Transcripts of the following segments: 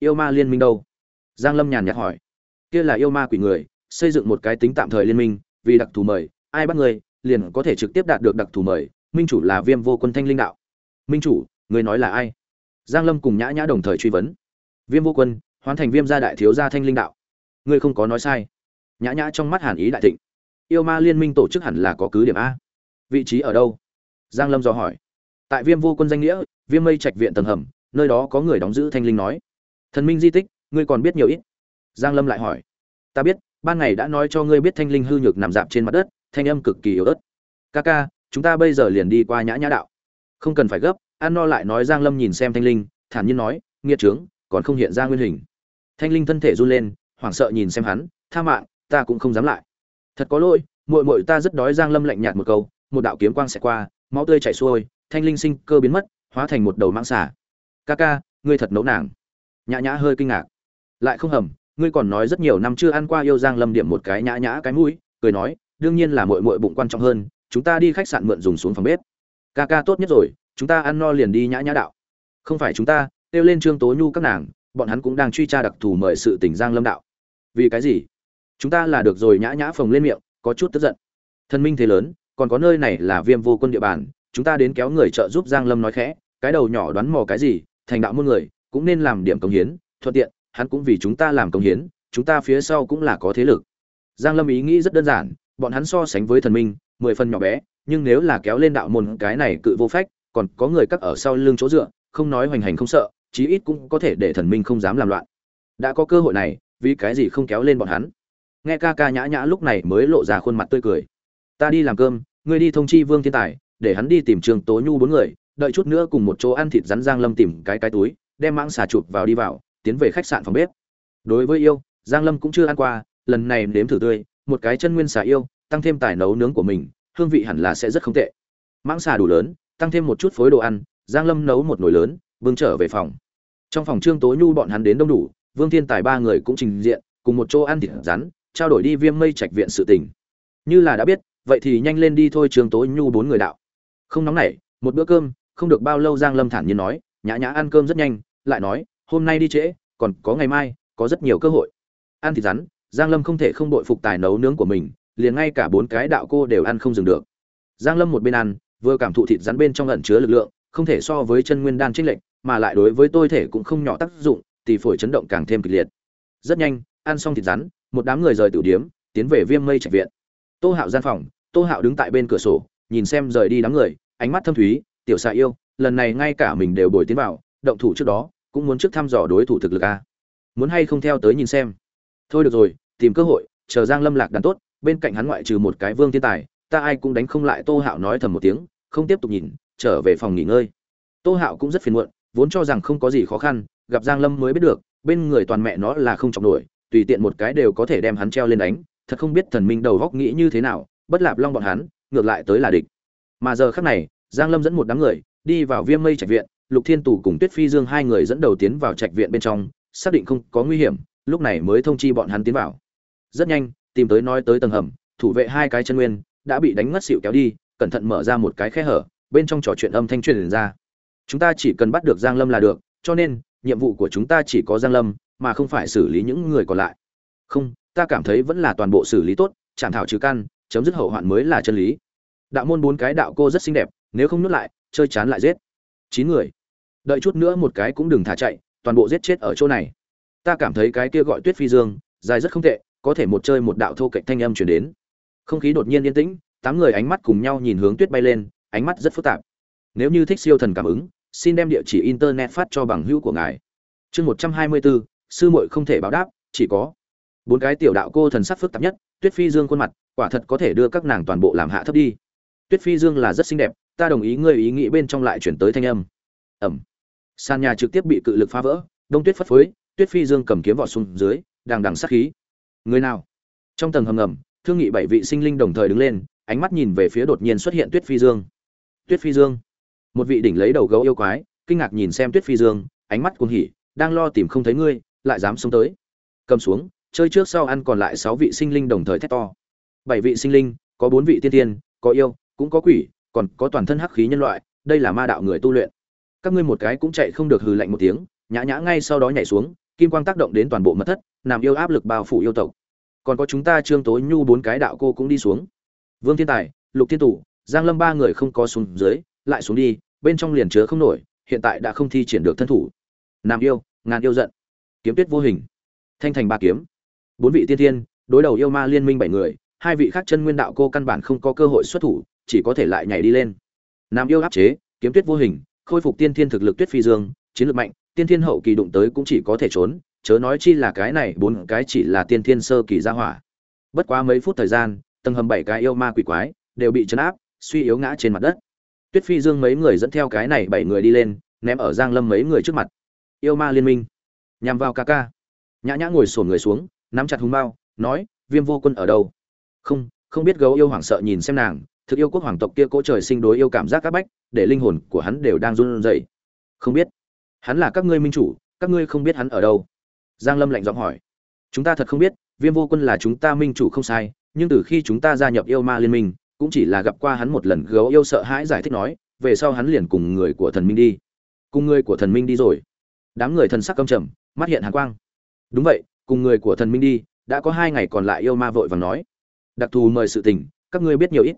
yêu ma liên minh đâu? Giang lâm nhàn nhạt hỏi. Kia là yêu ma quỷ người, xây dựng một cái tính tạm thời liên minh, vì đặc thù mời, ai bắt người, liền có thể trực tiếp đạt được đặc thù mời, minh chủ là viêm vô quân thanh linh đạo. Minh chủ, người nói là ai? Giang lâm cùng nhã nhã đồng thời truy vấn. Viêm vô quân hoàn thành viêm gia đại thiếu gia thanh linh đạo. Ngươi không có nói sai. Nhã nhã trong mắt hàn ý đại thịnh. Yêu ma liên minh tổ chức hẳn là có cứ điểm a. Vị trí ở đâu? Giang lâm dò hỏi. Tại viêm vô quân danh nghĩa, viêm mây trạch viện tầng hầm, nơi đó có người đóng giữ thanh linh nói thần minh di tích, ngươi còn biết nhiều ít? Giang lâm lại hỏi. Ta biết, ban ngày đã nói cho ngươi biết thanh linh hư nhược nằm dạp trên mặt đất, thanh âm cực kỳ yếu ớt. Ca ca, chúng ta bây giờ liền đi qua nhã nhã đạo. Không cần phải gấp, an no lại nói giang lâm nhìn xem thanh linh, thản nhiên nói, nghiệt trướng, còn không hiện ra nguyên hình. Thanh linh thân thể run lên, hoảng sợ nhìn xem hắn, tha mạng, ta cũng không dám lại. Thật có lỗi, muội muội ta rất đói, giang lâm lạnh nhạt một câu, một đạo kiếm quang sẽ qua, máu tươi chảy xuôi, thanh linh sinh cơ biến mất, hóa thành một đầu mang xà. Ca ca, ngươi thật nấu nàng nhã nhã hơi kinh ngạc. Lại không hầm, ngươi còn nói rất nhiều năm chưa ăn qua yêu giang lâm điểm một cái nhã nhã cái mũi, cười nói, đương nhiên là muội muội bụng quan trọng hơn, chúng ta đi khách sạn mượn dùng xuống phòng bếp. Ca ca tốt nhất rồi, chúng ta ăn no liền đi nhã nhã đạo. Không phải chúng ta, kêu lên trương tố nhu các nàng, bọn hắn cũng đang truy tra đặc thù mời sự tỉnh giang lâm đạo. Vì cái gì? Chúng ta là được rồi nhã nhã phồng lên miệng, có chút tức giận. Thân minh thế lớn, còn có nơi này là viêm vô quân địa bàn, chúng ta đến kéo người trợ giúp giang lâm nói khẽ, cái đầu nhỏ đoán mò cái gì, thành đạo muôn người cũng nên làm điểm công hiến, thuận tiện, hắn cũng vì chúng ta làm công hiến, chúng ta phía sau cũng là có thế lực. Giang lâm ý nghĩ rất đơn giản, bọn hắn so sánh với thần minh, mười phần nhỏ bé, nhưng nếu là kéo lên đạo môn, cái này cự vô phách, còn có người các ở sau lưng chỗ dựa, không nói hoành hành không sợ, chí ít cũng có thể để thần minh không dám làm loạn. Đã có cơ hội này, vì cái gì không kéo lên bọn hắn? Nghe ca ca nhã nhã lúc này mới lộ ra khuôn mặt tươi cười. Ta đi làm cơm, ngươi đi thông chi vương thiên tài, để hắn đi tìm trường tố nhu bốn người, đợi chút nữa cùng một chỗ ăn thịt rắn giang lâm tìm cái cái túi đem mãng xà chụp vào đi vào, tiến về khách sạn phòng bếp. Đối với yêu, giang lâm cũng chưa ăn qua, lần này nếm thử tươi, một cái chân nguyên xà yêu, tăng thêm tài nấu nướng của mình, hương vị hẳn là sẽ rất không tệ. Mãng xà đủ lớn, tăng thêm một chút phối đồ ăn, giang lâm nấu một nồi lớn vương trở về phòng. Trong phòng trương tối nhu bọn hắn đến đông đủ, vương thiên tài ba người cũng trình diện, cùng một chỗ ăn thịt rắn, trao đổi đi viêm mây trạch viện sự tình. Như là đã biết, vậy thì nhanh lên đi thôi trương tối nhu bốn người đạo. Không nóng nảy, một bữa cơm, không được bao lâu giang lâm thản nhiên nói, nhã nhã ăn cơm rất nhanh lại nói, hôm nay đi trễ, còn có ngày mai, có rất nhiều cơ hội. Ăn thịt rắn, giang lâm không thể không đội phục tài nấu nướng của mình, liền ngay cả bốn cái đạo cô đều ăn không dừng được. Giang lâm một bên ăn, vừa cảm thụ thịt rắn bên trong ẩn chứa lực lượng, không thể so với chân nguyên đan trích lệnh mà lại đối với tôi thể cũng không nhỏ tác dụng thì phổi chấn động càng thêm kịch liệt. Rất nhanh, ăn xong thịt rắn, một đám người rời tử điếm, tiến về viêm mây trạch viện. Tô hạo gian phòng, tô hạo đứng tại bên cửa sổ, nhìn xem rời đi đám người, ánh mắt thâm thúy, tiểu xạ yêu, lần này ngay cả mình đều bồi tiến vào động thủ trước đó, cũng muốn trước thăm dò đối thủ thực lực a muốn hay không theo tới nhìn xem? Thôi được rồi, tìm cơ hội, chờ giang lâm lạc đàn tốt, bên cạnh hắn ngoại trừ một cái vương thiên tài, ta ai cũng đánh không lại tô hạo nói thầm một tiếng, không tiếp tục nhìn, trở về phòng nghỉ ngơi. Tô hạo cũng rất phiền muộn, vốn cho rằng không có gì khó khăn, gặp giang lâm mới biết được, bên người toàn mẹ nó là không trọng nổi, tùy tiện một cái đều có thể đem hắn treo lên đánh, thật không biết thần minh đầu góc nghĩ như thế nào, bất lạp long bọn hắn, ngược lại tới là địch. Mà giờ khắc này, giang lâm dẫn một đám người, đi vào viêm mây trạch viện lục thiên tù cùng tuyết phi dương hai người dẫn đầu tiến vào trạch viện bên trong, xác định không có nguy hiểm, lúc này mới thông chi bọn hắn tiến vào. Rất nhanh, tìm tới nói tới tầng hầm, thủ vệ hai cái chân nguyên, đã bị đánh ngất xỉu kéo đi, cẩn thận mở ra một cái khe hở, bên trong trò chuyện âm thanh truyền ra. Chúng ta chỉ cần bắt được giang lâm là được, cho nên, nhiệm vụ của chúng ta chỉ có giang lâm, mà không phải xử lý những người còn lại. Không, ta cảm thấy vẫn là toàn bộ xử lý tốt, chạm thảo trừ căn, chấm dứt hậu hoạn mới là chân lý. Đạo môn bốn cái đạo cô rất xinh đẹp, nếu không nuốt lại, chơi chán lại giết. Chín người đợi chút nữa một cái cũng đừng thả chạy, toàn bộ giết chết ở chỗ này. Ta cảm thấy cái kia gọi tuyết phi dương, dài rất không tệ, có thể một chơi một đạo thô cạnh thanh âm chuyển đến. Không khí đột nhiên yên tĩnh, tám người ánh mắt cùng nhau nhìn hướng tuyết bay lên, ánh mắt rất phức tạp. Nếu như thích siêu thần cảm ứng, xin đem địa chỉ internet phát cho bằng hữu của ngài. Chương một trăm hai mươi bốn, sư muội không thể báo đáp, chỉ có. Bốn cái tiểu đạo cô thần sắc phức tạp nhất, tuyết phi dương khuôn mặt, quả thật có thể đưa các nàng toàn bộ làm hạ thấp đi. Tuyết phi dương là rất xinh đẹp, ta đồng ý ngươi ý nghĩ bên trong lại chuyển tới thanh âm. Ẩm sàn nhà trực tiếp bị cự lực phá vỡ, đông tuyết phất phới, tuyết phi dương cầm kiếm vọt xuống dưới đang đằng sát khí. Người nào? Trong tầng hầm ngầm, thương nghị bảy vị sinh linh đồng thời đứng lên, ánh mắt nhìn về phía đột nhiên xuất hiện tuyết phi dương. Tuyết phi dương. Một vị đỉnh lấy đầu gấu yêu quái, kinh ngạc nhìn xem tuyết phi dương, ánh mắt cuồng hỉ, đang lo tìm không thấy ngươi, lại dám xông tới. Cầm xuống, chơi trước sau ăn còn lại sáu vị sinh linh đồng thời thét to. Bảy vị sinh linh, có bốn vị tiên tiên, có yêu, cũng có quỷ, còn có toàn thân hắc khí nhân loại, đây là ma đạo người tu luyện các ngươi một cái cũng chạy không được hừ lạnh một tiếng, nhã nhã ngay sau đó nhảy xuống, kim quang tác động đến toàn bộ mật thất làm yêu áp lực bao phủ yêu tộc. Còn có chúng ta trương tối nhu bốn cái đạo cô cũng đi xuống. Vương thiên tài, lục thiên tủ giang lâm ba người không có xuống dưới, lại xuống đi, bên trong liền chứa không nổi, hiện tại đã không thi triển được thân thủ. Nam yêu, ngàn yêu giận. Kiếm tuyết vô hình. Thanh thành ba kiếm. Bốn vị tiên thiên, đối đầu yêu ma liên minh bảy người, hai vị khác chân nguyên đạo cô căn bản không có cơ hội xuất thủ, chỉ có thể lại nhảy đi lên. Nam yêu áp chế, kiếm tuyết vô hình khôi phục tiên thiên thực lực tuyết phi dương, chiến lược mạnh, tiên thiên hậu kỳ đụng tới cũng chỉ có thể trốn, chớ nói chi là cái này bốn cái chỉ là tiên thiên sơ kỳ gia hỏa. Bất quá mấy phút thời gian, tầng hầm bảy cái yêu ma quỷ quái đều bị chấn áp, suy yếu ngã trên mặt đất. Tuyết phi dương mấy người dẫn theo cái này bảy người đi lên, ném ở giang lâm mấy người trước mặt. Yêu ma liên minh. Nhằm vào ca ca. Nhã nhã ngồi sổn người xuống, nắm chặt hung bao, nói, viêm vô quân ở đâu? Không không biết gấu yêu hoảng sợ nhìn xem nàng thực yêu quốc hoàng tộc kia cỗ trời sinh đối yêu cảm giác các bách, để linh hồn của hắn đều đang run rẩy. Không biết, hắn là các ngươi minh chủ, các ngươi không biết hắn ở đâu? Giang lâm lạnh giọng hỏi. Chúng ta thật không biết, viêm vô quân là chúng ta minh chủ không sai, nhưng từ khi chúng ta gia nhập yêu ma liên minh, cũng chỉ là gặp qua hắn một lần gấu yêu sợ hãi giải thích nói, về sau hắn liền cùng người của thần minh đi. Cùng người của thần minh đi rồi. Đám người thần sắc căm trầm, mắt hiện hàn quang. Đúng vậy, cùng người của thần minh đi, đã có hai ngày còn lại yêu ma vội vàng nói. Đặc thù mời sự tình, các ngươi biết nhiều ít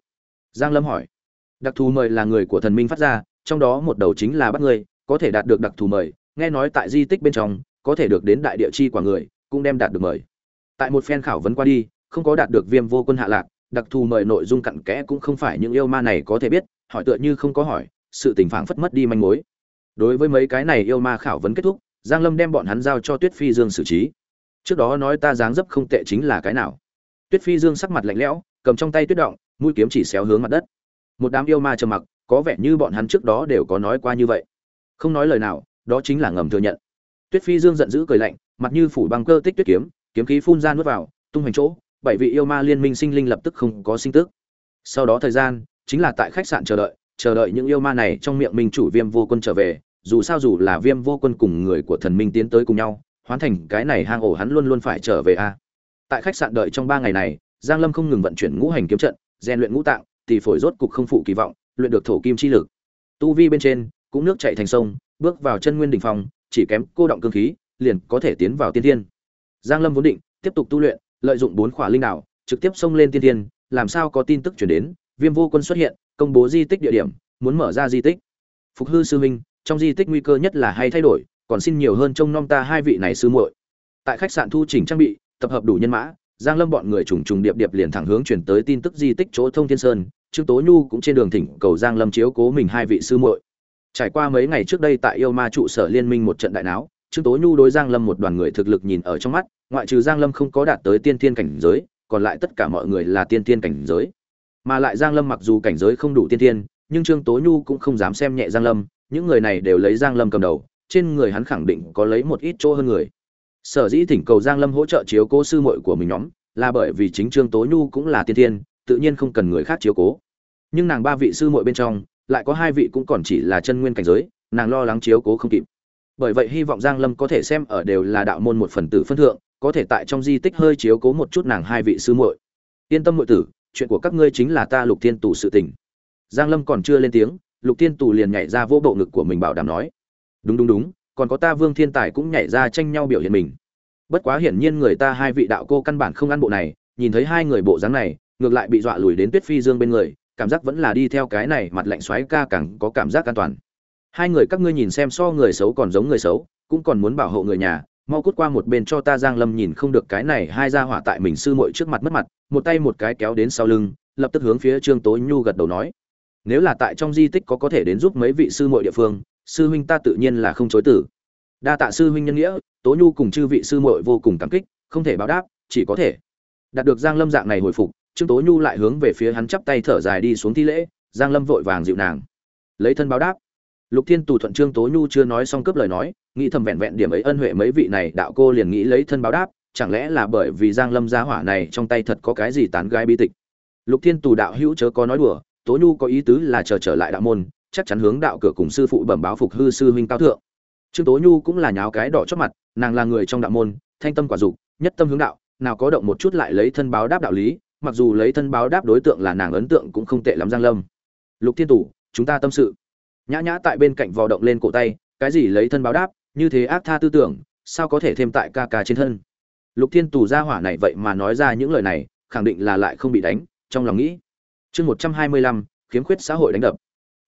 giang lâm hỏi. Đặc thù mời là người của thần minh phát ra trong đó một đầu chính là bắt người, có thể đạt được đặc thù mời. Nghe nói tại di tích bên trong có thể được đến đại địa chi quả người cũng đem đạt được mời. Tại một phen khảo vấn qua đi không có đạt được viêm vô quân hạ lạc đặc thù mời nội dung cặn kẽ cũng không phải những yêu ma này có thể biết hỏi tựa như không có hỏi sự tình phảng phất mất đi manh mối. Đối với mấy cái này yêu ma khảo vấn kết thúc giang lâm đem bọn hắn giao cho tuyết phi dương xử trí. Trước đó nói ta dáng dấp không tệ chính là cái nào. Tuyết phi dương sắc mặt lạnh lẽo cầm trong tay tuyết động mũi kiếm chỉ xéo hướng mặt đất. Một đám yêu ma trầm mặc, có vẻ như bọn hắn trước đó đều có nói qua như vậy. Không nói lời nào, đó chính là ngầm thừa nhận. Tuyết phi dương giận dữ cười lạnh, mặt như phủ băng cơ tích tuyết kiếm kiếm khí phun ra nuốt vào, tung hoành chỗ, bảy vị yêu ma liên minh sinh linh lập tức không có sinh tức. Sau đó thời gian, chính là tại khách sạn chờ đợi chờ đợi những yêu ma này trong miệng minh chủ viêm vô quân trở về, dù sao dù là viêm vô quân cùng người của thần minh tiến tới cùng nhau hoàn thành cái này hang ổ hắn luôn luôn phải trở về a. Tại khách sạn đợi trong ba ngày này, giang lâm không ngừng vận chuyển ngũ hành kiếm trận rèn luyện ngũ tạng, thì phổi rốt cục không phụ kỳ vọng, luyện được thổ kim chi lực. Tu vi bên trên, cũng nước chảy thành sông, bước vào chân nguyên đỉnh phong, chỉ kém cô động cương khí, liền có thể tiến vào tiên thiên. Giang lâm vốn định tiếp tục tu luyện, lợi dụng bốn khỏa linh đạo, trực tiếp xông lên tiên thiên, làm sao có tin tức chuyển đến? Viêm vô quân xuất hiện, công bố di tích địa điểm, muốn mở ra di tích. Phục hư sư minh trong di tích nguy cơ nhất là hay thay đổi, còn xin nhiều hơn trông nom ta hai vị này sư muội. Tại khách sạn thu chỉnh trang bị, tập hợp đủ nhân mã giang lâm bọn người trùng trùng điệp điệp liền thẳng hướng chuyển tới tin tức di tích chỗ thông thiên sơn, trương tố nhu cũng trên đường thỉnh cầu giang lâm chiếu cố mình hai vị sư muội. Trải qua mấy ngày trước đây tại yêu ma trụ sở liên minh một trận đại náo, trương tố nhu đối giang lâm một đoàn người thực lực nhìn ở trong mắt, ngoại trừ giang lâm không có đạt tới tiên tiên cảnh giới, còn lại tất cả mọi người là tiên tiên cảnh giới. Mà lại giang lâm mặc dù cảnh giới không đủ tiên tiên nhưng trương tố nhu cũng không dám xem nhẹ giang lâm, những người này đều lấy giang lâm cầm đầu, trên người hắn khẳng định có lấy một ít chỗ hơn người sở dĩ thỉnh cầu giang lâm hỗ trợ chiếu cố sư muội của mình nhóm, là bởi vì chính trương tố nhu cũng là tiên tiên tự nhiên không cần người khác chiếu cố. Nhưng nàng ba vị sư muội bên trong, lại có hai vị cũng còn chỉ là chân nguyên cảnh giới, nàng lo lắng chiếu cố không kịp. Bởi vậy hy vọng giang lâm có thể xem ở đều là đạo môn một phần tử phân thượng, có thể tại trong di tích hơi chiếu cố một chút nàng hai vị sư muội. Yên tâm muội tử, chuyện của các ngươi chính là ta lục thiên tù sự tình. Giang lâm còn chưa lên tiếng, lục thiên tù liền nhảy ra vô bộ ngực của mình bảo đảm nói, đúng đúng đúng, còn có ta vương thiên tài cũng nhảy ra tranh nhau biểu hiện mình bất quá hiển nhiên người ta hai vị đạo cô căn bản không ăn bộ này, nhìn thấy hai người bộ dáng này, ngược lại bị dọa lùi đến tuyết phi dương bên người, cảm giác vẫn là đi theo cái này mặt lạnh xoáy ca càng có cảm giác an toàn. Hai người các ngươi nhìn xem so người xấu còn giống người xấu, cũng còn muốn bảo hộ người nhà, mau cút qua một bên cho ta giang lâm nhìn không được cái này hai ra hỏa tại mình sư muội trước mặt mất mặt, một tay một cái kéo đến sau lưng, lập tức hướng phía trương tố nhu gật đầu nói. Nếu là tại trong di tích có có thể đến giúp mấy vị sư muội địa phương, sư huynh ta tự nhiên là không chối tử đa tạ sư huynh nhân nghĩa, tố nhu cùng chư vị sư muội vô cùng cảm kích, không thể báo đáp, chỉ có thể. Đạt được giang lâm dạng này hồi phục, trương tố nhu lại hướng về phía hắn chắp tay thở dài đi xuống thi lễ, giang lâm vội vàng dịu nàng. Lấy thân báo đáp. Lục thiên tù thuận trương tố nhu chưa nói xong cướp lời nói, nghĩ thầm vẹn vẹn điểm ấy ân huệ mấy vị này đạo cô liền nghĩ lấy thân báo đáp, chẳng lẽ là bởi vì giang lâm gia hỏa này trong tay thật có cái gì tán gái bi tịch. Lục thiên tù đạo hữu chớ có nói đùa, tố nhu có ý tứ là chờ trở lại đạo môn, chắc chắn hướng đạo cửa cùng sư phụ bẩm báo phục hư sư huynh cao thượng trương tố nhu cũng là nháo cái đỏ chót mặt, nàng là người trong đạo môn, thanh tâm quả dục, nhất tâm hướng đạo, nào có động một chút lại lấy thân báo đáp đạo lý, mặc dù lấy thân báo đáp đối tượng là nàng ấn tượng cũng không tệ lắm giang lâm. Lục thiên tủ, chúng ta tâm sự. Nhã nhã tại bên cạnh vò động lên cổ tay, cái gì lấy thân báo đáp, như thế ác tha tư tưởng, sao có thể thêm tại ca ca trên thân? Lục thiên tù gia hỏa này vậy mà nói ra những lời này, khẳng định là lại không bị đánh, trong lòng nghĩ. Chương một trăm hai mươi lăm, khiếm khuyết xã hội đánh đập.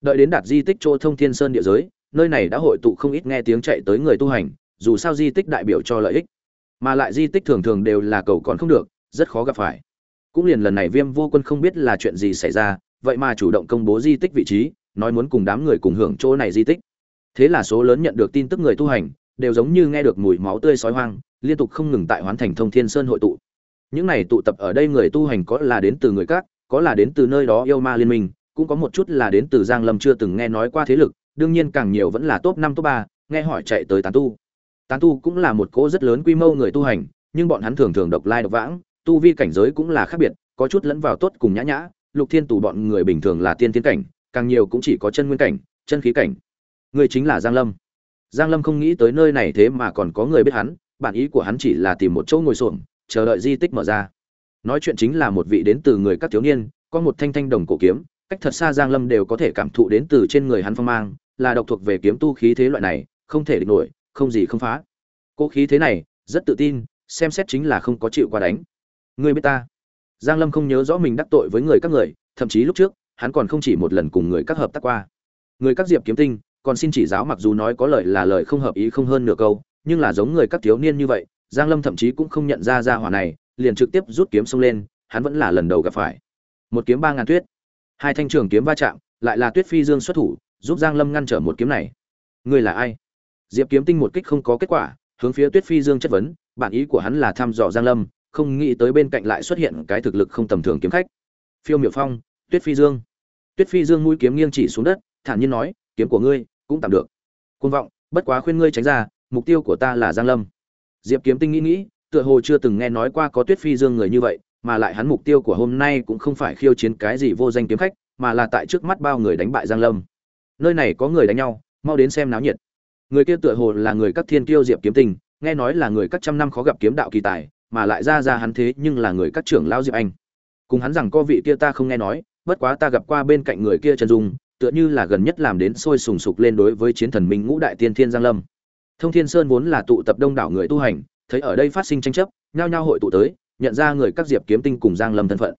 Đợi đến đạt di tích chỗ thông thiên sơn địa giới nơi này đã hội tụ không ít nghe tiếng chạy tới người tu hành, dù sao di tích đại biểu cho lợi ích. Mà lại di tích thường thường đều là cầu còn không được, rất khó gặp phải. Cũng liền lần này viêm vô quân không biết là chuyện gì xảy ra, vậy mà chủ động công bố di tích vị trí, nói muốn cùng đám người cùng hưởng chỗ này di tích. Thế là số lớn nhận được tin tức người tu hành, đều giống như nghe được mùi máu tươi sói hoang, liên tục không ngừng tại hoán thành thông thiên sơn hội tụ. Những này tụ tập ở đây người tu hành có là đến từ người các có là đến từ nơi đó yêu ma liên minh, cũng có một chút là đến từ giang lâm chưa từng nghe nói qua thế lực đương nhiên càng nhiều vẫn là top năm, top ba, nghe hỏi chạy tới tán tu. Tán tu cũng là một cỗ rất lớn quy mô người tu hành, nhưng bọn hắn thường thường độc lai độc vãng, tu vi cảnh giới cũng là khác biệt, có chút lẫn vào tốt cùng nhã nhã. Lục thiên tù bọn người bình thường là tiên tiến cảnh, càng nhiều cũng chỉ có chân nguyên cảnh, chân khí cảnh. Người chính là giang lâm. Giang lâm không nghĩ tới nơi này thế mà còn có người biết hắn, bản ý của hắn chỉ là tìm một chỗ ngồi xổm, chờ đợi di tích mở ra. Nói chuyện chính là một vị đến từ người các thiếu niên, có một thanh thanh đồng cổ kiếm, cách thật xa giang lâm đều có thể cảm thụ đến từ trên người hắn phong mang là độc thuộc về kiếm tu khí thế loại này, không thể địch nổi, không gì không phá. Cố khí thế này, rất tự tin, xem xét chính là không có chịu qua đánh. Ngươi biết ta? Giang lâm không nhớ rõ mình đắc tội với người các người, thậm chí lúc trước, hắn còn không chỉ một lần cùng người các hợp tác qua. Người các diệp kiếm tinh, còn xin chỉ giáo mặc dù nói có lời là lời không hợp ý không hơn nửa câu, nhưng là giống người các thiếu niên như vậy, giang lâm thậm chí cũng không nhận ra ra hỏa này, liền trực tiếp rút kiếm xông lên, hắn vẫn là lần đầu gặp phải. Một kiếm ba ngàn tuyết. Hai thanh trường kiếm va chạm, lại là tuyết phi dương xuất thủ giúp giang lâm ngăn trở một kiếm này. Ngươi là ai? Diệp kiếm tinh một kích không có kết quả, hướng phía tuyết phi dương chất vấn, bản ý của hắn là thăm dò giang lâm, không nghĩ tới bên cạnh lại xuất hiện cái thực lực không tầm thường kiếm khách. Phiêu miểu phong, tuyết phi dương. Tuyết phi dương mũi kiếm nghiêng chỉ xuống đất, thản nhiên nói, kiếm của ngươi cũng tạm được. Cuồng vọng, bất quá khuyên ngươi tránh ra, mục tiêu của ta là giang lâm. Diệp kiếm tinh nghĩ nghĩ, tựa hồ chưa từng nghe nói qua có tuyết phi dương người như vậy, mà lại hắn mục tiêu của hôm nay cũng không phải khiêu chiến cái gì vô danh kiếm khách, mà là tại trước mắt bao người đánh bại giang lâm nơi này có người đánh nhau, mau đến xem náo nhiệt. Người kia tựa hồ là người các thiên kiêu diệp kiếm tinh nghe nói là người các trăm năm khó gặp kiếm đạo kỳ tài, mà lại ra ra hắn thế nhưng là người các trưởng lao diệp anh. Cùng hắn rằng có vị kia ta không nghe nói, bất quá ta gặp qua bên cạnh người kia trần dung, tựa như là gần nhất làm đến sôi sùng sục lên đối với chiến thần minh ngũ đại tiên thiên giang lâm. Thông thiên sơn vốn là tụ tập đông đảo người tu hành, thấy ở đây phát sinh tranh chấp, nhao nhao hội tụ tới, nhận ra người các diệp kiếm tinh cùng giang lâm thân phận.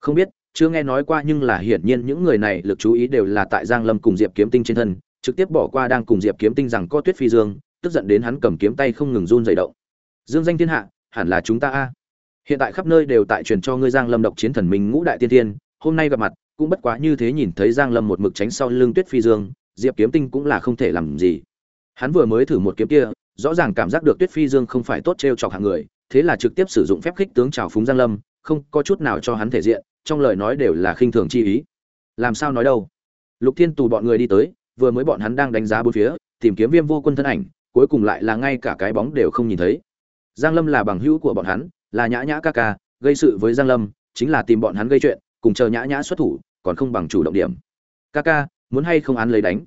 Không biết chưa nghe nói qua nhưng là hiển nhiên những người này lực chú ý đều là tại giang lâm cùng diệp kiếm tinh trên thân, trực tiếp bỏ qua đang cùng diệp kiếm tinh rằng có tuyết phi dương, tức giận đến hắn cầm kiếm tay không ngừng run dày động. Dương danh thiên hạ, hẳn là chúng ta a. Hiện tại khắp nơi đều tại truyền cho ngươi giang lâm độc chiến thần minh ngũ đại tiên tiên hôm nay gặp mặt, cũng bất quá như thế nhìn thấy giang lâm một mực tránh sau lưng tuyết phi dương, diệp kiếm tinh cũng là không thể làm gì. Hắn vừa mới thử một kiếm kia, rõ ràng cảm giác được tuyết phi dương không phải tốt trêu chọc hạng người, thế là trực tiếp sử dụng phép khích tướng trào phúng giang lâm, không có chút nào cho hắn thể diện trong lời nói đều là khinh thường chi ý. Làm sao nói đâu? Lục thiên tù bọn người đi tới, vừa mới bọn hắn đang đánh giá bốn phía, tìm kiếm viêm vô quân thân ảnh, cuối cùng lại là ngay cả cái bóng đều không nhìn thấy. Giang lâm là bằng hữu của bọn hắn, là nhã nhã ca ca, gây sự với giang lâm, chính là tìm bọn hắn gây chuyện, cùng chờ nhã nhã xuất thủ, còn không bằng chủ động điểm. Ca ca, muốn hay không án lấy đánh?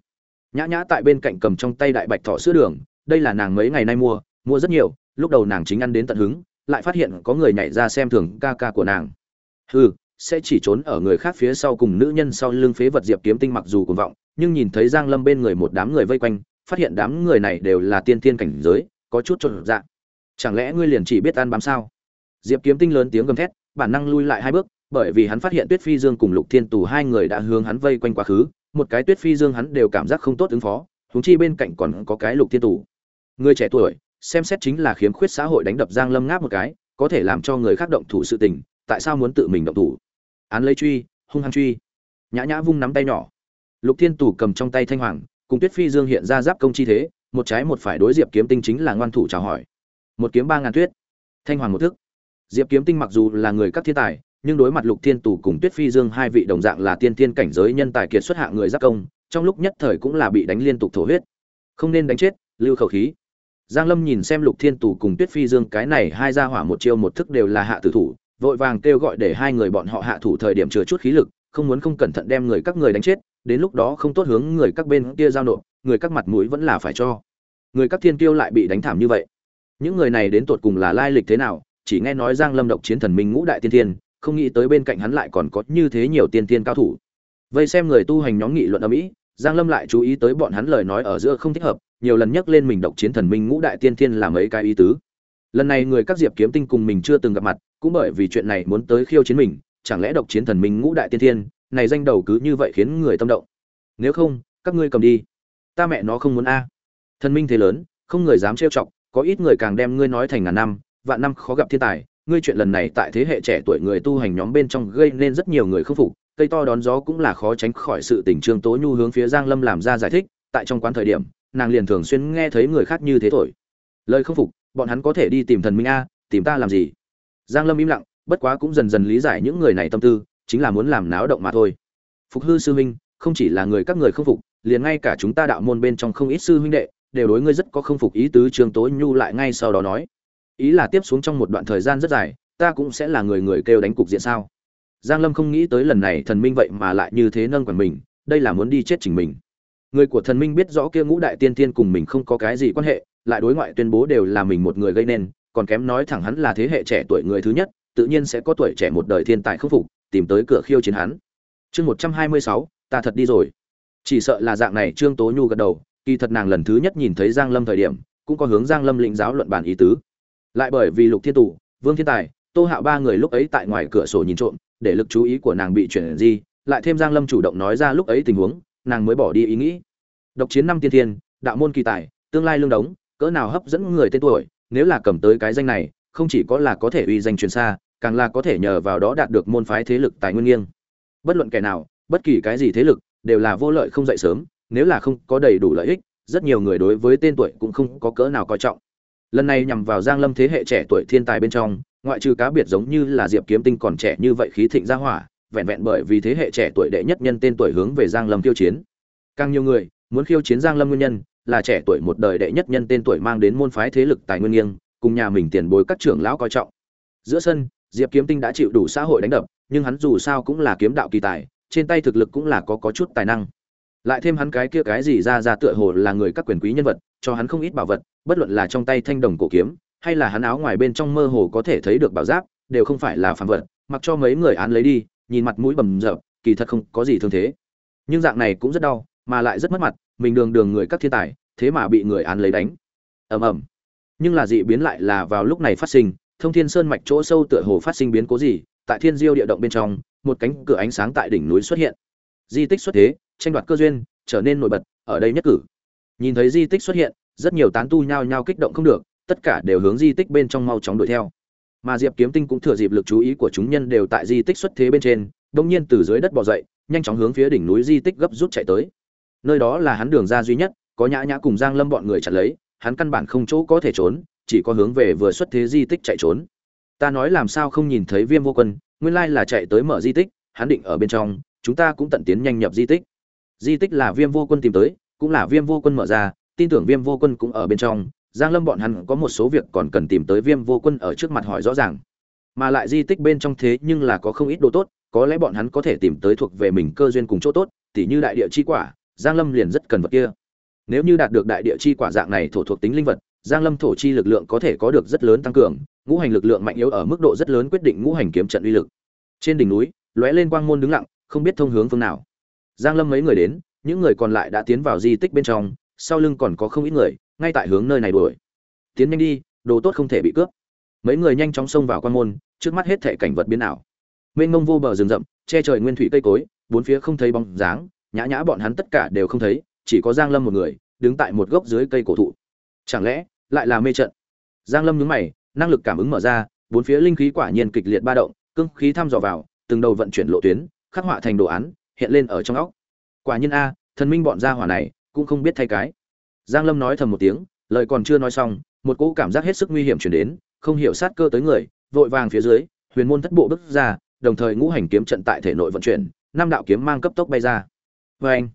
Nhã nhã tại bên cạnh cầm trong tay đại bạch thỏ sữa đường, đây là nàng mấy ngày nay mua mua rất nhiều, lúc đầu nàng chính ăn đến tận hứng, lại phát hiện có người nhảy ra xem thường ca ca của nàng. Hừ sẽ chỉ trốn ở người khác phía sau cùng nữ nhân sau lưng phế vật diệp kiếm tinh mặc dù cuồng vọng, nhưng nhìn thấy giang lâm bên người một đám người vây quanh, phát hiện đám người này đều là tiên tiên cảnh giới, có chút trộn dạng chẳng lẽ ngươi liền chỉ biết ăn bám sao? Diệp kiếm tinh lớn tiếng gầm thét, bản năng lui lại hai bước, bởi vì hắn phát hiện tuyết phi dương cùng lục thiên tù hai người đã hướng hắn vây quanh quá khứ, một cái tuyết phi dương hắn đều cảm giác không tốt ứng phó húng chi bên cạnh còn có cái lục thiên tù. Người trẻ tuổi, xem xét chính là khiếm khuyết xã hội đánh đập giang lâm ngáp một cái, có thể làm cho người khác động thủ sự tình, tại sao muốn tự mình động thủ? Án lấy truy, hung hăng truy. Nhã nhã vung nắm tay nhỏ. Lục thiên tù cầm trong tay thanh hoàng, cùng tuyết phi dương hiện ra giáp công chi thế, một trái một phải đối diệp kiếm tinh chính là ngoan thủ chào hỏi. Một kiếm ba ngàn tuyết. Thanh hoàng một thức. Diệp kiếm tinh mặc dù là người các thiên tài, nhưng đối mặt lục thiên tù cùng tuyết phi dương hai vị đồng dạng là tiên tiên cảnh giới nhân tài kiệt xuất hạ người giáp công, trong lúc nhất thời cũng là bị đánh liên tục thổ huyết. Không nên đánh chết, lưu khẩu khí. Giang lâm nhìn xem lục thiên tù cùng tuyết phi dương, cái này hai ra hỏa một chiêu một thức đều là hạ tử thủ vội vàng kêu gọi để hai người bọn họ hạ thủ thời điểm chừa chút khí lực, không muốn không cẩn thận đem người các người đánh chết, đến lúc đó không tốt hướng người các bên kia giao nộp, người các mặt mũi vẫn là phải cho. Người các thiên kiêu lại bị đánh thảm như vậy. Những người này đến tột cùng là lai lịch thế nào, chỉ nghe nói giang lâm độc chiến thần minh ngũ đại tiên thiên, không nghĩ tới bên cạnh hắn lại còn có như thế nhiều tiên Thiên cao thủ. Vây xem người tu hành nhóm nghị luận ở mỹ giang lâm lại chú ý tới bọn hắn lời nói ở giữa không thích hợp, nhiều lần nhắc lên mình độc chiến thần minh ngũ đại tiên thiên là mấy cái ý tứ. Lần này người các diệp kiếm tinh cùng mình chưa từng gặp mặt cũng bởi vì chuyện này muốn tới khiêu chiến mình, chẳng lẽ độc chiến thần minh ngũ đại tiên thiên, này danh đầu cứ như vậy khiến người tâm động? Nếu không, các ngươi cầm đi. Ta mẹ nó không muốn a. Thần minh thế lớn, không người dám trêu chọc, có ít người càng đem ngươi nói thành ngàn năm, vạn năm khó gặp thiên tài. Ngươi chuyện lần này tại thế hệ trẻ tuổi người tu hành nhóm bên trong gây nên rất nhiều người không phục, cây to đón gió cũng là khó tránh khỏi sự tình trương tố nhu hướng phía giang lâm làm ra giải thích, tại trong quán thời điểm, nàng liền thường xuyên nghe thấy người khác như thế thổi. Lời không phục, bọn hắn có thể đi tìm thần minh a, tìm ta làm gì? Giang lâm im lặng, bất quá cũng dần dần lý giải những người này tâm tư, chính là muốn làm náo động mà thôi. Phục hư sư huynh, không chỉ là người các người không phục, liền ngay cả chúng ta đạo môn bên trong không ít sư huynh đệ, đều đối ngươi rất có không phục ý tứ trương Tối nhu lại ngay sau đó nói. Ý là tiếp xuống trong một đoạn thời gian rất dài, ta cũng sẽ là người người kêu đánh cục diện sao? Giang lâm không nghĩ tới lần này thần minh vậy mà lại như thế nâng quản mình, đây là muốn đi chết chính mình. Người của thần minh biết rõ kia ngũ đại tiên tiên cùng mình không có cái gì quan hệ, lại đối ngoại tuyên bố đều là mình một người gây nên còn kém nói thẳng hắn là thế hệ trẻ tuổi người thứ nhất tự nhiên sẽ có tuổi trẻ một đời thiên tài khắc phục tìm tới cửa khiêu chiến hắn. Chương một trăm hai mươi sáu ta thật đi rồi. Chỉ sợ là dạng này trương tố nhu gật đầu kỳ thật nàng lần thứ nhất nhìn thấy giang lâm thời điểm cũng có hướng giang lâm lĩnh giáo luận bản ý tứ. Lại bởi vì lục thiên Tụ, vương thiên tài tô hạo ba người lúc ấy tại ngoài cửa sổ nhìn trộm để lực chú ý của nàng bị chuyển di lại thêm giang lâm chủ động nói ra lúc ấy tình huống nàng mới bỏ đi ý nghĩ. Độc chiến năm tiên thiên đạo môn kỳ tài tương lai lương đống cỡ nào hấp dẫn người tên tuổi nếu là cầm tới cái danh này, không chỉ có là có thể uy danh truyền xa, càng là có thể nhờ vào đó đạt được môn phái thế lực tài nguyên nghiêng. Bất luận kẻ nào, bất kỳ cái gì thế lực, đều là vô lợi không dậy sớm, nếu là không có đầy đủ lợi ích, rất nhiều người đối với tên tuổi cũng không có cỡ nào coi trọng. Lần này nhằm vào giang lâm thế hệ trẻ tuổi thiên tài bên trong, ngoại trừ cá biệt giống như là diệp kiếm tinh còn trẻ như vậy khí thịnh gia hỏa, vẹn vẹn bởi vì thế hệ trẻ tuổi đệ nhất nhân tên tuổi hướng về giang lâm khiêu chiến. Càng nhiều người muốn khiêu chiến giang lâm nguyên nhân là trẻ tuổi một đời đệ nhất nhân tên tuổi mang đến môn phái thế lực tài nguyên nghiêng, cùng nhà mình tiền bối các trưởng lão coi trọng. Giữa sân, diệp kiếm tinh đã chịu đủ xã hội đánh đập, nhưng hắn dù sao cũng là kiếm đạo kỳ tài, trên tay thực lực cũng là có có chút tài năng. Lại thêm hắn cái kia cái gì ra ra tựa hồ là người các quyền quý nhân vật, cho hắn không ít bảo vật, bất luận là trong tay thanh đồng cổ kiếm, hay là hắn áo ngoài bên trong mơ hồ có thể thấy được bảo giáp, đều không phải là phàm vật, mặc cho mấy người án lấy đi, nhìn mặt mũi bầm dập, kỳ thật không có gì thương thế. Nhưng dạng này cũng rất đau, mà lại rất mất mặt, mình đường đường người các thiên tài thế mà bị người án lấy đánh. Ầm ầm. Nhưng là dị biến lại là vào lúc này phát sinh, thông thiên sơn mạch chỗ sâu tựa hồ phát sinh biến cố gì, tại thiên diêu địa động bên trong, một cánh cửa ánh sáng tại đỉnh núi xuất hiện. Di tích xuất thế, tranh đoạt cơ duyên, trở nên nổi bật, ở đây nhất cử. Nhìn thấy di tích xuất hiện, rất nhiều tán tu nhao nhao kích động không được, tất cả đều hướng di tích bên trong mau chóng đuổi theo. Mà diệp kiếm tinh cũng thừa dịp lực chú ý của chúng nhân đều tại di tích xuất thế bên trên, đông nhiên từ dưới đất bò dậy, nhanh chóng hướng phía đỉnh núi di tích gấp rút chạy tới. Nơi đó là hắn đường ra duy nhất có nhã nhã cùng giang lâm bọn người chặn lấy, hắn căn bản không chỗ có thể trốn, chỉ có hướng về vừa xuất thế di tích chạy trốn. Ta nói làm sao không nhìn thấy viêm vô quân, nguyên lai là chạy tới mở di tích, hắn định ở bên trong, chúng ta cũng tận tiến nhanh nhập di tích. Di tích là viêm vô quân tìm tới, cũng là viêm vô quân mở ra, tin tưởng viêm vô quân cũng ở bên trong, giang lâm bọn hắn có một số việc còn cần tìm tới viêm vô quân ở trước mặt hỏi rõ ràng. Mà lại di tích bên trong thế nhưng là có không ít đồ tốt, có lẽ bọn hắn có thể tìm tới thuộc về mình cơ duyên cùng chỗ tốt, tỉ như đại địa chi quả, giang lâm liền rất cần vật kia nếu như đạt được đại địa chi quả dạng này thổ thuộc tính linh vật, giang lâm thổ chi lực lượng có thể có được rất lớn tăng cường, ngũ hành lực lượng mạnh yếu ở mức độ rất lớn quyết định ngũ hành kiếm trận uy lực. Trên đỉnh núi, lóe lên quang môn đứng lặng, không biết thông hướng phương nào. Giang lâm mấy người đến, những người còn lại đã tiến vào di tích bên trong, sau lưng còn có không ít người, ngay tại hướng nơi này đuổi. Tiến nhanh đi, đồ tốt không thể bị cướp. Mấy người nhanh chóng xông vào quan môn, trước mắt hết thảy cảnh vật biến ảo. Mênh mông vô bờ rừng rậm, che trời nguyên thủy cây cối, bốn phía không thấy bóng dáng, nhã nhã bọn hắn tất cả đều không thấy chỉ có giang lâm một người, đứng tại một gốc dưới cây cổ thụ. Chẳng lẽ, lại là mê trận? Giang lâm nhướng mày, năng lực cảm ứng mở ra, bốn phía linh khí quả nhiên kịch liệt ba động, cương khí thăm dò vào, từng đầu vận chuyển lộ tuyến, khắc họa thành đồ án, hiện lên ở trong óc. Quả nhiên a, thần minh bọn gia hỏa này, cũng không biết thay cái. Giang lâm nói thầm một tiếng, lời còn chưa nói xong, một cỗ cảm giác hết sức nguy hiểm truyền đến, không hiểu sát cơ tới người, vội vàng phía dưới, huyền môn thất bộ bước ra, đồng thời ngũ hành kiếm trận tại thể nội vận chuyển, năm đạo kiếm mang cấp tốc bay ra. Và anh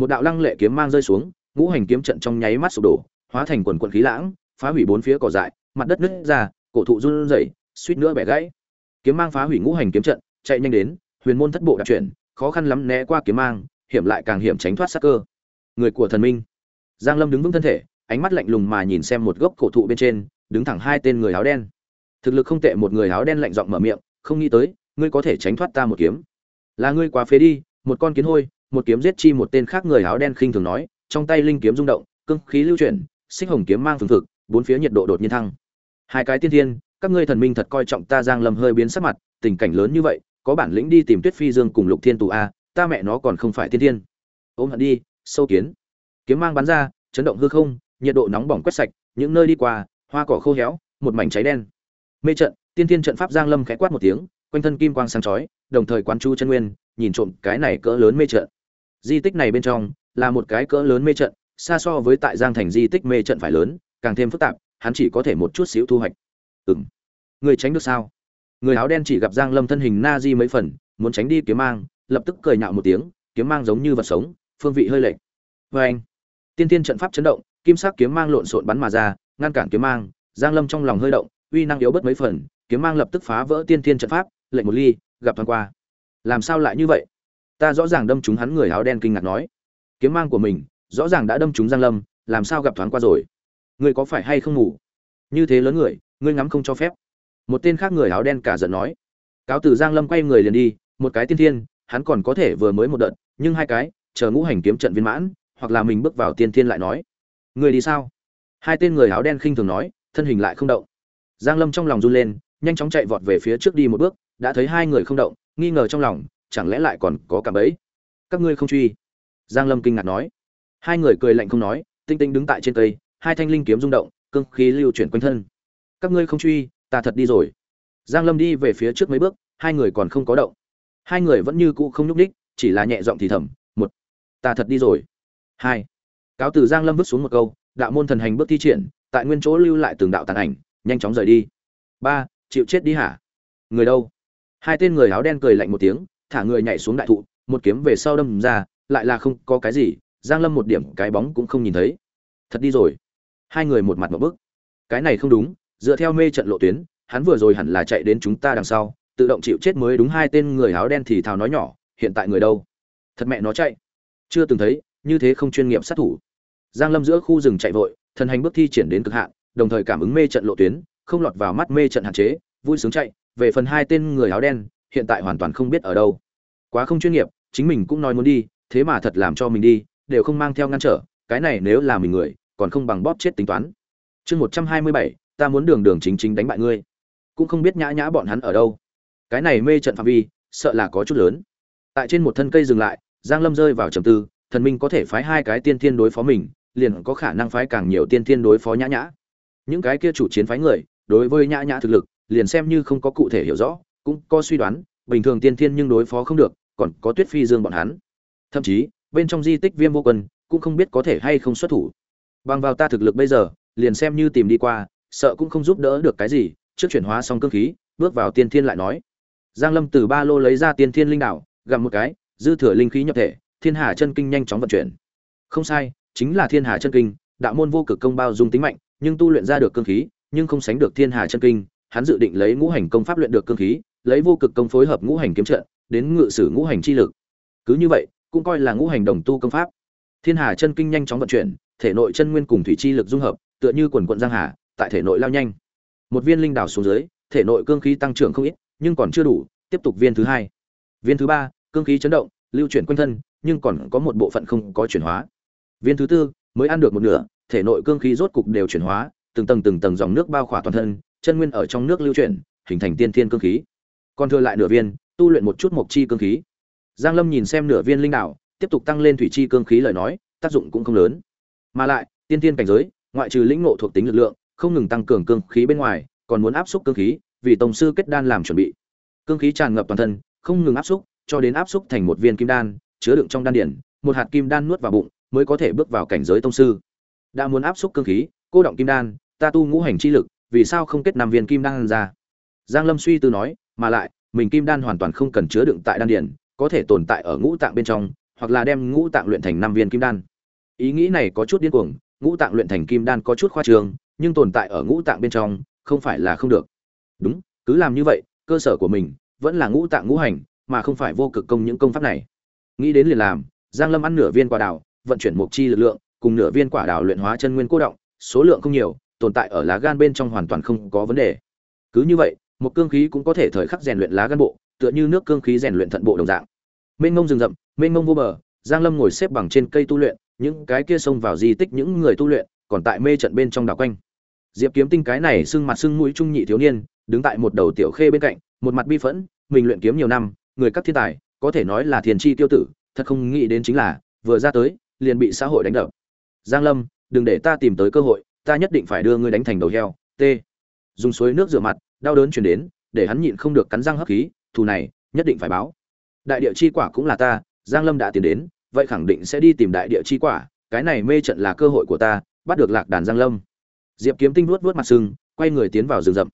một đạo lăng lệ kiếm mang rơi xuống, ngũ hành kiếm trận trong nháy mắt sụp đổ, hóa thành quần quận khí lãng, phá hủy bốn phía cỏ dại, mặt đất nứt ra, cổ thụ run rẩy, suýt nữa bẻ gãy. Kiếm mang phá hủy ngũ hành kiếm trận, chạy nhanh đến, huyền môn thất bộ đặc chuyển, khó khăn lắm né qua kiếm mang, hiểm lại càng hiểm tránh thoát sát cơ. Người của thần minh. Giang lâm đứng vững thân thể, ánh mắt lạnh lùng mà nhìn xem một gốc cổ thụ bên trên, đứng thẳng hai tên người áo đen. Thực lực không tệ, một người áo đen lạnh giọng mở miệng, không nghĩ tới, ngươi có thể tránh thoát ta một kiếm. Là ngươi quá phế đi, một con kiến hôi một kiếm giết chi một tên khác người áo đen khinh thường nói, trong tay linh kiếm rung động, cương khí lưu chuyển, xích hồng kiếm mang phương thực bốn phía nhiệt độ đột nhiên thăng. Hai cái tiên thiên, các ngươi thần minh thật coi trọng ta giang lâm hơi biến sắc mặt, tình cảnh lớn như vậy, có bản lĩnh đi tìm tuyết phi dương cùng lục thiên tù a ta mẹ nó còn không phải tiên thiên. Ôm hận đi, sâu kiến. Kiếm mang bắn ra, chấn động hư không, nhiệt độ nóng bỏng quét sạch, những nơi đi qua, hoa cỏ khô héo, một mảnh cháy đen. Mê trận, tiên thiên trận pháp giang lâm khẽ quát một tiếng, quanh thân kim quang sáng chói, đồng thời quán chu chân nguyên, nhìn trộm cái này cỡ lớn mê trận di tích này bên trong là một cái cỡ lớn mê trận xa so với tại giang thành di tích mê trận phải lớn càng thêm phức tạp hắn chỉ có thể một chút xíu thu hoạch. Ừm, người tránh được sao? Người áo đen chỉ gặp giang lâm thân hình na di mấy phần muốn tránh đi kiếm mang lập tức cười nhạo một tiếng kiếm mang giống như vật sống phương vị hơi lệch. Oeng. anh tiên tiên trận pháp chấn động kim sắc kiếm mang lộn xộn bắn mà ra ngăn cản kiếm mang giang lâm trong lòng hơi động uy năng yếu bất mấy phần kiếm mang lập tức phá vỡ tiên tiên trận pháp lệnh một ly gặp thoáng qua. Làm sao lại như vậy? Ta rõ ràng đâm trúng hắn người áo đen kinh ngạc nói. Kiếm mang của mình, rõ ràng đã đâm trúng giang lâm, làm sao gặp thoáng qua rồi? Ngươi có phải hay không ngủ? Như thế lớn người, ngươi ngắm không cho phép. Một tên khác người áo đen cả giận nói. Cáo từ giang lâm quay người liền đi, một cái tiên thiên, hắn còn có thể vừa mới một đợt, nhưng hai cái, chờ ngũ hành kiếm trận viên mãn, hoặc là mình bước vào tiên thiên lại nói. Người đi sao? Hai tên người áo đen khinh thường nói, thân hình lại không động. Giang lâm trong lòng run lên, nhanh chóng chạy vọt về phía trước đi một bước, đã thấy hai người không động, nghi ngờ trong lòng chẳng lẽ lại còn có cả bẫy? Các ngươi không truy. Giang lâm kinh ngạc nói. Hai người cười lạnh không nói, tinh tinh đứng tại trên cây, hai thanh linh kiếm rung động, cương khí lưu chuyển quanh thân. Các ngươi không truy, ta thật đi rồi. Giang lâm đi về phía trước mấy bước, hai người còn không có động. Hai người vẫn như cũ không nhúc đích chỉ là nhẹ giọng thì thầm, một, ta thật đi rồi. Hai, cáo từ giang lâm bước xuống một câu, đạo môn thần hành bước thi triển, tại nguyên chỗ lưu lại từng đạo tàn ảnh, nhanh chóng rời đi. Ba, chịu chết đi hả? Người đâu? Hai tên người áo đen cười lạnh một tiếng thả người nhảy xuống đại thụ, một kiếm về sau đâm ra, lại là không có cái gì, giang lâm một điểm cái bóng cũng không nhìn thấy. Thật đi rồi. Hai người một mặt một bức. Cái này không đúng, dựa theo mê trận lộ tuyến, hắn vừa rồi hẳn là chạy đến chúng ta đằng sau, tự động chịu chết mới đúng hai tên người áo đen thì thào nói nhỏ, hiện tại người đâu? Thật mẹ nó chạy. Chưa từng thấy, như thế không chuyên nghiệp sát thủ. Giang lâm giữa khu rừng chạy vội, thần hành bước thi triển đến cực hạn, đồng thời cảm ứng mê trận lộ tuyến, không lọt vào mắt mê trận hạn chế, vui sướng chạy, về phần hai tên người áo đen hiện tại hoàn toàn không biết ở đâu. Quá không chuyên nghiệp, chính mình cũng nói muốn đi, thế mà thật làm cho mình đi, đều không mang theo ngăn trở, cái này nếu là mình người, còn không bằng bóp chết tính toán. Chương một trăm hai mươi bảy, ta muốn đường đường chính chính đánh bại ngươi. Cũng không biết nhã nhã bọn hắn ở đâu. Cái này mê trận phạm vi, sợ là có chút lớn. Tại trên một thân cây dừng lại, giang lâm rơi vào trầm tư, thần minh có thể phái hai cái tiên thiên đối phó mình, liền có khả năng phái càng nhiều tiên thiên đối phó nhã nhã. Những cái kia chủ chiến phái người, đối với nhã nhã thực lực, liền xem như không có cụ thể hiểu rõ cũng có suy đoán, bình thường tiên thiên nhưng đối phó không được, còn có tuyết phi dương bọn hắn. Thậm chí, bên trong di tích viêm vô quân cũng không biết có thể hay không xuất thủ. Bằng vào ta thực lực bây giờ, liền xem như tìm đi qua, sợ cũng không giúp đỡ được cái gì, trước chuyển hóa xong cương khí, bước vào tiên thiên lại nói. Giang lâm từ ba lô lấy ra tiên thiên linh đạo gặm một cái, dư thừa linh khí nhập thể, thiên hà chân kinh nhanh chóng vận chuyển. Không sai, chính là thiên hà chân kinh, đạo môn vô cực công bao dung tính mạnh, nhưng tu luyện ra được cương khí, nhưng không sánh được thiên hà chân kinh, hắn dự định lấy ngũ hành công pháp luyện được cương khí lấy vô cực công phối hợp ngũ hành kiếm trận, đến ngự sử ngũ hành chi lực. Cứ như vậy, cũng coi là ngũ hành đồng tu công pháp. Thiên hà chân kinh nhanh chóng vận chuyển, thể nội chân nguyên cùng thủy chi lực dung hợp, tựa như quần quận giang hà, tại thể nội lao nhanh. Một viên linh đảo xuống dưới, thể nội cương khí tăng trưởng không ít, nhưng còn chưa đủ, tiếp tục viên thứ hai. Viên thứ ba, cương khí chấn động, lưu chuyển quanh thân, nhưng còn có một bộ phận không có chuyển hóa. Viên thứ tư, mới ăn được một nửa, thể nội cương khí rốt cục đều chuyển hóa, từng tầng từng tầng dòng nước bao khỏa toàn thân, chân nguyên ở trong nước lưu chuyển, hình thành tiên thiên cương khí còn thừa lại nửa viên, tu luyện một chút mộc chi cương khí. Giang lâm nhìn xem nửa viên linh đạo tiếp tục tăng lên thủy chi cương khí lời nói, tác dụng cũng không lớn. Mà lại, tiên tiên cảnh giới, ngoại trừ lĩnh ngộ thuộc tính lực lượng, không ngừng tăng cường cương khí bên ngoài, còn muốn áp xúc cương khí, vì tổng sư kết đan làm chuẩn bị. Cương khí tràn ngập toàn thân, không ngừng áp xúc, cho đến áp xúc thành một viên kim đan, chứa đựng trong đan điển, một hạt kim đan nuốt vào bụng, mới có thể bước vào cảnh giới tông sư. Đã muốn áp xúc cương khí, cô động kim đan, ta tu ngũ hành chi lực, vì sao không kết năm viên kim đan ra? Giang lâm suy tư nói mà lại, mình kim đan hoàn toàn không cần chứa đựng tại đan điền, có thể tồn tại ở ngũ tạng bên trong, hoặc là đem ngũ tạng luyện thành năm viên kim đan. Ý nghĩ này có chút điên cuồng, ngũ tạng luyện thành kim đan có chút khoa trương, nhưng tồn tại ở ngũ tạng bên trong, không phải là không được. Đúng, cứ làm như vậy, cơ sở của mình vẫn là ngũ tạng ngũ hành, mà không phải vô cực công những công pháp này. Nghĩ đến liền làm, giang lâm ăn nửa viên quả đào, vận chuyển mục chi lực lượng, cùng nửa viên quả đào luyện hóa chân nguyên cố động, số lượng không nhiều, tồn tại ở lá gan bên trong hoàn toàn không có vấn đề. Cứ như vậy một cương khí cũng có thể thời khắc rèn luyện lá gan bộ, tựa như nước cương khí rèn luyện thận bộ đồng dạng. Mênh mông rừng rậm, mênh mông vô bờ, giang lâm ngồi xếp bằng trên cây tu luyện, những cái kia xông vào di tích những người tu luyện, còn tại mê trận bên trong đảo quanh. Diệp kiếm tinh cái này sưng mặt sưng mũi trung nhị thiếu niên, đứng tại một đầu tiểu khê bên cạnh, một mặt bi phẫn, mình luyện kiếm nhiều năm, người các thiên tài, có thể nói là thiền chi tiêu tử, thật không nghĩ đến chính là, vừa ra tới, liền bị xã hội đánh đập. Giang lâm, đừng để ta tìm tới cơ hội, ta nhất định phải đưa ngươi đánh thành đầu heo, t. Dùng suối nước rửa mặt đau đớn chuyển đến, để hắn nhịn không được cắn răng hấp khí, thù này, nhất định phải báo. Đại địa chi quả cũng là ta, giang lâm đã tiến đến, vậy khẳng định sẽ đi tìm đại địa chi quả, cái này mê trận là cơ hội của ta, bắt được lạc đàn giang lâm. Diệp kiếm tinh vuốt vuốt mặt sưng quay người tiến vào rừng rậm.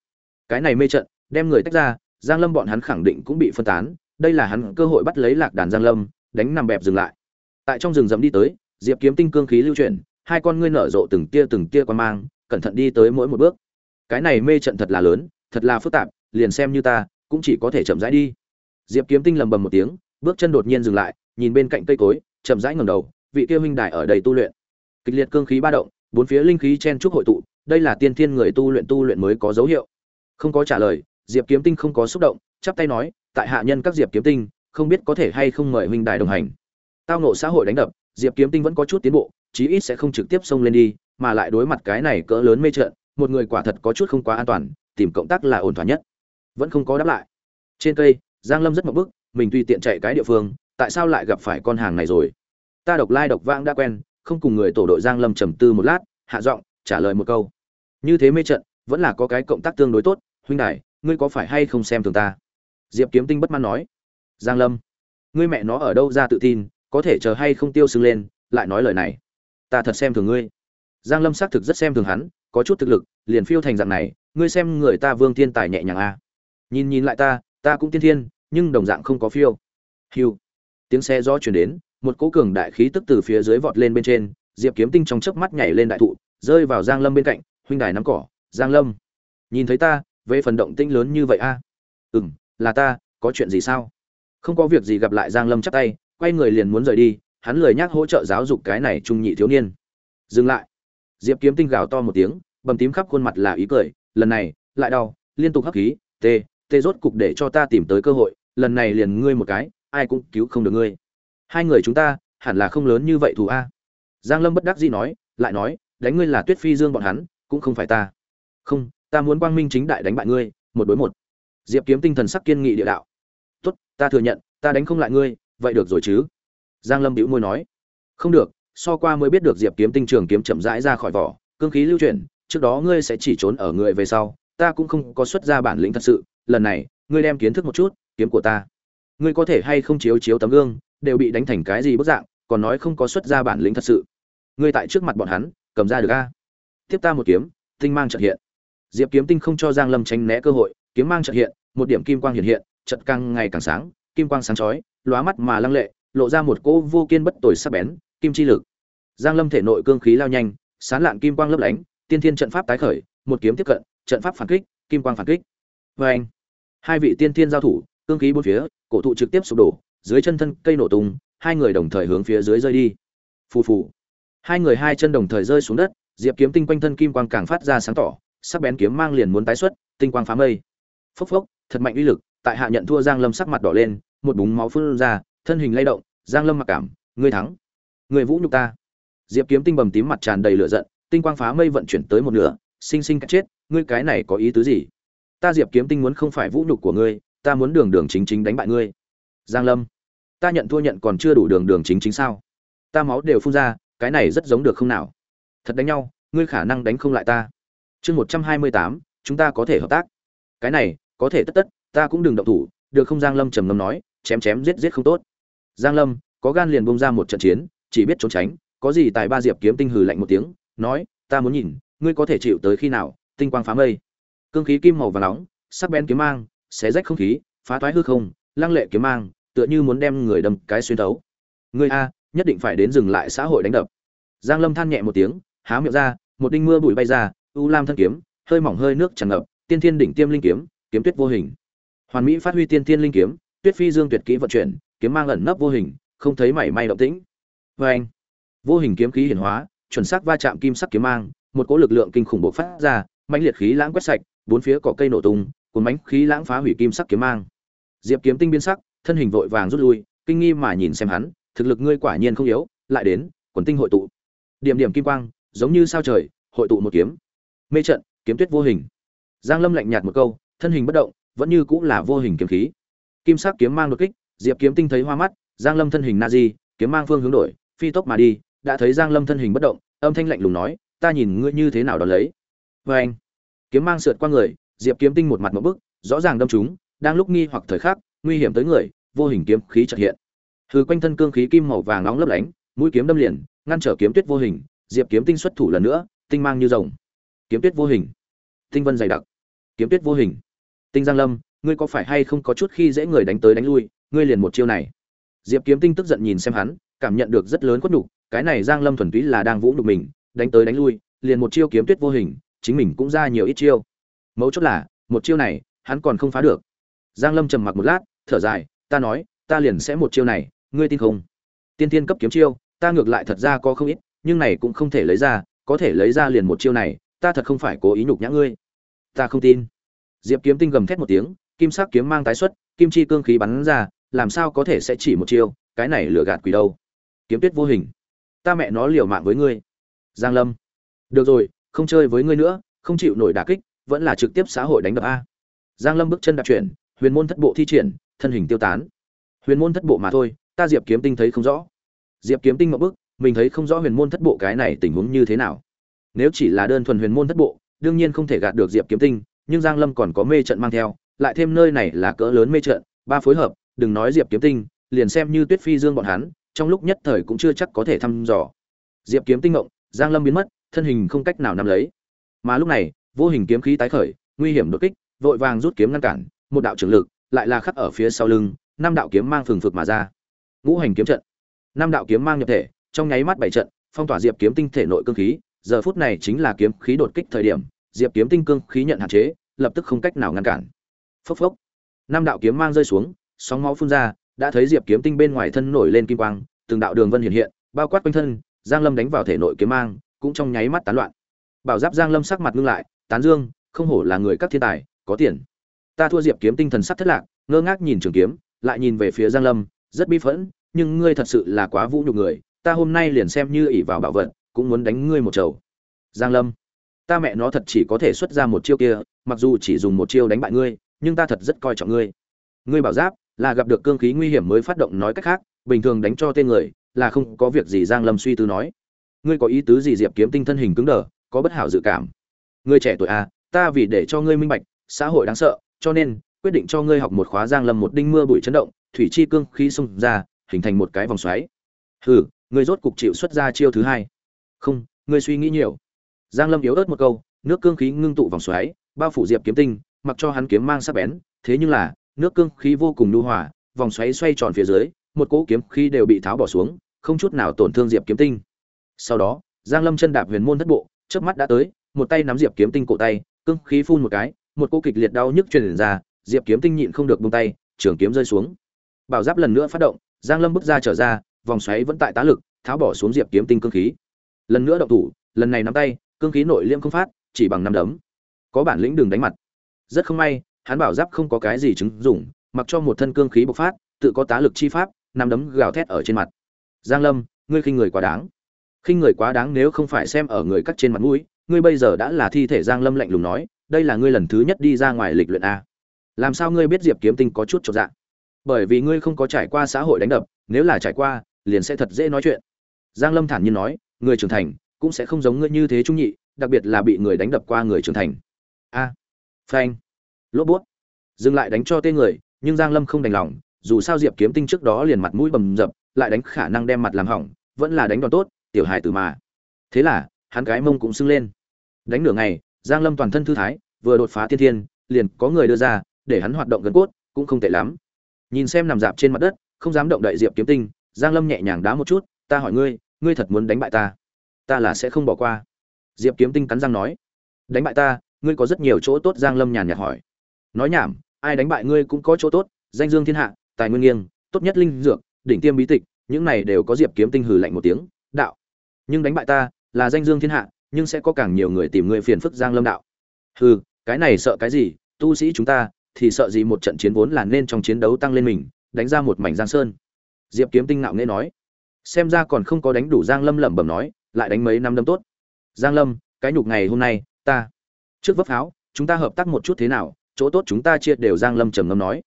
Cái này mê trận, đem người tách ra, giang lâm bọn hắn khẳng định cũng bị phân tán, đây là hắn cơ hội bắt lấy lạc đàn giang lâm, đánh nằm bẹp dừng lại. Tại trong rừng rậm đi tới, diệp kiếm tinh cương khí lưu chuyển, hai con ngươi nở rộ từng tia từng tia quan mang, cẩn thận đi tới mỗi một bước. Cái này mê trận thật là lớn thật là phức tạp liền xem như ta cũng chỉ có thể chậm rãi đi. Diệp kiếm tinh lầm bầm một tiếng bước chân đột nhiên dừng lại nhìn bên cạnh cây cối chậm rãi ngẩng đầu vị kia huynh đài ở đây tu luyện. Kịch liệt cương khí ba động bốn phía linh khí chen trúc hội tụ đây là tiên thiên người tu luyện tu luyện mới có dấu hiệu. Không có trả lời diệp kiếm tinh không có xúc động chắp tay nói tại hạ nhân các diệp kiếm tinh không biết có thể hay không mời huynh đài đồng hành. Tao nộ xã hội đánh đập diệp kiếm tinh vẫn có chút tiến bộ chí ít sẽ không trực tiếp xông lên đi mà lại đối mặt cái này cỡ lớn mê trận, một người quả thật có chút không quá an toàn tìm cộng tác là ổn thỏa nhất. Vẫn không có đáp lại. Trên cây, giang lâm rất mập bức, mình tùy tiện chạy cái địa phương, tại sao lại gặp phải con hàng này rồi? Ta độc lai độc vãng đã quen, không cùng người tổ đội giang lâm trầm tư một lát, hạ giọng, trả lời một câu. Như thế mê trận, vẫn là có cái cộng tác tương đối tốt, huynh đài, ngươi có phải hay không xem thường ta? Diệp kiếm tinh bất mãn nói. Giang lâm, ngươi mẹ nó ở đâu ra tự tin, có thể chờ hay không tiêu sưng lên, lại nói lời này. Ta thật xem thường ngươi. Giang lâm xác thực rất xem thường hắn, có chút thực lực, liền phiêu thành dạng này ngươi xem người ta vương thiên tài nhẹ nhàng a à. nhìn nhìn lại ta ta cũng tiên thiên, nhưng đồng dạng không có phiêu. Hiu tiếng xe gió chuyển đến, một cỗ cường đại khí tức từ phía dưới vọt lên bên trên, diệp kiếm tinh trong chớp mắt nhảy lên đại thụ, rơi vào giang lâm bên cạnh, huynh đài nắm cỏ, giang lâm. Nhìn thấy ta, về phần động tinh lớn như vậy a à? ừm, là ta, có chuyện gì sao? Không có việc gì gặp lại giang lâm chắp tay, quay người liền muốn rời đi, hắn lười nhắc hỗ trợ giáo dục cái này trung nhị thiếu niên. Dừng lại. Diệp kiếm tinh gào to một tiếng, bầm tím khắp khuôn mặt là ý cười lần này, lại đau, liên tục hấp khí tê tê rốt cục để cho ta tìm tới cơ hội, lần này liền ngươi một cái, ai cũng cứu không được ngươi. Hai người chúng ta, hẳn là không lớn như vậy thù a. Giang lâm bất đắc dĩ nói, lại nói, đánh ngươi là tuyết phi dương bọn hắn, cũng không phải ta. Không, ta muốn quang minh chính đại đánh bại ngươi, một đối một. Diệp kiếm tinh thần sắc kiên nghị địa đạo. Tốt, ta thừa nhận, ta đánh không lại ngươi, vậy được rồi chứ? Giang lâm bĩu môi nói. Không được, so qua mới biết được diệp kiếm tinh trường kiếm chậm rãi ra khỏi vỏ, cương khí lưu chuyển trước đó ngươi sẽ chỉ trốn ở người về sau, ta cũng không có xuất ra bản lĩnh thật sự, lần này, ngươi đem kiến thức một chút, kiếm của ta. Ngươi có thể hay không chiếu chiếu tấm gương, đều bị đánh thành cái gì bức dạng, còn nói không có xuất ra bản lĩnh thật sự. Ngươi tại trước mặt bọn hắn, cầm ra được a. Tiếp ta một kiếm, tinh mang trận hiện. Diệp kiếm tinh không cho giang lâm tránh né cơ hội, kiếm mang trận hiện, một điểm kim quang hiện hiện trận càng ngày càng sáng, kim quang sáng chói, lóa mắt mà lăng lệ, lộ ra một cỗ vô kiên bất tồi sắc bén, kim chi lực. Giang lâm thể nội cương khí lao nhanh, sán lạn kim quang lấp lánh tiên thiên trận pháp tái khởi, một kiếm tiếp cận, trận pháp phản kích, kim quang phản kích. Vê anh, hai vị tiên thiên giao thủ, cương khí bốn phía, cổ thụ trực tiếp sụp đổ, dưới chân thân cây nổ tung, hai người đồng thời hướng phía dưới rơi đi. Phù phù. Hai người hai chân đồng thời rơi xuống đất, diệp kiếm tinh quanh thân kim quang càng phát ra sáng tỏ, sắc bén kiếm mang liền muốn tái xuất, tinh quang phá mây. Phốc phốc, thật mạnh uy lực, tại hạ nhận thua giang lâm sắc mặt đỏ lên, một búng máu phun ra, thân hình lay động, giang lâm mặc cảm, ngươi thắng. Người vũ nhục ta. Diệp kiếm tinh bầm tím mặt tràn đầy lửa giận tinh quang phá mây vận chuyển tới một nửa, sinh sinh cách chết, ngươi cái này có ý tứ gì? Ta diệp kiếm tinh muốn không phải vũ nhục của ngươi, ta muốn đường đường chính chính đánh bại ngươi. Giang lâm, ta nhận thua nhận còn chưa đủ đường đường chính chính sao? Ta máu đều phun ra, cái này rất giống được không nào? Thật đánh nhau, ngươi khả năng đánh không lại ta. Chương một trăm hai mươi tám, chúng ta có thể hợp tác. Cái này, có thể tất tất, ta cũng đừng động thủ, được không? Giang lâm trầm ngâm nói, chém chém giết giết không tốt. Giang lâm, có gan liền bung ra một trận chiến, chỉ biết trốn tránh, có gì tài ba diệp kiếm tinh hừ lạnh một tiếng nói, ta muốn nhìn, ngươi có thể chịu tới khi nào, tinh quang phá mây. Cương khí kim màu và nóng, sắc bén kiếm mang, xé rách không khí, phá toái hư không, lăng lệ kiếm mang, tựa như muốn đem người đâm cái xuyên thấu. Ngươi a, nhất định phải đến dừng lại xã hội đánh đập. Giang lâm than nhẹ một tiếng, há miệng ra, một đinh mưa bụi bay ra, u lam thân kiếm, hơi mỏng hơi nước tràn ngập, tiên thiên đỉnh tiêm linh kiếm kiếm tuyết vô hình. Hoàn mỹ phát huy tiên thiên linh kiếm, tuyết phi dương tuyệt kỹ vận chuyển, kiếm mang ẩn nấp vô hình, không thấy mảy may động tĩnh. Vê anh vô hình kiếm khí hiển hóa chuẩn xác va chạm kim sắc kiếm mang, một cỗ lực lượng kinh khủng bộc phát ra, mãnh liệt khí lãng quét sạch, bốn phía cỏ cây nổ tung, cuốn mãnh khí lãng phá hủy kim sắc kiếm mang. Diệp kiếm tinh biến sắc, thân hình vội vàng rút lui, kinh nghi mà nhìn xem hắn, thực lực ngươi quả nhiên không yếu, lại đến, quần tinh hội tụ. Điểm điểm kim quang, giống như sao trời, hội tụ một kiếm. Mê trận, kiếm tuyết vô hình. Giang lâm lạnh nhạt một câu, thân hình bất động, vẫn như cũng là vô hình kiếm khí. Kim sắc kiếm mang đột kích, diệp kiếm tinh thấy hoa mắt, giang lâm thân hình na di, kiếm mang phương hướng đổi, phi tốc mà đi đã thấy giang lâm thân hình bất động âm thanh lạnh lùng nói ta nhìn ngươi như thế nào đó lấy? Và anh. Kiếm mang sượt qua người diệp kiếm tinh một mặt một bức rõ ràng đâm trúng, đang lúc nghi hoặc thời khắc nguy hiểm tới người vô hình kiếm khí chợt hiện. Thứ quanh thân cương khí kim màu vàng nóng lấp lánh mũi kiếm đâm liền ngăn trở kiếm tuyết vô hình diệp kiếm tinh xuất thủ lần nữa tinh mang như rồng. Kiếm tuyết vô hình. Tinh vân dày đặc. Kiếm tuyết vô hình. Tinh giang lâm ngươi có phải hay không có chút khi dễ người đánh tới đánh lui ngươi liền một chiêu này. Diệp kiếm tinh tức giận nhìn xem hắn cảm nhận được rất lớn quất nhục cái này giang lâm thuần túy là đang vũ nhục mình, đánh tới đánh lui, liền một chiêu kiếm tuyết vô hình, chính mình cũng ra nhiều ít chiêu. Mấu chốt là, một chiêu này, hắn còn không phá được. Giang lâm trầm mặc một lát, thở dài, ta nói, ta liền sẽ một chiêu này, ngươi tin không? Tiên tiên cấp kiếm chiêu, ta ngược lại thật ra có không ít, nhưng này cũng không thể lấy ra, có thể lấy ra liền một chiêu này, ta thật không phải cố ý nhục nhã ngươi. Ta không tin. Diệp kiếm tinh gầm thét một tiếng, kim sắc kiếm mang tái xuất, kim chi cương khí bắn ra, làm sao có thể sẽ chỉ một chiêu, cái này lừa gạt quỷ đâu. Kiếm tuyết vô hình ta mẹ nó liều mạng với ngươi. Giang lâm. Được rồi, không chơi với ngươi nữa, không chịu nổi đả kích, vẫn là trực tiếp xã hội đánh đập a. Giang lâm bước chân đạp chuyển, huyền môn thất bộ thi triển, thân hình tiêu tán. Huyền môn thất bộ mà thôi, ta diệp kiếm tinh thấy không rõ. Diệp kiếm tinh một bước, mình thấy không rõ huyền môn thất bộ cái này tình huống như thế nào. Nếu chỉ là đơn thuần huyền môn thất bộ, đương nhiên không thể gạt được diệp kiếm tinh, nhưng giang lâm còn có mê trận mang theo, lại thêm nơi này là cỡ lớn mê trận, ba phối hợp, đừng nói diệp kiếm tinh, liền xem như tuyết phi dương bọn hắn trong lúc nhất thời cũng chưa chắc có thể thăm dò. Diệp kiếm tinh ngộng, giang lâm biến mất, thân hình không cách nào nắm lấy. Mà lúc này, vô hình kiếm khí tái khởi, nguy hiểm đột kích, vội vàng rút kiếm ngăn cản, một đạo trưởng lực lại là khắc ở phía sau lưng, năm đạo kiếm mang phừng phực mà ra. Ngũ hành kiếm trận. Năm đạo kiếm mang nhập thể, trong nháy mắt bảy trận, phong tỏa diệp kiếm tinh thể nội cương khí, giờ phút này chính là kiếm khí đột kích thời điểm, diệp kiếm tinh cương khí nhận hạn chế, lập tức không cách nào ngăn cản. Phốc phốc. Năm đạo kiếm mang rơi xuống, sóng máu phun ra đã thấy diệp kiếm tinh bên ngoài thân nổi lên kim quang, từng đạo đường vân hiện hiện, bao quát quanh thân, giang lâm đánh vào thể nội kiếm mang, cũng trong nháy mắt tán loạn. Bảo giáp giang lâm sắc mặt ngưng lại, tán dương, không hổ là người các thiên tài, có tiền. Ta thua diệp kiếm tinh thần sắc thất lạc, ngơ ngác nhìn trường kiếm, lại nhìn về phía giang lâm, rất bi phẫn, nhưng ngươi thật sự là quá vũ nhục người, ta hôm nay liền xem như ỷ vào bảo vật, cũng muốn đánh ngươi một chầu. Giang lâm, ta mẹ nó thật chỉ có thể xuất ra một chiêu kia, mặc dù chỉ dùng một chiêu đánh bại ngươi, nhưng ta thật rất coi trọng ngươi. Ngươi bảo giáp là gặp được cương khí nguy hiểm mới phát động nói cách khác, bình thường đánh cho tên người, là không có việc gì giang lâm suy tư nói. Ngươi có ý tứ gì diệp kiếm tinh thân hình cứng đờ, có bất hảo dự cảm. Ngươi trẻ tuổi à ta vì để cho ngươi minh bạch, xã hội đáng sợ, cho nên, quyết định cho ngươi học một khóa giang lâm một đinh mưa bụi chấn động, thủy chi cương khí xung ra, hình thành một cái vòng xoáy. Hừ, ngươi rốt cục chịu xuất ra chiêu thứ hai. Không, ngươi suy nghĩ nhiều. Giang lâm yếu ớt một câu, nước cương khí ngưng tụ vòng xoáy, bao phủ diệp kiếm tinh, mặc cho hắn kiếm mang sắc bén, thế nhưng là nước cương khí vô cùng nhu hòa, vòng xoáy xoay tròn phía dưới, một cỗ kiếm khí đều bị tháo bỏ xuống, không chút nào tổn thương diệp kiếm tinh. Sau đó, giang lâm chân đạp huyền môn thất bộ, chớp mắt đã tới, một tay nắm diệp kiếm tinh cổ tay, cương khí phun một cái, một cỗ kịch liệt đau nhức truyền ra, diệp kiếm tinh nhịn không được buông tay, trường kiếm rơi xuống. Bảo giáp lần nữa phát động, giang lâm bước ra trở ra, vòng xoáy vẫn tại tá lực, tháo bỏ xuống diệp kiếm tinh cương khí. Lần nữa động thủ, lần này nắm tay, cương khí nội liêm không phát, chỉ bằng năm đấm. Có bản lĩnh đường đánh mặt. Rất không may hắn bảo giáp không có cái gì chứng dụng, mặc cho một thân cương khí bộc phát, tự có tá lực chi pháp năm đấm gào thét ở trên mặt. Giang lâm, ngươi khinh người quá đáng. Khinh người quá đáng nếu không phải xem ở người cắt trên mặt mũi, ngươi bây giờ đã là thi thể giang lâm lạnh lùng nói, đây là ngươi lần thứ nhất đi ra ngoài lịch luyện a. Làm sao ngươi biết diệp kiếm tinh có chút chột dạng bởi vì ngươi không có trải qua xã hội đánh đập, nếu là trải qua, liền sẽ thật dễ nói chuyện. Giang lâm thản nhiên nói, người trưởng thành cũng sẽ không giống ngươi như thế trung nhị, đặc biệt là bị người đánh đập qua người trưởng thành. A. Phanh lốp bút. Dừng lại đánh cho tên người, nhưng giang lâm không đành lòng, dù sao diệp kiếm tinh trước đó liền mặt mũi bầm dập, lại đánh khả năng đem mặt làm hỏng, vẫn là đánh đòn tốt, tiểu hài tử mà. Thế là, hắn gái mông cũng sưng lên. Đánh nửa ngày, giang lâm toàn thân thư thái, vừa đột phá thiên thiên, liền có người đưa ra, để hắn hoạt động gần cốt, cũng không tệ lắm. Nhìn xem nằm dạp trên mặt đất, không dám động đậy diệp kiếm tinh, giang lâm nhẹ nhàng đá một chút, ta hỏi ngươi ngươi thật muốn đánh bại ta? Ta là sẽ không bỏ qua. Diệp kiếm tinh cắn răng nói, đánh bại ta, ngươi có rất nhiều chỗ tốt. Giang lâm nhàn nhạt hỏi nói nhảm, ai đánh bại ngươi cũng có chỗ tốt, danh dương thiên hạ, tài nguyên nghiêng, tốt nhất linh dược, đỉnh tiêm bí tịch, những này đều có diệp kiếm tinh hừ lạnh một tiếng, đạo. Nhưng đánh bại ta, là danh dương thiên hạ, nhưng sẽ có càng nhiều người tìm ngươi phiền phức giang lâm đạo. Hừ, cái này sợ cái gì, tu sĩ chúng ta, thì sợ gì một trận chiến vốn là nên trong chiến đấu tăng lên mình, đánh ra một mảnh giang sơn. Diệp kiếm tinh ngạo nghễ nói. Xem ra còn không có đánh đủ giang lâm lẩm bẩm nói, lại đánh mấy năm đâm tốt. Giang lâm, cái nhục ngày hôm nay, ta. Trước vấp pháo, chúng ta hợp tác một chút thế nào chỗ tốt chúng ta chia đều giang lâm trầm ngâm nói.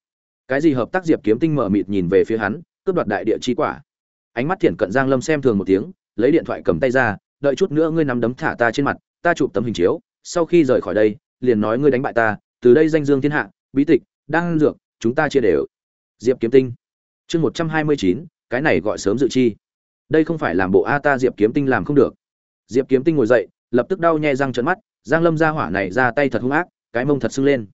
Cái gì hợp tác diệp kiếm tinh mở mịt nhìn về phía hắn, cướp đoạt đại địa chi quả. Ánh mắt thiện cận giang lâm xem thường một tiếng, lấy điện thoại cầm tay ra, đợi chút nữa ngươi nắm đấm thả ta trên mặt, ta chụp tấm hình chiếu, sau khi rời khỏi đây, liền nói ngươi đánh bại ta, từ đây danh dương thiên hạ, bí tịch đang dược, chúng ta chia đều. Diệp kiếm tinh. Chương một trăm hai mươi chín, cái này gọi sớm dự chi. Đây không phải làm bộ a ta diệp kiếm tinh làm không được. Diệp kiếm tinh ngồi dậy, lập tức đau nhè răng trợn mắt, giang lâm ra hỏa này ra tay thật hung ác, cái mông thật sưng lên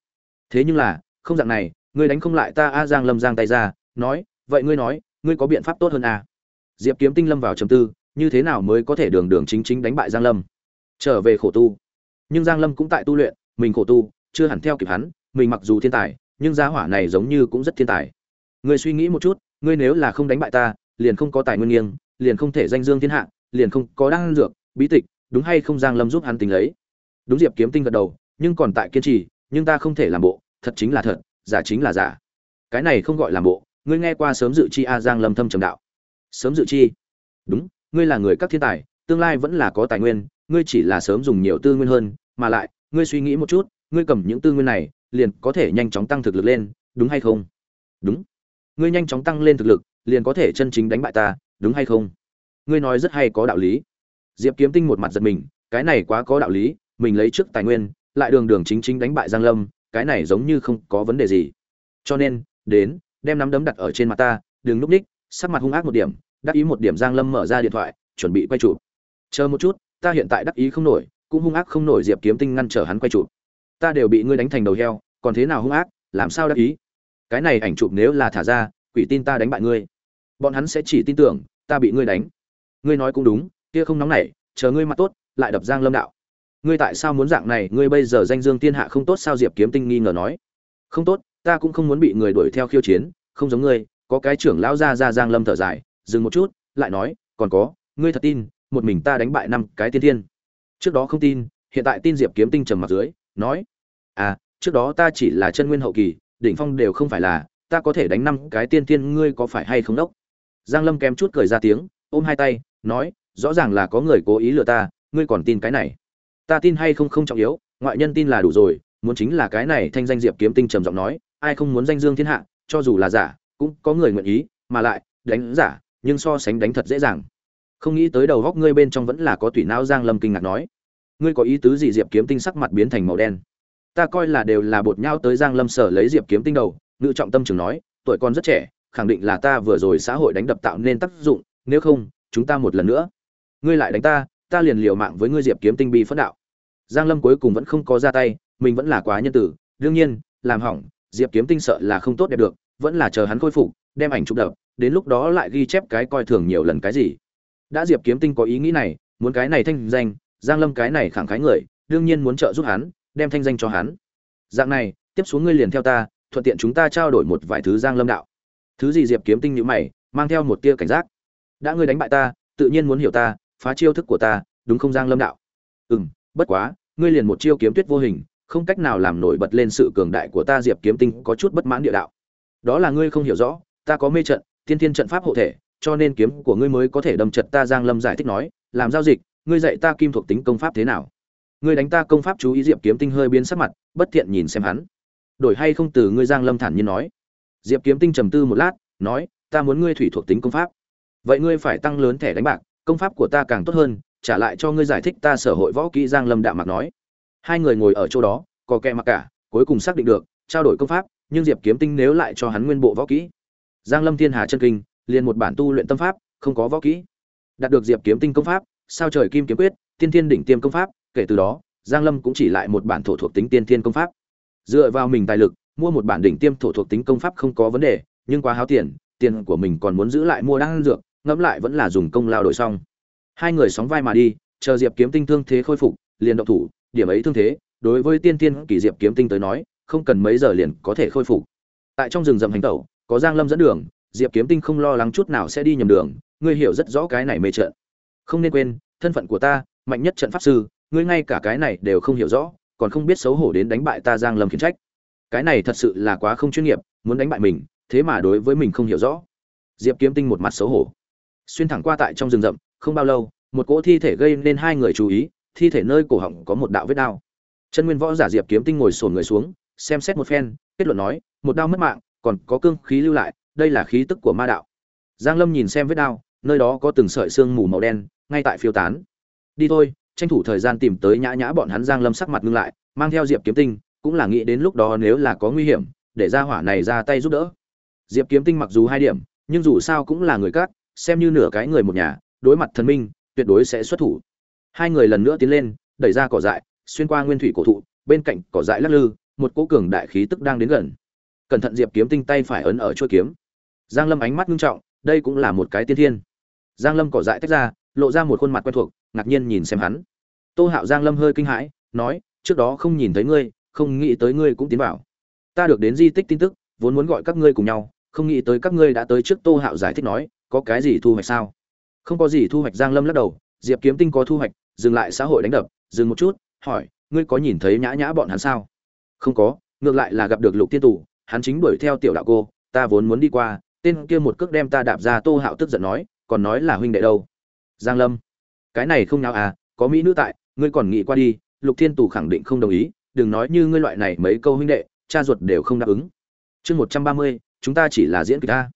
thế nhưng là, không dạng này, ngươi đánh không lại ta a giang lâm giang tay ra, nói, vậy ngươi nói, ngươi có biện pháp tốt hơn a diệp kiếm tinh lâm vào trầm tư, như thế nào mới có thể đường đường chính chính đánh bại giang lâm? Trở về khổ tu. Nhưng giang lâm cũng tại tu luyện, mình khổ tu, chưa hẳn theo kịp hắn, mình mặc dù thiên tài, nhưng gia hỏa này giống như cũng rất thiên tài. Ngươi suy nghĩ một chút, ngươi nếu là không đánh bại ta, liền không có tài nguyên nghiêng, liền không thể danh dương thiên hạ, liền không có đang dược, bí tịch, đúng hay không giang lâm giúp hắn tính lấy? Đúng diệp kiếm tinh gật đầu, nhưng còn tại kiên trì nhưng ta không thể làm bộ, thật chính là thật, giả chính là giả. Cái này không gọi làm bộ, ngươi nghe qua sớm dự chi a giang lâm thâm trầm đạo. Sớm dự chi? Đúng, ngươi là người các thiên tài, tương lai vẫn là có tài nguyên, ngươi chỉ là sớm dùng nhiều tư nguyên hơn, mà lại, ngươi suy nghĩ một chút, ngươi cầm những tư nguyên này, liền có thể nhanh chóng tăng thực lực lên, đúng hay không? Đúng. Ngươi nhanh chóng tăng lên thực lực, liền có thể chân chính đánh bại ta, đúng hay không? Ngươi nói rất hay có đạo lý. Diệp kiếm tinh một mặt giật mình, cái này quá có đạo lý, mình lấy trước tài nguyên lại đường đường chính chính đánh bại giang lâm, cái này giống như không có vấn đề gì. Cho nên, đến, đem nắm đấm đặt ở trên mặt ta, đừng lúc ních, sắc mặt hung ác một điểm, đắc ý một điểm giang lâm mở ra điện thoại, chuẩn bị quay chụp. Chờ một chút, ta hiện tại đắc ý không nổi, cũng hung ác không nổi diệp kiếm tinh ngăn trở hắn quay chụp. Ta đều bị ngươi đánh thành đầu heo, còn thế nào hung ác, làm sao đắc ý? Cái này ảnh chụp nếu là thả ra, quỷ tin ta đánh bại ngươi. Bọn hắn sẽ chỉ tin tưởng, ta bị ngươi đánh. Ngươi nói cũng đúng, kia không nóng nảy, chờ ngươi mặt tốt, lại đập giang lâm đạo ngươi tại sao muốn dạng này? Ngươi bây giờ danh dương thiên hạ không tốt sao? Diệp kiếm tinh nghi ngờ nói. Không tốt, ta cũng không muốn bị người đuổi theo khiêu chiến, không giống ngươi. Có cái trưởng lão gia ra giang lâm thở dài, dừng một chút, lại nói, còn có, ngươi thật tin, một mình ta đánh bại năm cái tiên thiên. Trước đó không tin, hiện tại tin diệp kiếm tinh trầm mặt dưới, nói à trước đó ta chỉ là chân nguyên hậu kỳ, đỉnh phong đều không phải là, ta có thể đánh năm cái tiên thiên, ngươi có phải hay không đốc? Giang lâm kém chút cười ra tiếng, ôm hai tay, nói, rõ ràng là có người cố ý lừa ta, ngươi còn tin cái này ta tin hay không không trọng yếu, ngoại nhân tin là đủ rồi, muốn chính là cái này thanh danh diệp kiếm tinh trầm giọng nói, ai không muốn danh dương thiên hạ, cho dù là giả, cũng có người nguyện ý, mà lại, đánh giả, nhưng so sánh đánh thật dễ dàng. Không nghĩ tới đầu góc ngươi bên trong vẫn là có tủy não giang lâm kinh ngạc nói. Ngươi có ý tứ gì diệp kiếm tinh sắc mặt biến thành màu đen? Ta coi là đều là bột nhau tới giang lâm sở lấy diệp kiếm tinh đầu, ngự trọng tâm trường nói, tuổi còn rất trẻ, khẳng định là ta vừa rồi xã hội đánh đập tạo nên tác dụng, nếu không, chúng ta một lần nữa. Ngươi lại đánh ta ta liền liều mạng với ngươi diệp kiếm tinh bị phẫn đạo. Giang lâm cuối cùng vẫn không có ra tay, mình vẫn là quá nhân tử. Đương nhiên, làm hỏng, diệp kiếm tinh sợ là không tốt đẹp được, vẫn là chờ hắn khôi phục, đem ảnh chụp đập, đến lúc đó lại ghi chép cái coi thường nhiều lần cái gì. Đã diệp kiếm tinh có ý nghĩ này, muốn cái này thanh danh, giang lâm cái này khẳng khái người, đương nhiên muốn trợ giúp hắn, đem thanh danh cho hắn. Dạng này, tiếp xuống ngươi liền theo ta, thuận tiện chúng ta trao đổi một vài thứ giang lâm đạo. Thứ gì diệp kiếm tinh như mày, mang theo một tia cảnh giác. Đã ngươi đánh bại ta, tự nhiên muốn hiểu ta phá chiêu thức của ta, đúng không giang lâm đạo? Ừ bất quá, ngươi liền một chiêu kiếm tuyết vô hình, không cách nào làm nổi bật lên sự cường đại của ta diệp kiếm tinh có chút bất mãn địa đạo. Đó là ngươi không hiểu rõ, ta có mê trận, tiên thiên trận pháp hộ thể, cho nên kiếm của ngươi mới có thể đâm chật ta giang lâm giải thích nói, làm giao dịch, ngươi dạy ta kim thuộc tính công pháp thế nào? Ngươi đánh ta công pháp chú ý diệp kiếm tinh hơi biến sắc mặt, bất thiện nhìn xem hắn. Đổi hay không từ ngươi giang lâm thản nhiên nói. Diệp kiếm tinh trầm tư một lát, nói, ta muốn ngươi thủy thuộc tính công pháp. Vậy ngươi phải tăng lớn thẻ đánh bạc công pháp của ta càng tốt hơn, trả lại cho ngươi giải thích ta sở hội võ kỹ giang lâm đạm mặc nói. Hai người ngồi ở chỗ đó có kẻ mặc cả, cuối cùng xác định được, trao đổi công pháp, nhưng diệp kiếm tinh nếu lại cho hắn nguyên bộ võ kỹ. Giang lâm thiên hà chân kinh, liền một bản tu luyện tâm pháp, không có võ kỹ. Đạt được diệp kiếm tinh công pháp, sao trời kim kiếm quyết, tiên thiên đỉnh tiêm công pháp, kể từ đó, giang lâm cũng chỉ lại một bản thổ thuộc tính tiên thiên công pháp. Dựa vào mình tài lực, mua một bản đỉnh tiêm thổ thuộc tính công pháp không có vấn đề, nhưng quá háo tiền tiền của mình còn muốn giữ lại mua đan dược ngẫm lại vẫn là dùng công lao đổi xong. Hai người sóng vai mà đi, chờ diệp kiếm tinh thương thế khôi phục, liền động thủ, điểm ấy thương thế, đối với tiên tiên kỳ diệp kiếm tinh tới nói, không cần mấy giờ liền có thể khôi phục. Tại trong rừng rậm hành tẩu, có giang lâm dẫn đường, diệp kiếm tinh không lo lắng chút nào sẽ đi nhầm đường, ngươi hiểu rất rõ cái này mê trận. Không nên quên, thân phận của ta, mạnh nhất trận pháp sư, ngươi ngay cả cái này đều không hiểu rõ, còn không biết xấu hổ đến đánh bại ta giang lâm khiển trách. Cái này thật sự là quá không chuyên nghiệp, muốn đánh bại mình, thế mà đối với mình không hiểu rõ. Diệp kiếm tinh một mặt xấu hổ xuyên thẳng qua tại trong rừng rậm, không bao lâu, một cỗ thi thể gây nên hai người chú ý, thi thể nơi cổ họng có một đạo vết đao. Chân nguyên võ giả diệp kiếm tinh ngồi sồn người xuống, xem xét một phen, kết luận nói, một đao mất mạng, còn có cương khí lưu lại, đây là khí tức của ma đạo. Giang lâm nhìn xem vết đao, nơi đó có từng sợi xương mù màu đen, ngay tại phiêu tán. Đi thôi, tranh thủ thời gian tìm tới nhã nhã bọn hắn, giang lâm sắc mặt ngưng lại, mang theo diệp kiếm tinh, cũng là nghĩ đến lúc đó nếu là có nguy hiểm, để ra hỏa này ra tay giúp đỡ. Diệp kiếm tinh mặc dù hai điểm, nhưng dù sao cũng là người cát xem như nửa cái người một nhà, đối mặt thần minh, tuyệt đối sẽ xuất thủ. Hai người lần nữa tiến lên, đẩy ra cỏ dại, xuyên qua nguyên thủy cổ thụ, bên cạnh cỏ dại lắc lư, một cỗ cường đại khí tức đang đến gần. Cẩn thận diệp kiếm tinh tay phải ấn ở chuôi kiếm. Giang lâm ánh mắt nghiêm trọng, đây cũng là một cái tiên thiên. Giang lâm cỏ dại tách ra, lộ ra một khuôn mặt quen thuộc, ngạc nhiên nhìn xem hắn. Tô hạo giang lâm hơi kinh hãi, nói, trước đó không nhìn thấy ngươi, không nghĩ tới ngươi cũng tiến vào. Ta được đến di tích tin tức, vốn muốn gọi các ngươi cùng nhau, không nghĩ tới các ngươi đã tới trước tô hạo giải thích nói có cái gì thu hoạch sao? Không có gì thu hoạch, giang lâm lắc đầu, diệp kiếm tinh có thu hoạch, dừng lại xã hội đánh đập, dừng một chút, hỏi, ngươi có nhìn thấy nhã nhã bọn hắn sao? Không có, ngược lại là gặp được lục tiên tù, hắn chính đuổi theo tiểu đạo cô, ta vốn muốn đi qua, tên kia một cước đem ta đạp ra tô hạo tức giận nói, còn nói là huynh đệ đâu? Giang lâm, cái này không nào à có mỹ nữ tại, ngươi còn nghĩ qua đi, lục thiên tù khẳng định không đồng ý, đừng nói như ngươi loại này mấy câu huynh đệ, cha ruột đều không đáp ứng. Chương một trăm ba mươi, chúng ta chỉ là diễn kịch ta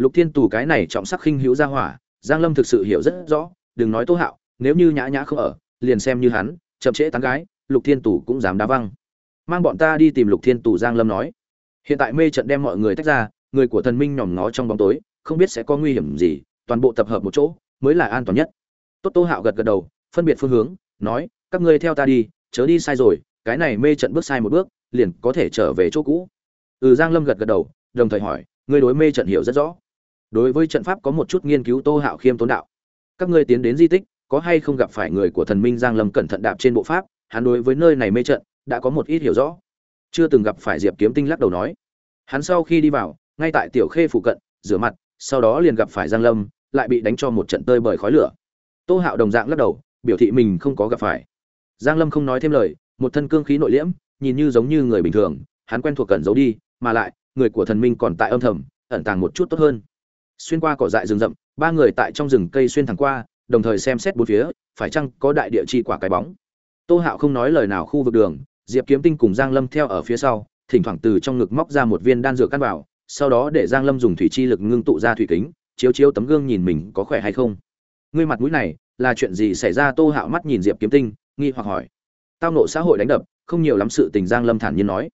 lục thiên tù cái này trọng sắc khinh hữu gia hỏa, giang lâm thực sự hiểu rất rõ, đừng nói tô hạo, nếu như nhã nhã không ở, liền xem như hắn, chậm trễ tán gái, lục thiên tù cũng dám đá văng. Mang bọn ta đi tìm lục thiên tù, giang lâm nói. Hiện tại mê trận đem mọi người tách ra, người của thần minh nhòm ngó trong bóng tối, không biết sẽ có nguy hiểm gì, toàn bộ tập hợp một chỗ, mới là an toàn nhất. Tốt tô hạo gật gật đầu, phân biệt phương hướng, nói, các ngươi theo ta đi, chớ đi sai rồi, cái này mê trận bước sai một bước, liền có thể trở về chỗ cũ. Ừ giang lâm gật gật đầu, đồng thời hỏi, ngươi đối mê trận hiểu rất rõ đối với trận pháp có một chút nghiên cứu tô hạo khiêm tốn đạo. Các ngươi tiến đến di tích, có hay không gặp phải người của thần minh giang lâm cẩn thận đạp trên bộ pháp, hắn đối với nơi này mê trận, đã có một ít hiểu rõ. Chưa từng gặp phải diệp kiếm tinh lắc đầu nói. Hắn sau khi đi vào, ngay tại tiểu khê phụ cận, rửa mặt, sau đó liền gặp phải giang lâm, lại bị đánh cho một trận tơi bởi khói lửa. Tô hạo đồng dạng lắc đầu, biểu thị mình không có gặp phải. Giang lâm không nói thêm lời, một thân cương khí nội liễm, nhìn như giống như người bình thường, hắn quen thuộc cẩn giấu đi, mà lại, người của thần minh còn tại âm thầm, ẩn tàng một chút tốt hơn xuyên qua cỏ dại rừng rậm, ba người tại trong rừng cây xuyên thẳng qua, đồng thời xem xét bốn phía, phải chăng có đại địa chi quả cái bóng. Tô hạo không nói lời nào khu vực đường, diệp kiếm tinh cùng giang lâm theo ở phía sau, thỉnh thoảng từ trong ngực móc ra một viên đan dược căn vào sau đó để giang lâm dùng thủy chi lực ngưng tụ ra thủy kính, chiếu chiếu tấm gương nhìn mình có khỏe hay không. Ngươi mặt mũi này, là chuyện gì xảy ra? Tô hạo mắt nhìn diệp kiếm tinh, nghi hoặc hỏi. Tao nộ xã hội đánh đập, không nhiều lắm sự tình giang lâm thản nhiên nói.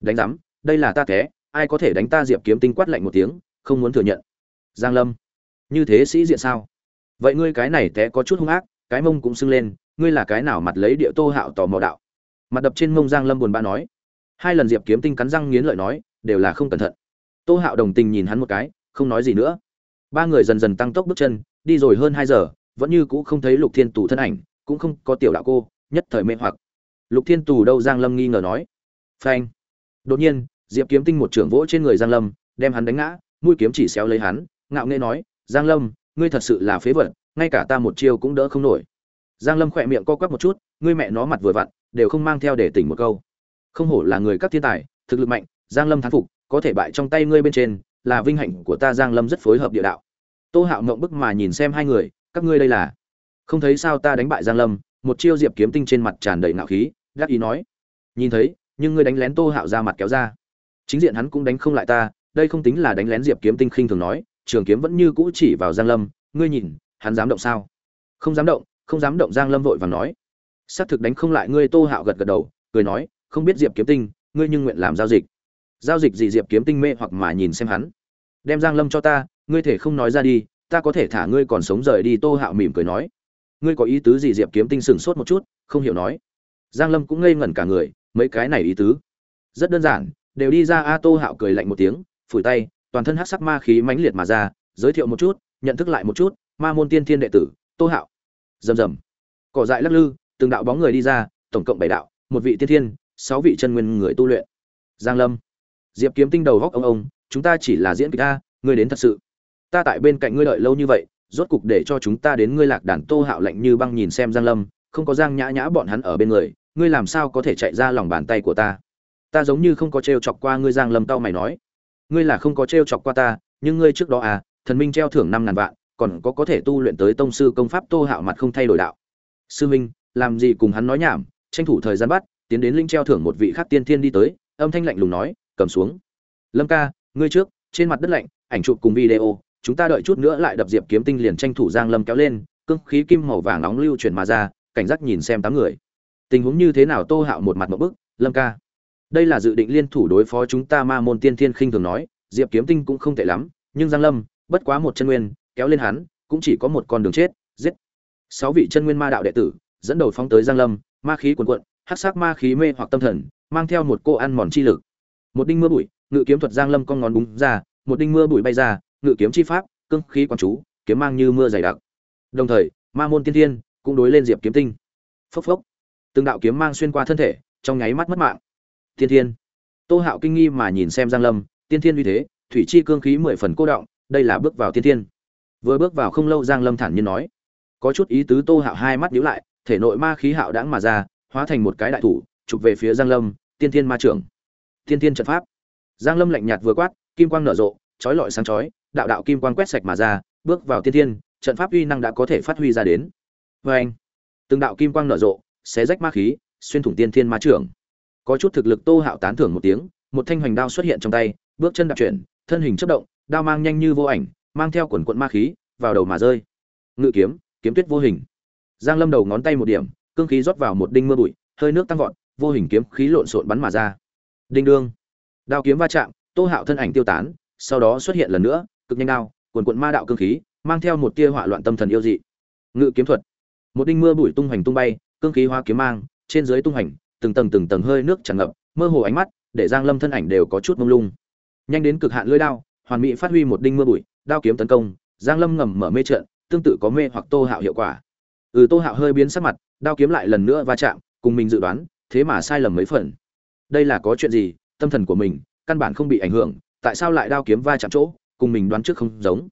Đánh giám, đây là ta té ai có thể đánh ta? Diệp kiếm tinh quát lạnh một tiếng, không muốn thừa nhận giang lâm. Như thế sĩ diện sao? Vậy ngươi cái này té có chút hung ác, cái mông cũng sưng lên, ngươi là cái nào mặt lấy địa tô hạo tò mò đạo? Mặt đập trên mông giang lâm buồn bã nói. Hai lần diệp kiếm tinh cắn răng nghiến lợi nói, đều là không cẩn thận. Tô hạo đồng tình nhìn hắn một cái, không nói gì nữa. Ba người dần dần tăng tốc bước chân, đi rồi hơn hai giờ, vẫn như cũ không thấy lục thiên tù thân ảnh, cũng không có tiểu đạo cô, nhất thời mê hoặc. Lục thiên tù đâu giang lâm nghi ngờ nói. Phanh. Đột nhiên, diệp kiếm tinh một trưởng vỗ trên người giang lâm, đem hắn đánh ngã, mũi kiếm chỉ xéo lấy hắn ngạo nghễ nói, giang lâm, ngươi thật sự là phế vật, ngay cả ta một chiêu cũng đỡ không nổi. Giang lâm khỏe miệng co quắp một chút, ngươi mẹ nó mặt vừa vặn, đều không mang theo để tỉnh một câu. Không hổ là người các thiên tài, thực lực mạnh, giang lâm thán phục, có thể bại trong tay ngươi bên trên, là vinh hạnh của ta. Giang lâm rất phối hợp địa đạo. Tô hạo ngậm bức mà nhìn xem hai người, các ngươi đây là? Không thấy sao ta đánh bại giang lâm, một chiêu diệp kiếm tinh trên mặt tràn đầy ngạo khí gác ý nói. Nhìn thấy, nhưng ngươi đánh lén tô hạo ra mặt kéo ra. Chính diện hắn cũng đánh không lại ta, đây không tính là đánh lén diệp kiếm tinh khinh thường nói trường kiếm vẫn như cũ chỉ vào giang lâm, ngươi nhìn, hắn dám động sao? Không dám động, không dám động, giang lâm vội vàng nói. Xác thực đánh không lại ngươi, tô hạo gật gật đầu, cười nói, không biết diệp kiếm tinh, ngươi nhưng nguyện làm giao dịch. Giao dịch gì diệp kiếm tinh mê hoặc mà nhìn xem hắn. Đem giang lâm cho ta, ngươi thể không nói ra đi, ta có thể thả ngươi còn sống rời đi, tô hạo mỉm cười nói. Ngươi có ý tứ gì? Diệp kiếm tinh sửng sốt một chút, không hiểu nói. Giang lâm cũng ngây ngẩn cả người, mấy cái này ý tứ? Rất đơn giản, đều đi ra a. Tô hạo cười lạnh một tiếng, phủi tay toàn thân hắc sắc ma khí mãnh liệt mà ra, giới thiệu một chút, nhận thức lại một chút, ma môn tiên thiên đệ tử, tô hạo. Rầm rầm. Cỏ dại lắc lư, từng đạo bóng người đi ra, tổng cộng bảy đạo, một vị tiên thiên, sáu vị chân nguyên người tu luyện. Giang lâm. Diệp kiếm tinh đầu góc ông ông, chúng ta chỉ là diễn kịch a, ngươi đến thật sự. Ta tại bên cạnh ngươi đợi lâu như vậy, rốt cục để cho chúng ta đến ngươi lạc đàn tô hạo lạnh như băng nhìn xem giang lâm, không có giang nhã nhã bọn hắn ở bên người, ngươi làm sao có thể chạy ra lòng bàn tay của ta? Ta giống như không có trêu chọc qua ngươi, giang lâm tao mày nói ngươi là không có trêu chọc qua ta, nhưng ngươi trước đó à thần minh treo thưởng năm ngàn vạn, còn có có thể tu luyện tới tông sư công pháp tô hạo mặt không thay đổi đạo. Sư minh, làm gì cùng hắn nói nhảm, tranh thủ thời gian bắt, tiến đến linh treo thưởng một vị khác tiên thiên đi tới, âm thanh lạnh lùng nói, cầm xuống. Lâm ca, ngươi trước, trên mặt đất lạnh, ảnh chụp cùng video, chúng ta đợi chút nữa lại đập diệp kiếm tinh liền tranh thủ giang lâm kéo lên, cương khí kim màu vàng nóng lưu chuyển mà ra, cảnh giác nhìn xem tám người. Tình huống như thế nào tô hạo một mặt một bức, lâm ca đây là dự định liên thủ đối phó chúng ta ma môn tiên thiên khinh thường nói, diệp kiếm tinh cũng không tệ lắm, nhưng giang lâm, bất quá một chân nguyên, kéo lên hắn, cũng chỉ có một con đường chết, giết. Sáu vị chân nguyên ma đạo đệ tử, dẫn đầu phóng tới giang lâm, ma khí cuồn cuộn, hắc sắc ma khí mê hoặc tâm thần, mang theo một cô ăn mòn chi lực. Một đinh mưa bụi, ngự kiếm thuật giang lâm con ngón búng ra, một đinh mưa bụi bay ra, ngự kiếm chi pháp, cương khí quán chú, kiếm mang như mưa dày đặc. Đồng thời, ma môn tiên thiên cũng đối lên diệp kiếm tinh. Phốc phốc. Từng đạo kiếm mang xuyên qua thân thể, trong nháy mắt mất mạng tiên thiên. Tô hạo kinh nghi mà nhìn xem giang lâm, tiên thiên uy thế, thủy chi cương khí mười phần cô động, đây là bước vào tiên thiên. Vừa bước vào không lâu giang lâm thản nhiên nói, có chút ý tứ tô hạo hai mắt nhíu lại, thể nội ma khí hạo đãng mà ra, hóa thành một cái đại thủ, chụp về phía giang lâm, tiên thiên ma trưởng. Tiên thiên trận pháp. Giang lâm lạnh nhạt vừa quát, kim quang nở rộ, chói lọi sáng chói, đạo đạo kim quang quét sạch mà ra, bước vào tiên thiên, trận pháp uy năng đã có thể phát huy ra đến. Vê anh từng đạo kim quang nở rộ, xé rách ma khí, xuyên thủng tiên thiên ma trưởng có chút thực lực tô hạo tán thưởng một tiếng, một thanh hoành đao xuất hiện trong tay, bước chân đạp chuyển, thân hình chất động, đao mang nhanh như vô ảnh, mang theo quần quận ma khí, vào đầu mà rơi. Ngự kiếm kiếm tuyết vô hình. Giang lâm đầu ngón tay một điểm, cương khí rót vào một đinh mưa bụi, hơi nước tăng vọt, vô hình kiếm khí lộn xộn bắn mà ra. Đinh đương. Đao kiếm va chạm, tô hạo thân ảnh tiêu tán, sau đó xuất hiện lần nữa, cực nhanh đao, quần quận ma đạo cương khí, mang theo một tia hỏa loạn tâm thần yêu dị. Ngự kiếm thuật. Một đinh mưa bụi tung hoành tung bay, cương khí hoa kiếm mang, trên dưới tung hành từng tầng từng tầng hơi nước tràn ngập, mơ hồ ánh mắt để giang lâm thân ảnh đều có chút mông lung. Nhanh đến cực hạn lưỡi đao, hoàn mỹ phát huy một đinh mưa bụi, đao kiếm tấn công, giang lâm ngầm mở mê trận, tương tự có mê hoặc tô hạo hiệu quả. Ừ tô hạo hơi biến sắc mặt, đao kiếm lại lần nữa va chạm, cùng mình dự đoán, thế mà sai lầm mấy phần. Đây là có chuyện gì? Tâm thần của mình, căn bản không bị ảnh hưởng, tại sao lại đao kiếm va chạm chỗ, cùng mình đoán trước không giống?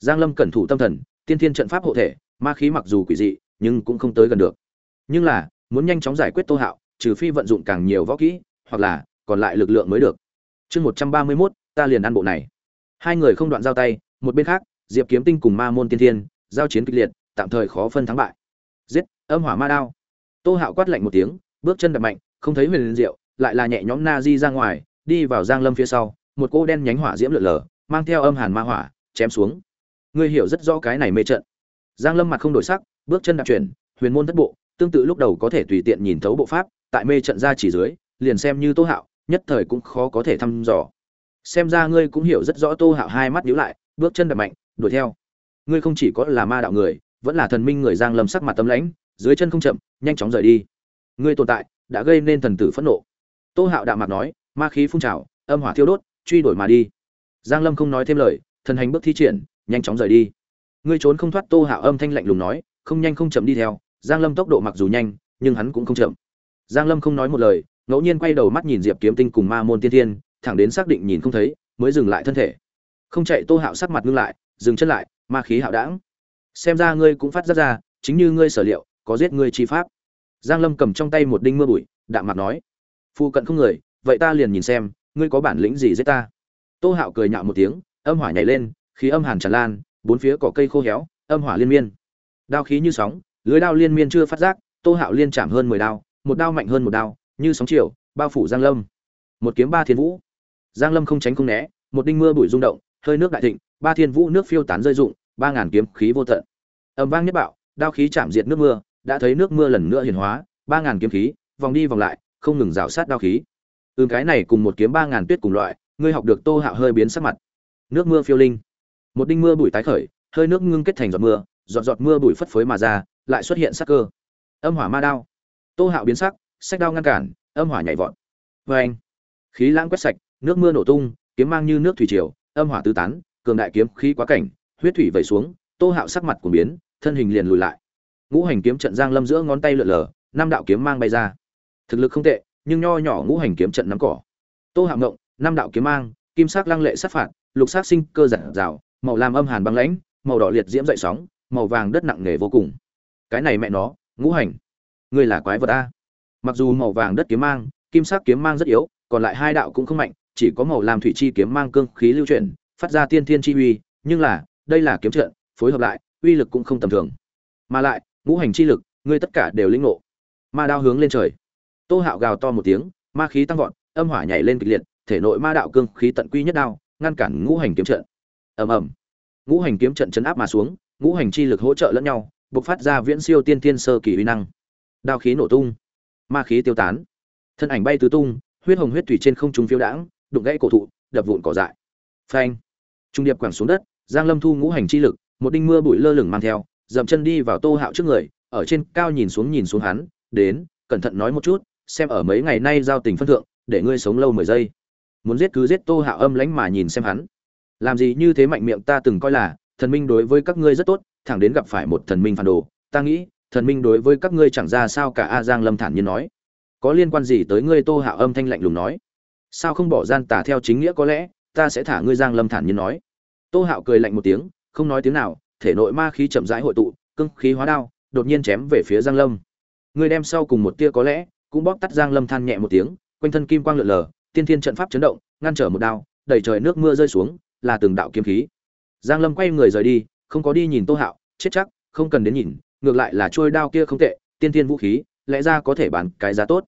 Giang lâm cẩn thủ tâm thần, tiên thiên trận pháp hộ thể, ma khí mặc dù quỷ dị, nhưng cũng không tới gần được. Nhưng là, muốn nhanh chóng giải quyết tô hạo trừ phi vận dụng càng nhiều võ kỹ hoặc là còn lại lực lượng mới được. Chương một trăm ba mươi 131, ta liền ăn bộ này. Hai người không đoạn giao tay một bên khác diệp kiếm tinh cùng ma môn tiên thiên giao chiến kịch liệt tạm thời khó phân thắng bại. Giết âm hỏa ma đao. Tô hạo quát lạnh một tiếng bước chân đập mạnh không thấy huyền liền diệu lại là nhẹ nhõm na di ra ngoài đi vào giang lâm phía sau một cô đen nhánh hỏa diễm lượn lờ mang theo âm hàn ma hỏa chém xuống. Ngươi hiểu rất rõ cái này mê trận. Giang lâm mặt không đổi sắc bước chân đạp chuyển huyền môn thất bộ tương tự lúc đầu có thể tùy tiện nhìn thấu bộ pháp tại mê trận ra chỉ dưới, liền xem như tô hạo, nhất thời cũng khó có thể thăm dò. Xem ra ngươi cũng hiểu rất rõ tô hạo hai mắt nhíu lại, bước chân đập mạnh, đuổi theo. Ngươi không chỉ có là ma đạo người, vẫn là thần minh người giang lâm sắc mặt tấm lãnh, dưới chân không chậm, nhanh chóng rời đi. Ngươi tồn tại, đã gây nên thần tử phẫn nộ. Tô hạo đạm mặt nói, ma khí phun trào, âm hỏa thiêu đốt, truy đuổi mà đi. Giang lâm không nói thêm lời thần hành bước thi triển, nhanh chóng rời đi. Ngươi trốn không thoát tô hạo âm thanh lạnh lùng nói, không nhanh không chậm đi theo. Giang lâm tốc độ mặc dù nhanh, nhưng hắn cũng không chậm giang lâm không nói một lời, ngẫu nhiên quay đầu mắt nhìn diệp kiếm tinh cùng ma môn tiên thiên, thẳng đến xác định nhìn không thấy, mới dừng lại thân thể. Không chạy tô hạo sắc mặt ngưng lại, dừng chân lại, ma khí hạo đãng. Xem ra ngươi cũng phát giác ra, chính như ngươi sở liệu, có giết ngươi chi pháp. Giang lâm cầm trong tay một đinh mưa bụi, đạm mặt nói, phu cận không người, vậy ta liền nhìn xem, ngươi có bản lĩnh gì giết ta? Tô hạo cười nhạo một tiếng, âm hỏa nhảy lên, khí âm hàn tràn lan, bốn phía cỏ cây khô héo, âm hỏa liên miên. Đao khí như sóng, lưới đao liên miên chưa phát giác, tô hạo liên chạm hơn mười đao một đao mạnh hơn một đao, như sóng chiều, bao phủ giang lâm. Một kiếm ba thiên vũ. Giang lâm không tránh không né, một đinh mưa bụi rung động, hơi nước đại thịnh, ba thiên vũ nước phiêu tán rơi rụng, ba ngàn kiếm khí vô tận. Ầm vang nhất bạo, đao khí chạm diệt nước mưa, đã thấy nước mưa lần nữa hiển hóa, ba ngàn kiếm khí, vòng đi vòng lại, không ngừng rào sát đao khí. Ừm cái này cùng một kiếm ba ngàn tuyết cùng loại, ngươi học được tô hạo hơi biến sắc mặt. Nước mưa phiêu linh. Một đinh mưa bụi tái khởi, hơi nước ngưng kết thành giọt mưa, giọt giọt mưa bụi phất phới mà ra, lại xuất hiện sắc cơ. Âm hỏa ma đao tô hạo biến sắc, sách đao ngăn cản, âm hỏa nhảy vọt. Vê anh, khí lãng quét sạch, nước mưa nổ tung, kiếm mang như nước thủy triều, âm hỏa tứ tán, cường đại kiếm khí quá cảnh, huyết thủy vẩy xuống, tô hạo sắc mặt của biến, thân hình liền lùi lại. Ngũ hành kiếm trận giang lâm giữa ngón tay lượn lờ, năm đạo kiếm mang bay ra. Thực lực không tệ, nhưng nho nhỏ ngũ hành kiếm trận nắm cỏ. Tô hạo ngộng, năm đạo kiếm mang, kim sắc lăng lệ sát phạt, lục sắc sinh cơ giản rào màu lam âm hàn băng lãnh, màu đỏ liệt diễm dậy sóng, màu vàng đất nặng nề vô cùng. Cái này mẹ nó, ngũ hành ngươi là quái vật a. Mặc dù màu vàng đất kiếm mang, kim sắc kiếm mang rất yếu, còn lại hai đạo cũng không mạnh, chỉ có màu lam thủy chi kiếm mang cương khí lưu chuyển, phát ra tiên thiên chi uy, nhưng là, đây là kiếm trận, phối hợp lại, uy lực cũng không tầm thường. Mà lại, ngũ hành chi lực, ngươi tất cả đều linh ngộ. Ma đao hướng lên trời. Tô hạo gào to một tiếng, ma khí tăng vọt, âm hỏa nhảy lên kịch liệt, thể nội ma đạo cương khí tận quy nhất đao, ngăn cản ngũ hành kiếm trận. Ầm ầm. Ngũ hành kiếm trận chấn áp mà xuống, ngũ hành chi lực hỗ trợ lẫn nhau, bộc phát ra viễn siêu tiên tiên sơ kỳ uy năng đao khí nổ tung, ma khí tiêu tán. Thân ảnh bay tứ tung, huyết hồng huyết thủy trên không trung phiêu đãng, đụng gãy cổ thụ, đập vụn cỏ dại. Phanh! Trung điệp quẳng xuống đất, giang lâm thu ngũ hành chi lực, một đinh mưa bụi lơ lửng mang theo, dậm chân đi vào tô hạo trước người, ở trên cao nhìn xuống nhìn xuống hắn, đến, cẩn thận nói một chút, xem ở mấy ngày nay giao tình phân thượng, để ngươi sống lâu mười giây. Muốn giết cứ giết tô hạo âm lánh mà nhìn xem hắn. Làm gì như thế mạnh miệng ta từng coi là, thần minh đối với các ngươi rất tốt, thẳng đến gặp phải một thần minh phản đồ, ta nghĩ thần minh đối với các ngươi chẳng ra sao cả a giang lâm thản nhiên nói. Có liên quan gì tới ngươi tô hạo âm thanh lạnh lùng nói? Sao không bỏ gian tả theo chính nghĩa có lẽ, ta sẽ thả ngươi giang lâm thản nhiên nói. Tô hạo cười lạnh một tiếng, không nói tiếng nào, thể nội ma khí chậm rãi hội tụ cưng khí hóa đao, đột nhiên chém về phía giang lâm. Ngươi đem sau cùng một tia có lẽ, cũng bóp tắt giang lâm than nhẹ một tiếng, quanh thân kim quang lượn lờ, tiên thiên trận pháp chấn động, ngăn trở một đao, đẩy trời nước mưa rơi xuống, là từng đạo kiếm khí. Giang lâm quay người rời đi, không có đi nhìn tô hạo, chết chắc, không cần đến nhìn ngược lại là trôi đao kia không tệ, tiên thiên vũ khí, lẽ ra có thể bán cái giá tốt.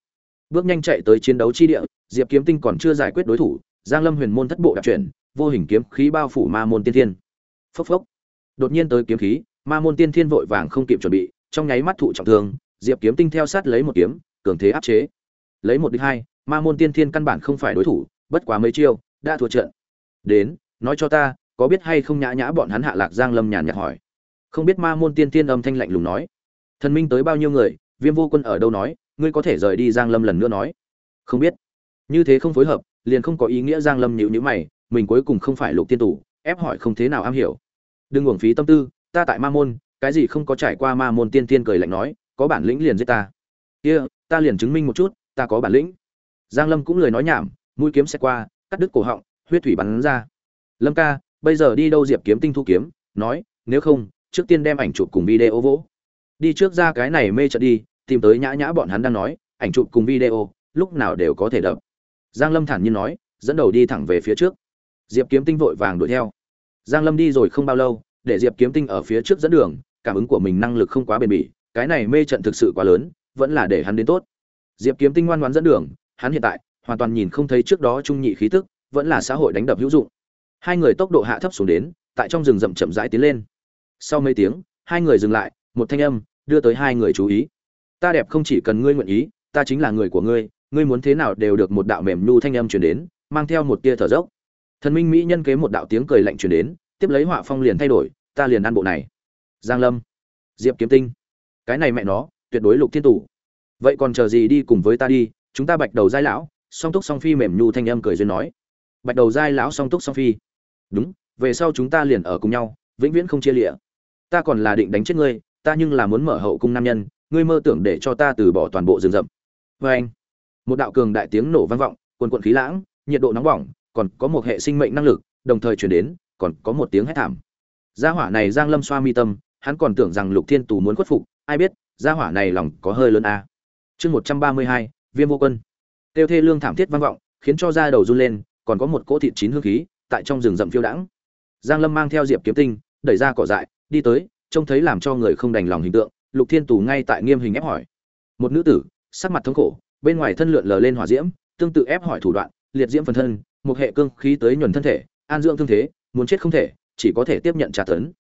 Bước nhanh chạy tới chiến đấu chi địa, diệp kiếm tinh còn chưa giải quyết đối thủ, giang lâm huyền môn thất bộ đạp chuyển, vô hình kiếm khí bao phủ ma môn tiên thiên. Phốc phốc. Đột nhiên tới kiếm khí, ma môn tiên thiên vội vàng không kịp chuẩn bị, trong nháy mắt thụ trọng thương, diệp kiếm tinh theo sát lấy một kiếm, cường thế áp chế. Lấy một địch hai, ma môn tiên thiên căn bản không phải đối thủ, bất quá mấy chiêu, đã thua trận. Đến, nói cho ta, có biết hay không nhã nhã bọn hắn hạ lạc giang lâm nhàn nhạt hỏi không biết ma môn tiên tiên âm thanh lạnh lùng nói. Thần minh tới bao nhiêu người viêm vô quân ở đâu nói ngươi có thể rời đi giang lâm lần nữa nói. Không biết. Như thế không phối hợp liền không có ý nghĩa giang lâm nhịu nhữ mày mình cuối cùng không phải lục tiên tủ ép hỏi không thế nào am hiểu. Đừng uổng phí tâm tư ta tại ma môn cái gì không có trải qua ma môn tiên tiên cười lạnh nói có bản lĩnh liền giết ta. Kia、yeah, ta liền chứng minh một chút ta có bản lĩnh. Giang lâm cũng lời nói nhảm mũi kiếm xe qua cắt đứt cổ họng huyết thủy bắn ra. Lâm ca bây giờ đi đâu diệp kiếm tinh thu kiếm nói nếu không trước tiên đem ảnh chụp cùng video vỗ. Đi trước ra cái này mê trận đi, tìm tới nhã nhã bọn hắn đang nói, ảnh chụp cùng video, lúc nào đều có thể đập. Giang lâm thản nhiên nói, dẫn đầu đi thẳng về phía trước. Diệp kiếm tinh vội vàng đuổi theo. Giang lâm đi rồi không bao lâu, để diệp kiếm tinh ở phía trước dẫn đường, cảm ứng của mình năng lực không quá bền bỉ, cái này mê trận thực sự quá lớn, vẫn là để hắn đến tốt. Diệp kiếm tinh ngoan ngoãn dẫn đường, hắn hiện tại hoàn toàn nhìn không thấy trước đó trung nhị khí tức, vẫn là xã hội đánh đập hữu dụng. Hai người tốc độ hạ thấp xuống đến, tại trong rừng rậm chậm rãi tiến lên sau mấy tiếng, hai người dừng lại, một thanh âm đưa tới hai người chú ý. Ta đẹp không chỉ cần ngươi nguyện ý, ta chính là người của ngươi ngươi muốn thế nào đều được một đạo mềm nhu thanh âm truyền đến, mang theo một tia thở dốc. Thần minh mỹ nhân kế một đạo tiếng cười lạnh truyền đến, tiếp lấy họa phong liền thay đổi, ta liền ăn bộ này. Giang lâm, diệp kiếm tinh, cái này mẹ nó, tuyệt đối lục thiên tủ vậy còn chờ gì đi cùng với ta đi, chúng ta bạch đầu giai lão, song túc song phi mềm nhu thanh âm cười duyên nói. Bạch đầu giai lão song túc song phi. Đúng, về sau chúng ta liền ở cùng nhau, vĩnh viễn không chia lịa ta còn là định đánh chết ngươi, ta nhưng là muốn mở hậu cung nam nhân, ngươi mơ tưởng để cho ta từ bỏ toàn bộ rừng rậm. Vê anh, một đạo cường đại tiếng nổ vang vọng, quần quận khí lãng, nhiệt độ nóng bỏng, còn có một hệ sinh mệnh năng lực, đồng thời chuyển đến, còn có một tiếng hét thảm. Gia hỏa này giang lâm xoa mi tâm, hắn còn tưởng rằng lục thiên tù muốn khuất phục, ai biết, gia hỏa này lòng có hơi lớn a. À. chương một trăm ba mươi hai, viêm vô quân. Tiêu thê lương thảm thiết vang vọng, khiến cho da đầu run lên, còn có một cỗ thịt chín hương khí, tại trong rừng rậm phiêu đãng. Giang lâm mang theo diệp kiếm tinh, đẩy ra cỏ dại đi tới, trông thấy làm cho người không đành lòng hình tượng, lục thiên tù ngay tại nghiêm hình ép hỏi. Một nữ tử, sắc mặt thống khổ, bên ngoài thân lượn lờ lên hỏa diễm, tương tự ép hỏi thủ đoạn, liệt diễm phần thân, một hệ cương khí tới nhuần thân thể, an dưỡng thương thế, muốn chết không thể, chỉ có thể tiếp nhận trả tấn.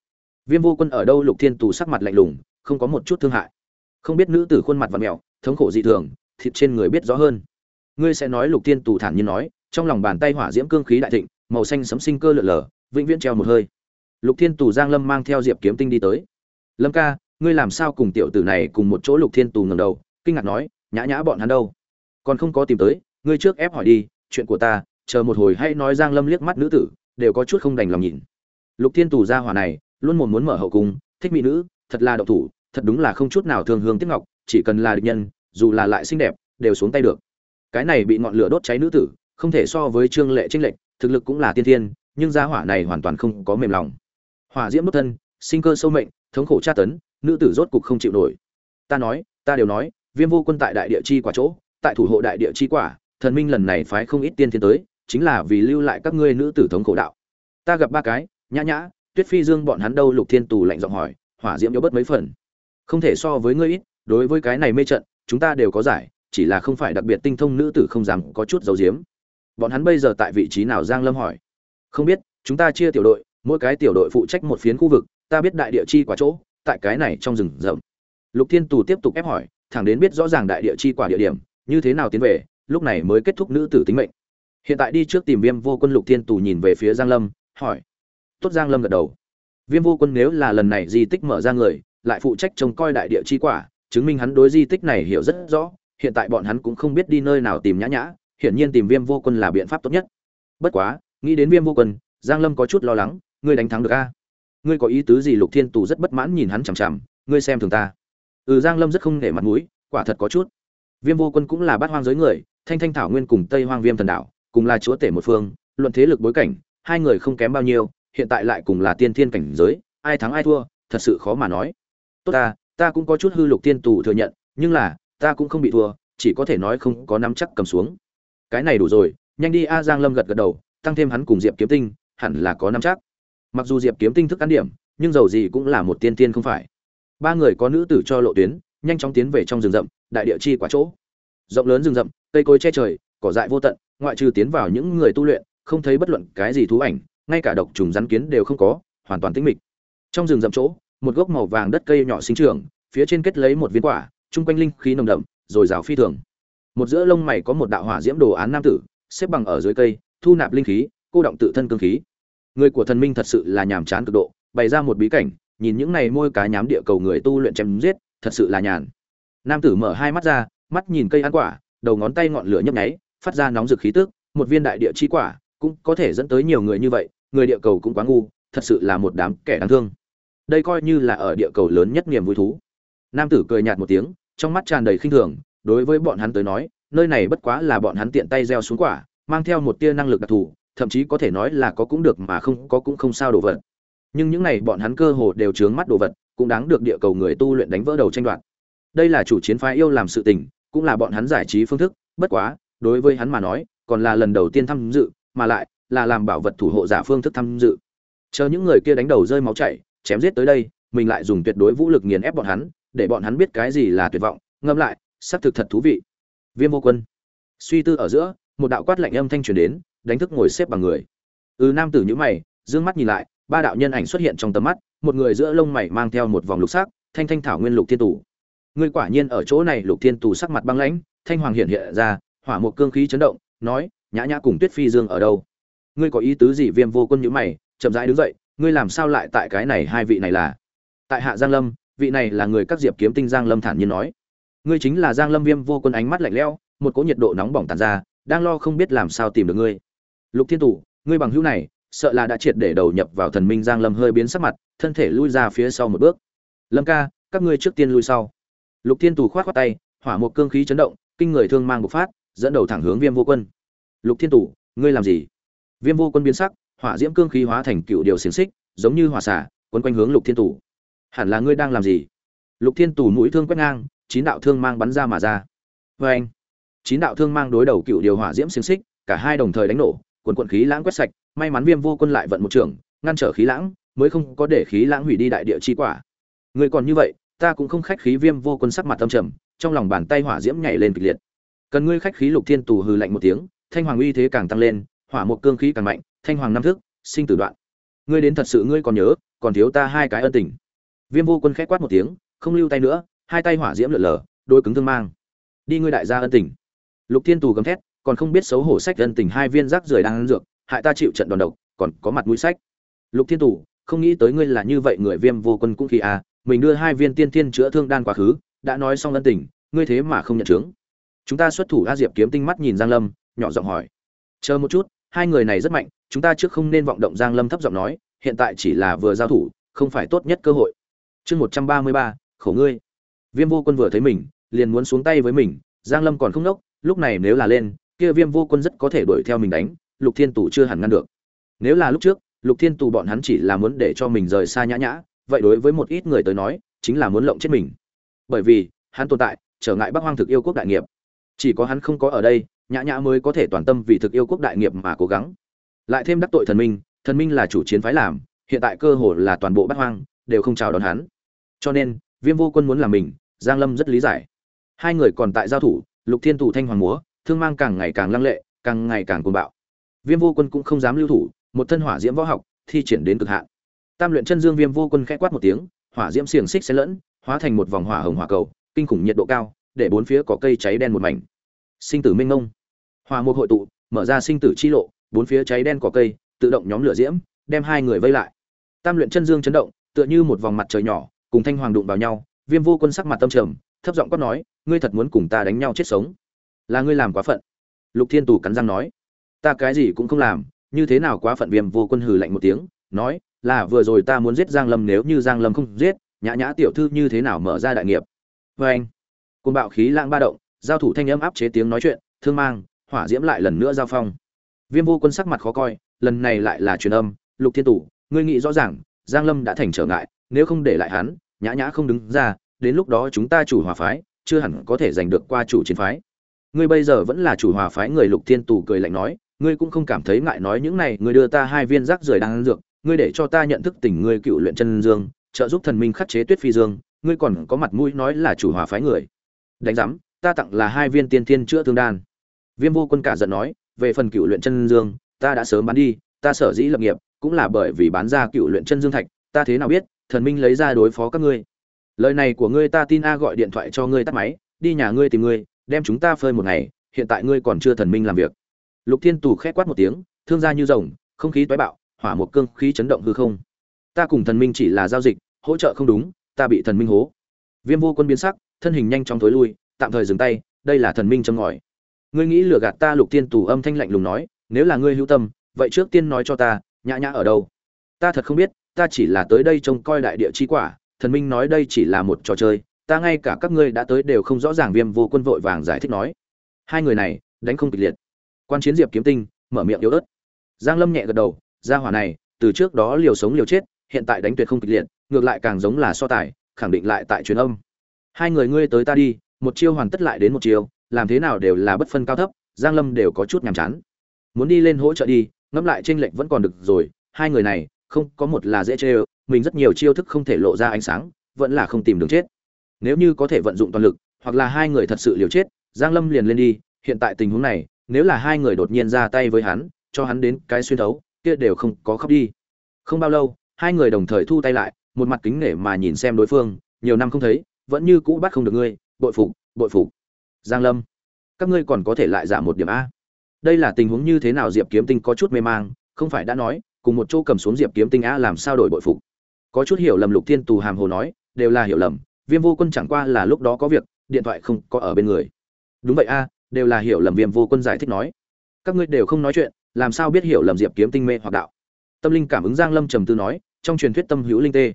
Viêm vô quân ở đâu? Lục thiên tù sắc mặt lạnh lùng, không có một chút thương hại. Không biết nữ tử khuôn mặt và mẹo thống khổ dị thường, thịt trên người biết rõ hơn. Ngươi sẽ nói, lục thiên tù thản nhiên nói, trong lòng bàn tay hỏa diễm cương khí đại thịnh, màu xanh sấm sinh cơ lượn lờ, vĩnh viễn treo một hơi lục thiên tù giang lâm mang theo diệp kiếm tinh đi tới. Lâm ca, ngươi làm sao cùng tiểu tử này cùng một chỗ lục thiên tù ngầm đầu, kinh ngạc nói, nhã nhã bọn hắn đâu? Còn không có tìm tới, ngươi trước ép hỏi đi, chuyện của ta, chờ một hồi hãy nói giang lâm liếc mắt nữ tử, đều có chút không đành lòng nhìn. Lục thiên tù gia hỏa này, luôn một muốn mở hậu cung, thích mỹ nữ, thật là độc thủ, thật đúng là không chút nào thương hương tiếc ngọc, chỉ cần là địch nhân, dù là lại xinh đẹp, đều xuống tay được. Cái này bị ngọn lửa đốt cháy nữ tử, không thể so với trương lệ trinh lệnh thực lực cũng là tiên thiên, nhưng gia hỏa này hoàn toàn không có mềm lòng hỏa diễm đốt thân, sinh cơ sâu mệnh, thống khổ tra tấn, nữ tử rốt cục không chịu nổi. Ta nói, ta đều nói, viêm vô quân tại đại địa chi quả chỗ, tại thủ hộ đại địa chi quả, thần minh lần này phái không ít tiên thiên tới, chính là vì lưu lại các ngươi nữ tử thống khổ đạo. Ta gặp ba cái, nhã nhã, tuyết phi dương bọn hắn đâu lục thiên tù lạnh giọng hỏi, hỏa diễm yếu bất mấy phần. Không thể so với ngươi ít, đối với cái này mê trận, chúng ta đều có giải, chỉ là không phải đặc biệt tinh thông nữ tử không dám có chút dấu diếm. Bọn hắn bây giờ tại vị trí nào giang lâm hỏi. Không biết, chúng ta chia tiểu đội mỗi cái tiểu đội phụ trách một phiến khu vực, ta biết đại địa chi quả chỗ, tại cái này trong rừng rậm. Lục thiên tù tiếp tục ép hỏi, thẳng đến biết rõ ràng đại địa chi quả địa điểm, như thế nào tiến về, lúc này mới kết thúc nữ tử tính mệnh. Hiện tại đi trước tìm viêm vô quân lục thiên tù nhìn về phía giang lâm, hỏi. Tốt giang lâm gật đầu. Viêm vô quân nếu là lần này di tích mở ra người, lại phụ trách trông coi đại địa chi quả, chứng minh hắn đối di tích này hiểu rất rõ, hiện tại bọn hắn cũng không biết đi nơi nào tìm nhã nhã, hiển nhiên tìm viêm vô quân là biện pháp tốt nhất. Bất quá, nghĩ đến viêm vô quân, giang lâm có chút lo lắng ngươi đánh thắng được a? Ngươi có ý tứ gì lục thiên tù rất bất mãn nhìn hắn chằm chằm, ngươi xem thường ta. Ừ giang lâm rất không để mặt mũi, quả thật có chút. Viêm vô quân cũng là bát hoang giới người, thanh thanh thảo nguyên cùng tây hoang viêm thần đảo cùng là chúa tể một phương, luận thế lực bối cảnh, hai người không kém bao nhiêu, hiện tại lại cùng là tiên thiên cảnh giới, ai thắng ai thua, thật sự khó mà nói. Tốt ta ta cũng có chút hư lục tiên tù thừa nhận, nhưng là, ta cũng không bị thua, chỉ có thể nói không có nắm chắc cầm xuống. Cái này đủ rồi, nhanh đi a, giang lâm gật gật đầu, tăng thêm hắn cùng diệp kiếm tinh, hẳn là có nắm chắc mặc dù diệp kiếm tinh thức ăn điểm, nhưng dầu gì cũng là một tiên tiên không phải. Ba người có nữ tử cho lộ tuyến, nhanh chóng tiến về trong rừng rậm, đại địa chi quả chỗ. Rộng lớn rừng rậm, cây cối che trời, cỏ dại vô tận, ngoại trừ tiến vào những người tu luyện, không thấy bất luận cái gì thú ảnh, ngay cả độc trùng rắn kiến đều không có, hoàn toàn tĩnh mịch. Trong rừng rậm chỗ, một gốc màu vàng đất cây nhỏ sinh trưởng, phía trên kết lấy một viên quả, chung quanh linh khí nồng đậm, rồi rào phi thường. Một giữa lông mày có một đạo hỏa diễm đồ án nam tử, xếp bằng ở dưới cây, thu nạp linh khí, cô động tự thân cương khí người của thần minh thật sự là nhàm chán cực độ, bày ra một bí cảnh, nhìn những này môi cá nhám địa cầu người tu luyện chém giết, thật sự là nhàn. Nam tử mở hai mắt ra, mắt nhìn cây ăn quả, đầu ngón tay ngọn lửa nhấp nháy, phát ra nóng rực khí tức, một viên đại địa chi quả cũng có thể dẫn tới nhiều người như vậy, người địa cầu cũng quá ngu, thật sự là một đám kẻ đáng thương. Đây coi như là ở địa cầu lớn nhất niềm vui thú. Nam tử cười nhạt một tiếng, trong mắt tràn đầy khinh thường, đối với bọn hắn tới nói, nơi này bất quá là bọn hắn tiện tay gieo xuống quả, mang theo một tia năng lực đặc thù thậm chí có thể nói là có cũng được mà không có cũng không sao đồ vật. Nhưng những này bọn hắn cơ hồ đều chướng mắt đồ vật, cũng đáng được địa cầu người tu luyện đánh vỡ đầu tranh đoạt. Đây là chủ chiến phái yêu làm sự tình, cũng là bọn hắn giải trí phương thức, bất quá, đối với hắn mà nói, còn là lần đầu tiên tham dự, mà lại là làm bảo vật thủ hộ giả phương thức tham dự. Chờ những người kia đánh đầu rơi máu chảy, chém giết tới đây, mình lại dùng tuyệt đối vũ lực nghiền ép bọn hắn, để bọn hắn biết cái gì là tuyệt vọng, ngâm lại, xác thực thật thú vị. Viêm vô quân. Suy tư ở giữa, một đạo quát lạnh âm thanh truyền đến đánh thức ngồi xếp bằng người. Ừ nam tử nhữ mày, dương mắt nhìn lại, ba đạo nhân ảnh xuất hiện trong tầm mắt, một người giữa lông mày mang theo một vòng lục sắc, thanh thanh thảo nguyên lục thiên tù. Ngươi quả nhiên ở chỗ này, lục thiên tù sắc mặt băng lãnh, thanh hoàng hiện hiện ra, hỏa một cương khí chấn động, nói, nhã nhã cùng tuyết phi dương ở đâu? Ngươi có ý tứ gì? Viêm vô quân nhữ mày, chậm rãi đứng dậy, ngươi làm sao lại tại cái này hai vị này là? Tại hạ giang lâm, vị này là người các diệp kiếm tinh giang lâm thản nhiên nói, ngươi chính là giang lâm viêm vô quân ánh mắt lạnh lẽo, một cỗ nhiệt độ nóng bỏng tàn ra, đang lo không biết làm sao tìm được ngươi lục thiên tủ ngươi bằng hữu này, sợ là đã triệt để đầu nhập vào thần minh giang lâm hơi biến sắc mặt, thân thể lui ra phía sau một bước. Lâm ca, các ngươi trước tiên lui sau. Lục thiên tù khoát khoát tay, hỏa một cương khí chấn động, kinh người thương mang bộc phát, dẫn đầu thẳng hướng viêm vô quân. Lục thiên tù, ngươi làm gì? Viêm vô quân biến sắc, hỏa diễm cương khí hóa thành cựu điều xiềng xích, giống như hỏa xả, quấn quanh hướng lục thiên tù. Hẳn là ngươi đang làm gì? Lục thiên tù mũi thương quét ngang, chín đạo thương mang bắn ra mà ra. Vê anh chín đạo thương mang đối đầu cựu điều hỏa diễm xiềng xích, cả hai đồng thời đánh nổ quần quần khí lãng quét sạch may mắn viêm vô quân lại vận một trường ngăn trở khí lãng mới không có để khí lãng hủy đi đại địa chi quả. Người còn như vậy ta cũng không khách khí viêm vô quân sắc mặt âm trầm trong lòng bàn tay hỏa diễm nhảy lên kịch liệt. Cần ngươi khách khí lục thiên tù hừ lạnh một tiếng thanh hoàng uy thế càng tăng lên hỏa một cương khí càng mạnh thanh hoàng năm thước, sinh tử đoạn. Ngươi đến thật sự ngươi còn nhớ còn thiếu ta hai cái ân tình. Viêm vô quân khét quát một tiếng không lưu tay nữa hai tay hỏa diễm lượn lờ đôi cứng thương mang. Đi ngươi đại gia ân tình. Lục thiên tù gầm thét còn không biết xấu hổ sách dân tình hai viên rác rưởi đang ăn dược, hại ta chịu trận đòn độc, còn có mặt mũi sách. Lục thiên tù, không nghĩ tới ngươi là như vậy người viêm vô quân cũng khi à mình đưa hai viên tiên tiên chữa thương đan quá khứ, đã nói xong ân tình, ngươi thế mà không nhận chứng chúng ta xuất thủ a diệp kiếm tinh mắt nhìn giang lâm, nhỏ giọng hỏi. Chờ một chút, hai người này rất mạnh, chúng ta trước không nên vọng động giang lâm thấp giọng nói, hiện tại chỉ là vừa giao thủ, không phải tốt nhất cơ hội. Chương một trăm ba mươi ba, khổ ngươi. Viêm vô quân vừa thấy mình, liền muốn xuống tay với mình, giang lâm còn không nốc lúc này nếu là lên kia viêm vô quân rất có thể đuổi theo mình đánh, lục thiên tù chưa hẳn ngăn được. Nếu là lúc trước, lục thiên tù bọn hắn chỉ là muốn để cho mình rời xa nhã nhã, vậy đối với một ít người tới nói, chính là muốn lộng chết mình. Bởi vì, hắn tồn tại, trở ngại bắc hoang thực yêu quốc đại nghiệp. Chỉ có hắn không có ở đây, nhã nhã mới có thể toàn tâm vì thực yêu quốc đại nghiệp mà cố gắng. Lại thêm đắc tội thần minh thần minh là chủ chiến phái làm, hiện tại cơ hồ là toàn bộ Bắc hoang đều không chào đón hắn. Cho nên, viêm vô quân muốn làm mình, giang lâm rất lý giải. Hai người còn tại giao thủ, lục thiên tù thanh hoàng múa thương mang càng ngày càng lăng lệ, càng ngày càng cuồng bạo. Viêm vô quân cũng không dám lưu thủ, một thân hỏa diễm võ học, thi triển đến cực hạn. Tam luyện chân dương viêm vô quân khẽ quát một tiếng, hỏa diễm xiềng xích xen lẫn, hóa thành một vòng hỏa hồng hỏa cầu, kinh khủng nhiệt độ cao, để bốn phía có cây cháy đen một mảnh. Sinh tử minh ngông hỏa một hội tụ, mở ra sinh tử chi lộ, bốn phía cháy đen cỏ cây, tự động nhóm lửa diễm, đem hai người vây lại. Tam luyện chân dương chấn động, tựa như một vòng mặt trời nhỏ, cùng thanh hoàng đụng vào nhau, viêm vô quân sắc mặt tâm trầm, thấp giọng quát nói, ngươi thật muốn cùng ta đánh nhau chết sống? Là ngươi làm quá phận. Lục thiên tù cắn răng nói. Ta cái gì cũng không làm, như thế nào quá phận viêm vô quân hừ lạnh một tiếng, nói, là vừa rồi ta muốn giết giang lâm nếu như giang lâm không giết, nhã nhã tiểu thư như thế nào mở ra đại nghiệp. Vê anh. Côn bạo khí lãng ba động, giao thủ thanh âm áp chế tiếng nói chuyện, thương mang, hỏa diễm lại lần nữa giao phong. Viêm vô quân sắc mặt khó coi, lần này lại là truyền âm, lục thiên tủ ngươi nghĩ rõ ràng, giang lâm đã thành trở ngại, nếu không để lại hắn, nhã nhã không đứng ra, đến lúc đó chúng ta chủ hòa phái, chưa hẳn có thể giành được qua chủ chiến phái ngươi bây giờ vẫn là chủ hòa phái người lục thiên tù cười lạnh nói, ngươi cũng không cảm thấy ngại nói những này, ngươi đưa ta hai viên rác rưởi đang ăn dược, ngươi để cho ta nhận thức tình ngươi cựu luyện chân dương, trợ giúp thần minh khắc chế tuyết phi dương, ngươi còn có mặt mũi nói là chủ hòa phái người. Đánh giám, ta tặng là hai viên tiên thiên chữa thương đan. Viêm vô quân cả giận nói, về phần cựu luyện chân dương, ta đã sớm bán đi, ta sở dĩ lập nghiệp, cũng là bởi vì bán ra cựu luyện chân dương thạch, ta thế nào biết, thần minh lấy ra đối phó các ngươi. Lời này của ngươi ta tin a gọi điện thoại cho ngươi tắt máy, đi nhà ngươi tìm ngươi đem chúng ta phơi một ngày, hiện tại ngươi còn chưa thần minh làm việc. Lục thiên tù khẽ quát một tiếng, thương gia như rồng, không khí toái bạo, hỏa một cương khí chấn động hư không. Ta cùng thần minh chỉ là giao dịch, hỗ trợ không đúng, ta bị thần minh hố. Viêm vô quân biến sắc, thân hình nhanh chóng thối lui, tạm thời dừng tay, đây là thần minh châm ngòi. Ngươi nghĩ lừa gạt ta, lục thiên tù âm thanh lạnh lùng nói, nếu là ngươi hữu tâm, vậy trước tiên nói cho ta, nhã nhã ở đâu? Ta thật không biết, ta chỉ là tới đây trông coi đại địa chi quả, thần minh nói đây chỉ là một trò chơi ta ngay cả các ngươi đã tới đều không rõ ràng viêm vô quân vội vàng giải thích nói. Hai người này, đánh không kịch liệt. Quan chiến diệp kiếm tinh, mở miệng yếu ớt. Giang lâm nhẹ gật đầu gia hỏa này, từ trước đó liều sống liều chết, hiện tại đánh tuyệt không kịch liệt, ngược lại càng giống là so tài, khẳng định lại tại truyền âm. Hai người ngươi tới ta đi, một chiêu hoàn tất lại đến một chiêu, làm thế nào đều là bất phân cao thấp, giang lâm đều có chút nhàm chán. Muốn đi lên hỗ trợ đi, ngẫm lại trên lệnh vẫn còn được rồi, hai người này, không có một là dễ chơi mình rất nhiều chiêu thức không thể lộ ra ánh sáng, vẫn là không tìm đường chết nếu như có thể vận dụng toàn lực, hoặc là hai người thật sự liều chết, giang lâm liền lên đi. Hiện tại tình huống này, nếu là hai người đột nhiên ra tay với hắn, cho hắn đến cái xuyên thấu, kia đều không có khóc đi. Không bao lâu, hai người đồng thời thu tay lại, một mặt kính nể mà nhìn xem đối phương. Nhiều năm không thấy, vẫn như cũ bắt không được ngươi. Bội phục bội phục. Giang lâm, các ngươi còn có thể lại giảm một điểm a. Đây là tình huống như thế nào diệp kiếm tinh có chút mê mang, không phải đã nói, cùng một chỗ cầm xuống diệp kiếm tinh a làm sao đổi bội phục. Có chút hiểu lầm lục thiên tù hàm hồ nói, đều là hiểu lầm viêm vô quân chẳng qua là lúc đó có việc, điện thoại không có ở bên người. Đúng vậy a, đều là hiểu lầm viêm vô quân giải thích nói. Các ngươi đều không nói chuyện, làm sao biết hiểu lầm diệp kiếm tinh mê hoặc đạo? Tâm linh cảm ứng giang lâm trầm tư nói, trong truyền thuyết tâm hữu linh tê.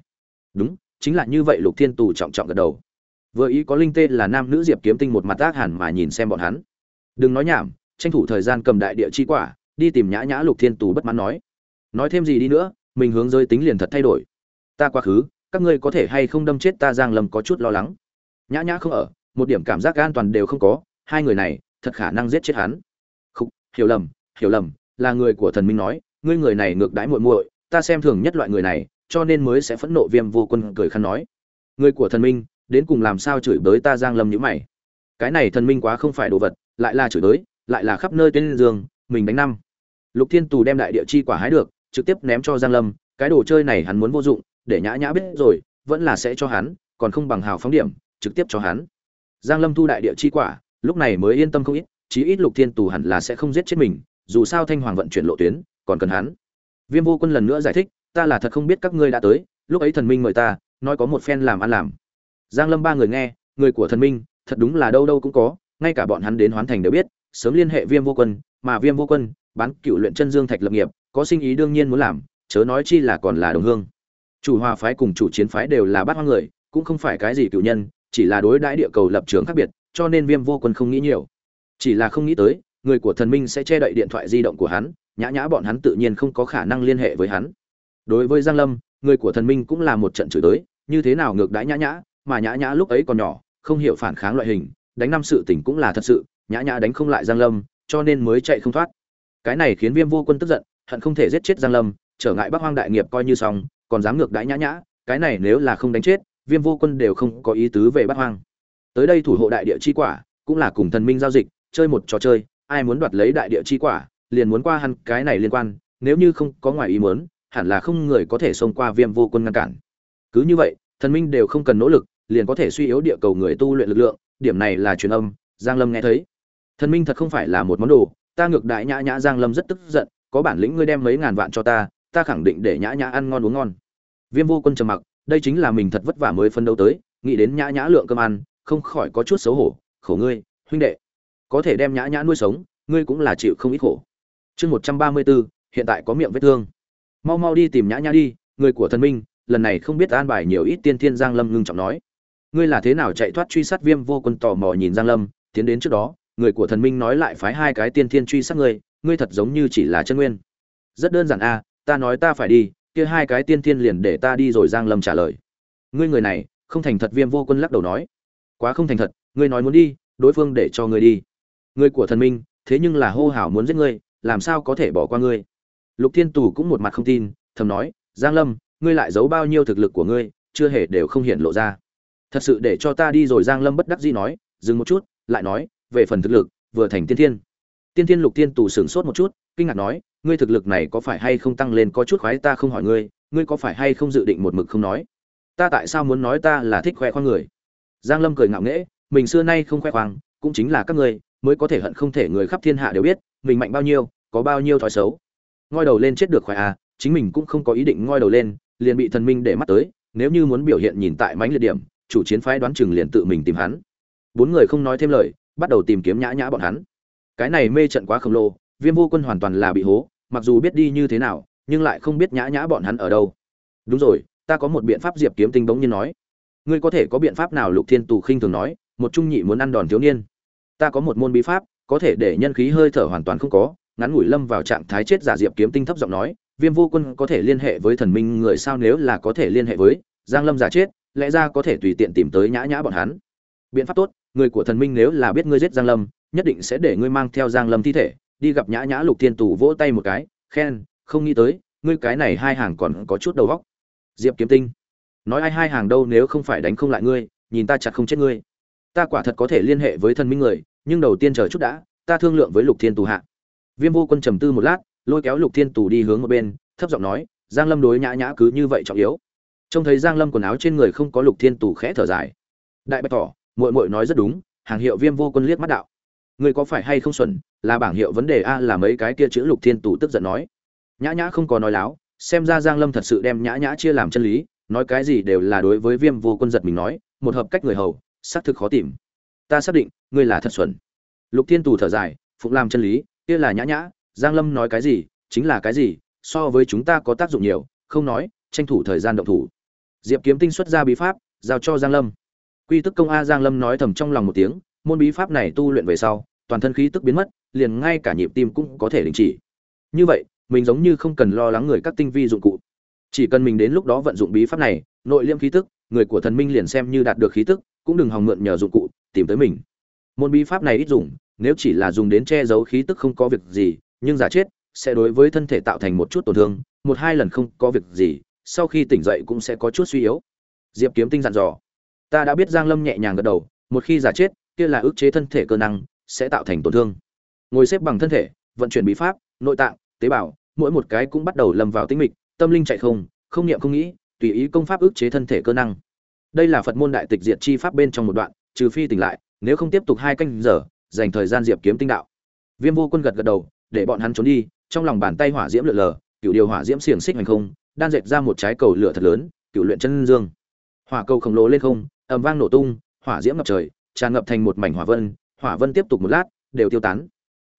Đúng, chính là như vậy lục thiên tù trọng trọng gật đầu. Vừa ý có linh tê là nam nữ diệp kiếm tinh một mặt ác hẳn mà nhìn xem bọn hắn. Đừng nói nhảm, tranh thủ thời gian cầm đại địa chi quả, đi tìm nhã nhã lục thiên tù bất mãn nói. Nói thêm gì đi nữa, mình hướng rơi tính liền thật thay đổi. Ta quá khứ các ngươi có thể hay không đâm chết ta giang lâm có chút lo lắng. Nhã nhã không ở, một điểm cảm giác an toàn đều không có, hai người này, thật khả năng giết chết hắn. Không hiểu lầm hiểu lầm, là người của thần minh nói, ngươi người này ngược đãi muội muội, ta xem thường nhất loại người này, cho nên mới sẽ phẫn nộ viêm vô quân cười khăn nói. Người của thần minh, đến cùng làm sao chửi bới ta giang lâm như mày? Cái này thần minh quá không phải đồ vật, lại là chửi bới, lại là khắp nơi tên giường mình đánh năm. Lục thiên tù đem đại địa chi quả hái được, trực tiếp ném cho giang lâm, cái đồ chơi này hắn muốn vô dụng để nhã nhã biết rồi, vẫn là sẽ cho hắn, còn không bằng hào phóng điểm, trực tiếp cho hắn. Giang lâm thu đại địa chi quả, lúc này mới yên tâm không ít, chí ít lục thiên tù hẳn là sẽ không giết chết mình, dù sao thanh hoàng vận chuyển lộ tuyến, còn cần hắn. Viêm vô quân lần nữa giải thích, ta là thật không biết các ngươi đã tới, lúc ấy thần minh mời ta, nói có một phen làm ăn làm. Giang lâm ba người nghe, người của thần minh, thật đúng là đâu đâu cũng có, ngay cả bọn hắn đến hoán thành đều biết, sớm liên hệ viêm vô quân, mà viêm vô quân, bán cựu luyện chân dương thạch lập nghiệp, có sinh ý đương nhiên muốn làm, chớ nói chi là còn là đồng hương chủ hòa phái cùng chủ chiến phái đều là bát hoang người, cũng không phải cái gì cựu nhân, chỉ là đối đãi địa cầu lập trường khác biệt, cho nên viêm vô quân không nghĩ nhiều. Chỉ là không nghĩ tới, người của thần minh sẽ che đậy điện thoại di động của hắn, nhã nhã bọn hắn tự nhiên không có khả năng liên hệ với hắn. Đối với giang lâm, người của thần minh cũng là một trận chửi tới, như thế nào ngược đãi nhã nhã, mà nhã nhã lúc ấy còn nhỏ, không hiểu phản kháng loại hình, đánh năm sự tình cũng là thật sự, nhã nhã đánh không lại giang lâm, cho nên mới chạy không thoát. Cái này khiến viêm vô quân tức giận, hận không thể giết chết giang lâm, trở ngại bắc hoang đại nghiệp coi như xong còn dám ngược đãi nhã nhã, cái này nếu là không đánh chết, viêm vô quân đều không có ý tứ về bắt hoang. Tới đây thủ hộ đại địa chi quả, cũng là cùng thần minh giao dịch, chơi một trò chơi, ai muốn đoạt lấy đại địa chi quả, liền muốn qua hắn cái này liên quan, nếu như không có ngoài ý muốn, hẳn là không người có thể xông qua viêm vô quân ngăn cản. Cứ như vậy, thần minh đều không cần nỗ lực, liền có thể suy yếu địa cầu người tu luyện lực lượng, điểm này là truyền âm, giang lâm nghe thấy. Thần minh thật không phải là một món đồ, ta ngược đại nhã nhã giang lâm rất tức giận, có bản lĩnh ngươi đem mấy ngàn vạn cho ta ta khẳng định để nhã nhã ăn ngon uống ngon viêm vô quân trầm mặc, đây chính là mình thật vất vả mới phân đấu tới, nghĩ đến nhã nhã lượng cơm ăn, không khỏi có chút xấu hổ. Khổ ngươi, huynh đệ. Có thể đem nhã nhã nuôi sống, ngươi cũng là chịu không ít khổ. Chương một trăm ba mươi bốn, hiện tại có miệng vết thương. Mau mau đi tìm nhã nhã đi, người của thần minh, lần này không biết an bài nhiều ít tiên thiên giang lâm ngưng trọng nói. Ngươi là thế nào chạy thoát truy sát viêm vô quân tò mò nhìn giang lâm, tiến đến trước đó, người của thần minh nói lại phái hai cái tiên thiên truy sát ngươi ngươi thật giống như chỉ là chân nguyên. Rất đơn giản a ta nói ta phải đi kia hai cái tiên thiên liền để ta đi rồi, giang lâm trả lời. Ngươi người này, không thành thật, viêm vô quân lắc đầu nói. Quá không thành thật, ngươi nói muốn đi, đối phương để cho ngươi đi. Ngươi của thần minh, thế nhưng là hô hào muốn giết ngươi, làm sao có thể bỏ qua ngươi? Lục thiên tù cũng một mặt không tin, thầm nói, giang lâm, ngươi lại giấu bao nhiêu thực lực của ngươi, chưa hề đều không hiện lộ ra. Thật sự để cho ta đi rồi, giang lâm bất đắc dĩ nói, dừng một chút, lại nói, về phần thực lực, vừa thành tiên thiên. Tiên thiên lục thiên tù sửng sốt một chút kinh ngạc nói, ngươi thực lực này có phải hay không tăng lên có chút khoái, ta không hỏi ngươi ngươi có phải hay không dự định một mực không nói? Ta tại sao muốn nói ta là thích khoe khoang người? Giang lâm cười ngạo nghễ, mình xưa nay không khoe khoang, cũng chính là các ngươi, mới có thể hận không thể người khắp thiên hạ đều biết, mình mạnh bao nhiêu, có bao nhiêu thói xấu. Ngoi đầu lên chết được khoái à chính mình cũng không có ý định ngoi đầu lên, liền bị thần minh để mắt tới, nếu như muốn biểu hiện nhìn tại mánh liệt điểm, chủ chiến phái đoán chừng liền tự mình tìm hắn. Bốn người không nói thêm lời, bắt đầu tìm kiếm nhã nhã bọn hắn. Cái này mê trận quá khổng lồ viêm vô quân hoàn toàn là bị hố, mặc dù biết đi như thế nào, nhưng lại không biết nhã nhã bọn hắn ở đâu. Đúng rồi, ta có một biện pháp diệp kiếm tinh bỗng nhiên nói. Ngươi có thể có biện pháp nào lục thiên tù khinh thường nói, một trung nhị muốn ăn đòn thiếu niên. Ta có một môn bí pháp, có thể để nhân khí hơi thở hoàn toàn không có, ngắn ngủi lâm vào trạng thái chết giả diệp kiếm tinh thấp giọng nói, viêm vô quân có thể liên hệ với thần minh người sao nếu là có thể liên hệ với, giang lâm giả chết, lẽ ra có thể tùy tiện tìm tới nhã nhã bọn hắn. Biện pháp tốt, người của thần minh nếu là biết ngươi giết giang lâm, nhất định sẽ để ngươi mang theo giang lâm thi thể đi gặp nhã nhã lục thiên tù vỗ tay một cái, khen, không nghĩ tới, ngươi cái này hai hàng còn có chút đầu góc diệp kiếm tinh, nói ai hai hàng đâu nếu không phải đánh không lại ngươi, nhìn ta chặt không chết ngươi. Ta quả thật có thể liên hệ với thần minh người, nhưng đầu tiên chờ chút đã, ta thương lượng với lục thiên tù hạ. Viêm vô quân trầm tư một lát, lôi kéo lục thiên tù đi hướng một bên, thấp giọng nói, giang lâm đối nhã nhã cứ như vậy trọng yếu. Trông thấy giang lâm quần áo trên người không có lục thiên tù khẽ thở dài. Đại bạch tỏ muội muội nói rất đúng, hàng hiệu viêm vô quân liếc mắt đạo Ngươi có phải hay không xuẩn, là bảng hiệu vấn đề a là mấy cái kia chữ lục thiên tù tức giận nói. Nhã nhã không có nói láo, xem ra giang lâm thật sự đem nhã nhã chia làm chân lý, nói cái gì đều là đối với viêm vô quân giật mình nói, một hợp cách người hầu, xác thực khó tìm. Ta xác định, ngươi là thật xuẩn. Lục thiên tù thở dài, phụng làm chân lý, kia là nhã nhã, giang lâm nói cái gì, chính là cái gì, so với chúng ta có tác dụng nhiều, không nói, tranh thủ thời gian động thủ. Diệp kiếm tinh xuất ra bí pháp, giao cho giang lâm. Quy tức công a giang lâm nói thầm trong lòng một tiếng, môn bí pháp này tu luyện về sau toàn thân khí tức biến mất, liền ngay cả nhịp tim cũng có thể đình chỉ. Như vậy, mình giống như không cần lo lắng người các tinh vi dụng cụ. Chỉ cần mình đến lúc đó vận dụng bí pháp này, nội liêm khí tức, người của thần minh liền xem như đạt được khí tức, cũng đừng hòng mượn nhờ dụng cụ, tìm tới mình. Môn bí pháp này ít dùng, nếu chỉ là dùng đến che giấu khí tức không có việc gì, nhưng giả chết, sẽ đối với thân thể tạo thành một chút tổn thương, một hai lần không có việc gì, sau khi tỉnh dậy cũng sẽ có chút suy yếu. Diệp kiếm tinh dặn dò. Ta đã biết giang lâm nhẹ nhàng gật đầu, một khi giả chết, kia là ức chế thân thể cơ năng sẽ tạo thành tổn thương. Ngồi xếp bằng thân thể, vận chuyển bí pháp, nội tạng, tế bào, mỗi một cái cũng bắt đầu lâm vào tĩnh mịch, tâm linh chạy không không niệm không nghĩ, tùy ý công pháp ức chế thân thể cơ năng. Đây là phật môn đại tịch diệt chi pháp bên trong một đoạn, trừ phi tỉnh lại, nếu không tiếp tục hai canh giờ, dành thời gian diệp kiếm tinh đạo. Viêm vô quân gật gật đầu, để bọn hắn trốn đi, trong lòng bàn tay hỏa diễm lượn lờ cựu điều hỏa diễm xiềng xích hành không, đan dệt ra một trái cầu lửa thật lớn cựu luyện chân dương. Hỏa cầu khổng lồ lên không, ầm vang nổ tung, hỏa diễm ngập trời, tràn ngập thành một mảnh hỏa vân hỏa vân tiếp tục một lát, đều tiêu tán.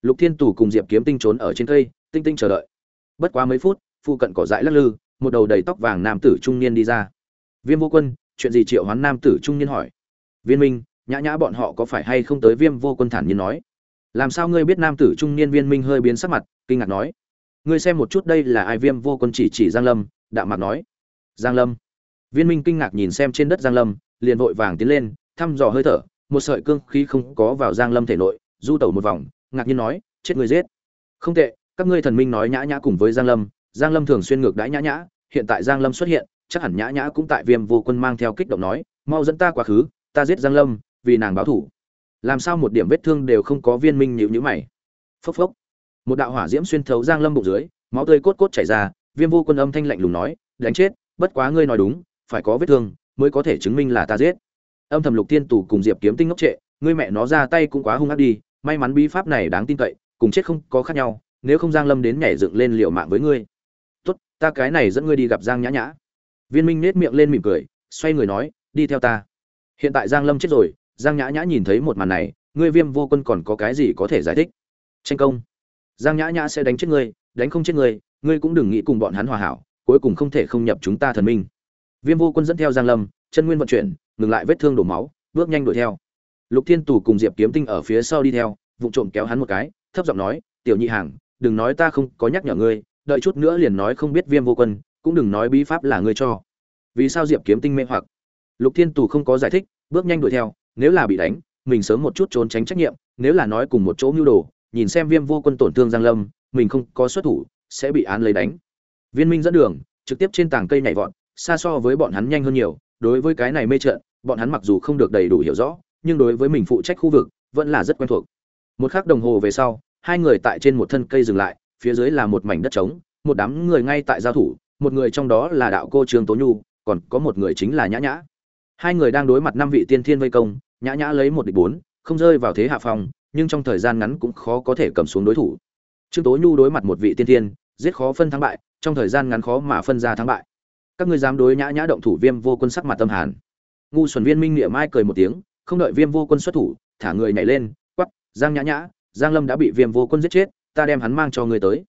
Lục thiên tù cùng diệp kiếm tinh trốn ở trên cây, tinh tinh chờ đợi. Bất quá mấy phút phụ cận cỏ dại lắc lư, một đầu đầy tóc vàng nam tử trung niên đi ra. Viêm vô quân, chuyện gì triệu hoán nam tử trung niên hỏi? Viên minh, nhã nhã bọn họ có phải hay không tới viêm vô quân thản nhiên nói? Làm sao ngươi biết nam tử trung niên viên minh hơi biến sắc mặt? kinh ngạc nói. Ngươi xem một chút đây là ai? Viêm vô quân chỉ chỉ giang lâm, đạm mạc nói. Giang lâm. Viên minh kinh ngạc nhìn xem trên đất giang lâm, liền vội vàng tiến lên, thăm dò hơi thở một sợi cương khí không có vào giang lâm thể nội, du tẩu một vòng, ngạc nhiên nói, chết người giết. Không tệ, các ngươi thần minh nói nhã nhã cùng với giang lâm giang lâm thường xuyên ngược đãi nhã nhã, hiện tại giang lâm xuất hiện, chắc hẳn nhã nhã cũng tại viêm vô quân mang theo kích động nói, mau dẫn ta quá khứ, ta giết giang lâm, vì nàng báo thủ. Làm sao một điểm vết thương đều không có viên minh nhíu nhíu mày. Phốc phốc. Một đạo hỏa diễm xuyên thấu giang lâm bụng dưới, máu tươi cốt cốt chảy ra, viêm vô quân âm thanh lạnh lùng nói, đánh chết, bất quá ngươi nói đúng, phải có vết thương mới có thể chứng minh là ta giết âm thầm lục tiên tù cùng diệp kiếm tinh ngốc trệ, ngươi mẹ nó ra tay cũng quá hung ác đi, may mắn bí pháp này đáng tin cậy, cùng chết không có khác nhau, nếu không giang lâm đến nhảy dựng lên liều mạng với ngươi. Tốt, ta cái này dẫn ngươi đi gặp giang nhã nhã. Viên minh nết miệng lên mỉm cười, xoay người nói, đi theo ta. Hiện tại giang lâm chết rồi, giang nhã nhã nhìn thấy một màn này, ngươi viêm vô quân còn có cái gì có thể giải thích? Tranh công. Giang nhã nhã sẽ đánh chết ngươi, đánh không chết ngươi ngươi cũng đừng nghĩ cùng bọn hắn hòa hảo, cuối cùng không thể không nhập chúng ta thần minh. Viêm vô quân dẫn theo giang lâm chân nguyên vận chuyển, ngừng lại vết thương đổ máu, bước nhanh đuổi theo. Lục thiên tù cùng diệp kiếm tinh ở phía sau đi theo, vụ trộm kéo hắn một cái, thấp giọng nói, tiểu nhị hàng, đừng nói ta không có nhắc nhở ngươi, đợi chút nữa liền nói không biết viêm vô quân, cũng đừng nói bí pháp là ngươi cho. Vì sao diệp kiếm tinh mê hoặc? Lục thiên tù không có giải thích, bước nhanh đuổi theo, nếu là bị đánh, mình sớm một chút trốn tránh trách nhiệm, nếu là nói cùng một chỗ mưu đồ, nhìn xem viêm vô quân tổn thương giang lâm, mình không có xuất thủ, sẽ bị án lấy đánh. Viên minh dẫn đường, trực tiếp trên tảng cây nhảy vọt, xa so với bọn hắn nhanh hơn nhiều đối với cái này mê trận bọn hắn mặc dù không được đầy đủ hiểu rõ, nhưng đối với mình phụ trách khu vực, vẫn là rất quen thuộc. Một khắc đồng hồ về sau, hai người tại trên một thân cây dừng lại, phía dưới là một mảnh đất trống, một đám người ngay tại giao thủ, một người trong đó là đạo cô trương tố nhu, còn có một người chính là nhã nhã. Hai người đang đối mặt năm vị tiên thiên vây công, nhã nhã lấy một địch bốn, không rơi vào thế hạ phong, nhưng trong thời gian ngắn cũng khó có thể cầm xuống đối thủ. Trương tố nhu đối mặt một vị tiên thiên, giết khó phân thắng bại, trong thời gian ngắn khó mà phân ra thắng bại các ngươi dám đối nhã nhã động thủ viêm vô quân sắc mặt tâm hàn. Ngu xuẩn viên minh niệm mai cười một tiếng, không đợi viêm vô quân xuất thủ, thả người nhảy lên quắp giang nhã nhã, giang lâm đã bị viêm vô quân giết chết, ta đem hắn mang cho ngươi tới.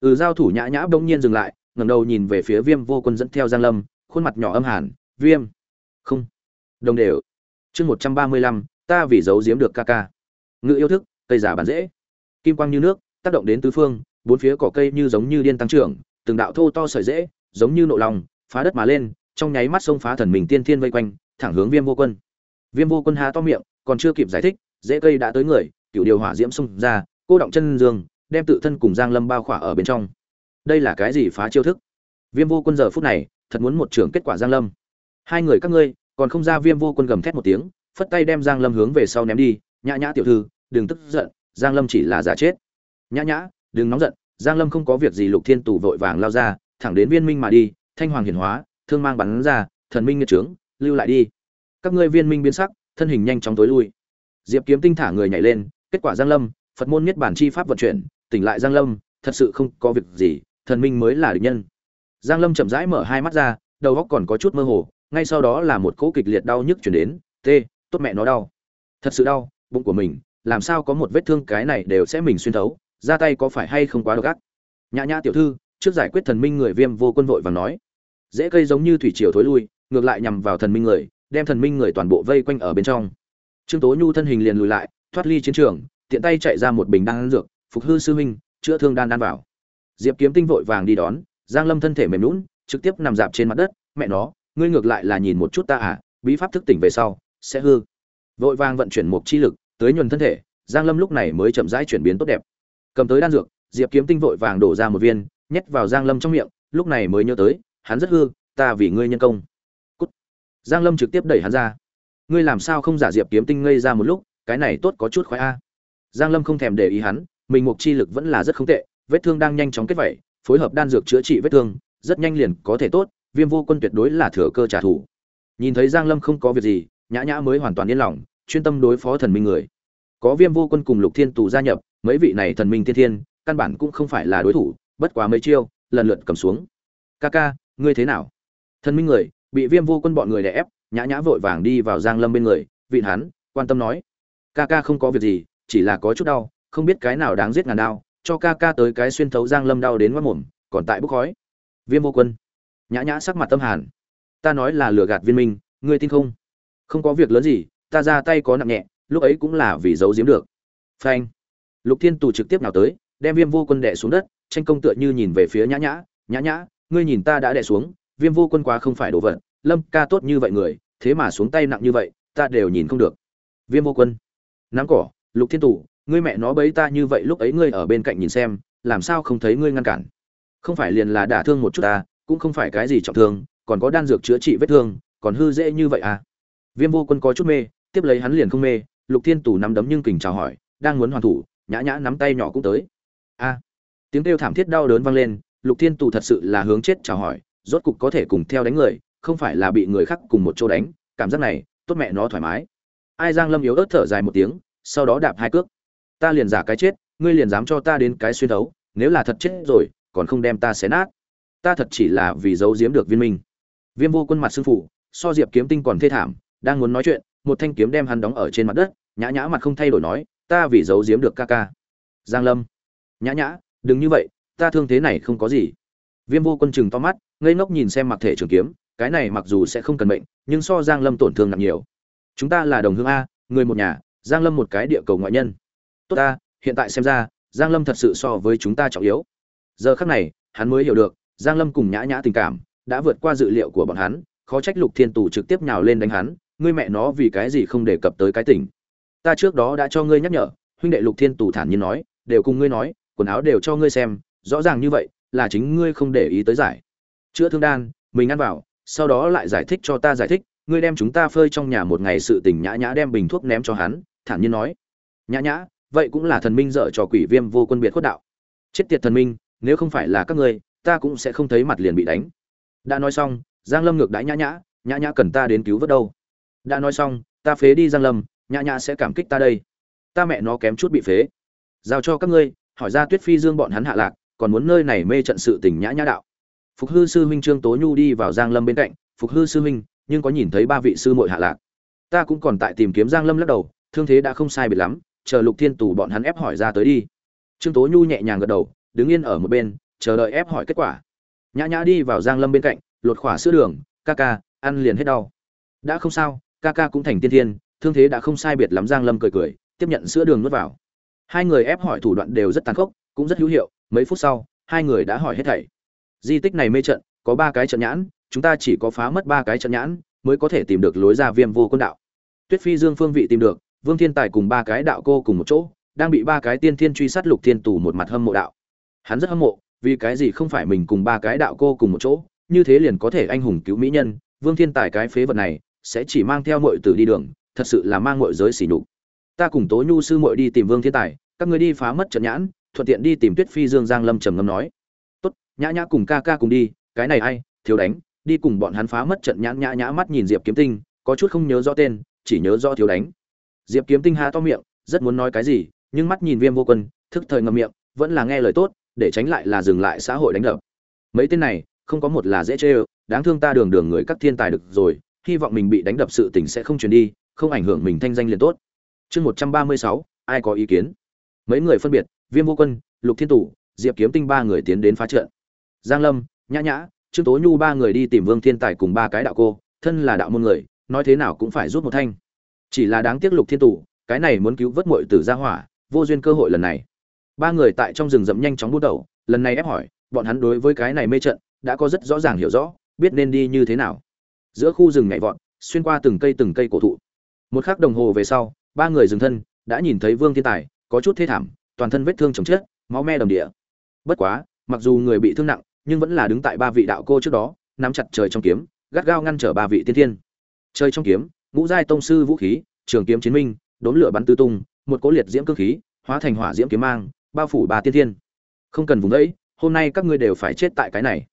Ừ giao thủ nhã nhã bỗng nhiên dừng lại, ngẩng đầu nhìn về phía viêm vô quân dẫn theo giang lâm, khuôn mặt nhỏ âm hàn, viêm, không, đồng đều. Chương một trăm ba mươi lăm, ta vì giấu giếm được ca ca. Ngự yêu thức, cây giả bản dễ. Kim quang như nước, tác động đến tứ phương, bốn phía cỏ cây như giống như điên tăng trưởng, từng đạo thô to sợi dễ, giống như nộ lòng phá đất mà lên, trong nháy mắt xông phá thần mình tiên thiên vây quanh, thẳng hướng viêm vô quân. Viêm vô quân há to miệng, còn chưa kịp giải thích dễ cây đã tới người cựu điều hỏa diễm xông ra, cô động chân dương, đem tự thân cùng giang lâm bao khỏa ở bên trong. Đây là cái gì phá chiêu thức? Viêm vô quân giờ phút này, thật muốn một trưởng kết quả giang lâm. Hai người các ngươi, còn không ra viêm vô quân gầm thét một tiếng, phất tay đem giang lâm hướng về sau ném đi. Nhã nhã tiểu thư, đừng tức giận, giang lâm chỉ là giả chết. Nhã nhã, đừng nóng giận, giang lâm không có việc gì lục thiên tù vội vàng lao ra, thẳng đến viên minh mà đi thanh hoàng hiển hóa, thương mang bắn ra, thần minh nghiệt trướng, lưu lại đi. Các ngươi viên minh biến sắc, thân hình nhanh chóng tối lui. Diệp kiếm tinh thả người nhảy lên, kết quả giang lâm, phật môn nhất bản chi pháp vận chuyển, tỉnh lại giang lâm, thật sự không có việc gì, thần minh mới là địch nhân. Giang lâm chậm rãi mở hai mắt ra, đầu óc còn có chút mơ hồ, ngay sau đó là một cỗ kịch liệt đau nhức chuyển đến, tê, tốt mẹ nó đau. Thật sự đau, bụng của mình, làm sao có một vết thương cái này đều sẽ mình xuyên thấu ra tay có phải hay không quá độc ác? Nhã nhã tiểu thư, trước giải quyết thần minh người viêm vô quân vội và nói dễ cây giống như thủy triều thối lui, ngược lại nhằm vào thần minh người, đem thần minh người toàn bộ vây quanh ở bên trong. Trương tố nhu thân hình liền lùi lại, thoát ly chiến trường, tiện tay chạy ra một bình đan dược, phục hư sư huynh, chữa thương đan đan vào. Diệp kiếm tinh vội vàng đi đón, giang lâm thân thể mềm lún trực tiếp nằm dạp trên mặt đất, mẹ nó, ngươi ngược lại là nhìn một chút ta à bí pháp thức tỉnh về sau, sẽ hư. Vội vàng vận chuyển một chi lực tới nhuần thân thể, giang lâm lúc này mới chậm rãi chuyển biến tốt đẹp. Cầm tới đan dược, diệp kiếm tinh vội vàng đổ ra một viên, nhét vào giang lâm trong miệng, lúc này mới nhớ tới hắn rất hư, ta vì ngươi nhân công. Cút. giang lâm trực tiếp đẩy hắn ra. Ngươi làm sao không giả diệp kiếm tinh ngây ra một lúc, cái này tốt có chút khoái a. Giang lâm không thèm để ý hắn, mình mục chi lực vẫn là rất không tệ, vết thương đang nhanh chóng kết vẩy phối hợp đan dược chữa trị vết thương, rất nhanh liền có thể tốt, viêm vô quân tuyệt đối là thừa cơ trả thù. Nhìn thấy giang lâm không có việc gì, nhã nhã mới hoàn toàn yên lòng, chuyên tâm đối phó thần minh người. Có viêm vô quân cùng lục thiên tù gia nhập, mấy vị này thần minh thiên thiên, căn bản cũng không phải là đối thủ, bất quá mấy chiêu, lần lượt cầm xuống. Ca ca ngươi thế nào? Thần minh người, bị viêm vô quân bọn người đè ép, nhã nhã vội vàng đi vào giang lâm bên người, vịn hắn, quan tâm nói, ca ca không có việc gì, chỉ là có chút đau, không biết cái nào đáng giết ngàn đau, cho ca ca tới cái xuyên thấu giang lâm đau đến mất mồm, còn tại bốc khói. Viêm vô quân, nhã nhã sắc mặt tâm hàn, ta nói là lừa gạt viên minh, ngươi tin không? Không có việc lớn gì, ta ra tay có nặng nhẹ, lúc ấy cũng là vì giấu giếm được. Phanh, lục thiên tù trực tiếp nào tới, đem viêm vô quân đè xuống đất, tranh công tựa như nhìn về phía nhã nhã nhã nhã ngươi nhìn ta đã đè xuống, viêm vô quân quá không phải đồ vật, lâm ca tốt như vậy người, thế mà xuống tay nặng như vậy, ta đều nhìn không được. Viêm vô quân, nắm cỏ, lục thiên tù, ngươi mẹ nó bấy ta như vậy lúc ấy ngươi ở bên cạnh nhìn xem, làm sao không thấy ngươi ngăn cản? Không phải liền là đả thương một chút ta, cũng không phải cái gì trọng thương, còn có đan dược chữa trị vết thương, còn hư dễ như vậy à? Viêm vô quân có chút mê, tiếp lấy hắn liền không mê, lục thiên tù nắm đấm nhưng kình chào hỏi, đang muốn hoàn thủ, nhã nhã nắm tay nhỏ cũng tới. A tiếng kêu thảm thiết đau đớn vang lên lục thiên tù thật sự là hướng chết chào hỏi, rốt cục có thể cùng theo đánh người, không phải là bị người khác cùng một chỗ đánh, cảm giác này, tốt mẹ nó thoải mái. Ai giang lâm yếu ớt thở dài một tiếng, sau đó đạp hai cước. Ta liền giả cái chết, ngươi liền dám cho ta đến cái xuyên thấu, nếu là thật chết rồi, còn không đem ta xé nát. Ta thật chỉ là vì giấu giếm được viên minh. Viêm vô quân mặt sư phụ so diệp kiếm tinh còn thê thảm, đang muốn nói chuyện, một thanh kiếm đem hắn đóng ở trên mặt đất, nhã nhã mặt không thay đổi nói, ta vì giấu giếm được ca ca. Giang lâm. Nhã nhã, đừng như vậy ta thương thế này không có gì. Viêm vô quân chừng to mắt, ngây ngốc nhìn xem mặc thể trường kiếm, cái này mặc dù sẽ không cần bệnh nhưng so giang lâm tổn thương nặng nhiều. Chúng ta là đồng hương a, người một nhà, giang lâm một cái địa cầu ngoại nhân. Tốt ta hiện tại xem ra, giang lâm thật sự so với chúng ta trọng yếu. Giờ khắc này, hắn mới hiểu được, giang lâm cùng nhã nhã tình cảm, đã vượt qua dự liệu của bọn hắn, khó trách lục thiên tù trực tiếp nhào lên đánh hắn, ngươi mẹ nó vì cái gì không đề cập tới cái tình. Ta trước đó đã cho ngươi nhắc nhở, huynh đệ lục thiên tù thản nhiên nói, đều cùng ngươi nói, quần áo đều cho ngươi xem rõ ràng như vậy, là chính ngươi không để ý tới giải. Chữa thương đan, mình ăn vào, sau đó lại giải thích cho ta giải thích, ngươi đem chúng ta phơi trong nhà một ngày sự tình nhã nhã đem bình thuốc ném cho hắn, thản nhiên nói. Nhã nhã, vậy cũng là thần minh dở cho quỷ viêm vô quân biệt khuất đạo. Chết tiệt thần minh, nếu không phải là các ngươi, ta cũng sẽ không thấy mặt liền bị đánh. Đã nói xong, giang lâm ngược đãi nhã nhã nhã nhã cần ta đến cứu vớt đâu? Đã nói xong, ta phế đi giang lâm, nhã nhã sẽ cảm kích ta đây. Ta mẹ nó kém chút bị phế. Giao cho các ngươi, hỏi ra tuyết phi dương bọn hắn hạ lạc còn muốn nơi này mê trận sự tình nhã nhã đạo. Phục hư sư huynh trương tố nhu đi vào giang lâm bên cạnh, phục hư sư huynh, nhưng có nhìn thấy ba vị sư muội hạ lạc? Ta cũng còn tại tìm kiếm giang lâm lắc đầu, thương thế đã không sai biệt lắm, chờ lục thiên tù bọn hắn ép hỏi ra tới đi. Trương tố nhu nhẹ nhàng gật đầu, đứng yên ở một bên, chờ đợi ép hỏi kết quả. Nhã nhã đi vào giang lâm bên cạnh, lột khỏa sữa đường, ca ca, ăn liền hết đau. Đã không sao, ca ca cũng thành tiên thiên, thương thế đã không sai biệt lắm, giang lâm cười cười, tiếp nhận sữa đường nuốt vào. Hai người ép hỏi thủ đoạn đều rất tàn khốc, cũng rất hữu hiệu mấy phút sau, hai người đã hỏi hết thảy. Di tích này mê trận, có ba cái trận nhãn, chúng ta chỉ có phá mất ba cái trận nhãn mới có thể tìm được lối ra viêm vô quân đạo. Tuyết phi dương phương vị tìm được, vương thiên tài cùng ba cái đạo cô cùng một chỗ, đang bị ba cái tiên thiên truy sát lục thiên tù một mặt hâm mộ đạo. Hắn rất hâm mộ, vì cái gì không phải mình cùng ba cái đạo cô cùng một chỗ, như thế liền có thể anh hùng cứu mỹ nhân, vương thiên tài cái phế vật này sẽ chỉ mang theo mọi tử đi đường, thật sự là mang mọi giới xỉ nhục. Ta cùng tố nhu sư muội đi tìm vương thiên tài, các người đi phá mất trận nhãn thuận tiện đi tìm tuyết phi dương giang lâm trầm ngâm nói. Tốt, nhã nhã cùng ca ca cùng đi, cái này ai, thiếu đánh, đi cùng bọn hắn phá mất trận nhãn nhã nhã mắt nhìn diệp kiếm tinh, có chút không nhớ rõ tên, chỉ nhớ rõ thiếu đánh. Diệp kiếm tinh há to miệng, rất muốn nói cái gì, nhưng mắt nhìn viêm vô quân, thức thời ngậm miệng, vẫn là nghe lời tốt, để tránh lại là dừng lại xã hội đánh đập. Mấy tên này, không có một là dễ chê đáng thương ta đường đường người các thiên tài được rồi, hy vọng mình bị đánh đập sự tình sẽ không truyền đi, không ảnh hưởng mình thanh danh liền tốt. Chương một trăm ba mươi sáu, ai có ý kiến? Mấy người phân biệt viêm vô quân, lục thiên tủ, diệp kiếm tinh ba người tiến đến phá trận. Giang lâm, nhã nhã, trương tố nhu ba người đi tìm vương thiên tài cùng ba cái đạo cô, thân là đạo môn người, nói thế nào cũng phải rút một thanh. Chỉ là đáng tiếc lục thiên tủ, cái này muốn cứu vớt muội tử gia hỏa, vô duyên cơ hội lần này. Ba người tại trong rừng rậm nhanh chóng bút đầu, lần này ép hỏi, bọn hắn đối với cái này mê trận, đã có rất rõ ràng hiểu rõ, biết nên đi như thế nào. Giữa khu rừng nhảy vọt, xuyên qua từng cây từng cây cổ thụ. Một khắc đồng hồ về sau, ba người dừng thân, đã nhìn thấy vương thiên tài, có chút thê thảm toàn thân vết thương chồng chết, máu me đầm địa. Bất quá, mặc dù người bị thương nặng, nhưng vẫn là đứng tại ba vị đạo cô trước đó, nắm chặt trời trong kiếm, gắt gao ngăn trở ba vị tiên thiên. Trời trong kiếm, ngũ giai tông sư vũ khí, trường kiếm chiến minh đốn lửa bắn tứ tung, một cố liệt diễm cương khí, hóa thành hỏa diễm kiếm mang, bao phủ ba tiên thiên. Không cần vùng đấy, hôm nay các ngươi đều phải chết tại cái này.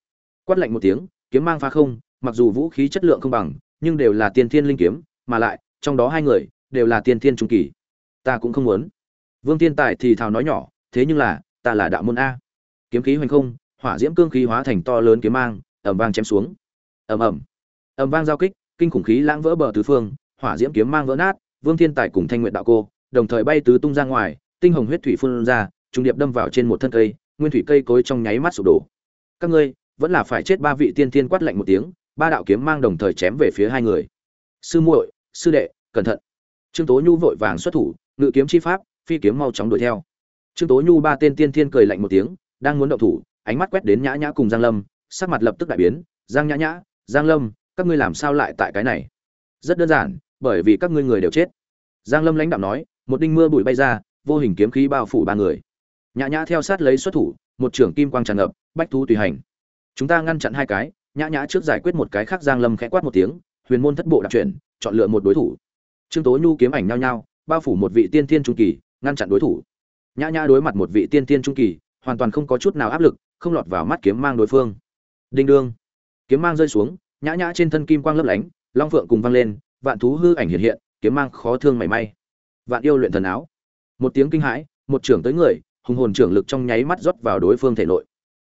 Quát lạnh một tiếng, kiếm mang phá không, mặc dù vũ khí chất lượng không bằng, nhưng đều là tiên thiên linh kiếm, mà lại, trong đó hai người, đều là tiên thiên trung kỳ. Ta cũng không muốn vương Thiên tài thì thào nói nhỏ thế nhưng là ta là đạo môn a. Kiếm khí hoành không hỏa diễm cương khí hóa thành to lớn kiếm mang ầm vang chém xuống. Ầm ầm, ầm vang giao kích kinh khủng khí lãng vỡ bờ tứ phương hỏa diễm kiếm mang vỡ nát vương thiên tài cùng thanh Nguyệt đạo cô đồng thời bay tứ tung ra ngoài tinh hồng huyết thủy phun ra trùng điệp đâm vào trên một thân cây nguyên thủy cây cối trong nháy mắt sụp đổ. Các ngươi vẫn là phải chết ba vị tiên thiên quát lạnh một tiếng ba đạo kiếm mang đồng thời chém về phía hai người. Sư muội sư đệ cẩn thận. Trương tố nhu vội vàng xuất thủ ngự kiếm chi pháp phi kiếm mau chóng đuổi theo. Trương tố nhu ba tên tiên thiên cười lạnh một tiếng, đang muốn động thủ, ánh mắt quét đến nhã nhã cùng giang lâm, sắc mặt lập tức đại biến, giang nhã nhã, giang lâm, các ngươi làm sao lại tại cái này? Rất đơn giản, bởi vì các ngươi người đều chết. Giang lâm lãnh đạo nói, một đinh mưa bụi bay ra, vô hình kiếm khí bao phủ ba người. Nhã nhã theo sát lấy xuất thủ, một trưởng kim quang tràn ngập, bách thu tùy hành. Chúng ta ngăn chặn hai cái, nhã nhã trước giải quyết một cái khác, giang lâm khẽ quát một tiếng, huyền môn thất bộ đặc chuyển, chọn lựa một đối thủ. Trương tố nhu kiếm ảnh nhao nhao, bao phủ một vị tiên thiên trung kỳ ngăn chặn đối thủ. Nhã nhã đối mặt một vị tiên thiên trung kỳ, hoàn toàn không có chút nào áp lực, không lọt vào mắt kiếm mang đối phương. Đinh đương. Kiếm mang rơi xuống, nhã nhã trên thân kim quang lấp lánh, long phượng cùng vang lên, vạn thú hư ảnh hiện hiện, kiếm mang khó thương mảy may. Vạn yêu luyện thần áo. Một tiếng kinh hãi, một trưởng tới người, hùng hồn trưởng lực trong nháy mắt rót vào đối phương thể nội.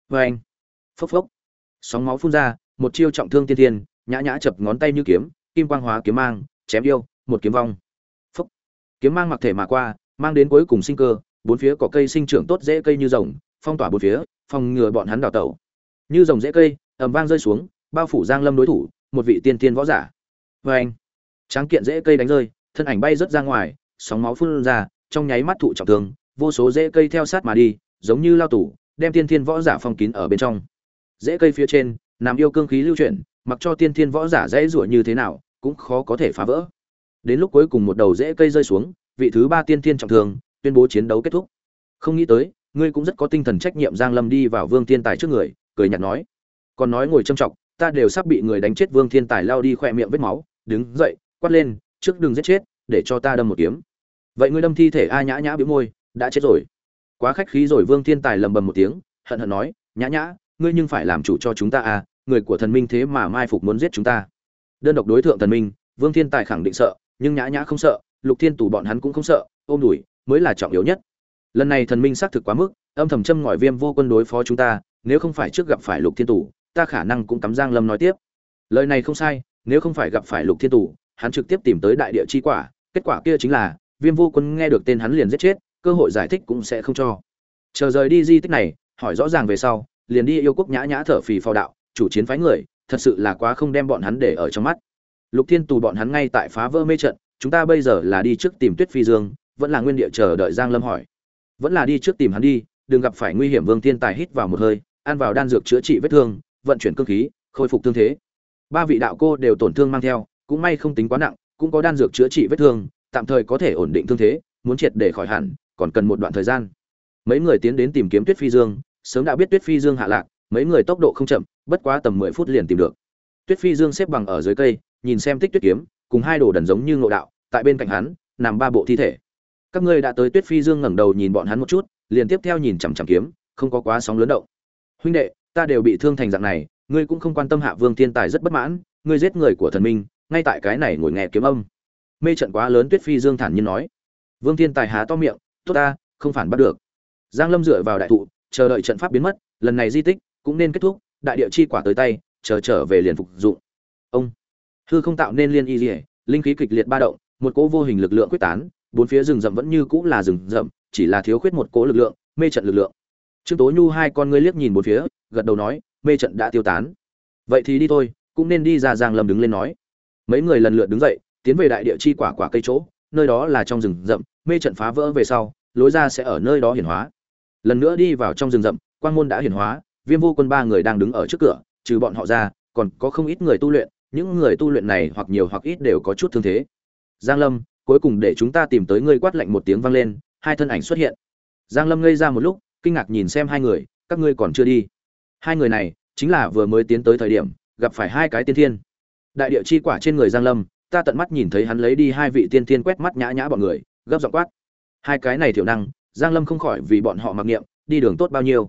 Vê anh phốc phốc. Sóng máu phun ra, một chiêu trọng thương tiên thiên nhã nhã chập ngón tay như kiếm, kim quang hóa kiếm mang, chém yêu, một kiếm vong. Phốc. Kiếm mang mặc thể mà qua mang đến cuối cùng sinh cơ, bốn phía có cây sinh trưởng tốt dễ cây như rồng, phong tỏa bốn phía, phòng ngừa bọn hắn đào tẩu. Như rồng dễ cây, ầm vang rơi xuống, bao phủ giang lâm đối thủ, một vị tiên tiên võ giả. Vê anh, tráng kiện dễ cây đánh rơi, thân ảnh bay rớt ra ngoài, sóng máu phun ra, trong nháy mắt thụ trọng thương, vô số dễ cây theo sát mà đi, giống như lao tủ đem tiên thiên võ giả phong kín ở bên trong. Dễ cây phía trên, nằm yêu cương khí lưu chuyển, mặc cho tiên thiên võ giả dễ rủa như thế nào, cũng khó có thể phá vỡ. Đến lúc cuối cùng một đầu dễ cây rơi xuống vị thứ ba tiên thiên trọng thương, tuyên bố chiến đấu kết thúc. Không nghĩ tới, ngươi cũng rất có tinh thần trách nhiệm giang lâm đi vào vương thiên tài trước người, cười nhạt nói. Còn nói ngồi trâm trọng ta đều sắp bị người đánh chết vương thiên tài lao đi khỏe miệng vết máu, đứng dậy, quát lên, trước đừng giết chết, để cho ta đâm một kiếm. Vậy ngươi đâm thi thể a nhã nhã bĩu môi, đã chết rồi. Quá khách khí rồi vương thiên tài lầm bầm một tiếng, hận hận nói, nhã nhã, ngươi nhưng phải làm chủ cho chúng ta à người của thần minh thế mà mai phục muốn giết chúng ta. Đơn độc đối tượng thần minh, vương thiên tài khẳng định sợ, nhưng nhã nhã không sợ lục thiên tù bọn hắn cũng không sợ, ôm đùi, mới là trọng yếu nhất. Lần này thần minh xác thực quá mức, âm thầm châm ngòi viêm vô quân đối phó chúng ta, nếu không phải trước gặp phải lục thiên tù, ta khả năng cũng cắm giang lâm nói tiếp. Lời này không sai, nếu không phải gặp phải lục thiên tù, hắn trực tiếp tìm tới đại địa chi quả, kết quả kia chính là, viêm vô quân nghe được tên hắn liền giết chết, cơ hội giải thích cũng sẽ không cho. Chờ rời đi di tích này, hỏi rõ ràng về sau, liền đi yêu quốc nhã nhã thở phì phao đạo, chủ chiến phái người, thật sự là quá không đem bọn hắn để ở trong mắt. Lục thiên tù bọn hắn ngay tại phá vỡ mê trận chúng ta bây giờ là đi trước tìm tuyết phi dương, vẫn là nguyên địa chờ đợi giang lâm hỏi. Vẫn là đi trước tìm hắn đi, đừng gặp phải nguy hiểm vương thiên tài hít vào một hơi, ăn vào đan dược chữa trị vết thương, vận chuyển cơ khí, khôi phục thương thế. Ba vị đạo cô đều tổn thương mang theo, cũng may không tính quá nặng, cũng có đan dược chữa trị vết thương, tạm thời có thể ổn định thương thế, muốn triệt để khỏi hẳn, còn cần một đoạn thời gian. Mấy người tiến đến tìm kiếm tuyết phi dương, sớm đã biết tuyết phi dương hạ lạc, mấy người tốc độ không chậm, bất quá tầm mười phút liền tìm được. Tuyết phi dương xếp bằng ở dưới cây, nhìn xem tích tuyết kiếm cùng hai đồ đần giống như ngộ đạo, tại bên cạnh hắn, nằm ba bộ thi thể. Các ngươi đã tới tuyết phi dương ngẩng đầu nhìn bọn hắn một chút, liền tiếp theo nhìn chằm chằm kiếm, không có quá sóng lớn động. Huynh đệ, ta đều bị thương thành dạng này, ngươi cũng không quan tâm hạ vương thiên tài rất bất mãn, ngươi giết người của thần minh, ngay tại cái này ngồi nghe kiếm âm. Mê trận quá lớn tuyết phi dương thản nhiên nói. Vương thiên tài há to miệng, tốt ta, không phản bắt được. Giang lâm dựa vào đại thụ, chờ đợi trận pháp biến mất, lần này di tích cũng nên kết thúc, đại địa chi quả tới tay, chờ trở về liền phục dụng. Ông! Hư không tạo nên liên y dỉa linh khí kịch liệt ba động, một cỗ vô hình lực lượng quyết tán, bốn phía rừng rậm vẫn như cũ là rừng rậm, chỉ là thiếu khuyết một cỗ lực lượng, mê trận lực lượng. Trương tố nhu hai con ngươi liếc nhìn bốn phía, gật đầu nói, mê trận đã tiêu tán. Vậy thì đi thôi, cũng nên đi ra giang lâm đứng lên nói. Mấy người lần lượt đứng dậy, tiến về đại địa chi quả quả cây chỗ, nơi đó là trong rừng rậm, mê trận phá vỡ về sau, lối ra sẽ ở nơi đó hiển hóa. Lần nữa đi vào trong rừng rậm, quang môn đã hiển hóa, viêm vô quân ba người đang đứng ở trước cửa, trừ bọn họ ra, còn có không ít người tu luyện những người tu luyện này hoặc nhiều hoặc ít đều có chút thương thế. Giang lâm, cuối cùng để chúng ta tìm tới ngươi quát lạnh một tiếng vang lên, hai thân ảnh xuất hiện. Giang lâm ngây ra một lúc, kinh ngạc nhìn xem hai người, các ngươi còn chưa đi. Hai người này, chính là vừa mới tiến tới thời điểm, gặp phải hai cái tiên thiên. Đại địa chi quả trên người giang lâm, ta tận mắt nhìn thấy hắn lấy đi hai vị tiên thiên quét mắt nhã nhã bọn người, gấp giọng quát. Hai cái này thiểu năng, giang lâm không khỏi vì bọn họ mặc niệm, đi đường tốt bao nhiêu.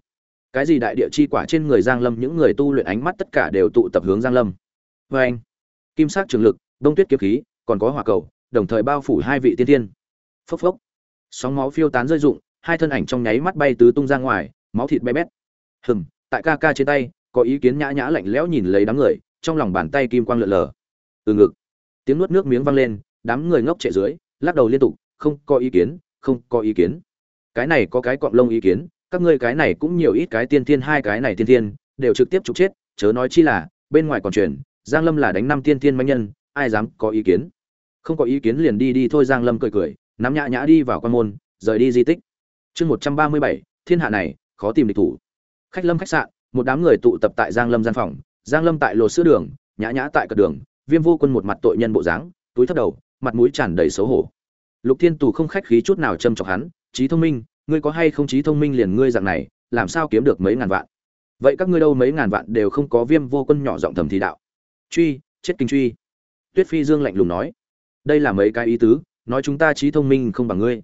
Cái gì đại địa chi quả trên người giang lâm, những người tu luyện ánh mắt tất cả đều tụ tập hướng giang lâm với anh, kim sắc trường lực đông tuyết kiếm khí, còn có hỏa cầu, đồng thời bao phủ hai vị tiên thiên. Phốc phốc. Sóng máu phiêu tán rơi rụng, hai thân ảnh trong nháy mắt bay tứ tung ra ngoài, máu thịt bé bét. Hừm, tại ca ca trên tay, có ý kiến nhã nhã lạnh lẽo nhìn lấy đám người, trong lòng bàn tay kim quang lượn lờ. Từ ngực, tiếng nuốt nước miếng vang lên, đám người ngốc trệ dưới, lắc đầu liên tục, không có ý kiến, không có ý kiến. Cái này có cái cọng lông ý kiến, các ngươi cái này cũng nhiều ít cái tiên thiên, hai cái này tiên thiên, đều trực tiếp trục chết, chớ nói chi là, bên ngoài còn truyền giang lâm là đánh năm tiên thiên manh nhân, ai dám có ý kiến? Không có ý kiến liền đi đi thôi, giang lâm cười cười, nắm nhã nhã đi vào quan môn, rời đi di tích. Chương một trăm ba mươi bảy, thiên hạ này, khó tìm địch thủ. Khách lâm khách sạn, một đám người tụ tập tại giang lâm gian phòng. Giang lâm tại lột sữa đường, nhã nhã tại cật đường, viêm vô quân một mặt tội nhân bộ dáng, túi thấp đầu, mặt mũi tràn đầy xấu hổ. Lục thiên tù không khách khí chút nào châm chọc hắn trí thông minh, ngươi có hay không trí thông minh liền ngươi dạng này, làm sao kiếm được mấy ngàn vạn? Vậy các ngươi đâu mấy ngàn vạn đều không có viêm vô quân nhỏ giọng thầm thì đạo truy, chết kinh truy. Tuyết phi dương lạnh lùng nói, đây là mấy cái ý tứ, nói chúng ta trí thông minh không bằng ngươi.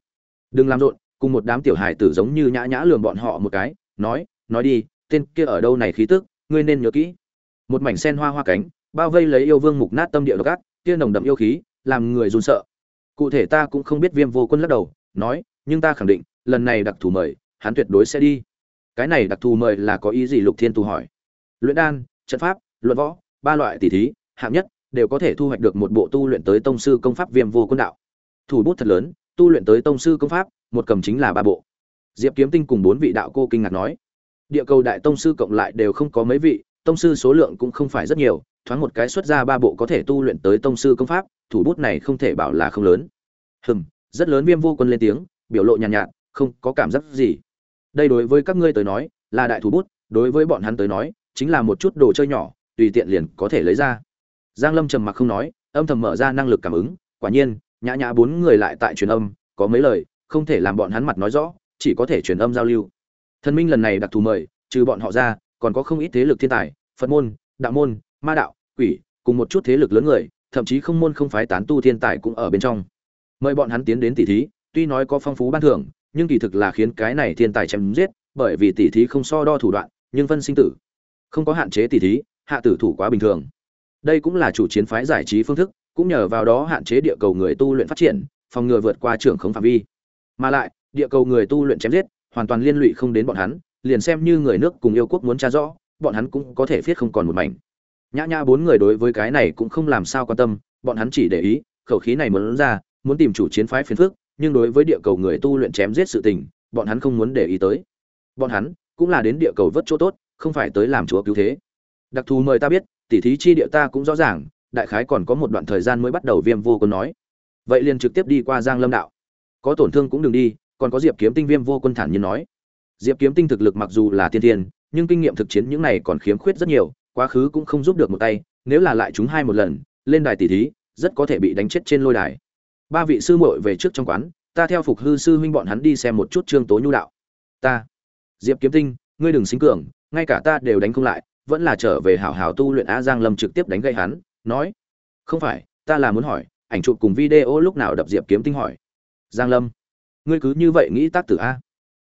Đừng làm rộn, cùng một đám tiểu hài tử giống như nhã nhã lường bọn họ một cái, nói nói đi, tên kia ở đâu này khí tức, ngươi nên nhớ kỹ. Một mảnh sen hoa hoa cánh, bao vây lấy yêu vương mục nát tâm địa độc ác, kia nồng đậm yêu khí, làm người run sợ. Cụ thể ta cũng không biết viêm vô quân lắc đầu, nói, nhưng ta khẳng định, lần này đặc thù mời, hắn tuyệt đối sẽ đi. Cái này đặc thù mời là có ý gì lục thiên tu hỏi. Luyện đan, trận pháp, luận võ ba loại tỷ thí hạng nhất đều có thể thu hoạch được một bộ tu luyện tới tông sư công pháp viêm vô quân đạo. Thủ bút thật lớn tu luyện tới tông sư công pháp một cầm chính là ba bộ. Diệp kiếm tinh cùng bốn vị đạo cô kinh ngạc nói địa cầu đại tông sư cộng lại đều không có mấy vị tông sư số lượng cũng không phải rất nhiều thoáng một cái xuất ra ba bộ có thể tu luyện tới tông sư công pháp thủ bút này không thể bảo là không lớn. Hừm rất lớn viêm vô quân lên tiếng biểu lộ nhàn nhạt, nhạt không có cảm giác gì. Đây đối với các ngươi tới nói là đại thủ bút đối với bọn hắn tới nói chính là một chút đồ chơi nhỏ tùy tiện liền có thể lấy ra. Giang lâm trầm mặc không nói, âm thầm mở ra năng lực cảm ứng, quả nhiên, nhã nhã bốn người lại tại truyền âm, có mấy lời, không thể làm bọn hắn mặt nói rõ, chỉ có thể truyền âm giao lưu. Thần minh lần này đặc thù mời, trừ bọn họ ra, còn có không ít thế lực thiên tài, phật môn, đạo môn, ma đạo, quỷ, cùng một chút thế lực lớn người, thậm chí không môn không phái tán tu thiên tài cũng ở bên trong. Mời bọn hắn tiến đến tỷ thí, tuy nói có phong phú ban thưởng, nhưng kỳ thực là khiến cái này thiên tài chém giết, bởi vì tỷ thí không so đo thủ đoạn, nhưng phân sinh tử. Không có hạn chế tỷ thí hạ tử thủ quá bình thường. Đây cũng là chủ chiến phái giải trí phương thức, cũng nhờ vào đó hạn chế địa cầu người tu luyện phát triển, phòng ngừa vượt qua trưởng khống phạm vi. Mà lại, địa cầu người tu luyện chém giết, hoàn toàn liên lụy không đến bọn hắn, liền xem như người nước cùng yêu quốc muốn tra rõ, bọn hắn cũng có thể viết không còn một mảnh. Nhã nhã bốn người đối với cái này cũng không làm sao quan tâm, bọn hắn chỉ để ý, khẩu khí này muốn ra, muốn tìm chủ chiến phái phiền phức, nhưng đối với địa cầu người tu luyện chém giết sự tình, bọn hắn không muốn để ý tới. Bọn hắn cũng là đến địa cầu vớt chỗ tốt, không phải tới làm chúa cứu thế đặc thù mời ta biết, tỉ thí chi địa ta cũng rõ ràng, đại khái còn có một đoạn thời gian mới bắt đầu viêm vô quân nói. Vậy liền trực tiếp đi qua giang lâm đạo. Có tổn thương cũng đừng đi, còn có diệp kiếm tinh viêm vô quân thản nhiên nói. Diệp kiếm tinh thực lực mặc dù là tiên tiên nhưng kinh nghiệm thực chiến những này còn khiếm khuyết rất nhiều, quá khứ cũng không giúp được một tay, nếu là lại chúng hai một lần, lên đài tỷ thí, rất có thể bị đánh chết trên lôi đài. Ba vị sư muội về trước trong quán, ta theo phục hư sư huynh bọn hắn đi xem một chút trương tố nhu đạo. Ta, diệp kiếm tinh, ngươi đừng xính cường, ngay cả ta đều đánh không lại vẫn là trở về hảo hảo tu luyện a giang lâm trực tiếp đánh gây hắn, nói, không phải, ta là muốn hỏi, ảnh chụp cùng video lúc nào đập diệp kiếm tinh hỏi? Giang lâm, ngươi cứ như vậy nghĩ tác tử a.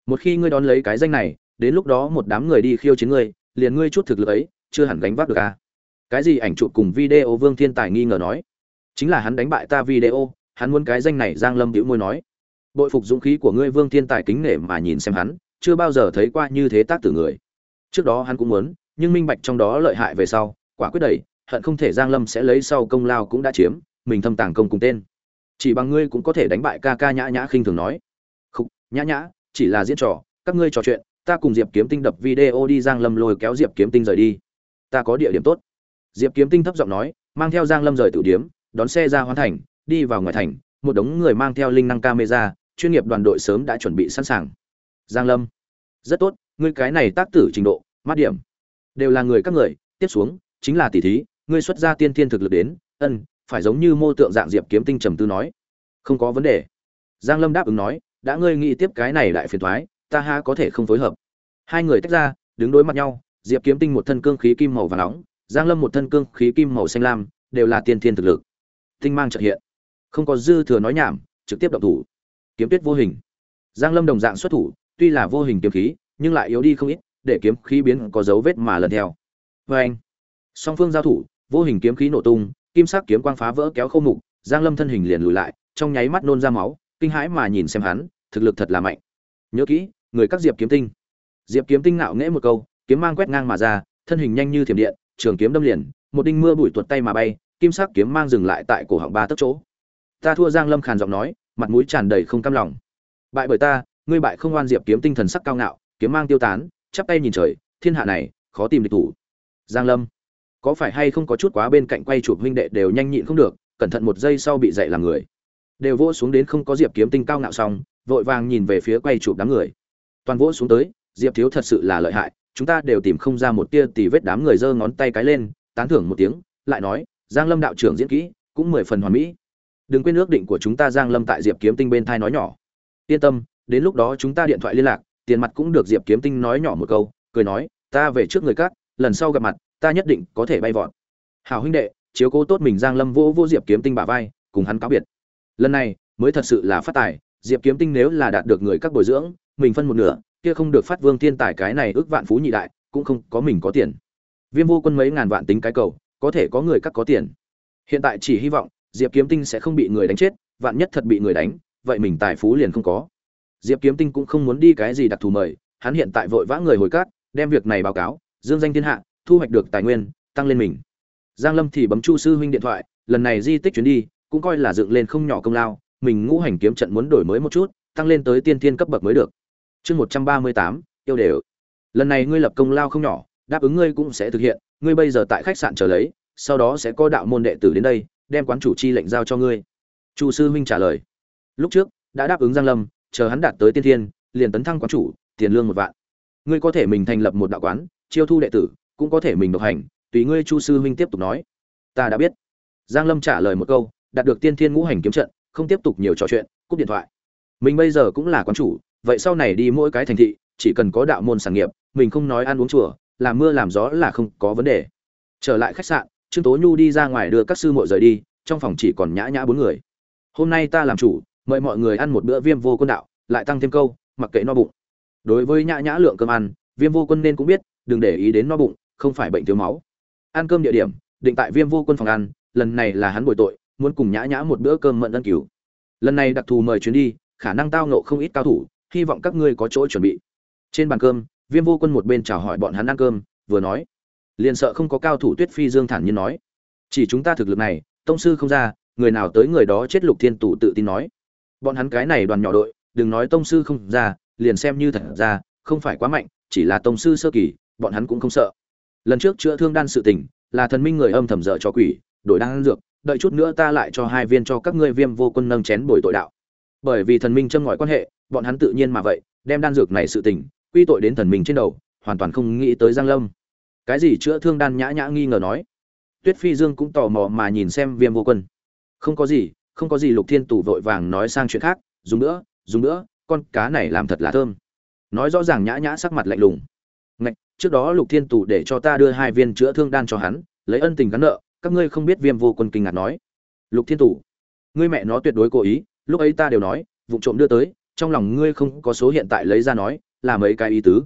Một khi ngươi đón lấy cái danh này, đến lúc đó một đám người đi khiêu chiến ngươi, liền ngươi chút thực lực ấy, chưa hẳn gánh vác được a. Cái gì ảnh chụp cùng video vương thiên tài nghi ngờ nói? Chính là hắn đánh bại ta video, hắn muốn cái danh này giang lâm bĩu môi nói. Bội phục dũng khí của ngươi vương thiên tài kính nể mà nhìn xem hắn, chưa bao giờ thấy qua như thế tác tử người. Trước đó hắn cũng muốn nhưng minh bạch trong đó lợi hại về sau, quả quyết đẩy hận không thể giang lâm sẽ lấy sau công lao cũng đã chiếm, mình thâm tàng công cùng tên. Chỉ bằng ngươi cũng có thể đánh bại ca ca nhã nhã khinh thường nói. Không nhã nhã, chỉ là diễn trò, các ngươi trò chuyện, ta cùng diệp kiếm tinh đập video đi, giang lâm lôi kéo diệp kiếm tinh rời đi. Ta có địa điểm tốt. Diệp kiếm tinh thấp giọng nói, mang theo giang lâm rời tử điếm, đón xe ra hoàn thành, đi vào ngoài thành, một đống người mang theo linh năng camera, chuyên nghiệp đoàn đội sớm đã chuẩn bị sẵn sàng. Giang lâm, rất tốt, ngươi cái này tác tử trình độ, mát điểm đều là người các người, tiếp xuống, chính là tỷ thí, ngươi xuất ra tiên thiên thực lực đến, ân, phải giống như mô tượng dạng diệp kiếm tinh trầm tư nói. Không có vấn đề. Giang lâm đáp ứng nói, đã ngươi nghĩ tiếp cái này lại phiền thoái, ta ha có thể không phối hợp. Hai người tách ra, đứng đối mặt nhau, diệp kiếm tinh một thân cương khí kim màu và nóng, giang lâm một thân cương khí kim màu xanh lam, đều là tiên thiên thực lực. Tinh mang trợ hiện. Không có dư thừa nói nhảm, trực tiếp động thủ. Kiếm tuyết vô hình. Giang lâm đồng dạng xuất thủ, tuy là vô hình kiếm khí, nhưng lại yếu đi không ít để kiếm khí biến có dấu vết mà lần theo. Với anh, song phương giao thủ, vô hình kiếm khí nổ tung, kim sắc kiếm quang phá vỡ kéo khâu mục, giang lâm thân hình liền lùi lại, trong nháy mắt nôn ra máu, kinh hãi mà nhìn xem hắn, thực lực thật là mạnh. Nhớ kỹ, người các diệp kiếm tinh. Diệp kiếm tinh ngạo nghễ một câu, kiếm mang quét ngang mà ra, thân hình nhanh như thiểm điện, trường kiếm đâm liền, một đinh mưa bụi tuột tay mà bay, kim sắc kiếm mang dừng lại tại cổ họng ba tấc chỗ. Ta thua giang lâm khàn giọng nói, mặt mũi tràn đầy không cam lòng. Bại bởi ta, ngươi bại không oan diệp kiếm tinh thần sắc cao ngạo, kiếm mang tiêu tán chắp tay nhìn trời, thiên hạ này, khó tìm địch thủ. Giang lâm, có phải hay không có chút quá bên cạnh quay chụp huynh đệ đều nhanh nhịn không được, cẩn thận một giây sau bị dậy làm người. Đều vỗ xuống đến không có diệp kiếm tinh cao ngạo xong, vội vàng nhìn về phía quay chụp đám người. Toàn vỗ xuống tới, diệp thiếu thật sự là lợi hại, chúng ta đều tìm không ra một tia tì vết đám người giơ ngón tay cái lên, tán thưởng một tiếng, lại nói, giang lâm đạo trưởng diễn kỹ, cũng mười phần hoàn mỹ. Đừng quên ước định của chúng ta. Giang lâm tại diệp kiếm tinh bên thai nói nhỏ. Yên tâm, đến lúc đó chúng ta điện thoại liên lạc tiền mặt cũng được diệp kiếm tinh nói nhỏ một câu, cười nói, ta về trước người các, lần sau gặp mặt, ta nhất định có thể bay vọt. Hảo huynh đệ, chiếu cố tốt mình giang lâm vô vô diệp kiếm tinh bả vai, cùng hắn cáo biệt. Lần này, mới thật sự là phát tài, diệp kiếm tinh nếu là đạt được người các bồi dưỡng, mình phân một nửa, kia không được phát vương thiên tài cái này ước vạn phú nhị đại, cũng không có mình có tiền. Viêm vô quân mấy ngàn vạn tính cái cầu, có thể có người các có tiền. Hiện tại chỉ hy vọng, diệp kiếm tinh sẽ không bị người đánh chết, vạn nhất thật bị người đánh, vậy mình tài phú liền không có diệp kiếm tinh cũng không muốn đi cái gì đặc thù mời, hắn hiện tại vội vã người hồi cát, đem việc này báo cáo, dương danh thiên hạ, thu hoạch được tài nguyên, tăng lên mình. Giang lâm thì bấm chu sư huynh điện thoại, lần này di tích chuyến đi, cũng coi là dựng lên không nhỏ công lao, mình ngũ hành kiếm trận muốn đổi mới một chút, tăng lên tới tiên thiên cấp bậc mới được. Chương một trăm ba mươi tám, yêu đều. Lần này ngươi lập công lao không nhỏ, đáp ứng ngươi cũng sẽ thực hiện, ngươi bây giờ tại khách sạn chờ lấy, sau đó sẽ có đạo môn đệ tử đến đây, đem quán chủ chi lệnh giao cho ngươi. Chu sư huynh trả lời. Lúc trước, đã đáp ứng giang lâm chờ hắn đạt tới tiên thiên, liền tấn thăng quán chủ, tiền lương một vạn. Ngươi có thể mình thành lập một đạo quán, chiêu thu đệ tử, cũng có thể mình độc hành, tùy ngươi chu sư huynh tiếp tục nói. Ta đã biết. Giang lâm trả lời một câu, đạt được tiên thiên ngũ hành kiếm trận, không tiếp tục nhiều trò chuyện, cúp điện thoại. Mình bây giờ cũng là quán chủ, vậy sau này đi mỗi cái thành thị, chỉ cần có đạo môn sản nghiệp, mình không nói ăn uống chùa, làm mưa làm gió là không có vấn đề. Trở lại khách sạn, trương tố nhu đi ra ngoài đưa các sư muội rời đi, trong phòng chỉ còn nhã nhã bốn người. Hôm nay ta làm chủ mời mọi người ăn một bữa viêm vô quân đạo, lại tăng thêm câu, mặc kệ no bụng. Đối với nhã nhã lượng cơm ăn, viêm vô quân nên cũng biết, đừng để ý đến no bụng, không phải bệnh thiếu máu. Ăn cơm địa điểm, định tại viêm vô quân phòng ăn, lần này là hắn bồi tội, muốn cùng nhã nhã một bữa cơm mận ân cứu. Lần này đặc thù mời chuyến đi, khả năng tao nộ không ít cao thủ, hy vọng các ngươi có chỗ chuẩn bị. Trên bàn cơm, viêm vô quân một bên chào hỏi bọn hắn ăn cơm, vừa nói. Liền sợ không có cao thủ tuyết phi dương thản nhiên nói. Chỉ chúng ta thực lực này, tông sư không ra, người nào tới người đó chết lục thiên tụ tự tin nói bọn hắn cái này đoàn nhỏ đội, đừng nói tông sư không ra, liền xem như thật ra, không phải quá mạnh, chỉ là tông sư sơ kỳ, bọn hắn cũng không sợ. Lần trước chữa thương đan sự tình, là thần minh người âm thầm dở cho quỷ, đổi đan dược, đợi chút nữa ta lại cho hai viên cho các ngươi viêm vô quân nâng chén bồi tội đạo. Bởi vì thần minh châm ngòi quan hệ, bọn hắn tự nhiên mà vậy, đem đan dược này sự tình, quy tội đến thần minh trên đầu, hoàn toàn không nghĩ tới giang lâm. Cái gì chữa thương đan nhã nhã nghi ngờ nói. Tuyết phi dương cũng tò mò mà nhìn xem viêm vô quân. Không có gì không có gì lục thiên tù vội vàng nói sang chuyện khác, dùng nữa dùng nữa, con cá này làm thật là thơm. Nói rõ ràng nhã nhã sắc mặt lạnh lùng. Ngạch, trước đó lục thiên tù để cho ta đưa hai viên chữa thương đan cho hắn, lấy ân tình gắn nợ, các ngươi không biết viêm vô quân kinh ngạc nói. Lục thiên tù, ngươi mẹ nó tuyệt đối cố ý, lúc ấy ta đều nói, vụ trộm đưa tới, trong lòng ngươi không có số hiện tại lấy ra nói, là mấy cái ý tứ.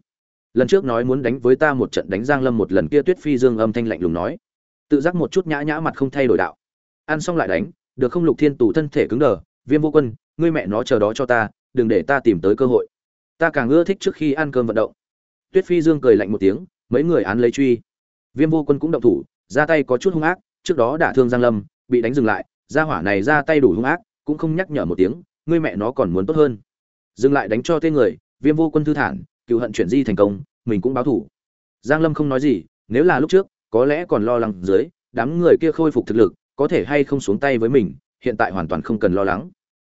Lần trước nói muốn đánh với ta một trận đánh giang lâm một lần kia tuyết phi dương âm thanh lạnh lùng nói. Tự giác một chút nhã nhã mặt không thay đổi đạo. Ăn xong lại đánh được không lục thiên tù thân thể cứng đờ, viêm vô quân, ngươi mẹ nó chờ đó cho ta, đừng để ta tìm tới cơ hội. Ta càng ưa thích trước khi ăn cơm vận động. Tuyết phi dương cười lạnh một tiếng, mấy người án lấy truy. Viêm vô quân cũng động thủ, ra tay có chút hung ác, trước đó đả thương giang lâm, bị đánh dừng lại, gia hỏa này ra tay đủ hung ác, cũng không nhắc nhở một tiếng, ngươi mẹ nó còn muốn tốt hơn. Dừng lại đánh cho tên người, viêm vô quân thư thản, cựu hận chuyển di thành công, mình cũng báo thủ. Giang lâm không nói gì, nếu là lúc trước, có lẽ còn lo lắng dưới, đám người kia khôi phục thực lực có thể hay không xuống tay với mình, hiện tại hoàn toàn không cần lo lắng.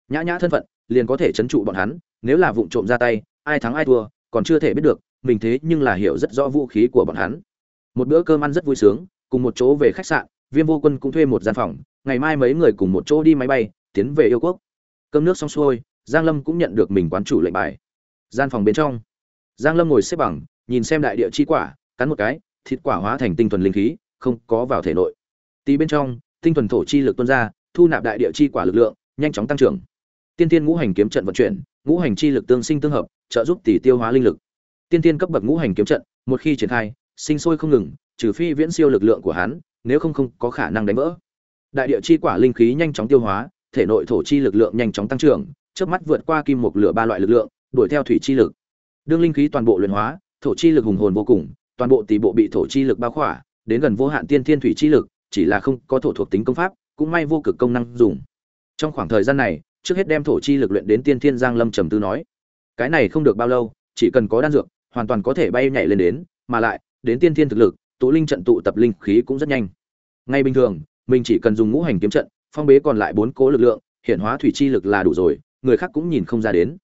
Nhã nhã thân phận, liền có thể chấn trụ bọn hắn, nếu là vụng trộm ra tay, ai thắng ai thua, còn chưa thể biết được, mình thế nhưng là hiểu rất rõ vũ khí của bọn hắn. Một bữa cơm ăn rất vui sướng, cùng một chỗ về khách sạn, viêm vô quân cũng thuê một gian phòng, ngày mai mấy người cùng một chỗ đi máy bay, tiến về yêu quốc. Cơm nước xong xuôi, giang lâm cũng nhận được mình quán chủ lệnh bài. Gian phòng bên trong, giang lâm ngồi xếp bằng, nhìn xem đại địa chi quả, cắn một cái, thịt quả hóa thành tinh thuần linh khí, không có vào thể nội. Tí bên trong tinh thuần thổ chi lực tuôn ra, thu nạp đại địa chi quả lực lượng, nhanh chóng tăng trưởng. Tiên tiên ngũ hành kiếm trận vận chuyển, ngũ hành chi lực tương sinh tương hợp, trợ giúp tỷ tiêu hóa linh lực. Tiên tiên cấp bậc ngũ hành kiếm trận, một khi triển khai, sinh sôi không ngừng, trừ phi viễn siêu lực lượng của hắn, nếu không không có khả năng đánh vỡ. Đại địa chi quả linh khí nhanh chóng tiêu hóa, thể nội thổ chi lực lượng nhanh chóng tăng trưởng, chớp mắt vượt qua kim mộc lửa ba loại lực lượng, đuổi theo thủy chi lực. Đương linh khí toàn bộ luyện hóa, thổ chi lực hùng hồn vô cùng, toàn bộ tỷ bộ bị thổ chi lực bao khỏa, đến gần vô hạn tiên thiên thủy chi lực chỉ là không có thổ thuộc tính công pháp, cũng may vô cực công năng dùng. Trong khoảng thời gian này, trước hết đem thổ chi lực luyện đến tiên thiên giang lâm trầm tư nói, cái này không được bao lâu, chỉ cần có đan dược, hoàn toàn có thể bay nhảy lên đến, mà lại, đến tiên thiên thực lực, tụ linh trận tụ tập linh khí cũng rất nhanh. Ngay bình thường, mình chỉ cần dùng ngũ hành kiếm trận, phong bế còn lại bốn cố lực lượng, hiện hóa thủy chi lực là đủ rồi, người khác cũng nhìn không ra đến.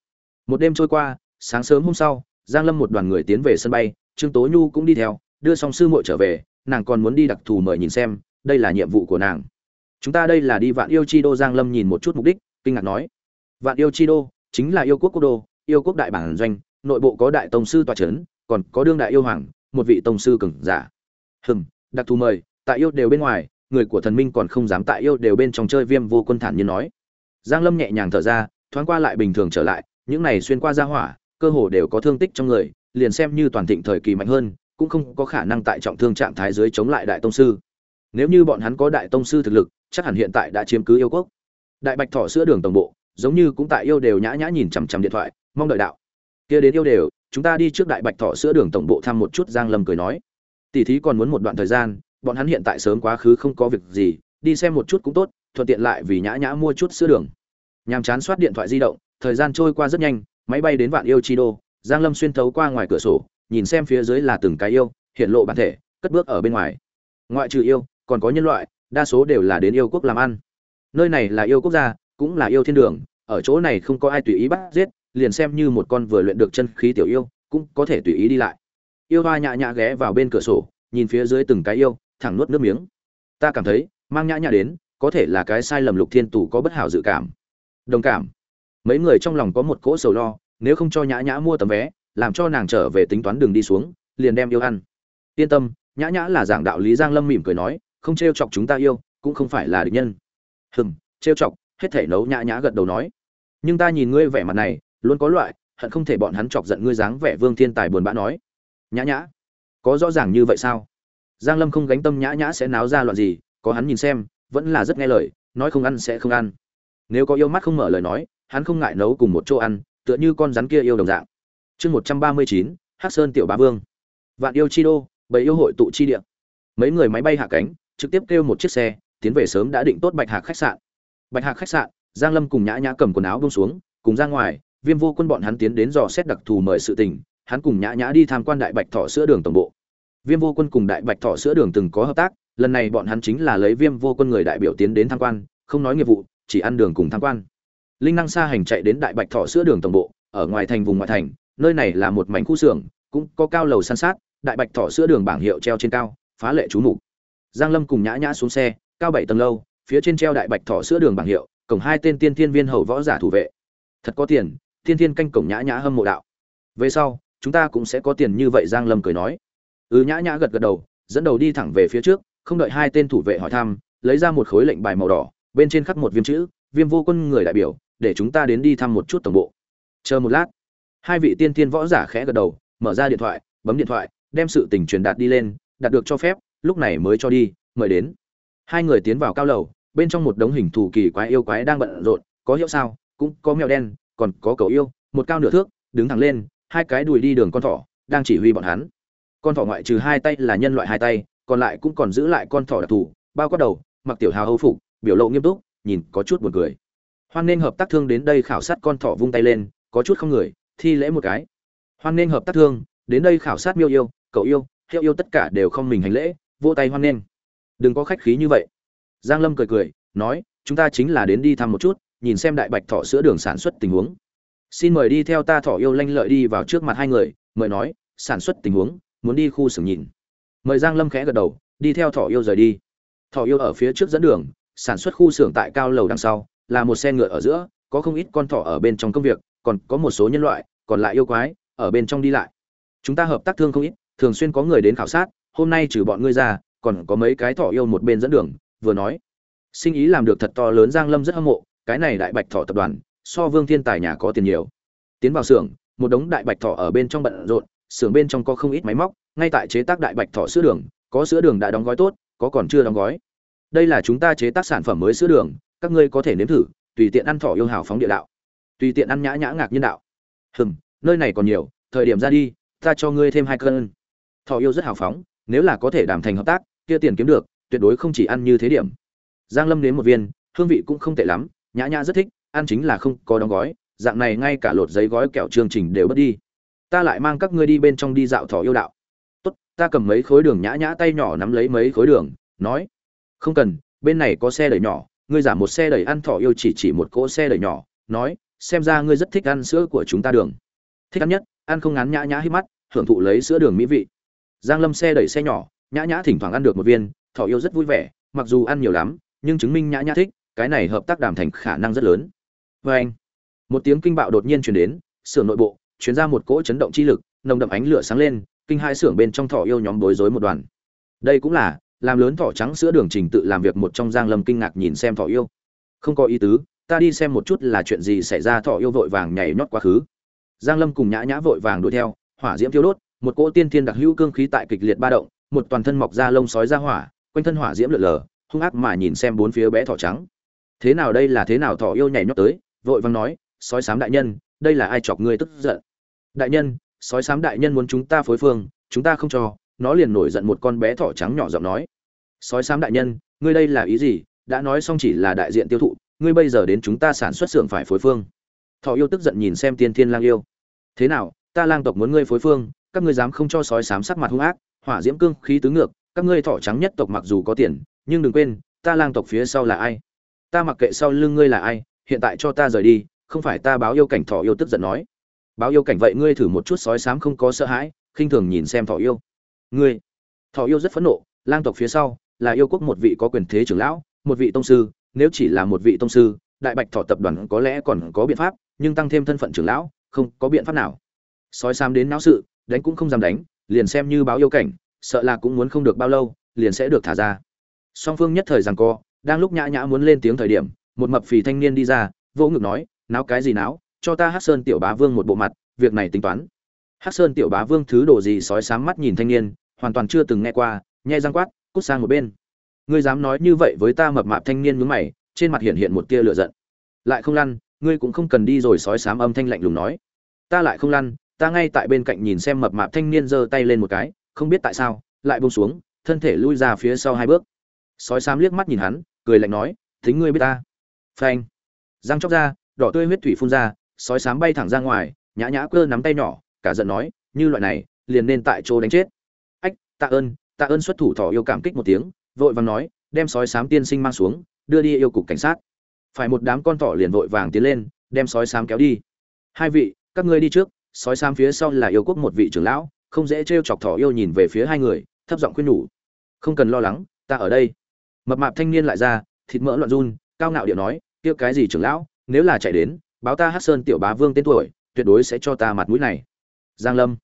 Một đêm trôi qua, sáng sớm hôm sau, giang lâm một đoàn người tiến về sân bay, trương tố nhu cũng đi theo, đưa song sư muội trở về, nàng còn muốn đi đặc thù mời nhìn xem đây là nhiệm vụ của nàng. Chúng ta đây là đi vạn yêu chi đô, giang lâm nhìn một chút mục đích, kinh ngạc nói. Vạn yêu chi đô chính là yêu quốc quốc đô, yêu quốc đại bản doanh, nội bộ có đại tông sư tọa chấn, còn có đương đại yêu hoàng, một vị tông sư cường giả. Hừm, đặc thù mời, tại yêu đều bên ngoài, người của thần minh còn không dám tại yêu đều bên trong chơi viêm vô quân thản như nói. Giang lâm nhẹ nhàng thở ra, thoáng qua lại bình thường trở lại, những này xuyên qua ra hỏa, cơ hồ đều có thương tích trong người, liền xem như toàn thịnh thời kỳ mạnh hơn, cũng không có khả năng tại trọng thương trạng thái dưới chống lại đại tông sư nếu như bọn hắn có đại tông sư thực lực, chắc hẳn hiện tại đã chiếm cứ yêu quốc. Đại bạch thọ sữa đường tổng bộ, giống như cũng tại yêu đều nhã nhã nhìn chằm chằm điện thoại, mong đợi đạo. Kia đến yêu đều, chúng ta đi trước đại bạch thọ sữa đường tổng bộ thăm một chút, giang lâm cười nói. Tỷ thí còn muốn một đoạn thời gian, bọn hắn hiện tại sớm quá khứ không có việc gì, đi xem một chút cũng tốt, thuận tiện lại vì nhã nhã mua chút sữa đường. Nhàm chán soát điện thoại di động, thời gian trôi qua rất nhanh, máy bay đến vạn yêu chi đô, giang lâm xuyên thấu qua ngoài cửa sổ, nhìn xem phía dưới là từng cái yêu, hiện lộ bản thể, cất bước ở bên ngoài. Ngoại trừ yêu còn có nhân loại, đa số đều là đến yêu quốc làm ăn. Nơi này là yêu quốc gia, cũng là yêu thiên đường, ở chỗ này không có ai tùy ý bắt giết, liền xem như một con vừa luyện được chân khí tiểu yêu, cũng có thể tùy ý đi lại. Yêu hoa nhã nhã ghé vào bên cửa sổ, nhìn phía dưới từng cái yêu, thẳng nuốt nước miếng. Ta cảm thấy, mang nhã nhã đến, có thể là cái sai lầm lục thiên tù có bất hảo dự cảm. Đồng cảm. Mấy người trong lòng có một cỗ sầu lo, nếu không cho nhã nhã mua tấm vé, làm cho nàng trở về tính toán đường đi xuống, liền đem yêu ăn. Yên tâm, nhã nhã là giảng đạo lý giang lâm mỉm cười nói không trêu chọc chúng ta yêu, cũng không phải là địch nhân. Hừm, trêu chọc, hết thể nấu nhã nhã gật đầu nói. Nhưng ta nhìn ngươi vẻ mặt này, luôn có loại, hận không thể bọn hắn chọc giận ngươi dáng vẻ vương thiên tài buồn bã nói. Nhã nhã, có rõ ràng như vậy sao? Giang lâm không gánh tâm nhã nhã sẽ náo ra loạn gì, có hắn nhìn xem, vẫn là rất nghe lời, nói không ăn sẽ không ăn. Nếu có yêu mắt không mở lời nói, hắn không ngại nấu cùng một chỗ ăn, tựa như con rắn kia yêu đồng dạng. Chương một trăm ba mươi chín, hắc sơn tiểu bá vương. Vạn yêu chi đô, bảy yêu hội tụ chi địa. Mấy người máy bay hạ cánh trực tiếp kêu một chiếc xe, tiến về sớm đã định tốt bạch hạc khách sạn. Bạch hạc khách sạn, giang lâm cùng nhã nhã cầm quần áo bông xuống, cùng ra ngoài, viêm vô quân bọn hắn tiến đến dò xét đặc thù mời sự tình, hắn cùng nhã nhã đi tham quan đại bạch thọ sữa đường tổng bộ. Viêm vô quân cùng đại bạch thọ sữa đường từng có hợp tác, lần này bọn hắn chính là lấy viêm vô quân người đại biểu tiến đến tham quan, không nói nghiệp vụ, chỉ ăn đường cùng tham quan. Linh năng xa hành chạy đến đại bạch thọ sữa đường tổng bộ, ở ngoài thành vùng ngoại thành, nơi này là một mảnh khu xưởng, cũng có cao lầu san sát, đại bạch thọ sữa đường bảng hiệu treo trên cao, phá lệ chú mục giang lâm cùng nhã nhã xuống xe, cao bảy tầng lâu, phía trên treo đại bạch thọ sữa đường bảng hiệu, cổng hai tên tiên thiên viên hầu võ giả thủ vệ. Thật có tiền thiên thiên canh cổng nhã nhã hâm mộ đạo. Về sau, chúng ta cũng sẽ có tiền như vậy, giang lâm cười nói. Ừ nhã nhã gật gật đầu, dẫn đầu đi thẳng về phía trước, không đợi hai tên thủ vệ hỏi thăm, lấy ra một khối lệnh bài màu đỏ, bên trên khắc một viêm chữ, viêm vô quân người đại biểu, để chúng ta đến đi thăm một chút tổng bộ. Chờ một lát, hai vị tiên thiên võ giả khẽ gật đầu, mở ra điện thoại, bấm điện thoại, đem sự tình truyền đạt đi lên, đạt được cho phép lúc này mới cho đi, mời đến. Hai người tiến vào cao lầu, bên trong một đống hình thù kỳ quái yêu quái đang bận rộn, có hiệu sao, cũng có mèo đen, còn có cầu yêu, một cao nửa thước, đứng thẳng lên, hai cái đùi đi đường con thỏ, đang chỉ huy bọn hắn. Con thỏ ngoại trừ hai tay là nhân loại hai tay, còn lại cũng còn giữ lại con thỏ đặc thù, bao quát đầu, mặc tiểu hào hâu phục, biểu lộ nghiêm túc, nhìn có chút buồn cười. Hoan nên hợp tác thương đến đây khảo sát con thỏ vung tay lên, có chút không người, thi lễ một cái. Hoan nên hợp tác thương, đến đây khảo sát miêu yêu, cậu yêu, hiệu yêu tất cả đều không mình hành lễ vỗ tay hoan nghênh, đừng có khách khí như vậy. Giang lâm cười cười nói chúng ta chính là đến đi thăm một chút nhìn xem đại bạch thỏ sữa đường sản xuất tình huống. Xin mời đi theo ta thỏ yêu lanh lợi đi vào trước mặt hai người mời nói sản xuất tình huống muốn đi khu xưởng nhìn. Mời giang lâm khẽ gật đầu đi theo thỏ yêu rời đi. Thỏ yêu ở phía trước dẫn đường sản xuất khu xưởng tại cao lầu đằng sau là một xe ngựa ở giữa có không ít con thỏ ở bên trong công việc còn có một số nhân loại còn lại yêu quái ở bên trong đi lại. Chúng ta hợp tác thương không ít thường xuyên có người đến khảo sát hôm nay trừ bọn ngươi ra, còn có mấy cái thỏ yêu một bên dẫn đường, vừa nói. Sinh ý làm được thật to lớn giang lâm rất hâm mộ, cái này đại bạch thỏ tập đoàn, so vương thiên tài nhà có tiền nhiều. Tiến vào xưởng, một đống đại bạch thỏ ở bên trong bận rộn, xưởng bên trong có không ít máy móc, ngay tại chế tác đại bạch thỏ sữa đường, có sữa đường đã đóng gói tốt, có còn chưa đóng gói. Đây là chúng ta chế tác sản phẩm mới sữa đường, các ngươi có thể nếm thử, tùy tiện ăn thỏ yêu hào phóng địa đạo. Tùy tiện ăn nhã nhã ngạc nhiên đạo. Hừm, nơi này còn nhiều, thời điểm ra đi, ta cho ngươi thêm hai cân. Thỏ yêu rất hào phóng nếu là có thể đảm thành hợp tác, kia tiền kiếm được, tuyệt đối không chỉ ăn như thế điểm. Giang lâm nếm một viên, hương vị cũng không tệ lắm, nhã nhã rất thích, ăn chính là không có đóng gói, dạng này ngay cả lột giấy gói kẹo chương trình đều bất đi. Ta lại mang các ngươi đi bên trong đi dạo thỏ yêu đạo. Tốt, ta cầm mấy khối đường nhã nhã tay nhỏ nắm lấy mấy khối đường, nói, không cần, bên này có xe đẩy nhỏ, ngươi giảm một xe đẩy ăn thỏ yêu chỉ chỉ một cỗ xe đẩy nhỏ, nói, xem ra ngươi rất thích ăn sữa của chúng ta đường. Thích ăn nhất, ăn không ngán nhã nhã hít mắt, hưởng thụ lấy sữa đường mỹ vị giang lâm xe đẩy xe nhỏ, nhã nhã thỉnh thoảng ăn được một viên thỏ yêu rất vui vẻ, mặc dù ăn nhiều lắm, nhưng chứng minh nhã nhã thích, cái này hợp tác đàm thành khả năng rất lớn. Với anh, một tiếng kinh bạo đột nhiên truyền đến sưởng nội bộ chuyển ra một cỗ chấn động chi lực, nồng đậm ánh lửa sáng lên, kinh hai xưởng bên trong thỏ yêu nhóm bối rối một đoàn. Đây cũng là, làm lớn thỏ trắng sữa đường trình tự làm việc một trong giang lâm kinh ngạc nhìn xem thỏ yêu. Không có ý tứ, ta đi xem một chút là chuyện gì xảy ra thỏ yêu vội vàng nhảy nhót quá khứ. Giang lâm cùng nhã nhã vội vàng đuổi theo, hỏa diễm thiêu đốt một cỗ tiên thiên đặc hữu cương khí tại kịch liệt ba động, một toàn thân mọc ra lông sói ra hỏa, quanh thân hỏa diễm lượn lờ hung ác mà nhìn xem bốn phía bé thỏ trắng. Thế nào đây là thế nào thỏ yêu nhảy nhót tới, vội vàng nói, sói sám đại nhân, đây là ai chọc ngươi tức giận? Đại nhân, sói sám đại nhân muốn chúng ta phối phương, chúng ta không cho, nó liền nổi giận một con bé thỏ trắng nhỏ giọng nói. Sói sám đại nhân, ngươi đây là ý gì? Đã nói xong chỉ là đại diện tiêu thụ, ngươi bây giờ đến chúng ta sản xuất xưởng phải phối phương. Thỏ yêu tức giận nhìn xem tiên thiên lang yêu. Thế nào, ta lang tộc muốn ngươi phối phương các ngươi dám không cho sói sám sắc mặt hung ác, hỏa diễm cương khí tứ ngược, các ngươi thỏ trắng nhất tộc mặc dù có tiền, nhưng đừng quên, ta lang tộc phía sau là ai? Ta mặc kệ sau lưng ngươi là ai, hiện tại cho ta rời đi, không phải ta báo yêu cảnh thỏ yêu tức giận nói. Báo yêu cảnh vậy ngươi thử một chút sói sám không có sợ hãi, khinh thường nhìn xem thỏ yêu. Ngươi, thỏ yêu rất phẫn nộ, lang tộc phía sau là yêu quốc một vị có quyền thế trưởng lão, một vị tông sư, nếu chỉ là một vị tông sư, đại bạch thỏ tập đoàn có lẽ còn có biện pháp, nhưng tăng thêm thân phận trưởng lão, không có biện pháp nào. Sói xám đến não sự đánh cũng không dám đánh, liền xem như báo yêu cảnh, sợ là cũng muốn không được bao lâu, liền sẽ được thả ra. Song phương nhất thời rằng co, đang lúc nhã nhã muốn lên tiếng thời điểm, một mập phì thanh niên đi ra vô ngực nói, náo cái gì náo, cho ta hát sơn tiểu bá vương một bộ mặt, việc này tính toán. Hát sơn tiểu bá vương thứ đồ gì sói sám mắt nhìn thanh niên, hoàn toàn chưa từng nghe qua nhai răng quát, cút sang một bên. Ngươi dám nói như vậy với ta mập mạp thanh niên nhướng mày, trên mặt hiện hiện một tia lửa giận. Lại không lăn, ngươi cũng không cần đi rồi sói sám âm thanh lạnh lùng nói. Ta lại không lăn ta ngay tại bên cạnh nhìn xem mập mạp thanh niên giơ tay lên một cái, không biết tại sao, lại buông xuống, thân thể lui ra phía sau hai bước. Sói xám liếc mắt nhìn hắn, cười lạnh nói, thính ngươi biết ta? Phanh. Răng chóc ra, đỏ tươi huyết thủy phun ra, sói xám bay thẳng ra ngoài, nhã nhã cơ nắm tay nhỏ, cả giận nói, như loại này, liền nên tại chỗ đánh chết. Ách, tạ ơn tạ ơn xuất thủ thỏ yêu cảm kích một tiếng, vội vàng nói, đem sói xám tiên sinh mang xuống, đưa đi yêu cục cảnh sát. Phải một đám con thỏ liền vội vàng tiến lên, đem sói xám kéo đi. Hai vị, các ngươi đi trước sói xám phía sau là yêu quốc một vị trưởng lão, không dễ trêu chọc thỏ yêu nhìn về phía hai người, thấp giọng khuyên nhủ. Không cần lo lắng, ta ở đây. Mập mạp thanh niên lại ra, thịt mỡ loạn run, cao ngạo điệu nói, kia cái gì trưởng lão, nếu là chạy đến, báo ta hát sơn tiểu bá vương tên tuổi, tuyệt đối sẽ cho ta mặt mũi này. Giang lâm.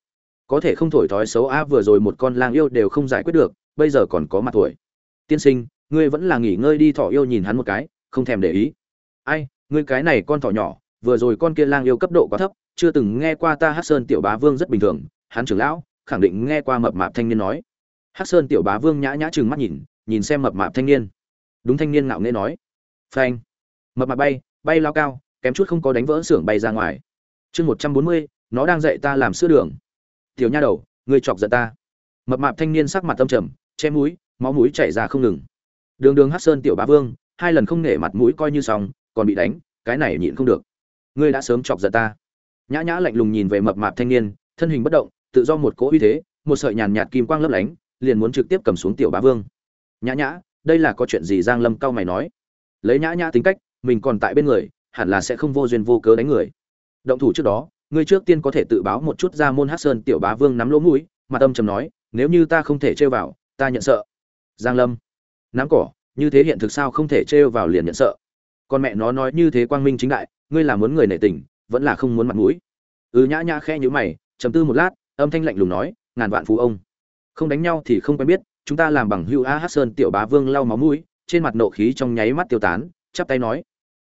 Có thể không thổi thói xấu a vừa rồi một con lang yêu đều không giải quyết được, bây giờ còn có mặt tuổi. Tiên sinh, ngươi vẫn là nghỉ ngơi đi, thỏ yêu nhìn hắn một cái, không thèm để ý. Ai, ngươi cái này con thỏ nhỏ vừa rồi con kia lang yêu cấp độ quá thấp, chưa từng nghe qua ta hát sơn tiểu bá vương rất bình thường, hắn trưởng lão, khẳng định nghe qua mập mạp thanh niên nói. Hát sơn tiểu bá vương nhã nhã chừng mắt nhìn nhìn xem mập mạp thanh niên. Đúng thanh niên ngạo nghễ nói. Phanh. Mập mạp bay bay lao cao, kém chút không có đánh vỡ xưởng bay ra ngoài. Chương một trăm bốn mươi, nó đang dạy ta làm sữa đường. Tiểu nha đầu, ngươi chọc giận ta. Mập mạp thanh niên sắc mặt tâm trầm, che mũi, máu mũi chảy ra không ngừng. Đường đường hát sơn tiểu bá vương, hai lần không nể mặt mũi coi như xong, còn bị đánh, cái này nhịn không được ngươi đã sớm chọc giận ta. Nhã nhã lạnh lùng nhìn về mập mạp thanh niên, thân hình bất động, tự do một cỗ uy thế, một sợi nhàn nhạt kim quang lấp lánh, liền muốn trực tiếp cầm xuống tiểu bá vương. Nhã nhã, đây là có chuyện gì? Giang lâm cao mày nói. Lấy nhã nhã tính cách, mình còn tại bên người, hẳn là sẽ không vô duyên vô cớ đánh người. Động thủ trước đó, ngươi trước tiên có thể tự báo một chút ra môn hát sơn tiểu bá vương nắm lỗ mũi mà tâm trầm nói, nếu như ta không thể trêu vào, ta nhận sợ. Giang lâm, nắm cỏ, như thế hiện thực sao không thể trêu vào liền nhận sợ. Con mẹ nó nói như thế quang minh chính đại ngươi là muốn người nể tình, vẫn là không muốn mặt mũi. Ừ nhã nhã khe nhữ mày, trầm tư một lát, âm thanh lạnh lùng nói, ngàn vạn phú ông. Không đánh nhau thì không quen biết, chúng ta làm bằng hưu a hát sơn tiểu bá vương lau máu mũi, trên mặt nộ khí trong nháy mắt tiêu tán, chắp tay nói.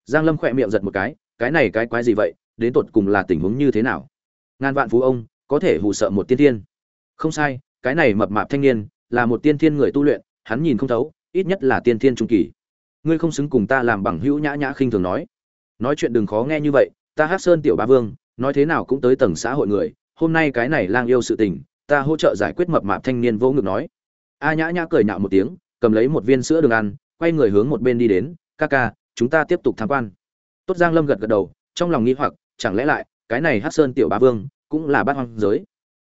Giang lâm khỏe miệng giật một cái cái này cái quái gì vậy, đến tột cùng là tình huống như thế nào? Ngàn vạn phú ông, có thể hù sợ một tiên thiên. Không sai, cái này mập mạp thanh niên, là một tiên thiên người tu luyện, hắn nhìn không thấu, ít nhất là tiên thiên trung kỳ. Ngươi không xứng cùng ta làm bằng hữu nhã nhã khinh thường nói nói chuyện đừng khó nghe như vậy, ta hát sơn tiểu ba vương, nói thế nào cũng tới tầng xã hội người, hôm nay cái này lang yêu sự tình, ta hỗ trợ giải quyết mập mạp thanh niên vô ngực nói. A nhã nhã cười nhạo một tiếng, cầm lấy một viên sữa đường ăn, quay người hướng một bên đi đến, ca ca, chúng ta tiếp tục tham quan. Tốt giang lâm gật gật đầu, trong lòng nghi hoặc, chẳng lẽ lại, cái này hát sơn tiểu ba vương, cũng là bát hoang giới?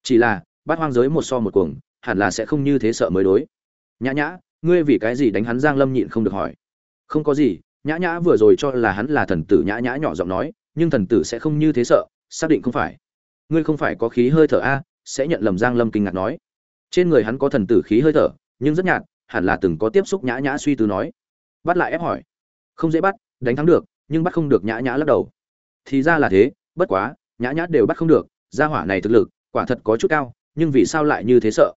Chỉ là, bát hoang giới một so một cuồng, hẳn là sẽ không như thế sợ mới đối. Nhã nhã, ngươi vì cái gì đánh hắn giang lâm nhịn không được hỏi? Không có gì nhã nhã vừa rồi cho là hắn là thần tử nhã nhã nhỏ giọng nói, nhưng thần tử sẽ không như thế sợ, xác định không phải. Ngươi không phải có khí hơi thở a? Sẽ nhận lầm giang lâm kinh ngạc nói. Trên người hắn có thần tử khí hơi thở, nhưng rất nhạt, hẳn là từng có tiếp xúc nhã nhã suy tư nói. Bắt lại ép hỏi. Không dễ bắt, đánh thắng được, nhưng bắt không được nhã nhã lắc đầu. Thì ra là thế, bất quá, nhã nhã đều bắt không được, gia hỏa này thực lực, quả thật có chút cao, nhưng vì sao lại như thế sợ?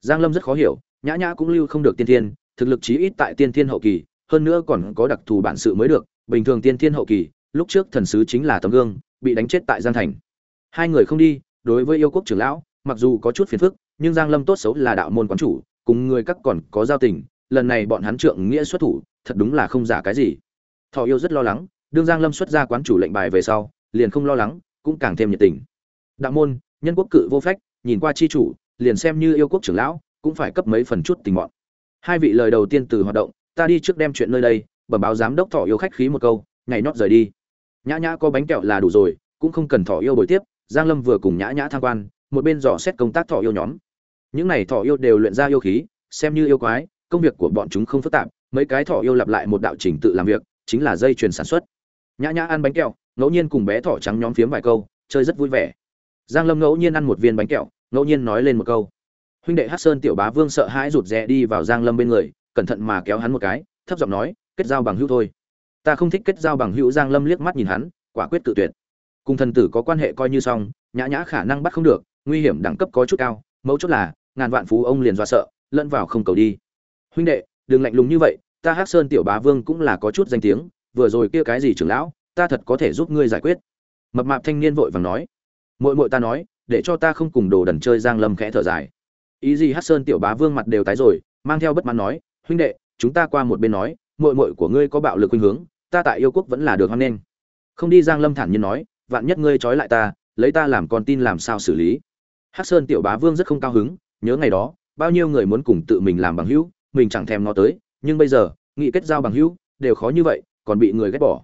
Giang lâm rất khó hiểu, nhã nhã cũng lưu không được tiên thiên, thực lực chí ít tại tiên thiên hậu kỳ hơn nữa còn có đặc thù bản sự mới được, bình thường tiên thiên hậu kỳ, lúc trước thần sứ chính là tấm gương, bị đánh chết tại giang thành. Hai người không đi, đối với yêu quốc trưởng lão, mặc dù có chút phiền phức, nhưng giang lâm tốt xấu là đạo môn quán chủ, cùng người các còn có giao tình, lần này bọn hắn trượng nghĩa xuất thủ, thật đúng là không giả cái gì. Thọ yêu rất lo lắng, đương giang lâm xuất ra quán chủ lệnh bài về sau, liền không lo lắng, cũng càng thêm nhiệt tình. Đạo môn, nhân quốc cự vô phách, nhìn qua chi chủ, liền xem như yêu quốc trưởng lão, cũng phải cấp mấy phần chút tình mọn. Hai vị lời đầu tiên từ hoạt động ta đi trước đem chuyện nơi đây, bẩm báo giám đốc thọ yêu khách khí một câu ngày nót rời đi. Nhã nhã có bánh kẹo là đủ rồi, cũng không cần thọ yêu bồi tiếp, giang lâm vừa cùng nhã nhã tham quan, một bên dò xét công tác thọ yêu nhóm. Những này thọ yêu đều luyện ra yêu khí, xem như yêu quái, công việc của bọn chúng không phức tạp, mấy cái thọ yêu lặp lại một đạo trình tự làm việc, chính là dây chuyền sản xuất. Nhã nhã ăn bánh kẹo, ngẫu nhiên cùng bé thỏ trắng nhóm phiếm vài câu, chơi rất vui vẻ. Giang lâm ngẫu nhiên ăn một viên bánh kẹo, ngẫu nhiên nói lên một câu. Huynh đệ hát sơn tiểu bá vương sợ hãi rụt rè đi vào giang lâm bên người cẩn thận mà kéo hắn một cái, thấp giọng nói, kết giao bằng hữu thôi. Ta không thích kết giao bằng hữu, giang lâm liếc mắt nhìn hắn, quả quyết tự tuyệt. Cùng thần tử có quan hệ coi như xong, nhã nhã khả năng bắt không được, nguy hiểm đẳng cấp có chút cao, mấu chốt là, ngàn vạn phú ông liền do sợ, lẫn vào không cầu đi. Huynh đệ, đừng lạnh lùng như vậy, ta hắc sơn tiểu bá vương cũng là có chút danh tiếng, vừa rồi kia cái gì trưởng lão, ta thật có thể giúp ngươi giải quyết. Mập mạp thanh niên vội vàng nói. Muội muội ta nói, để cho ta không cùng đồ đần chơi giang lâm khẽ thở dài. Ý gì hắc sơn tiểu bá vương mặt đều tái rồi, mang theo bất mãn nói huynh đệ, chúng ta qua một bên nói, muội muội của ngươi có bạo lực khuynh hướng, ta tại yêu quốc vẫn là được hoan nghênh. Không đi giang lâm thản nhiên nói, vạn nhất ngươi trói lại ta, lấy ta làm con tin làm sao xử lý? Hắc sơn tiểu bá vương rất không cao hứng, nhớ ngày đó, bao nhiêu người muốn cùng tự mình làm bằng hữu, mình chẳng thèm ngó tới, nhưng bây giờ, nghị kết giao bằng hữu, đều khó như vậy, còn bị người ghét bỏ.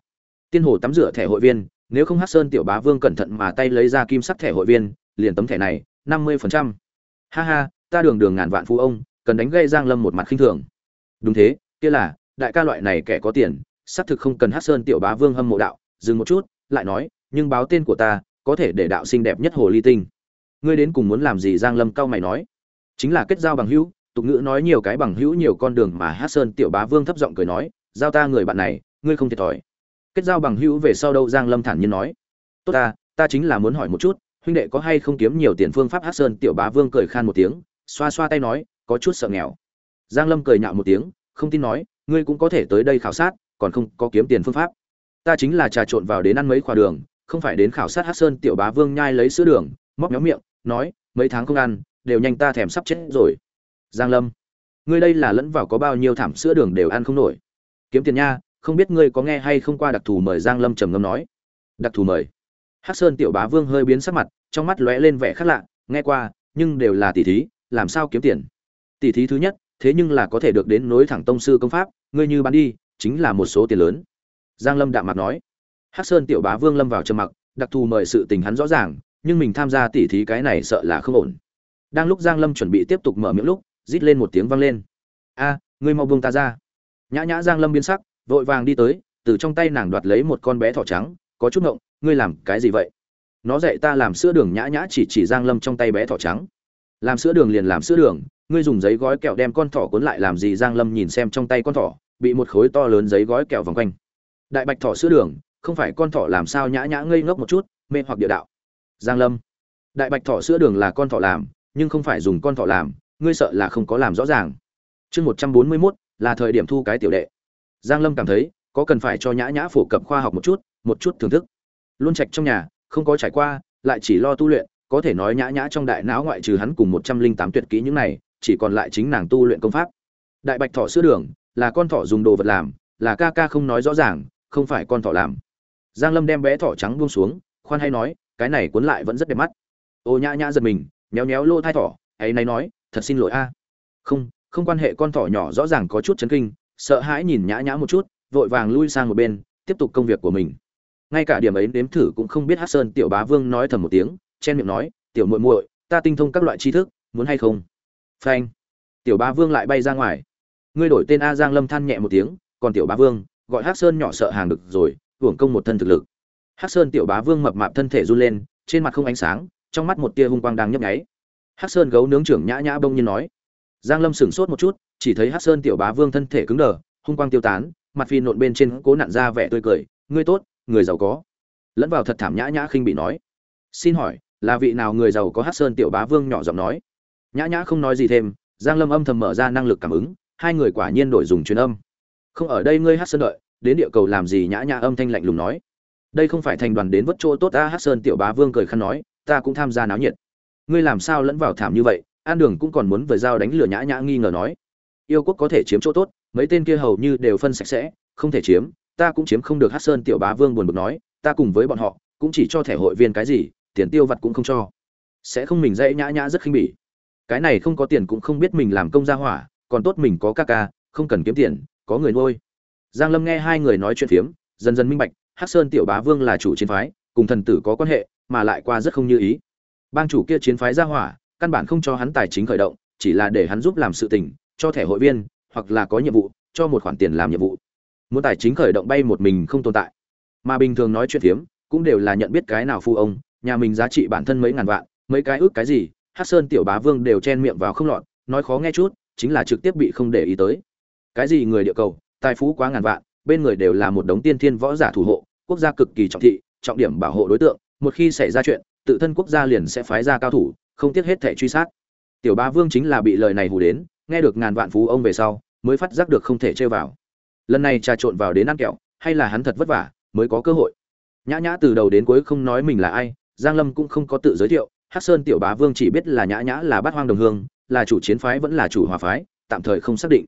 Tiên hồ tắm rửa thẻ hội viên, nếu không hát sơn tiểu bá vương cẩn thận mà tay lấy ra kim sắc thẻ hội viên, liền tấm thẻ này, năm mươi phần trăm. Ha ha, ta đường đường ngàn vạn phú ông, cần đánh gây giang lâm một mặt khinh thường đúng thế, kia là, đại ca loại này kẻ có tiền, xác thực không cần hát sơn tiểu bá vương hâm mộ đạo, dừng một chút, lại nói, nhưng báo tên của ta, có thể để đạo xinh đẹp nhất hồ ly tinh. Ngươi đến cùng muốn làm gì giang lâm cao mày nói. Chính là kết giao bằng hữu, tục ngữ nói nhiều cái bằng hữu nhiều con đường mà hát sơn tiểu bá vương thấp giọng cười nói, giao ta người bạn này, ngươi không thiệt thòi. Kết giao bằng hữu về sau đâu giang lâm thản nhiên nói. Tốt ta ta chính là muốn hỏi một chút, huynh đệ có hay không kiếm nhiều tiền phương pháp hát sơn tiểu bá vương cười khan một tiếng, xoa xoa tay nói, có chút sợ nghèo giang lâm cười nhạo một tiếng, không tin nói, ngươi cũng có thể tới đây khảo sát, còn không có kiếm tiền phương pháp. Ta chính là trà trộn vào đến ăn mấy khoa đường, không phải đến khảo sát hát sơn tiểu bá vương nhai lấy sữa đường. Móc méo miệng, nói, mấy tháng không ăn, đều nhanh ta thèm sắp chết rồi. Giang lâm, ngươi đây là lẫn vào có bao nhiêu thảm sữa đường đều ăn không nổi. Kiếm tiền nha, không biết ngươi có nghe hay không qua đặc thù mời. Giang lâm trầm ngâm nói, đặc thù mời? Hắc sơn tiểu bá vương hơi biến sắc mặt, trong mắt lóe lên vẻ khác lạ, nghe qua, nhưng đều là tỷ thí, làm sao kiếm tiền? Tỷ thí thứ nhất thế nhưng là có thể được đến nối thẳng tông sư công pháp, ngươi như bán đi, chính là một số tiền lớn. Giang lâm đạm mặt nói. Hắc sơn tiểu bá vương lâm vào trầm mặc, đặc thù mời sự tình hắn rõ ràng, nhưng mình tham gia tỷ thí cái này sợ là không ổn. Đang lúc giang lâm chuẩn bị tiếp tục mở miệng lúc, rít lên một tiếng vang lên. A, ngươi mau buông ta ra. Nhã nhã giang lâm biến sắc, vội vàng đi tới, từ trong tay nàng đoạt lấy một con bé thỏ trắng, có chút ngộng, ngươi làm cái gì vậy? Nó dạy ta làm sữa đường, nhã nhã chỉ chỉ giang lâm trong tay bé thỏ trắng. Làm sữa đường liền làm sữa đường ngươi dùng giấy gói kẹo đem con thỏ cuốn lại làm gì? Giang lâm nhìn xem trong tay con thỏ, bị một khối to lớn giấy gói kẹo vòng quanh. Đại bạch thỏ sữa đường, không phải con thỏ làm sao nhã nhã ngây ngốc một chút, mê hoặc địa đạo. Giang lâm, đại bạch thỏ sữa đường là con thỏ làm, nhưng không phải dùng con thỏ làm, ngươi sợ là không có làm rõ ràng. Chương một trăm bốn mươi 141 là thời điểm thu cái tiểu đệ. Giang lâm cảm thấy, có cần phải cho nhã nhã phổ cập khoa học một chút một chút thưởng thức. Luôn trạch trong nhà, không có trải qua, lại chỉ lo tu luyện, có thể nói nhã nhã trong đại não ngoại trừ hắn cùng một trăm linh tám tuyệt kỹ những này chỉ còn lại chính nàng tu luyện công pháp. Đại bạch thỏ sữa đường, là con thỏ dùng đồ vật làm, là ca ca không nói rõ ràng, không phải con thỏ làm. Giang lâm đem bé thỏ trắng buông xuống, khoan hay nói, cái này cuốn lại vẫn rất đẹp mắt. Ô nhã nhã giật mình nhéo nhéo lô thai thỏ, ấy nay nói, thật xin lỗi a. Không không quan hệ con thỏ nhỏ rõ ràng có chút chấn kinh, sợ hãi nhìn nhã nhã một chút, vội vàng lui sang một bên, tiếp tục công việc của mình. Ngay cả điểm ấy đếm thử cũng không biết hát sơn tiểu bá vương nói thầm một tiếng, chen miệng nói, tiểu muội muội, ta tinh thông các loại tri thức, muốn hay không? Phanh. Tiểu bá vương lại bay ra ngoài. Ngươi đổi tên a giang lâm than nhẹ một tiếng, còn tiểu bá vương, gọi Hắc sơn nhỏ sợ hàng được rồi, hưởng công một thân thực lực. Hắc sơn tiểu bá vương mập mạp thân thể run lên, trên mặt không ánh sáng, trong mắt một tia hung quang đang nhấp nháy. Hắc sơn gấu nướng trưởng nhã nhã bông nhiên nói. Giang lâm sửng sốt một chút, chỉ thấy Hắc sơn tiểu bá vương thân thể cứng đờ, hung quang tiêu tán, mặt phi nộn bên trên cố nặn ra vẻ tươi cười. Ngươi tốt, người giàu có. Lẫn vào thật thảm nhã nhã khinh bị nói. Xin hỏi, là vị nào người giàu có Hắc sơn tiểu bá vương nhỏ giọng nói? Nhã nhã không nói gì thêm, giang lâm âm thầm mở ra năng lực cảm ứng, hai người quả nhiên đổi dùng truyền âm. Không ở đây ngươi hát sơn đợi, đến địa cầu làm gì nhã nhã âm thanh lạnh lùng nói. Đây không phải thành đoàn đến vất chỗ tốt ta, hát sơn tiểu bá vương cười khăn nói, ta cũng tham gia náo nhiệt. Ngươi làm sao lẫn vào thảm như vậy, an đường cũng còn muốn về dao đánh lửa nhã nhã nghi ngờ nói. Yêu quốc có thể chiếm chỗ tốt, mấy tên kia hầu như đều phân sạch sẽ, không thể chiếm, ta cũng chiếm không được hát sơn tiểu bá vương buồn bực nói, ta cùng với bọn họ, cũng chỉ cho thẻ hội viên cái gì, tiền tiêu vặt cũng không cho. Sẽ không mình dễ nhã nhã rất khinh bỉ cái này không có tiền cũng không biết mình làm công gia hỏa, còn tốt mình có ca ca, không cần kiếm tiền, có người nuôi. Giang lâm nghe hai người nói chuyện phiếm, dần dần minh bạch, hắc sơn tiểu bá vương là chủ chiến phái, cùng thần tử có quan hệ, mà lại qua rất không như ý. Bang chủ kia chiến phái gia hỏa, căn bản không cho hắn tài chính khởi động, chỉ là để hắn giúp làm sự tình, cho thẻ hội viên, hoặc là có nhiệm vụ, cho một khoản tiền làm nhiệm vụ. Muốn tài chính khởi động bay một mình không tồn tại. Mà bình thường nói chuyện phiếm, cũng đều là nhận biết cái nào phu ông, nhà mình giá trị bản thân mấy ngàn vạn, mấy cái ước cái gì hát sơn tiểu bá vương đều chen miệng vào không lọt, nói khó nghe chút, chính là trực tiếp bị không để ý tới. Cái gì người địa cầu, tài phú quá ngàn vạn, bên người đều là một đống tiên thiên võ giả thủ hộ, quốc gia cực kỳ trọng thị, trọng điểm bảo hộ đối tượng, một khi xảy ra chuyện, tự thân quốc gia liền sẽ phái ra cao thủ, không tiếc hết thể truy sát. Tiểu bá vương chính là bị lời này hù đến, nghe được ngàn vạn phú ông về sau, mới phát giác được không thể chơi vào. Lần này trà trộn vào đến ăn kẹo, hay là hắn thật vất vả, mới có cơ hội. Nhã nhã từ đầu đến cuối không nói mình là ai, giang lâm cũng không có tự giới thiệu hắc sơn tiểu bá vương chỉ biết là nhã nhã là bát hoang đồng hương, là chủ chiến phái vẫn là chủ hòa phái, tạm thời không xác định.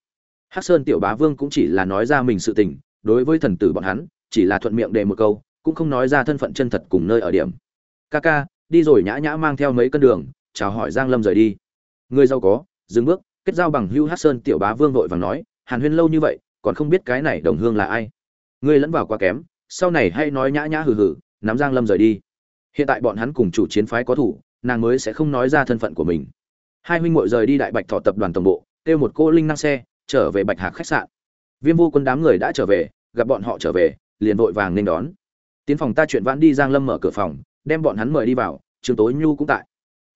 Hắc sơn tiểu bá vương cũng chỉ là nói ra mình sự tình, đối với thần tử bọn hắn, chỉ là thuận miệng đề một câu, cũng không nói ra thân phận chân thật cùng nơi ở điểm. Ca ca, đi rồi nhã nhã mang theo mấy cân đường, chào hỏi giang lâm rời đi. Người giàu có, dừng bước. Kết giao bằng hưu Hắc sơn tiểu bá vương vội vàng nói, hàn huyên lâu như vậy, còn không biết cái này đồng hương là ai? Ngươi lẫn vào quá kém, sau này hay nói nhã nhã hừ hừ, nắm giang lâm rời đi. Hiện tại bọn hắn cùng chủ chiến phái có thủ nàng mới sẽ không nói ra thân phận của mình. Hai huynh muội rời đi đại bạch thọ tập đoàn tổng bộ, kêu một cô linh năng xe, trở về bạch hạc khách sạn. Viêm vô quân đám người đã trở về, gặp bọn họ trở về, liền vội vàng nên đón. Tiến phòng ta chuyện vãn đi giang lâm mở cửa phòng, đem bọn hắn mời đi vào trường tối nhu cũng tại.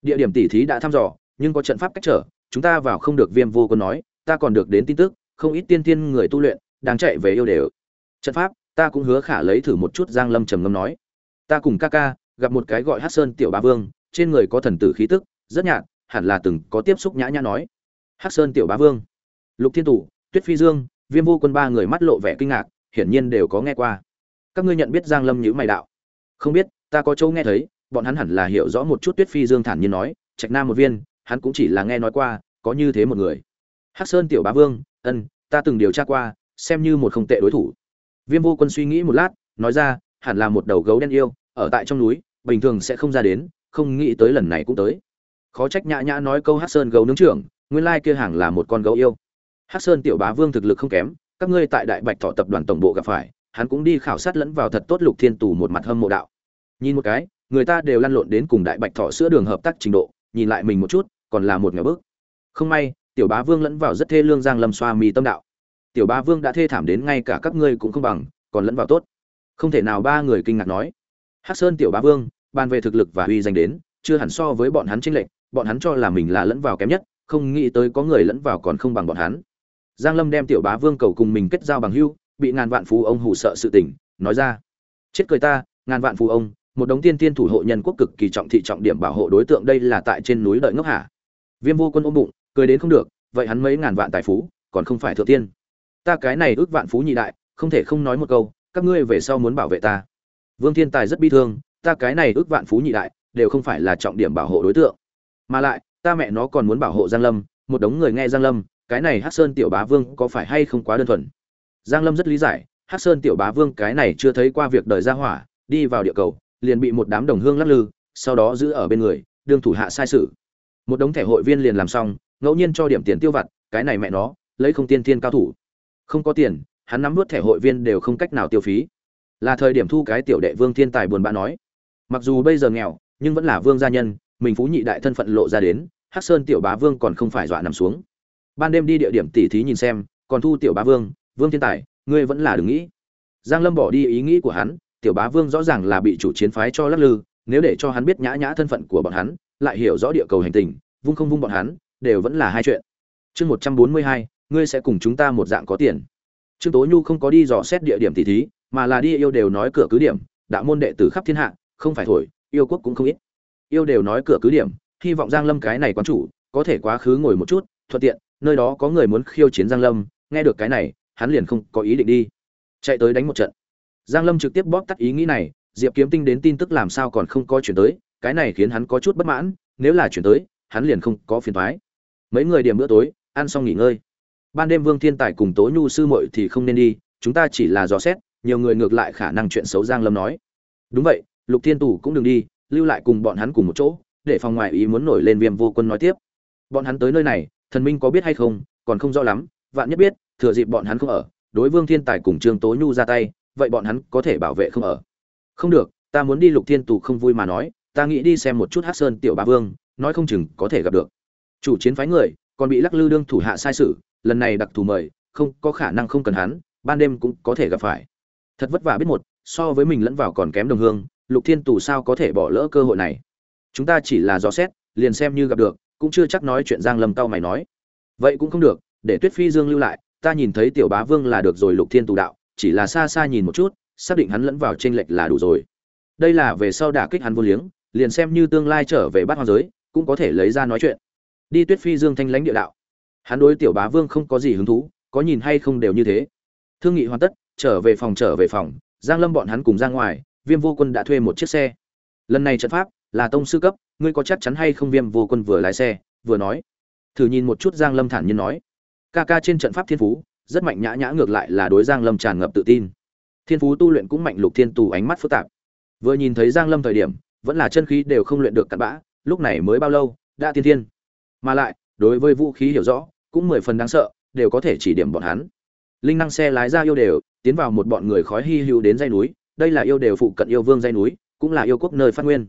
Địa điểm tỉ thí đã thăm dò, nhưng có trận pháp cách trở, chúng ta vào không được, viêm vô quân nói, ta còn được đến tin tức, không ít tiên tiên người tu luyện, đang chạy về yêu đều. Trận pháp, ta cũng hứa khả lấy thử một chút, giang lâm trầm ngâm nói. Ta cùng ca ca, gặp một cái gọi hát sơn tiểu bá vương trên người có thần tử khí tức, rất nhạt, hẳn là từng có tiếp xúc nhã nhã nói. Hắc sơn tiểu bá vương, lục thiên tủ tuyết phi dương, viêm vô quân ba người mắt lộ vẻ kinh ngạc, hiển nhiên đều có nghe qua. Các ngươi nhận biết giang lâm nhữ mày đạo? Không biết, ta có châu nghe thấy, bọn hắn hẳn là hiểu rõ một chút tuyết phi dương thản nhiên nói, trạch nam một viên, hắn cũng chỉ là nghe nói qua, có như thế một người. Hắc sơn tiểu bá vương, ân, ta từng điều tra qua, xem như một không tệ đối thủ. Viêm vô quân suy nghĩ một lát, nói ra, hẳn là một đầu gấu đen yêu, ở tại trong núi, bình thường sẽ không ra đến không nghĩ tới lần này cũng tới. Khó trách nhã nhã nói câu hắc sơn gấu nướng trưởng, nguyên lai kia hàng là một con gấu yêu. Hắc sơn tiểu bá vương thực lực không kém, các ngươi tại đại bạch thọ tập đoàn tổng bộ gặp phải, hắn cũng đi khảo sát lẫn vào thật tốt lục thiên tù một mặt hâm mộ đạo. Nhìn một cái, người ta đều lăn lộn đến cùng đại bạch thọ sữa đường hợp tác trình độ, nhìn lại mình một chút, còn là một ngày bước không may, tiểu bá vương lẫn vào rất thê lương giang lâm xoa mì tâm đạo. Tiểu bá vương đã thê thảm đến ngay cả các ngươi cũng không bằng, còn lẫn vào tốt. Không thể nào ba người kinh ngạc nói. Hắc sơn tiểu bá vương ban về thực lực và uy danh đến, chưa hẳn so với bọn hắn chênh lệch, bọn hắn cho là mình là lẫn vào kém nhất, không nghĩ tới có người lẫn vào còn không bằng bọn hắn. Giang lâm đem tiểu bá vương cầu cùng mình kết giao bằng hưu, bị ngàn vạn phú ông hù sợ sự tình, nói ra. Chết cười ta, ngàn vạn phú ông, một đống tiên tiên thủ hộ nhân quốc cực kỳ trọng thị trọng điểm bảo hộ đối tượng đây là tại trên núi đợi ngốc hả viêm vô quân ôm bụng, cười đến không được, vậy hắn mấy ngàn vạn tài phú, còn không phải thượng tiên. Ta cái này ước vạn phú nhị đại, không thể không nói một câu, các ngươi về sau muốn bảo vệ ta. Vương thiên tài rất bi thương ta cái này ước vạn phú nhị đại, đều không phải là trọng điểm bảo hộ đối tượng. Mà lại, ta mẹ nó còn muốn bảo hộ giang lâm, một đống người nghe giang lâm, cái này hắc sơn tiểu bá vương có phải hay không quá đơn thuần? Giang lâm rất lý giải, hắc sơn tiểu bá vương cái này chưa thấy qua việc đời gia hỏa, đi vào địa cầu, liền bị một đám đồng hương lắc lư, sau đó giữ ở bên người, đương thủ hạ sai sự. Một đống thẻ hội viên liền làm xong, ngẫu nhiên cho điểm tiền tiêu vặt, cái này mẹ nó, lấy không tiên thiên cao thủ. Không có tiền, hắn nắm vớt thẻ hội viên đều không cách nào tiêu phí. Là thời điểm thu cái tiểu đệ vương thiên tài buồn bã nói mặc dù bây giờ nghèo, nhưng vẫn là vương gia nhân, mình phú nhị đại thân phận lộ ra đến, hắc sơn tiểu bá vương còn không phải dọa nằm xuống. Ban đêm đi địa điểm tỉ thí nhìn xem, còn thu tiểu bá vương vương thiên tài, ngươi vẫn là đừng nghĩ. Giang lâm bỏ đi ý nghĩ của hắn, tiểu bá vương rõ ràng là bị chủ chiến phái cho lắc lư, nếu để cho hắn biết nhã nhã thân phận của bọn hắn, lại hiểu rõ địa cầu hành tình, vung không vung bọn hắn, đều vẫn là hai chuyện. Chương một trăm bốn mươi hai, ngươi sẽ cùng chúng ta một dạng có tiền. Trương tố nhu không có đi dò xét địa điểm tỉ thí, mà là đi yêu đều nói cửa cứ điểm, đạo môn đệ tử khắp thiên hạ không phải thổi, yêu quốc cũng không ít. Yêu đều nói cửa cứ điểm, hy vọng giang lâm cái này quán chủ, có thể quá khứ ngồi một chút, thuận tiện, nơi đó có người muốn khiêu chiến giang lâm, nghe được cái này, hắn liền không có ý định đi. Chạy tới đánh một trận. Giang lâm trực tiếp bóp tắt ý nghĩ này, diệp kiếm tinh đến tin tức làm sao còn không có chuyển tới, cái này khiến hắn có chút bất mãn, nếu là chuyển tới, hắn liền không có phiền thoái mấy người điểm bữa tối, ăn xong nghỉ ngơi. Ban đêm vương thiên tài cùng tố nhu sư muội thì không nên đi, chúng ta chỉ là dò xét, nhiều người ngược lại khả năng chuyện xấu giang lâm nói. Đúng vậy lục thiên tù cũng đừng đi, lưu lại cùng bọn hắn cùng một chỗ, để phòng ngoại ý muốn nổi lên viêm vô quân nói tiếp. Bọn hắn tới nơi này, thần minh có biết hay không, còn không rõ lắm, vạn nhất biết, thừa dịp bọn hắn không ở, đối vương thiên tài cùng trương tố nhu ra tay, vậy bọn hắn có thể bảo vệ không ở. Không được, ta muốn đi lục thiên tù không vui mà nói, ta nghĩ đi xem một chút hát sơn tiểu ba vương, nói không chừng có thể gặp được. Chủ chiến phái người, còn bị lắc lư đương thủ hạ sai sự, lần này đặc thù mời, không, có khả năng không cần hắn, ban đêm cũng có thể gặp phải. Thật vất vả biết một, so với mình lẫn vào còn kém đồng hương lục thiên tù sao có thể bỏ lỡ cơ hội này? Chúng ta chỉ là dò xét, liền xem như gặp được, cũng chưa chắc nói chuyện giang lâm cao mày nói. Vậy cũng không được, để tuyết phi dương lưu lại, ta nhìn thấy tiểu bá vương là được rồi lục thiên tù đạo, chỉ là xa xa nhìn một chút, xác định hắn lẫn vào trên lệch là đủ rồi. Đây là về sau đả kích hắn vô liếng, liền xem như tương lai trở về bát hoa giới, cũng có thể lấy ra nói chuyện. Đi tuyết phi dương thanh lãnh địa đạo. Hắn đối tiểu bá vương không có gì hứng thú, có nhìn hay không đều như thế. Thương nghị hoàn tất, trở về phòng, trở về phòng, giang lâm bọn hắn cùng ra ngoài viêm vô quân đã thuê một chiếc xe. Lần này trận pháp là tông sư cấp, ngươi có chắc chắn hay không viêm vô quân vừa lái xe, vừa nói. Thử nhìn một chút giang lâm thản nhiên nói. Ca ca trên trận pháp thiên phú, rất mạnh nhã nhã ngược lại là đối giang lâm tràn ngập tự tin. Thiên phú tu luyện cũng mạnh lục thiên tù ánh mắt phức tạp. Vừa nhìn thấy giang lâm thời điểm, vẫn là chân khí đều không luyện được cặn bã, lúc này mới bao lâu, đã tiên thiên. Mà lại, đối với vũ khí hiểu rõ, cũng mười phần đáng sợ, đều có thể chỉ điểm bọn hắn. Linh năng xe lái ra yêu đều, tiến vào một bọn người khói hy hữu đến dây núi đây là yêu đều phụ cận yêu vương dây núi, cũng là yêu quốc nơi phát nguyên.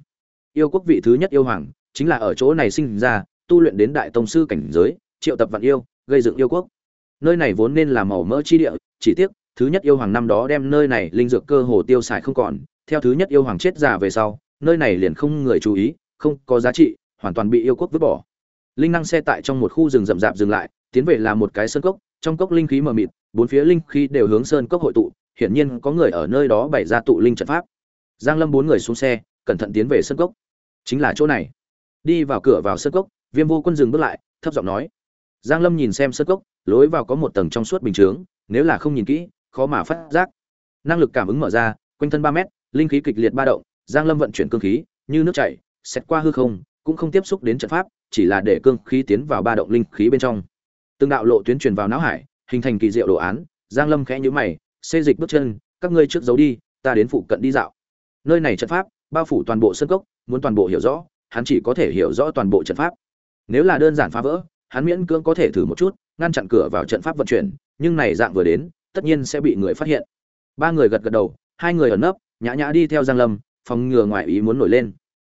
Yêu quốc vị thứ nhất yêu hoàng, chính là ở chỗ này sinh ra, tu luyện đến đại tông sư cảnh giới, triệu tập vạn yêu, gây dựng yêu quốc. Nơi này vốn nên là màu mỡ chi địa, chỉ tiếc, thứ nhất yêu hoàng năm đó đem nơi này linh dược cơ hồ tiêu xài không còn, theo thứ nhất yêu hoàng chết già về sau, nơi này liền không người chú ý, không có giá trị, hoàn toàn bị yêu quốc vứt bỏ. Linh năng xe tại trong một khu rừng rậm rạp dừng lại, tiến về là một cái sơn cốc, trong cốc linh khí mờ mịt, bốn phía linh khí đều hướng sơn cốc hội tụ hiển nhiên có người ở nơi đó bày ra tụ linh trận pháp. Giang lâm bốn người xuống xe, cẩn thận tiến về sân cốc. Chính là chỗ này. Đi vào cửa vào sân cốc, viêm vô quân dừng bước lại, thấp giọng nói. Giang lâm nhìn xem sân cốc, lối vào có một tầng trong suốt bình chướng, nếu là không nhìn kỹ, khó mà phát giác. Năng lực cảm ứng mở ra, quanh thân ba mét, linh khí kịch liệt ba động, giang lâm vận chuyển cương khí, như nước chảy xét qua hư không, cũng không tiếp xúc đến trận pháp, chỉ là để cương khí tiến vào ba động linh khí bên trong. Từng đạo lộ tuyến truyền vào não hải, hình thành kỳ diệu đồ án, giang lâm khẽ nhíu mày xê dịch bước chân, các ngươi trước giấu đi, ta đến phụ cận đi dạo. Nơi này trận pháp, bao phủ toàn bộ sân cốc, muốn toàn bộ hiểu rõ, hắn chỉ có thể hiểu rõ toàn bộ trận pháp. Nếu là đơn giản phá vỡ, hắn miễn cưỡng có thể thử một chút, ngăn chặn cửa vào trận pháp vận chuyển, nhưng này dạng vừa đến, tất nhiên sẽ bị người phát hiện. Ba người gật gật đầu, hai người ẩn nấp, nhã nhã đi theo giang lâm, phòng ngừa ngoài ý muốn nổi lên.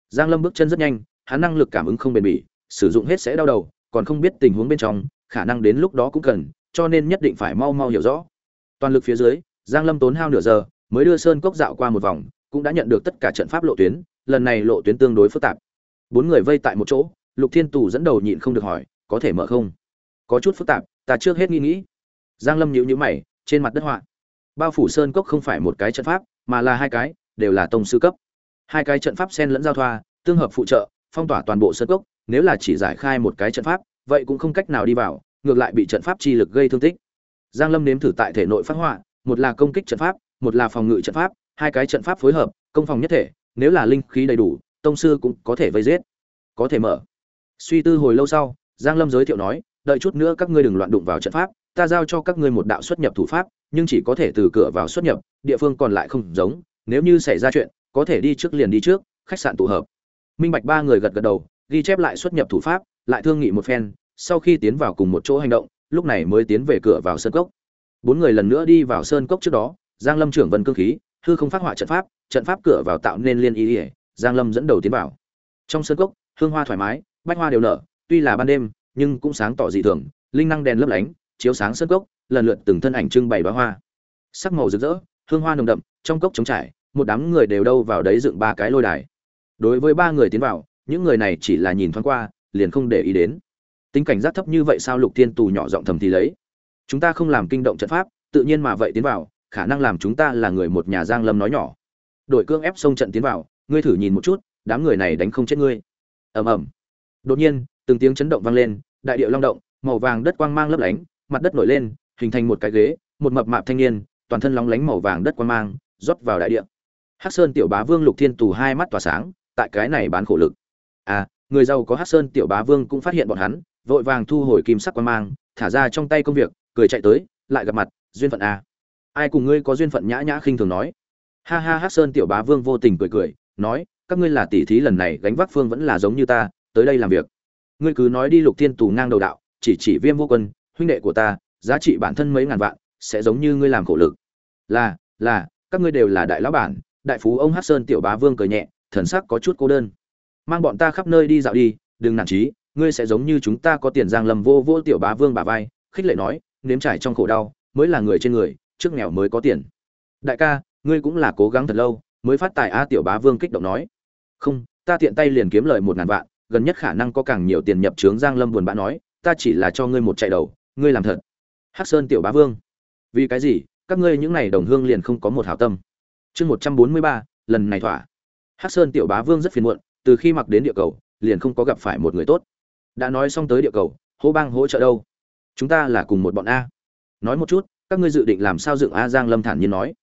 Giang lâm bước chân rất nhanh, hắn năng lực cảm ứng không bền bỉ, sử dụng hết sẽ đau đầu, còn không biết tình huống bên trong, khả năng đến lúc đó cũng cần, cho nên nhất định phải mau mau hiểu rõ toàn lực phía dưới, giang lâm tốn hao nửa giờ, mới đưa sơn cốc dạo qua một vòng, cũng đã nhận được tất cả trận pháp lộ tuyến, lần này lộ tuyến tương đối phức tạp. Bốn người vây tại một chỗ, lục thiên tù dẫn đầu nhịn không được hỏi, có thể mở không? Có chút phức tạp, ta trước hết nghĩ nghĩ. Giang lâm nhíu nhíu mày, trên mặt đất họa, bao phủ sơn cốc không phải một cái trận pháp, mà là hai cái, đều là tông sư cấp. Hai cái trận pháp xen lẫn giao thoa, tương hợp phụ trợ, phong tỏa toàn bộ sơn cốc, nếu là chỉ giải khai một cái trận pháp, vậy cũng không cách nào đi vào, ngược lại bị trận pháp chi lực gây thương tích giang lâm nếm thử tại thể nội phát họa, một là công kích trận pháp, một là phòng ngự trận pháp, hai cái trận pháp phối hợp, công phòng nhất thể, nếu là linh khí đầy đủ, tông sư cũng có thể vây giết, có thể mở. Suy tư hồi lâu sau, giang lâm giới thiệu nói, đợi chút nữa các ngươi đừng loạn đụng vào trận pháp, ta giao cho các ngươi một đạo xuất nhập thủ pháp, nhưng chỉ có thể từ cửa vào xuất nhập, địa phương còn lại không giống, nếu như xảy ra chuyện, có thể đi trước liền đi trước, khách sạn tụ hợp. Minh bạch ba người gật gật đầu, ghi chép lại xuất nhập thủ pháp, lại thương nghị một phen, sau khi tiến vào cùng một chỗ hành động lúc này mới tiến về cửa vào sơn cốc. Bốn người lần nữa đi vào sơn cốc trước đó, giang lâm trưởng vân cương khí, hư không phát họa trận pháp trận pháp cửa vào tạo nên liên y ỉa giang lâm dẫn đầu tiến vào. Trong sơn cốc, hương hoa thoải mái, bách hoa đều nở, tuy là ban đêm, nhưng cũng sáng tỏ dị thường, linh năng đèn lấp lánh, chiếu sáng sơn cốc, lần lượt từng thân ảnh trưng bày bá hoa. Sắc màu rực rỡ, hương hoa nồng đậm, trong cốc trống trải, một đám người đều đâu vào đấy dựng ba cái lôi đài. Đối với ba người tiến vào, những người này chỉ là nhìn thoáng qua, liền không để ý đến tính cảnh giác thấp như vậy sao lục Thiên tù nhỏ giọng thầm thì lấy. Chúng ta không làm kinh động trận pháp, tự nhiên mà vậy tiến vào, khả năng làm chúng ta là người một nhà giang lâm nói nhỏ. Đội cương ép sông trận tiến vào, ngươi thử nhìn một chút, đám người này đánh không chết ngươi. Ầm ầm. Đột nhiên, từng tiếng chấn động vang lên, đại địa long động, màu vàng đất quang mang lấp lánh, mặt đất nổi lên, hình thành một cái ghế, một mập mạp thanh niên, toàn thân lóng lánh màu vàng đất quang mang, rót vào đại địa. Hắc sơn tiểu bá vương lục thiên tù hai mắt tỏa sáng, tại cái này bán khổ lực. À người giàu có hắc sơn tiểu bá vương cũng phát hiện bọn hắn vội vàng thu hồi kim sắc quan mang, thả ra trong tay công việc, cười chạy tới, lại gặp mặt, duyên phận à. ai cùng ngươi có duyên phận nhã nhã khinh thường nói? Ha ha hắc sơn tiểu bá vương vô tình cười cười, nói, các ngươi là tỷ thí lần này gánh vác phương vẫn là giống như ta, tới đây làm việc. Ngươi cứ nói đi, lục thiên tù ngang đầu đạo, chỉ chỉ viêm vô quân, huynh đệ của ta, giá trị bản thân mấy ngàn vạn, sẽ giống như ngươi làm khổ lực. Là là, các ngươi đều là đại lão bản. Đại phú ông hát sơn tiểu bá vương cười nhẹ, thần sắc có chút cô đơn. Mang bọn ta khắp nơi đi dạo đi, đừng nản trí ngươi sẽ giống như chúng ta có tiền giang lầm vô vô tiểu bá vương bà vai, khích lệ nói, nếm trải trong khổ đau, mới là người trên người, trước nghèo mới có tiền. Đại ca, ngươi cũng là cố gắng thật lâu, mới phát tài a tiểu bá vương kích động nói. Không, ta tiện tay liền kiếm lời một ngàn vạn, gần nhất khả năng có càng nhiều tiền nhập trướng giang lâm buồn bã nói, ta chỉ là cho ngươi một chạy đầu, ngươi làm thật. Hắc sơn tiểu bá vương. Vì cái gì, các ngươi những này đồng hương liền không có một hảo tâm. Chương một trăm bốn mươi ba, lần này thỏa. Hắc sơn tiểu bá vương rất phiền muộn, từ khi mặc đến địa cầu, liền không có gặp phải một người tốt đã nói xong tới địa cầu, hô bang hỗ trợ đâu? Chúng ta là cùng một bọn a. Nói một chút, các ngươi dự định làm sao dựng a giang lâm thản nhiên nói.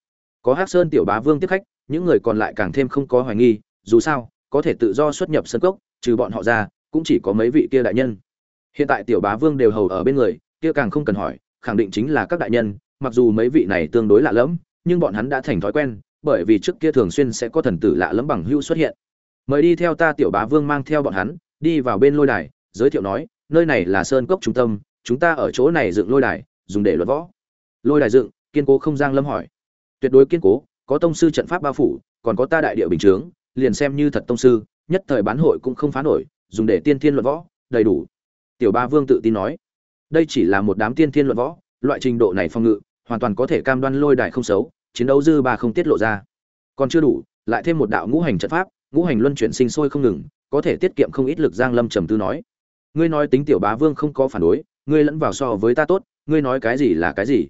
Có hắc sơn tiểu bá vương tiếp khách, những người còn lại càng thêm không có hoài nghi, dù sao, có thể tự do xuất nhập sân cốc, trừ bọn họ ra, cũng chỉ có mấy vị kia đại nhân. Hiện tại tiểu bá vương đều hầu ở bên người, kia càng không cần hỏi, khẳng định chính là các đại nhân, mặc dù mấy vị này tương đối lạ lẫm, nhưng bọn hắn đã thành thói quen, bởi vì trước kia thường xuyên sẽ có thần tử lạ lẫm bằng hữu xuất hiện. Mời đi theo ta tiểu bá vương mang theo bọn hắn, đi vào bên lôi đài giới thiệu nói, nơi này là sơn cốc trung tâm, chúng ta ở chỗ này dựng lôi đài, dùng để luận võ. Lôi đài dựng, kiên cố không giang lâm hỏi. Tuyệt đối kiên cố, có tông sư trận pháp bao phủ, còn có ta đại địa bình chướng, liền xem như thật tông sư, nhất thời bán hội cũng không phá nổi, dùng để tiên thiên luận võ, đầy đủ. Tiểu ba vương tự tin nói. Đây chỉ là một đám tiên thiên luận võ, loại trình độ này phong ngự, hoàn toàn có thể cam đoan lôi đài không xấu, chiến đấu dư ba không tiết lộ ra. Còn chưa đủ, lại thêm một đạo ngũ hành trận pháp, ngũ hành luân chuyển sinh sôi không ngừng, có thể tiết kiệm không ít lực giang lâm trầm tư nói ngươi nói tính tiểu bá vương không có phản đối, ngươi lẫn vào so với ta tốt, ngươi nói cái gì là cái gì?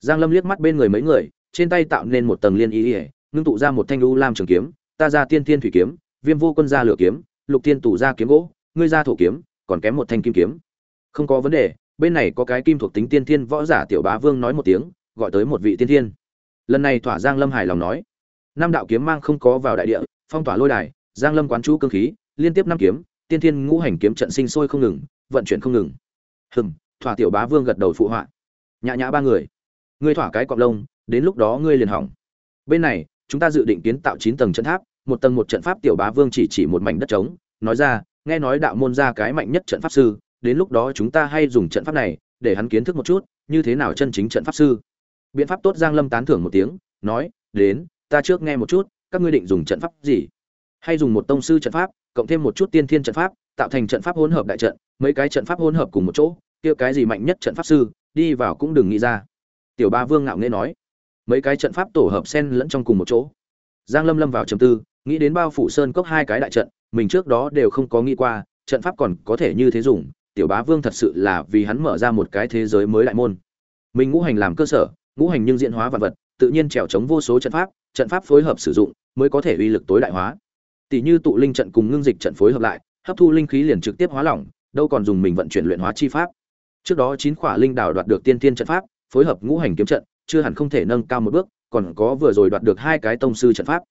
Giang lâm liếc mắt bên người mấy người, trên tay tạo nên một tầng liên ý ỉa ngưng tụ ra một thanh u lam trường kiếm, ta ra tiên thiên thủy kiếm, viêm vô quân ra lửa kiếm, lục tiên tủ ra kiếm gỗ, ngươi ra thổ kiếm, còn kém một thanh kim kiếm. Không có vấn đề, bên này có cái kim thuộc tính tiên thiên võ giả tiểu bá vương nói một tiếng, gọi tới một vị tiên thiên. Lần này thỏa giang lâm hài lòng nói. Năm đạo kiếm mang không có vào đại địa, phong tỏa lôi đài, giang lâm quán chú cương khí, liên tiếp năm kiếm tiên thiên ngũ hành kiếm trận sinh sôi không ngừng, vận chuyển không ngừng. Hừm, thỏa tiểu bá vương gật đầu phụ họa. Nhã nhã ba người, ngươi thỏa cái cọp lông, đến lúc đó ngươi liền hỏng. Bên này, chúng ta dự định kiến tạo chín tầng trận tháp, một tầng một trận pháp tiểu bá vương chỉ chỉ một mảnh đất trống, nói ra, nghe nói đạo môn ra cái mạnh nhất trận pháp sư, đến lúc đó chúng ta hay dùng trận pháp này, để hắn kiến thức một chút, như thế nào chân chính trận pháp sư. Biện pháp tốt giang lâm tán thưởng một tiếng, nói, đến, ta trước nghe một chút, các ngươi định dùng trận pháp gì? Hay dùng một tông sư trận pháp cộng thêm một chút tiên thiên trận pháp, tạo thành trận pháp hỗn hợp đại trận, mấy cái trận pháp hỗn hợp cùng một chỗ, kia cái gì mạnh nhất trận pháp sư, đi vào cũng đừng nghĩ ra. Tiểu ba vương ngạo nghễ nói, mấy cái trận pháp tổ hợp xen lẫn trong cùng một chỗ. Giang lâm lâm vào trầm tư, nghĩ đến bao phủ sơn cốc hai cái đại trận, mình trước đó đều không có nghĩ qua, trận pháp còn có thể như thế dùng, tiểu bá vương thật sự là vì hắn mở ra một cái thế giới mới đại môn. Mình ngũ hành làm cơ sở, ngũ hành nhưng diễn hóa vật vật, tự nhiên trèo chống vô số trận pháp trận pháp phối hợp sử dụng, mới có thể uy lực tối đại hóa tỷ như tụ linh trận cùng ngưng dịch trận phối hợp lại, hấp thu linh khí liền trực tiếp hóa lỏng, đâu còn dùng mình vận chuyển luyện hóa chi pháp. Trước đó chín khỏa linh đảo đoạt được tiên tiên trận pháp, phối hợp ngũ hành kiếm trận, chưa hẳn không thể nâng cao một bước, còn có vừa rồi đoạt được hai cái tông sư trận pháp.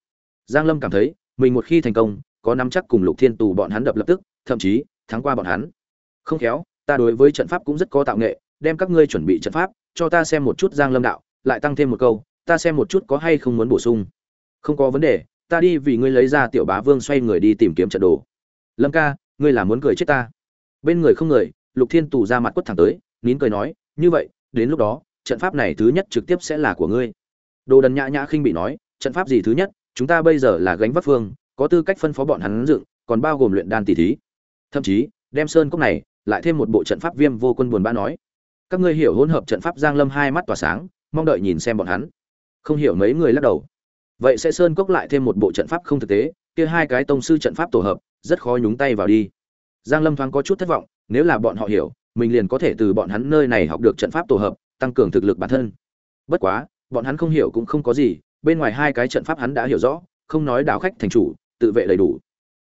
Giang lâm cảm thấy, mình một khi thành công, có nắm chắc cùng lục thiên tù bọn hắn đập lập tức, thậm chí, thắng qua bọn hắn. Không khéo, ta đối với trận pháp cũng rất có tạo nghệ, đem các ngươi chuẩn bị trận pháp, cho ta xem một chút giang lâm đạo, lại tăng thêm một câu, ta xem một chút có hay không muốn bổ sung. Không có vấn đề ta đi vì ngươi lấy ra tiểu bá vương xoay người đi tìm kiếm trận đồ. Lâm ca, ngươi là muốn cười chết ta. Bên người không người, lục thiên tù ra mặt quất thẳng tới, nín cười nói, như vậy, đến lúc đó, trận pháp này thứ nhất trực tiếp sẽ là của ngươi. Đồ đần nhã nhã khinh bị nói, trận pháp gì thứ nhất, chúng ta bây giờ là gánh vác phương, có tư cách phân phó bọn hắn dựng, còn bao gồm luyện đan tỷ thí. Thậm chí, đem sơn cốc này, lại thêm một bộ trận pháp viêm vô quân buồn bã nói. Các ngươi hiểu hỗn hợp trận pháp giang lâm hai mắt tỏa sáng, mong đợi nhìn xem bọn hắn. Không hiểu mấy người lắc đầu vậy sẽ sơn cốc lại thêm một bộ trận pháp không thực tế, kia hai cái tông sư trận pháp tổ hợp, rất khó nhúng tay vào đi. Giang lâm thoáng có chút thất vọng, nếu là bọn họ hiểu, mình liền có thể từ bọn hắn nơi này học được trận pháp tổ hợp, tăng cường thực lực bản thân. Bất quá, bọn hắn không hiểu cũng không có gì, bên ngoài hai cái trận pháp hắn đã hiểu rõ, không nói đảo khách thành chủ, tự vệ đầy đủ.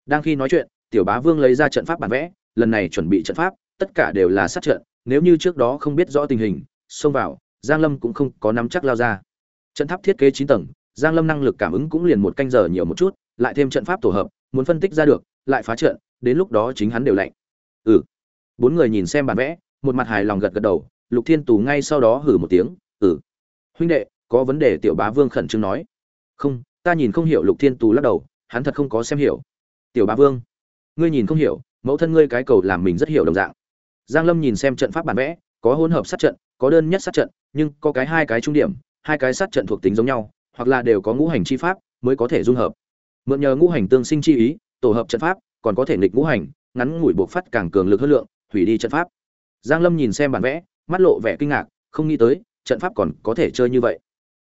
Đang khi nói chuyện, tiểu bá vương lấy ra trận pháp bản vẽ, lần này chuẩn bị trận pháp, tất cả đều là sát trận, nếu như trước đó không biết rõ tình hình, xông vào, giang lâm cũng không có nắm chắc lao ra. Trận tháp thiết kế 9 tầng giang lâm năng lực cảm ứng cũng liền một canh giờ nhiều một chút, lại thêm trận pháp tổ hợp, muốn phân tích ra được, lại phá trận, đến lúc đó chính hắn đều lạnh. Ừ. Bốn người nhìn xem bản vẽ, một mặt hài lòng gật gật đầu, lục thiên Tù ngay sau đó hử một tiếng ừ. Huynh đệ, có vấn đề tiểu bá vương khẩn trương nói. Không, ta nhìn không hiểu. Lục thiên Tù lắc đầu, hắn thật không có xem hiểu. Tiểu bá vương, ngươi nhìn không hiểu, mẫu thân ngươi cái cầu làm mình rất hiểu đồng dạng. Giang lâm nhìn xem trận pháp bản vẽ, có hỗn hợp sát trận, có đơn nhất sát trận, nhưng có cái hai cái trung điểm, hai cái sát trận thuộc tính giống nhau hoặc là đều có ngũ hành chi pháp mới có thể dung hợp. Mượn nhờ ngũ hành tương sinh chi ý, tổ hợp trận pháp, còn có thể nghịch ngũ hành, ngắn ngủi buộc phát càng cường lực hơn lượng, hủy đi trận pháp. Giang lâm nhìn xem bản vẽ, mắt lộ vẻ kinh ngạc, không nghĩ tới, trận pháp còn có thể chơi như vậy.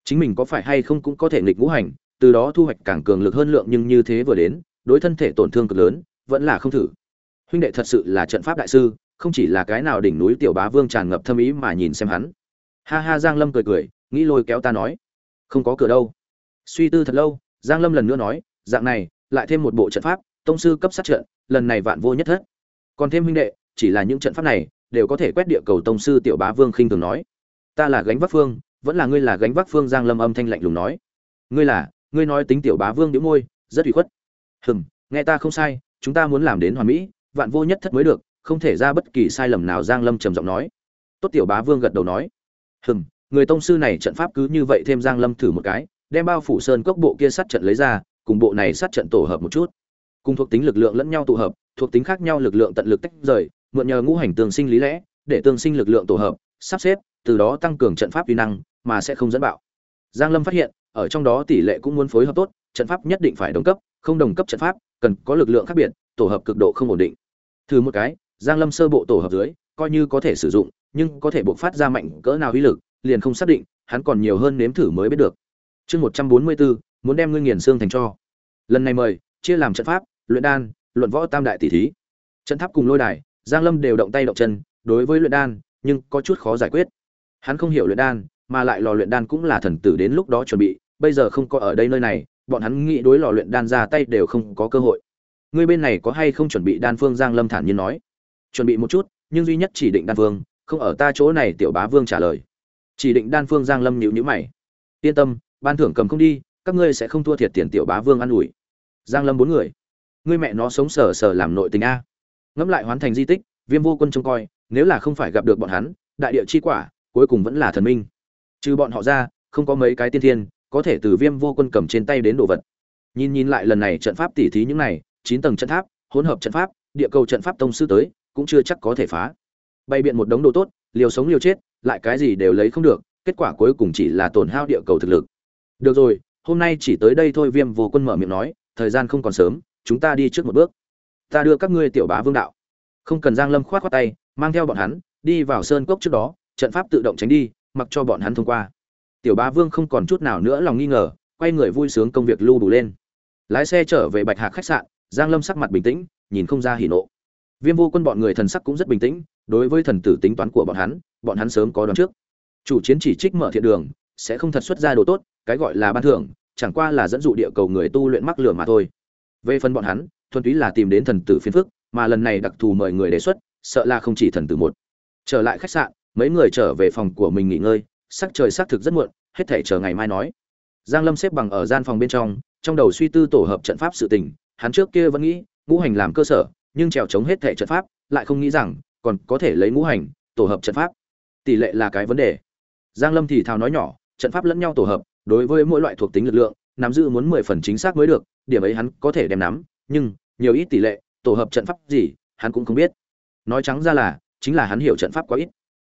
Chính mình có phải hay không cũng có thể nghịch ngũ hành, từ đó thu hoạch càng cường lực hơn lượng nhưng như thế vừa đến, đối thân thể tổn thương cực lớn, vẫn là không thử. Huynh đệ thật sự là trận pháp đại sư, không chỉ là cái nào đỉnh núi tiểu bá vương tràn ngập thâm ý mà nhìn xem hắn. Ha ha, giang lâm cười cười, nghĩ lôi kéo ta nói không có cửa đâu. Suy tư thật lâu, giang lâm lần nữa nói, dạng này, lại thêm một bộ trận pháp, tông sư cấp sát trận, lần này vạn vô nhất thất. Còn thêm huynh đệ, chỉ là những trận pháp này, đều có thể quét địa cầu tông sư tiểu bá vương khinh thường nói. Ta là gánh vác phương, vẫn là ngươi là gánh vác phương, giang lâm âm thanh lạnh lùng nói. Ngươi là, ngươi nói tính tiểu bá vương đĩu môi, rất ủy khuất. Hừm, nghe ta không sai, chúng ta muốn làm đến hoàn mỹ, vạn vô nhất thất mới được, không thể ra bất kỳ sai lầm nào, giang lâm trầm giọng nói. Tốt tiểu bá vương gật đầu nói. Hừm người tông sư này trận pháp cứ như vậy thêm giang lâm thử một cái, đem bao phủ sơn cốc bộ kia sát trận lấy ra, cùng bộ này sát trận tổ hợp một chút. Cùng thuộc tính lực lượng lẫn nhau tụ hợp, thuộc tính khác nhau lực lượng tận lực tách rời, mượn nhờ ngũ hành tương sinh lý lẽ, để tương sinh lực lượng tổ hợp, sắp xếp, từ đó tăng cường trận pháp uy năng, mà sẽ không dẫn bạo. Giang lâm phát hiện, ở trong đó tỷ lệ cũng muốn phối hợp tốt, trận pháp nhất định phải đồng cấp, không đồng cấp trận pháp, cần có lực lượng khác biệt, tổ hợp cực độ không ổn định. Thử một cái, giang lâm sơ bộ tổ hợp dưới, coi như có thể sử dụng, nhưng có thể bộc phát ra mạnh cỡ nào uy lực liền không xác định, hắn còn nhiều hơn nếm thử mới biết được. Chương một trăm bốn mươi bốn muốn đem ngươi nghiền xương thành cho. Lần này mời, chia làm trận pháp, luyện đan, luận võ tam đại tỷ thí. Trận tháp cùng lôi đài, giang lâm đều động tay động chân, đối với luyện đan, nhưng có chút khó giải quyết. Hắn không hiểu luyện đan, mà lại lò luyện đan cũng là thần tử đến lúc đó chuẩn bị, bây giờ không có ở đây nơi này, bọn hắn nghĩ đối lò luyện đan ra tay đều không có cơ hội. Ngươi bên này có hay không chuẩn bị đan phương giang lâm thản nhiên nói. Chuẩn bị một chút, nhưng duy nhất chỉ định đan phương, không ở ta chỗ này tiểu bá vương trả lời chỉ định đan phương giang lâm nhíu nhíu mày. Yên tâm, ban thưởng cầm không đi, các ngươi sẽ không thua thiệt tiền tiểu bá vương ăn ủi. Giang lâm bốn người. Ngươi mẹ nó sống sờ sờ làm nội tình a. Ngẫm lại hoàn thành di tích, viêm vô quân trông coi, nếu là không phải gặp được bọn hắn, đại địa chi quả, cuối cùng vẫn là thần minh. Trừ bọn họ ra, không có mấy cái tiên thiên, có thể từ viêm vô quân cầm trên tay đến đồ vật. Nhìn nhìn lại lần này trận pháp tỉ thí những này, chín tầng trận tháp, hỗn hợp trận pháp, địa cầu trận pháp tông sư tới, cũng chưa chắc có thể phá. Bày biện một đống đồ tốt, liều sống liều chết lại cái gì đều lấy không được, kết quả cuối cùng chỉ là tổn hao địa cầu thực lực. Được rồi, hôm nay chỉ tới đây thôi, viêm vô quân mở miệng nói, thời gian không còn sớm, chúng ta đi trước một bước. Ta đưa các ngươi tiểu bá vương đạo. Không cần giang lâm khoát khoát tay, mang theo bọn hắn, đi vào sơn cốc trước đó, trận pháp tự động tránh đi, mặc cho bọn hắn thông qua. Tiểu bá vương không còn chút nào nữa lòng nghi ngờ, quay người vui sướng công việc lưu đủ lên. Lái xe trở về bạch hạc khách sạn, giang lâm sắc mặt bình tĩnh, nhìn không ra hỉ nộ. Viêm vô quân bọn người thần sắc cũng rất bình tĩnh, đối với thần tử tính toán của bọn hắn bọn hắn sớm có đoán trước. Chủ chiến chỉ trích mở thiện đường, sẽ không thật xuất ra đồ tốt, cái gọi là ban thưởng, chẳng qua là dẫn dụ địa cầu người tu luyện mắc lửa mà thôi. Về phần bọn hắn, thuần túy là tìm đến thần tử phiền phức, mà lần này đặc thù mời người đề xuất, sợ là không chỉ thần tử một. Trở lại khách sạn, mấy người trở về phòng của mình nghỉ ngơi, sắc trời sắc thực rất muộn, hết thể chờ ngày mai nói. Giang lâm xếp bằng ở gian phòng bên trong trong đầu suy tư tổ hợp trận pháp sự tình, hắn trước kia vẫn nghĩ, ngũ hành làm cơ sở, nhưng trèo chống hết thể trận pháp, lại không nghĩ rằng, còn có thể lấy ngũ hành tổ hợp trận pháp tỷ lệ là cái vấn đề. Giang lâm thì thào nói nhỏ, trận pháp lẫn nhau tổ hợp, đối với mỗi loại thuộc tính lực lượng, nắm giữ muốn mười phần chính xác mới được, điểm ấy hắn có thể đem nắm, nhưng, nhiều ít tỷ lệ, tổ hợp trận pháp gì, hắn cũng không biết. Nói trắng ra là, chính là hắn hiểu trận pháp quá ít.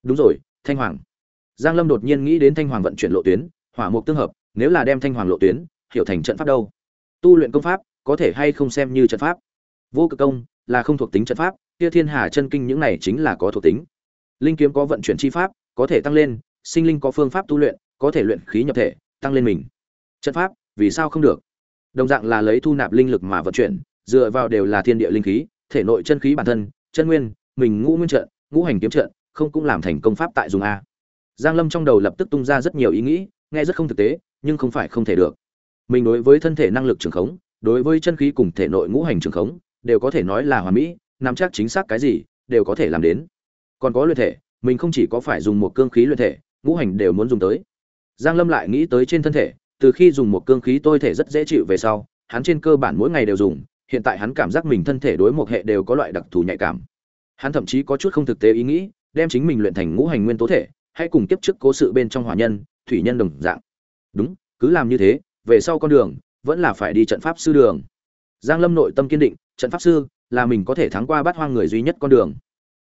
Đúng rồi, thanh hoàng. Giang lâm đột nhiên nghĩ đến thanh hoàng vận chuyển lộ tuyến, hỏa mục tương hợp, nếu là đem thanh hoàng lộ tuyến, hiểu thành trận pháp đâu? Tu luyện công pháp, có thể hay không xem như trận pháp? Vô cực công, là không thuộc tính trận pháp, kia thiên hà chân kinh những này chính là có thuộc tính linh kiếm có vận chuyển chi pháp, có thể tăng lên, sinh linh có phương pháp tu luyện, có thể luyện khí nhập thể, tăng lên mình. Trận pháp, vì sao không được? Đồng dạng là lấy thu nạp linh lực mà vận chuyển, dựa vào đều là thiên địa linh khí, thể nội chân khí bản thân, chân nguyên, mình ngũ nguyên trận, ngũ hành kiếm trận, không cũng làm thành công pháp tại dùng a. Giang lâm trong đầu lập tức tung ra rất nhiều ý nghĩ, nghe rất không thực tế, nhưng không phải không thể được. Mình đối với thân thể năng lực trường khống, đối với chân khí cùng thể nội ngũ hành trường khống, đều có thể nói là hoàn mỹ, nắm chắc chính xác cái gì, đều có thể làm đến còn có luyện thể, mình không chỉ có phải dùng một cương khí luyện thể, ngũ hành đều muốn dùng tới. Giang lâm lại nghĩ tới trên thân thể, từ khi dùng một cương khí tôi thể rất dễ chịu về sau, hắn trên cơ bản mỗi ngày đều dùng, hiện tại hắn cảm giác mình thân thể đối một hệ đều có loại đặc thù nhạy cảm. Hắn thậm chí có chút không thực tế ý nghĩ, đem chính mình luyện thành ngũ hành nguyên tố thể hãy cùng tiếp trước cố sự bên trong hỏa nhân, thủy nhân đồng dạng. Đúng, cứ làm như thế, về sau con đường, vẫn là phải đi trận pháp sư đường. Giang lâm nội tâm kiên định, trận pháp sư là mình có thể thắng qua bát hoang người duy nhất con đường.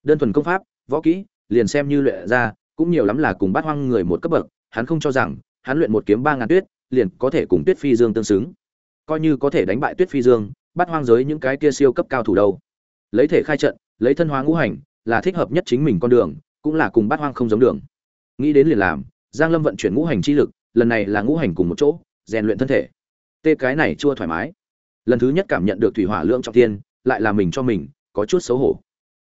Đơn thuần công pháp võ kỹ, liền xem như luyện ra, cũng nhiều lắm là cùng bát hoang người một cấp bậc, hắn không cho rằng, hắn luyện một kiếm ba ngàn tuyết, liền có thể cùng tuyết phi dương tương xứng. Coi như có thể đánh bại tuyết phi dương bắt hoang giới những cái kia siêu cấp cao thủ đâu. Lấy thể khai trận, lấy thân hóa ngũ hành, là thích hợp nhất chính mình con đường, cũng là cùng bắt hoang không giống đường. Nghĩ đến liền làm, giang lâm vận chuyển ngũ hành chi lực, lần này là ngũ hành cùng một chỗ, rèn luyện thân thể. Tê cái này chưa thoải mái. Lần thứ nhất cảm nhận được thủy hỏa lượng trọng tiên lại là mình cho mình, có chút xấu hổ.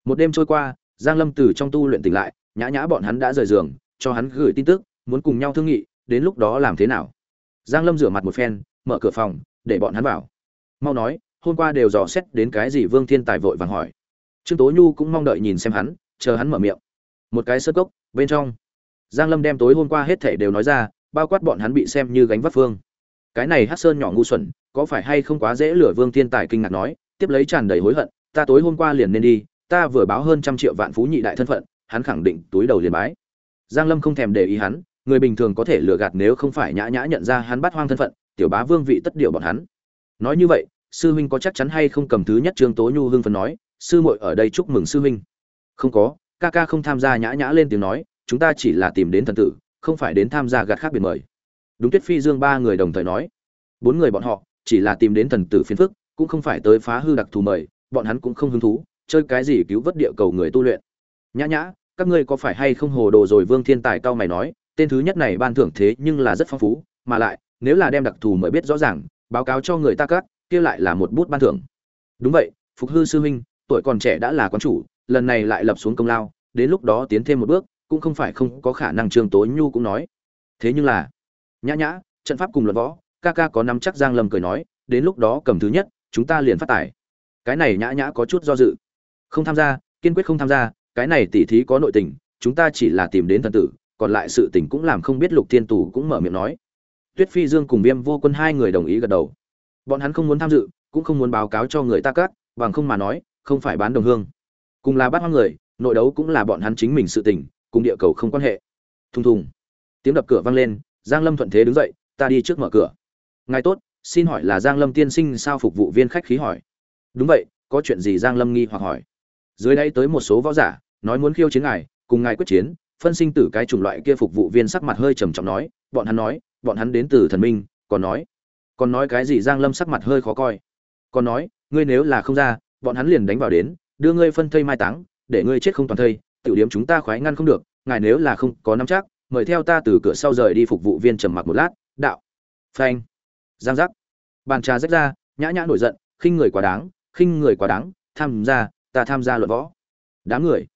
Một đêm trôi qua giang lâm từ trong tu luyện tỉnh lại, nhã nhã bọn hắn đã rời giường, cho hắn gửi tin tức, muốn cùng nhau thương nghị, đến lúc đó làm thế nào? Giang lâm rửa mặt một phen, mở cửa phòng, để bọn hắn vào. Mau nói, hôm qua đều dò xét đến cái gì vương thiên tài vội vàng hỏi. Trương tố nhu cũng mong đợi nhìn xem hắn, chờ hắn mở miệng. Một cái sơ cốc, bên trong. Giang lâm đem tối hôm qua hết thể đều nói ra, bao quát bọn hắn bị xem như gánh vác phương. Cái này Hắc sơn nhỏ ngu xuẩn, có phải hay không quá dễ lừa vương thiên tài kinh ngạc nói, tiếp lấy tràn đầy hối hận, ta tối hôm qua liền nên đi ta vừa báo hơn trăm triệu vạn phú nhị đại thân phận, hắn khẳng định túi đầu liền bái. Giang lâm không thèm để ý hắn, người bình thường có thể lừa gạt nếu không phải nhã nhã nhận ra hắn bắt hoang thân phận, tiểu bá vương vị tất điệu bọn hắn. Nói như vậy, sư huynh có chắc chắn hay không cầm thứ nhất trương tố nhu hưng phấn nói, sư muội ở đây chúc mừng sư huynh. Không có, ca ca không tham gia nhã nhã lên tiếng nói, chúng ta chỉ là tìm đến thần tử, không phải đến tham gia gạt khác biệt mời. Đúng tuyết phi dương ba người đồng thời nói. Bốn người bọn họ, chỉ là tìm đến thần tử phiền phức, cũng không phải tới phá hư đặc thù mời, bọn hắn cũng không hứng thú chơi cái gì cứu vớt địa cầu người tu luyện. Nhã nhã, các ngươi có phải hay không hồ đồ rồi vương thiên tài cao mày nói, tên thứ nhất này ban thưởng thế nhưng là rất phong phú, mà lại, nếu là đem đặc thù mới biết rõ ràng, báo cáo cho người ta cắt kia lại là một bút ban thưởng. Đúng vậy, phục hư sư huynh, tuổi còn trẻ đã là quán chủ, lần này lại lập xuống công lao, đến lúc đó tiến thêm một bước, cũng không phải không có khả năng trương tối nhu cũng nói. Thế nhưng là, nhã nhã, trận pháp cùng luận võ, ca ca có nắm chắc giang lâm cười nói, đến lúc đó cầm thứ nhất, chúng ta liền phát tài. Cái này nhã nhã có chút do dự không tham gia, kiên quyết không tham gia, cái này tỉ thí có nội tình, chúng ta chỉ là tìm đến thần tử, còn lại sự tình cũng làm không biết lục thiên tù cũng mở miệng nói. Tuyết phi dương cùng viêm vô quân hai người đồng ý gật đầu. Bọn hắn không muốn tham dự, cũng không muốn báo cáo cho người ta cắt bằng không mà nói, không phải bán đồng hương. Cùng là bắt hoang người, nội đấu cũng là bọn hắn chính mình sự tình, cùng địa cầu không quan hệ. Thùng thùng. Tiếng đập cửa vang lên, giang lâm thuận thế đứng dậy, ta đi trước mở cửa. Ngài tốt, xin hỏi là giang lâm tiên sinh sao phục vụ viên khách khí hỏi? Đúng vậy, có chuyện gì? Giang lâm nghi hoặc hỏi dưới đây tới một số võ giả, nói muốn khiêu chiến ngài, cùng ngài quyết chiến, phân sinh tử cái chủng loại kia phục vụ viên sắc mặt hơi trầm trọng nói, bọn hắn nói, bọn hắn đến từ thần minh, còn nói còn nói cái gì giang lâm sắc mặt hơi khó coi. Còn nói, ngươi nếu là không ra, bọn hắn liền đánh vào đến, đưa ngươi phân thây mai táng, để ngươi chết không toàn thây, tiểu điểm chúng ta khoái ngăn không được, ngài nếu là không có nắm chắc, mời theo ta từ cửa sau rời đi phục vụ viên trầm mặc một lát, đạo. Phanh. Giang giác. Bàn trà rách ra, nhã nhã nổi giận, khinh người quá đáng, khinh người quá đáng, tham gia ta tham gia luận võ. Đám người.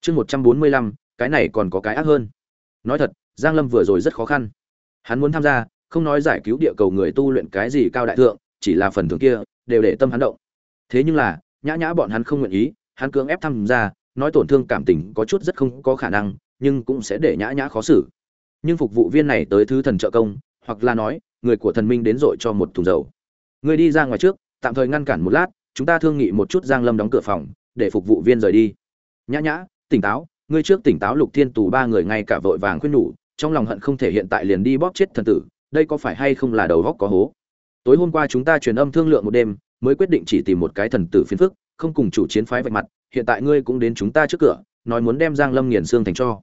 Chương một trăm bốn mươi lăm, cái này còn có cái ác hơn. Nói thật, giang lâm vừa rồi rất khó khăn. Hắn muốn tham gia, không nói giải cứu địa cầu người tu luyện cái gì cao đại thượng, chỉ là phần thưởng kia, đều để tâm hắn động. Thế nhưng là, nhã nhã bọn hắn không nguyện ý, hắn cưỡng ép tham gia, nói tổn thương cảm tình có chút rất không có khả năng, nhưng cũng sẽ để nhã nhã khó xử. Nhưng phục vụ viên này tới thứ thần trợ công, hoặc là nói, người của thần minh đến dội cho một thùng dầu. Người đi ra ngoài trước, tạm thời ngăn cản một lát, chúng ta thương nghị một chút giang lâm đóng cửa phòng để phục vụ viên rời đi. Nhã nhã, tỉnh táo, ngươi trước tỉnh táo lục thiên tù ba người ngay cả vội vàng khuyên nhủ, trong lòng hận không thể hiện tại liền đi bóp chết thần tử, đây có phải hay không là đầu góc có hố? Tối hôm qua chúng ta truyền âm thương lượng một đêm, mới quyết định chỉ tìm một cái thần tử phiến phức, không cùng chủ chiến phái vạch mặt, hiện tại ngươi cũng đến chúng ta trước cửa, nói muốn đem giang lâm nghiền xương thành cho.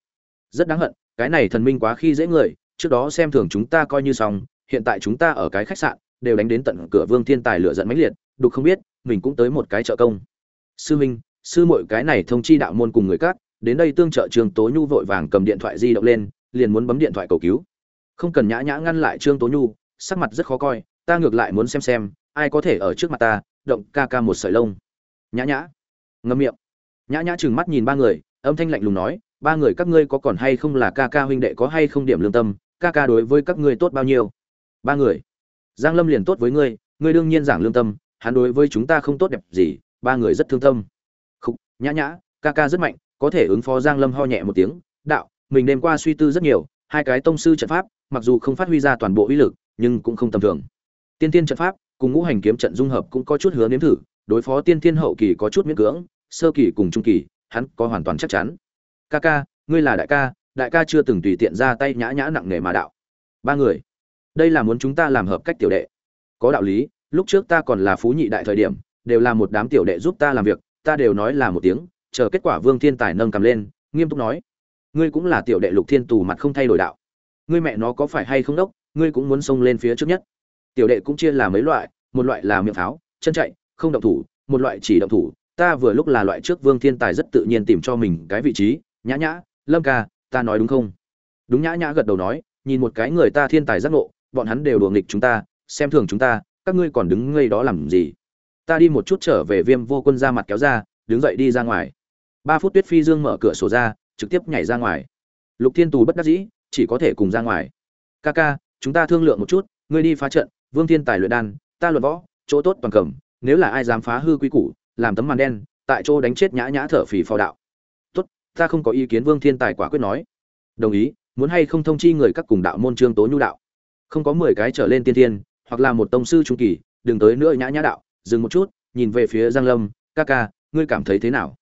Rất đáng hận, cái này thần minh quá khi dễ người, trước đó xem thường chúng ta coi như xong, hiện tại chúng ta ở cái khách sạn, đều đánh đến tận cửa vương thiên tài lựa giận mãnh liệt, đục không biết, mình cũng tới một cái trợ công sư minh, sư muội cái này thông chi đạo môn cùng người các, đến đây tương trợ trương tố nhu vội vàng cầm điện thoại di động lên, liền muốn bấm điện thoại cầu cứu. Không cần nhã nhã ngăn lại trương tố nhu, sắc mặt rất khó coi, ta ngược lại muốn xem xem, ai có thể ở trước mặt ta, động ca ca một sợi lông. Nhã nhã. Ngâm miệng. Nhã nhã trừng mắt nhìn ba người, âm thanh lạnh lùng nói, ba người các ngươi có còn hay không là ca ca huynh đệ có hay không điểm lương tâm, ca ca đối với các ngươi tốt bao nhiêu? Ba người. Giang lâm liền tốt với ngươi ngươi đương nhiên giảng lương tâm, hắn đối với chúng ta không tốt đẹp gì ba người rất thương tâm. Khúc nhã nhã, ca ca rất mạnh, có thể ứng phó giang lâm ho nhẹ một tiếng. Đạo, mình đêm qua suy tư rất nhiều, hai cái tông sư trận pháp, mặc dù không phát huy ra toàn bộ uy lực, nhưng cũng không tầm thường. Tiên tiên trận pháp cùng ngũ hành kiếm trận dung hợp cũng có chút hứa nếm thử, đối phó tiên tiên hậu kỳ có chút miễn cưỡng, sơ kỳ cùng trung kỳ, hắn có hoàn toàn chắc chắn. Ca ca, ngươi là đại ca đại ca chưa từng tùy tiện ra tay nhã nhã nặng nề mà đạo. Ba người, đây là muốn chúng ta làm hợp cách tiểu đệ. Có đạo lý, lúc trước ta còn là phú nhị đại thời điểm đều là một đám tiểu đệ giúp ta làm việc, ta đều nói là một tiếng, chờ kết quả vương thiên tài nâng cầm lên, nghiêm túc nói, ngươi cũng là tiểu đệ lục thiên tù mặt không thay đổi đạo. Ngươi mẹ nó có phải hay không đốc, ngươi cũng muốn xông lên phía trước nhất. Tiểu đệ cũng chia là mấy loại, một loại là miệng pháo, chân chạy, không động thủ, một loại chỉ động thủ. Ta vừa lúc là loại trước vương thiên tài rất tự nhiên tìm cho mình cái vị trí, nhã nhã, lâm ca, ta nói đúng không? Đúng nhã nhã gật đầu nói, nhìn một cái người ta thiên tài giác ngộ, bọn hắn đều đùa nghịch chúng ta, xem thường chúng ta, các ngươi còn đứng ngây đó làm gì? Ta đi một chút trở về viêm vô quân ra mặt kéo ra, đứng dậy đi ra ngoài. Ba phút tuyết phi dương mở cửa sổ ra, trực tiếp nhảy ra ngoài. Lục thiên tù bất đắc dĩ, chỉ có thể cùng ra ngoài. Ca ca, chúng ta thương lượng một chút, ngươi đi phá trận, vương thiên tài luyện đan, ta luận võ, chỗ tốt toàn cầm, nếu là ai dám phá hư quy củ, làm tấm màn đen, tại chỗ đánh chết nhã nhã thở phì phò đạo. Tốt, ta không có ý kiến vương thiên tài quả quyết nói. Đồng ý, muốn hay không thông chi người các cùng đạo môn trương tố nhu đạo? Không có mười cái trở lên tiên thiên, hoặc là một tông sư trung kỳ, đừng tới nữa nhã nhã đạo dừng một chút, nhìn về phía giang lâm, ca ca, ngươi cảm thấy thế nào?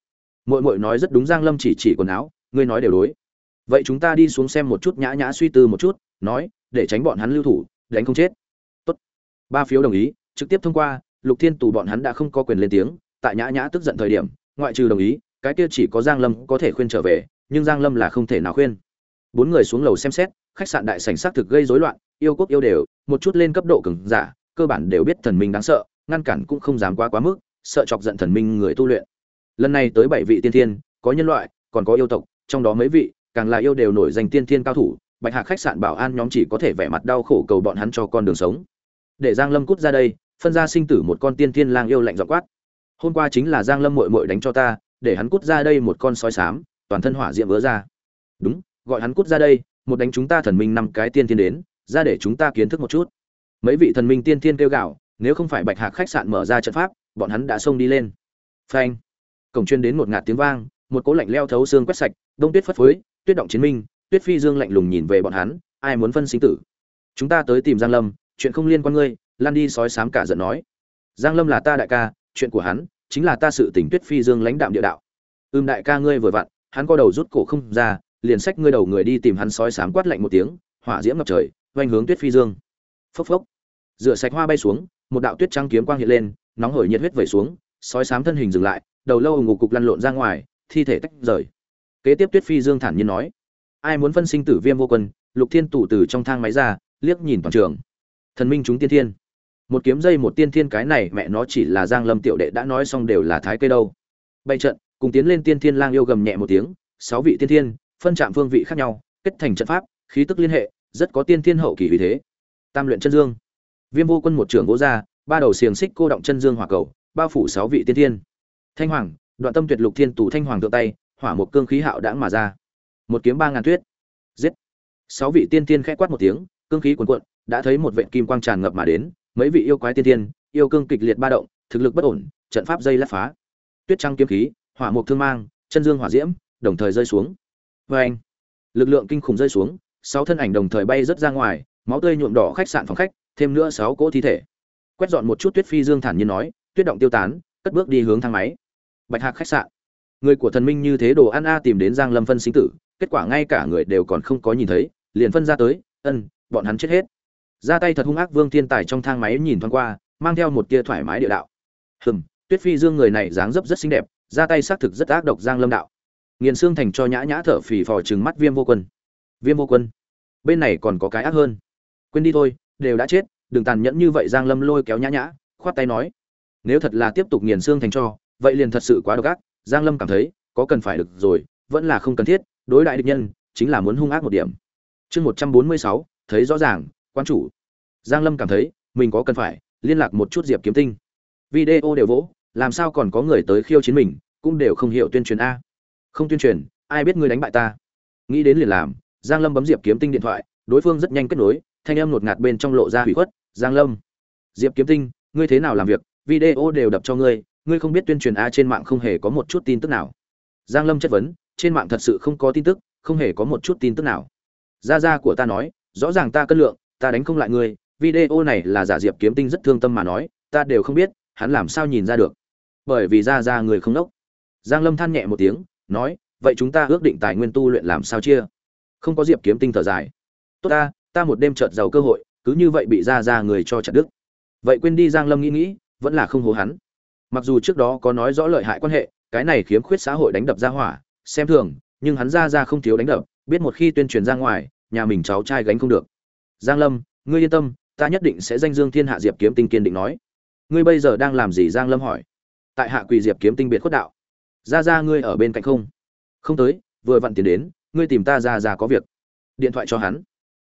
Muội muội nói rất đúng, giang lâm chỉ chỉ quần áo, ngươi nói đều đối. Vậy chúng ta đi xuống xem một chút, nhã nhã suy tư một chút, nói, để tránh bọn hắn lưu thủ, đánh không chết. Tốt. Ba phiếu đồng ý, trực tiếp thông qua, lục thiên tù bọn hắn đã không có quyền lên tiếng, tại nhã nhã tức giận thời điểm, ngoại trừ đồng ý, cái kia chỉ có giang lâm có thể khuyên trở về, nhưng giang lâm là không thể nào khuyên. Bốn người xuống lầu xem xét, khách sạn đại sảnh xác thực gây rối loạn, yêu quốc yêu đều, một chút lên cấp độ cường giả, cơ bản đều biết thần minh đáng sợ ngăn cản cũng không dám quá quá mức, sợ chọc giận thần minh người tu luyện. Lần này tới bảy vị tiên thiên, có nhân loại, còn có yêu tộc, trong đó mấy vị, càng là yêu đều nổi danh tiên thiên cao thủ, bạch hạc khách sạn bảo an nhóm chỉ có thể vẻ mặt đau khổ cầu bọn hắn cho con đường sống. Để giang lâm cút ra đây, phân ra sinh tử một con tiên thiên lang yêu lạnh dọ quát. Hôm qua chính là giang lâm muội muội đánh cho ta, để hắn cút ra đây một con sói xám, toàn thân hỏa diệm vỡ ra. Đúng, gọi hắn cút ra đây, một đánh chúng ta thần minh năm cái tiên thiên đến, ra để chúng ta kiến thức một chút. Mấy vị thần minh tiên thiên kêu gạo nếu không phải bạch hạc khách sạn mở ra trận pháp, bọn hắn đã xông đi lên. Phanh. Cổng chuyên đến một ngạt tiếng vang, một cỗ lạnh leo thấu xương quét sạch, đông tuyết phất phới, tuyết động chiến minh, tuyết phi dương lạnh lùng nhìn về bọn hắn, ai muốn phân sinh tử? Chúng ta tới tìm giang lâm, chuyện không liên quan ngươi, lan đi sói sám cả giận nói. Giang lâm là ta đại ca, chuyện của hắn chính là ta sự tình tuyết phi dương lãnh đạm địa đạo. Ưm đại ca ngươi vừa vặn, hắn co đầu rút cổ không ra, liền xách ngươi đầu người đi tìm hắn sói sám quát lạnh một tiếng, hỏa diễm ngập trời oanh hướng tuyết phi dương. Phốc phốc. Rửa sạch hoa bay xuống một đạo tuyết trắng kiếm quang hiện lên, nóng hổi nhiệt huyết vẩy xuống, sói sám thân hình dừng lại, đầu lâu ngục cục lăn lộn ra ngoài, thi thể tách rời. Kế tiếp tuyết phi dương thản nhiên nói, ai muốn phân sinh tử viêm vô quân? Lục thiên tụ từ trong thang máy ra, liếc nhìn toàn trường. Thần minh chúng tiên thiên. Một kiếm dây một tiên thiên cái này mẹ nó chỉ là giang lâm tiểu đệ đã nói xong đều là thái cây đâu. Bay trận, cùng tiến lên tiên thiên lang yêu gầm nhẹ một tiếng, sáu vị tiên thiên, phân trạm phương vị khác nhau, kết thành trận pháp, khí tức liên hệ, rất có tiên thiên hậu kỳ uy thế. Tam luyện chân dương viêm vô quân một trưởng gỗ ra ba đầu xiềng xích cô động chân dương hỏa cầu bao phủ sáu vị tiên thiên. Thanh hoàng đoạn tâm tuyệt lục thiên tù thanh hoàng thượng tay hỏa một cương khí hạo đãng mà ra. Một kiếm ba ngàn tuyết. Giết. Sáu vị tiên thiên khẽ quát một tiếng cương khí cuồn cuộn đã thấy một vệt kim quang tràn ngập mà đến mấy vị yêu quái tiên thiên, yêu cương kịch liệt ba động thực lực bất ổn trận pháp dây lát phá. Tuyết trăng kiếm khí hỏa mục thương mang chân dương hỏa diễm đồng thời rơi xuống. Vê anh lực lượng kinh khủng rơi xuống sáu thân ảnh đồng thời bay rớt ra ngoài máu tươi nhuộm đỏ khách sạn phòng khách thêm nữa sáu cỗ thi thể. Quét dọn một chút tuyết phi dương thản nhiên nói, tuyết động tiêu tán, cất bước đi hướng thang máy. Bạch hạc khách sạn. Người của thần minh như thế đồ ăn a tìm đến giang lâm phân sinh tử, kết quả ngay cả người đều còn không có nhìn thấy, liền phân ra tới, ân, bọn hắn chết hết. Ra tay thật hung ác vương thiên tài trong thang máy nhìn thoáng qua, mang theo một tia thoải mái địa đạo. Hừm, tuyết phi dương người này dáng dấp rất xinh đẹp, ra tay xác thực rất ác độc giang lâm đạo. Nghiền xương thành cho nhã nhã thở phì phò trừng mắt viêm vô quân. Viêm vô quân, bên này còn có cái ác hơn. Quên đi thôi đều đã chết, đừng tàn nhẫn như vậy, giang lâm lôi kéo nhã nhã, khoát tay nói, nếu thật là tiếp tục nghiền xương thành cho, vậy liền thật sự quá độc ác. Giang lâm cảm thấy, có cần phải được rồi, vẫn là không cần thiết, đối đại địch nhân, chính là muốn hung ác một điểm. Chương một trăm bốn mươi sáu, thấy rõ ràng, quan chủ. Giang lâm cảm thấy, mình có cần phải, liên lạc một chút diệp kiếm tinh. Video đều vỗ, làm sao còn có người tới khiêu chiến mình, cũng đều không hiểu tuyên truyền a. Không tuyên truyền, ai biết ngươi đánh bại ta. Nghĩ đến liền làm, giang lâm bấm diệp kiếm tinh điện thoại, đối phương rất nhanh kết nối thanh âm ngột ngạt bên trong lộ ra hủy khuất, giang lâm, diệp kiếm tinh, ngươi thế nào làm việc? Video đều đập cho ngươi ngươi không biết tuyên truyền a trên mạng không hề có một chút tin tức nào. Giang lâm chất vấn, trên mạng thật sự không có tin tức, không hề có một chút tin tức nào. Gia gia của ta nói, rõ ràng ta cân lượng, ta đánh không lại ngươi, video này là giả diệp kiếm tinh rất thương tâm mà nói, ta đều không biết, hắn làm sao nhìn ra được. Bởi vì gia gia người không nốc giang lâm than nhẹ một tiếng, nói, vậy chúng ta ước định tài nguyên tu luyện làm sao chia? Không có diệp kiếm tinh thở dài. Tốt ta ta một đêm chợt giàu cơ hội, cứ như vậy bị Ra Ra người cho chặt đứt. Vậy quên đi giang lâm nghĩ nghĩ, vẫn là không hố hắn. Mặc dù trước đó có nói rõ lợi hại quan hệ, cái này khiếm khuyết xã hội đánh đập ra hỏa, xem thường, nhưng hắn ra ra không thiếu đánh đập, biết một khi tuyên truyền ra ngoài, nhà mình cháu trai gánh không được. Giang lâm, ngươi yên tâm, ta nhất định sẽ danh dương thiên hạ diệp kiếm tinh kiên định nói. Ngươi bây giờ đang làm gì? Giang lâm hỏi. Tại hạ quỳ diệp kiếm tinh biệt khuất đạo. Ra ra ngươi ở bên cạnh không? Không tới, vừa vặn tiền đến, ngươi tìm ta ra ra có việc. Điện thoại cho hắn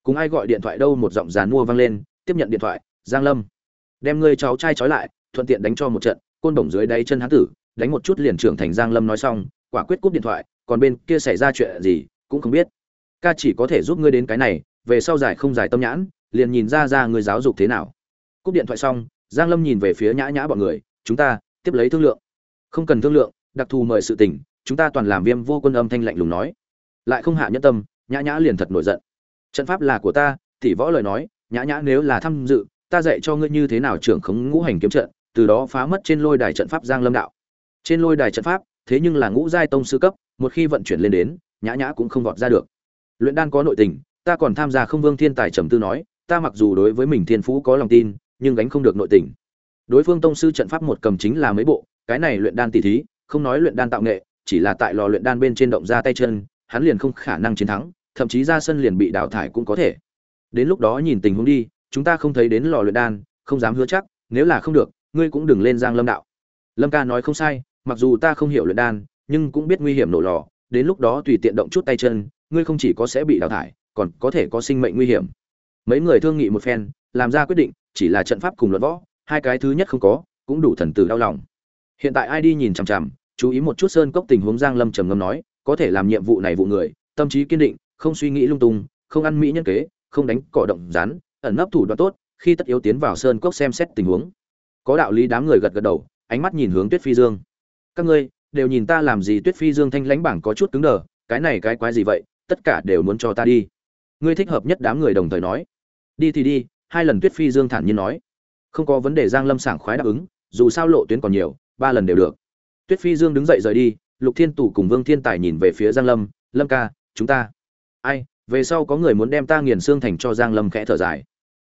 cùng ai gọi điện thoại đâu một giọng dàn mua vang lên, tiếp nhận điện thoại, giang lâm. Đem ngươi cháu trai trói lại, thuận tiện đánh cho một trận, côn bổng dưới đáy chân hắn tử, đánh một chút liền trưởng thành giang lâm nói xong, quả quyết cúp điện thoại, còn bên kia xảy ra chuyện gì, cũng không biết. Ca chỉ có thể giúp ngươi đến cái này, về sau giải không giải tâm nhãn, liền nhìn ra ra người giáo dục thế nào. Cúp điện thoại xong, giang lâm nhìn về phía nhã nhã bọn người, chúng ta tiếp lấy thương lượng. Không cần thương lượng, đặc thù mời sự tình, chúng ta toàn làm viêm vô quân âm thanh lạnh lùng nói. Lại không hạ nhẫn tâm, nhã nhã liền thật nổi giận trận pháp là của ta, tỷ võ lời nói, nhã nhã nếu là tham dự, ta dạy cho ngươi như thế nào trưởng khống ngũ hành kiếm trận, từ đó phá mất trên lôi đài trận pháp giang lâm đạo. Trên lôi đài trận pháp, thế nhưng là ngũ giai tông sư cấp, một khi vận chuyển lên đến, nhã nhã cũng không vọt ra được. Luyện đan có nội tình, ta còn tham gia không vương thiên tài trầm tư nói, ta mặc dù đối với mình thiên phú có lòng tin, nhưng gánh không được nội tình. Đối phương tông sư trận pháp một cầm chính là mấy bộ, cái này luyện đan tỷ thí, không nói luyện đan tạo nghệ, chỉ là tại lò luyện đan bên trên động ra tay chân, hắn liền không khả năng chiến thắng thậm chí ra sân liền bị đào thải cũng có thể. Đến lúc đó nhìn tình huống đi, chúng ta không thấy đến lò luyện đan, không dám hứa chắc, nếu là không được, ngươi cũng đừng lên giang lâm đạo. Lâm ca nói không sai, mặc dù ta không hiểu luyện đan, nhưng cũng biết nguy hiểm nổ lò, đến lúc đó tùy tiện động chút tay chân, ngươi không chỉ có sẽ bị đào thải, còn có thể có sinh mệnh nguy hiểm. Mấy người thương nghị một phen, làm ra quyết định, chỉ là trận pháp cùng luận võ, hai cái thứ nhất không có, cũng đủ thần tử đau lòng. Hiện tại ai đi nhìn chằm chằm, chú ý một chút sơn cốc tình huống giang lâm trầm ngâm nói, có thể làm nhiệm vụ này vụ người, tâm trí kiên định không suy nghĩ lung tung, không ăn mỹ nhân kế, không đánh cỏ động rắn, ẩn nấp thủ đoạn tốt, khi tất yếu tiến vào sơn cốc xem xét tình huống. Có đạo lý đám người gật gật đầu, ánh mắt nhìn hướng tuyết phi dương. Các ngươi, đều nhìn ta làm gì? Tuyết phi dương thanh lãnh bảng có chút cứng đờ. Cái này cái quái gì vậy? Tất cả đều muốn cho ta đi. Ngươi thích hợp nhất đám người đồng thời nói. Đi thì đi, hai lần tuyết phi dương thản nhiên nói. Không có vấn đề, giang lâm sảng khoái đáp ứng, dù sao lộ tuyến còn nhiều, ba lần đều được. Tuyết phi dương đứng dậy rời đi, lục thiên tù cùng vương thiên tài nhìn về phía giang lâm. Lâm ca, chúng ta ai, về sau có người muốn đem ta nghiền xương thành cho giang lâm khẽ thở dài.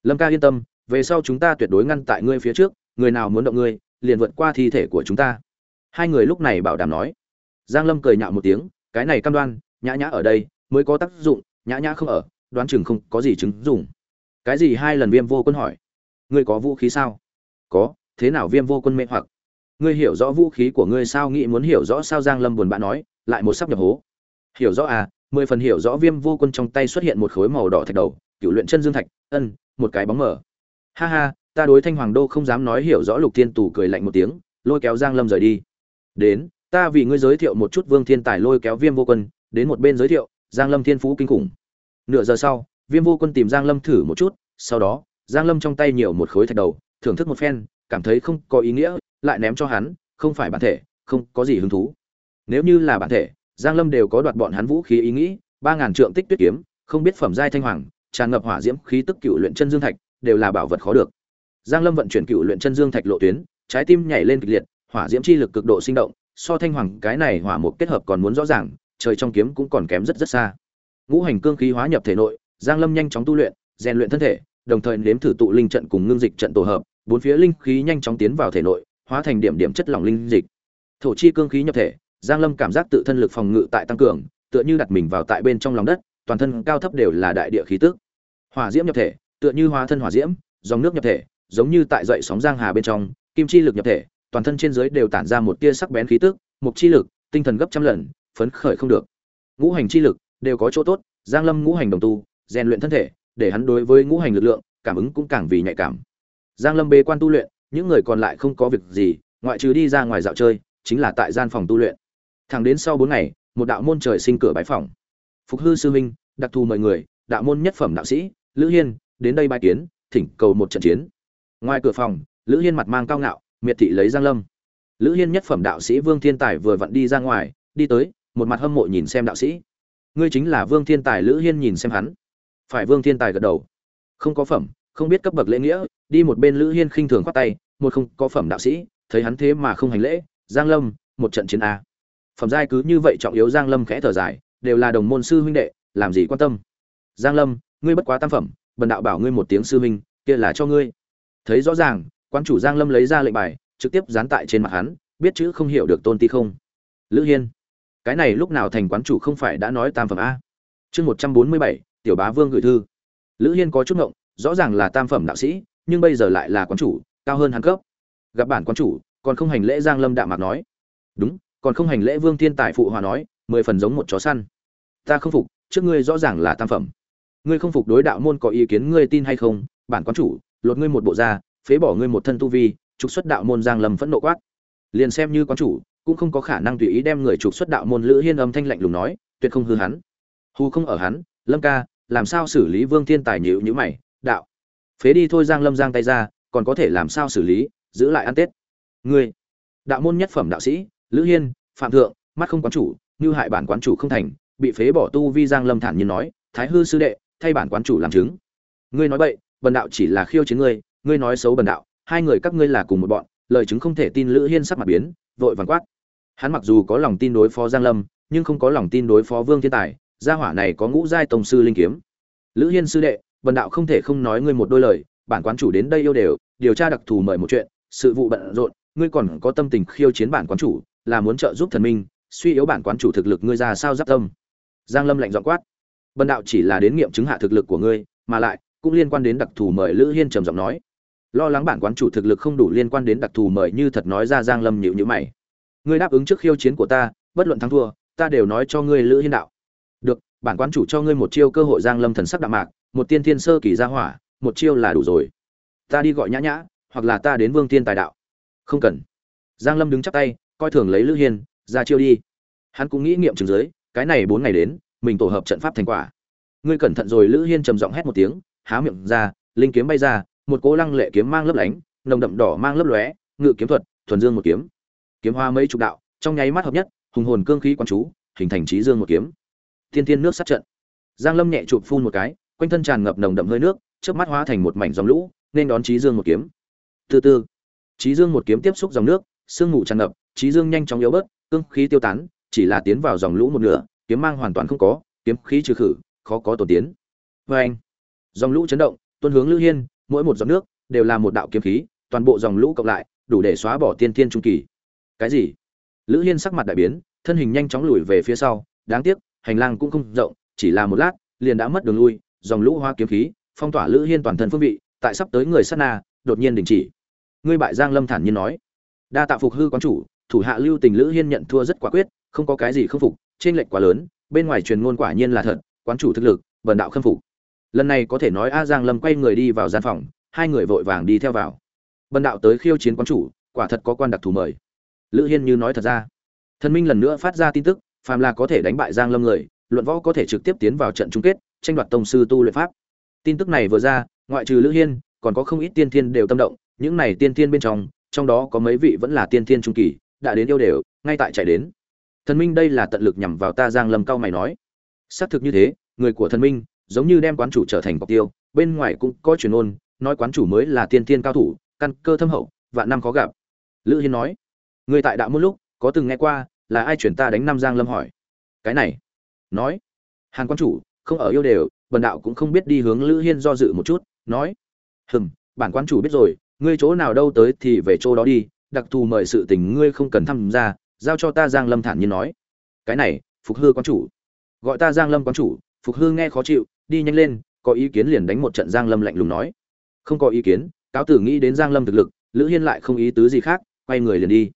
Lâm ca yên tâm, về sau chúng ta tuyệt đối ngăn tại ngươi phía trước, người nào muốn động ngươi, liền vượt qua thi thể của chúng ta. Hai người lúc này bảo đảm nói. Giang lâm cười nhạo một tiếng, cái này cam đoan, nhã nhã ở đây mới có tác dụng, nhã nhã không ở, đoán chừng không có gì chứng dùng cái gì hai lần viêm vô quân hỏi? Ngươi có vũ khí sao? Có, thế nào viêm vô quân mê hoặc? Ngươi hiểu rõ vũ khí của ngươi sao? Nghĩ muốn hiểu rõ sao? Giang lâm buồn bã nói, lại một sắp nhập hố. Hiểu rõ à mười phần hiểu rõ viêm vô quân trong tay xuất hiện một khối màu đỏ thạch đầu cựu luyện chân dương thạch, ân, một cái bóng mở ha ha, ta đối thanh hoàng đô không dám nói hiểu rõ lục thiên tù cười lạnh một tiếng, lôi kéo giang lâm rời đi. Đến, ta vì ngươi giới thiệu một chút vương thiên tài lôi kéo viêm vô quân, đến một bên giới thiệu, giang lâm thiên phú kinh khủng. Nửa giờ sau, viêm vô quân tìm giang lâm thử một chút, sau đó, giang lâm trong tay nhiều một khối thạch đầu, thưởng thức một phen, cảm thấy không có ý nghĩa, lại ném cho hắn, không phải bản thể, không có gì hứng thú. Nếu như là bản thể giang lâm đều có đoạt bọn hắn vũ khí ý nghĩ, ba ngàn trượng tích tuyết kiếm, không biết phẩm giai thanh hoàng, tràn ngập hỏa diễm khí tức cựu luyện chân dương thạch, đều là bảo vật khó được. Giang lâm vận chuyển cựu luyện chân dương thạch lộ tuyến, trái tim nhảy lên kịch liệt, hỏa diễm chi lực cực độ sinh động, so thanh hoàng cái này hỏa mục kết hợp còn muốn rõ ràng, trời trong kiếm cũng còn kém rất rất xa. Ngũ hành cương khí hóa nhập thể nội, giang lâm nhanh chóng tu luyện, rèn luyện thân thể, đồng thời nếm thử tụ linh trận cùng ngưng dịch trận tổ hợp, bốn phía linh khí nhanh chóng tiến vào thể nội, hóa thành điểm điểm chất lỏng linh dịch. Thổ chi cương khí nhập thể giang lâm cảm giác tự thân lực phòng ngự tại tăng cường, tựa như đặt mình vào tại bên trong lòng đất, toàn thân cao thấp đều là đại địa khí tức. Hỏa diễm nhập thể, tựa như hóa thân hỏa diễm, dòng nước nhập thể, giống như tại dậy sóng giang hà bên trong, kim chi lực nhập thể, toàn thân trên dưới đều tản ra một tia sắc bén khí tức, mục chi lực, tinh thần gấp trăm lần, phấn khởi không được. Ngũ hành chi lực đều có chỗ tốt, giang lâm ngũ hành đồng tu, rèn luyện thân thể, để hắn đối với ngũ hành lực lượng, cảm ứng cũng càng vì nhạy cảm. Giang lâm bế quan tu luyện, những người còn lại không có việc gì, ngoại trừ đi ra ngoài dạo chơi, chính là tại gian phòng tu luyện thẳng đến sau bốn ngày, một đạo môn trời sinh cửa bái phòng phục hư sư minh đặc thù mời người, đạo môn nhất phẩm đạo sĩ, lữ hiên, đến đây bái kiến, thỉnh cầu một trận chiến. Ngoài cửa phòng, lữ hiên mặt mang cao ngạo, miệt thị lấy giang lâm. Lữ hiên nhất phẩm đạo sĩ vương thiên tài vừa vặn đi ra ngoài, đi tới, một mặt hâm mộ nhìn xem đạo sĩ. Ngươi chính là vương thiên tài, lữ hiên nhìn xem hắn. Phải vương thiên tài gật đầu. Không có phẩm, không biết cấp bậc lễ nghĩa, đi một bên lữ hiên khinh thường khoát tay, một không có phẩm đạo sĩ, thấy hắn thế mà không hành lễ, giang lâm, một trận chiến a phẩm giai cứ như vậy trọng yếu, giang lâm khẽ thở dài, đều là đồng môn sư huynh đệ, làm gì quan tâm? Giang lâm, ngươi bất quá tam phẩm, bần đạo bảo ngươi một tiếng sư huynh, kia là cho ngươi. Thấy rõ ràng, quan chủ giang lâm lấy ra lệnh bài, trực tiếp dán tại trên mặt hắn, biết chữ không hiểu được tôn ti không. Lữ hiên, cái này lúc nào thành quán chủ không phải đã nói tam phẩm a? Chương một trăm bốn mươi bảy, tiểu bá vương gửi thư. Lữ hiên có chút ngộng, rõ ràng là tam phẩm đạo sĩ, nhưng bây giờ lại là quán chủ, cao hơn hắn cấp. Gặp bản quán chủ, còn không hành lễ giang lâm đạm mạc nói. Đúng còn không hành lễ vương thiên tài phụ hòa nói, mười phần giống một chó săn. Ta không phục, trước ngươi rõ ràng là tam phẩm. Ngươi không phục đối đạo môn có ý kiến, ngươi tin hay không? Bản quán chủ, lột ngươi một bộ da phế bỏ ngươi một thân tu vi, trục xuất đạo môn giang lâm phẫn nộ quát. Liền xem như quán chủ, cũng không có khả năng tùy ý đem người trục xuất đạo môn lữ hiên âm thanh lạnh lùng nói, tuyệt không hư hắn. Hù không ở hắn, lâm ca, làm sao xử lý vương thiên tài nhịu nhữ mày, đạo. Phế đi thôi giang lâm giang tay ra, còn có thể làm sao xử lý, giữ lại ăn tết. Ngươi, đạo môn nhất phẩm đạo sĩ lữ hiên, phạm thượng, mắt không quán chủ, như hại bản quán chủ không thành, bị phế bỏ tu vi giang lâm thản nhiên nói, thái hư sư đệ, thay bản quán chủ làm chứng. Ngươi nói bậy, bần đạo chỉ là khiêu chiến ngươi ngươi nói xấu bần đạo, hai người các ngươi là cùng một bọn, lời chứng không thể tin lữ hiên sắc mặt biến, vội vàng quát. Hắn mặc dù có lòng tin đối phó giang lâm, nhưng không có lòng tin đối phó vương thiên tài, gia hỏa này có ngũ giai tổng sư linh kiếm. Lữ hiên sư đệ, bần đạo không thể không nói ngươi một đôi lời, bản quán chủ đến đây yêu đều, điều tra đặc thù mời một chuyện, sự vụ bận rộn, ngươi còn có tâm tình khiêu chiến bản quán chủ là muốn trợ giúp thần minh, suy yếu bản quán chủ thực lực ngươi ra sao giáp tâm. Giang lâm lạnh giọng quát. Bần đạo chỉ là đến nghiệm chứng hạ thực lực của ngươi, mà lại, cũng liên quan đến đặc thù mời lữ hiên trầm giọng nói. Lo lắng bản quán chủ thực lực không đủ liên quan đến đặc thù mời như thật nói ra giang lâm nhịu nhữ mày. Ngươi đáp ứng trước khiêu chiến của ta, bất luận thắng thua, ta đều nói cho ngươi lữ hiên đạo. Được, bản quán chủ cho ngươi một chiêu cơ hội giang lâm thần sắc đạm mạc, một tiên thiên sơ kỳ gia hỏa, một chiêu là đủ rồi. Ta đi gọi nhã nhã, hoặc là ta đến vương tiên tài đạo. Không cần. Giang lâm đứng chắp tay coi thường lấy lữ hiên, ra chiêu đi. Hắn cũng nghĩ nghiệm chứng giới cái này bốn ngày đến, mình tổ hợp trận pháp thành quả. Ngươi cẩn thận rồi, lữ hiên trầm giọng hét một tiếng, há miệng ra, linh kiếm bay ra, một cố lăng lệ kiếm mang lấp lánh, nồng đậm đỏ mang lấp lóe, ngự kiếm thuật, thuần dương một kiếm. Kiếm hoa mấy chục đạo, trong nháy mắt hợp nhất, hùng hồn cương khí quán chú, hình thành trí dương một kiếm. Thiên thiên nước sát trận. Giang lâm nhẹ chụp phun một cái, quanh thân tràn ngập nồng đậm hơi nước trước mắt hóa thành một mảnh dòng lũ, nên đón trí dương một kiếm. Từ từ. Trí dương một kiếm tiếp xúc dòng nước, sương mù tràn ngập trí dương nhanh chóng yếu bớt, cương khí tiêu tán, chỉ là tiến vào dòng lũ một nửa, kiếm mang hoàn toàn không có, kiếm khí trừ khử, khó có tổ tiến. Vê anh, dòng lũ chấn động, tuôn hướng lữ hiên, mỗi một giọt nước đều là một đạo kiếm khí, toàn bộ dòng lũ cộng lại, đủ để xóa bỏ tiên thiên trung kỳ. Cái gì? Lữ hiên sắc mặt đại biến, thân hình nhanh chóng lùi về phía sau, đáng tiếc, hành lang cũng không rộng, chỉ là một lát, liền đã mất đường lui, dòng lũ hoa kiếm khí, phong tỏa lữ hiên toàn thân phương vị, tại sắp tới người sát na, đột nhiên đình chỉ. Ngươi bại giang lâm thản nhiên nói. Đa tạ phục hư quán chủ thủ hạ lưu tình lữ hiên nhận thua rất quả quyết, không có cái gì không phục trên lệnh quá lớn, bên ngoài truyền ngôn quả nhiên là thật, quán chủ thực lực, vần đạo khâm phục. Lần này có thể nói a giang lâm quay người đi vào gian phòng, hai người vội vàng đi theo vào. Bần đạo tới khiêu chiến quán chủ, quả thật có quan đặc thù mời. Lữ hiên như nói thật ra. Thần minh lần nữa phát ra tin tức, phàm là có thể đánh bại giang lâm người, luận võ có thể trực tiếp tiến vào trận chung kết, tranh đoạt tông sư tu luyện pháp. Tin tức này vừa ra, ngoại trừ lữ hiên, còn có không ít tiên thiên đều tâm động, những này tiên thiên bên trong trong đó có mấy vị vẫn là tiên thiên trung kỳ đã đến yêu đều, ngay tại chạy đến. Thần minh đây là tận lực nhằm vào ta giang lâm cao mày nói. Xác thực như thế, người của thần minh, giống như đem quán chủ trở thành cọc tiêu, bên ngoài cũng có truyền ôn, nói quán chủ mới là tiên thiên cao thủ, căn cơ thâm hậu, vạn năm khó gặp. Lữ hiên nói, người tại đạo một lúc, có từng nghe qua, là ai chuyển ta đánh năm giang lâm hỏi. Cái này, nói, hàn quan chủ, không ở yêu đều, bần đạo cũng không biết đi hướng lữ hiên do dự một chút, nói, hừm, bản quan chủ biết rồi, ngươi chỗ nào đâu tới thì về chỗ đó đi đặc thù mời sự tình ngươi không cần tham gia, giao cho ta giang lâm thản nhiên nói. Cái này, phục hư Quán chủ. Gọi ta giang lâm Quán chủ, phục hư nghe khó chịu, đi nhanh lên, có ý kiến liền đánh một trận giang lâm lạnh lùng nói. Không có ý kiến, cáo tử nghĩ đến giang lâm thực lực, lữ hiên lại không ý tứ gì khác, quay người liền đi.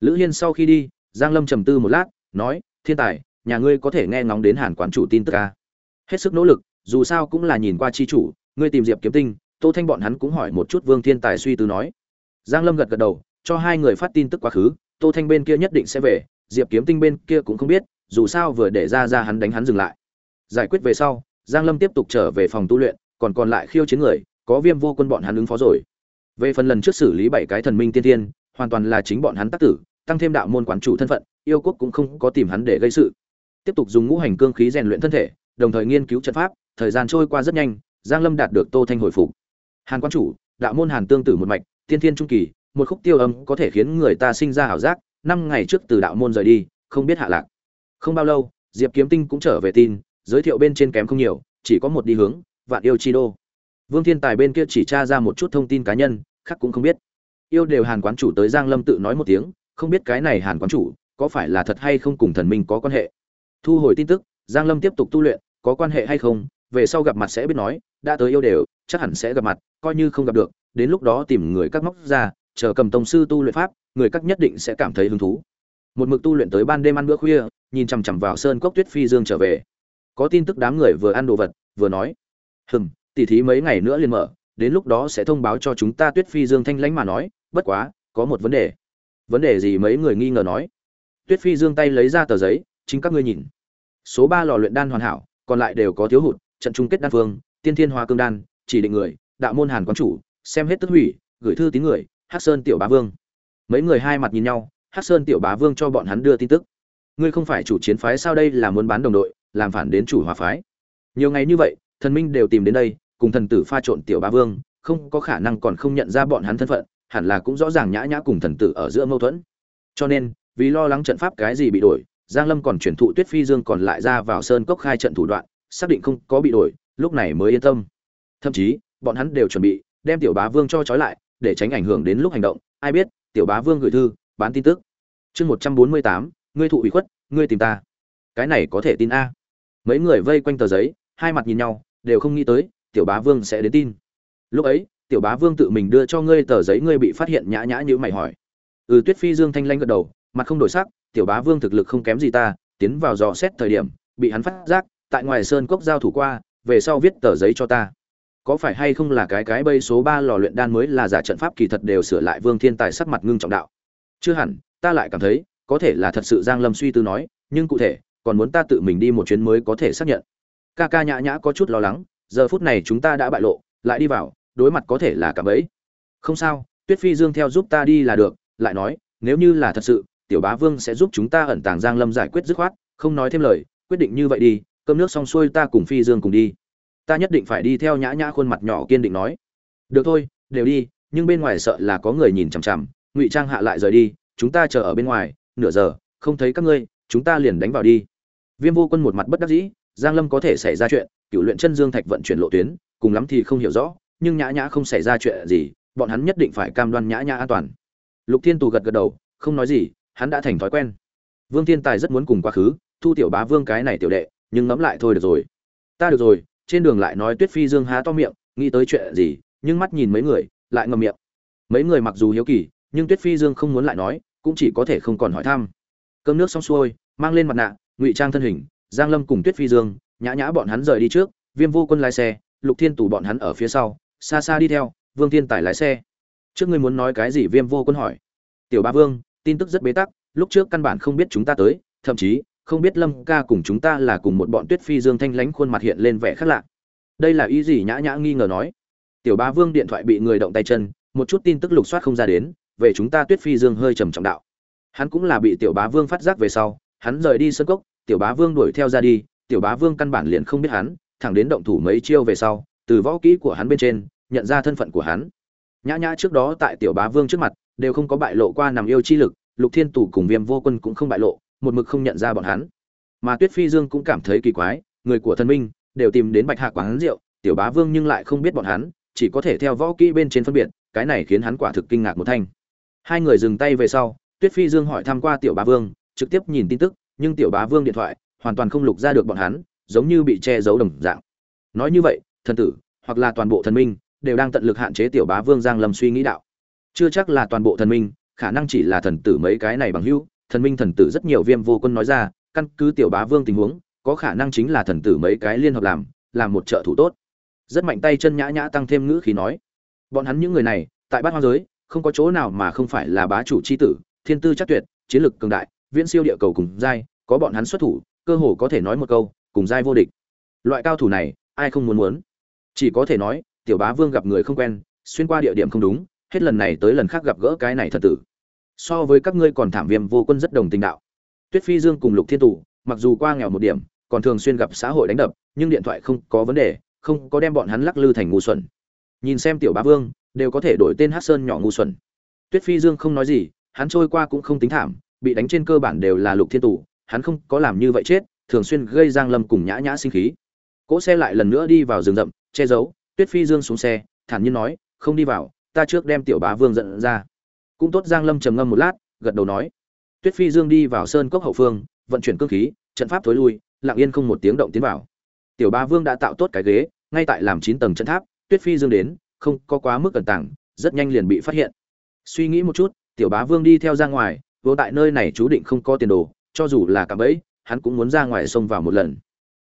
Lữ hiên sau khi đi, giang lâm trầm tư một lát, nói, thiên tài, nhà ngươi có thể nghe ngóng đến hàn quán chủ tin tức ca hết sức nỗ lực, dù sao cũng là nhìn qua chi chủ, ngươi tìm diệp kiếm tinh, tô thanh bọn hắn cũng hỏi một chút vương thiên tài suy tư nói. Giang lâm gật gật đầu cho hai người phát tin tức quá khứ, tô thanh bên kia nhất định sẽ về, diệp kiếm tinh bên kia cũng không biết, dù sao vừa để ra ra hắn đánh hắn dừng lại. Giải quyết về sau, giang lâm tiếp tục trở về phòng tu luyện, còn còn lại khiêu chiến người, có viêm vô quân bọn hắn ứng phó rồi. Về phần lần trước xử lý bảy cái thần minh tiên tiên hoàn toàn là chính bọn hắn tác tử, tăng thêm đạo môn quán chủ thân phận, yêu quốc cũng không có tìm hắn để gây sự. Tiếp tục dùng ngũ hành cương khí rèn luyện thân thể, đồng thời nghiên cứu trận pháp, thời gian trôi qua rất nhanh, giang lâm đạt được tô thanh hồi phục. Hàn quan chủ, đạo môn hàn tương tử một mạch, tiên thiên trung kỳ một khúc tiêu âm có thể khiến người ta sinh ra ảo giác, năm ngày trước từ đạo môn rời đi, không biết hạ lạc. Không bao lâu, diệp kiếm tinh cũng trở về tin, giới thiệu bên trên kém không nhiều, chỉ có một đi hướng, vạn yêu chi đô. Vương thiên tài bên kia chỉ tra ra một chút thông tin cá nhân, khác cũng không biết. Yêu đều hàn quán chủ tới giang lâm tự nói một tiếng, không biết cái này hàn quán chủ có phải là thật hay không cùng thần minh có quan hệ. Thu hồi tin tức, giang lâm tiếp tục tu luyện, có quan hệ hay không, về sau gặp mặt sẽ biết nói, đã tới yêu đều, chắc hẳn sẽ gặp mặt, coi như không gặp được, đến lúc đó tìm người các móc ra chờ cầm tông sư tu luyện pháp, người các nhất định sẽ cảm thấy hứng thú. Một mực tu luyện tới ban đêm ăn bữa khuya, nhìn chằm chằm vào sơn cốc tuyết phi dương trở về. Có tin tức đám người vừa ăn đồ vật, vừa nói, hừm, tỉ thí mấy ngày nữa liền mở, đến lúc đó sẽ thông báo cho chúng ta tuyết phi dương thanh lãnh mà nói, bất quá, có một vấn đề. Vấn đề gì? mấy người nghi ngờ nói. Tuyết phi dương tay lấy ra tờ giấy, chính các ngươi nhìn. Số ba lò luyện đan hoàn hảo, còn lại đều có thiếu hụt, trận chung kết đan phương, tiên thiên hoa cương đan, chỉ định người, đạo môn hàn quán chủ, xem hết tức hủy, gửi thư tín người hắc sơn tiểu bá vương. Mấy người hai mặt nhìn nhau, hắc sơn tiểu bá vương cho bọn hắn đưa tin tức. Ngươi không phải chủ chiến phái sao đây là muốn bán đồng đội, làm phản đến chủ hòa phái. Nhiều ngày như vậy, thần minh đều tìm đến đây, cùng thần tử pha trộn tiểu bá vương, không có khả năng còn không nhận ra bọn hắn thân phận, hẳn là cũng rõ ràng nhã nhã cùng thần tử ở giữa mâu thuẫn. Cho nên, vì lo lắng trận pháp cái gì bị đổi, giang lâm còn chuyển thụ tuyết phi dương còn lại ra vào sơn cốc khai trận thủ đoạn, xác định không có bị đổi, lúc này mới yên tâm. Thậm chí, bọn hắn đều chuẩn bị, đem tiểu bá vương cho trói lại để tránh ảnh hưởng đến lúc hành động, ai biết, tiểu bá vương gửi thư, bán tin tức. Chương một trăm bốn mươi tám, ngươi thụ ủy khuất, ngươi tìm ta. Cái này có thể tin a. Mấy người vây quanh tờ giấy, hai mặt nhìn nhau, đều không nghĩ tới, tiểu bá vương sẽ đến tin. Lúc ấy, tiểu bá vương tự mình đưa cho ngươi tờ giấy ngươi bị phát hiện nhã nhã như mày hỏi. Ừ tuyết phi dương thanh lanh gật đầu, mặt không đổi sắc, tiểu bá vương thực lực không kém gì ta, tiến vào dò xét thời điểm, bị hắn phát giác, tại ngoài sơn cốc giao thủ qua, về sau viết tờ giấy cho ta có phải hay không là cái cái bây số ba lò luyện đan mới là giả trận pháp kỳ thật đều sửa lại vương thiên tài sắc mặt ngưng trọng đạo. Chưa hẳn, ta lại cảm thấy, có thể là thật sự giang lâm suy tư nói, nhưng cụ thể, còn muốn ta tự mình đi một chuyến mới có thể xác nhận. Ca ca nhã nhã có chút lo lắng, giờ phút này chúng ta đã bại lộ, lại đi vào, đối mặt có thể là cả bẫy. Không sao, tuyết phi dương theo giúp ta đi là được, lại nói, nếu như là thật sự, tiểu bá vương sẽ giúp chúng ta ẩn tàng giang lâm giải quyết dứt khoát, không nói thêm lời, quyết định như vậy đi, cơm nước xong xuôi ta cùng phi dương cùng đi ta nhất định phải đi theo nhã nhã khuôn mặt nhỏ kiên định nói. Được thôi, đều đi, nhưng bên ngoài sợ là có người nhìn chằm chằm. Ngụy trang hạ lại rời đi, chúng ta chờ ở bên ngoài, nửa giờ, không thấy các ngươi, chúng ta liền đánh vào đi. Viêm vô quân một mặt bất đắc dĩ, giang lâm có thể xảy ra chuyện cựu luyện chân dương thạch vận chuyển lộ tuyến, cùng lắm thì không hiểu rõ, nhưng nhã nhã không xảy ra chuyện gì, bọn hắn nhất định phải cam đoan nhã nhã an toàn. Lục thiên tù gật gật đầu, không nói gì, hắn đã thành thói quen. Vương thiên tài rất muốn cùng quá khứ, thu tiểu bá vương cái này tiểu đệ, nhưng ngẫm lại thôi được rồi. Ta được rồi trên đường lại nói tuyết phi dương há to miệng, nghĩ tới chuyện gì, nhưng mắt nhìn mấy người, lại ngậm miệng. Mấy người mặc dù hiếu kỳ, nhưng tuyết phi dương không muốn lại nói, cũng chỉ có thể không còn hỏi thăm. Cơm nước xong xuôi, mang lên mặt nạ, ngụy trang thân hình, giang lâm cùng tuyết phi dương, nhã nhã bọn hắn rời đi trước, viêm vô quân lái xe, lục thiên tù bọn hắn ở phía sau, xa xa đi theo, vương thiên tài lái xe. Trước ngươi muốn nói cái gì? Viêm vô quân hỏi. Tiểu ba vương, tin tức rất bế tắc, lúc trước căn bản không biết chúng ta tới, thậm chí không biết lâm ca cùng chúng ta là cùng một bọn tuyết phi dương thanh lánh khuôn mặt hiện lên vẻ khác lạ. Đây là ý gì nhã nhã nghi ngờ nói? Tiểu ba vương điện thoại bị người động tay chân, một chút tin tức lục soát không ra đến, về chúng ta tuyết phi dương hơi trầm trọng đạo. Hắn cũng là bị tiểu bá vương phát giác về sau, hắn rời đi sân cốc, tiểu bá vương đuổi theo ra đi, tiểu bá vương căn bản liền không biết hắn, thẳng đến động thủ mấy chiêu về sau, từ võ kỹ của hắn bên trên, nhận ra thân phận của hắn. Nhã nhã trước đó tại tiểu bá vương trước mặt, đều không có bại lộ qua nằm yêu chi lực, lục thiên tù cùng viêm vô quân cũng không bại lộ một mực không nhận ra bọn hắn. Mà tuyết phi dương cũng cảm thấy kỳ quái, người của thần minh đều tìm đến bạch hạ quán rượu, tiểu bá vương nhưng lại không biết bọn hắn, chỉ có thể theo võ kỹ bên trên phân biệt, cái này khiến hắn quả thực kinh ngạc một thanh. Hai người dừng tay về sau, tuyết phi dương hỏi thăm qua tiểu bá vương, trực tiếp nhìn tin tức, nhưng tiểu bá vương điện thoại hoàn toàn không lục ra được bọn hắn, giống như bị che giấu đồng dạng. Nói như vậy, thần tử, hoặc là toàn bộ thần minh, đều đang tận lực hạn chế tiểu bá vương giang lâm suy nghĩ đạo. Chưa chắc là toàn bộ thần minh, khả năng chỉ là thần tử mấy cái này bằng hữu thần minh thần tử rất nhiều viêm vô quân nói ra, căn cứ tiểu bá vương tình huống, có khả năng chính là thần tử mấy cái liên hợp làm làm một trợ thủ tốt. Rất mạnh tay chân nhã nhã tăng thêm ngữ khí nói, bọn hắn những người này, tại bát hoa giới, không có chỗ nào mà không phải là bá chủ c h i tử, thiên tư chắc tuyệt, chiến lực cường đại, viễn siêu địa cầu cùng giai, có bọn hắn xuất thủ, cơ hồ có thể nói một câu, cùng giai vô địch. Loại cao thủ này, ai không muốn muốn? Chỉ có thể nói, tiểu bá vương gặp người không quen, xuyên qua địa điểm không đúng, hết lần này tới lần khác gặp gỡ cái này thật tử so với các ngươi còn thảm viêm vô quân rất đồng tình đạo. Tuyết phi dương cùng lục thiên tù, mặc dù qua nghèo một điểm, còn thường xuyên gặp xã hội đánh đập, nhưng điện thoại không có vấn đề, không có đem bọn hắn lắc lư thành ngu xuẩn. Nhìn xem tiểu bá vương, đều có thể đổi tên hát sơn nhỏ ngu xuẩn. Tuyết phi dương không nói gì, hắn trôi qua cũng không tính thảm, bị đánh trên cơ bản đều là lục thiên tù, hắn không có làm như vậy chết, thường xuyên gây giang lâm cùng nhã nhã sinh khí. Cỗ xe lại lần nữa đi vào rừng rậm, che giấu, tuyết phi dương xuống xe, thản nhiên nói, không đi vào, ta trước đem tiểu bá vương dẫn ra cũng tốt, giang lâm trầm ngâm một lát, gật đầu nói. Tuyết phi dương đi vào sơn cốc hậu phương, vận chuyển cương khí, trận pháp thối lui, lặng yên không một tiếng động tiến vào. Tiểu bá vương đã tạo tốt cái ghế, ngay tại làm chín tầng trận tháp, tuyết phi dương đến, không có quá mức cẩn tảng, rất nhanh liền bị phát hiện. Suy nghĩ một chút, tiểu bá vương đi theo ra ngoài, vô tại nơi này chú định không có tiền đồ, cho dù là cả bẫy, hắn cũng muốn ra ngoài sông vào một lần.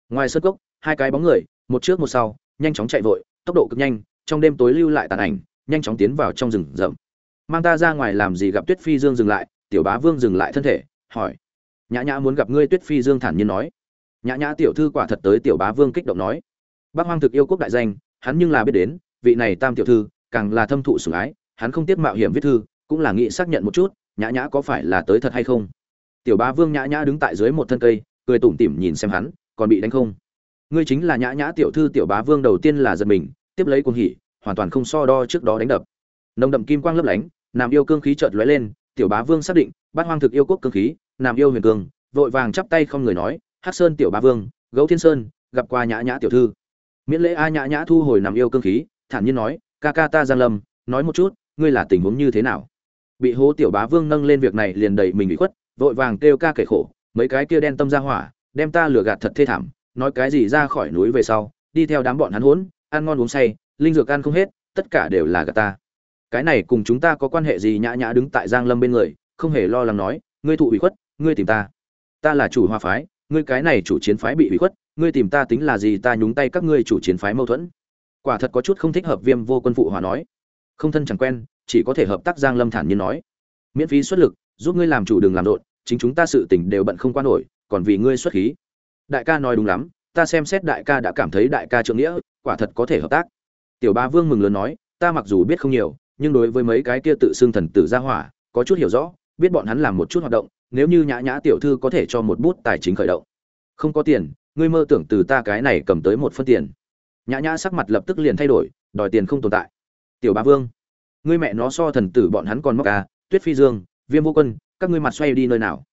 Ngoài sân cốc, hai cái bóng người, một trước một sau, nhanh chóng chạy vội, tốc độ cực nhanh, trong đêm tối lưu lại tàn ảnh, nhanh chóng tiến vào trong rừng rậm mang ta ra ngoài làm gì gặp tuyết phi dương dừng lại, tiểu bá vương dừng lại thân thể, hỏi. Nhã nhã muốn gặp ngươi, tuyết phi dương thản nhiên nói. Nhã nhã tiểu thư quả thật tới, tiểu bá vương kích động nói. Bác hoang thực yêu quốc đại danh, hắn nhưng là biết đến, vị này tam tiểu thư, càng là thâm thụ sủng ái, hắn không tiếc mạo hiểm viết thư, cũng là nghĩ xác nhận một chút, nhã nhã có phải là tới thật hay không. Tiểu bá vương nhã nhã đứng tại dưới một thân cây, cười tủm tỉm nhìn xem hắn, còn bị đánh không? Ngươi chính là nhã nhã tiểu thư, tiểu bá vương đầu tiên là giật mình, tiếp lấy cuồng hỉ, hoàn toàn không so đo trước đó đánh đập. Nồng đậm kim quang lấp lánh nam yêu cương khí chợt lóe lên, tiểu bá vương xác định, bát hoang thực yêu quốc cương khí, nam yêu huyền cương, vội vàng chắp tay không người nói, hắc sơn tiểu bá vương, gấu thiên sơn, gặp qua nhã nhã tiểu thư. Miễn lễ a nhã nhã thu hồi nam yêu cương khí, thản nhiên nói, ca ca ta giang lâm, nói một chút, ngươi là tình huống như thế nào? Bị hố tiểu bá vương nâng lên việc này liền đẩy mình bị khuất, vội vàng kêu ca kể khổ, mấy cái kia đen tâm ra hỏa, đem ta lừa gạt thật thê thảm, nói cái gì ra khỏi núi về sau, đi theo đám bọn hắn hỗn, ăn ngon uống say, linh dược ăn không hết, tất cả đều là gạt ta cái này cùng chúng ta có quan hệ gì nhã nhã đứng tại giang lâm bên người, không hề lo lắng nói, ngươi thụ ủy khuất, ngươi tìm ta. Ta là chủ hoa phái, ngươi cái này chủ chiến phái bị ủy khuất, ngươi tìm ta tính là gì, ta nhúng tay các ngươi chủ chiến phái mâu thuẫn. Quả thật có chút không thích hợp viêm vô quân phụ hòa nói. Không thân chẳng quen, chỉ có thể hợp tác giang lâm thản nhiên nói. Miễn phí xuất lực, giúp ngươi làm chủ đường làm rộn, chính chúng ta sự tình đều bận không qua nổi, còn vì ngươi xuất khí. Đại ca nói đúng lắm, ta xem xét đại ca đã cảm thấy đại ca trượng nghĩa, quả thật có thể hợp tác. Tiểu ba vương mừng lớn nói, ta mặc dù biết không nhiều nhưng đối với mấy cái kia tự xưng thần tử gia hỏa, có chút hiểu rõ, biết bọn hắn làm một chút hoạt động, nếu như nhã nhã tiểu thư có thể cho một bút tài chính khởi động. Không có tiền, ngươi mơ tưởng từ ta cái này cầm tới một phân tiền. Nhã nhã sắc mặt lập tức liền thay đổi, đòi tiền không tồn tại. Tiểu ba vương, ngươi mẹ nó so thần tử bọn hắn còn móc à tuyết phi dương, viêm vô quân, các ngươi mặt xoay đi nơi nào?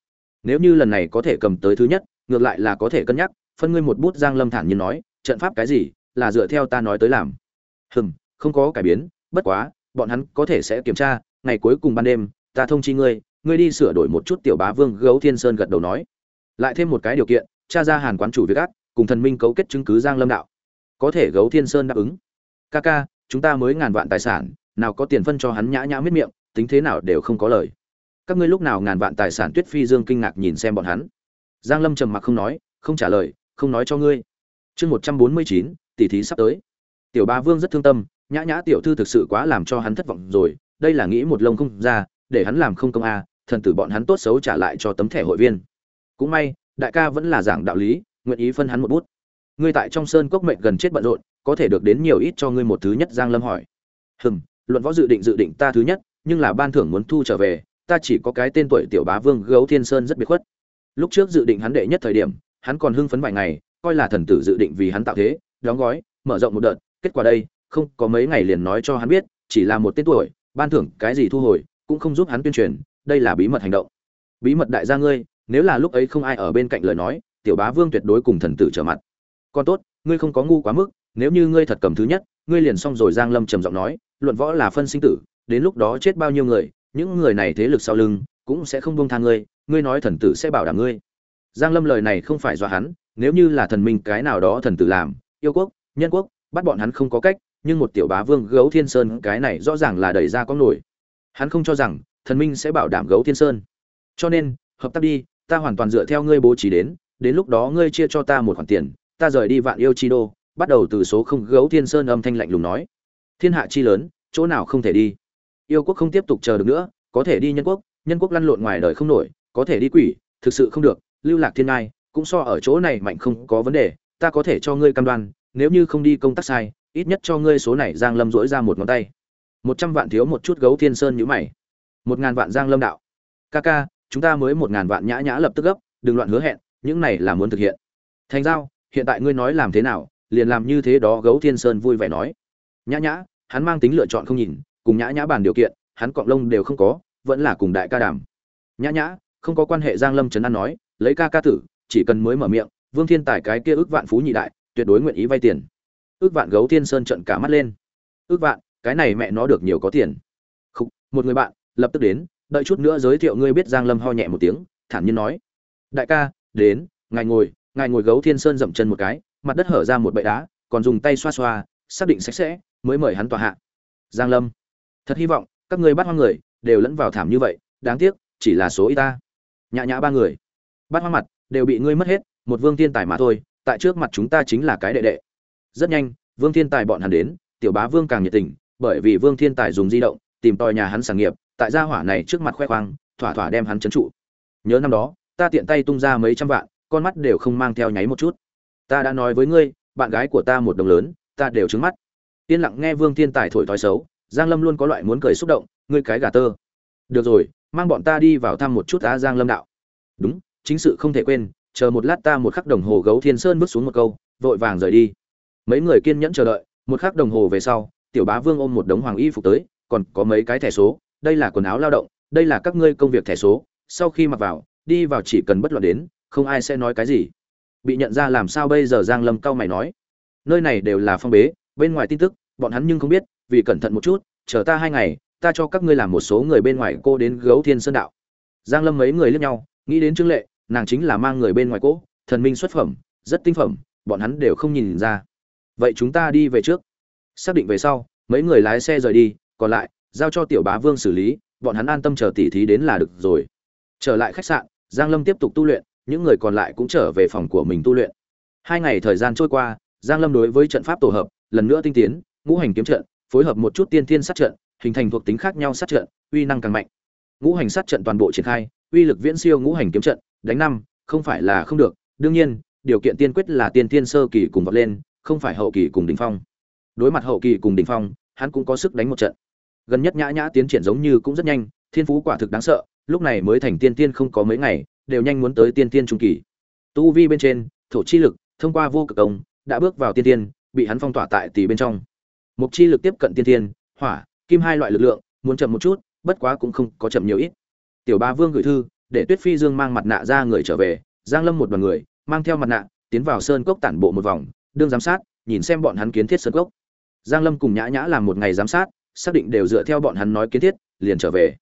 Nếu như lần này có thể cầm tới thứ nhất, ngược lại là có thể cân nhắc, phân ngươi một bút giang lâm thản nhiên nói, trận pháp cái gì, là dựa theo ta nói tới làm. Hừm, không có cải biến, bất quá bọn hắn có thể sẽ kiểm tra, ngày cuối cùng ban đêm, ta thông chi ngươi ngươi đi sửa đổi một chút tiểu bá vương gấu thiên sơn gật đầu nói. Lại thêm một cái điều kiện, cha ra hàn quán chủ việc ác, cùng thần minh cấu kết chứng cứ giang lâm đạo. Có thể gấu thiên sơn đáp ứng. Ca ca, chúng ta mới ngàn vạn tài sản, nào có tiền phân cho hắn nhã nhã miết miệng, tính thế nào đều không có lời. Các ngươi lúc nào ngàn vạn tài sản tuyết phi dương kinh ngạc nhìn xem bọn hắn. Giang lâm trầm mặc không nói, không trả lời, không nói cho ngươi. Chương một trăm bốn mươi chín, tỷ thí sắp tới. Tiểu ba vương rất thương tâm nhã nhã tiểu thư thực sự quá làm cho hắn thất vọng rồi, đây là nghĩ một lông không ra, để hắn làm không công a, thần tử bọn hắn tốt xấu trả lại cho tấm thẻ hội viên. Cũng may, đại ca vẫn là giảng đạo lý, nguyện ý phân hắn một bút. Ngươi tại trong sơn cốc mệnh gần chết bận rộn, có thể được đến nhiều ít cho ngươi một thứ nhất, giang lâm hỏi. Hừm, luận võ dự định dự định ta thứ nhất, nhưng là ban thưởng muốn thu trở về, ta chỉ có cái tên tuổi tiểu bá vương gấu thiên sơn rất biệt khuất. Lúc trước dự định hắn đệ nhất thời điểm, hắn còn hưng phấn vài ngày, coi là thần tử dự định vì hắn tạo thế, đóng gói, mở rộng một đợt, kết quả đây không có mấy ngày liền nói cho hắn biết, chỉ là một tên tuổi, ban thưởng cái gì thu hồi, cũng không giúp hắn tuyên truyền, đây là bí mật hành động. Bí mật đại gia ngươi, nếu là lúc ấy không ai ở bên cạnh lời nói, tiểu bá vương tuyệt đối cùng thần tử trở mặt. Còn tốt, ngươi không có ngu quá mức, nếu như ngươi thật cầm thứ nhất, ngươi liền xong rồi, giang lâm trầm giọng nói, luận võ là phân sinh tử, đến lúc đó chết bao nhiêu người, những người này thế lực sau lưng, cũng sẽ không buông tha ngươi ngươi nói thần tử sẽ bảo đảm ngươi. Giang lâm lời này không phải do hắn, nếu như là thần minh cái nào đó thần tử làm, yêu quốc, nhân quốc, bắt bọn hắn không có cách nhưng một tiểu bá vương gấu thiên sơn, cái này rõ ràng là đẩy ra con nổi. Hắn không cho rằng thần minh sẽ bảo đảm gấu thiên sơn. Cho nên, hợp tác đi, ta hoàn toàn dựa theo ngươi bố trí đến đến lúc đó ngươi chia cho ta một khoản tiền, ta rời đi vạn yêu chi đô, bắt đầu từ số không gấu thiên sơn âm thanh lạnh lùng nói. Thiên hạ chi lớn, chỗ nào không thể đi. Yêu quốc không tiếp tục chờ được nữa, có thể đi nhân quốc nhân quốc lăn lộn ngoài đời không nổi, có thể đi quỷ, thực sự không được, lưu lạc thiên ngai cũng so ở chỗ này mạnh không có vấn đề, ta có thể cho ngươi cam đoan, nếu như không đi công tác sai ít nhất cho ngươi số này giang lâm dỗi ra một ngón tay. Một trăm vạn thiếu một chút gấu thiên sơn nhữ mày. Một ngàn vạn giang lâm đạo. Ca ca, chúng ta mới một ngàn vạn nhã nhã lập tức gấp, đừng loạn hứa hẹn, những này là muốn thực hiện. Thành giao, hiện tại ngươi nói làm thế nào, liền làm như thế đó gấu thiên sơn vui vẻ nói. Nhã nhã, hắn mang tính lựa chọn không nhìn, cùng nhã nhã bàn điều kiện, hắn cọng lông đều không có, vẫn là cùng đại ca đàm. Nhã nhã, không có quan hệ giang lâm trấn an nói, lấy ca ca tử, chỉ cần mới mở miệng, vương thiên tài cái kia ước vạn phú nhị đại, tuyệt đối nguyện ý vay tiền ước vạn gấu thiên sơn trận cả mắt lên. Ước vạn cái này mẹ nó được nhiều có tiền. Khúc, một người bạn lập tức đến đợi chút nữa giới thiệu ngươi biết giang lâm ho nhẹ một tiếng thản nhiên nói. Đại ca đến ngài ngồi ngài ngồi gấu thiên sơn dậm chân một cái mặt đất hở ra một bệ đá còn dùng tay xoa xoa xác định sạch sẽ mới mời hắn tòa hạ. Giang lâm thật hy vọng các ngươi bắt hoang người đều lẫn vào thảm như vậy đáng tiếc chỉ là số ít ta. Nhã nhã ba người bắt hoang mặt đều bị ngươi mất hết một vương thiên tài mà thôi tại trước mặt chúng ta chính là cái đệ đệ rất nhanh, vương thiên tài bọn hắn đến, tiểu bá vương càng nhiệt tình, bởi vì vương thiên tài dùng di động, tìm tòi nhà hắn sản nghiệp, tại gia hỏa này trước mặt khoe khoang, thỏa thỏa đem hắn trấn trụ. Nhớ năm đó, ta tiện tay tung ra mấy trăm vạn, con mắt đều không mang theo nháy một chút. Ta đã nói với ngươi, bạn gái của ta một đồng lớn, ta đều trứng mắt. Yên lặng nghe vương thiên tài thổi thói xấu, giang lâm luôn có loại muốn cười xúc động, ngươi cái gà tơ. Được rồi, mang bọn ta đi vào thăm một chút á giang lâm đạo. Đúng, chính sự không thể quên, chờ một lát ta một khắc đồng hồ gấu thiên sơn bước xuống một câu, vội vàng rời đi mấy người kiên nhẫn chờ đợi, một khắc đồng hồ về sau, tiểu bá vương ôm một đống hoàng y phục tới, còn có mấy cái thẻ số, đây là quần áo lao động, đây là các ngươi công việc thẻ số, sau khi mặc vào, đi vào chỉ cần bất luận đến, không ai sẽ nói cái gì. Bị nhận ra làm sao bây giờ giang lâm cao mày nói. Nơi này đều là phong bế, bên ngoài tin tức, bọn hắn nhưng không biết, vì cẩn thận một chút, chờ ta hai ngày, ta cho các ngươi làm một số người bên ngoài cô đến gấu thiên sơn đạo. Giang lâm mấy người liếc nhau, nghĩ đến trương lệ, nàng chính là mang người bên ngoài cô, thần minh xuất phẩm, rất tinh phẩm, bọn hắn đều không nhìn ra vậy chúng ta đi về trước. Xác định về sau, mấy người lái xe rời đi, còn lại, giao cho tiểu bá vương xử lý, bọn hắn an tâm chờ tỉ thí đến là được rồi. Trở lại khách sạn, giang lâm tiếp tục tu luyện, những người còn lại cũng trở về phòng của mình tu luyện. Hai ngày thời gian trôi qua, giang lâm đối với trận pháp tổ hợp, lần nữa tinh tiến, ngũ hành kiếm trận, phối hợp một chút tiên thiên sát trận, hình thành thuộc tính khác nhau sát trận, uy năng càng mạnh. Ngũ hành sát trận toàn bộ triển khai, uy lực viễn siêu ngũ hành kiếm trận, đánh năm, không phải là không được. Đương nhiên, điều kiện tiên quyết là tiên thiên sơ kỳ cùng vọt lên không phải hậu kỳ cùng đỉnh phong. Đối mặt hậu kỳ cùng đỉnh phong, hắn cũng có sức đánh một trận. Gần nhất nhã nhã tiến triển giống như cũng rất nhanh, thiên phú quả thực đáng sợ, lúc này mới thành tiên tiên không có mấy ngày, đều nhanh muốn tới tiên tiên trung kỳ. Tu vi bên trên, thổ chi lực, thông qua vô cực công, đã bước vào tiên tiên, bị hắn phong tỏa tại tỷ bên trong. Mục chi lực tiếp cận tiên tiên, hỏa, kim hai loại lực lượng, muốn chậm một chút, bất quá cũng không có chậm nhiều ít. Tiểu ba vương gửi thư, để tuyết phi dương mang mặt nạ ra người trở về, giang lâm một đoàn người, mang theo mặt nạ, tiến vào sơn cốc tản bộ một vòng đương giám sát, nhìn xem bọn hắn kiến thiết sơn cốc. Giang lâm cùng nhã nhã làm một ngày giám sát, xác định đều dựa theo bọn hắn nói kiến thiết, liền trở về.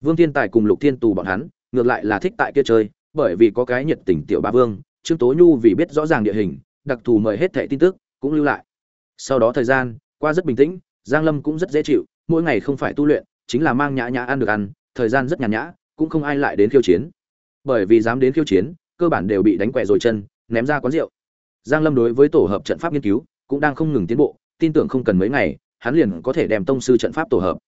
Vương thiên tài cùng lục thiên tù bọn hắn, ngược lại là thích tại kia chơi, bởi vì có cái nhiệt tình tiểu ba vương, trương tố nhu vì biết rõ ràng địa hình, đặc thù mời hết thẻ tin tức, cũng lưu lại. Sau đó thời gian, qua rất bình tĩnh, giang lâm cũng rất dễ chịu, mỗi ngày không phải tu luyện, chính là mang nhã nhã ăn được ăn, thời gian rất nhàn nhã, cũng không ai lại đến khiêu chiến. Bởi vì dám đến khiêu chiến, cơ bản đều bị đánh quẹ rồi chân, ném ra quán rượu giang lâm đối với tổ hợp trận pháp nghiên cứu cũng đang không ngừng tiến bộ, tin tưởng không cần mấy ngày, hắn liền có thể đem tông sư trận pháp tổ hợp.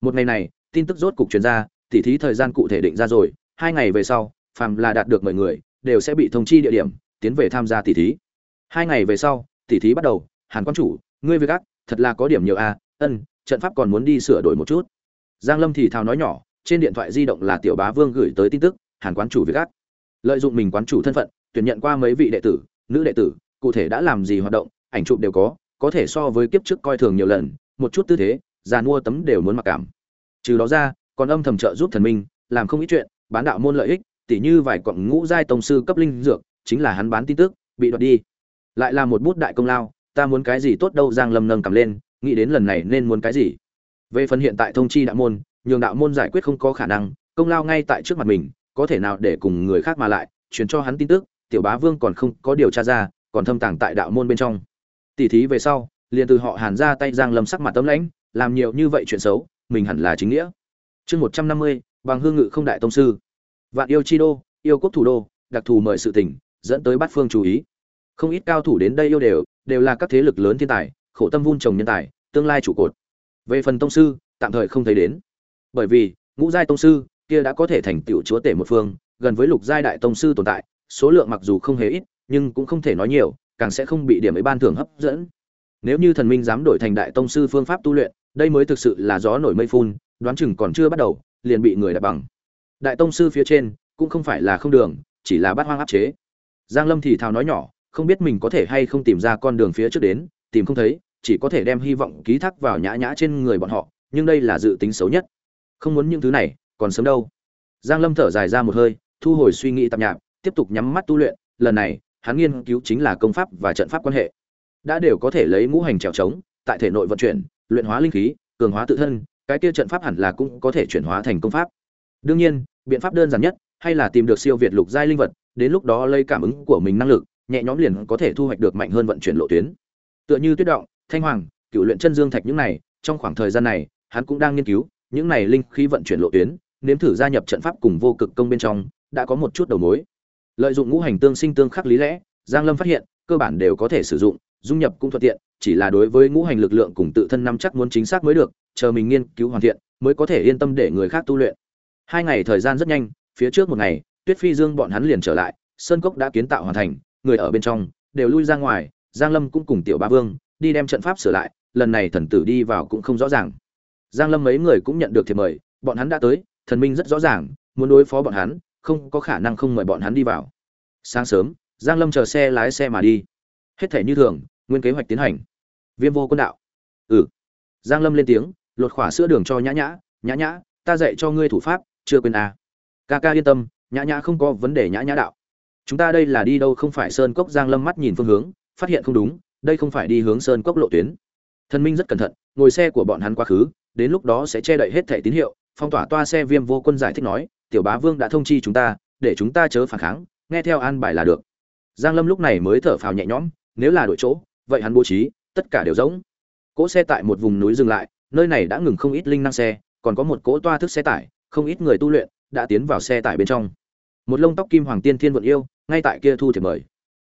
Một ngày này, tin tức rốt cục truyền ra, tỉ thí thời gian cụ thể định ra rồi, hai ngày về sau, phàm là đạt được mười người, đều sẽ bị thông chi địa điểm, tiến về tham gia tỉ thí. Hai ngày về sau, tỉ thí bắt đầu, hàn quan chủ, ngươi việc ác thật là có điểm nhiều a, ân, trận pháp còn muốn đi sửa đổi một chút. Giang lâm thì thào nói nhỏ, trên điện thoại di động là tiểu bá vương gửi tới tin tức, hàn quán chủ việc ác lợi dụng mình quán chủ thân phận, tuyển nhận qua mấy vị đệ tử nữ đệ tử, cụ thể đã làm gì hoạt động, ảnh chụp đều có có thể so với kiếp trước coi thường nhiều lần, một chút tư thế, già mua tấm đều muốn mặc cảm. Trừ đó ra, còn âm thầm trợ giúp thần minh, làm không ít chuyện, bán đạo môn lợi ích, tỉ như vài cọng ngũ giai tông sư cấp linh dược, chính là hắn bán tin tức, bị đoạt đi. Lại là một bút đại công lao, ta muốn cái gì tốt đâu, giang lâm nâng cầm lên, nghĩ đến lần này nên muốn cái gì. Về phần hiện tại thông chi đạo môn, nhường đạo môn giải quyết không có khả năng, công lao ngay tại trước mặt mình, có thể nào để cùng người khác mà lại, truyền cho hắn tin tức tiểu bá vương còn không có điều tra ra, còn thâm tàng tại đạo môn bên trong. Tỉ thí về sau, liền từ họ hàn ra tay giang lâm sắc mặt tấm lãnh, làm nhiều như vậy chuyện xấu, mình hẳn là chính nghĩa. Chương một trăm năm mươi, bằng hương ngự không đại tông sư. Vạn yêu chi đô, yêu quốc thủ đô, đặc thù mời sự tỉnh dẫn tới bát phương chú ý. Không ít cao thủ đến đây yêu đều đều là các thế lực lớn thiên tài, khổ tâm vun trồng nhân tài, tương lai trụ cột. Về phần tông sư, tạm thời không thấy đến. Bởi vì, ngũ giai tông sư, kia đã có thể thành tựu chúa tể một phương, gần với lục giai đại tông sư tồn tại số lượng mặc dù không hề ít, nhưng cũng không thể nói nhiều, càng sẽ không bị điểm ấy ban thưởng hấp dẫn. Nếu như thần minh dám đổi thành đại tông sư phương pháp tu luyện, đây mới thực sự là gió nổi mây phun, đoán chừng còn chưa bắt đầu, liền bị người đạp bằng. Đại tông sư phía trên, cũng không phải là không đường, chỉ là bắt hoang áp chế. Giang lâm thì thào nói nhỏ, không biết mình có thể hay không tìm ra con đường phía trước đến, tìm không thấy, chỉ có thể đem hy vọng ký thác vào nhã nhã trên người bọn họ, nhưng đây là dự tính xấu nhất. Không muốn những thứ này, còn sớm đâu. Giang lâm thở dài ra một hơi, thu hồi suy nghĩ tạp nhạp tiếp tục nhắm mắt tu luyện, lần này, hắn nghiên cứu chính là công pháp và trận pháp quan hệ. Đã đều có thể lấy ngũ hành trèo trống, tại thể nội vận chuyển, luyện hóa linh khí, cường hóa tự thân, cái kia trận pháp hẳn là cũng có thể chuyển hóa thành công pháp. Đương nhiên, biện pháp đơn giản nhất, hay là tìm được siêu việt lục giai linh vật, đến lúc đó lấy cảm ứng của mình năng lực, nhẹ nhõm liền có thể thu hoạch được mạnh hơn vận chuyển lộ tuyến. Tựa như tuyết động, thanh hoàng cựu luyện chân dương thạch những này, trong khoảng thời gian này, hắn cũng đang nghiên cứu, những này linh khí vận chuyển lộ tuyến, nếm thử gia nhập trận pháp cùng vô cực công bên trong, đã có một chút đầu mối lợi dụng ngũ hành tương sinh tương khắc lý lẽ, giang lâm phát hiện, cơ bản đều có thể sử dụng, dung nhập cũng thuận tiện, chỉ là đối với ngũ hành lực lượng cùng tự thân năm chắc muốn chính xác mới được, chờ mình nghiên cứu hoàn thiện, mới có thể yên tâm để người khác tu luyện. Hai ngày thời gian rất nhanh, phía trước một ngày, tuyết phi dương bọn hắn liền trở lại, sơn cốc đã kiến tạo hoàn thành, người ở bên trong, đều lui ra ngoài, giang lâm cũng cùng tiểu ba vương, đi đem trận pháp sửa lại, lần này thần tử đi vào cũng không rõ ràng. Giang lâm mấy người cũng nhận được thiệp mời, bọn hắn đã tới, thần minh rất rõ ràng, muốn đối phó bọn hắn không có khả năng không mời bọn hắn đi vào. Sáng sớm, giang lâm chờ xe lái xe mà đi. Hết thể như thường, nguyên kế hoạch tiến hành. Viêm vô quân đạo. Ừ. Giang lâm lên tiếng, lột khỏa sữa đường cho nhã nhã. Nhã nhã, ta dạy cho ngươi thủ pháp, chưa quên à. ca ca yên tâm, nhã nhã không có vấn đề nhã nhã đạo. Chúng ta đây là đi đâu không phải sơn cốc, giang lâm mắt nhìn phương hướng, phát hiện không đúng, đây không phải đi hướng sơn cốc lộ tuyến. Thần minh rất cẩn thận, ngồi xe của bọn hắn quá khứ, đến lúc đó sẽ che đậy hết thẻ tín hiệu, phong tỏa toa xe viêm vô quân giải thích nói tiểu bá vương đã thông chi chúng ta, để chúng ta chớ phản kháng, nghe theo an bài là được. Giang lâm lúc này mới thở phào nhẹ nhõm, nếu là đội chỗ, vậy hắn bố trí, tất cả đều giống. Cỗ xe tại một vùng núi dừng lại, nơi này đã ngừng không ít linh năng xe, còn có một cỗ toa thức xe tải, không ít người tu luyện đã tiến vào xe tải bên trong. Một lông tóc kim hoàng tiên thiên vận yêu, ngay tại kia thu thiệp mời.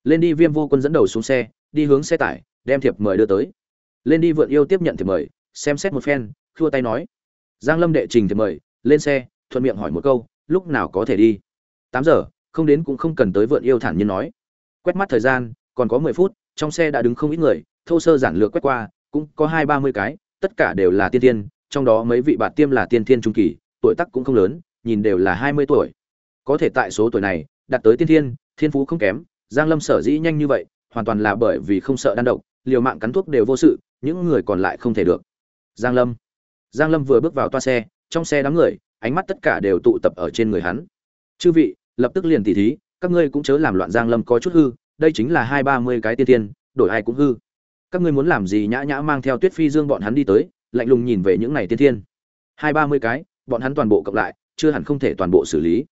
Lên đi viêm vô quân dẫn đầu xuống xe, đi hướng xe tải, đem thiệp mời đưa tới. Lên đi vượn yêu tiếp nhận thiệp mời, xem xét một phen, khua tay nói. Giang lâm đệ trình thiệp mời, lên xe thuận miệng hỏi một câu, lúc nào có thể đi? Tám giờ, không đến cũng không cần tới vượn yêu thản nhiên nói. Quét mắt thời gian, còn có mười phút, trong xe đã đứng không ít người, thô sơ giản lược quét qua, cũng có hai ba mươi cái, tất cả đều là tiên tiên, trong đó mấy vị bạn tiêm là tiên thiên trung kỳ, tuổi tác cũng không lớn, nhìn đều là hai mươi tuổi. Có thể tại số tuổi này, đạt tới tiên thiên thiên phú không kém, giang lâm sở dĩ nhanh như vậy, hoàn toàn là bởi vì không sợ đan độc, liều mạng cắn thuốc đều vô sự, những người còn lại không thể được. Giang lâm. Giang lâm vừa bước vào toa xe, trong xe đám người ánh mắt tất cả đều tụ tập ở trên người hắn. Chư vị, lập tức liền tỉ thí, các ngươi cũng chớ làm loạn giang lâm có chút hư, đây chính là hai ba mươi cái tiên tiên, đổi ai cũng hư. Các ngươi muốn làm gì nhã nhã mang theo tuyết phi dương bọn hắn đi tới, lạnh lùng nhìn về những này tiên tiên. Hai ba mươi cái, bọn hắn toàn bộ cộng lại, chưa hẳn không thể toàn bộ xử lý.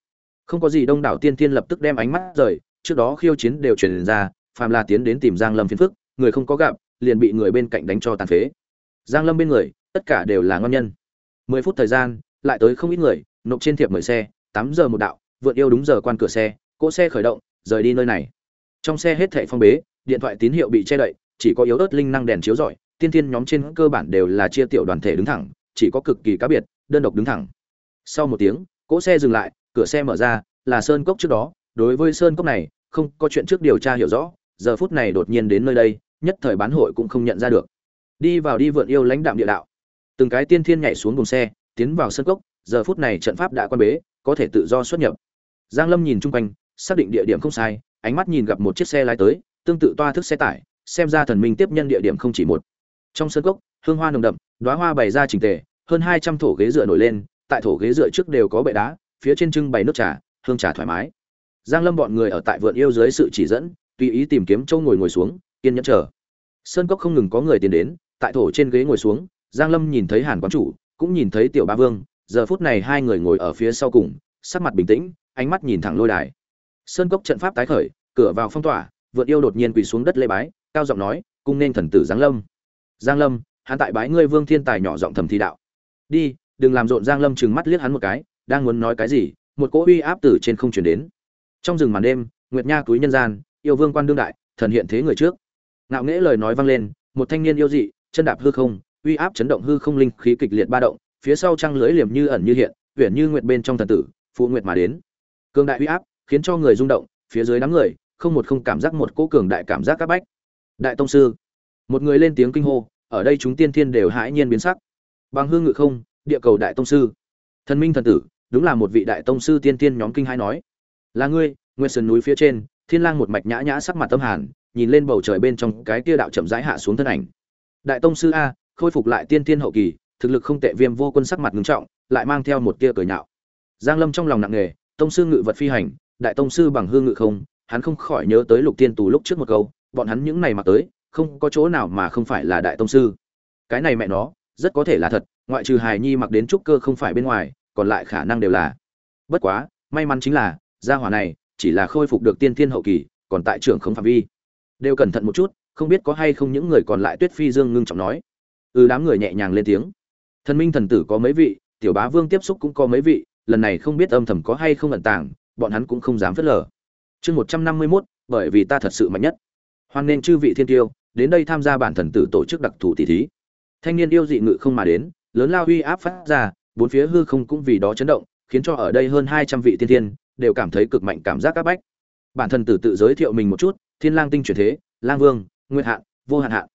Không có gì đông đảo tiên tiên lập tức đem ánh mắt rời, trước đó khiêu chiến đều truyền ra, phàm là tiến đến tìm giang lâm phiền phức, người không có gặp, liền bị người bên cạnh đánh cho tàn phế. Giang lâm bên người, tất cả đều là ngon nhân. Mười phút thời gian lại tới không ít người, nộp trên thiệp mời xe, tám giờ một đạo, vượt yêu đúng giờ quan cửa xe, cỗ xe khởi động, rời đi nơi này. Trong xe hết thảy phong bế, điện thoại tín hiệu bị che đậy, chỉ có yếu ớt linh năng đèn chiếu rọi, tiên tiên nhóm trên cơ bản đều là chia tiểu đoàn thể đứng thẳng, chỉ có cực kỳ cá biệt, đơn độc đứng thẳng. Sau một tiếng, cỗ xe dừng lại, cửa xe mở ra, là sơn cốc trước đó, đối với sơn cốc này, không có chuyện trước điều tra hiểu rõ, giờ phút này đột nhiên đến nơi đây, nhất thời bán hội cũng không nhận ra được. Đi vào đi vượn yêu lãnh đạm địa đạo. Từng cái tiên thiên nhảy xuống cùng xe tiến vào sân cốc, giờ phút này trận pháp đã quan bế, có thể tự do xuất nhập. Giang lâm nhìn chung quanh, xác định địa điểm không sai, ánh mắt nhìn gặp một chiếc xe lái tới, tương tự toa thức xe tải, xem ra thần minh tiếp nhân địa điểm không chỉ một. Trong sân cốc, hương hoa nồng đậm, đóa hoa bày ra chỉnh tề, hơn hai trăm thổ ghế dựa nổi lên, tại thổ ghế dựa trước đều có bệ đá, phía trên trưng bày nước trà, hương trà thoải mái. Giang lâm bọn người ở tại vườn yêu dưới sự chỉ dẫn, tùy ý tìm kiếm châu ngồi ngồi xuống, kiên nhẫn chờ. Sơn cốc không ngừng có người tiến đến, tại thổ trên ghế ngồi xuống, giang lâm nhìn thấy hàn quán chủ cũng nhìn thấy tiểu ba vương, giờ phút này hai người ngồi ở phía sau cùng, sắc mặt bình tĩnh, ánh mắt nhìn thẳng lôi đài. Sơn cốc trận pháp tái khởi, cửa vào phong tỏa, vượt yêu đột nhiên quỳ xuống đất lê bái, cao giọng nói, cung nên thần tử giáng lâm. Giang lâm, hắn tại bái ngươi vương thiên tài nhỏ giọng thầm thi đạo. Đi, đừng làm rộn giang lâm trừng mắt liếc hắn một cái, đang muốn nói cái gì, một cỗ uy áp từ trên không chuyển đến. Trong rừng màn đêm, nguyệt nha túi nhân gian, yêu vương quan đương đại, thần hiện thế người trước. Ngạo nghễ lời nói vang lên, một thanh niên yêu dị, chân đạp hư không uy áp chấn động hư không linh khí kịch liệt ba động, phía sau trăng lưới liềm như ẩn như hiện uyển như nguyệt bên trong thần tử, phụ nguyệt mà đến. Cường đại uy áp khiến cho người rung động, phía dưới đám người, không một không cảm giác một cỗ cường đại cảm giác các bách. Đại tông sư, một người lên tiếng kinh hô, ở đây chúng tiên thiên đều hãi nhiên biến sắc. Bằng hương ngự không, địa cầu đại tông sư. Thần minh thần tử, đúng là một vị đại tông sư tiên tiên nhóm kinh hai nói. Là ngươi nguyên sơn núi phía trên, thiên lang một mạch nhã nhã sắc mặt tâm hàn, nhìn lên bầu trời bên trong cái kia đạo chậm rãi hạ xuống thân ảnh. Đại tông sư a khôi phục lại tiên tiên hậu kỳ, thực lực không tệ, viêm vô quân sắc mặt ngưng trọng, lại mang theo một tia cười nhạo. Giang lâm trong lòng nặng nề, tông sư ngự vật phi hành, đại tông sư bằng hương ngự không, hắn không khỏi nhớ tới lục tiên tù lúc trước một câu, bọn hắn những này mà tới, không có chỗ nào mà không phải là đại tông sư. Cái này mẹ nó, rất có thể là thật, ngoại trừ hài nhi mặc đến trúc cơ không phải bên ngoài, còn lại khả năng đều là. Bất quá, may mắn chính là, gia hỏa này, chỉ là khôi phục được tiên thiên hậu kỳ, còn tại trưởng không phạm vi. Đều cẩn thận một chút, không biết có hay không những người còn lại tuyết phi dương ngưng trọng nói ừ đám người nhẹ nhàng lên tiếng. Thần minh thần tử có mấy vị, tiểu bá vương tiếp xúc cũng có mấy vị, lần này không biết âm thầm có hay không ẩn tàng, bọn hắn cũng không dám phớt lờ. Chương một trăm năm mươi mốt, bởi vì ta thật sự mạnh nhất. Hoan nên chư vị thiên tiêu, đến đây tham gia bản thần tử tổ chức đặc thù tỷ thí. Thanh niên yêu dị ngự không mà đến, lớn lao uy áp phát ra, bốn phía hư không cũng vì đó chấn động, khiến cho ở đây hơn hai trăm vị thiên thiên đều cảm thấy cực mạnh cảm giác áp bách. Bản thần tử tự giới thiệu mình một chút, thiên lang tinh truyền thế, lang vương nguyên hạn, vô hạn hạn.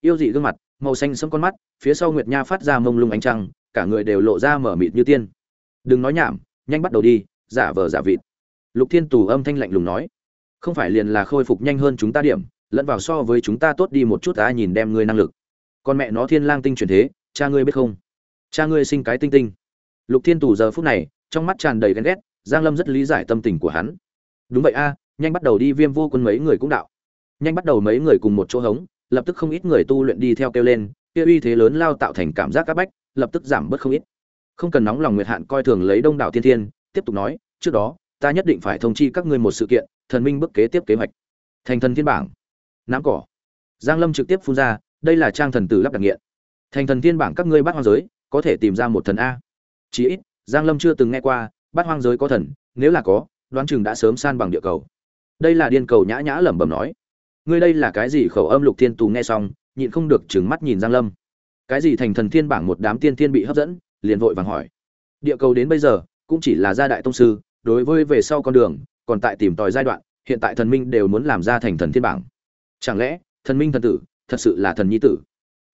Yêu dị gương mặt màu xanh sẫm con mắt, phía sau nguyệt nha phát ra mông lung ánh trăng, cả người đều lộ ra mở mịt như tiên. Đừng nói nhảm, nhanh bắt đầu đi, giả vờ giả vịt. Lục thiên tù âm thanh lạnh lùng nói. Không phải liền là khôi phục nhanh hơn chúng ta điểm, lẫn vào so với chúng ta tốt đi một chút ta nhìn đem ngươi năng lực. Con mẹ nó thiên lang tinh chuyển thế, cha ngươi biết không? Cha ngươi sinh cái tinh tinh. Lục thiên tù giờ phút này, trong mắt tràn đầy ghen ghét, giang lâm rất lý giải tâm tình của hắn. Đúng vậy a, nhanh bắt đầu đi viêm vô quân mấy người cũng đạo. Nhanh bắt đầu mấy người cùng một chỗ hống lập tức không ít người tu luyện đi theo kêu lên, kia uy thế lớn lao tạo thành cảm giác áp bách, lập tức giảm bớt không ít. Không cần nóng lòng nguyệt hạn coi thường lấy đông đảo thiên thiên, tiếp tục nói, trước đó, ta nhất định phải thông chi các ngươi một sự kiện, thần minh bức kế tiếp kế hoạch. Thành thần thiên bảng, nám cỏ. Giang lâm trực tiếp phun ra, đây là trang thần tử lắp đặc nghiện. Thành thần thiên bảng các ngươi bắt hoang giới, có thể tìm ra một thần a. Chí ít, giang lâm chưa từng nghe qua bắt hoang giới có thần, nếu là có, đoán chừng đã sớm san bằng địa cầu. Đây là điên cầu nhã nhã lẩm bẩm nói ngươi đây là cái gì khẩu âm lục thiên tù nghe xong, nhịn không được trừng mắt nhìn giang lâm. Cái gì thành thần thiên bảng một đám tiên thiên bị hấp dẫn, liền vội vàng hỏi. Địa cầu đến bây giờ, cũng chỉ là gia đại tông sư, đối với về sau con đường, còn tại tìm tòi giai đoạn, hiện tại thần minh đều muốn làm ra thành thần thiên bảng. Chẳng lẽ, thần minh thần tử, thật sự là thần nhi tử?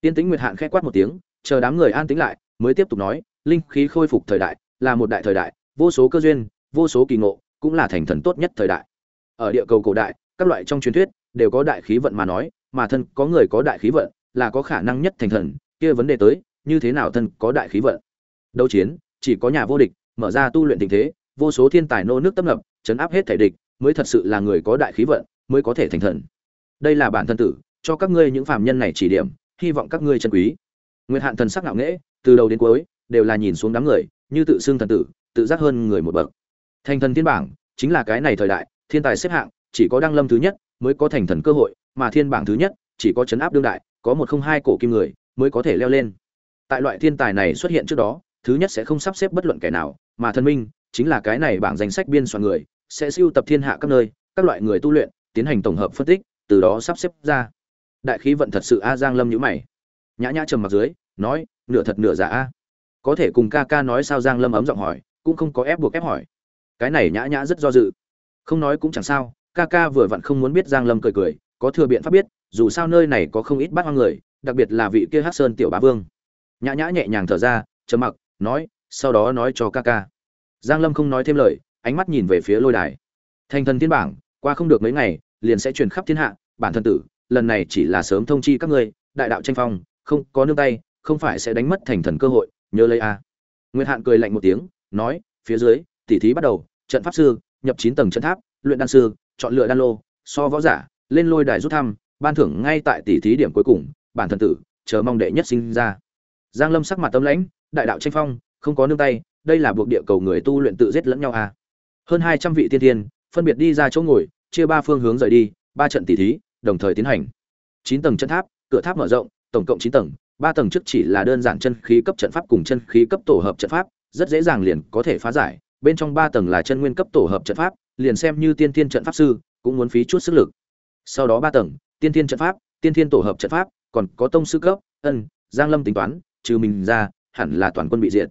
Tiên tĩnh nguyệt hạn khẽ quát một tiếng, chờ đám người an tĩnh lại, mới tiếp tục nói, linh khí khôi phục thời đại, là một đại thời đại, vô số cơ duyên, vô số kỳ ngộ, cũng là thành thần tốt nhất thời đại. Ở địa cầu cổ đại, các loại trong truyền thuyết đều có đại khí vận mà nói, mà thân có người có đại khí vận, là có khả năng nhất thành thần, kia vấn đề tới, như thế nào thân có đại khí vận? Đấu chiến, chỉ có nhà vô địch, mở ra tu luyện tình thế, vô số thiên tài nô nước tâm lập chấn áp hết thể địch, mới thật sự là người có đại khí vận, mới có thể thành thần. Đây là bản thân tử, cho các ngươi những phàm nhân này chỉ điểm, hy vọng các ngươi chân quý. Nguyệt hạn thần sắc ngạo nghễ, từ đầu đến cuối, đều là nhìn xuống đám người, như tự xưng thần tử, tự giác hơn người một bậc. Thành thần thiên bảng, chính là cái này thời đại, thiên tài xếp hạng, chỉ có đăng lâm thứ nhất mới có thành thần cơ hội, mà thiên bảng thứ nhất, chỉ có chấn áp đương đại, có một không hai cổ kim người mới có thể leo lên. Tại loại thiên tài này xuất hiện trước đó, thứ nhất sẽ không sắp xếp bất luận kẻ nào, mà thần minh chính là cái này bảng danh sách biên soạn người, sẽ siêu tập thiên hạ các nơi, các loại người tu luyện, tiến hành tổng hợp phân tích, từ đó sắp xếp ra. Đại khí vận thật sự a giang lâm nhữ mày. Nhã nhã trầm mặt dưới, nói, nửa thật nửa giả a. Có thể cùng ca ca nói sao giang lâm ấm giọng hỏi, cũng không có ép buộc ép hỏi. Cái này nhã nhã rất do dự. Không nói cũng chẳng sao ca ca vừa vặn không muốn biết giang lâm cười cười, có thừa biện pháp biết, dù sao nơi này có không ít bát hoang người, đặc biệt là vị kia hát sơn tiểu bá vương. Nhã nhã nhẹ nhàng thở ra, trầm mặc, nói, sau đó nói cho ca ca. Giang lâm không nói thêm lời, ánh mắt nhìn về phía lôi đài. Thành thần thiên bảng, qua không được mấy ngày, liền sẽ truyền khắp thiên hạ, bản thân tử, lần này chỉ là sớm thông chi các ngươi, đại đạo tranh phong, không có nương tay, không phải sẽ đánh mất thành thần cơ hội, nhớ lấy a. Nguyệt hạn cười lạnh một tiếng, nói, phía dưới, tỉ thí bắt đầu, trận pháp sư, nhập chín tầng trận tháp, luyện đan sư chọn lựa đan lô, so võ giả, lên lôi đài rút thăm, ban thưởng ngay tại tỷ thí điểm cuối cùng, bản thân tử, chờ mong đệ nhất sinh ra giang lâm sắc mặt tâm lãnh, đại đạo tranh phong, không có nương tay, đây là buộc địa cầu người tu luyện tự giết lẫn nhau à. hơn hai trăm vị tiên thiên, phân biệt đi ra chỗ ngồi, chia ba phương hướng rời đi, ba trận tỷ thí, đồng thời tiến hành chín tầng chân tháp, cửa tháp mở rộng, tổng cộng chín tầng, ba tầng trước chỉ là đơn giản chân khí cấp trận pháp cùng chân khí cấp tổ hợp trận pháp, rất dễ dàng liền có thể phá giải, bên trong ba tầng là chân nguyên cấp tổ hợp trận pháp liền xem như tiên tiên trận pháp sư, cũng muốn phí chút sức lực. Sau đó ba tầng, tiên tiên trận pháp, tiên tiên tổ hợp trận pháp, còn có tông sư cấp, ân, giang lâm tính toán, trừ mình ra, hẳn là toàn quân bị diệt.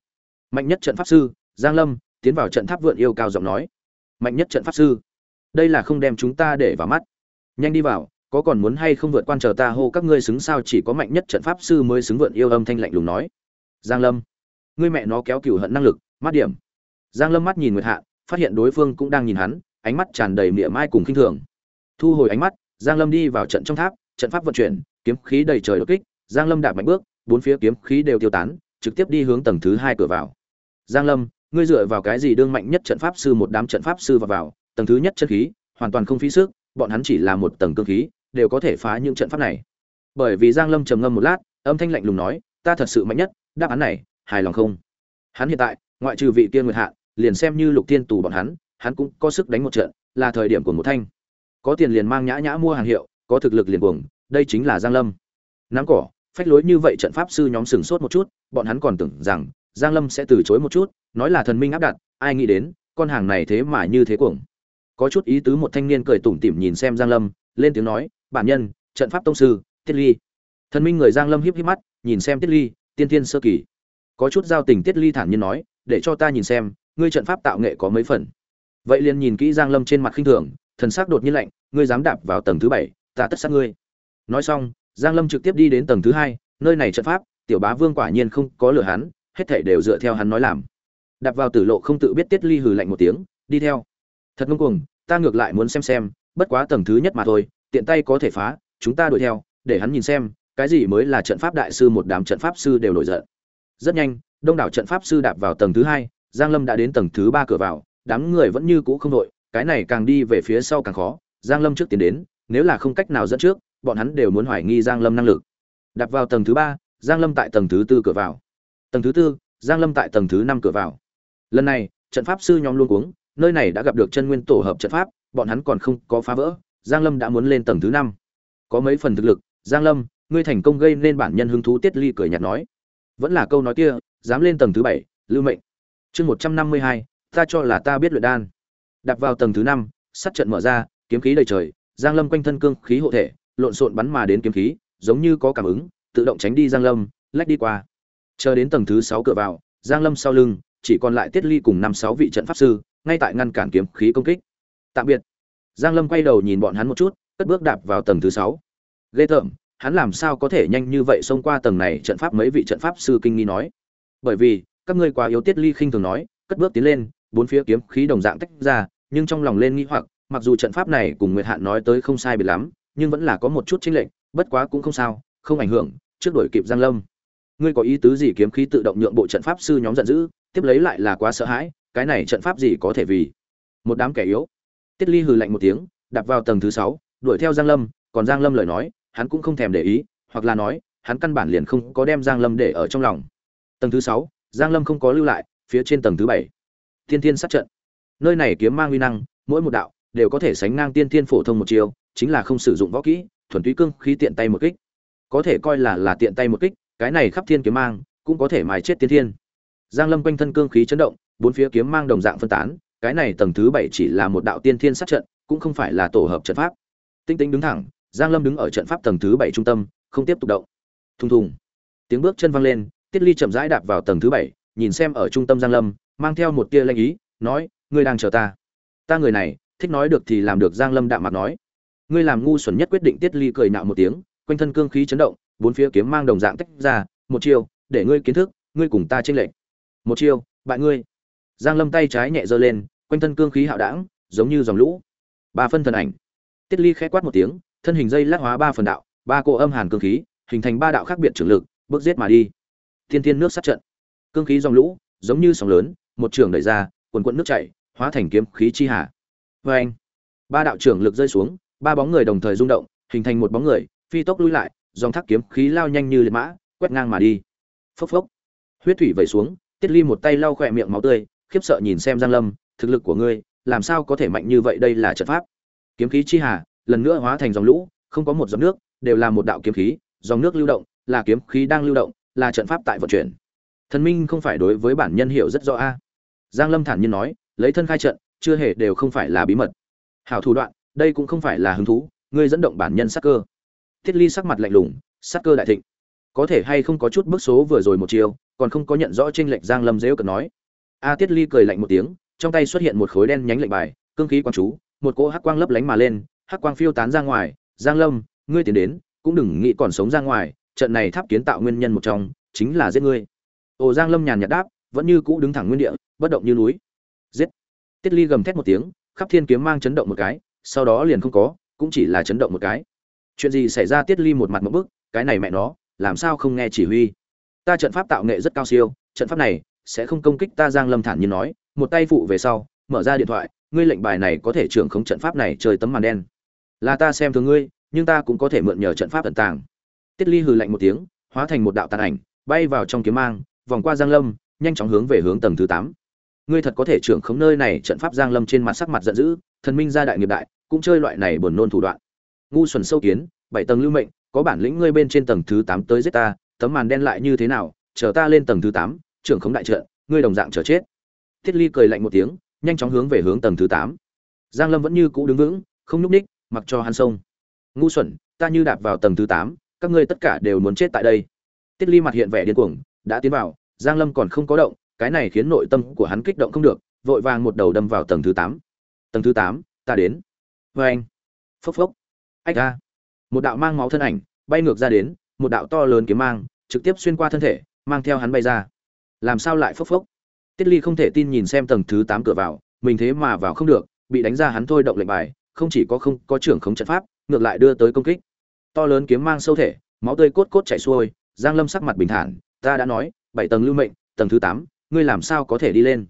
Mạnh nhất trận pháp sư, giang lâm, tiến vào trận tháp vượn yêu cao giọng nói. Mạnh nhất trận pháp sư, đây là không đem chúng ta để vào mắt. Nhanh đi vào, có còn muốn hay không vượt quan chờ ta hô các ngươi xứng sao chỉ có mạnh nhất trận pháp sư mới xứng vượn yêu âm thanh lạnh lùng nói. Giang lâm, ngươi mẹ nó kéo cửu hận năng lực, mắt điểm. Giang lâm mắt nhìn nguyệt hạ phát hiện đối phương cũng đang nhìn hắn, ánh mắt tràn đầy mỉa mai cùng khinh thường. Thu hồi ánh mắt, giang lâm đi vào trận trong tháp, trận pháp vận chuyển, kiếm khí đầy trời đột kích, giang lâm đạp mạnh bước, bốn phía kiếm khí đều tiêu tán, trực tiếp đi hướng tầng thứ hai cửa vào. Giang lâm, ngươi dựa vào cái gì đương mạnh nhất trận pháp sư một đám trận pháp sư vào vào, tầng thứ nhất chân khí, hoàn toàn không phí sức, bọn hắn chỉ là một tầng cương khí, đều có thể phá những trận pháp này. Bởi vì giang lâm trầm ngâm một lát, âm thanh lạnh lùng nói, ta thật sự mạnh nhất, đáp án này, hài lòng không? Hắn hiện tại, ngoại trừ vị tiên nguyệt hạ liền xem như lục thiên tù bọn hắn hắn cũng có sức đánh một trận, là thời điểm của một thanh. Có tiền liền mang nhã nhã mua hàng hiệu, có thực lực liền cuồng, đây chính là giang lâm. Nắm cỏ, phách lối như vậy trận pháp sư nhóm sừng sốt một chút, bọn hắn còn tưởng rằng giang lâm sẽ từ chối một chút, nói là thần minh áp đặt, ai nghĩ đến, con hàng này thế mà như thế cuồng. Có chút ý tứ một thanh niên cười tủm tỉm nhìn xem giang lâm, lên tiếng nói, bản nhân, trận pháp tông sư, tiết ly. Thần minh người giang lâm híp híp mắt, nhìn xem tiết ly, tiên tiên sơ kỳ. Có chút giao tình tiết ly thản nhiên nói, để cho ta nhìn xem ngươi trận pháp tạo nghệ có mấy phần? Vậy liền nhìn kỹ giang lâm trên mặt khinh thường, thần sắc đột nhiên lạnh, ngươi dám đạp vào tầng thứ bảy, ta tất sát ngươi. Nói xong, giang lâm trực tiếp đi đến tầng thứ hai, nơi này trận pháp, tiểu bá vương quả nhiên không có lừa hắn, hết thảy đều dựa theo hắn nói làm. Đạp vào tử lộ không tự biết tiết ly hừ lạnh một tiếng, đi theo. Thật ngông cuồng, ta ngược lại muốn xem xem, bất quá tầng thứ nhất mà thôi, tiện tay có thể phá, chúng ta đuổi theo, để hắn nhìn xem, cái gì mới là trận pháp đại sư một đám trận pháp sư đều nổi giận. Rất nhanh, đông đảo trận pháp sư đạp vào tầng thứ hai giang lâm đã đến tầng thứ ba cửa vào, đám người vẫn như cũ không đội, cái này càng đi về phía sau càng khó. Giang lâm trước tiến đến, nếu là không cách nào dẫn trước, bọn hắn đều muốn hoài nghi giang lâm năng lực. Đặt vào tầng thứ ba, giang lâm tại tầng thứ tư cửa vào. Tầng thứ tư, giang lâm tại tầng thứ năm cửa vào. Lần này, trận pháp sư nhóm luôn cuống, nơi này đã gặp được chân nguyên tổ hợp trận pháp, bọn hắn còn không có phá vỡ, giang lâm đã muốn lên tầng thứ năm. Có mấy phần thực lực, giang lâm, ngươi thành công gây nên bản nhân hứng thú tiết ly cười nhạt nói. Vẫn là câu nói kia, dám lên tầng thứ bảy, lưu mệnh chương một trăm năm mươi hai, ta cho là ta biết luyện đan. Đặt vào tầng thứ năm, sắt trận mở ra, kiếm khí đầy trời, giang lâm quanh thân cương khí hộ thể, lộn xộn bắn mà đến kiếm khí, giống như có cảm ứng, tự động tránh đi giang lâm, lách đi qua. Chờ đến tầng thứ sáu cửa vào, giang lâm sau lưng, chỉ còn lại tiết ly cùng năm sáu vị trận pháp sư, ngay tại ngăn cản kiếm khí công kích. Tạm biệt. Giang lâm quay đầu nhìn bọn hắn một chút, cất bước đạp vào tầng thứ sáu. Ghê tởm, hắn làm sao có thể nhanh như vậy xông qua tầng này trận pháp mấy vị trận pháp sư kinh nghi nói? Bởi vì các ngươi quá yếu tiết ly khinh thường nói, cất bước tiến lên, bốn phía kiếm khí đồng dạng tách ra, nhưng trong lòng lên nghĩ hoặc, mặc dù trận pháp này cùng nguyệt hạn nói tới không sai biệt lắm, nhưng vẫn là có một chút chênh lệch, bất quá cũng không sao, không ảnh hưởng, trước đổi kịp giang lâm. Ngươi có ý tứ gì kiếm khí tự động nhượng bộ trận pháp sư nhóm giận dữ, tiếp lấy lại là quá sợ hãi, cái này trận pháp gì có thể vì một đám kẻ yếu? Tiết ly hừ lạnh một tiếng, đạp vào tầng thứ sáu, đuổi theo giang lâm, còn giang lâm lời nói, hắn cũng không thèm để ý, hoặc là nói, hắn căn bản liền không có đem giang lâm để ở trong lòng. Tầng thứ sáu giang lâm không có lưu lại, phía trên tầng thứ bảy. Thiên thiên sát trận. Nơi này kiếm mang uy năng, mỗi một đạo đều có thể sánh ngang tiên thiên phổ thông một chiều chính là không sử dụng võ kỹ, thuần túy cương khí tiện tay một kích. Có thể coi là là tiện tay một kích, cái này khắp thiên kiếm mang cũng có thể mài chết tiên thiên. Giang lâm quanh thân cương khí chấn động, bốn phía kiếm mang đồng dạng phân tán, cái này tầng thứ bảy chỉ là một đạo tiên thiên sát trận, cũng không phải là tổ hợp trận pháp. Tinh tinh đứng thẳng, giang lâm đứng ở trận pháp tầng thứ bảy trung tâm, không tiếp tục động. Thùng thùng. Tiếng bước chân văng lên tiết ly chậm rãi đạp vào tầng thứ bảy, nhìn xem ở trung tâm giang lâm, mang theo một tia lanh ý, nói, ngươi đang chờ ta. Ta người này, thích nói được thì làm được, giang lâm đạm mặt nói. Ngươi làm ngu xuẩn nhất quyết định, tiết ly cười nạo một tiếng, quanh thân cương khí chấn động, bốn phía kiếm mang đồng dạng tách ra, một chiêu, để ngươi kiến thức, ngươi cùng ta tranh lệch. Một chiêu, bại ngươi. Giang lâm tay trái nhẹ giơ lên, quanh thân cương khí hạo đảng giống như dòng lũ. Ba phân thần ảnh. Tiết ly khẽ quát một tiếng, thân hình dây lát hóa ba phần đạo, ba cỗ âm hàn cương khí, hình thành ba đạo khác biệt trường lực, bước giết mà đi thiên thiên nước sát trận. Cương khí dòng lũ, giống như sóng lớn, một trường đẩy ra, quần quận nước chảy, hóa thành kiếm khí chi hà. Vê anh, ba đạo trưởng lực rơi xuống, ba bóng người đồng thời rung động, hình thành một bóng người, phi tốc lui lại, dòng thác kiếm khí lao nhanh như liệt mã, quét ngang mà đi. Phốc phốc. Huyết thủy vẩy xuống, tiết ly một tay lau khỏe miệng máu tươi, khiếp sợ nhìn xem giang lâm, thực lực của ngươi, làm sao có thể mạnh như vậy, đây là trận pháp. Kiếm khí chi hà, lần nữa hóa thành dòng lũ, không có một giọt nước, đều là một đạo kiếm khí, dòng nước lưu động, là kiếm khí đang lưu động là trận pháp tại vận chuyển. Thần minh không phải đối với bản nhân hiểu rất rõ a. Giang lâm thản nhiên nói, lấy thân khai trận, chưa hề đều không phải là bí mật. Hảo thủ đoạn, đây cũng không phải là hứng thú, ngươi dẫn động bản nhân sắc cơ. Thiết ly sắc mặt lạnh lùng sắc cơ đại thịnh. Có thể hay không có chút bức số vừa rồi một chiều còn không có nhận rõ trên lệnh giang lâm dễ cần nói. A tiết ly cười lạnh một tiếng, trong tay xuất hiện một khối đen nhánh lệnh bài, cương khí quang chú, một cỗ hắc quang lấp lánh mà lên, hắc quang phiêu tán ra ngoài. Giang lâm, ngươi tiến đến, cũng đừng nghĩ còn sống ra ngoài trận này tháp kiến tạo nguyên nhân một trong, chính là giết ngươi. Ồ giang lâm nhàn nhạt đáp, vẫn như cũ đứng thẳng nguyên địa, bất động như núi. Giết. Tiết ly gầm thét một tiếng, khắp thiên kiếm mang chấn động một cái, sau đó liền không có, cũng chỉ là chấn động một cái. Chuyện gì xảy ra tiết ly một mặt một bức, cái này mẹ nó, làm sao không nghe chỉ huy? Ta trận pháp tạo nghệ rất cao siêu, trận pháp này sẽ không công kích ta, giang lâm thản nhiên nói, một tay phụ về sau, mở ra điện thoại, ngươi lệnh bài này có thể trưởng khống trận pháp này chơi tấm màn đen. Là ta xem thường ngươi, nhưng ta cũng có thể mượn nhờ trận pháp tận tàng tiết ly hừ lạnh một tiếng, hóa thành một đạo tàn ảnh, bay vào trong kiếm mang, vòng qua giang lâm, nhanh chóng hướng về hướng tầng thứ tám. Ngươi thật có thể trưởng khống nơi này, trận pháp giang lâm trên mặt sắc mặt giận dữ, thần minh gia đại nghiệp đại, cũng chơi loại này buồn nôn thủ đoạn. Ngu xuẩn sâu kiến, bảy tầng lưu mệnh, có bản lĩnh ngươi bên trên tầng thứ tám tới giết ta, tấm màn đen lại như thế nào, chờ ta lên tầng thứ tám, trưởng khống đại trận, ngươi đồng dạng chờ chết. Thiết ly cười lạnh một tiếng, nhanh chóng hướng về hướng tầng thứ tám. Giang lâm vẫn như cũ đứng vững, không nhúc ních mặc cho hắn sông ngu xuẩn, ta như đạp vào tầng thứ tám các ngươi tất cả đều muốn chết tại đây. Tiết ly mặt hiện vẻ điên cuồng, đã tiến vào, giang lâm còn không có động, cái này khiến nội tâm của hắn kích động không được, vội vàng một đầu đâm vào tầng thứ tám. Tầng thứ tám, ta đến. Vê anh. Phốc phốc. Ách ra. Một đạo mang máu thân ảnh, bay ngược ra đến, một đạo to lớn kiếm mang, trực tiếp xuyên qua thân thể, mang theo hắn bay ra. Làm sao lại phốc phốc? Tiết ly không thể tin nhìn xem tầng thứ tám cửa vào, mình thế mà vào không được, bị đánh ra hắn thôi động lệnh bài, không chỉ có không có trưởng khống trận pháp, ngược lại đưa tới công kích to lớn kiếm mang sâu thể, máu tươi cốt cốt chảy xuôi, giang lâm sắc mặt bình thản, ta đã nói, bảy tầng lưu mệnh, tầng thứ tám, ngươi làm sao có thể đi lên?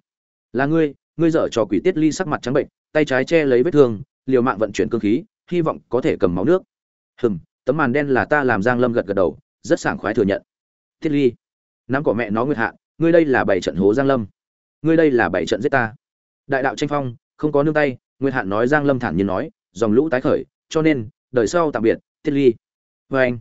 Là ngươi ngươi dở trò quỷ tiết ly sắc mặt trắng bệnh, tay trái che lấy vết thương, liều mạng vận chuyển cương khí, hy vọng có thể cầm máu nước. Hừm, tấm màn đen là ta làm. Giang lâm gật gật đầu, rất sảng khoái thừa nhận. Tiết ly, nắm cỏ mẹ nó nguyệt hạ, ngươi đây là bảy trận hố giang lâm. Ngươi đây là bảy trận giết ta. Đại đạo tranh phong, không có nương tay, nguyệt hạn nói giang lâm thản nhiên nói, dòng lũ tái khởi, cho nên, đời sau tạm biệt tiết ly. Vê anh,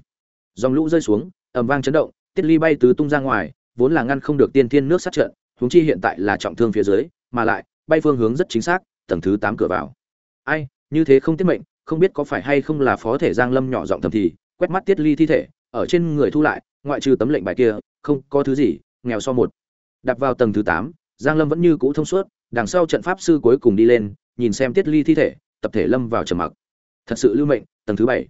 dòng lũ rơi xuống, ầm vang chấn động, tiết ly bay tứ tung ra ngoài, vốn là ngăn không được tiên thiên nước sát trận, huống chi hiện tại là trọng thương phía dưới, mà lại, bay phương hướng rất chính xác, tầng thứ tám cửa vào. Ai, như thế không tiết mệnh, không biết có phải hay không là phó thể giang lâm nhỏ giọng thầm thì, quét mắt tiết ly thi thể, ở trên người thu lại, ngoại trừ tấm lệnh bài kia, không có thứ gì, nghèo so một. Đặt vào tầng thứ tám, giang lâm vẫn như cũ thông suốt, đằng sau trận pháp sư cuối cùng đi lên, nhìn xem tiết ly thi thể, tập thể lâm vào trầm mặc. Thật sự lưu mệnh, tầng thứ bảy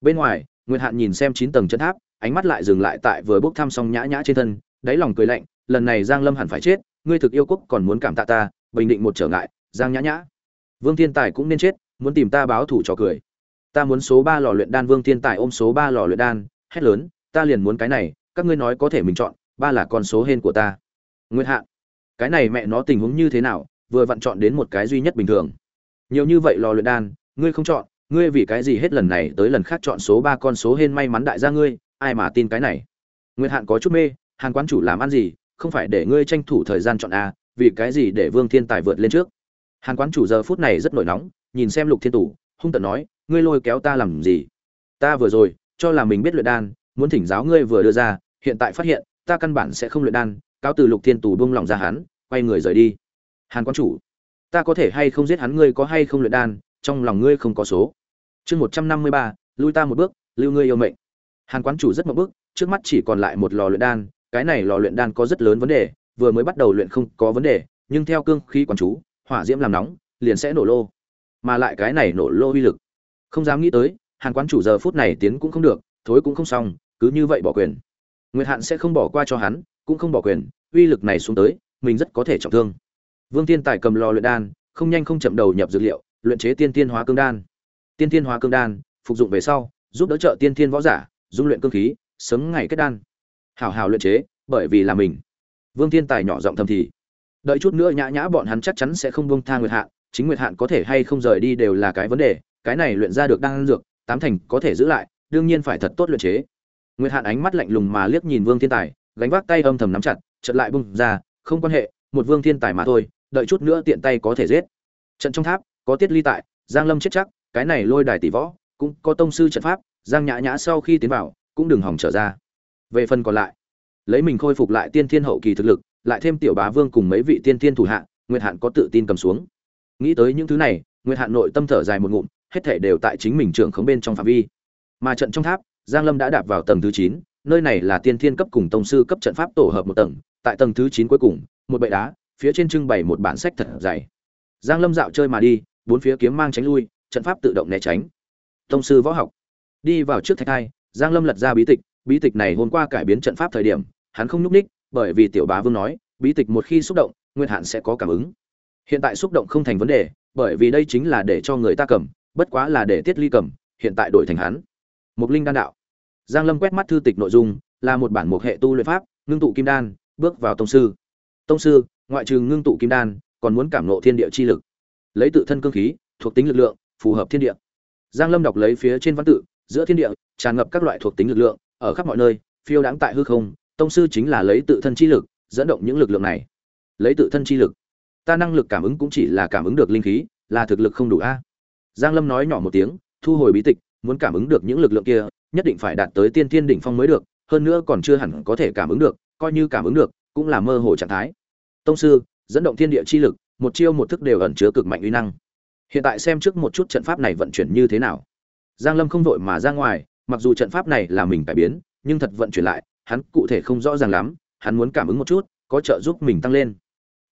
bên ngoài nguyên hạn nhìn xem chín tầng chân tháp, ánh mắt lại dừng lại tại vừa bốc thăm xong nhã nhã trên thân, đáy lòng cười lạnh, lần này giang lâm hẳn phải chết, ngươi thực yêu quốc còn muốn cảm tạ ta, bình định một trở ngại, giang nhã nhã. Vương thiên tài cũng nên chết, muốn tìm ta báo thủ trò cười. Ta muốn số ba lò luyện đan, vương thiên tài ôm số ba lò luyện đan, hét lớn, ta liền muốn cái này, các ngươi nói có thể mình chọn, ba là con số hên của ta. Nguyên hạn cái này mẹ nó tình huống như thế nào, vừa vặn chọn đến một cái duy nhất bình thường. Nhiều như vậy lò luyện đan, ngươi không chọn ngươi vì cái gì hết lần này tới lần khác chọn số ba con số hên may mắn đại gia ngươi, ai mà tin cái này? Nguyên hạn có chút mê, hàn quán chủ làm ăn gì, không phải để ngươi tranh thủ thời gian chọn a, vì cái gì để vương thiên tài vượt lên trước? Hàn quán chủ giờ phút này rất nổi nóng, nhìn xem lục thiên tủ, hung tận nói, ngươi lôi kéo ta làm gì? Ta vừa rồi, cho là mình biết luyện đan, muốn thỉnh giáo ngươi vừa đưa ra, hiện tại phát hiện, ta căn bản sẽ không luyện đan, cáo từ lục thiên tù buông lòng ra hắn, quay người rời đi. Hàn quán chủ, ta có thể hay không giết hắn, ngươi có hay không luyện đan trong lòng ngươi không có số. Chương một trăm năm mươi ba, lui ta một bước, lưu ngươi yêu mệnh. Hàn quán chủ rất một bước trước mắt chỉ còn lại một lò luyện đan, cái này lò luyện đan có rất lớn vấn đề, vừa mới bắt đầu luyện không có vấn đề, nhưng theo cương khí quán chú, hỏa diễm làm nóng, liền sẽ nổ lô. Mà lại cái này nổ lô uy lực. Không dám nghĩ tới, hàn quán chủ giờ phút này tiến cũng không được, thối cũng không xong, cứ như vậy bỏ quyền. Nguyệt hạn sẽ không bỏ qua cho hắn, cũng không bỏ quyền, uy lực này xuống tới, mình rất có thể trọng thương. Vương thiên tài cầm lò luyện đan, không nhanh không chậm đầu nhập dược liệu luyện chế tiên tiên hóa cương đan. Tiên tiên hóa cương đan, phục dụng về sau, giúp đỡ trợ tiên tiên võ giả, dung luyện cương khí, sớm ngày kết đan. Hảo hảo luyện chế, bởi vì là mình. Vương thiên tài nhỏ giọng thầm thì. Đợi chút nữa nhã nhã bọn hắn chắc chắn sẽ không buông tha nguyệt hạn, chính nguyệt hạn có thể hay không rời đi đều là cái vấn đề, cái này luyện ra được đan dược, tám thành có thể giữ lại, đương nhiên phải thật tốt luyện chế. Nguyệt hạn ánh mắt lạnh lùng mà liếc nhìn vương thiên tài, gánh vác tay âm thầm nắm chặt, chợt lại bung ra, không quan hệ, một vương thiên tài mà thôi, đợi chút nữa tiện tay có thể giết. Trận trong tháp có tiết ly tại, giang lâm chết chắc, cái này lôi đài tỷ võ, cũng có tông sư trận pháp, giang nhã nhã sau khi tiến vào, cũng đừng hỏng trở ra. Về phần còn lại, lấy mình khôi phục lại tiên thiên hậu kỳ thực lực, lại thêm tiểu bá vương cùng mấy vị tiên thiên thủ hạ, nguyệt hạn có tự tin cầm xuống. Nghĩ tới những thứ này, nguyệt hạn nội tâm thở dài một ngụm, hết thể đều tại chính mình trưởng khống bên trong phạm vi. Mà trận trong tháp, giang lâm đã đạp vào tầng thứ chín, nơi này là tiên thiên cấp cùng tông sư cấp trận pháp tổ hợp một tầng, tại tầng thứ chín cuối cùng, một bệ đá, phía trên trưng bày một bản sách thật dày. Giang lâm dạo chơi mà đi bốn phía kiếm mang tránh lui, trận pháp tự động né tránh. Tông sư võ học. Đi vào trước thạch hai, giang lâm lật ra bí tịch bí tịch này hôm qua cải biến trận pháp thời điểm, hắn không nhúc ních bởi vì tiểu bá vương nói, bí tịch một khi xúc động nguyên hạn sẽ có cảm ứng. Hiện tại xúc động không thành vấn đề, bởi vì đây chính là để cho người ta cầm, bất quá là để tiết ly cầm, hiện tại đổi thành hắn. Mục linh đan đạo. Giang lâm quét mắt thư tịch nội dung, là một bản mục hệ tu luyện pháp, ngưng tụ kim đan, bước vào tông sư. Tông sư, ngoại trừ ngưng tụ kim đan, còn muốn cảm nộ thiên địa chi lực lấy tự thân cương khí, thuộc tính lực lượng, phù hợp thiên địa. Giang lâm đọc lấy phía trên văn tự, giữa thiên địa, tràn ngập các loại thuộc tính lực lượng, ở khắp mọi nơi, phiêu đáng tại hư không, tông sư chính là lấy tự thân chi lực, dẫn động những lực lượng này. Lấy tự thân chi lực. Ta năng lực cảm ứng cũng chỉ là cảm ứng được linh khí, là thực lực không đủ a. Giang lâm nói nhỏ một tiếng, thu hồi bí tịch, muốn cảm ứng được những lực lượng kia, nhất định phải đạt tới tiên thiên đỉnh phong mới được, hơn nữa còn chưa hẳn có thể cảm ứng được, coi như cảm ứng được, cũng là mơ hồ trạng thái. Tông sư, dẫn động thiên địa chi lực một chiêu một thức đều ẩn chứa cực mạnh uy năng. Hiện tại xem trước một chút trận pháp này vận chuyển như thế nào. Giang lâm không vội mà ra ngoài, mặc dù trận pháp này là mình cải biến, nhưng thật vận chuyển lại, hắn cụ thể không rõ ràng lắm, hắn muốn cảm ứng một chút, có trợ giúp mình tăng lên.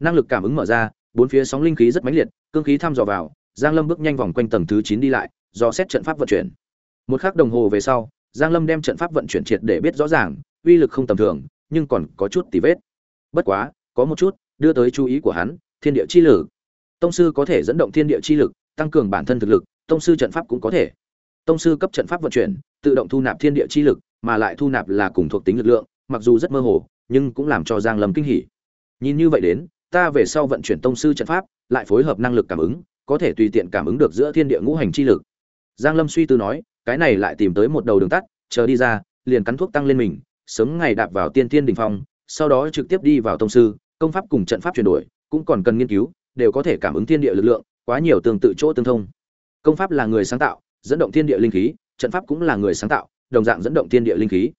Năng lực cảm ứng mở ra, bốn phía sóng linh khí rất mãnh liệt, cương khí thăm dò vào, giang lâm bước nhanh vòng quanh tầng thứ chín đi lại, do xét trận pháp vận chuyển. Một khắc đồng hồ về sau, giang lâm đem trận pháp vận chuyển triệt để biết rõ ràng, uy lực không tầm thường, nhưng còn có chút tì vết. Bất quá, có một chút, đưa tới chú ý của hắn thiên địa chi lực. Tông sư có thể dẫn động thiên địa chi lực, tăng cường bản thân thực lực, tông sư trận pháp cũng có thể. Tông sư cấp trận pháp vận chuyển, tự động thu nạp thiên địa chi lực, mà lại thu nạp là cùng thuộc tính lực lượng, mặc dù rất mơ hồ, nhưng cũng làm cho giang lâm kinh hỉ. Nhìn như vậy đến, ta về sau vận chuyển tông sư trận pháp, lại phối hợp năng lực cảm ứng, có thể tùy tiện cảm ứng được giữa thiên địa ngũ hành chi lực. Giang lâm suy tư nói, cái này lại tìm tới một đầu đường tắt, chờ đi ra, liền cắn thuốc tăng lên mình, sớm ngày đạp vào tiên thiên đỉnh phong, sau đó trực tiếp đi vào tông sư, công pháp cùng trận pháp chuyển đổi cũng còn cần nghiên cứu, đều có thể cảm ứng thiên địa lực lượng, quá nhiều tương tự chỗ tương thông. Công pháp là người sáng tạo, dẫn động thiên địa linh khí, trận pháp cũng là người sáng tạo, đồng dạng dẫn động thiên địa linh khí.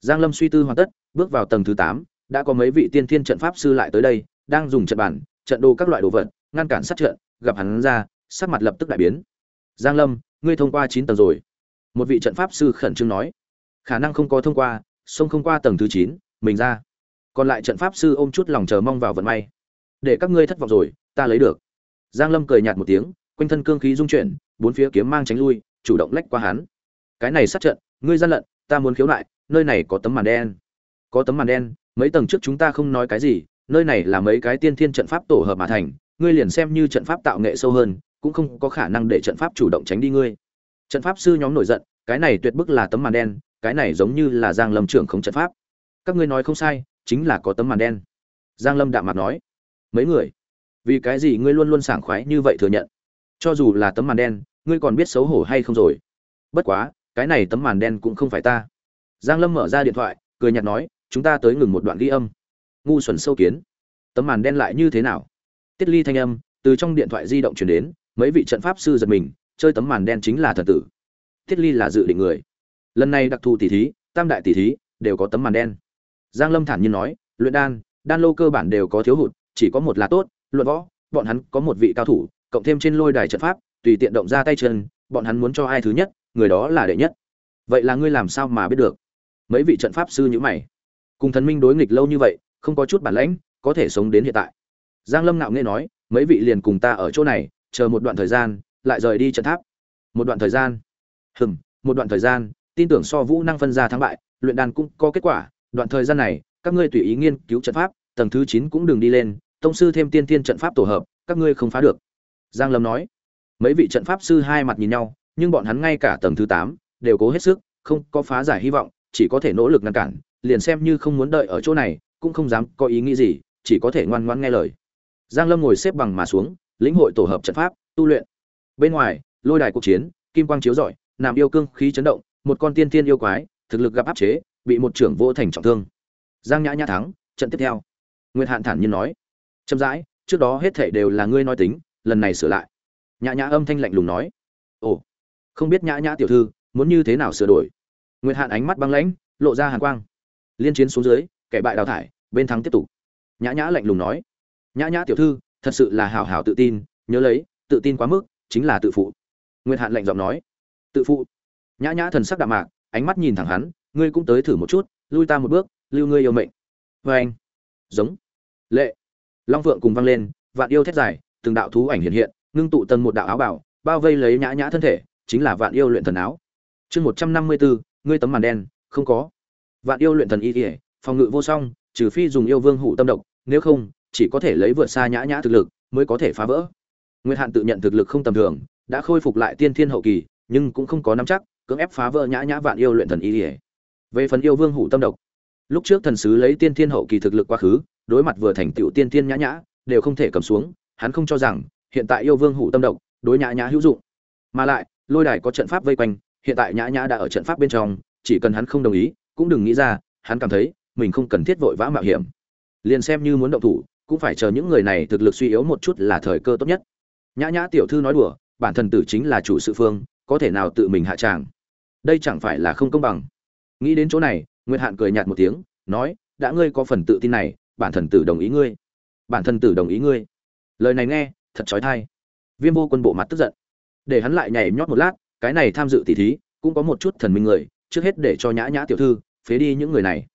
Giang lâm suy tư hoàn tất, bước vào tầng thứ tám, đã có mấy vị tiên thiên trận pháp sư lại tới đây, đang dùng trận bản, trận đồ các loại đồ vật, ngăn cản sát trận, gặp hắn ra, sắc mặt lập tức đại biến. Giang lâm, ngươi thông qua chín tầng rồi. Một vị trận pháp sư khẩn trương nói. Khả năng không có thông qua xong không qua tầng thứ chín, mình ra. Còn lại trận pháp sư ôm chút lòng chờ mong vào vận may để các ngươi thất vọng rồi, ta lấy được. Giang lâm cười nhạt một tiếng, quanh thân cương khí dung chuyển, bốn phía kiếm mang tránh lui, chủ động lách qua hắn. Cái này sát trận, ngươi gian lận, ta muốn khiếu nại, nơi này có tấm màn đen. Có tấm màn đen, mấy tầng trước chúng ta không nói cái gì, nơi này là mấy cái tiên thiên trận pháp tổ hợp mà thành, ngươi liền xem như trận pháp tạo nghệ sâu hơn, cũng không có khả năng để trận pháp chủ động tránh đi ngươi. Trận pháp sư nhóm nổi giận, cái này tuyệt bức là tấm màn đen, cái này giống như là giang lâm trưởng không trận pháp. Các ngươi nói không sai, chính là có tấm màn đen. Giang lâm đạm mặt nói mấy người? Vì cái gì ngươi luôn luôn sảng khoái như vậy thừa nhận? Cho dù là tấm màn đen, ngươi còn biết xấu hổ hay không rồi? Bất quá, cái này tấm màn đen cũng không phải ta. Giang lâm mở ra điện thoại, cười nhạt nói, chúng ta tới ngừng một đoạn ghi âm. Ngu xuẩn sâu kiến. Tấm màn đen lại như thế nào? Tiết ly thanh âm, từ trong điện thoại di động truyền đến, mấy vị trận pháp sư giật mình, chơi tấm màn đen chính là thần tử. Tiết ly là dự định người. Lần này đặc thù tỷ thí, tam đại tỷ thí, đều có tấm màn đen. Giang lâm thản nhiên nói, luyện đan đan lô cơ bản đều có thiếu hụt chỉ có một là tốt, luận võ, bọn hắn có một vị cao thủ, cộng thêm trên lôi đài trận pháp, tùy tiện động ra tay chân, bọn hắn muốn cho ai thứ nhất, người đó là đệ nhất. Vậy là ngươi làm sao mà biết được? Mấy vị trận pháp sư như mày. Cùng thần minh đối nghịch lâu như vậy, không có chút bản lãnh, có thể sống đến hiện tại. Giang lâm ngạo nghe nói, mấy vị liền cùng ta ở chỗ này, chờ một đoạn thời gian, lại rời đi trận tháp. Một đoạn thời gian. Hừm, một đoạn thời gian, tin tưởng so vũ năng phân ra thắng bại, luyện đan cũng có kết quả. Đoạn thời gian này, các ngươi tùy ý nghiên cứu trận pháp, tầng thứ chín cũng đừng đi lên tông sư thêm tiên tiên trận pháp tổ hợp, các ngươi không phá được. Giang lâm nói. Mấy vị trận pháp sư hai mặt nhìn nhau, nhưng bọn hắn ngay cả tầng thứ tám đều cố hết sức, không có phá giải hy vọng, chỉ có thể nỗ lực ngăn cản, liền xem như không muốn đợi ở chỗ này, cũng không dám có ý nghĩ gì, chỉ có thể ngoan ngoãn nghe lời. Giang lâm ngồi xếp bằng mà xuống, lĩnh hội tổ hợp trận pháp, tu luyện. Bên ngoài, lôi đài cuộc chiến, kim quang chiếu rọi nam yêu cương khí chấn động, một con tiên tiên yêu quái, thực lực gặp áp chế, bị một trưởng vô thành trọng thương. Giang nhã nhã thắng, trận tiếp theo. Nguyệt hạn thản nhiên nói chậm rãi, trước đó hết thể đều là ngươi nói tính, lần này sửa lại. Nhã nhã âm thanh lạnh lùng nói. Ồ, không biết nhã nhã tiểu thư muốn như thế nào sửa đổi? Nguyệt hạn ánh mắt băng lãnh, lộ ra hàn quang. Liên chiến xuống dưới, kẻ bại đào thải, bên thắng tiếp tục. Nhã nhã lạnh lùng nói. Nhã nhã tiểu thư, thật sự là hảo hảo tự tin, nhớ lấy, tự tin quá mức, chính là tự phụ. Nguyệt hạn lạnh giọng nói. Tự phụ? Nhã nhã thần sắc đạm mạc, ánh mắt nhìn thẳng hắn. Ngươi cũng tới thử một chút, lui ta một bước, lưu ngươi yêu mệnh. Vê anh giống. Lệ long Vượng cùng vang lên vạn yêu thét dài từng đạo thú ảnh hiện hiện ngưng tụ tầng một đạo áo bảo bao vây lấy nhã nhã thân thể chính là vạn yêu luyện thần áo. Chương một trăm năm mươi bốn ngươi tấm màn đen không có. Vạn yêu luyện thần y kỉa phòng ngự vô song trừ phi dùng yêu vương hủ tâm độc nếu không chỉ có thể lấy vượt xa nhã nhã thực lực mới có thể phá vỡ. Nguyệt Hạn tự nhận thực lực không tầm thường, đã khôi phục lại tiên thiên hậu kỳ, nhưng cũng không có nắm chắc, cưỡng ép phá vỡ nhã nhã vạn yêu luyện thần y. Về phần yêu vương hủ tâm độc, lúc trước thần sứ lấy tiên thiên hậu kỳ thực lực quá khứ, đối mặt vừa thành tựu tiên tiên nhã nhã, đều không thể cầm xuống, hắn không cho rằng hiện tại yêu vương hủ tâm động đối nhã nhã hữu dụng. Mà lại, lôi đài có trận pháp vây quanh, hiện tại nhã nhã đã ở trận pháp bên trong, chỉ cần hắn không đồng ý, cũng đừng nghĩ ra, hắn cảm thấy mình không cần thiết vội vã mạo hiểm. Liền xem như muốn động thủ, cũng phải chờ những người này thực lực suy yếu một chút là thời cơ tốt nhất nhã nhã tiểu thư nói đùa bản thần tử chính là chủ sự phương có thể nào tự mình hạ tràng đây chẳng phải là không công bằng nghĩ đến chỗ này nguyệt hạn cười nhạt một tiếng nói đã ngươi có phần tự tin này bản thần tử đồng ý ngươi. Bản thần tử đồng ý ngươi. Lời này nghe, thật trói thai. Viêm vô quân bộ mặt tức giận. Để hắn lại nhảy nhót một lát, cái này tham dự tỉ thí, cũng có một chút thần minh người, trước hết để cho nhã nhã tiểu thư, phế đi những người này.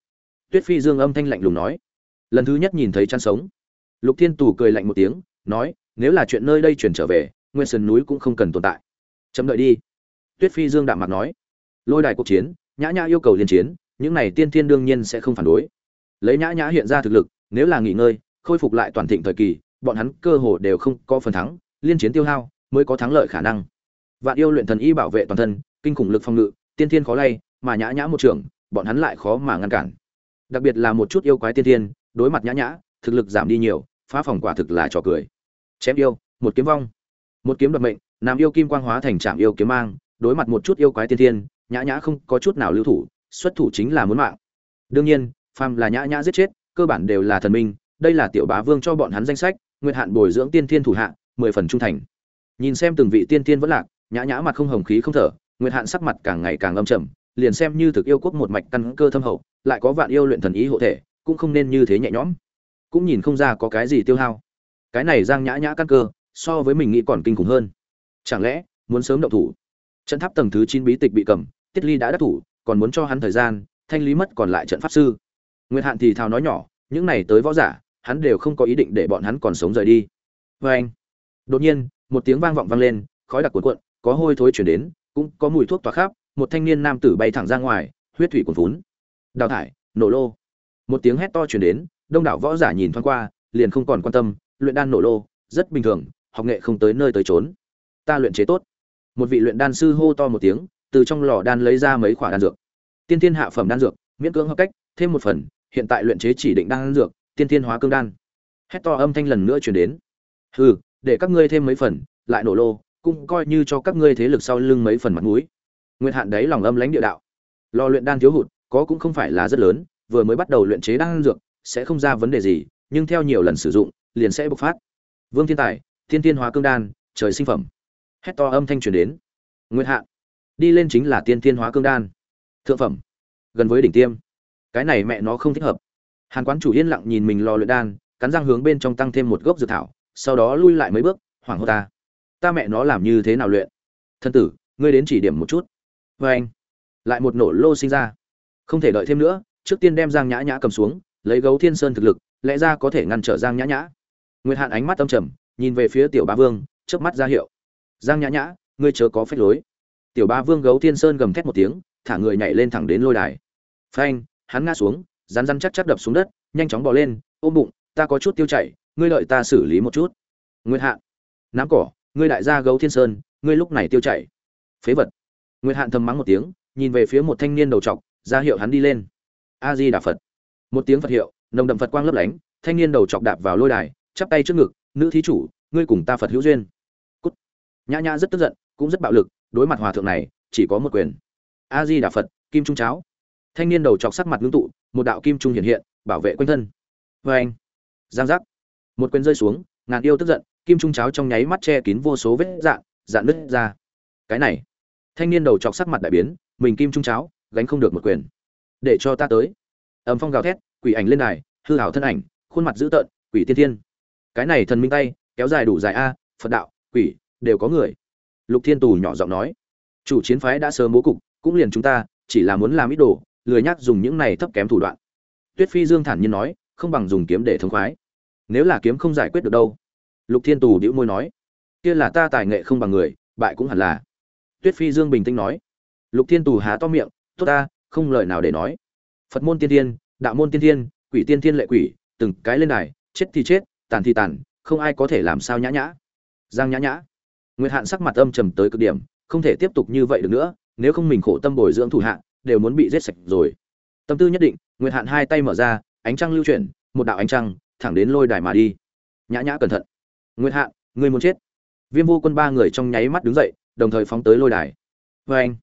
Tuyết phi dương âm thanh lạnh lùng nói. Lần thứ nhất nhìn thấy chăn sống. Lục thiên tù cười lạnh một tiếng, nói, nếu là chuyện nơi đây chuyển trở về, nguyên sơn núi cũng không cần tồn tại. Chấm đợi đi. Tuyết phi dương đạm mặt nói. Lôi đài cuộc chiến, nhã nhã yêu cầu liên chiến, những này tiên thiên đương nhiên sẽ không phản đối lấy nhã nhã hiện ra thực lực, nếu là nghỉ ngơi, khôi phục lại toàn thịnh thời kỳ, bọn hắn cơ hồ đều không có phần thắng, liên chiến tiêu hao mới có thắng lợi khả năng. Vạn yêu luyện thần y bảo vệ toàn thân, kinh khủng lực phòng ngự, tiên thiên khó lay, mà nhã nhã một trường bọn hắn lại khó mà ngăn cản. Đặc biệt là một chút yêu quái tiên thiên, đối mặt nhã nhã, thực lực giảm đi nhiều, phá phòng quả thực là trò cười. Chém yêu, một kiếm vong. Một kiếm đoạt mệnh, nam yêu kim quang hóa thành trạm yêu kiếm mang, đối mặt một chút yêu quái tiên thiên, nhã nhã không có chút nào lưu thủ, xuất thủ chính là muốn mạng. Đương nhiên phàm là nhã nhã giết chết, cơ bản đều là thần minh, đây là tiểu bá vương cho bọn hắn danh sách nguyện hạn bồi dưỡng tiên thiên thủ hạ, mười phần trung thành. Nhìn xem từng vị tiên thiên vẫn lạc, nhã nhã mặt không hồng khí không thở nguyện hạn sắc mặt càng ngày càng âm trầm, liền xem như thực yêu quốc một mạch căn cơ thâm hậu, lại có vạn yêu luyện thần ý hộ thể, cũng không nên như thế nhẹ nhõm. Cũng nhìn không ra có cái gì tiêu hao. Cái này giang nhã nhã căn cơ, so với mình nghĩ còn kinh khủng hơn. Chẳng lẽ, muốn sớm động thủ? Trận tháp tầng thứ chín bí tịch bị cầm, tiết ly đã đắc thủ, còn muốn cho hắn thời gian, thanh lý mất còn lại trận pháp sư nguyên hạn thì thào nói nhỏ, những này tới võ giả, hắn đều không có ý định để bọn hắn còn sống rời đi Và anh, đột nhiên, một tiếng vang vọng vang lên, khói đặc cuộn cuộn, có hôi thối truyền đến, cũng có mùi thuốc tỏa khắp, một thanh niên nam tử bay thẳng ra ngoài, huyết thủy cuồn cuốn. đào thải, nổ lô một tiếng hét to truyền đến, đông đảo võ giả nhìn thoáng qua, liền không còn quan tâm, luyện đan nổ lô, rất bình thường, học nghệ không tới nơi tới chốn. ta luyện chế tốt một vị luyện đan sư hô to một tiếng, từ trong lò đan lấy ra mấy quả đan dược tiên tiên hạ phẩm đan dược, miễn cưỡng hợp cách, thêm một phần hiện tại luyện chế chỉ định đan dược tiên thiên hóa cương đan. Hét to âm thanh lần nữa truyền đến. Hừ để các ngươi thêm mấy phần lại nổ lô cũng coi như cho các ngươi thế lực sau lưng mấy phần mặt mũi. Nguyệt hạn đấy lòng âm lãnh địa đạo. Lò luyện đan thiếu hụt có cũng không phải là rất lớn vừa mới bắt đầu luyện chế đan dược sẽ không ra vấn đề gì nhưng theo nhiều lần sử dụng liền sẽ bộc phát. Vương thiên tài thiên thiên hóa cương đan trời sinh phẩm. Hét to âm thanh truyền đến. Nguyệt Hạn, đi lên chính là tiên thiên hóa cương đan. Thượng phẩm gần với đỉnh tiêm cái này mẹ nó không thích hợp. Hàn quán chủ yên lặng nhìn mình lò luyện đan, cắn răng hướng bên trong tăng thêm một gốc dược thảo, sau đó lui lại mấy bước, hoảng hốt ta. Ta mẹ nó làm như thế nào luyện? Thân tử, ngươi đến chỉ điểm một chút. Vê anh, lại một nổ lô sinh ra. Không thể đợi thêm nữa, trước tiên đem giang nhã nhã cầm xuống, lấy gấu thiên sơn thực lực, lẽ ra có thể ngăn trở giang nhã nhã. Nguyệt hạn ánh mắt âm trầm, nhìn về phía tiểu ba vương trước mắt ra hiệu. Giang nhã nhã, ngươi chớ có phép lối. Tiểu ba vương gấu thiên sơn gầm thét một tiếng, thả người nhảy lên thẳng đến lôi đài. Phanh hắn ngã xuống rán rán chắc chắc đập xuống đất, nhanh chóng bò lên, ôm bụng, ta có chút tiêu chảy, ngươi đợi ta xử lý một chút. Nguyệt hạn nám cỏ, ngươi đại gia gấu thiên sơn, ngươi lúc này tiêu chảy. Phế vật. Nguyệt hạn thầm mắng một tiếng, nhìn về phía một thanh niên đầu trọc, ra hiệu hắn đi lên. A di đà phật. Một tiếng phật hiệu, nồng đậm phật quang lấp lánh, thanh niên đầu chọc đạp vào lôi đài, chắp tay trước ngực, nữ thí chủ, ngươi cùng ta phật hữu duyên. Cút. Nhã nhã rất tức giận, cũng rất bạo lực, đối mặt hòa thượng này, chỉ có một quyền. A di đà phật, kim trung cháo thanh niên đầu chọc sắc mặt ngưng tụ, một đạo kim trung hiện hiện, bảo vệ quanh thân. Vê anh, giang giác. Một quyền rơi xuống, ngàn yêu tức giận, kim trung cháo trong nháy mắt che kín vô số vết dạn dạn nứt ra. Cái này, thanh niên đầu chọc sắc mặt đại biến, mình kim trung cháo, gánh không được một quyền. Để cho ta tới. Ầm phong gào thét, quỷ ảnh lên đài, hư hảo thân ảnh, khuôn mặt dữ tợn, quỷ tiên thiên. Cái này thần minh tay, kéo dài đủ dài a, phật đạo, quỷ, đều có người. Lục thiên tù nhỏ giọng nói, chủ chiến phái đã sớm bố cục, cũng liền chúng ta, chỉ là muốn làm ít đồ lười nhắc dùng những này thấp kém thủ đoạn. Tuyết phi dương thản nhiên nói, không bằng dùng kiếm để thông khoái. Nếu là kiếm không giải quyết được đâu. Lục thiên tù đĩu môi nói, kia là ta tài nghệ không bằng người, bại cũng hẳn là. Tuyết phi dương bình tĩnh nói, lục thiên tù há to miệng, tốt ta, không lời nào để nói. Phật môn tiên tiên đạo môn tiên tiên quỷ tiên thiên lệ quỷ, từng cái lên đài, chết thì chết, tàn thì tàn, không ai có thể làm sao nhã nhã. Giang nhã nhã. Nguyệt hạn sắc mặt âm trầm tới cực điểm, không thể tiếp tục như vậy được nữa, nếu không mình khổ tâm bồi dưỡng thủ hạ đều muốn bị giết sạch rồi. Tâm tư nhất định, nguyệt hạn hai tay mở ra, ánh trăng lưu chuyển, một đạo ánh trăng, thẳng đến lôi đài mà đi. Nhã nhã cẩn thận. Nguyệt hạn, ngươi muốn chết. Viêm vô quân ba người trong nháy mắt đứng dậy, đồng thời phóng tới lôi đài. Vê anh,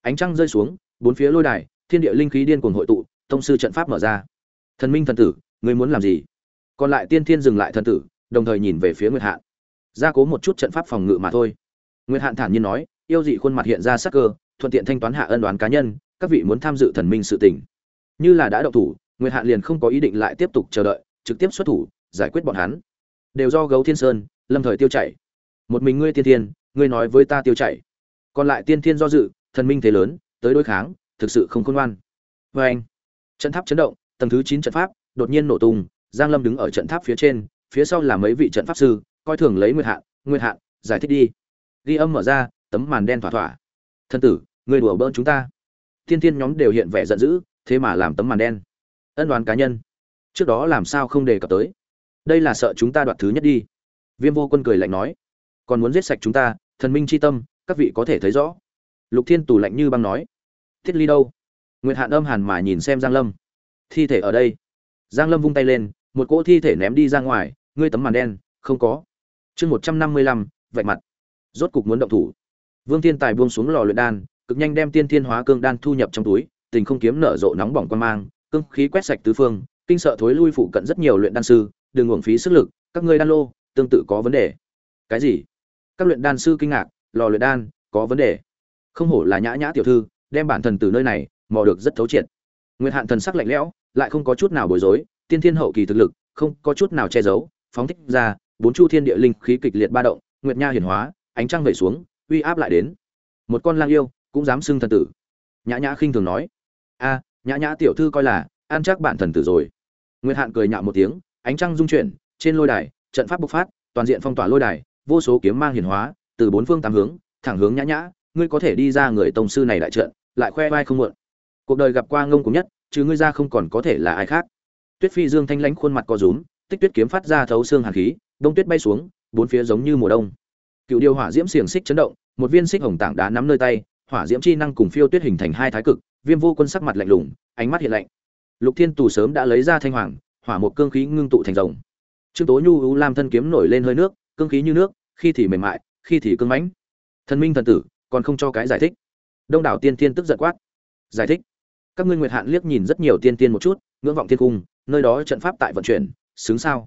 ánh trăng rơi xuống, bốn phía lôi đài, thiên địa linh khí điên cuồng hội tụ, tông sư trận pháp mở ra. Thần minh thần tử, ngươi muốn làm gì? Còn lại tiên thiên dừng lại thần tử, đồng thời nhìn về phía nguyệt hạn. Gia cố một chút trận pháp phòng ngự mà thôi. Nguyệt hạn thản nhiên nói, yêu dị khuôn mặt hiện ra sắc cơ, thuận tiện thanh toán hạ ân đoán cá nhân các vị muốn tham dự thần minh sự tình. Như là đã động thủ, nguyệt hạn liền không có ý định lại tiếp tục chờ đợi, trực tiếp xuất thủ, giải quyết bọn hắn. Đều do gấu thiên sơn, lâm thời tiêu chảy. Một mình ngươi tiên thiên, ngươi nói với ta tiêu chảy. Còn lại tiên thiên do dự, thần minh thế lớn, tới đối kháng, thực sự không khôn ngoan. Vê anh, trận tháp chấn động, tầng thứ chín trận pháp, đột nhiên nổ tung, giang lâm đứng ở trận tháp phía trên, phía sau là mấy vị trận pháp sư, coi thường lấy nguyệt hạn nguyệt hạn giải thích đi. Ghi âm mở ra, tấm màn đen thỏa thỏa. Thân tử người đùa bỡn chúng ta thiên thiên nhóm đều hiện vẻ giận dữ, thế mà làm tấm màn đen. Ân đoán cá nhân. Trước đó làm sao không đề cập tới? Đây là sợ chúng ta đoạt thứ nhất đi. Viêm vô quân cười lạnh nói. Còn muốn giết sạch chúng ta, thần minh c h i tâm, các vị có thể thấy rõ. Lục thiên tù lạnh như băng nói. Thiết ly đâu? Nguyệt hạn âm hàn mà nhìn xem giang lâm. Thi thể ở đây. Giang lâm vung tay lên, một cỗ thi thể ném đi ra ngoài, ngươi tấm màn đen, không có. Chương một trăm năm mươi lăm, vạch mặt. Rốt cục muốn động thủ. Vương thiên tài buông xuống lò luyện đan cực nhanh đem tiên thiên hóa cương đan thu nhập trong túi, tình không kiếm nở rộ nóng bỏng quan mang, cương khí quét sạch tứ phương, kinh sợ thối lui phụ cận rất nhiều luyện đan sư, đừng uổng phí sức lực, các ngươi đan lô, tương tự có vấn đề. Cái gì? Các luyện đan sư kinh ngạc, lò luyện đan, có vấn đề. Không hổ là nhã nhã tiểu thư, đem bản thần từ nơi này, mò được rất thấu triệt. Nguyệt hạn thần sắc lạnh lẽo, lại không có chút nào bối rối, tiên thiên hậu kỳ thực lực, không có chút nào che giấu, phóng thích ra, bốn chu thiên địa linh khí kịch liệt ba động, nguyệt nha hiển hóa, ánh trăng vẩy xuống, uy áp lại đến. Một con lang yêu cũng dám xưng thần tử. Nhã nhã khinh thường nói, a, nhã nhã tiểu thư coi là an chắc bạn thần tử rồi. Nguyệt hạn cười nhạo một tiếng, ánh trăng dung chuyển, trên lôi đài, trận pháp bộc phát, toàn diện phong tỏa lôi đài, vô số kiếm mang hiển hóa, từ bốn phương tám hướng, thẳng hướng nhã nhã, ngươi có thể đi ra người tông sư này đại trận, lại khoe vai không muộn. Cuộc đời gặp qua ngông cùng nhất, chứ ngươi ra không còn có thể là ai khác. Tuyết phi dương thanh lãnh khuôn mặt co rúm, tích tuyết kiếm phát ra thấu xương hàn khí, đông tuyết bay xuống, bốn phía giống như mùa đông. Cựu điều hỏa diễm xiềng xích chấn động, một viên xích hồng tảng đá nắm nơi tay hỏa diễm chi năng cùng phiêu tuyết hình thành hai thái cực, viêm vô quân sắc mặt lạnh lùng, ánh mắt hiện lạnh. Lục thiên tù sớm đã lấy ra thanh hoàng, hỏa một cương khí ngưng tụ thành rồng. Trương tố nhu, u lam thân kiếm nổi lên hơi nước, cương khí như nước, khi thì mềm mại, khi thì cương mãnh. Thần minh thần tử, còn không cho cái giải thích. Đông đảo tiên tiên tức giận quát. Giải thích. Các ngươi nguyệt hạn liếc nhìn rất nhiều tiên tiên một chút, ngưỡng vọng thiên cung, nơi đó trận pháp tại vận chuyển, xứng sao.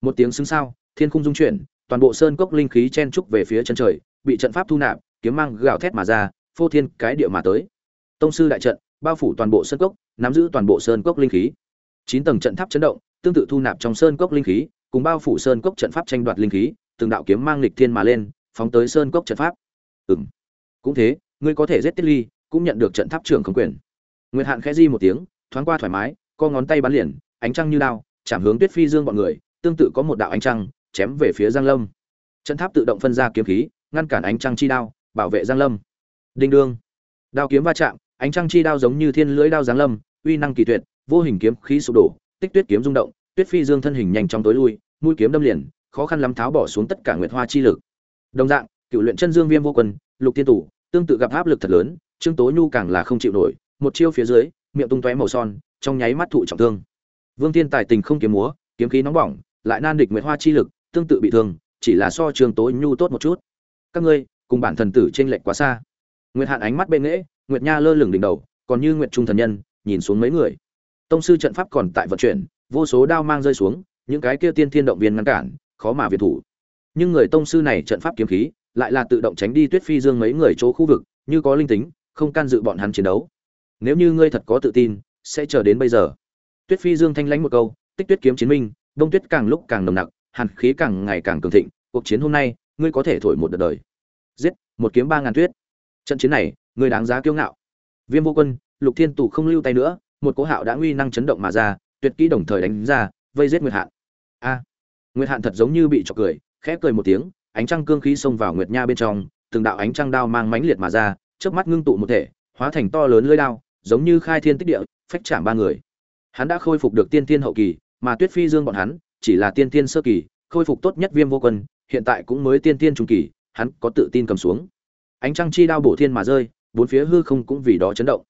Một tiếng xứng sao, thiên cung dung chuyển, toàn bộ sơn cốc linh khí chen trúc về phía chân trời, bị trận pháp thu nạp, kiếm mang gào thét mà ra phô thiên cái địa mà tới. Tông sư đại trận, bao phủ toàn bộ sơn cốc, nắm giữ toàn bộ sơn cốc linh khí. Chín tầng trận tháp chấn động, tương tự thu nạp trong sơn cốc linh khí, cùng bao phủ sơn cốc trận pháp tranh đoạt linh khí, từng đạo kiếm mang lịch thiên mà lên, phóng tới sơn cốc trận pháp. Ừm, cũng thế, ngươi có thể giết tiết ly, cũng nhận được trận tháp trưởng không quyền. Nguyệt hạn khẽ di một tiếng, thoáng qua thoải mái, co ngón tay bắn liền, ánh trăng như đao, chạm hướng tuyết phi dương bọn người, tương tự có một đạo ánh trăng, chém về phía giang lâm. Trận tháp tự động phân ra kiếm khí, ngăn cản ánh trăng chi đao, bảo vệ giang lâm đinh đương. Đao kiếm va chạm, ánh trăng chi đao giống như thiên lưỡi đao giáng lâm, uy năng kỳ tuyệt, vô hình kiếm khí sụp đổ, tích tuyết kiếm rung động, tuyết phi dương thân hình nhanh chóng tối lui, mũi kiếm đâm liền, khó khăn lắm tháo bỏ xuống tất cả nguyệt hoa chi lực. Đồng dạng, cựu luyện chân dương viêm vô quân, lục tiên tủ tương tự gặp áp lực thật lớn, trương tố nhu càng là không chịu nổi, một chiêu phía dưới, miệng tung tóe màu son, trong nháy mắt thụ trọng thương. Vương tiên tài tình không kiếm múa, kiếm khí nóng bỏng, lại nan địch nguyệt hoa chi lực, tương tự bị thương, chỉ là so trương tố nhu tốt một chút. Các ngươi, cùng bản thần tử trên lệnh quá xa nguyệt hạn ánh mắt bên nễ, nguyệt nha lơ lửng đỉnh đầu còn như nguyệt trung thần nhân nhìn xuống mấy người. Tông sư trận pháp còn tại vận chuyển vô số đao mang rơi xuống những cái kia tiên thiên động viên ngăn cản khó mà việt thủ. Nhưng người tông sư này trận pháp kiếm khí lại là tự động tránh đi tuyết phi dương mấy người chỗ khu vực như có linh tính không can dự bọn hắn chiến đấu. Nếu như ngươi thật có tự tin sẽ chờ đến bây giờ. Tuyết phi dương thanh lãnh một câu tích tuyết kiếm chiến minh đông tuyết càng lúc càng nồng nặc hàn khí càng ngày càng cường thịnh cuộc chiến hôm nay ngươi có thể thổi một đợt đời. Giết một kiếm ba ngàn tuyết trận chiến này ngươi đáng giá kiêu ngạo. Viêm vô quân, lục thiên tù không lưu tay nữa, một cố hạo đã nguy năng chấn động mà ra, tuyệt kỹ đồng thời đánh ra, vây giết nguyệt hạn. A! Nguyệt hạn thật giống như bị chọc cười, khẽ cười một tiếng, ánh trăng cương khí xông vào nguyệt nha bên trong, từng đạo ánh trăng đao mang mãnh liệt mà ra trước mắt ngưng tụ một thể, hóa thành to lớn lưỡi đao, giống như khai thiên tích địa, phách chạm ba người. Hắn đã khôi phục được tiên thiên hậu kỳ, mà tuyết phi dương bọn hắn, chỉ là tiên thiên sơ kỳ, khôi phục tốt nhất viêm vô quân, hiện tại cũng mới tiên tiên trung kỳ, hắn có tự tin cầm xuống ánh trăng chi đao bổ thiên mà rơi, bốn phía hư không cũng vì đó chấn động.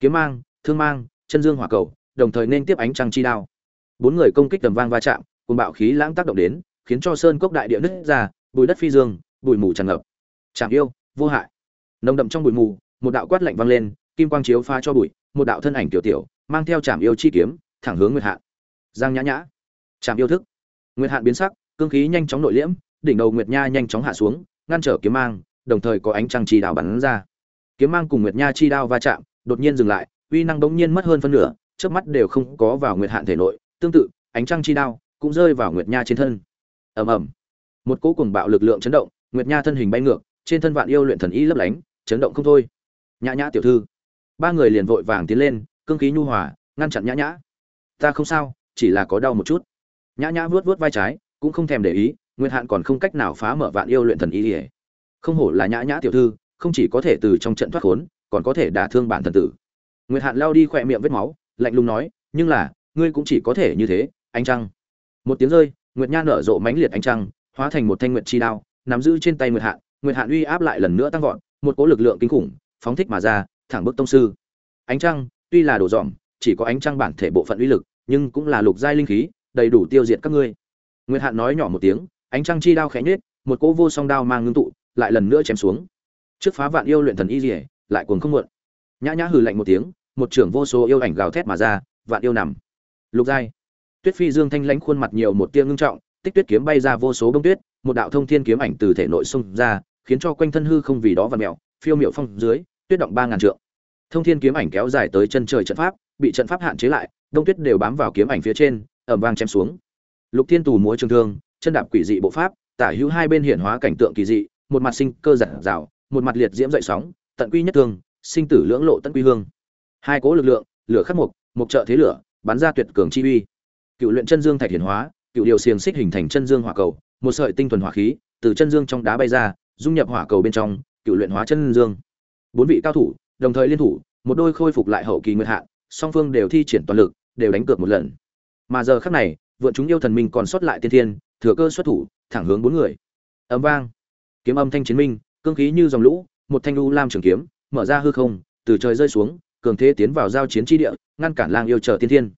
Kiếm mang, thương mang, chân dương hỏa cầu, đồng thời nên tiếp ánh trăng chi đao. Bốn người công kích tầm vang va chạm cùng bạo khí lãng tác động đến, khiến cho sơn cốc đại địa nứt ra, bụi đất phi dương, bụi mù tràn ngập. Chạm yêu, vô hại. Nồng đậm trong bụi mù, một đạo quát lạnh vang lên, kim quang chiếu pha cho bụi, một đạo thân ảnh tiểu tiểu, mang theo chạm yêu chi kiếm, thẳng hướng nguyệt hạn. Giang nhã nhã. Chạm yêu thức. Nguyệt hạn biến sắc, cương khí nhanh chóng nội liễm, đỉnh đầu nguyệt nha nhanh chóng hạ xuống, ngăn trở kiếm mang đồng thời có ánh trăng chi đao bắn ra. Kiếm mang cùng nguyệt nha chi đao va chạm, đột nhiên dừng lại, uy năng bỗng nhiên mất hơn phân nửa, chớp mắt đều không có vào nguyệt hạn thể nội, tương tự, ánh trăng chi đao cũng rơi vào nguyệt nha trên thân. Ầm ầm. Một cỗ cuồng bạo lực lượng chấn động, nguyệt nha thân hình bay ngược, trên thân vạn yêu luyện thần ý lấp lánh, chấn động không thôi. Nhã nhã tiểu thư. Ba người liền vội vàng tiến lên, cương khí nhu hòa, ngăn chặn nhã nhã. Ta không sao, chỉ là có đau một chút. Nhã nhã vuốt vuốt vai trái, cũng không thèm để ý, nguyệt hạn còn không cách nào phá mở vạn yêu luyện thần ý ỉa không hổ là nhã nhã tiểu thư, không chỉ có thể từ trong trận thoát khốn, còn có thể đả thương bản thần tử. Nguyệt hạn lao đi khỏe miệng vết máu, lạnh lùng nói, nhưng là, ngươi cũng chỉ có thể như thế anh trăng. Một tiếng rơi, nguyệt nha nở rộ mãnh liệt ánh trăng, hóa thành một thanh nguyệt chi đao, nắm giữ trên tay nguyệt hạn. Nguyệt hạn uy áp lại lần nữa tăng vọt, một cỗ lực lượng kinh khủng phóng thích mà ra, thẳng bức tông sư. Ánh trăng, tuy là đồ dọn chỉ có ánh trăng bản thể bộ phận uy lực, nhưng cũng là lục giai linh khí, đầy đủ tiêu diệt các ngươi. Nguyệt hạn nói nhỏ một tiếng, ánh trăng chi đao khẽ nhếch, một cỗ vô song đao mang ngưng tụ lại lần nữa chém xuống. Trước phá vạn yêu luyện thần y rỉa lại cuồng không muộn. Nhã nhã hừ lạnh một tiếng, một trưởng vô số yêu ảnh gào thét mà ra, vạn yêu nằm. Lục giai. Tuyết phi dương thanh lãnh khuôn mặt nhiều một tia ngưng trọng, tích tuyết kiếm bay ra vô số bông tuyết, một đạo thông thiên kiếm ảnh từ thể nội xông ra, khiến cho quanh thân hư không vì đó và mèo, phiêu miệu phong dưới, tuyết động ba ngàn trượng. Thông thiên kiếm ảnh kéo dài tới chân trời trận pháp, bị trận pháp hạn chế lại đông tuyết đều bám vào kiếm ảnh phía trên ẩm vang chém xuống. Lục thiên tù múa trường thương, chân đạp quỷ dị bộ pháp, tả hữu hai bên hiển hóa cảnh tượng kỳ dị một mặt sinh cơ giản rào một mặt liệt diễm dậy sóng, tận quy nhất thương sinh tử lưỡng lộ tận quy hương. Hai cố lực lượng, lửa khắc mục mục trợ thế lửa, bắn ra tuyệt cường chi uy. Cựu luyện chân dương thạch hiển hóa, cựu điều xiềng xích hình thành chân dương hỏa cầu, một sợi tinh thuần hỏa khí từ chân dương trong đá bay ra, dung nhập hỏa cầu bên trong, cựu luyện hóa chân dương. Bốn vị cao thủ, đồng thời liên thủ, một đôi khôi phục lại hậu kỳ nguyệt hạ, song phương đều thi triển toàn lực, đều đánh cược một lần. Mà giờ khắc này, vượn chúng yêu thần minh còn sót lại tiên thiên, thừa cơ xuất thủ, thẳng hướng bốn người. Ấm vang kiếm âm thanh chiến minh, cương khí như dòng lũ, một thanh u lam trường kiếm, mở ra hư không, từ trời rơi xuống, cường thế tiến vào giao chiến tri địa, ngăn cản lang yêu chờ tiên thiên.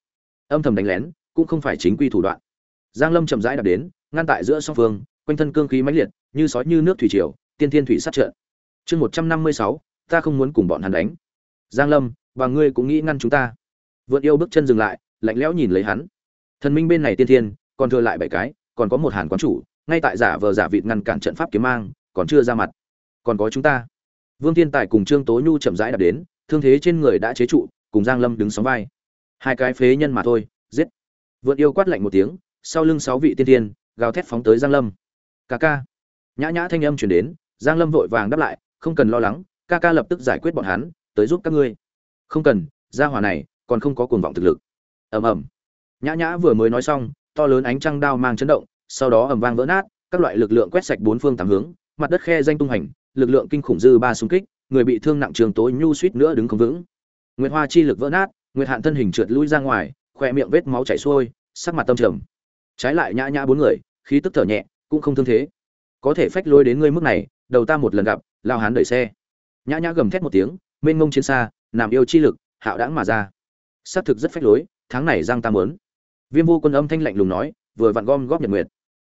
Âm thầm đánh lén, cũng không phải chính quy thủ đoạn. Giang lâm chậm rãi đạp đến, ngăn tại giữa song phương, quanh thân cương khí mãnh liệt, như sói như nước thủy triều, tiên thiên thủy sát trận. Chương một trăm năm mươi sáu, ta không muốn cùng bọn hắn đánh. Giang lâm, và ngươi cũng nghĩ ngăn chúng ta. Vượt yêu bước chân dừng lại, lạnh lẽo nhìn lấy hắn. Thần minh bên này tiên thiên, còn thừa lại bảy cái, còn có một hàn quán chủ ngay tại giả vờ giả vịt ngăn cản trận pháp kiếm mang, còn chưa ra mặt. Còn có chúng ta. Vương thiên tài cùng trương tố nhu chậm rãi đạp đến, thương thế trên người đã chế trụ, cùng giang lâm đứng sóng vai. Hai cái phế nhân mà thôi, giết. Vượt yêu quát lạnh một tiếng, sau lưng sáu vị tiên tiên, gào thét phóng tới giang lâm. Ca ca. Nhã nhã thanh âm truyền đến, giang lâm vội vàng đáp lại, không cần lo lắng, ca ca lập tức giải quyết bọn hắn, tới giúp các ngươi. Không cần, gia hỏa này, còn không có cuồng vọng thực lực. Ầm ầm. Nhã nhã vừa mới nói xong, to lớn ánh trăng đao mang chấn động sau đó ầm vang vỡ nát, các loại lực lượng quét sạch bốn phương tám hướng, mặt đất khe danh tung hành, lực lượng kinh khủng dư ba xung kích, người bị thương nặng trường tối nhu suýt nữa đứng không vững. Nguyệt hoa chi lực vỡ nát, nguyệt hạn thân hình trượt lui ra ngoài, khoe miệng vết máu chảy xuôi, sắc mặt tâm trầm. Trái lại nhã nhã bốn người, khí tức thở nhẹ, cũng không thương thế. Có thể phách lôi đến ngươi mức này, đầu ta một lần gặp, lao hán đẩy xe. Nhã nhã gầm thét một tiếng, mênh mông chiến xa, nằm yêu chi lực, hạo đãng mà ra. Xác thực rất phách lối, tháng này giang ta muốn. viêm vô quân âm thanh lạnh lùng nói vừa vặn gom góp nhật nguyệt.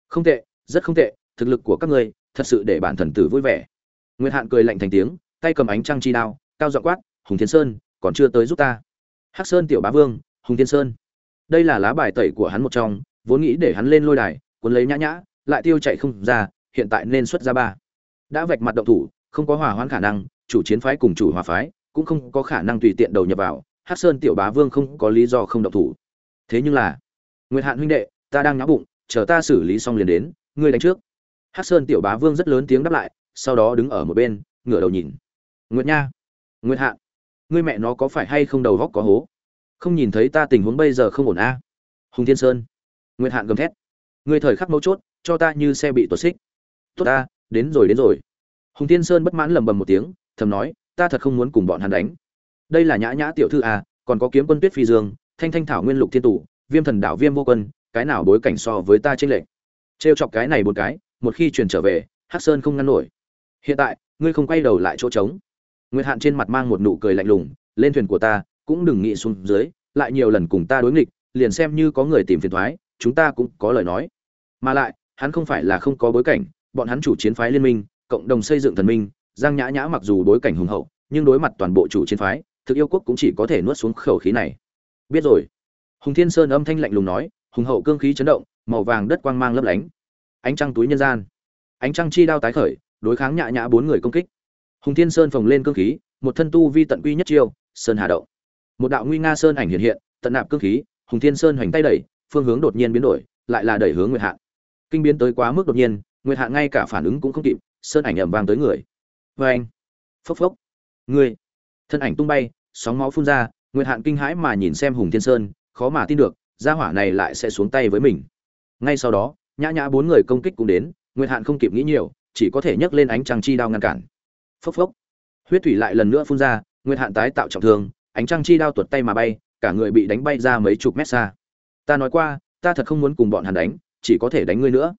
Không tệ, rất không tệ, thực lực của các ngươi, thật sự để bản thần tử vui vẻ. Nguyệt hạn cười lạnh thành tiếng, tay cầm ánh trăng chi đao, cao giọng quát, hùng thiên sơn, còn chưa tới giúp ta. Hắc sơn tiểu bá vương, hùng thiên sơn. Đây là lá bài tẩy của hắn một trong, vốn nghĩ để hắn lên lôi đài, cuốn lấy nhã nhã, lại tiêu chạy không ra, hiện tại nên xuất ra ba. Đã vạch mặt động thủ, không có hòa hoãn khả năng, chủ chiến phái cùng chủ hòa phái cũng không có khả năng tùy tiện đầu nhập vào, hắc sơn tiểu bá vương không có lý do không động thủ. Thế nhưng là, nguyệt hạn huynh đệ ta đang nháo bụng chờ ta xử lý xong liền đến ngươi đánh trước. Hắc sơn tiểu bá vương rất lớn tiếng đáp lại sau đó đứng ở một bên ngửa đầu nhìn. Nguyệt nha nguyệt Hạ, ngươi mẹ nó có phải hay không đầu góc có hố? Không nhìn thấy ta tình huống bây giờ không ổn a hùng thiên sơn nguyệt hạn gầm thét. Ngươi thời khắc mấu chốt cho ta như xe bị tuột xích. Tốt ta đến rồi đến rồi. Hùng thiên sơn bất mãn lầm bầm một tiếng thầm nói ta thật không muốn cùng bọn hắn đánh. Đây là nhã nhã tiểu thư à còn có kiếm quân tuyết phi dương thanh thanh thảo nguyên lục thiên tủ viêm thần đạo viêm vô quân cái nào bối cảnh so với ta trên lệch? Trêu chọc cái này một cái một khi truyền trở về hắc sơn không ngăn nổi. Hiện tại ngươi không quay đầu lại chỗ trống. Nguyệt hạn trên mặt mang một nụ cười lạnh lùng lên thuyền của ta cũng đừng nghĩ xuống dưới lại nhiều lần cùng ta đối nghịch liền xem như có người tìm phiền toái, chúng ta cũng có lời nói. Mà lại hắn không phải là không có bối cảnh bọn hắn chủ chiến phái liên minh cộng đồng xây dựng thần minh giang nhã nhã mặc dù bối cảnh hùng hậu nhưng đối mặt toàn bộ chủ chiến phái thực yêu quốc cũng chỉ có thể nuốt xuống khẩu khí này. Biết rồi. Hùng thiên sơn âm thanh lạnh lùng nói hùng hậu cương khí chấn động, màu vàng đất quang mang lấp lánh. Ánh trăng túi nhân gian. Ánh trăng chi đao tái khởi, đối kháng nhã nhã bốn người công kích. Hùng thiên sơn phồng lên cương khí, một thân tu vi tận quy nhất chiêu, sơn hà động. Một đạo nguy nga sơn ảnh hiện hiện, tận nạp cương khí, hùng thiên sơn hoành tay đẩy, phương hướng đột nhiên biến đổi, lại là đẩy hướng nguyệt hạn kinh biến tới quá mức đột nhiên, nguyệt hạn ngay cả phản ứng cũng không kịp, sơn ảnh ầm vang tới người. Oeng. anh. Phốc phốc. Người. Thân ảnh tung bay, sóng máu phun ra, nguyệt hạn kinh hãi mà nhìn xem hùng thiên sơn, khó mà tin được gia hỏa này lại sẽ xuống tay với mình. Ngay sau đó, nhã nhã bốn người công kích cũng đến, nguyệt hạn không kịp nghĩ nhiều, chỉ có thể nhấc lên ánh trăng chi đao ngăn cản. Phốc phốc. Huyết thủy lại lần nữa phun ra, nguyệt hạn tái tạo trọng thương, ánh trăng chi đao tuột tay mà bay, cả người bị đánh bay ra mấy chục mét xa. Ta nói qua, ta thật không muốn cùng bọn hắn đánh, chỉ có thể đánh ngươi nữa.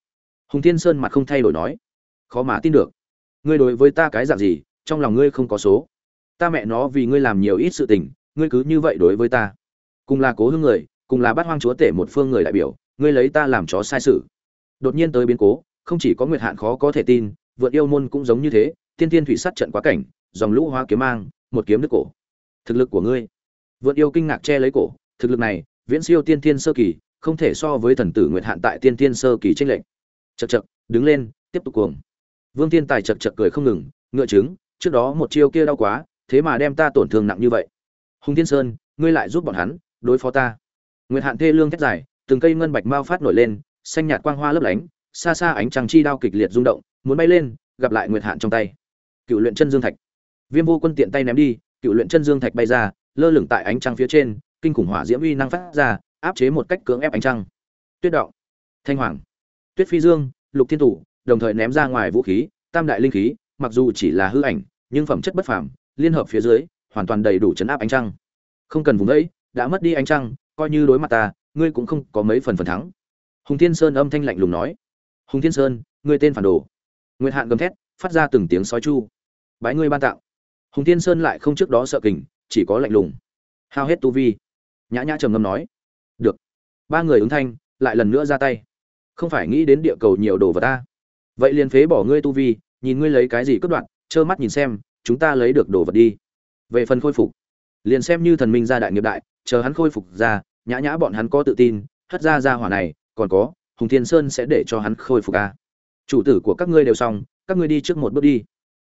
Hùng thiên sơn mặt không thay đổi nói. Khó mà tin được. Ngươi đối với ta cái dạng gì, trong lòng ngươi không có số. Ta mẹ nó vì ngươi làm nhiều ít sự tình, ngươi cứ như vậy đối với ta. Cùng là cố hương người cùng là bắt hoang chúa tể một phương người đại biểu, ngươi lấy ta làm chó sai sự. Đột nhiên tới biến cố, không chỉ có nguyệt hạn khó có thể tin, vượt yêu môn cũng giống như thế tiên tiên thủy sát trận quá cảnh, dòng lũ hoa kiếm mang, một kiếm nước cổ. Thực lực của ngươi. Vượt yêu kinh ngạc che lấy cổ, thực lực này, viễn siêu tiên tiên sơ kỳ, không thể so với thần tử nguyệt hạn tại tiên tiên sơ kỳ tranh lệch. Chật chật đứng lên, tiếp tục cuồng. Vương tiên tài chật chật cười không ngừng, ngựa chứng trước đó một chiêu kia đau quá, thế mà đem ta tổn thương nặng như vậy. Hùng tiên sơn, ngươi lại giúp bọn hắn, đối phó ta nguyệt hạn thê lương thét dài, từng cây ngân bạch mao phát nổi lên, xanh nhạt quang hoa lấp lánh, xa xa ánh trăng chi đao kịch liệt rung động, muốn bay lên, gặp lại nguyệt hạn trong tay. Cựu luyện chân dương thạch. Viêm vô quân tiện tay ném đi, cựu luyện chân dương thạch bay ra, lơ lửng tại ánh trăng phía trên, kinh khủng hỏa diễm uy năng phát ra, áp chế một cách cưỡng ép ánh trăng. Tuyết động. Thanh hoàng. Tuyết phi dương, lục thiên thủ đồng thời ném ra ngoài vũ khí, tam đại linh khí, mặc dù chỉ là hư ảnh, nhưng phẩm chất bất phàm, liên hợp phía dưới, hoàn toàn đầy đủ chấn áp ánh trăng. Không cần vùng đấy đã mất đi ánh trăng coi như đối mặt ta, ngươi cũng không có mấy phần phần thắng. Hùng thiên sơn âm thanh lạnh lùng nói. Hùng thiên sơn, ngươi tên phản đồ. Nguyệt hạn gầm thét, phát ra từng tiếng sói chu. Bái ngươi ban tạo hùng thiên sơn lại không trước đó sợ kình, chỉ có lạnh lùng. Hao hết tu vi. Nhã nhã trầm ngâm nói. Được. Ba người ứng thanh, lại lần nữa ra tay. Không phải nghĩ đến địa cầu nhiều đồ vật ta. Vậy liền phế bỏ ngươi tu vi, nhìn ngươi lấy cái gì cướp đoạn trơ mắt nhìn xem, chúng ta lấy được đồ vật đi. Về phần khôi phục. Liền xem như thần minh gia đại nghiệp đại chờ hắn khôi phục ra, nhã nhã bọn hắn có tự tin, hất ra ra hỏa này, còn có, hùng thiên sơn sẽ để cho hắn khôi phục a chủ tử của các ngươi đều xong, các ngươi đi trước một bước đi.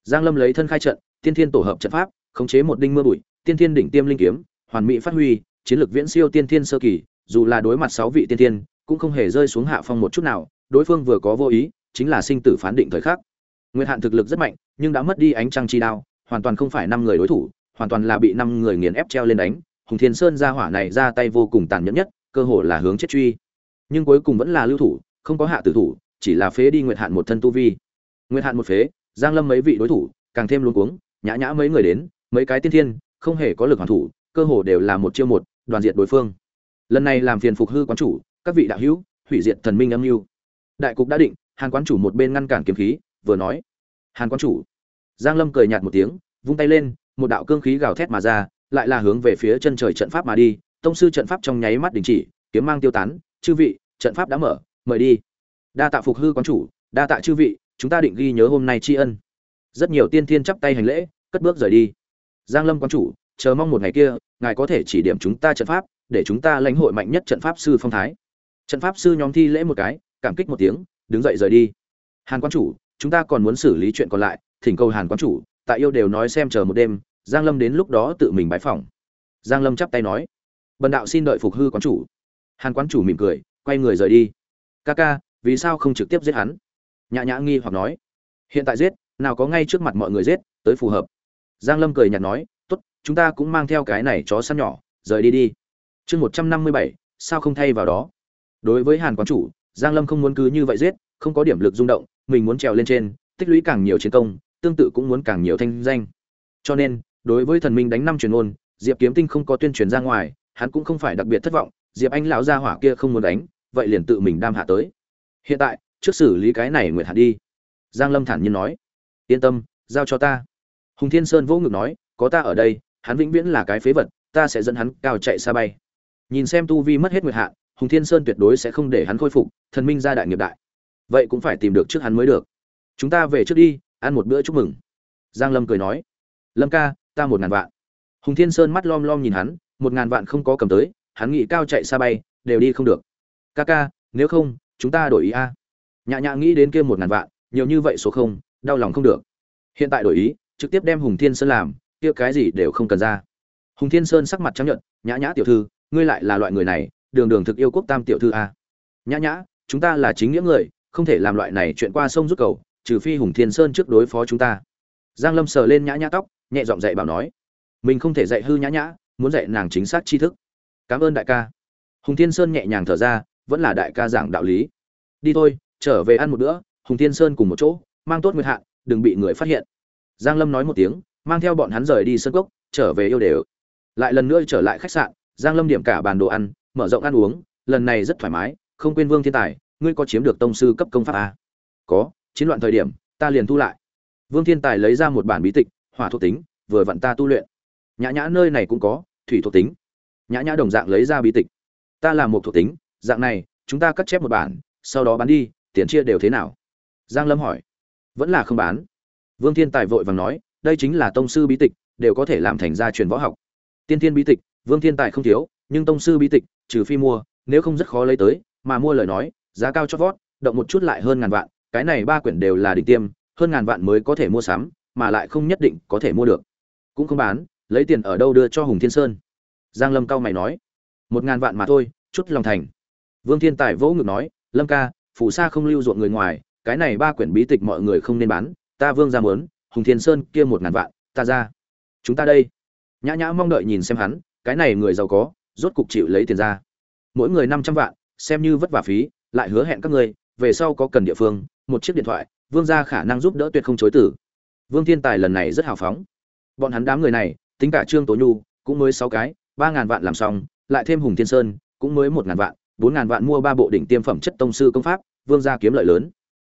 Giang lâm lấy thân khai trận tiên thiên tổ hợp trận pháp, khống chế một đinh mưa bụi tiên thiên đỉnh tiêm linh kiếm, hoàn mỹ phát huy, chiến lược viễn siêu tiên thiên sơ kỳ, dù là đối mặt sáu vị tiên thiên, cũng không hề rơi xuống hạ phong một chút nào, đối phương vừa có vô ý, chính là sinh tử phán định thời khắc. Nguyên hạn thực lực rất mạnh, nhưng đã mất đi ánh trăng chi đao, hoàn toàn không phải năm người đối thủ, hoàn toàn là bị năm người nghiền ép treo lên đánh hùng thiên sơn ra hỏa này ra tay vô cùng tàn nhẫn nhất, cơ hồ là hướng chết truy. Nhưng cuối cùng vẫn là lưu thủ, không có hạ tử thủ, chỉ là phế đi nguyệt hạn một thân tu vi. Nguyệt hạn một phế, giang lâm mấy vị đối thủ, càng thêm luống cuống, nhã nhã mấy người đến, mấy cái tiên thiên, không hề có lực hoàn thủ, cơ hồ đều là một chiêu một, đoàn diệt đối phương. Lần này làm phiền phục hư quán chủ, các vị đạo hữu, hủy diệt thần minh âm mưu. Đại cục đã định, hàn quán chủ một bên ngăn cản kiếm khí, vừa nói. Hàn quán chủ. Giang lâm cười nhạt một tiếng, vung tay lên, một đạo cương khí gào thét mà ra lại là hướng về phía chân trời trận pháp mà đi, tông sư trận pháp trong nháy mắt đình chỉ, kiếm mang tiêu tán, chư vị, trận pháp đã mở, mời đi. Đa tạ phục hư quán chủ, đa tạ chư vị, chúng ta định ghi nhớ hôm nay tri ân. Rất nhiều tiên thiên chắp tay hành lễ, cất bước rời đi. Giang lâm quán chủ, chờ mong một ngày kia, ngài có thể chỉ điểm chúng ta trận pháp, để chúng ta lãnh hội mạnh nhất trận pháp sư phong thái. Trận pháp sư nhóm thi lễ một cái, cảm kích một tiếng, đứng dậy rời đi. Hàn quán chủ, chúng ta còn muốn xử lý chuyện còn lại, thỉnh cầu hàn quán chủ, tại yêu đều nói xem chờ một đêm giang lâm đến lúc đó tự mình bái phỏng. Giang lâm chắp tay nói, bần đạo xin đợi phục hư quán chủ. Hàn quán chủ mỉm cười, quay người rời đi. Ca ca, vì sao không trực tiếp giết hắn? Nhã nhã nghi hoặc nói, hiện tại giết, nào có ngay trước mặt mọi người giết, tới phù hợp. Giang lâm cười nhạt nói, tốt, chúng ta cũng mang theo cái này chó săn nhỏ, rời đi đi. Chương một trăm năm mươi bảy, sao không thay vào đó? Đối với hàn quán chủ, giang lâm không muốn cứ như vậy giết, không có điểm lực rung động, mình muốn trèo lên trên, tích lũy càng nhiều chiến công, tương tự cũng muốn càng nhiều thanh danh. Cho nên đối với thần minh đánh năm truyền ôn diệp kiếm tinh không có tuyên truyền ra ngoài, hắn cũng không phải đặc biệt thất vọng, diệp anh lão gia hỏa kia không muốn đánh, vậy liền tự mình đam hạ tới. Hiện tại, trước xử lý cái này nguyệt hạ đi. Giang lâm thản nhiên nói. Yên tâm, giao cho ta. Hùng thiên sơn vỗ ngực nói, có ta ở đây, hắn vĩnh viễn là cái phế vật, ta sẽ dẫn hắn cao chạy xa bay. Nhìn xem tu vi mất hết nguyệt hạ hùng thiên sơn tuyệt đối sẽ không để hắn khôi phục, thần minh ra đại nghiệp đại. Vậy cũng phải tìm được trước hắn mới được. Chúng ta về trước đi, ăn một bữa chúc mừng. Giang lâm cười nói. Lâm ca ta một ngàn vạn. Hùng thiên sơn mắt lom lom nhìn hắn một ngàn vạn không có cầm tới hắn nghĩ cao chạy xa bay đều đi không được. Ca ca nếu không chúng ta đổi ý a. Nhạ nhạ nghĩ đến kia một ngàn vạn nhiều như vậy số không đau lòng không được. Hiện tại đổi ý trực tiếp đem hùng thiên sơn làm kia cái gì đều không cần ra. Hùng thiên sơn sắc mặt trắng nhuận, nhã nhã tiểu thư ngươi lại là loại người này đường đường thực yêu quốc tam tiểu thư a. Nhã nhã chúng ta là chính nghĩa người không thể làm loại này chuyện qua sông rút cầu trừ phi hùng thiên sơn trước đối phó chúng ta. Giang lâm sờ lên nhã nhã tóc nhẹ giọng dạy bảo nói, mình không thể dạy hư nhã nhã, muốn dạy nàng chính xác tri thức. Cảm ơn đại ca. Hùng thiên sơn nhẹ nhàng thở ra, vẫn là đại ca giảng đạo lý. Đi thôi, trở về ăn một bữa. Hùng thiên sơn cùng một chỗ, mang tốt nguyệt hạn, đừng bị người phát hiện. Giang lâm nói một tiếng, mang theo bọn hắn rời đi sân cốc, trở về yêu đều. Lại lần nữa trở lại khách sạn, giang lâm điểm cả bàn đồ ăn, mở rộng ăn uống, lần này rất thoải mái, không quên vương thiên tài, ngươi có chiếm được tông sư cấp công pháp à? Có, chiến loạn thời điểm, ta liền thu lại. Vương thiên tài lấy ra một bản bí tịch hỏa thuộc tính, vừa vặn ta tu luyện. Nhã nhã nơi này cũng có, thủy thuộc tính. Nhã nhã đồng dạng lấy ra bí tịch. Ta là một thuộc tính, dạng này, chúng ta cắt chép một bản, sau đó bán đi, tiền chia đều thế nào? Giang lâm hỏi. Vẫn là không bán. Vương thiên tài vội vàng nói, đây chính là tông sư bí tịch, đều có thể làm thành gia truyền võ học. Tiên thiên bí tịch, vương thiên tài không thiếu, nhưng tông sư bí tịch, trừ phi mua, nếu không rất khó lấy tới, mà mua lời nói, giá cao cho vót, động một chút lại hơn ngàn vạn, cái này ba quyển đều là đỉnh tiêm, hơn ngàn vạn mới có thể mua sắm mà lại không nhất định có thể mua được. Cũng không bán, lấy tiền ở đâu đưa cho hùng thiên sơn? Giang lâm cao mày nói. Một ngàn vạn mà thôi, chút lòng thành. Vương thiên tài vỗ ngực nói, lâm ca phủ sa không lưu ruộng người ngoài, cái này ba quyển bí tịch mọi người không nên bán, ta vương ra muốn, hùng thiên sơn kia một ngàn vạn, ta ra. Chúng ta đây. Nhã nhã mong đợi nhìn xem hắn, cái này người giàu có, rốt cục chịu lấy tiền ra. Mỗi người năm trăm vạn, xem như vất vả phí, lại hứa hẹn các ngươi, về sau có cần địa phương, một chiếc điện thoại, vương gia khả năng giúp đỡ tuyệt không chối tử vương thiên tài lần này rất hào phóng. Bọn hắn đám người này tính cả trương tố nhu cũng mới sáu cái ba ngàn vạn làm xong lại thêm hùng thiên sơn cũng mới một ngàn vạn bốn ngàn vạn mua ba bộ đỉnh tiêm phẩm chất tông sư công pháp vương gia kiếm lợi lớn.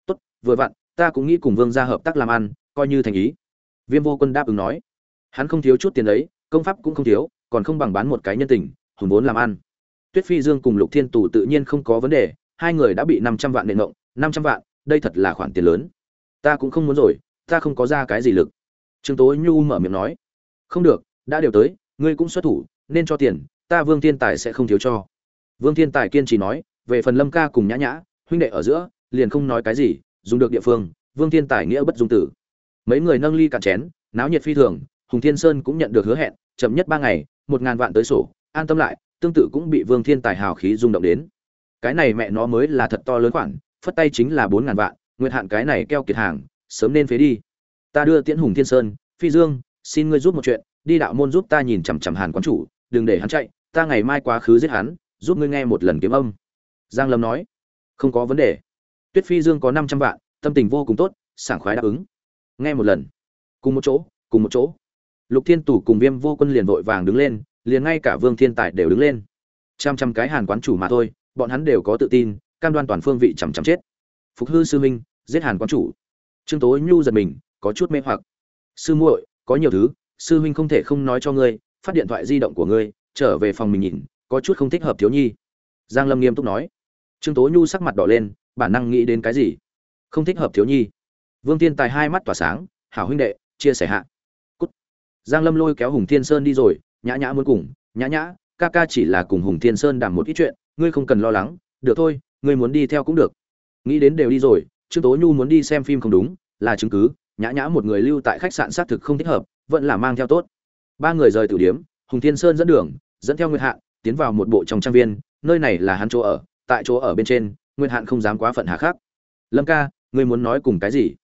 Tốt vừa vặn ta cũng nghĩ cùng vương gia hợp tác làm ăn coi như thành ý. Viêm vô quân đáp ứng nói. Hắn không thiếu chút tiền đấy công pháp cũng không thiếu còn không bằng bán một cái nhân tình hùng vốn làm ăn. Tuyết phi dương cùng lục thiên tù tự nhiên không có vấn đề hai người đã bị năm trăm vạn nền ngộng, năm trăm vạn đây thật là khoản tiền lớn. Ta cũng không muốn rồi ta không có ra cái gì lực. Trương tố nhu mở miệng nói. Không được, đã đều tới, ngươi cũng xuất thủ, nên cho tiền, ta vương thiên tài sẽ không thiếu cho. Vương thiên tài kiên trì nói, về phần lâm ca cùng nhã nhã, huynh đệ ở giữa, liền không nói cái gì, dùng được địa phương, vương thiên tài nghĩa bất dung tử. Mấy người nâng ly cạn chén, náo nhiệt phi thường, hùng thiên sơn cũng nhận được hứa hẹn, chậm nhất ba ngày, một ngàn vạn tới sổ, an tâm lại, tương tự cũng bị vương thiên tài hào khí rung động đến. Cái này mẹ nó mới là thật to lớn khoản, phất tay chính là bốn ngàn vạn, nguyệt hạn cái này keo kiệt hàng sớm nên phế đi. Ta đưa tiễn hùng thiên sơn, phi dương, xin ngươi giúp một chuyện, đi đạo môn giúp ta nhìn chằm chằm hàn quán chủ, đừng để hắn chạy, ta ngày mai quá khứ giết hắn, giúp ngươi nghe một lần kiếm âm. Giang lâm nói. Không có vấn đề. Tuyết phi dương có năm trăm vạn, tâm tình vô cùng tốt, sảng khoái đáp ứng. Nghe một lần. Cùng một chỗ, cùng một chỗ. Lục thiên tủ cùng viêm vô quân liền vội vàng đứng lên, liền ngay cả vương thiên tài đều đứng lên. Trăm trăm cái hàn quán chủ mà thôi, bọn hắn đều có tự tin, cam đoan toàn phương vị chằm chằm chết. Phục hư sư minh, giết hàn quán chủ trương tố nhu giật mình, có chút mê hoặc. Sư muội, có nhiều thứ, sư huynh không thể không nói cho ngươi, phát điện thoại di động của ngươi, trở về phòng mình nhìn, có chút không thích hợp thiếu nhi. Giang lâm nghiêm túc nói. Trương tố nhu sắc mặt đỏ lên, bản năng nghĩ đến cái gì? Không thích hợp thiếu nhi. Vương tiên tài hai mắt tỏa sáng, hảo huynh đệ, chia sẻ hạ. Cút. Giang lâm lôi kéo hùng thiên sơn đi rồi, nhã nhã muốn cùng, nhã nhã, ca ca chỉ là cùng hùng thiên sơn đàm một ít chuyện, ngươi không cần lo lắng, được thôi, ngươi muốn đi theo cũng được. Nghĩ đến đều đi rồi trương tố nhu muốn đi xem phim không đúng, là chứng cứ, nhã nhã một người lưu tại khách sạn xác thực không thích hợp, vẫn là mang theo tốt. Ba người rời tử điếm hùng thiên sơn dẫn đường, dẫn theo nguyệt hạn, tiến vào một bộ trong trang viên, nơi này là hắn chỗ ở, tại chỗ ở bên trên, nguyệt hạn không dám quá phận hà khắc. Lâm ca, ngươi muốn nói cùng cái gì?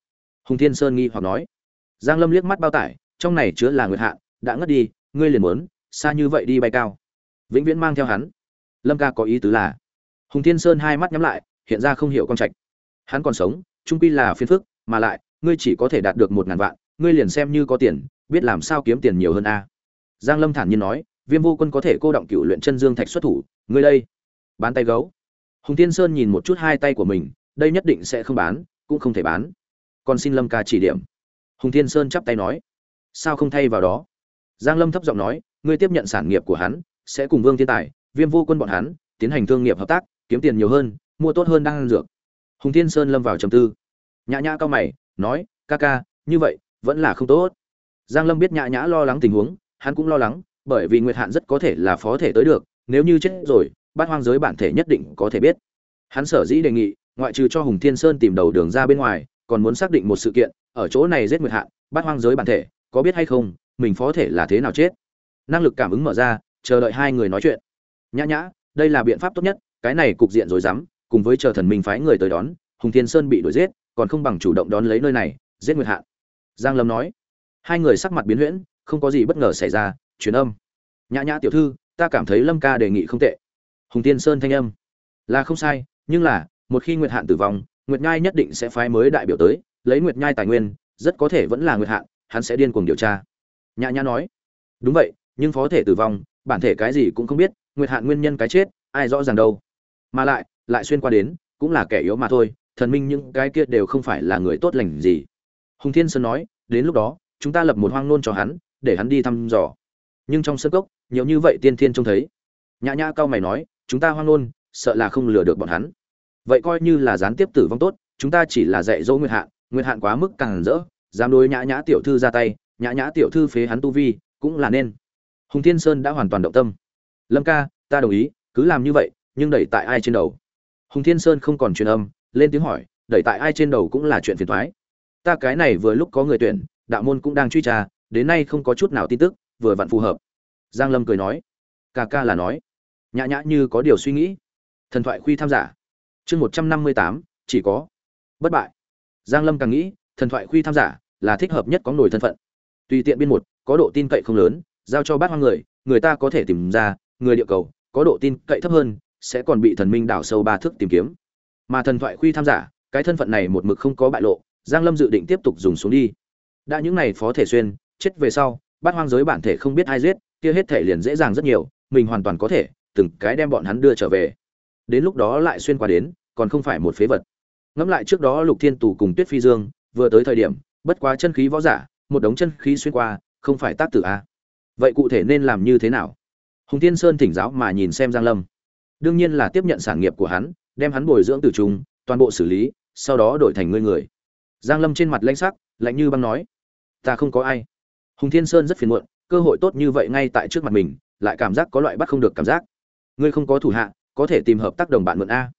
Hùng thiên sơn nghi hoặc nói. Giang lâm liếc mắt bao tải, trong này chứa là nguyệt hạn, đã ngất đi, ngươi liền muốn, xa như vậy đi bay cao. Vĩnh viễn mang theo hắn. Lâm ca có ý tứ là? Hùng thiên sơn hai mắt nhắm lại, hiện ra không hiểu con trạch hắn còn sống, trung quy là phiền phức, mà lại, ngươi chỉ có thể đạt được một ngàn vạn, ngươi liền xem như có tiền, biết làm sao kiếm tiền nhiều hơn a. Giang lâm thản nhiên nói, viêm vô quân có thể cô động cựu luyện chân dương thạch xuất thủ, ngươi đây. Bán tay gấu. Hùng thiên sơn nhìn một chút hai tay của mình, đây nhất định sẽ không bán, cũng không thể bán. Còn xin lâm ca chỉ điểm. Hùng thiên sơn chắp tay nói, sao không thay vào đó? Giang lâm thấp giọng nói, ngươi tiếp nhận sản nghiệp của hắn, sẽ cùng vương thiên tài, viêm vô quân bọn hắn, tiến hành thương nghiệp hợp tác, kiếm tiền nhiều hơn, mua tốt hơn đang ăn dược hùng thiên sơn lâm vào trầm tư. Nhã nhã cao mày, nói, ca ca, như vậy, vẫn là không tốt. Giang lâm biết nhã nhã lo lắng tình huống, hắn cũng lo lắng, bởi vì nguyệt hạn rất có thể là phó thể tới được, nếu như chết rồi, bát hoang giới bản thể nhất định có thể biết. Hắn sở dĩ đề nghị, ngoại trừ cho hùng thiên sơn tìm đầu đường ra bên ngoài, còn muốn xác định một sự kiện, ở chỗ này giết nguyệt hạn, bát hoang giới bản thể, có biết hay không, mình phó thể là thế nào chết? Năng lực cảm ứng mở ra, chờ đợi hai người nói chuyện. Nhã nhã, đây là biện pháp tốt nhất, cái này cục diện rồi dám cùng với chờ thần minh phái người tới đón, hùng thiên sơn bị đuổi giết, còn không bằng chủ động đón lấy nơi này, giết nguyệt hạn giang lâm nói. Hai người sắc mặt biến huyễn, không có gì bất ngờ xảy ra, truyền âm. Nhã nhã tiểu thư, ta cảm thấy lâm ca đề nghị không tệ. Hùng thiên sơn thanh âm. Là không sai, nhưng là, một khi nguyệt hạn tử vong, nguyệt nhai nhất định sẽ phái mới đại biểu tới, lấy nguyệt nhai tài nguyên, rất có thể vẫn là nguyệt hạn hắn sẽ điên cuồng điều tra. Nhã nhã nói. Đúng vậy, nhưng phó thể tử vong, bản thể cái gì cũng không biết, nguyệt hạn nguyên nhân cái chết, ai rõ ràng đâu. Mà lại lại xuyên qua đến, cũng là kẻ yếu mà thôi, thần minh những cái kia đều không phải là người tốt lành gì. Hùng thiên sơn nói, đến lúc đó, chúng ta lập một hoang nôn cho hắn, để hắn đi thăm dò. Nhưng trong sân cốc, nhiều như vậy tiên thiên trông thấy. Nhã nhã cao mày nói, chúng ta hoang nôn, sợ là không lừa được bọn hắn. Vậy coi như là gián tiếp tử vong tốt, chúng ta chỉ là dạy dỗ nguyệt hạn nguyệt hạn quá mức càng rỡ, dám đối nhã nhã tiểu thư ra tay, nhã nhã tiểu thư phế hắn tu vi, cũng là nên. Hùng thiên sơn đã hoàn toàn động tâm. Lâm ca, ta đồng ý, cứ làm như vậy, nhưng đẩy tại ai trên đầu? Hùng thiên sơn không còn truyền âm, lên tiếng hỏi, đẩy tại ai trên đầu cũng là chuyện phiền thoái ta cái này vừa lúc có người tuyển, đạo môn cũng đang truy tra, đến nay không có chút nào tin tức, vừa vặn phù hợp. Giang lâm cười nói, ca ca là nói. Nhã nhã như có điều suy nghĩ. Thần thoại khuy tham giả. Chương một trăm năm mươi tám, chỉ có. Bất bại. Giang lâm càng nghĩ, thần thoại khuy tham giả là thích hợp nhất có nổi thân phận. Tùy tiện biên một, có độ tin cậy không lớn, giao cho bát hoang người người ta có thể tìm ra, người địa cầu, có độ tin cậy thấp hơn sẽ còn bị thần minh đào sâu ba thước tìm kiếm. Mà thần thoại khuy tham giả, cái thân phận này một mực không có bại lộ, giang lâm dự định tiếp tục dùng xuống đi. Đã những này phó thể xuyên, chết về sau, bát hoang giới bản thể không biết ai giết, kia hết thể liền dễ dàng rất nhiều, mình hoàn toàn có thể, từng cái đem bọn hắn đưa trở về. Đến lúc đó lại xuyên qua đến, còn không phải một phế vật. Ngẫm lại trước đó lục thiên tù cùng tuyết phi dương, vừa tới thời điểm, bất quá chân khí võ giả, một đống chân khí xuyên qua, không phải tác tử a. À? vậy cụ thể nên làm như thế nào? Hùng tiên sơn thỉnh giáo mà nhìn xem giang lâm đương nhiên là tiếp nhận sản nghiệp của hắn, đem hắn bồi dưỡng từ trung toàn bộ xử lý, sau đó đổi thành ngươi người. Giang lâm trên mặt lãnh sắc, lạnh như băng nói, ta không có ai. Hùng thiên sơn rất phiền muộn, cơ hội tốt như vậy ngay tại trước mặt mình, lại cảm giác có loại bắt không được cảm giác. Ngươi không có thủ hạ, có thể tìm hợp tác đồng bạn mượn a.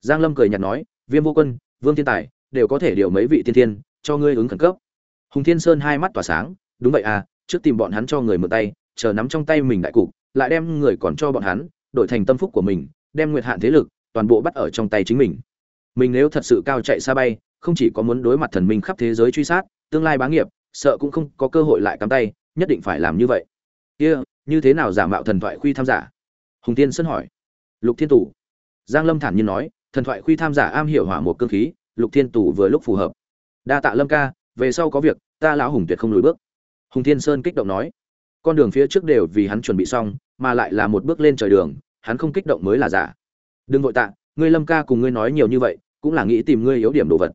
Giang lâm cười nhạt nói, viêm vô quân, vương thiên tài, đều có thể điều mấy vị thiên thiên, cho ngươi ứng khẩn cấp. Hùng thiên sơn hai mắt tỏa sáng, đúng vậy à trước tìm bọn hắn cho người mượn tay, chờ nắm trong tay mình đại cục, lại đem người còn cho bọn hắn đổi thành tâm phúc của mình, đem nguyệt hạn thế lực toàn bộ bắt ở trong tay chính mình. Mình nếu thật sự cao chạy xa bay, không chỉ có muốn đối mặt thần minh khắp thế giới truy sát, tương lai bá nghiệp, sợ cũng không có cơ hội lại cắm tay, nhất định phải làm như vậy. Kia, như thế nào giả mạo thần thoại khuy tham giả? Hùng tiên sân hỏi. Lục thiên tủ giang lâm thản nhiên nói, thần thoại khuy tham giả am hiểu hỏa một cương khí, lục thiên tủ vừa lúc phù hợp. Đa tạ lâm ca, về sau có việc, ta lão hùng tuyệt không lùi bước. Hùng thiên sơn kích động nói. Con đường phía trước đều vì hắn chuẩn bị xong mà lại là một bước lên trời đường, hắn không kích động mới là giả. Đừng vội tạ, ngươi lâm ca cùng ngươi nói nhiều như vậy, cũng là nghĩ tìm ngươi yếu điểm đồ vật.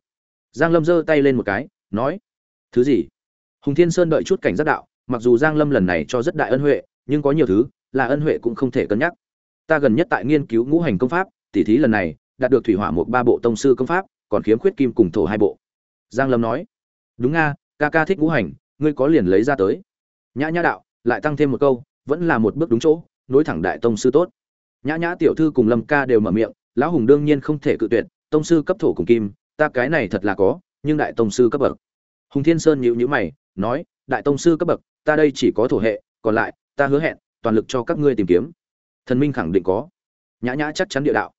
Giang lâm giơ tay lên một cái, nói, thứ gì? Hùng thiên sơn đợi chút cảnh giác đạo, mặc dù giang lâm lần này cho rất đại ân huệ, nhưng có nhiều thứ, là ân huệ cũng không thể cân nhắc. Ta gần nhất tại nghiên cứu ngũ hành công pháp, tỉ thí lần này, đạt được thủy hỏa một ba bộ tông sư công pháp, còn khiếm khuyết kim cùng thổ hai bộ. Giang lâm nói, đúng nga, ca ca thích ngũ hành, ngươi có liền lấy ra tới. Nhã nhã đạo, lại tăng thêm một câu vẫn là một bước đúng chỗ, nối thẳng đại tông sư tốt. Nhã nhã tiểu thư cùng lâm ca đều mở miệng, lão hùng đương nhiên không thể cự tuyệt, tông sư cấp thổ cùng kim, ta cái này thật là có, nhưng đại tông sư cấp bậc. Hùng thiên sơn nhịu nhữ mày, nói, đại tông sư cấp bậc, ta đây chỉ có thổ hệ, còn lại, ta hứa hẹn, toàn lực cho các ngươi tìm kiếm. Thần minh khẳng định có. Nhã nhã chắc chắn địa đạo.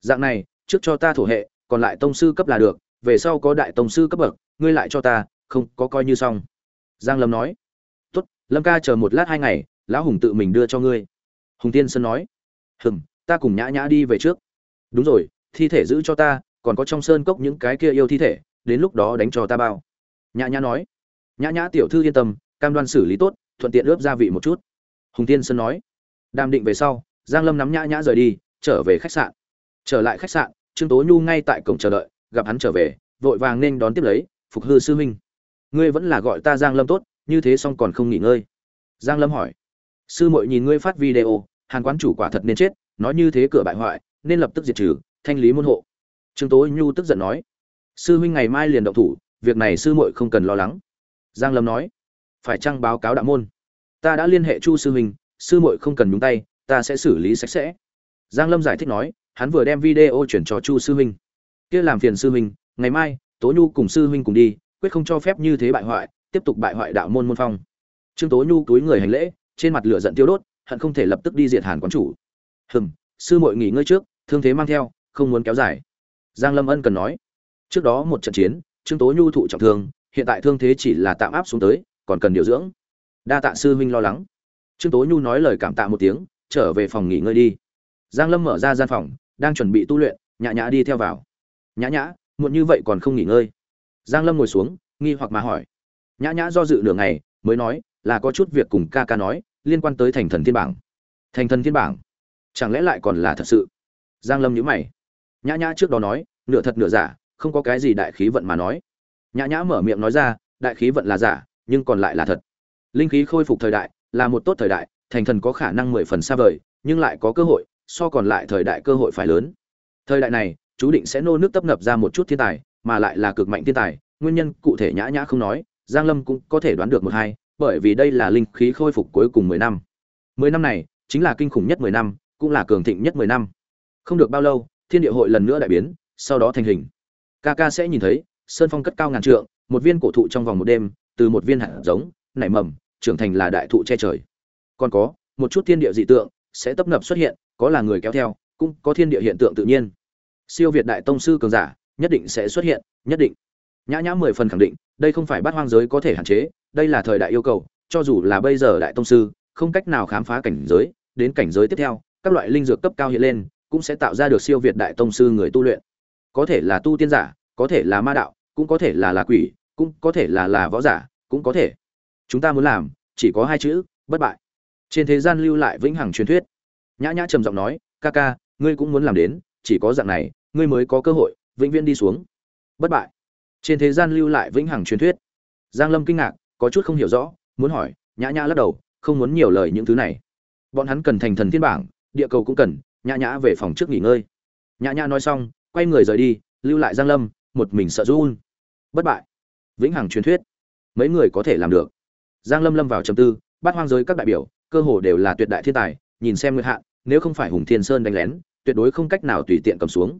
Dạng này, trước cho ta thổ hệ, còn lại tông sư cấp là được, về sau có đại tông sư cấp bậc, ngươi lại cho ta, không, có coi như xong. Giang lâm nói. Tốt, lâm ca chờ một lát hai ngày lão hùng tự mình đưa cho ngươi. Hùng tiên sơn nói. Hừng ta cùng nhã nhã đi về trước. Đúng rồi, thi thể giữ cho ta, còn có trong sơn cốc những cái kia yêu thi thể, đến lúc đó đánh cho ta bao. Nhã nhã nói. Nhã nhã tiểu thư yên tâm, cam đoan xử lý tốt, thuận tiện ướp gia vị một chút. Hùng tiên sơn nói. Đàm định về sau, giang lâm nắm nhã nhã rời đi, trở về khách sạn. Trở lại khách sạn, trương tố nhu ngay tại cổng chờ đợi, gặp hắn trở về, vội vàng nên đón tiếp lấy, phục hư sư huynh, ngươi vẫn là gọi ta giang lâm tốt, như thế xong còn không nghỉ ngơi. Giang lâm hỏi sư muội nhìn ngươi phát video, hàn quán chủ quả thật nên chết, nói như thế cửa bại hoại, nên lập tức diệt trừ, thanh lý môn hộ. Trương tố nhu tức giận nói. Sư huynh ngày mai liền động thủ, việc này sư muội không cần lo lắng. Giang lâm nói. Phải chăng báo cáo đạo môn? Ta đã liên hệ chu sư huynh, sư muội không cần nhúng tay, ta sẽ xử lý sạch sẽ. Giang lâm giải thích nói, hắn vừa đem video chuyển cho chu sư huynh. Kia làm phiền sư huynh, ngày mai, tố nhu cùng sư huynh cùng đi, quyết không cho phép như thế bại hoại, tiếp tục bại hoại đạo môn môn phong. Trương tố nhu túi người hành lễ trên mặt lửa giận tiêu đốt, hận không thể lập tức đi diệt hàn quán chủ. Hừm, sư muội nghỉ ngơi trước, thương thế mang theo, không muốn kéo dài. Giang lâm ân cần nói. Trước đó một trận chiến, trương tố nhu thụ trọng thương, hiện tại thương thế chỉ là tạm áp xuống tới, còn cần điều dưỡng. Đa tạ sư huynh lo lắng. Trương tố nhu nói lời cảm tạ một tiếng, trở về phòng nghỉ ngơi đi. Giang lâm mở ra gian phòng, đang chuẩn bị tu luyện, nhã nhã đi theo vào. Nhã nhã, muộn như vậy còn không nghỉ ngơi? Giang lâm ngồi xuống, nghi hoặc mà hỏi. Nhã nhã do dự nửa ngày, mới nói là có chút việc cùng ca ca nói, liên quan tới thành thần thiên bảng. Thành thần thiên bảng? Chẳng lẽ lại còn là thật sự? Giang lâm nhíu mày. Nhã nhã trước đó nói, nửa thật nửa giả, không có cái gì đại khí vận mà nói. Nhã nhã mở miệng nói ra, đại khí vận là giả, nhưng còn lại là thật. Linh khí khôi phục thời đại, là một tốt thời đại, thành thần có khả năng mười phần xa vời, nhưng lại có cơ hội, so còn lại thời đại cơ hội phải lớn. Thời đại này, chú định sẽ nô nước tấp nập ra một chút thiên tài, mà lại là cực mạnh thiên tài. Nguyên nhân cụ thể nhã nhã không nói, giang lâm cũng có thể đoán được một hai bởi vì đây là linh khí khôi phục cuối cùng mười năm. Mười năm này, chính là kinh khủng nhất mười năm, cũng là cường thịnh nhất mười năm. Không được bao lâu, thiên địa hội lần nữa đại biến, sau đó thành hình. Ca ca sẽ nhìn thấy, sơn phong cất cao ngàn trượng, một viên cổ thụ trong vòng một đêm, từ một viên hạt giống, nảy mầm, trưởng thành là đại thụ che trời. Còn có, một chút thiên địa dị tượng sẽ tấp nập xuất hiện, có là người kéo theo, cũng có thiên địa hiện tượng tự nhiên. Siêu việt đại tông sư cường giả, nhất định sẽ xuất hiện, nhất định. Nhã nhã mười phần khẳng định, đây không phải bát hoang giới có thể hạn chế đây là thời đại yêu cầu, cho dù là bây giờ đại tông sư, không cách nào khám phá cảnh giới, đến cảnh giới tiếp theo, các loại linh dược cấp cao hiện lên, cũng sẽ tạo ra được siêu việt đại tông sư người tu luyện. Có thể là tu tiên giả, có thể là ma đạo, cũng có thể là là quỷ, cũng có thể là là võ giả, cũng có thể. Chúng ta muốn làm, chỉ có hai chữ, bất bại. Trên thế gian lưu lại vĩnh hằng truyền thuyết. Nhã nhã trầm giọng nói, ca ca, ngươi cũng muốn làm đến, chỉ có dạng này, ngươi mới có cơ hội, vĩnh viễn đi xuống. Bất bại. Trên thế gian lưu lại vĩnh hằng truyền thuyết. Giang lâm kinh ngạc có chút không hiểu rõ, muốn hỏi, nhã nhã lắc đầu, không muốn nhiều lời những thứ này. Bọn hắn cần thành thần thiên bảng, địa cầu cũng cần, nhã nhã về phòng trước nghỉ ngơi. Nhã nhã nói xong, quay người rời đi, lưu lại giang lâm, một mình sợ run. Bất bại. Vĩnh hằng truyền thuyết. Mấy người có thể làm được. Giang lâm lâm vào trầm tư bắt hoang giới các đại biểu, cơ hồ đều là tuyệt đại thiên tài, nhìn xem nguyệt hạn nếu không phải hùng thiên sơn đánh lén, tuyệt đối không cách nào tùy tiện cầm xuống.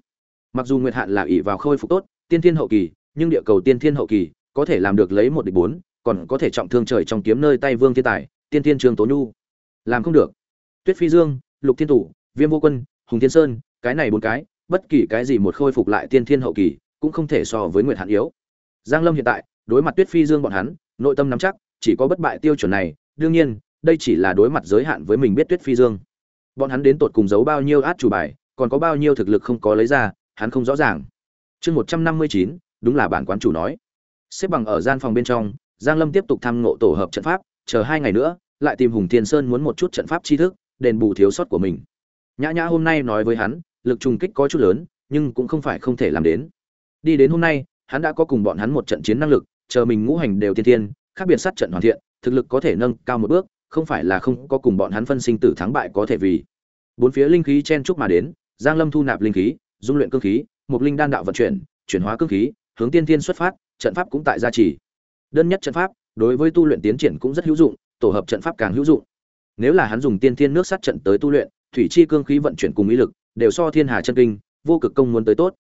Mặc dù nguyệt hạn là ỷ vào khôi phục tốt, tiên thiên hậu kỳ, nhưng địa cầu tiên thiên hậu kỳ, có thể làm được lấy một địch bốn còn có thể trọng thương trời trong kiếm nơi tay vương thiên tài, tiên thiên trường tố nhu. Làm không được. Tuyết phi dương, lục thiên thủ viêm vô quân, hùng thiên sơn, cái này bốn cái, bất kỳ cái gì một khôi phục lại tiên thiên hậu kỳ, cũng không thể so với nguyệt hạn yếu. Giang lâm hiện tại, đối mặt tuyết phi dương bọn hắn, nội tâm nắm chắc, chỉ có bất bại tiêu chuẩn này, đương nhiên, đây chỉ là đối mặt giới hạn với mình biết tuyết phi dương. Bọn hắn đến tột cùng giấu bao nhiêu át chủ bài, còn có bao nhiêu thực lực không có lấy ra, hắn không rõ ràng. Chương một trăm năm mươi chín, đúng là bản quán chủ nói. Xếp bằng ở gian phòng bên trong giang lâm tiếp tục tham ngộ tổ hợp trận pháp, chờ hai ngày nữa, lại tìm hùng thiên sơn muốn một chút trận pháp tri thức, đền bù thiếu sót của mình. Nhã nhã hôm nay nói với hắn, lực trùng kích có chút lớn, nhưng cũng không phải không thể làm đến. Đi đến hôm nay, hắn đã có cùng bọn hắn một trận chiến năng lực, chờ mình ngũ hành đều tiên tiên, khác biệt sát trận hoàn thiện, thực lực có thể nâng cao một bước, không phải là không có cùng bọn hắn phân sinh tử thắng bại có thể vì. Bốn phía linh khí chen chúc mà đến, giang lâm thu nạp linh khí, dung luyện cương khí, một linh đan đạo vận chuyển chuyển hóa cương khí, hướng tiên tiên xuất phát, trận pháp cũng tại gia trì đơn nhất trận pháp, đối với tu luyện tiến triển cũng rất hữu dụng, tổ hợp trận pháp càng hữu dụng. Nếu là hắn dùng tiên thiên nước sát trận tới tu luyện, thủy chi cương khí vận chuyển cùng ý lực, đều so thiên hà chân kinh, vô cực công muốn tới tốt.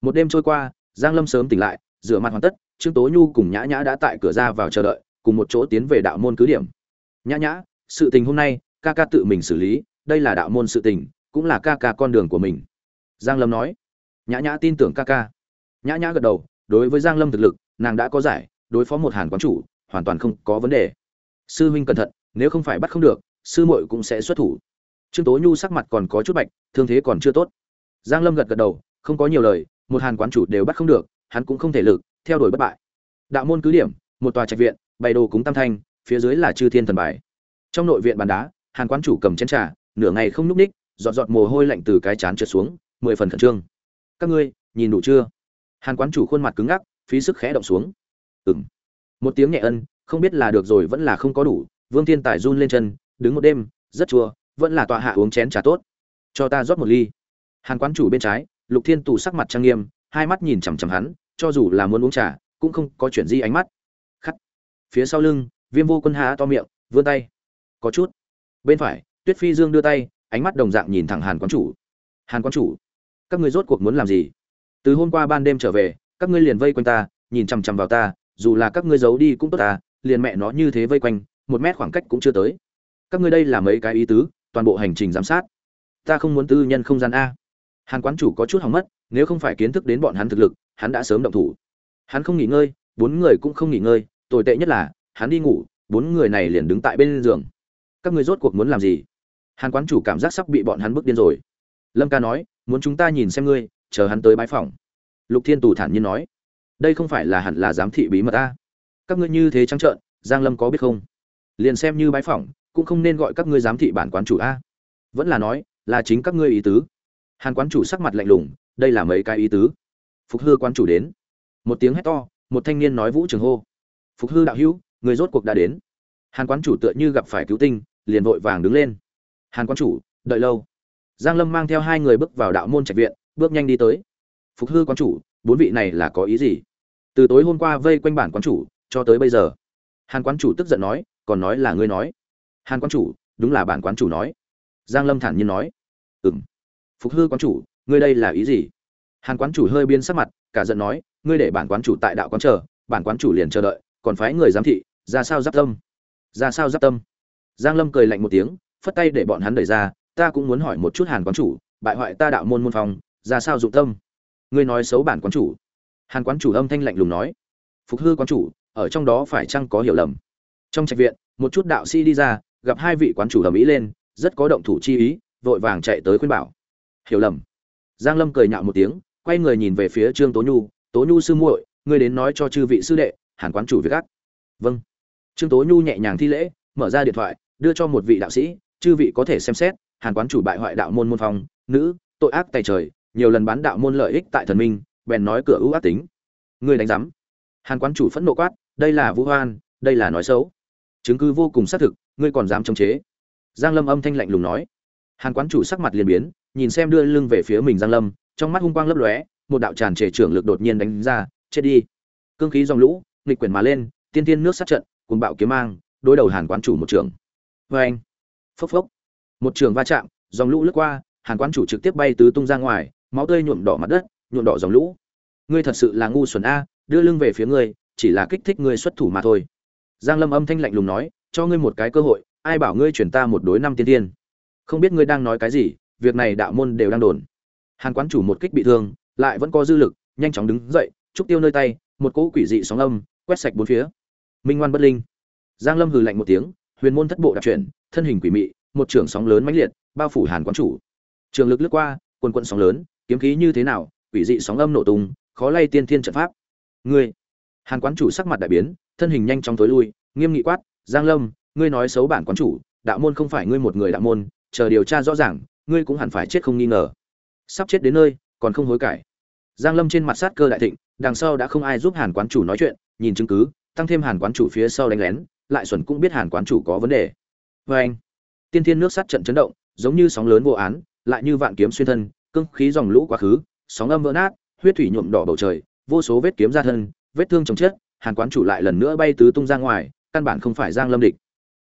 Một đêm trôi qua, giang lâm sớm tỉnh lại, rửa mặt hoàn tất, trương tố nhu cùng nhã nhã đã tại cửa ra vào chờ đợi, cùng một chỗ tiến về đạo môn cứ điểm. Nhã nhã, sự tình hôm nay, ca ca tự mình xử lý, đây là đạo môn sự tình, cũng là ca ca con đường của mình. Giang lâm nói. Nhã nhã tin tưởng ca ca. Nhã nhã gật đầu, đối với giang lâm thực lực, nàng đã có giải đối phó một hàn quán chủ, hoàn toàn không có vấn đề. Sư huynh cẩn thận, nếu không phải bắt không được, sư muội cũng sẽ xuất thủ. Trương tố nhu sắc mặt còn có chút bạch, thương thế còn chưa tốt. Giang lâm gật gật đầu, không có nhiều lời, một hàn quán chủ đều bắt không được, hắn cũng không thể lực, theo đuổi bất bại. Đạo môn cứ điểm, một tòa trạch viện, bày đồ cúng tam thanh, phía dưới là chư thiên thần bài. Trong nội viện bàn đá, hàn quán chủ cầm chén trà, nửa ngày không nhúc ních giọt giọt mồ hôi lạnh từ cái chán trượt xuống, mười phần khẩn trương. Các ngươi, nhìn đủ chưa? Hàn quán chủ khuôn mặt cứng ngắc, phí sức khẽ động xuống ừng một tiếng nhẹ ân, không biết là được rồi vẫn là không có đủ, vương thiên tài run lên chân, đứng một đêm, rất chua, vẫn là tọa hạ uống chén trà tốt. Cho ta rót một ly. Hàn quán chủ bên trái, lục thiên tù sắc mặt trang nghiêm, hai mắt nhìn chằm chằm hắn, cho dù là muốn uống trà, cũng không có chuyện gì ánh mắt. Khắt phía sau lưng, viêm vô quân há to miệng, vươn tay. Có chút. Bên phải, tuyết phi dương đưa tay, ánh mắt đồng dạng nhìn thẳng hàn quán chủ. Hàn quán chủ, các ngươi rốt cuộc muốn làm gì? Từ hôm qua ban đêm trở về, các ngươi liền vây quanh ta, nhìn chằm chằm vào ta dù là các ngươi giấu đi cũng tốt ta liền mẹ nó như thế vây quanh, một mét khoảng cách cũng chưa tới. Các ngươi đây là mấy cái ý tứ, toàn bộ hành trình giám sát. Ta không muốn tư nhân không gian a. Hàn quán chủ có chút hỏng mất, nếu không phải kiến thức đến bọn hắn thực lực, hắn đã sớm động thủ. Hắn không nghỉ ngơi, bốn người cũng không nghỉ ngơi, tồi tệ nhất là, hắn đi ngủ, bốn người này liền đứng tại bên giường. Các ngươi rốt cuộc muốn làm gì? Hàn quán chủ cảm giác sắp bị bọn hắn bước điên rồi. Lâm ca nói, muốn chúng ta nhìn xem ngươi, chờ hắn tới bãi phòng lục thiên tù thản nhiên nói đây không phải là hẳn là giám thị bí mật ta. Các ngươi như thế trắng trợn, giang lâm có biết không? Liền xem như bãi phỏng, cũng không nên gọi các ngươi giám thị bản quán chủ a. Vẫn là nói, là chính các ngươi ý tứ. Hàn quán chủ sắc mặt lạnh lùng, đây là mấy cái ý tứ. Phục hư quán chủ đến. Một tiếng hét to, một thanh niên nói vũ trường hô. Phục hư đạo hữu, người rốt cuộc đã đến. Hàn quán chủ tựa như gặp phải cứu tinh, liền vội vàng đứng lên. Hàn quán chủ, đợi lâu. Giang lâm mang theo hai người bước vào đạo môn trạch viện, bước nhanh đi tới. Phục hư quán chủ, bốn vị này là có ý gì? Từ tối hôm qua vây quanh bản quán chủ, cho tới bây giờ. Hàn quán chủ tức giận nói, còn nói là ngươi nói. Hàn quán chủ, đúng là bản quán chủ nói. Giang lâm thản nhiên nói, ừm. Phục hư quán chủ, ngươi đây là ý gì? Hàn quán chủ hơi biên sắc mặt, cả giận nói, ngươi để bản quán chủ tại đạo quán chờ, bản quán chủ liền chờ đợi, còn phái người giám thị, ra sao giáp tâm? Ra sao giáp tâm? Giang lâm cười lạnh một tiếng, phất tay để bọn hắn đẩy ra, ta cũng muốn hỏi một chút hàn quán chủ, bại hoại ta đạo môn môn phòng, ra sao dụng tâm? Ngươi nói xấu bản quán chủ hàn quán chủ âm thanh lạnh lùng nói. Phục hư quán chủ, ở trong đó phải chăng có hiểu lầm? Trong trạch viện, một chút đạo sĩ đi ra, gặp hai vị quán chủ ầm ĩ lên, rất có động thủ chi ý, vội vàng chạy tới khuyên bảo. Hiểu lầm. Giang lâm cười nhạo một tiếng, quay người nhìn về phía trương tố nhu tố nhu sư muội, ngươi đến nói cho chư vị sư đệ, hàn quán chủ việc ác vâng. Trương tố nhu nhẹ nhàng thi lễ, mở ra điện thoại, đưa cho một vị đạo sĩ, chư vị có thể xem xét, hàn quán chủ bại hoại đạo môn môn phong, nữ, tội ác tài trời, nhiều lần bán đạo môn lợi ích tại thần minh bèn nói cửa ưu ác tính. Ngươi đánh giám. Hàn quán chủ phẫn nộ quát, đây là vũ hoan, đây là nói xấu. Chứng cứ vô cùng xác thực, ngươi còn dám chống chế. Giang lâm âm thanh lạnh lùng nói. Hàn quán chủ sắc mặt liền biến, nhìn xem đưa lưng về phía mình giang lâm, trong mắt hung quang lấp lóe, một đạo tràn trề trưởng lực đột nhiên đánh ra, chết đi. Cương khí dòng lũ, nghịch quyển mà lên, tiên tiên nước sát trận cùng bạo kiếm mang, đối đầu hàn quán chủ một trường. Vê anh. Phốc phốc. Một trường va chạm, dòng lũ lướt qua, hàn quán chủ trực tiếp bay tứ tung ra ngoài, máu tươi nhuộm đỏ mặt đất nhuộm đỏ dòng lũ. Ngươi thật sự là ngu xuẩn a, đưa lưng về phía ngươi, chỉ là kích thích ngươi xuất thủ mà thôi. Giang lâm âm thanh lạnh lùng nói, cho ngươi một cái cơ hội, ai bảo ngươi chuyển ta một đối năm tiên tiên. Không biết ngươi đang nói cái gì, việc này đạo môn đều đang đồn. Hàn quán chủ một kích bị thương, lại vẫn có dư lực, nhanh chóng đứng dậy, trúc tiêu nơi tay, một cỗ quỷ dị sóng âm, quét sạch bốn phía. Minh ngoan bất linh. Giang lâm hừ lạnh một tiếng, huyền môn thất bộ đặc chuyển, thân hình quỷ mị, một trường sóng lớn mãnh liệt, bao phủ hàn quán chủ. Trường lực lướt qua, quần quận sóng lớn, kiếm khí như thế nào quỷ dị sóng âm nổ tung, khó lay tiên thiên trận pháp. Ngươi, hàn quán chủ sắc mặt đại biến, thân hình nhanh chóng tối lui, nghiêm nghị quát, giang lâm, ngươi nói xấu bản quán chủ, đạo môn không phải ngươi một người đạo môn, chờ điều tra rõ ràng, ngươi cũng hẳn phải chết không nghi ngờ. Sắp chết đến nơi, còn không hối cải. Giang lâm trên mặt sát cơ đại thịnh, đằng sau đã không ai giúp hàn quán chủ nói chuyện, nhìn chứng cứ, tăng thêm hàn quán chủ phía sau đánh lén, lại xuẩn cũng biết hàn quán chủ có vấn đề. Và anh tiên thiên nước sát trận chấn động, giống như sóng lớn vô án, lại như vạn kiếm xuyên thân, cương khí dòng lũ quá khứ sóng âm vỡ nát, huyết thủy nhuộm đỏ bầu trời, vô số vết kiếm ra thân, vết thương chồng chết, hàn quán chủ lại lần nữa bay tứ tung ra ngoài, căn bản không phải giang lâm địch.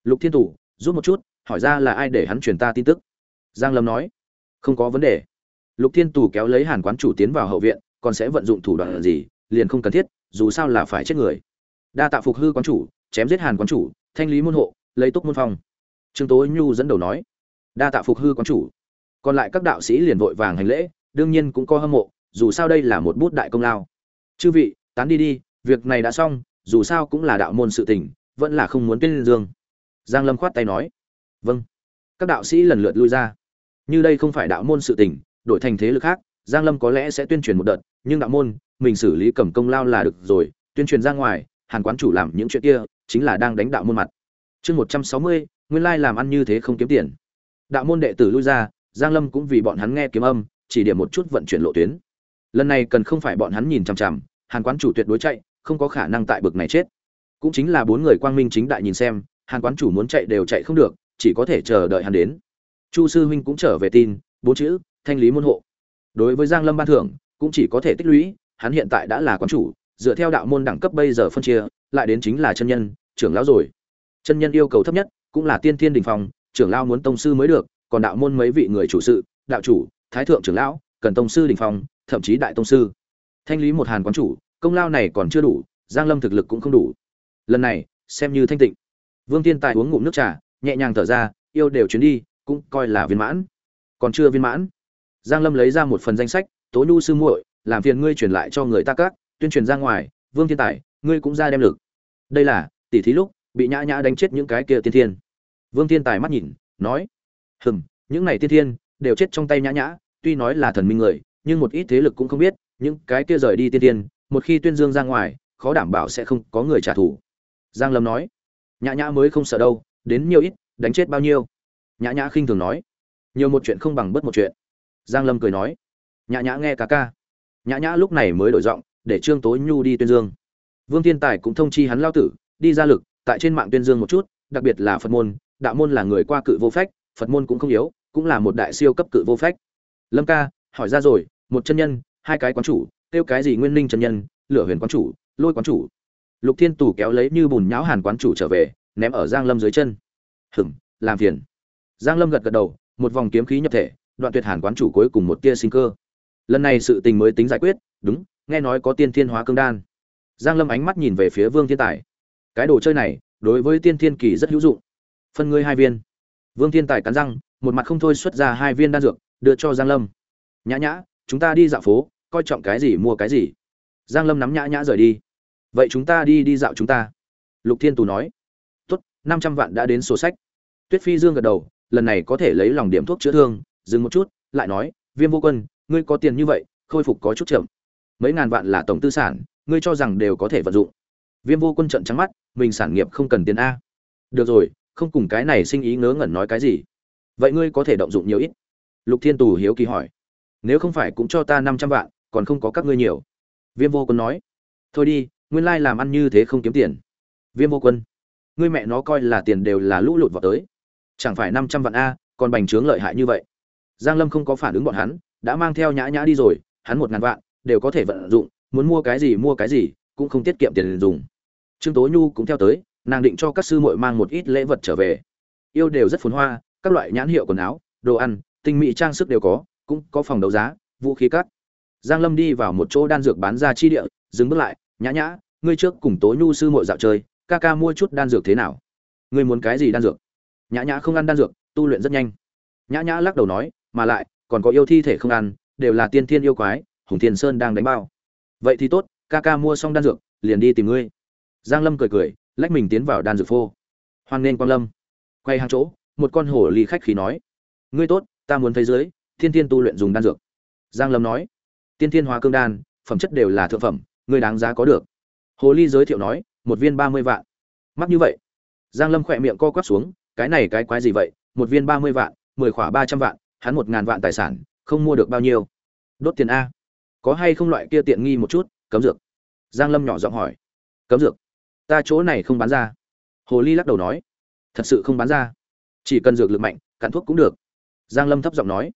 Lục thiên thủ rút một chút, hỏi ra là ai để hắn truyền ta tin tức? Giang lâm nói, không có vấn đề. Lục thiên tù kéo lấy hàn quán chủ tiến vào hậu viện, còn sẽ vận dụng thủ đoạn gì, liền không cần thiết, dù sao là phải chết người. Đa tạ phục hư quán chủ, chém giết hàn quán chủ, thanh lý môn hộ, lấy túc môn phong. Trương tố nhu dẫn đầu nói, đa tạ phục hư quán chủ. Còn lại các đạo sĩ liền vội vàng hành lễ đương nhiên cũng có hâm mộ, dù sao đây là một bút đại công lao. Chư vị, tán đi đi, việc này đã xong, dù sao cũng là đạo môn sự tình, vẫn là không muốn tuyên dương. Giang lâm khoát tay nói vâng. Các đạo sĩ lần lượt lui ra. Như đây không phải đạo môn sự tình, đổi thành thế lực khác, giang lâm có lẽ sẽ tuyên truyền một đợt, nhưng đạo môn, mình xử lý cầm công lao là được rồi, tuyên truyền ra ngoài, hàn quán chủ làm những chuyện kia, chính là đang đánh đạo môn mặt. Chương một trăm sáu mươi, nguyên lai làm ăn như thế không kiếm tiền. Đạo môn đệ tử lui ra, giang lâm cũng vì bọn hắn nghe kiếm âm chỉ điểm một chút vận chuyển lộ tuyến. Lần này cần không phải bọn hắn nhìn chằm chằm, hàn quán chủ tuyệt đối chạy, không có khả năng tại bực này chết. Cũng chính là bốn người quang minh chính đại nhìn xem, hàn quán chủ muốn chạy đều chạy không được, chỉ có thể chờ đợi hắn đến. Chu sư huynh cũng trở về tin, bốn chữ, thanh lý môn hộ. Đối với giang lâm ban thưởng, cũng chỉ có thể tích lũy, hắn hiện tại đã là quán chủ, dựa theo đạo môn đẳng cấp bây giờ phân chia, lại đến chính là chân nhân, trưởng lão rồi. Chân nhân yêu cầu thấp nhất, cũng là tiên thiên đình phòng trưởng lão muốn tông sư mới được, còn đạo môn mấy vị người chủ sự, đạo chủ thái thượng trưởng lão, cần tông sư đình phòng thậm chí đại tông sư. Thanh lý một hàn quán chủ, công lao này còn chưa đủ, giang lâm thực lực cũng không đủ. Lần này, xem như thanh tịnh. Vương tiên tài uống ngụm nước trà, nhẹ nhàng thở ra, yêu đều chuyến đi, cũng coi là viên mãn. Còn chưa viên mãn. Giang lâm lấy ra một phần danh sách, tố nhu sư muội, làm phiền ngươi truyền lại cho người ta các, tuyên truyền ra ngoài, vương thiên tài, ngươi cũng ra đem lực. Đây là tỷ thí lúc, bị nhã nhã đánh chết những cái kia tiên thiên. Vương thiên tài mắt nhìn, nói, hừm, những này tiên thiên đều chết trong tay nhã nhã tuy nói là thần minh người nhưng một ít thế lực cũng không biết những cái kia rời đi tiên tiên, một khi tuyên dương ra ngoài khó đảm bảo sẽ không có người trả thù. Giang lâm nói nhã nhã mới không sợ đâu đến nhiều ít đánh chết bao nhiêu? Nhã nhã khinh thường nói nhiều một chuyện không bằng bất một chuyện. Giang lâm cười nói nhã nhã nghe ca ca. Nhã nhã lúc này mới đổi giọng để trương tố nhu đi tuyên dương. Vương thiên tài cũng thông chi hắn lao tử đi ra lực tại trên mạng tuyên dương một chút đặc biệt là phật môn đạo môn là người qua cự vô phách phật môn cũng không yếu cũng là một đại siêu cấp cự vô phách. Lâm ca, hỏi ra rồi, một chân nhân, hai cái quán chủ tiêu cái gì nguyên linh chân nhân, lửa huyền quán chủ, lôi quán chủ. Lục thiên tù kéo lấy như bùn nháo hàn quán chủ trở về, ném ở giang lâm dưới chân. Hửng làm phiền. Giang lâm gật gật đầu, một vòng kiếm khí nhập thể, đoạn tuyệt hàn quán chủ cuối cùng một tia sinh cơ. Lần này sự tình mới tính giải quyết, đúng, nghe nói có tiên thiên hóa cương đan. Giang lâm ánh mắt nhìn về phía vương thiên tài. Cái đồ chơi này, đối với tiên thiên kỳ rất hữu dụng. Phân ngươi hai viên. Vương thiên tài cắn răng một mặt không thôi xuất ra hai viên đan dược, đưa cho giang lâm. Nhã nhã, chúng ta đi dạo phố, coi trọng cái gì mua cái gì. Giang lâm nắm nhã nhã rời đi. Vậy chúng ta đi đi dạo chúng ta. Lục thiên tù nói. Tốt, năm trăm vạn đã đến sổ sách. Tuyết phi dương gật đầu, lần này có thể lấy lòng điểm thuốc chữa thương, dừng một chút, lại nói, viêm vô quân, ngươi có tiền như vậy, khôi phục có chút chậm. Mấy ngàn vạn là tổng tư sản, ngươi cho rằng đều có thể vận dụng. Viêm vô quân trận trắng mắt, mình sản nghiệp không cần tiền a. Được rồi, không cùng cái này sinh ý ngớ ngẩn nói cái gì vậy ngươi có thể động dụng nhiều ít? Lục thiên tù hiếu kỳ hỏi. Nếu không phải cũng cho ta năm trăm vạn, còn không có các ngươi nhiều. Viêm vô quân nói. Thôi đi, nguyên lai làm ăn như thế không kiếm tiền. Viêm vô quân. Ngươi mẹ nó coi là tiền đều là lũ lụt vào tới. Chẳng phải năm trăm vạn a, còn bành trướng lợi hại như vậy. Giang lâm không có phản ứng bọn hắn, đã mang theo nhã nhã đi rồi, hắn một ngàn vạn, đều có thể vận dụng, muốn mua cái gì mua cái gì, cũng không tiết kiệm tiền dùng. Trương tố nhu cũng theo tới, nàng định cho các sư muội mang một ít lễ vật trở về. Yêu đều rất phồn hoa các loại nhãn hiệu quần áo, đồ ăn, tinh mỹ trang sức đều có, cũng có phòng đấu giá, vũ khí cắt giang lâm đi vào một chỗ đan dược bán ra chi địa, dừng bước lại, nhã nhã, ngươi trước cùng tố nhu sư muội dạo chơi, ca ca mua chút đan dược thế nào? Ngươi muốn cái gì đan dược? Nhã nhã không ăn đan dược, tu luyện rất nhanh. Nhã nhã lắc đầu nói, mà lại, còn có yêu thi thể không ăn, đều là tiên thiên yêu quái, hùng thiên sơn đang đánh bao. Vậy thì tốt, ca ca mua xong đan dược, liền đi tìm ngươi. Giang lâm cười cười, lách mình tiến vào đan dược phô. Hoan nên quang lâm. Quay hàng chỗ một con hổ ly khách khí nói, ngươi tốt, ta muốn thấy dưới, thiên thiên tu luyện dùng đan dược. Giang lâm nói, tiên thiên hóa cương đan, phẩm chất đều là thượng phẩm, ngươi đáng giá có được. Hồ ly giới thiệu nói, một viên ba mươi vạn. Mắc như vậy? Giang lâm khỏe miệng co quắp xuống, cái này cái quái gì vậy? Một viên ba mươi vạn, mười khỏa ba trăm vạn, hắn một ngàn vạn tài sản, không mua được bao nhiêu? Đốt tiền a. Có hay không loại kia tiện nghi một chút, cấm dược? Giang lâm nhỏ giọng hỏi. Cấm dược? Ta chỗ này không bán ra. Hồ ly lắc đầu nói. Thật sự không bán ra chỉ cần dược lực mạnh, cạn thuốc cũng được. Giang lâm thấp giọng nói.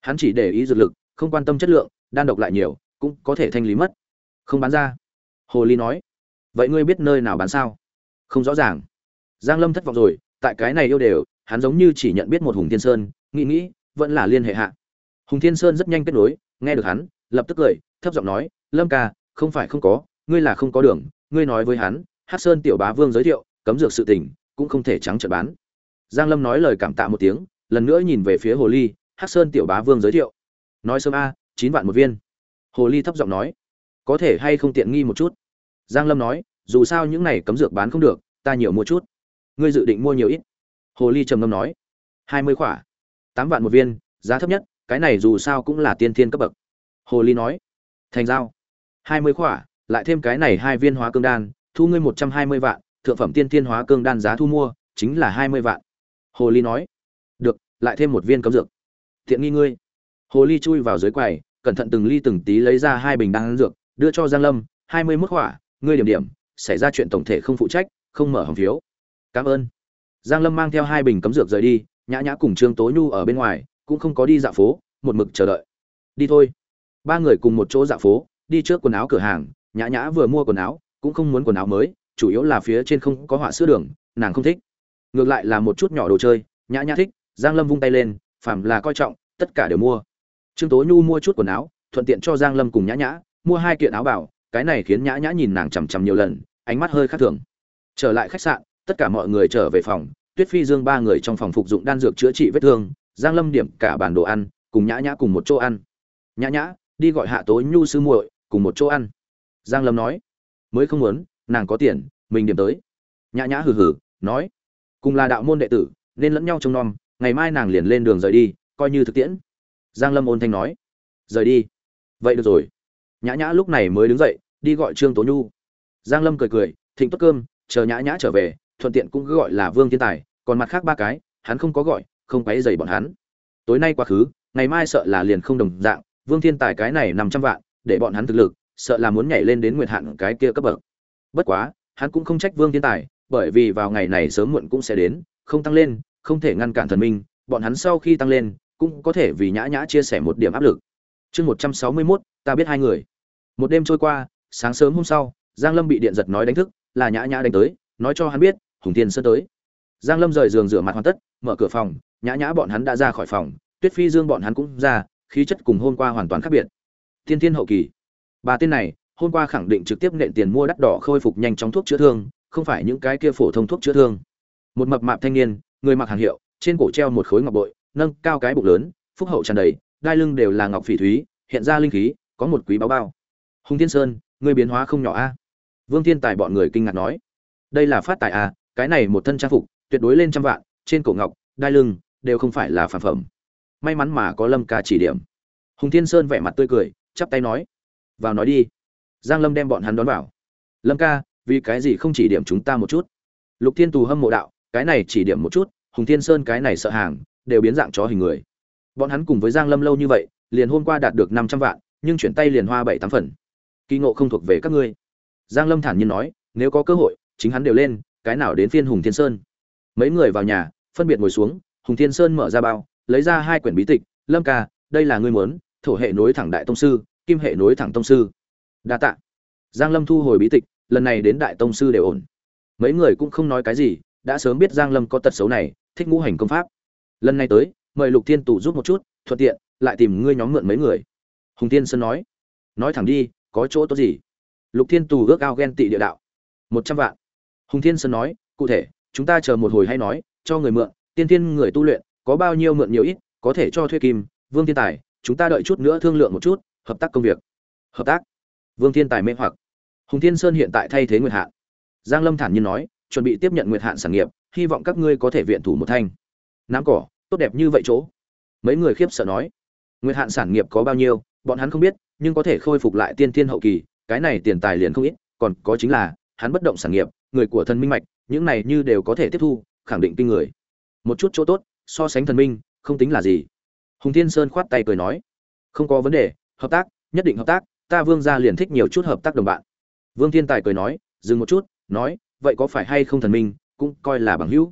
Hắn chỉ để ý dược lực, không quan tâm chất lượng, đan độc lại nhiều, cũng có thể thanh lý mất. Không bán ra. Hồ ly nói. Vậy ngươi biết nơi nào bán sao? Không rõ ràng. Giang lâm thất vọng rồi, tại cái này yêu đều, hắn giống như chỉ nhận biết một hùng thiên sơn, nghĩ nghĩ, vẫn là liên hệ hạ. Hùng thiên sơn rất nhanh kết nối, nghe được hắn, lập tức cười, thấp giọng nói, lâm ca, không phải không có, ngươi là không có đường, ngươi nói với hắn hát sơn tiểu bá vương giới thiệu, cấm dược sự tình, cũng không thể trắng trợn bán giang lâm nói lời cảm tạ một tiếng, lần nữa nhìn về phía hồ ly, Hắc sơn tiểu bá vương giới thiệu. Nói sớm a, chín vạn một viên. Hồ ly thấp giọng nói. Có thể hay không tiện nghi một chút? Giang lâm nói, dù sao những này cấm dược bán không được, ta nhiều mua chút. Ngươi dự định mua nhiều ít? Hồ ly trầm ngâm nói. Hai mươi khỏa. Tám vạn một viên, giá thấp nhất, cái này dù sao cũng là tiên thiên cấp bậc. Hồ ly nói. Thành giao. Hai mươi khỏa, lại thêm cái này hai viên hóa cương đan, thu ngươi một trăm hai mươi vạn, thượng phẩm tiên thiên hóa cương đan giá thu mua, chính là hai mươi vạn hồ ly nói, được, lại thêm một viên cấm dược. Thiện nghi ngươi. Hồ ly chui vào dưới quầy, cẩn thận từng ly từng tí lấy ra hai bình đan dược, đưa cho giang lâm, hai mươi mức hỏa, ngươi điểm điểm, xảy ra chuyện tổng thể không phụ trách, không mở hòm phiếu. Cảm ơn. Giang lâm mang theo hai bình cấm dược rời đi, nhã nhã cùng trương tố nhu ở bên ngoài, cũng không có đi dạo phố, một mực chờ đợi. Đi thôi. Ba người cùng một chỗ dạo phố, đi trước quần áo cửa hàng, nhã nhã vừa mua quần áo, cũng không muốn quần áo mới, chủ yếu là phía trên không có họa sữa đường, nàng không thích ngược lại là một chút nhỏ đồ chơi, nhã nhã thích, giang lâm vung tay lên, phàm là coi trọng, tất cả đều mua. Trương tố nhu mua chút quần áo, thuận tiện cho giang lâm cùng nhã nhã, mua hai kiện áo bảo, cái này khiến nhã nhã nhìn nàng chằm chằm nhiều lần, ánh mắt hơi khác thường. Trở lại khách sạn, tất cả mọi người trở về phòng, tuyết phi dương ba người trong phòng phục dụng đan dược chữa trị vết thương, giang lâm điểm cả bàn đồ ăn, cùng nhã nhã cùng một chỗ ăn. Nhã nhã, đi gọi hạ tố nhu sư muội, cùng một chỗ ăn. Giang lâm nói. Mới không muốn, nàng có tiền, mình điểm tới. Nhã nhã hừ hừ, nói cùng là đạo môn đệ tử, nên lẫn nhau trông nom, ngày mai nàng liền lên đường rời đi, coi như thực tiễn. Giang lâm ôn thanh nói. Rời đi. Vậy được rồi. Nhã nhã lúc này mới đứng dậy, đi gọi trương tố nhu. Giang lâm cười cười, thịnh tốt cơm, chờ nhã nhã trở về, thuận tiện cũng cứ gọi là vương thiên tài, còn mặt khác ba cái, hắn không có gọi, không quấy dày bọn hắn. Tối nay quá khứ, ngày mai sợ là liền không đồng dạng, vương thiên tài cái này năm trăm vạn, để bọn hắn thực lực, sợ là muốn nhảy lên đến nguyệt hạn cái kia cấp bậc. Bất quá, hắn cũng không trách vương thiên tài bởi vì vào ngày này sớm muộn cũng sẽ đến, không tăng lên, không thể ngăn cản thần minh, bọn hắn sau khi tăng lên, cũng có thể vì nhã nhã chia sẻ một điểm áp lực. Chương một trăm sáu mươi mốt, ta biết hai người. Một đêm trôi qua, sáng sớm hôm sau, giang lâm bị điện giật nói đánh thức, là nhã nhã đánh tới, nói cho hắn biết, hùng thiên sơn tới. Giang lâm rời giường rửa mặt hoàn tất, mở cửa phòng, nhã nhã bọn hắn đã ra khỏi phòng, tuyết phi dương bọn hắn cũng ra, khí chất cùng hôm qua hoàn toàn khác biệt. Thiên thiên hậu kỳ. Bà tên này, hôm qua khẳng định trực tiếp nện tiền mua đắt đỏ khôi phục nhanh chóng thuốc chữa thương không phải những cái kia phổ thông thuốc chữa thương. Một mập mạp thanh niên, người mặc hàng hiệu, trên cổ treo một khối ngọc bội, nâng cao cái bụng lớn, phúc hậu tràn đầy, đai lưng đều là ngọc phỉ thúy, hiện ra linh khí, có một quý báo bao. Hùng thiên sơn, người biến hóa không nhỏ a. Vương thiên tài bọn người kinh ngạc nói. Đây là phát tài a, cái này một thân trang phục, tuyệt đối lên trăm vạn, trên cổ ngọc, đai lưng, đều không phải là phản phẩm. May mắn mà có lâm ca chỉ điểm. Hùng thiên sơn vẻ mặt tươi cười, chắp tay nói. Vào nói đi. Giang lâm đem bọn hắn đón vào. Lâm ca vì cái gì không chỉ điểm chúng ta một chút? Lục thiên tù hâm mộ đạo, cái này chỉ điểm một chút, hùng thiên sơn cái này sợ hàng, đều biến dạng chó hình người. Bọn hắn cùng với giang lâm lâu như vậy, liền hôm qua đạt được năm trăm vạn, nhưng chuyển tay liền hoa bảy tám phần. Kỳ ngộ không thuộc về các ngươi. Giang lâm thản nhiên nói, nếu có cơ hội, chính hắn đều lên, cái nào đến phiên hùng thiên sơn. Mấy người vào nhà, phân biệt ngồi xuống, hùng thiên sơn mở ra bao, lấy ra hai quyển bí tịch, lâm ca, đây là ngươi muốn, thổ hệ nối thẳng đại tông sư, kim hệ nối thẳng tông sư. Đa tạ. Giang lâm thu hồi bí tịch lần này đến đại tông sư đều ổn. Mấy người cũng không nói cái gì, đã sớm biết giang lâm có tật xấu này, thích ngũ hành công pháp. Lần này tới, mời lục thiên tù giúp một chút, thuận tiện, lại tìm ngươi nhóm mượn mấy người. Hùng tiên sơn nói. Nói thẳng đi, có chỗ tốt gì? Lục thiên tù ước ao ghen tị địa đạo. Một trăm vạn. Hùng thiên sơn nói. Cụ thể, chúng ta chờ một hồi hay nói, cho người mượn, tiên thiên người tu luyện, có bao nhiêu mượn nhiều ít, có thể cho thuê kim, vương thiên tài, chúng ta đợi chút nữa thương lượng một chút, hợp tác công việc. Hợp tác? Vương thiên tài mê hoặc hùng thiên sơn hiện tại thay thế nguyệt hạn. Giang lâm thản nhiên nói, chuẩn bị tiếp nhận nguyệt hạn sản nghiệp, hy vọng các ngươi có thể viện thủ một thanh. Nám cỏ, tốt đẹp như vậy chỗ. Mấy người khiếp sợ nói, nguyệt hạn sản nghiệp có bao nhiêu, bọn hắn không biết, nhưng có thể khôi phục lại tiên thiên hậu kỳ, cái này tiền tài liền không ít, còn có chính là, hắn bất động sản nghiệp, người của thần minh mạch, những này như đều có thể tiếp thu, khẳng định kinh người. Một chút chỗ tốt, so sánh thần minh, không tính là gì. Hùng thiên sơn khoát tay cười nói, không có vấn đề, hợp tác, nhất định hợp tác, ta vương gia liền thích nhiều chút hợp tác đồng bạn vương thiên tài cười nói dừng một chút nói vậy có phải hay không thần minh cũng coi là bằng hữu.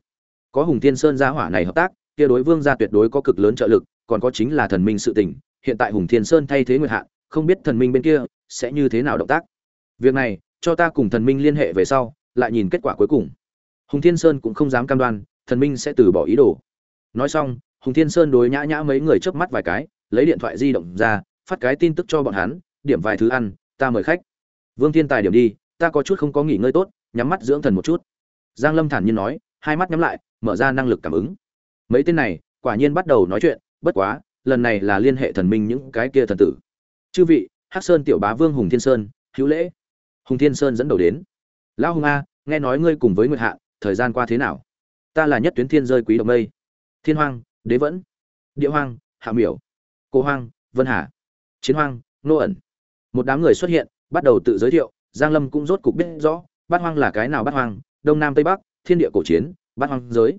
Có hùng thiên sơn gia hỏa này hợp tác kia đối vương gia tuyệt đối có cực lớn trợ lực còn có chính là thần minh sự tình hiện tại hùng thiên sơn thay thế nguyệt hạ, không biết thần minh bên kia sẽ như thế nào động tác. Việc này cho ta cùng thần minh liên hệ về sau lại nhìn kết quả cuối cùng. Hùng thiên sơn cũng không dám cam đoan thần minh sẽ từ bỏ ý đồ. Nói xong hùng thiên sơn đối nhã nhã mấy người chớp mắt vài cái lấy điện thoại di động ra phát cái tin tức cho bọn hắn điểm vài thứ ăn ta mời khách vương thiên tài điểm đi, ta có chút không có nghỉ ngơi tốt, nhắm mắt dưỡng thần một chút. Giang lâm thản nhiên nói, hai mắt nhắm lại, mở ra năng lực cảm ứng. Mấy tên này, quả nhiên bắt đầu nói chuyện, bất quá, lần này là liên hệ thần minh những cái kia thần tử. Chư vị, hắc sơn tiểu bá vương hùng thiên sơn, hữu lễ. Hùng thiên sơn dẫn đầu đến. Lão hùng a, nghe nói ngươi cùng với nguyệt hạ, thời gian qua thế nào? Ta là nhất tuyến thiên rơi quý đồng mây. Thiên hoang, đế vẫn. Địa hoang, hạ miểu. Cô hoang, vân hà. Chiến hoang, nô ẩn. Một đám người xuất hiện bắt đầu tự giới thiệu, giang lâm cũng rốt cục biết rõ, bát hoang là cái nào bát hoang, đông nam tây bắc, thiên địa cổ chiến, bát hoang giới.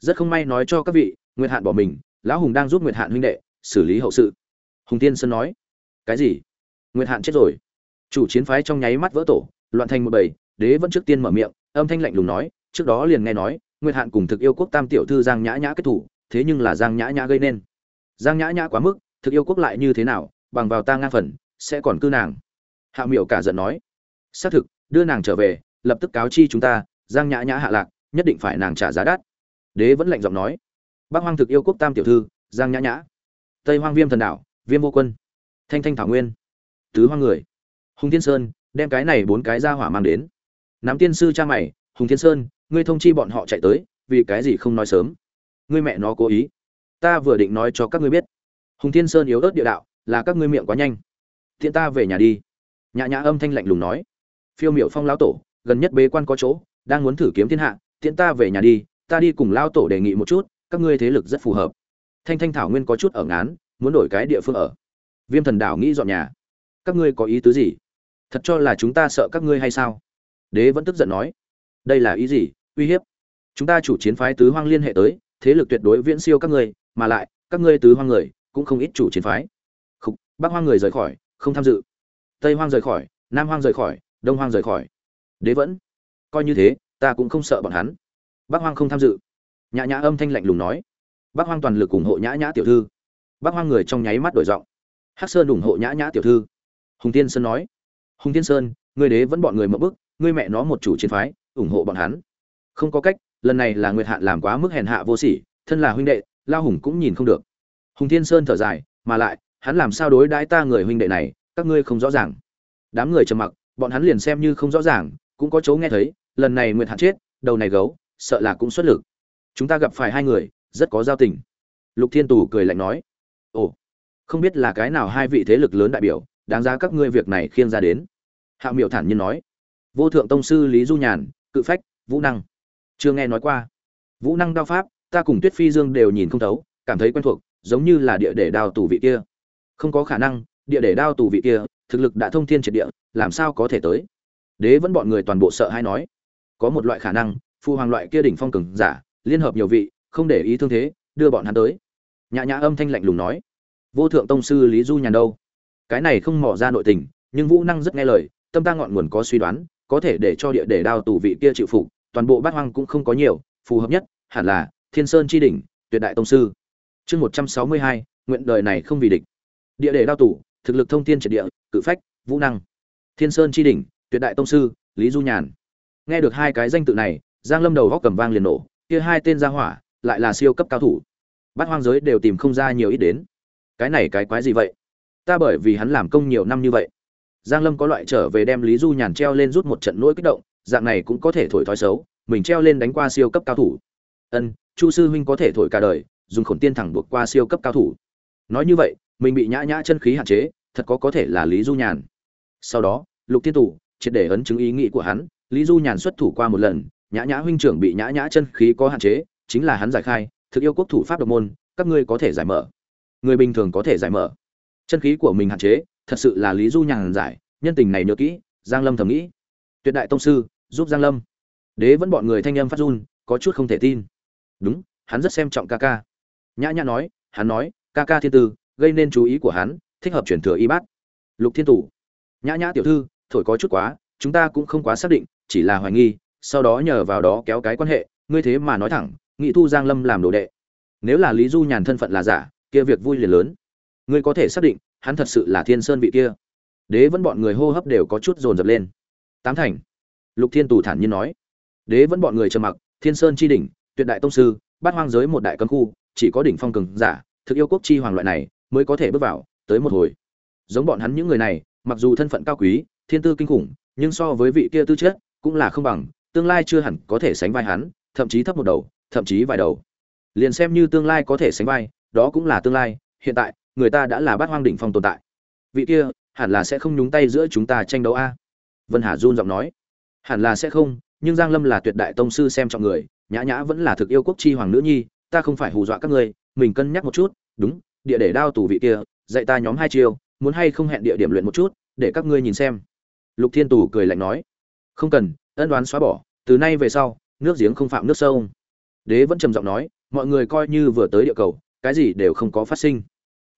Rất không may nói cho các vị, nguyệt hạn bỏ mình, lão hùng đang giúp nguyệt hạn huynh đệ xử lý hậu sự. Hùng tiên sơn nói, cái gì? Nguyệt hạn chết rồi. Chủ chiến phái trong nháy mắt vỡ tổ, loạn thành một bầy, đế vẫn trước tiên mở miệng, âm thanh lạnh lùng nói, trước đó liền nghe nói, nguyệt hạn cùng thực yêu quốc tam tiểu thư giang nhã nhã kết thủ, thế nhưng là giang nhã nhã gây nên. Giang nhã nhã quá mức, thực yêu quốc lại như thế nào, bằng vào ta ngang phần, sẽ còn cư nàng hạ miểu cả giận nói, xác thực, đưa nàng trở về, lập tức cáo chi chúng ta, giang nhã nhã hạ lạc, nhất định phải nàng trả giá đắt. Đế vẫn lạnh giọng nói, bắc hoang thực yêu quốc tam tiểu thư, giang nhã nhã. Tây hoang viêm thần đảo viêm vô quân. Thanh thanh thảo nguyên. Tứ hoang người. Hùng thiên sơn, đem cái này bốn cái ra hỏa mang đến. Nắm tiên sư cha mày, hùng thiên sơn, ngươi thông chi bọn họ chạy tới, vì cái gì không nói sớm? Ngươi mẹ nó cố ý. Ta vừa định nói cho các ngươi biết. Hùng thiên sơn yếu ớt địa đạo, là các ngươi miệng quá nhanh. Thiện ta về nhà đi nhã nhã âm thanh lạnh lùng nói. Phiêu miểu phong lão tổ gần nhất bế quan có chỗ đang muốn thử kiếm thiên hạ tiễn ta về nhà đi ta đi cùng lao tổ đề nghị một chút các ngươi thế lực rất phù hợp. Thanh thanh thảo nguyên có chút ở ngán muốn đổi cái địa phương ở. Viêm thần đảo nghĩ dọn nhà. Các ngươi có ý tứ gì? Thật cho là chúng ta sợ các ngươi hay sao? Đế vẫn tức giận nói. Đây là ý gì? Uy hiếp. Chúng ta chủ chiến phái tứ hoang liên hệ tới thế lực tuyệt đối viễn siêu các ngươi mà lại các ngươi tứ hoang người cũng không ít chủ chiến phái. Khúc, bắc hoang người rời khỏi không tham dự tây hoang rời khỏi, nam hoang rời khỏi, đông hoang rời khỏi. Đế vẫn. Coi như thế, ta cũng không sợ bọn hắn. Bắc hoang không tham dự. Nhã nhã âm thanh lạnh lùng nói. Bắc hoang toàn lực ủng hộ nhã nhã tiểu thư. Bắc hoang người trong nháy mắt đổi giọng. Hắc sơn ủng hộ nhã nhã tiểu thư. Hùng tiên sơn nói. Hùng tiên sơn, người đế vẫn bọn người mậu bức ngươi mẹ nó một chủ chiến phái, ủng hộ bọn hắn. Không có cách, lần này là nguyệt hạn làm quá mức hèn hạ vô sỉ, thân là huynh đệ, lao hùng cũng nhìn không được. Hùng tiên sơn thở dài, mà lại, hắn làm sao đối đãi ta người huynh đệ này các ngươi không rõ ràng. Đám người trầm mặc, bọn hắn liền xem như không rõ ràng, cũng có chỗ nghe thấy, lần này nguyệt hạn chết, đầu này gấu, sợ là cũng xuất lực. Chúng ta gặp phải hai người, rất có giao tình. Lục thiên tù cười lạnh nói, ồ, không biết là cái nào hai vị thế lực lớn đại biểu, đáng giá các ngươi việc này khiêng ra đến. Hạ miệu thản nhiên nói, vô thượng tông sư lý du nhàn, cự phách, vũ năng. Chưa nghe nói qua. Vũ năng đao pháp, ta cùng tuyết phi dương đều nhìn không thấu, cảm thấy quen thuộc, giống như là địa để đào tù vị kia. Không có khả năng địa để đao tù vị kia, thực lực đã thông thiên triệt địa, làm sao có thể tới? Đế vẫn bọn người toàn bộ sợ hay nói. Có một loại khả năng, phu hoàng loại kia đỉnh phong cường giả, liên hợp nhiều vị, không để ý thương thế, đưa bọn hắn tới. Nhã nhã âm thanh lạnh lùng nói. Vô thượng tông sư lý du nhàn đâu? Cái này không mỏ ra nội tình, nhưng vũ năng rất nghe lời, tâm ta ngọn nguồn có suy đoán, có thể để cho địa để đao tù vị kia chịu phục, toàn bộ bát hoang cũng không có nhiều, phù hợp nhất, hẳn là thiên sơn chi đỉnh, tuyệt đại tông sư. Chương một trăm sáu mươi hai, nguyện đời này không vì địch. Địa để đao tù thực lực thông thiên triệt địa, cự phách, vũ năng. Thiên sơn chi đỉnh, tuyệt đại tông sư, lý du nhàn. Nghe được hai cái danh tự này, giang lâm đầu góc cầm vang liền nổ, kia hai tên gia hỏa lại là siêu cấp cao thủ. Bát hoang giới đều tìm không ra nhiều ít đến. Cái này cái quái gì vậy? Ta bởi vì hắn làm công nhiều năm như vậy. Giang lâm có loại trở về đem lý du nhàn treo lên rút một trận nỗi kích động, dạng này cũng có thể thổi thói xấu, mình treo lên đánh qua siêu cấp cao thủ. Ân, chu sư huynh có thể thổi cả đời, dùng khổn tiên thẳng buộc qua siêu cấp cao thủ. Nói như vậy, mình bị nhã nhã chân khí hạn chế thật có có thể là lý du nhàn. Sau đó, lục thiên tủ triệt để ấn chứng ý nghĩ của hắn, lý du nhàn xuất thủ qua một lần, nhã nhã huynh trưởng bị nhã nhã chân khí có hạn chế, chính là hắn giải khai, thực yêu quốc thủ pháp độc môn, các ngươi có thể giải mở. Người bình thường có thể giải mở. Chân khí của mình hạn chế, thật sự là lý du nhàn giải, nhân tình này nhớ kỹ, giang lâm thầm nghĩ. Tuyệt đại tông sư, giúp giang lâm. Đế vẫn bọn người thanh âm phát run, có chút không thể tin. Đúng, hắn rất xem trọng ca ca. Nhã nhã nói, hắn nói, ca ca thiên tư, gây nên chú ý của hắn thích hợp chuyển thừa y bát. Lục thiên tủ nhã nhã tiểu thư, thổi có chút quá, chúng ta cũng không quá xác định, chỉ là hoài nghi, sau đó nhờ vào đó kéo cái quan hệ, ngươi thế mà nói thẳng, nghị thu giang lâm làm đồ đệ. Nếu là lý du nhàn thân phận là giả, kia việc vui liền lớn. Ngươi có thể xác định, hắn thật sự là thiên sơn vị kia. Đế vẫn bọn người hô hấp đều có chút dồn dập lên. Tám thành. Lục thiên tù thản nhiên nói. Đế vẫn bọn người trầm mặc, thiên sơn chi đỉnh, tuyệt đại tông sư, bát hoang giới một đại cấm khu, chỉ có đỉnh phong cường giả, thực yêu quốc chi hoàng loại này, mới có thể bước vào tới một hồi. Giống bọn hắn những người này, mặc dù thân phận cao quý, thiên tư kinh khủng, nhưng so với vị kia tư chất cũng là không bằng, tương lai chưa hẳn có thể sánh vai hắn, thậm chí thấp một đầu, thậm chí vài đầu. Liền xem như tương lai có thể sánh vai, đó cũng là tương lai, hiện tại, người ta đã là bát hoang đỉnh phong tồn tại. Vị kia, hẳn là sẽ không nhúng tay giữa chúng ta tranh đấu a? Vân hà run giọng nói. Hẳn là sẽ không, nhưng giang lâm là tuyệt đại tông sư xem trọng người, nhã nhã vẫn là thực yêu quốc chi hoàng nữ nhi, ta không phải hù dọa các ngươi, mình cân nhắc một chút, đúng, địa để đao tù vị kia dạy ta nhóm hai chiêu, muốn hay không hẹn địa điểm luyện một chút, để các ngươi nhìn xem. Lục thiên tù cười lạnh nói. Không cần, ân đoán xóa bỏ, từ nay về sau, nước giếng không phạm nước sâu. Đế vẫn trầm giọng nói, mọi người coi như vừa tới địa cầu, cái gì đều không có phát sinh.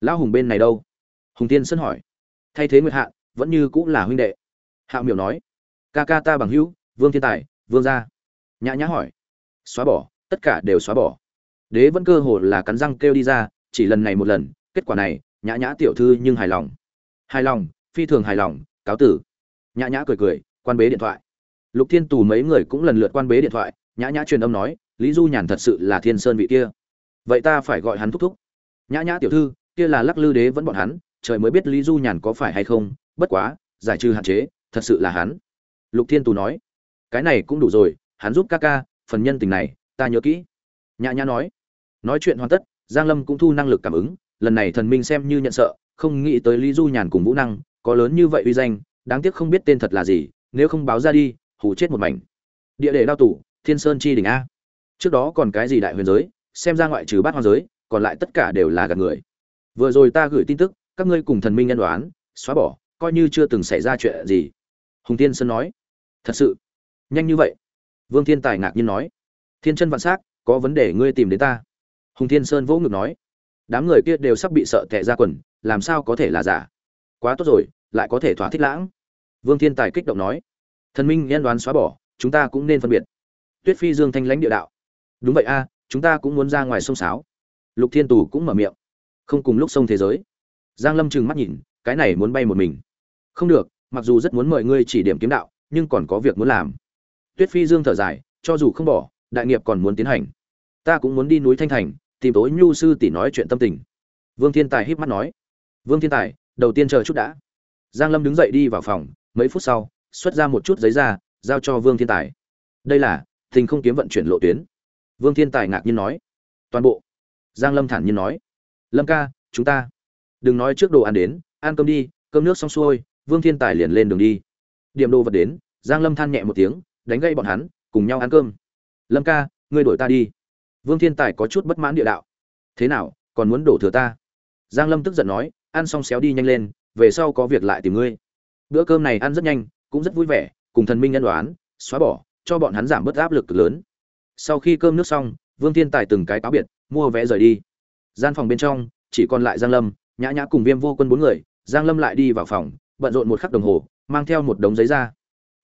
Lão hùng bên này đâu? Hùng tiên sân hỏi. Thay thế nguyệt hạ, vẫn như cũng là huynh đệ. Hạ miểu nói. Ca ca ta bằng hữu, vương thiên tài, vương gia. Nhã nhã hỏi. Xóa bỏ, tất cả đều xóa bỏ. Đế vẫn cơ hồ là cắn răng kêu đi ra, chỉ lần này một lần, kết quả này nhã nhã tiểu thư nhưng hài lòng. Hài lòng, phi thường hài lòng, cáo tử. Nhã nhã cười cười, quan bế điện thoại. Lục thiên tù mấy người cũng lần lượt quan bế điện thoại, nhã nhã truyền âm nói, lý du nhàn thật sự là thiên sơn vị kia. Vậy ta phải gọi hắn thúc thúc. Nhã nhã tiểu thư, kia là lắc lư đế vẫn bọn hắn, trời mới biết lý du nhàn có phải hay không, bất quá, giải trừ hạn chế, thật sự là hắn. Lục thiên tù nói, cái này cũng đủ rồi, hắn giúp ca ca, phần nhân tình này, ta nhớ kỹ. Nhã nhã nói nói chuyện hoàn tất, giang lâm cũng thu năng lực cảm ứng lần này thần minh xem như nhận sợ, không nghĩ tới lý du nhàn cùng vũ năng, có lớn như vậy uy danh, đáng tiếc không biết tên thật là gì, nếu không báo ra đi, hù chết một mảnh. Địa đề đao tủ, thiên sơn chi đỉnh a. Trước đó còn cái gì đại huyền giới, xem ra ngoại trừ bát hoang giới, còn lại tất cả đều là gạt người. Vừa rồi ta gửi tin tức, các ngươi cùng thần minh nhân đoán, xóa bỏ, coi như chưa từng xảy ra chuyện gì. Hùng tiên sơn nói. Thật sự. Nhanh như vậy. Vương thiên tài ngạc nhiên nói. Thiên chân vạn s á c có vấn đề, ngươi tìm đến ta. Hùng thiên sơn vỗ ngực nói đám người kia đều sắp bị sợ tệ ra quần, làm sao có thể là giả? Quá tốt rồi, lại có thể thỏa thích lãng. Vương thiên tài kích động nói. Thần minh nhân đoán xóa bỏ, chúng ta cũng nên phân biệt. Tuyết phi dương thanh lãnh địa đạo. Đúng vậy a, chúng ta cũng muốn ra ngoài sông sáo. Lục thiên tù cũng mở miệng. Không cùng lúc sông thế giới. Giang lâm trừng mắt nhìn, cái này muốn bay một mình. Không được, mặc dù rất muốn mời ngươi chỉ điểm kiếm đạo, nhưng còn có việc muốn làm. Tuyết phi dương thở dài, cho dù không bỏ, đại nghiệp còn muốn tiến hành. Ta cũng muốn đi núi thanh thành tìm tối nhu sư tỷ nói chuyện tâm tình. Vương thiên tài híp mắt nói, vương thiên tài, đầu tiên chờ chút đã. Giang lâm đứng dậy đi vào phòng, mấy phút sau, xuất ra một chút giấy ra, giao cho vương thiên tài. Đây là tình không kiếm vận chuyển lộ tuyến. Vương thiên tài ngạc nhiên nói, toàn bộ. Giang lâm thản nhiên nói, lâm ca, chúng ta đừng nói trước đồ ăn đến, ăn cơm đi, cơm nước xong xuôi, vương thiên tài liền lên đường đi. Điểm đồ vật đến, giang lâm than nhẹ một tiếng, đánh gây bọn hắn, cùng nhau ăn cơm. Lâm ca, ngươi đổi ta đi vương thiên tài có chút bất mãn địa đạo. Thế nào, còn muốn đổ thừa ta? Giang lâm tức giận nói, ăn xong xéo đi nhanh lên, về sau có việc lại tìm ngươi. Bữa cơm này ăn rất nhanh, cũng rất vui vẻ, cùng thần minh nhân đoán xóa bỏ, cho bọn hắn giảm bớt áp lực lớn. Sau khi cơm nước xong, vương thiên tài từng cái cáo biệt, mua vé rời đi. Gian phòng bên trong, chỉ còn lại giang lâm, nhã nhã cùng viêm vô quân bốn người, giang lâm lại đi vào phòng, bận rộn một khắc đồng hồ, mang theo một đống giấy ra.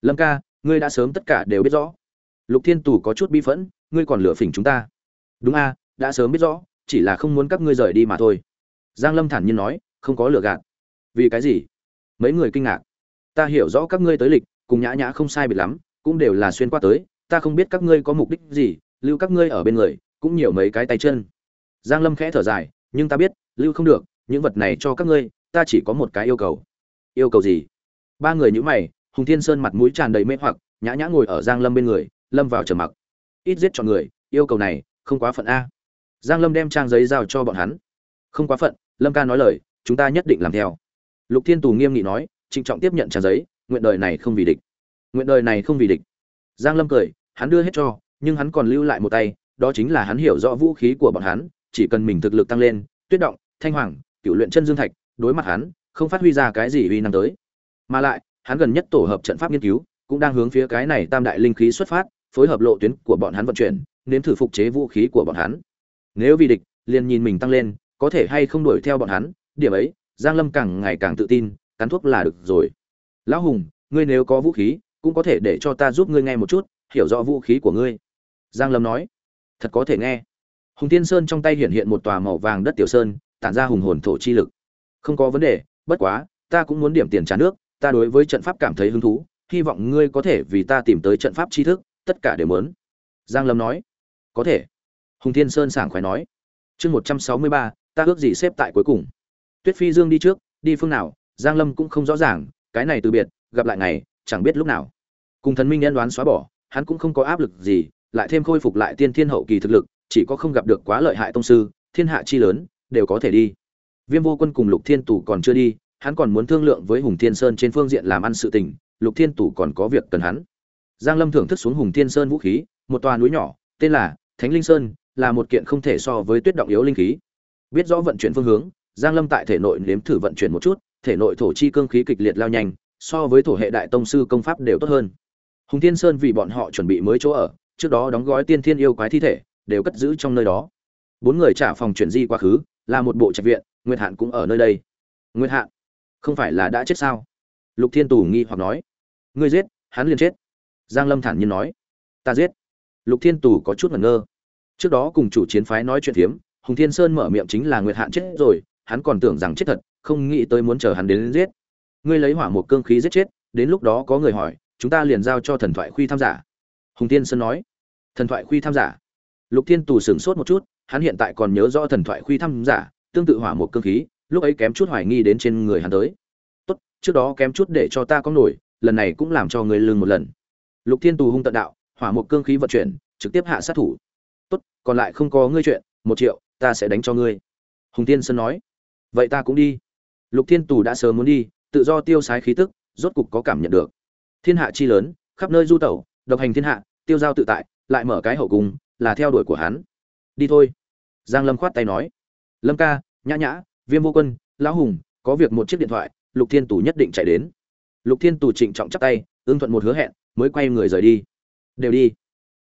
Lâm ca, ngươi đã sớm tất cả đều biết rõ. Lục thiên tù có chút bi phẫn, ngươi còn lửa phỉnh chúng ta đúng a, đã sớm biết rõ, chỉ là không muốn các ngươi rời đi mà thôi. Giang lâm thản nhiên nói, không có lừa gạt. Vì cái gì? Mấy người kinh ngạc. Ta hiểu rõ các ngươi tới lịch, cùng nhã nhã không sai biệt lắm, cũng đều là xuyên qua tới, ta không biết các ngươi có mục đích gì, lưu các ngươi ở bên người, cũng nhiều mấy cái tay chân. Giang lâm khẽ thở dài, nhưng ta biết, lưu không được, những vật này cho các ngươi, ta chỉ có một cái yêu cầu. Yêu cầu gì? Ba người nhữ mày, hùng thiên sơn mặt mũi tràn đầy mê hoặc, nhã nhã ngồi ở giang lâm bên người, lâm vào trầm mặc. Ít giết chọn người, yêu cầu này không quá phận a. Giang lâm đem trang giấy giao cho bọn hắn. Không quá phận, lâm ca nói lời, chúng ta nhất định làm theo. Lục thiên tù nghiêm nghị nói, trịnh trọng tiếp nhận trang giấy, nguyện đời này không vì địch. Nguyện đời này không vì địch. Giang lâm cười, hắn đưa hết cho, nhưng hắn còn lưu lại một tay, đó chính là hắn hiểu rõ vũ khí của bọn hắn, chỉ cần mình thực lực tăng lên, tuyết động, thanh hoàng cựu luyện chân dương thạch, đối mặt hắn, không phát huy ra cái gì uy năng tới. Mà lại, hắn gần nhất tổ hợp trận pháp nghiên cứu, cũng đang hướng phía cái này tam đại linh khí xuất phát, phối hợp lộ tuyến của bọn hắn vận chuyển nếm thử phục chế vũ khí của bọn hắn. Nếu vì địch, liền nhìn mình tăng lên, có thể hay không đuổi theo bọn hắn, điểm ấy, giang lâm càng ngày càng tự tin, cắn thuốc là được rồi. Lão hùng, ngươi nếu có vũ khí, cũng có thể để cho ta giúp ngươi nghe một chút, hiểu rõ vũ khí của ngươi. Giang lâm nói. Thật có thể nghe. Hùng tiên sơn trong tay hiện hiện một tòa màu vàng đất tiểu sơn, tản ra hùng hồn thổ chi lực. Không có vấn đề, bất quá, ta cũng muốn điểm tiền trả nước, ta đối với trận pháp cảm thấy hứng thú, hy vọng ngươi có thể vì ta tìm tới trận pháp tri thức, tất cả đều muốn. Giang lâm nói có thể. Hùng thiên sơn sảng khoái nói. Chương một trăm sáu mươi ba, ta ước gì xếp tại cuối cùng. Tuyết phi dương đi trước, đi phương nào, giang lâm cũng không rõ ràng, cái này từ biệt, gặp lại ngày, chẳng biết lúc nào. Cùng thần minh nhân đoán xóa bỏ, hắn cũng không có áp lực gì, lại thêm khôi phục lại tiên thiên hậu kỳ thực lực, chỉ có không gặp được quá lợi hại tông sư, thiên hạ chi lớn, đều có thể đi. Viêm vô quân cùng lục thiên tù còn chưa đi, hắn còn muốn thương lượng với hùng thiên sơn trên phương diện làm ăn sự tình, lục thiên tù còn có việc cần hắn. Giang lâm thưởng thức xuống hùng thiên sơn vũ khí, một tòa núi nhỏ, tên là thánh linh sơn là một kiện không thể so với tuyết động yếu linh khí. Biết rõ vận chuyển phương hướng, giang lâm tại thể nội nếm thử vận chuyển một chút, thể nội thổ chi cương khí kịch liệt lao nhanh, so với thổ hệ đại tông sư công pháp đều tốt hơn. Hùng thiên sơn vì bọn họ chuẩn bị mới chỗ ở, trước đó đóng gói tiên thiên yêu quái thi thể, đều cất giữ trong nơi đó. Bốn người trả phòng chuyển di quá khứ, là một bộ trạch viện, nguyệt hạn cũng ở nơi đây. Nguyệt hạn, không phải là đã chết sao? Lục thiên tù nghi hoặc nói. Ngươi giết, hắn liền chết. Giang lâm thản nhiên nói. Ta giết lục thiên tù có chút ngẩn ngơ. Trước đó cùng chủ chiến phái nói chuyện phiếm hùng thiên sơn mở miệng chính là nguyệt hạn chết rồi hắn còn tưởng rằng chết thật không nghĩ tới muốn chờ hắn đến, giết. Ngươi lấy hỏa một cương khí giết chết đến lúc đó có người hỏi chúng ta liền giao cho thần thoại khuy tham giả. Hùng thiên sơn nói thần thoại khuy tham giả. Lục thiên tù sửng sốt một chút hắn hiện tại còn nhớ rõ thần thoại khuy tham giả tương tự hỏa một cương khí lúc ấy kém chút hoài nghi đến trên người hắn tới. Tốt trước đó kém chút để cho ta có nổi lần này cũng làm cho người lương một lần. Lục thiên tù hung tận đạo hỏa mục cương khí vận chuyển, trực tiếp hạ sát thủ. Tốt, còn lại không có ngươi chuyện, một triệu, ta sẽ đánh cho ngươi. Hùng tiên sơn nói. Vậy ta cũng đi. Lục thiên tù đã sớm muốn đi, tự do tiêu sái khí tức, rốt cục có cảm nhận được. Thiên hạ chi lớn, khắp nơi du tẩu, độc hành thiên hạ, tiêu giao tự tại, lại mở cái hậu cung, là theo đuổi của hắn. Đi thôi. Giang lâm khoát tay nói. Lâm ca, nhã nhã, viêm vô quân, lão hùng, có việc một chiếc điện thoại, lục thiên tù nhất định chạy đến. Lục thiên tù trịnh trọng chắp tay, ưng thuận một hứa hẹn, mới quay người rời đi đều đi.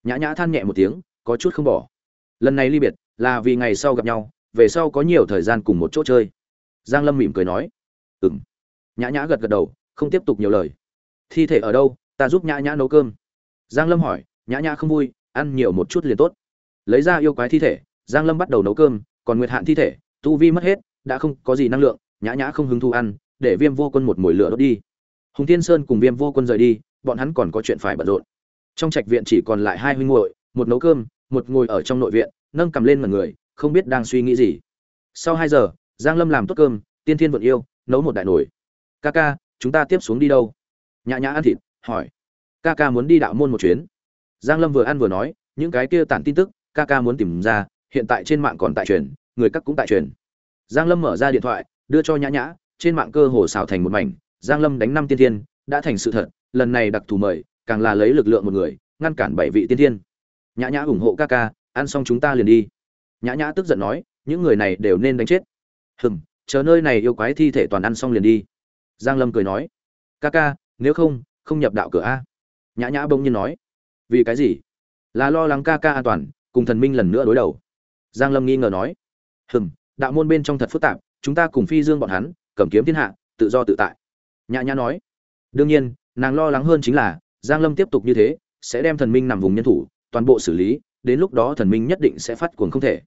Nhã nhã than nhẹ một tiếng, có chút không bỏ. Lần này ly biệt là vì ngày sau gặp nhau, về sau có nhiều thời gian cùng một chỗ chơi. Giang lâm mỉm cười nói. Ừm. nhã nhã gật gật đầu, không tiếp tục nhiều lời. Thi thể ở đâu? Ta giúp nhã nhã nấu cơm. Giang lâm hỏi. Nhã nhã không vui, ăn nhiều một chút liền tốt. Lấy ra yêu quái thi thể, giang lâm bắt đầu nấu cơm, còn nguyệt hạn thi thể, tu vi mất hết, đã không có gì năng lượng, nhã nhã không hứng thu ăn, để viêm vô quân một mồi lửa đốt đi. Hùng thiên sơn cùng viêm vô quân rời đi, bọn hắn còn có chuyện phải bận rộn trong trạch viện chỉ còn lại hai huynh muội, một nấu cơm, một ngồi ở trong nội viện, nâng cầm lên mặt người, không biết đang suy nghĩ gì. Sau hai giờ, giang lâm làm tốt cơm, tiên thiên vận yêu, nấu một đại nồi. Ca ca, chúng ta tiếp xuống đi đâu? Nhã nhã ăn thịt, hỏi. Ca ca muốn đi đạo môn một chuyến. Giang lâm vừa ăn vừa nói, những cái kia tản tin tức, ca ca muốn tìm ra, hiện tại trên mạng còn tại truyền, người các cũng tại truyền. Giang lâm mở ra điện thoại, đưa cho nhã nhã, trên mạng cơ hồ xào thành một mảnh. Giang lâm đánh năm tiên thiên, đã thành sự thật, lần này đặc thù mời càng là lấy lực lượng một người, ngăn cản bảy vị tiên thiên. Nhã nhã ủng hộ ca ca, ăn xong chúng ta liền đi. Nhã nhã tức giận nói, những người này đều nên đánh chết. Hừm, chờ nơi này yêu quái thi thể toàn ăn xong liền đi. Giang lâm cười nói, ca ca, nếu không không nhập đạo cửa a. Nhã nhã bỗng nhiên nói, vì cái gì? Là lo lắng ca ca an toàn, cùng thần minh lần nữa đối đầu. Giang lâm nghi ngờ nói, hừm, đạo môn bên trong thật phức tạp, chúng ta cùng phi dương bọn hắn, cầm kiếm thiên hạ, tự do tự tại. Nhã nhã nói, đương nhiên, nàng lo lắng hơn chính là giang lâm tiếp tục như thế, sẽ đem thần minh nằm vùng nhân thủ, toàn bộ xử lý, đến lúc đó thần minh nhất định sẽ phát cuồng không thể.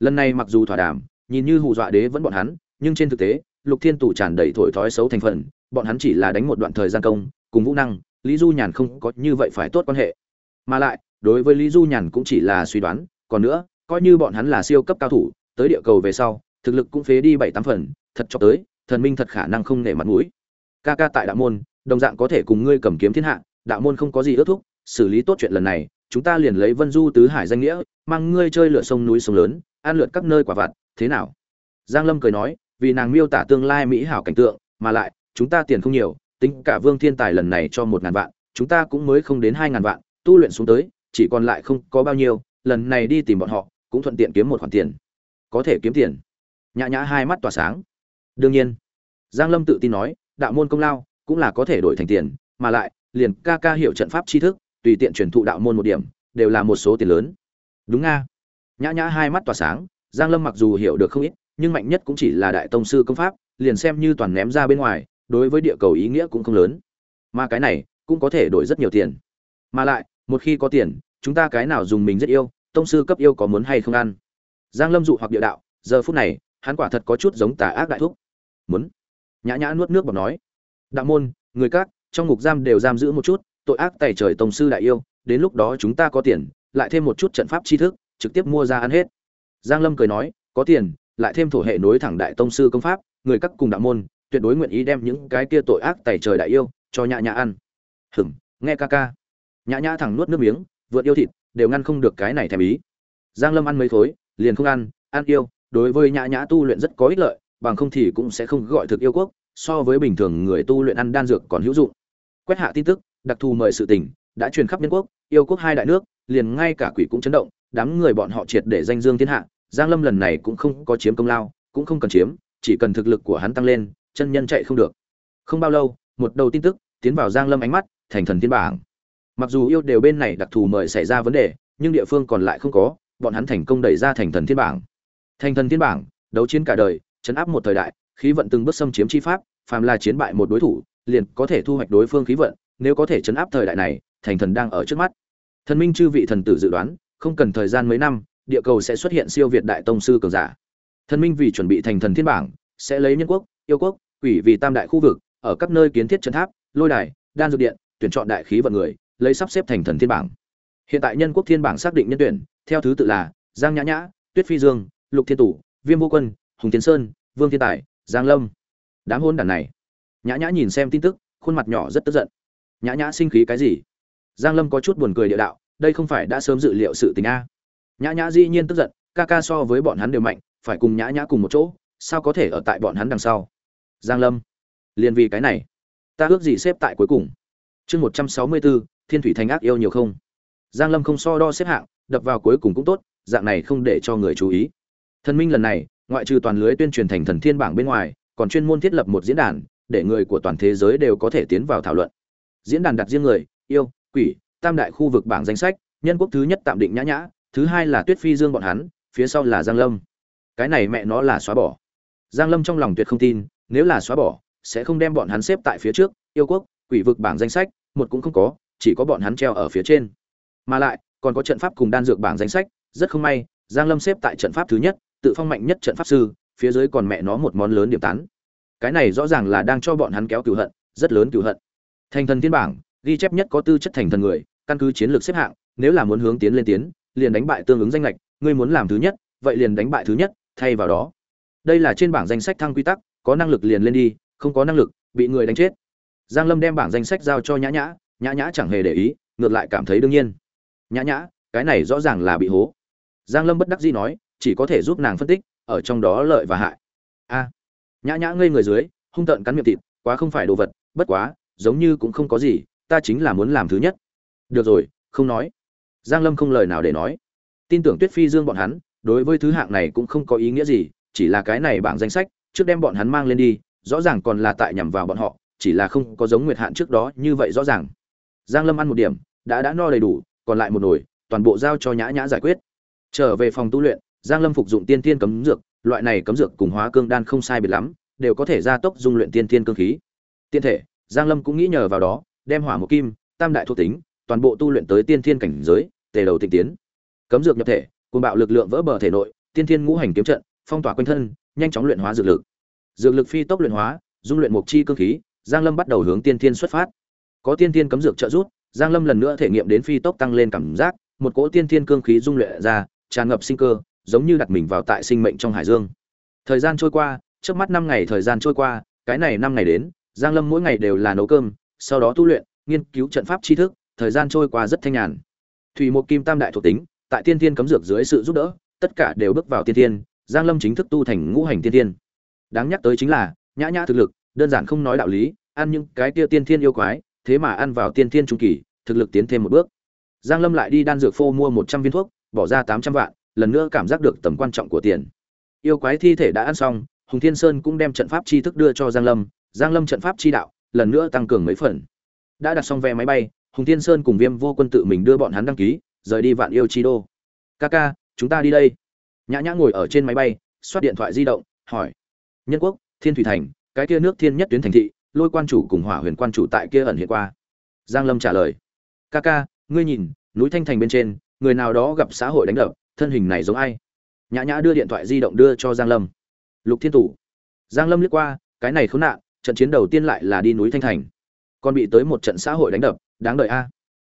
Lần này mặc dù thỏa đàm, nhìn như hù dọa đế vẫn bọn hắn, nhưng trên thực tế, lục thiên tụ tràn đầy thổi thói xấu thành phần, bọn hắn chỉ là đánh một đoạn thời gian công, cùng vũ năng, lý du nhàn không có như vậy phải tốt quan hệ. Mà lại, đối với lý du nhàn cũng chỉ là suy đoán, còn nữa, coi như bọn hắn là siêu cấp cao thủ, tới địa cầu về sau, thực lực cũng phế đi bảy tám phần, thật cho tới, thần minh thật khả năng không nể mặt mũi. Ca ca tại đạo môn, đồng dạng có thể cùng ngươi cầm kiếm thiên hạ đạo môn không có gì ước thúc, xử lý tốt chuyện lần này, chúng ta liền lấy vân du tứ hải danh nghĩa, mang ngươi chơi lượn sông núi sông lớn an lượt các nơi quả vặt, thế nào? Giang lâm cười nói, vì nàng miêu tả tương lai mỹ hảo cảnh tượng, mà lại, chúng ta tiền không nhiều, tính cả vương thiên tài lần này cho một ngàn vạn, chúng ta cũng mới không đến hai ngàn vạn, tu luyện xuống tới, chỉ còn lại không có bao nhiêu, lần này đi tìm bọn họ, cũng thuận tiện kiếm một khoản tiền. Có thể kiếm tiền. Nhã nhã hai mắt tỏa sáng. Đương nhiên. Giang lâm tự tin nói, đạo môn công lao cũng là có thể đổi thành tiền, mà lại liền ca ca hiểu trận pháp tri thức, tùy tiện truyền thụ đạo môn một điểm, đều là một số tiền lớn. Đúng nga. Nhã nhã hai mắt tỏa sáng, giang lâm mặc dù hiểu được không ít, nhưng mạnh nhất cũng chỉ là đại tông sư công pháp, liền xem như toàn ném ra bên ngoài, đối với địa cầu ý nghĩa cũng không lớn. Mà cái này, cũng có thể đổi rất nhiều tiền. Mà lại, một khi có tiền, chúng ta cái nào dùng mình rất yêu, tông sư cấp yêu có muốn hay không ăn? Giang lâm dụ hoặc địa đạo, giờ phút này, hắn quả thật có chút giống tà ác đại thúc. Muốn. Nhã nhã nuốt nước bọt nói. Đạo môn, người các trong ngục giam đều giam giữ một chút, tội ác tẩy trời tông sư đại yêu, đến lúc đó chúng ta có tiền, lại thêm một chút trận pháp tri thức, trực tiếp mua ra ăn hết. Giang lâm cười nói, có tiền, lại thêm thổ hệ nối thẳng đại tông sư công pháp, người các cùng đạo môn, tuyệt đối nguyện ý đem những cái kia tội ác tẩy trời đại yêu cho nhã nhã ăn. Hửng nghe ca ca. Nhã nhã thẳng nuốt nước miếng, vượt yêu thịt, đều ngăn không được cái này thèm ý. Giang lâm ăn mấy thối liền không ăn ăn yêu, đối với nhã nhã tu luyện rất có ích lợi, bằng không thì cũng sẽ không gọi thực yêu quốc, so với bình thường người tu luyện ăn đan dược còn hữu dụng quét hạ tin tức, đặc thù mời sự tình, đã truyền khắp nhân quốc, yêu quốc hai đại nước, liền ngay cả quỷ cũng chấn động, đám người bọn họ triệt để danh dương thiên hạ, giang lâm lần này cũng không có chiếm công lao, cũng không cần chiếm, chỉ cần thực lực của hắn tăng lên, chân nhân chạy không được. Không bao lâu, một đầu tin tức tiến vào giang lâm ánh mắt, thành thần tiên bảng. Mặc dù yêu đều bên này đặc thù mời xảy ra vấn đề, nhưng địa phương còn lại không có, bọn hắn thành công đẩy ra thành thần thiên bảng. Thành thần thiên bảng, đấu chiến cả đời, chấn áp một thời đại, khí vận từng bước xâm chiếm chi pháp, phàm là chiến bại một đối thủ liền có thể thu hoạch đối phương khí vận, nếu có thể chấn áp thời đại này, thành thần đang ở trước mắt. Thần minh chư vị thần tử dự đoán, không cần thời gian mấy năm, địa cầu sẽ xuất hiện siêu việt đại tông sư cường giả. Thần minh vì chuẩn bị thành thần thiên bảng, sẽ lấy nhân quốc, yêu quốc, quỷ vì tam đại khu vực, ở các nơi kiến thiết trấn tháp, lôi đài, đan dược điện, tuyển chọn đại khí vận người, lấy sắp xếp thành thần thiên bảng. Hiện tại nhân quốc thiên bảng xác định nhân tuyển, theo thứ tự là giang nhã nhã, tuyết phi dương, lục thiên tủ viêm vô quân, hùng tiến sơn, vương thiên tài, giang lâm. Đám hôn đàn này nhã nhã nhìn xem tin tức, khuôn mặt nhỏ rất tức giận. Nhã nhã sinh khí cái gì? Giang lâm có chút buồn cười địa đạo, đây không phải đã sớm dự liệu sự tình a? Nhã nhã dĩ nhiên tức giận, ca ca so với bọn hắn đều mạnh, phải cùng nhã nhã cùng một chỗ, sao có thể ở tại bọn hắn đằng sau? Giang lâm, liền vì cái này, ta ước gì xếp tại cuối cùng. Chương một trăm sáu mươi bốn, thiên thủy thành ác yêu nhiều không? Giang lâm không so đo xếp hạng, đập vào cuối cùng cũng tốt, dạng này không để cho người chú ý. Thần minh lần này, ngoại trừ toàn lưới tuyên truyền thành thần thiên bảng bên ngoài, còn chuyên môn thiết lập một diễn đàn để người của toàn thế giới đều có thể tiến vào thảo luận. Diễn đàn đặt riêng người, yêu, quỷ, tam đại khu vực bảng danh sách, nhân quốc thứ nhất tạm định nhã nhã, thứ hai là tuyết phi dương bọn hắn, phía sau là giang lâm. Cái này mẹ nó là xóa bỏ. Giang lâm trong lòng tuyệt không tin, nếu là xóa bỏ, sẽ không đem bọn hắn xếp tại phía trước, yêu quốc, quỷ vực bảng danh sách, một cũng không có, chỉ có bọn hắn treo ở phía trên. Mà lại, còn có trận pháp cùng đan dược bảng danh sách, rất không may, giang lâm xếp tại trận pháp thứ nhất, tự phong mạnh nhất trận pháp sư, phía dưới còn mẹ nó một món lớn điểm tán cái này rõ ràng là đang cho bọn hắn kéo cửu hận, rất lớn cửu hận. Thành thần thiên bảng, ghi chép nhất có tư chất thành thần người, căn cứ chiến lược xếp hạng, nếu là muốn hướng tiến lên tiến, liền đánh bại tương ứng danh lệch ngươi muốn làm thứ nhất, vậy liền đánh bại thứ nhất, thay vào đó. Đây là trên bảng danh sách thăng quy tắc, có năng lực liền lên đi, không có năng lực, bị người đánh chết. Giang lâm đem bảng danh sách giao cho nhã nhã nhã nhã chẳng hề để ý, ngược lại cảm thấy đương nhiên. Nhã nhã, cái này rõ ràng là bị hố. Giang lâm bất đắc dĩ nói, chỉ có thể giúp nàng phân tích, ở trong đó lợi và hại. A nhã nhã ngây người dưới, hung tợn cắn miệng thịt, quá không phải đồ vật, bất quá, giống như cũng không có gì, ta chính là muốn làm thứ nhất. Được rồi, không nói. Giang lâm không lời nào để nói. Tin tưởng tuyết phi dương bọn hắn, đối với thứ hạng này cũng không có ý nghĩa gì, chỉ là cái này bảng danh sách, trước đem bọn hắn mang lên đi, rõ ràng còn là tại nhằm vào bọn họ, chỉ là không có giống nguyệt hạn trước đó như vậy rõ ràng. Giang lâm ăn một điểm, đã đã no đầy đủ, còn lại một nồi, toàn bộ giao cho nhã nhã giải quyết. Trở về phòng tu luyện, giang lâm phục dụng tiên tiên cấm dược loại này cấm dược cùng hóa cương đan không sai biệt lắm, đều có thể gia tốc dung luyện tiên thiên cương khí. Tiên thể, giang lâm cũng nghĩ nhờ vào đó, đem hỏa một kim, tam đại thuộc tính, toàn bộ tu luyện tới tiên thiên cảnh giới, tề đầu tinh tiến. Cấm dược nhập thể, cuồng bạo lực lượng vỡ bờ thể nội, tiên thiên ngũ hành kiếm trận, phong tỏa quanh thân, nhanh chóng luyện hóa dược lực. Dược lực phi tốc luyện hóa, dung luyện mục chi cương khí, giang lâm bắt đầu hướng tiên thiên xuất phát. Có tiên thiên cấm dược trợ giúp, giang lâm lần nữa thể nghiệm đến phi tốc tăng lên cảm giác, một cỗ tiên thiên cương khí dung luyện ra, tràn ngập sinh cơ giống như đặt mình vào tại sinh mệnh trong hải dương. Thời gian trôi qua, trước mắt năm ngày thời gian trôi qua, cái này năm ngày đến, giang lâm mỗi ngày đều là nấu cơm, sau đó tu luyện, nghiên cứu trận pháp tri thức, thời gian trôi qua rất thanh nhàn. Thủy một kim tam đại thuộc tính, tại tiên thiên cấm dược dưới sự giúp đỡ, tất cả đều bước vào tiên thiên, giang lâm chính thức tu thành ngũ hành tiên thiên. Đáng nhắc tới chính là, nhã nhã thực lực, đơn giản không nói đạo lý, ăn những cái kia tiên thiên yêu quái, thế mà ăn vào tiên thiên trung kỳ, thực lực tiến thêm một bước. Giang lâm lại đi đan dược phô mua một trăm viên thuốc, bỏ ra tám trăm vạn lần nữa cảm giác được tầm quan trọng của tiền. Yêu quái thi thể đã ăn xong, hùng thiên sơn cũng đem trận pháp chi thức đưa cho giang lâm. Giang lâm trận pháp chi đạo, lần nữa tăng cường mấy phần. Đã đặt xong vé máy bay, hùng thiên sơn cùng viêm vô quân tự mình đưa bọn hắn đăng ký, rời đi vạn yêu chi đô. Ca, chúng ta đi đây. Nhã nhã ngồi ở trên máy bay, xoát điện thoại di động, hỏi. Nhân quốc, thiên thủy thành, cái kia nước thiên nhất tuyến thành thị, lôi quan chủ cùng hỏa huyền quan chủ tại kia ẩn hiện qua. Giang lâm trả lời. Ca ca, ngươi nhìn, núi thanh thành bên trên, người nào đó gặp xã hội đánh đập thân hình này giống ai? Nhã nhã đưa điện thoại di động đưa cho giang lâm. Lục thiên tủ. Giang lâm liếc qua, cái này khốn nạn, trận chiến đầu tiên lại là đi núi thanh thành. Còn bị tới một trận xã hội đánh đập, đáng đợi a.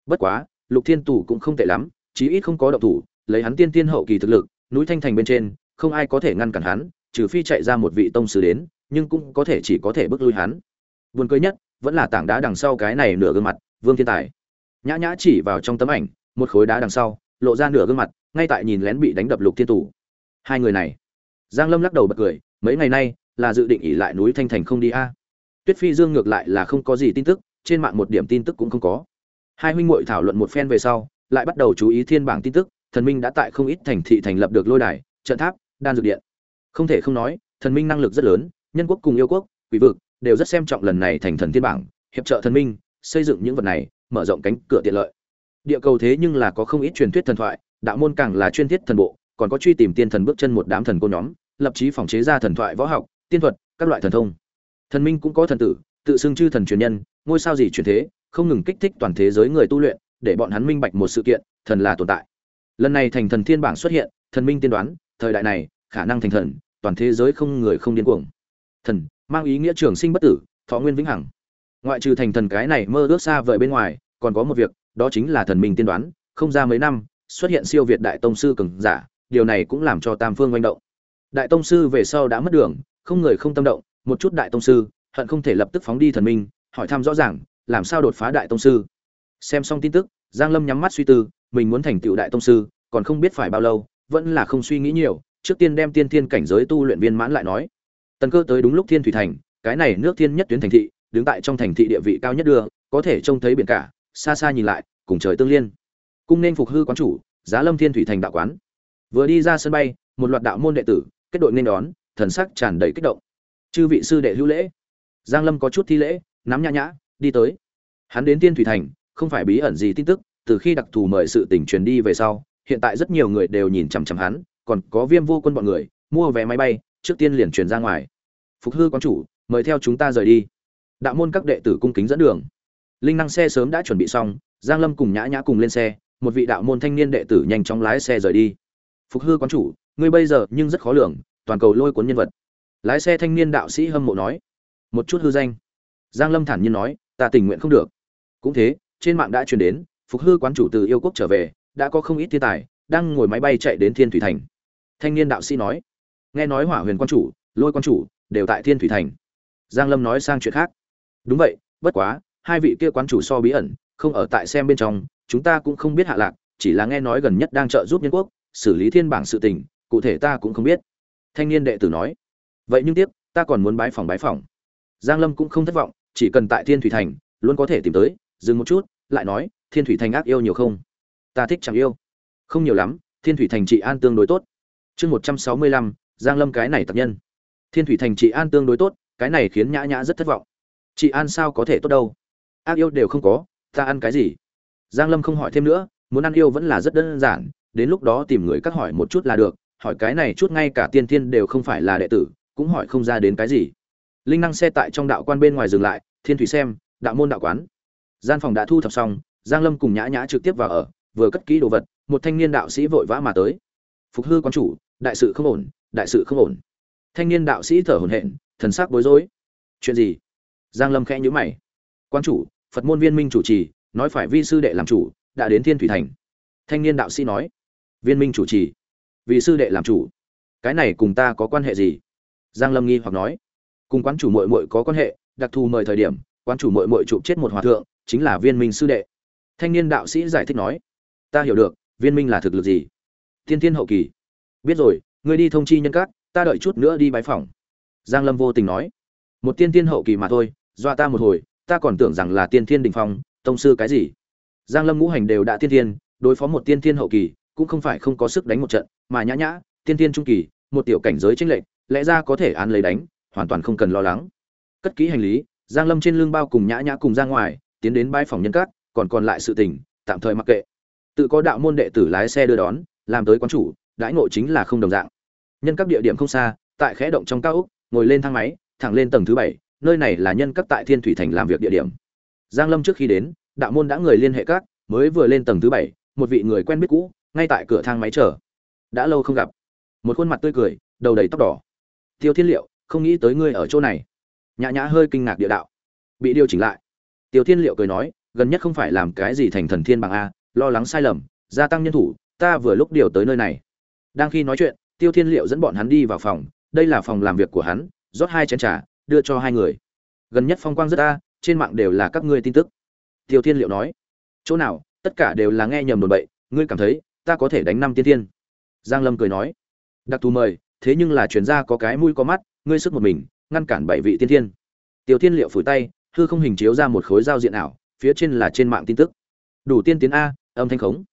Bất quá, lục thiên tủ cũng không tệ lắm, chí ít không có động thủ, lấy hắn tiên tiên hậu kỳ thực lực, núi thanh thành bên trên, không ai có thể ngăn cản hắn, trừ phi chạy ra một vị tông sư đến, nhưng cũng có thể chỉ có thể bước lui hắn. Buồn cười nhất, vẫn là tảng đá đằng sau cái này nửa gương mặt, vương thiên tài. Nhã nhã chỉ vào trong tấm ảnh, một khối đá đằng sau, lộ ra nửa gương mặt ngay tại nhìn lén bị đánh đập lục thiên tủ hai người này. Giang lâm lắc đầu bật cười, mấy ngày nay là dự định ỉ lại núi thanh thành không đi a. Tuyết phi dương ngược lại là không có gì tin tức, trên mạng một điểm tin tức cũng không có. Hai huynh muội thảo luận một phen về sau, lại bắt đầu chú ý thiên bảng tin tức, thần minh đã tại không ít thành thị thành lập được lôi đài, trận tháp, đan dược điện. Không thể không nói, thần minh năng lực rất lớn, nhân quốc cùng yêu quốc, quỷ vực đều rất xem trọng lần này thành thần thiên bảng, hiệp trợ thần minh, xây dựng những vật này, mở rộng cánh cửa tiện lợi. Địa cầu thế nhưng là có không ít truyền thuyết thần thoại đạo môn càng là chuyên thiết thần bộ, còn có truy tìm tiên thần bước chân một đám thần cô nhóm, lập chí phòng chế ra thần thoại võ học, tiên thuật, các loại thần thông. Thần minh cũng có thần tử, tự xưng chư thần truyền nhân, ngôi sao gì truyền thế, không ngừng kích thích toàn thế giới người tu luyện, để bọn hắn minh bạch một sự kiện, thần là tồn tại. Lần này thành thần thiên bảng xuất hiện, thần minh tiên đoán, thời đại này, khả năng thành thần, toàn thế giới không người không điên cuồng. Thần, mang ý nghĩa trường sinh bất tử, thọ nguyên vĩnh hằng. Ngoại trừ thành thần cái này mơ ước xa vời bên ngoài, còn có một việc, đó chính là thần minh tiên đoán, không ra mấy năm xuất hiện siêu việt đại tông sư cường giả, điều này cũng làm cho tam phương hoành động. Đại tông sư về sau đã mất đường, không người không tâm động, một chút đại tông sư, hận không thể lập tức phóng đi thần minh, hỏi thăm rõ ràng, làm sao đột phá đại tông sư. Xem xong tin tức, giang lâm nhắm mắt suy tư, mình muốn thành tựu đại tông sư, còn không biết phải bao lâu, vẫn là không suy nghĩ nhiều, trước tiên đem tiên thiên cảnh giới tu luyện viên mãn lại nói. Tần cơ tới đúng lúc thiên thủy thành, cái này nước thiên nhất tuyến thành thị, đứng tại trong thành thị địa vị cao nhất đường có thể trông thấy biển cả, xa xa nhìn lại, cùng trời tương liên cung nên phục hư quán chủ, giá lâm thiên thủy thành đạo quán. Vừa đi ra sân bay, một loạt đạo môn đệ tử, kết đội nên đón, thần sắc tràn đầy kích động. Chư vị sư đệ hữu lễ. Giang lâm có chút thi lễ, nắm nhã nhã, đi tới. Hắn đến thiên thủy thành, không phải bí ẩn gì tin tức, từ khi đặc thù mời sự tỉnh truyền đi về sau, hiện tại rất nhiều người đều nhìn chằm chằm hắn, còn có viêm vô quân bọn người, mua vé máy bay, trước tiên liền truyền ra ngoài. Phục hư quán chủ, mời theo chúng ta rời đi. Đạo môn các đệ tử cung kính dẫn đường. Linh năng xe sớm đã chuẩn bị xong, giang lâm cùng nhã nhã cùng lên xe một vị đạo môn thanh niên đệ tử nhanh chóng lái xe rời đi. Phục hư quán chủ, ngươi bây giờ nhưng rất khó lường, toàn cầu lôi cuốn nhân vật. Lái xe thanh niên đạo sĩ hâm mộ nói. Một chút hư danh. Giang lâm thản nhiên nói, ta tình nguyện không được. Cũng thế, trên mạng đã truyền đến, phục hư quán chủ từ yêu quốc trở về, đã có không ít thiên tài, đang ngồi máy bay chạy đến thiên thủy thành. Thanh niên đạo sĩ nói. Nghe nói hỏa huyền quan chủ, lôi quan chủ, đều tại thiên thủy thành. Giang lâm nói sang chuyện khác. Đúng vậy, bất quá, hai vị kia quán chủ so bí ẩn, không ở tại xem bên trong chúng ta cũng không biết hạ lạc, chỉ là nghe nói gần nhất đang trợ giúp nhân quốc, xử lý thiên bảng sự tình, cụ thể ta cũng không biết. Thanh niên đệ tử nói. Vậy nhưng tiếc, ta còn muốn bái phòng bái phòng. Giang lâm cũng không thất vọng, chỉ cần tại thiên thủy thành, luôn có thể tìm tới, dừng một chút, lại nói, thiên thủy thành ác yêu nhiều không? Ta thích chẳng yêu. Không nhiều lắm, thiên thủy thành trị an tương đối tốt. Chương một trăm sáu mươi lăm, giang lâm cái này tập nhân. Thiên thủy thành trị an tương đối tốt, cái này khiến nhã nhã rất thất vọng. Chị an sao có thể tốt đâu? Ác yêu đều không có, ta ăn cái gì? Giang lâm không hỏi thêm nữa, muốn ăn yêu vẫn là rất đơn giản, đến lúc đó tìm người các hỏi một chút là được, hỏi cái này chút ngay cả tiên thiên đều không phải là đệ tử, cũng hỏi không ra đến cái gì. Linh năng xe tại trong đạo quan bên ngoài dừng lại, thiên thủy xem, đạo môn đạo quán. Gian phòng đã thu thập xong, giang lâm cùng nhã nhã trực tiếp vào ở, vừa cất kỹ đồ vật, một thanh niên đạo sĩ vội vã mà tới. Phục hư quán chủ, đại sự không ổn, đại sự không ổn. Thanh niên đạo sĩ thở hổn hển, thần sắc bối rối. Chuyện gì? Giang lâm khẽ nhíu mày. Quan chủ, phật môn viên minh chủ trì nói phải vi sư đệ làm chủ, đã đến thiên thủy thành. Thanh niên đạo sĩ nói, viên minh chủ trì, vì sư đệ làm chủ, cái này cùng ta có quan hệ gì? Giang lâm nghi hoặc nói, cùng quán chủ muội muội có quan hệ, đặc thù mời thời điểm, quán chủ muội muội chụp chết một hòa thượng, chính là viên minh sư đệ. Thanh niên đạo sĩ giải thích nói, ta hiểu được, viên minh là thực lực gì? Thiên thiên hậu kỳ, biết rồi, ngươi đi thông chi nhân các, ta đợi chút nữa đi bái phòng giang lâm vô tình nói, một tiên thiên hậu kỳ mà thôi, dọa ta một hồi, ta còn tưởng rằng là tiên thiên đình phong tông sư cái gì? Giang lâm ngũ hành đều đã tiên thiên, đối phó một tiên thiên hậu kỳ, cũng không phải không có sức đánh một trận, mà nhã nhã, tiên thiên trung kỳ, một tiểu cảnh giới chênh lệch, lẽ ra có thể án lấy đánh, hoàn toàn không cần lo lắng. Cất kỹ hành lý, giang lâm trên lưng bao cùng nhã nhã cùng ra ngoài, tiến đến bãi phòng nhân cát, còn còn lại sự tình, tạm thời mặc kệ. Tự có đạo môn đệ tử lái xe đưa đón, làm tới quán chủ, đãi ngộ chính là không đồng dạng. Nhân các địa điểm không xa, tại khẽ động trong cao úc ngồi lên thang máy, thẳng lên tầng thứ bảy, nơi này là nhân cấp tại thiên thủy thành làm việc địa điểm giang lâm trước khi đến, đạo môn đã người liên hệ các, mới vừa lên tầng thứ bảy, một vị người quen biết cũ, ngay tại cửa thang máy chờ. Đã lâu không gặp. Một khuôn mặt tươi cười, đầu đầy tóc đỏ. Tiêu thiên liệu, không nghĩ tới ngươi ở chỗ này. Nhã nhã hơi kinh ngạc địa đạo. Bị điều chỉnh lại. Tiêu thiên liệu cười nói, gần nhất không phải làm cái gì thành thần thiên bằng a, lo lắng sai lầm, gia tăng nhân thủ, ta vừa lúc điều tới nơi này. Đang khi nói chuyện, tiêu thiên liệu dẫn bọn hắn đi vào phòng, đây là phòng làm việc của hắn, rót hai chén trà, đưa cho hai người. Gần nhất phong quang rất a trên mạng đều là các ngươi tin tức. Tiêu thiên liệu nói, chỗ nào, tất cả đều là nghe nhầm đồn bậy, ngươi cảm thấy, ta có thể đánh năm tiên thiên? Giang lâm cười nói, đặc thù mời, thế nhưng là chuyển gia có cái mũi có mắt, ngươi sức một mình, ngăn cản bảy vị tiên thiên. Tiêu thiên liệu phủi tay, hư không hình chiếu ra một khối giao diện ảo, phía trên là trên mạng tin tức. Đủ tiên tiến a, âm thanh khống.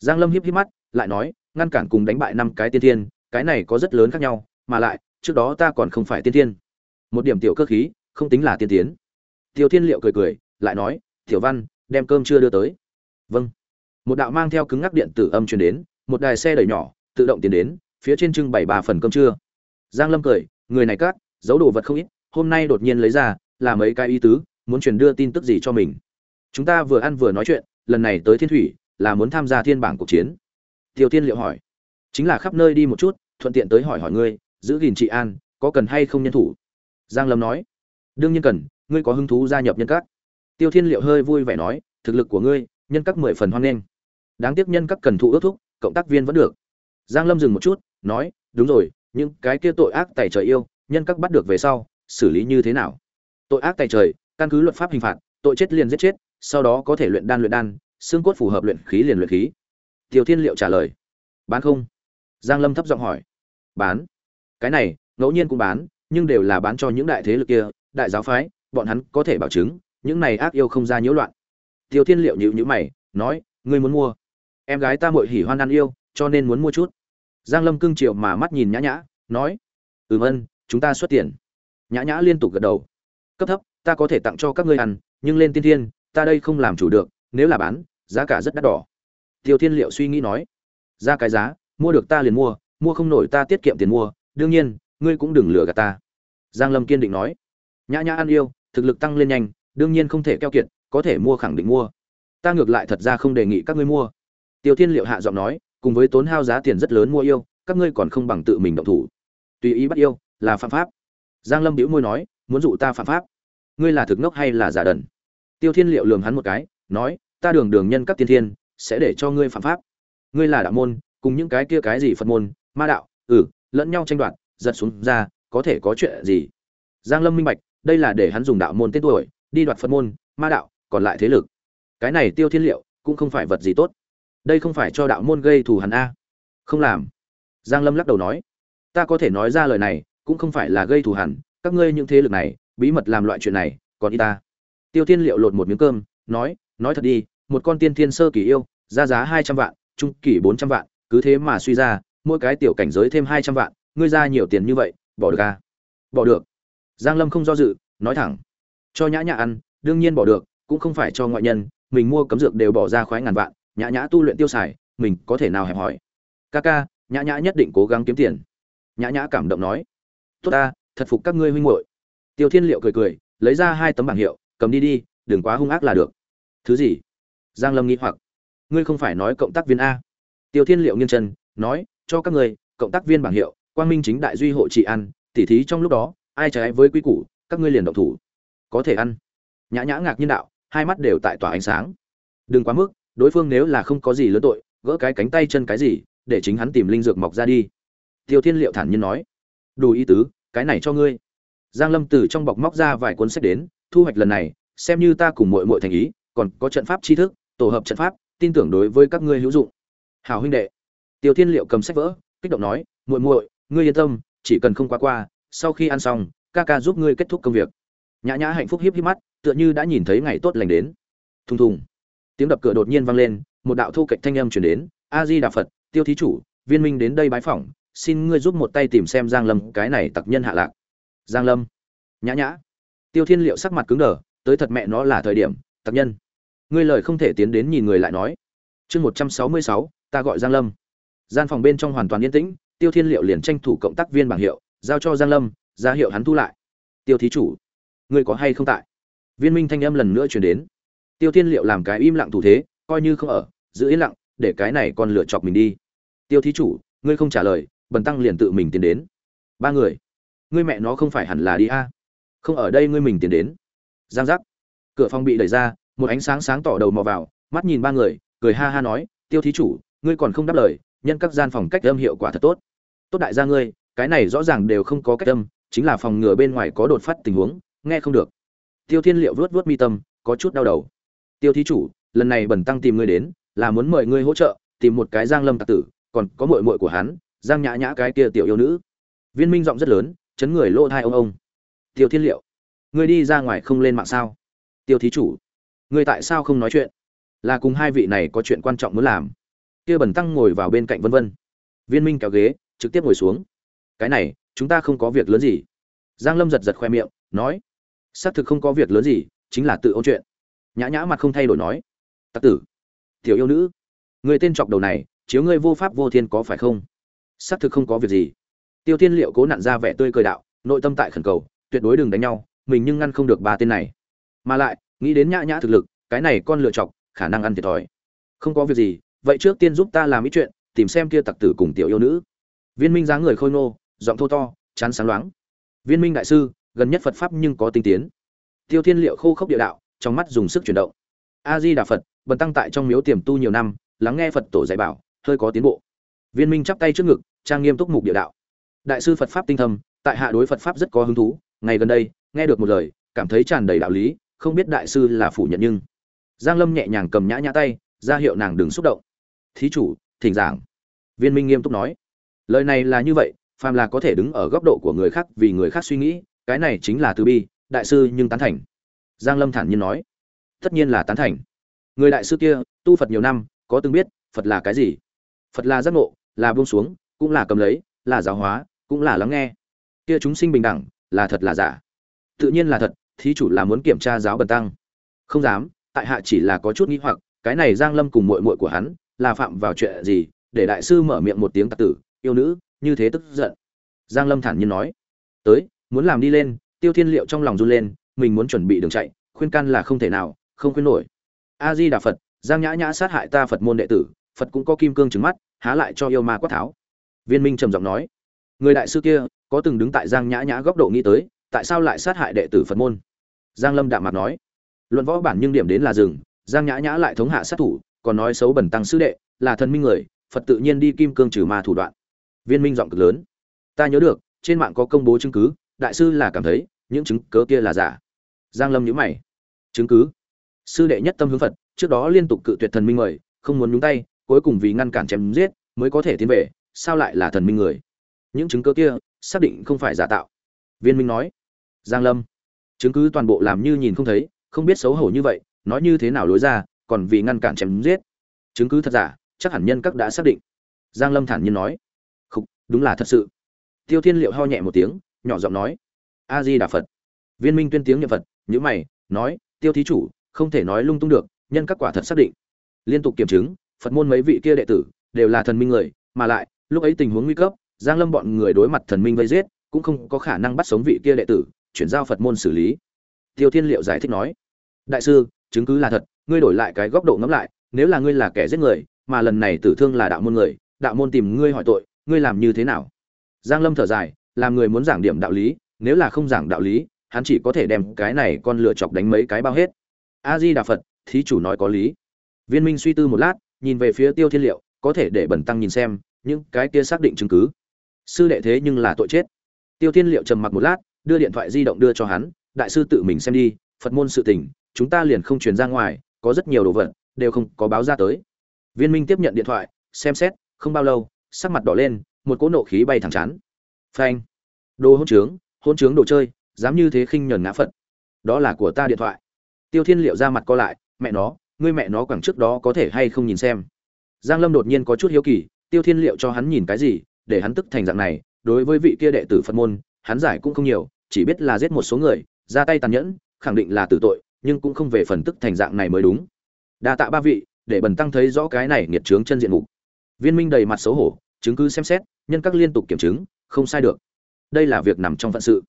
Giang lâm hiếp hiếp mắt, lại nói, ngăn cản cùng đánh bại năm cái tiên thiên, cái này có rất lớn khác nhau, mà lại, trước đó ta còn không phải tiên thiên. Một điểm tiểu cơ khí, không tính là tiên tiến tiêu thiên liệu cười cười, lại nói, tiểu văn, đem cơm chưa đưa tới. Vâng. Một đạo mang theo cứng ngắc điện tử âm truyền đến, một đài xe đẩy nhỏ, tự động tiến đến, phía trên trưng bày ba phần cơm trưa. Giang lâm cười, người này cát giấu đồ vật không ít, hôm nay đột nhiên lấy ra, là mấy cái ý tứ, muốn truyền đưa tin tức gì cho mình? Chúng ta vừa ăn vừa nói chuyện, lần này tới thiên thủy, là muốn tham gia thiên bảng cuộc chiến. Tiêu tiên liệu hỏi. Chính là khắp nơi đi một chút, thuận tiện tới hỏi hỏi ngươi, giữ gìn trị an, có cần hay không nhân thủ? Giang lâm nói. Đương nhiên cần ngươi có hứng thú gia nhập nhân các? Tiêu thiên liệu hơi vui vẻ nói, thực lực của ngươi, nhân các mười phần hoan nghênh. Đáng tiếc nhân các cần thụ ước thúc, cộng tác viên vẫn được. Giang lâm dừng một chút, nói, đúng rồi nhưng cái kia tội ác tẩy trời yêu, nhân các bắt được về sau, xử lý như thế nào? Tội ác tẩy trời, căn cứ luật pháp hình phạt, tội chết liền giết chết, sau đó có thể luyện đan luyện đan, xương cốt phù hợp luyện khí liền luyện khí. Tiêu thiên liệu trả lời, bán không? Giang lâm thấp giọng hỏi, bán. Cái này, ngẫu nhiên cũng bán, nhưng đều là bán cho những đại thế lực kia, đại giáo phái bọn hắn có thể bảo chứng, những này ác yêu không ra nhiễu loạn. Tiêu thiên liệu nhịu nhữ mày, nói, ngươi muốn mua? Em gái ta muội hỉ hoan ăn yêu, cho nên muốn mua chút. Giang lâm cưng triệu mà mắt nhìn nhã nhã, nói, ừm ân, chúng ta xuất tiền. Nhã nhã liên tục gật đầu, cấp thấp, ta có thể tặng cho các ngươi ăn, nhưng lên tiên thiên, ta đây không làm chủ được, nếu là bán, giá cả rất đắt đỏ. Tiêu thiên liệu suy nghĩ nói, ra cái giá, mua được ta liền mua mua không nổi ta tiết kiệm tiền mua, đương nhiên, ngươi cũng đừng lừa gạt ta. Giang lâm kiên định nói, nhã nhã ăn yêu thực lực tăng lên nhanh, đương nhiên không thể keo kiệt, có thể mua khẳng định mua. Ta ngược lại thật ra không đề nghị các ngươi mua. Tiêu thiên liệu hạ giọng nói, cùng với tốn hao giá tiền rất lớn mua yêu, các ngươi còn không bằng tự mình động thủ. Tùy ý bắt yêu, là phạm pháp. Giang lâm bĩu môi nói, muốn dụ ta phạm pháp? Ngươi là thực ngốc hay là giả đần? Tiêu thiên liệu lườm hắn một cái, nói, ta đường đường nhân các tiên thiên, sẽ để cho ngươi phạm pháp. Ngươi là đạo môn, cùng những cái kia cái gì phật môn, ma đạo ừ lẫn nhau tranh đoạt, giật xuống ra, có thể có chuyện gì? Giang lâm minh bạch đây là để hắn dùng đạo môn tên tuổi, đi đoạt phật môn, ma đạo, còn lại thế lực. Cái này tiêu thiên liệu cũng không phải vật gì tốt. Đây không phải cho đạo môn gây thù hắn a? Không làm. Giang lâm lắc đầu nói, ta có thể nói ra lời này, cũng không phải là gây thù hẳn các ngươi những thế lực này, bí mật làm loại chuyện này, còn y ta. Tiêu thiên liệu lột một miếng cơm, nói nói thật đi, một con tiên thiên sơ kỳ yêu ra giá hai trăm vạn, trung kỳ bốn trăm vạn, cứ thế mà suy ra, mỗi cái tiểu cảnh giới thêm hai trăm vạn, ngươi ra nhiều tiền như vậy, bỏ được à? Bỏ được giang lâm không do dự, nói thẳng. Cho nhã nhã ăn, đương nhiên bỏ được, cũng không phải cho ngoại nhân, mình mua cấm dược đều bỏ ra khoái ngàn vạn, nhã nhã tu luyện tiêu xài, mình có thể nào hẹp hỏi. Ca ca, nhã nhã nhất định cố gắng kiếm tiền. Nhã nhã cảm động nói. Tốt ta, thật phục các ngươi huynh muội. Tiêu thiên liệu cười cười, lấy ra hai tấm bảng hiệu, cầm đi đi, đừng quá hung ác là được. Thứ gì? Giang lâm nghĩ hoặc. Ngươi không phải nói cộng tác viên a. Tiêu thiên liệu nghiêng chân, nói, cho các ngươi, cộng tác viên bảng hiệu, quang minh chính đại duy hộ trị ăn, tỉ thí trong lúc đó ai trái với quy củ, các ngươi liền động thủ. Có thể ăn. Nhã nhã ngạc nhiên đạo, hai mắt đều tại tỏa ánh sáng. Đừng quá mức, đối phương nếu là không có gì lớn tội, gỡ cái cánh tay chân cái gì, để chính hắn tìm linh dược mọc ra đi. Tiêu thiên liệu thản nhiên nói, đủ ý tứ, cái này cho ngươi. Giang lâm từ trong bọc móc ra vài cuốn sách đến, thu hoạch lần này, xem như ta cùng muội muội thành ý, còn có trận pháp tri thức, tổ hợp trận pháp, tin tưởng đối với các ngươi hữu dụng. Hào huynh đệ. Tiêu thiên liệu cầm sách vỡ, kích động nói, muội muội, ngươi yên tâm, chỉ cần không qua qua sau khi ăn xong, ca ca giúp ngươi kết thúc công việc. Nhã nhã hạnh phúc híp híp mắt, tựa như đã nhìn thấy ngày tốt lành đến. Thùng thùng. Tiếng đập cửa đột nhiên vang lên, một đạo thu cạnh thanh âm truyền đến. A di đà phật, tiêu thí chủ, viên minh đến đây bái phỏng, xin ngươi giúp một tay tìm xem giang lâm, cái này tặc nhân hạ lạc. Giang lâm. Nhã nhã. Tiêu thiên liệu sắc mặt cứng đờ, tới thật mẹ nó là thời điểm, tặc nhân. Ngươi lời không thể tiến đến nhìn người lại nói. Chương một trăm sáu mươi sáu, ta gọi giang lâm. Gian phòng bên trong hoàn toàn yên tĩnh, tiêu thiên liệu liền tranh thủ cộng tác viên bảng hiệu giao cho giang lâm, ra hiệu hắn thu lại. Tiêu thí chủ, ngươi có hay không tại? Viên minh thanh âm lần nữa chuyển đến. Tiêu thiên liệu làm cái im lặng thủ thế, coi như không ở, giữ yên lặng, để cái này còn lựa chọc mình đi. Tiêu thí chủ, ngươi không trả lời, bần tăng liền tự mình tiến đến. Ba người, ngươi mẹ nó không phải hẳn là đi a? Không ở đây ngươi mình tiến đến. Giang giác. Cửa phòng bị đẩy ra, một ánh sáng sáng tỏ đầu mò vào, mắt nhìn ba người, cười ha ha nói, tiêu thí chủ, ngươi còn không đáp lời, nhân các gian phòng cách âm hiệu quả thật tốt. Tốt đại gia ngươi cái này rõ ràng đều không có cách âm, chính là phòng ngừa bên ngoài có đột phát tình huống, nghe không được. Tiêu thiên liệu vuốt vuốt mi tâm, có chút đau đầu. Tiêu thí chủ, lần này bẩn tăng tìm ngươi đến, là muốn mời ngươi hỗ trợ, tìm một cái giang lâm tạc tử, còn có muội muội của hắn, giang nhã nhã cái kia tiểu yêu nữ. Viên minh giọng rất lớn, chấn người lỗ thai ông ông. Tiêu thiên liệu, ngươi đi ra ngoài không lên mạng sao? Tiêu thí chủ, ngươi tại sao không nói chuyện? Là cùng hai vị này có chuyện quan trọng muốn làm. Kia bẩn tăng ngồi vào bên cạnh vân vân. Viên minh kéo ghế, trực tiếp ngồi xuống cái này, chúng ta không có việc lớn gì. Giang lâm giật giật khoe miệng, nói, xác thực không có việc lớn gì, chính là tự ôn chuyện. Nhã nhã mặt không thay đổi nói, tặc tử, tiểu yêu nữ, người tên chọc đầu này, chiếu ngươi vô pháp vô thiên có phải không? Xác thực không có việc gì. Tiêu thiên liệu cố nặn ra vẻ tươi cười đạo, nội tâm tại khẩn cầu, tuyệt đối đừng đánh nhau, mình nhưng ngăn không được ba tên này. Mà lại, nghĩ đến nhã nhã thực lực, cái này con lựa chọc, khả năng ăn thiệt thòi. Không có việc gì, vậy trước tiên giúp ta làm ít chuyện, tìm xem kia tặc tử cùng tiểu yêu nữ. Viên minh dáng người khôi ngô giọng thô to, chán sáng loáng. Viên minh đại sư, gần nhất phật pháp nhưng có tinh tiến. Tiêu thiên liệu khô khốc địa đạo, trong mắt dùng sức chuyển động. A di đà phật, bần tăng tại trong miếu tiềm tu nhiều năm, lắng nghe phật tổ dạy bảo, hơi có tiến bộ. Viên minh chắp tay trước ngực, trang nghiêm túc mục địa đạo. Đại sư phật pháp tinh thâm, tại hạ đối phật pháp rất có hứng thú, ngày gần đây, nghe được một lời, cảm thấy tràn đầy đạo lý, không biết đại sư là phủ nhận nhưng. Giang lâm nhẹ nhàng cầm nhã nhã tay, ra hiệu nàng đừng xúc động. Thí chủ, thỉnh giảng. Viên minh nghiêm túc nói. Lời này là như vậy phàm là có thể đứng ở góc độ của người khác vì người khác suy nghĩ, cái này chính là từ bi, đại sư nhưng tán thành. Giang lâm thản nhiên nói, tất nhiên là tán thành. Người đại sư kia, tu phật nhiều năm, có từng biết phật là cái gì? Phật là giác ngộ, là buông xuống, cũng là cầm lấy, là giáo hóa, cũng là lắng nghe. Kia chúng sinh bình đẳng, là thật là giả. Tự nhiên là thật, thí chủ là muốn kiểm tra giáo bần tăng. Không dám, tại hạ chỉ là có chút nghĩ hoặc, cái này giang lâm cùng muội muội của hắn, là phạm vào chuyện gì? Để đại sư mở miệng một tiếng tạc tử, yêu nữ như thế tức giận. Giang lâm thản nhiên nói, tới, muốn làm đi lên. Tiêu thiên liệu trong lòng run lên, mình muốn chuẩn bị đường chạy, khuyên can là không thể nào, không khuyên nổi. A di đà phật, giang nhã nhã sát hại ta phật môn đệ tử, phật cũng có kim cương trứng mắt, há lại cho yêu ma quát tháo. Viên minh trầm giọng nói, người đại sư kia, có từng đứng tại giang nhã nhã góc độ nghĩ tới, tại sao lại sát hại đệ tử phật môn? Giang lâm đạm mặt nói, luận võ bản nhưng điểm đến là rừng, giang nhã nhã lại thống hạ sát thủ, còn nói xấu bẩn tăng sư đệ, là thần minh người, phật tự nhiên đi kim cương trừ ma thủ đoạn viên minh giọng cực lớn. Ta nhớ được, trên mạng có công bố chứng cứ, đại sư là cảm thấy, những chứng cớ kia là giả. Giang lâm nhíu mày. Chứng cứ? Sư đệ nhất tâm hướng phật, trước đó liên tục cự tuyệt thần minh mời, không muốn nhúng tay, cuối cùng vì ngăn cản chém giết, mới có thể tiến về, sao lại là thần minh người? Những chứng cứ kia, xác định không phải giả tạo. Viên minh nói. Giang lâm. Chứng cứ toàn bộ làm như nhìn không thấy, không biết xấu hổ như vậy, nói như thế nào lối ra, còn vì ngăn cản chém giết. Chứng cứ thật giả, chắc hẳn nhân các đã xác định. Giang lâm thản nhiên nói đúng là thật sự. Tiêu thiên liệu ho nhẹ một tiếng, nhỏ giọng nói a di đà phật. Viên minh tuyên tiếng niệm phật nhữ mày, nói, tiêu thí chủ, không thể nói lung tung được, nhân các quả thật xác định. Liên tục kiểm chứng, phật môn mấy vị kia đệ tử đều là thần minh người, mà lại, lúc ấy tình huống nguy cấp, giang lâm bọn người đối mặt thần minh vây giết, cũng không có khả năng bắt sống vị kia đệ tử, chuyển giao phật môn xử lý. Tiêu thiên liệu giải thích nói, đại sư, chứng cứ là thật, ngươi đổi lại cái góc độ ngẫm lại, nếu là ngươi là kẻ giết người, mà lần này tử thương là đạo môn người, đạo môn tìm ngươi hỏi tội ngươi làm như thế nào? Giang lâm thở dài, làm người muốn giảng điểm đạo lý, nếu là không giảng đạo lý, hắn chỉ có thể đem cái này con lựa chọc đánh mấy cái bao hết. A di đà phật thí chủ nói có lý. Viên minh suy tư một lát, nhìn về phía tiêu thiên liệu, có thể để bẩn tăng nhìn xem, những cái kia xác định chứng cứ. Sư đệ thế nhưng là tội chết. Tiêu thiên liệu trầm mặc một lát, đưa điện thoại di động đưa cho hắn, đại sư tự mình xem đi, phật môn sự tình, chúng ta liền không truyền ra ngoài, có rất nhiều đồ vật, đều không có báo ra tới. Viên minh tiếp nhận điện thoại, xem xét, không bao lâu sắc mặt đỏ lên, một cỗ nộ khí bay thẳng chán. Phanh. Đồ hôn trướng hôn trướng đồ chơi, dám như thế khinh nhờn ngã phật. Đó là của ta điện thoại. Tiêu thiên liệu ra mặt co lại, mẹ nó, ngươi mẹ nó quẳng trước đó có thể hay không nhìn xem. Giang lâm đột nhiên có chút hiếu kỳ, tiêu thiên liệu cho hắn nhìn cái gì, để hắn tức thành dạng này, đối với vị kia đệ tử phật môn, hắn giải cũng không nhiều, chỉ biết là giết một số người, ra tay tàn nhẫn, khẳng định là tử tội, nhưng cũng không về phần tức thành dạng này mới đúng. Đa tạ ba vị, để bần tăng thấy rõ cái này nghiệt trướng chân diện mục viên minh đầy mặt xấu hổ, chứng cứ xem xét, nhân các liên tục kiểm chứng, không sai được. Đây là việc nằm trong phận sự.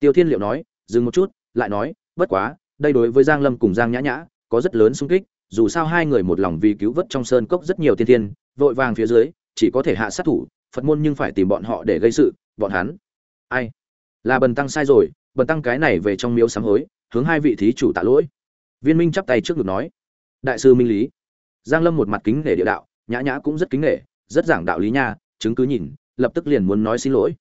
Tiêu thiên liệu nói, dừng một chút, lại nói, bất quá, đây đối với giang lâm cùng giang nhã nhã, có rất lớn xung kích, dù sao hai người một lòng vì cứu vớt trong sơn cốc rất nhiều tiên thiên, vội vàng phía dưới, chỉ có thể hạ sát thủ, phật môn nhưng phải tìm bọn họ để gây sự, bọn hắn. Ai? Là bần tăng sai rồi, bần tăng cái này về trong miếu sám hối, hướng hai vị thí chủ tạ lỗi. Viên minh chắp tay trước ngực nói, đại sư minh lý. Giang lâm một mặt kính để địa đạo nhã nhã cũng rất kính nể, rất giảng đạo lý nha, chứng cứ nhìn, lập tức liền muốn nói xin lỗi.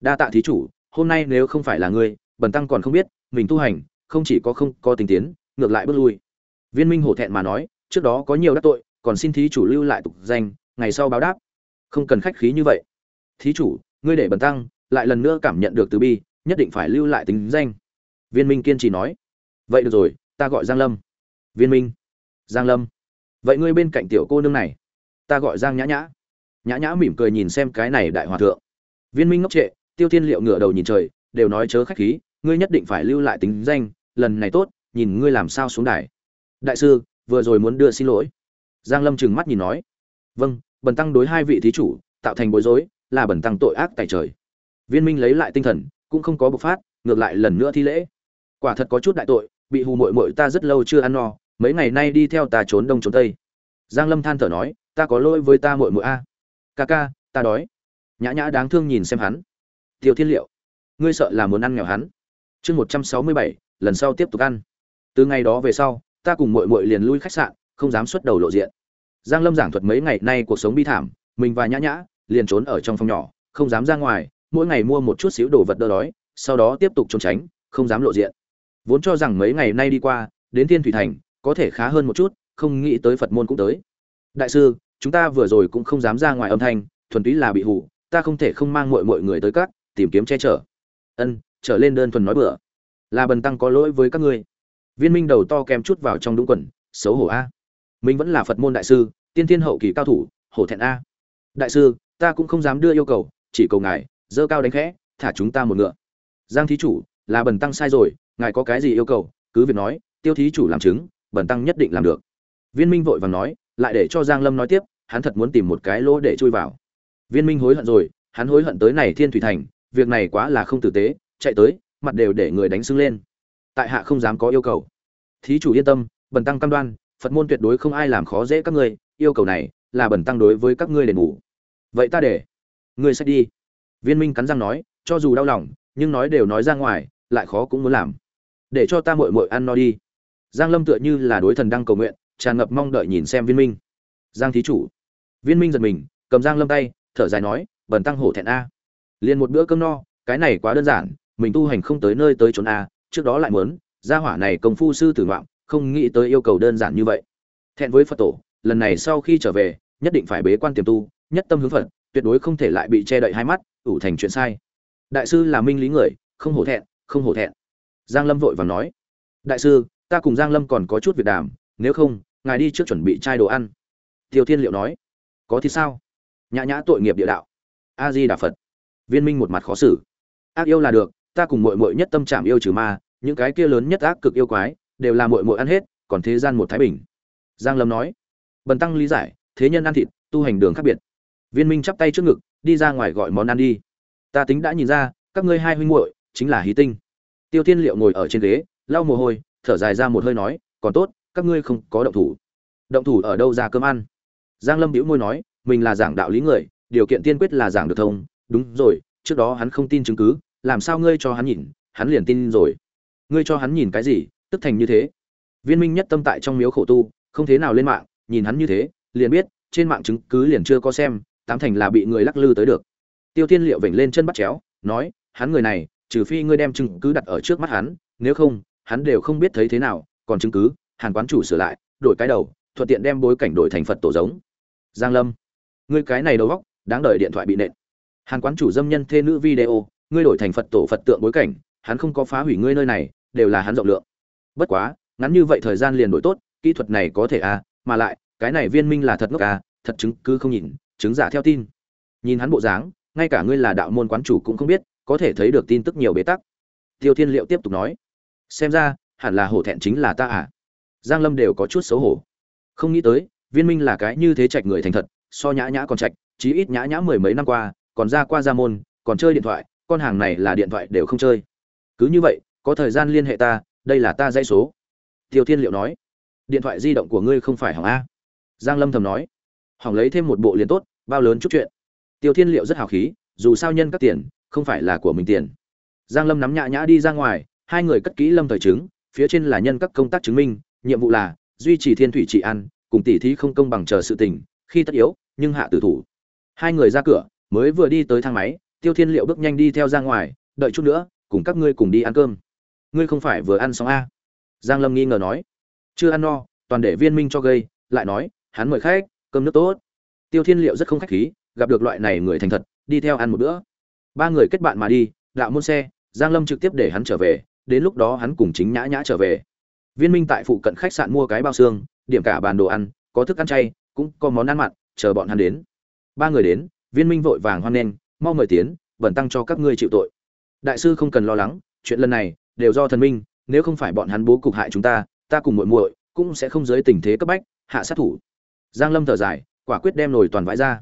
Đa tạ thí chủ, hôm nay nếu không phải là ngươi, bần tăng còn không biết, mình tu hành, không chỉ có không có tình tiến, ngược lại bước lui. Viên minh hổ thẹn mà nói, trước đó có nhiều đắc tội, còn xin thí chủ lưu lại tục danh, ngày sau báo đáp. Không cần khách khí như vậy. Thí chủ, ngươi để bần tăng lại lần nữa cảm nhận được từ bi, nhất định phải lưu lại tính danh. Viên minh kiên trì nói. Vậy được rồi, ta gọi giang lâm. Viên minh. Giang lâm. Vậy ngươi bên cạnh tiểu cô nương này ta gọi giang nhã nhã. Nhã nhã mỉm cười nhìn xem cái này đại hòa thượng. Viên minh ngốc trệ, tiêu thiên liệu ngửa đầu nhìn trời, đều nói chớ khách khí, ngươi nhất định phải lưu lại tính danh, lần này tốt, nhìn ngươi làm sao xuống đài. Đại sư, vừa rồi muốn đưa xin lỗi. Giang lâm trừng mắt nhìn nói. Vâng bần tăng đối hai vị thí chủ, tạo thành bối rối, là bần tăng tội ác tại trời. Viên minh lấy lại tinh thần, cũng không có bộc phát, ngược lại lần nữa thi lễ. Quả thật có chút đại tội, bị hù muội muội ta rất lâu chưa ăn no, mấy ngày nay đi theo ta trốn đông trốn tây. Giang lâm than thở nói ta có lỗi với ta muội muội a. Ca ca, ta đói. Nhã nhã đáng thương nhìn xem hắn. Tiêu thiên liệu, ngươi sợ là muốn ăn nghèo hắn. Chương một trăm sáu mươi bảy, lần sau tiếp tục ăn. Từ ngày đó về sau, ta cùng muội muội liền lui khách sạn, không dám xuất đầu lộ diện. Giang lâm giảng thuật mấy ngày nay cuộc sống bi thảm, mình và nhã nhã liền trốn ở trong phòng nhỏ, không dám ra ngoài, mỗi ngày mua một chút xíu đồ vật đỡ đói, sau đó tiếp tục trốn tránh, không dám lộ diện. Vốn cho rằng mấy ngày nay đi qua, đến thiên thủy thành, có thể khá hơn một chút, không nghĩ tới phật môn cũng tới. Đại sư chúng ta vừa rồi cũng không dám ra ngoài âm thanh, thuần túy là bị hủ ta không thể không mang mọi mọi người tới các, tìm kiếm che chở. Ân, trở lên đơn thuần nói bừa. Là bần tăng có lỗi với các ngươi. Viên minh đầu to kèm chút vào trong đúng quần, xấu hổ a. Mình vẫn là phật môn đại sư, tiên thiên hậu kỳ cao thủ, hổ thẹn a. Đại sư, ta cũng không dám đưa yêu cầu, chỉ cầu ngài, dơ cao đánh khẽ, thả chúng ta một ngựa. Giang thí chủ, là bần tăng sai rồi, ngài có cái gì yêu cầu, cứ việc nói, tiêu thí chủ làm chứng, bần tăng nhất định làm được. Viên minh vội vàng nói lại để cho giang lâm nói tiếp, hắn thật muốn tìm một cái lỗ để chui vào. Viên minh hối hận rồi, hắn hối hận tới này thiên thủy thành, việc này quá là không tử tế, chạy tới, mặt đều để người đánh sưng lên. Tại hạ không dám có yêu cầu. Thí chủ yên tâm, bần tăng cam đoan, phật môn tuyệt đối không ai làm khó dễ các ngươi, yêu cầu này là bần tăng đối với các ngươi đền bù. Vậy ta để ngươi sẽ đi. Viên minh cắn răng nói, cho dù đau lòng, nhưng nói đều nói ra ngoài, lại khó cũng muốn làm. Để cho ta muội muội ăn no đi. Giang lâm tựa như là đối thần đang cầu nguyện tràn ngập mong đợi nhìn xem viên minh. Giang thí chủ. Viên minh giật mình, cầm giang lâm tay, thở dài nói, bần tăng hổ thẹn a. Liền một bữa cơm no, cái này quá đơn giản, mình tu hành không tới nơi tới chốn a, trước đó lại muốn, gia hỏa này công phu sư tử ngoạm, không nghĩ tới yêu cầu đơn giản như vậy. Thẹn với phật tổ, lần này sau khi trở về, nhất định phải bế quan tiềm tu, nhất tâm hướng phật, tuyệt đối không thể lại bị che đậy hai mắt, ủ thành chuyện sai. Đại sư là minh lý người, không hổ thẹn, không hổ thẹn. Giang lâm vội vàng nói, đại sư, ta cùng giang lâm còn có chút việc đàm, nếu không ngài đi trước chuẩn bị chai đồ ăn. Tiêu thiên liệu nói, có thì sao? Nhã nhã tội nghiệp địa đạo. A di đà phật. Viên minh một mặt khó xử. Ác yêu là được, ta cùng muội muội nhất tâm trạng yêu trừ ma, những cái kia lớn nhất ác cực yêu quái, đều là muội muội ăn hết, còn thế gian một thái bình. Giang lâm nói, bần tăng lý giải, thế nhân ăn thịt, tu hành đường khác biệt. Viên minh chắp tay trước ngực, đi ra ngoài gọi món ăn đi. Ta tính đã nhìn ra, các ngươi hai huynh muội chính là hí tinh. Tiêu thiên liệu ngồi ở trên ghế, lau mồ hôi, thở dài ra một hơi nói, còn tốt các ngươi không có động thủ. Động thủ ở đâu ra cơm ăn? Giang lâm bĩu môi nói, mình là giảng đạo lý người, điều kiện tiên quyết là giảng được thông. Đúng rồi, trước đó hắn không tin chứng cứ, làm sao ngươi cho hắn nhìn, hắn liền tin rồi. Ngươi cho hắn nhìn cái gì, tức thành như thế. Viên minh nhất tâm tại trong miếu khổ tu, không thế nào lên mạng, nhìn hắn như thế, liền biết, trên mạng chứng cứ liền chưa có xem, tám thành là bị người lắc lư tới được. Tiêu thiên liệu vểnh lên chân bắt chéo, nói, hắn người này, trừ phi ngươi đem chứng cứ đặt ở trước mắt hắn, nếu không, hắn đều không biết thấy thế nào, còn chứng cứ hàn quán chủ sửa lại, đổi cái đầu, thuận tiện đem bối cảnh đổi thành phật tổ giống. Giang lâm, ngươi cái này đầu góc đáng đợi điện thoại bị nện. Hàn quán chủ dâm nhân thê nữ video, ngươi đổi thành phật tổ phật tượng bối cảnh, hắn không có phá hủy ngươi nơi này, đều là hắn rộng lượng. Bất quá, ngắn như vậy thời gian liền đổi tốt, kỹ thuật này có thể à mà lại, cái này viên minh là thật ngốc à thật chứng cứ không nhìn, chứng giả theo tin. Nhìn hắn bộ dáng, ngay cả ngươi là đạo môn quán chủ cũng không biết, có thể thấy được tin tức nhiều bế tắc. Tiêu thiên liệu tiếp tục nói, xem ra, hẳn là hổ thẹn chính là ta à giang lâm đều có chút xấu hổ. Không nghĩ tới, viên minh là cái như thế trạch người thành thật, so nhã nhã còn trạch, chí ít nhã nhã mười mấy năm qua, còn ra qua ra môn, còn chơi điện thoại, con hàng này là điện thoại đều không chơi. Cứ như vậy, có thời gian liên hệ ta, đây là ta dãy số. Tiêu thiên liệu nói. Điện thoại di động của ngươi không phải hỏng a? Giang lâm thầm nói. Hỏng lấy thêm một bộ liền tốt, bao lớn chút chuyện. Tiêu thiên liệu rất hào khí, dù sao nhân các tiền, không phải là của mình tiền. Giang lâm nắm nhã nhã đi ra ngoài, hai người cất kỹ lâm thời chứng, phía trên là nhân các công tác chứng minh nhiệm vụ là duy trì thiên thủy trị an, cùng tỷ thí không công bằng chờ sự tình, khi tất yếu, nhưng hạ tử thủ. Hai người ra cửa, mới vừa đi tới thang máy, tiêu thiên liệu bước nhanh đi theo ra ngoài, đợi chút nữa, cùng các ngươi cùng đi ăn cơm. Ngươi không phải vừa ăn xong a giang lâm nghi ngờ nói. Chưa ăn no, toàn để viên minh cho gây, lại nói, hắn mời khách, cơm nước tốt. Tiêu thiên liệu rất không khách khí, gặp được loại này người thành thật, đi theo ăn một bữa. Ba người kết bạn mà đi, đạo môn xe, giang lâm trực tiếp để hắn trở về, đến lúc đó hắn cùng chính nhã nhã trở về viên minh tại phụ cận khách sạn mua cái bao xương, điểm cả bàn đồ ăn, có thức ăn chay, cũng có món ăn mặn, chờ bọn hắn đến. Ba người đến, viên minh vội vàng hoan nghênh, mau mời tiến, bẩn tăng cho các ngươi chịu tội. Đại sư không cần lo lắng, chuyện lần này đều do thần minh, nếu không phải bọn hắn bố cục hại chúng ta ta cùng muội muội cũng sẽ không dưới tình thế cấp bách, hạ sát thủ. Giang lâm thở dài, quả quyết đem nồi toàn vãi ra.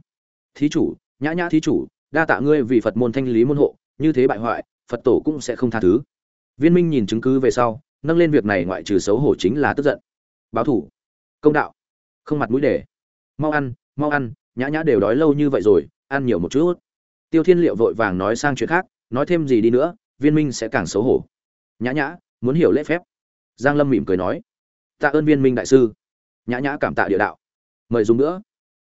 Thí chủ, nhã nhã thí chủ, đa tạ ngươi vì phật môn thanh lý môn hộ, như thế bại hoại, phật tổ cũng sẽ không tha thứ. Viên minh nhìn chứng cứ về sau nâng lên việc này ngoại trừ xấu hổ chính là tức giận. Báo thủ. Công đạo. Không mặt mũi để. Mau ăn mau ăn, nhã nhã đều đói lâu như vậy rồi, ăn nhiều một chút. Tiêu thiên liệu vội vàng nói sang chuyện khác, nói thêm gì đi nữa, viên minh sẽ càng xấu hổ. Nhã nhã, muốn hiểu lễ phép. Giang lâm mỉm cười nói. Tạ ơn viên minh đại sư. Nhã nhã cảm tạ địa đạo. Mời dùng nữa.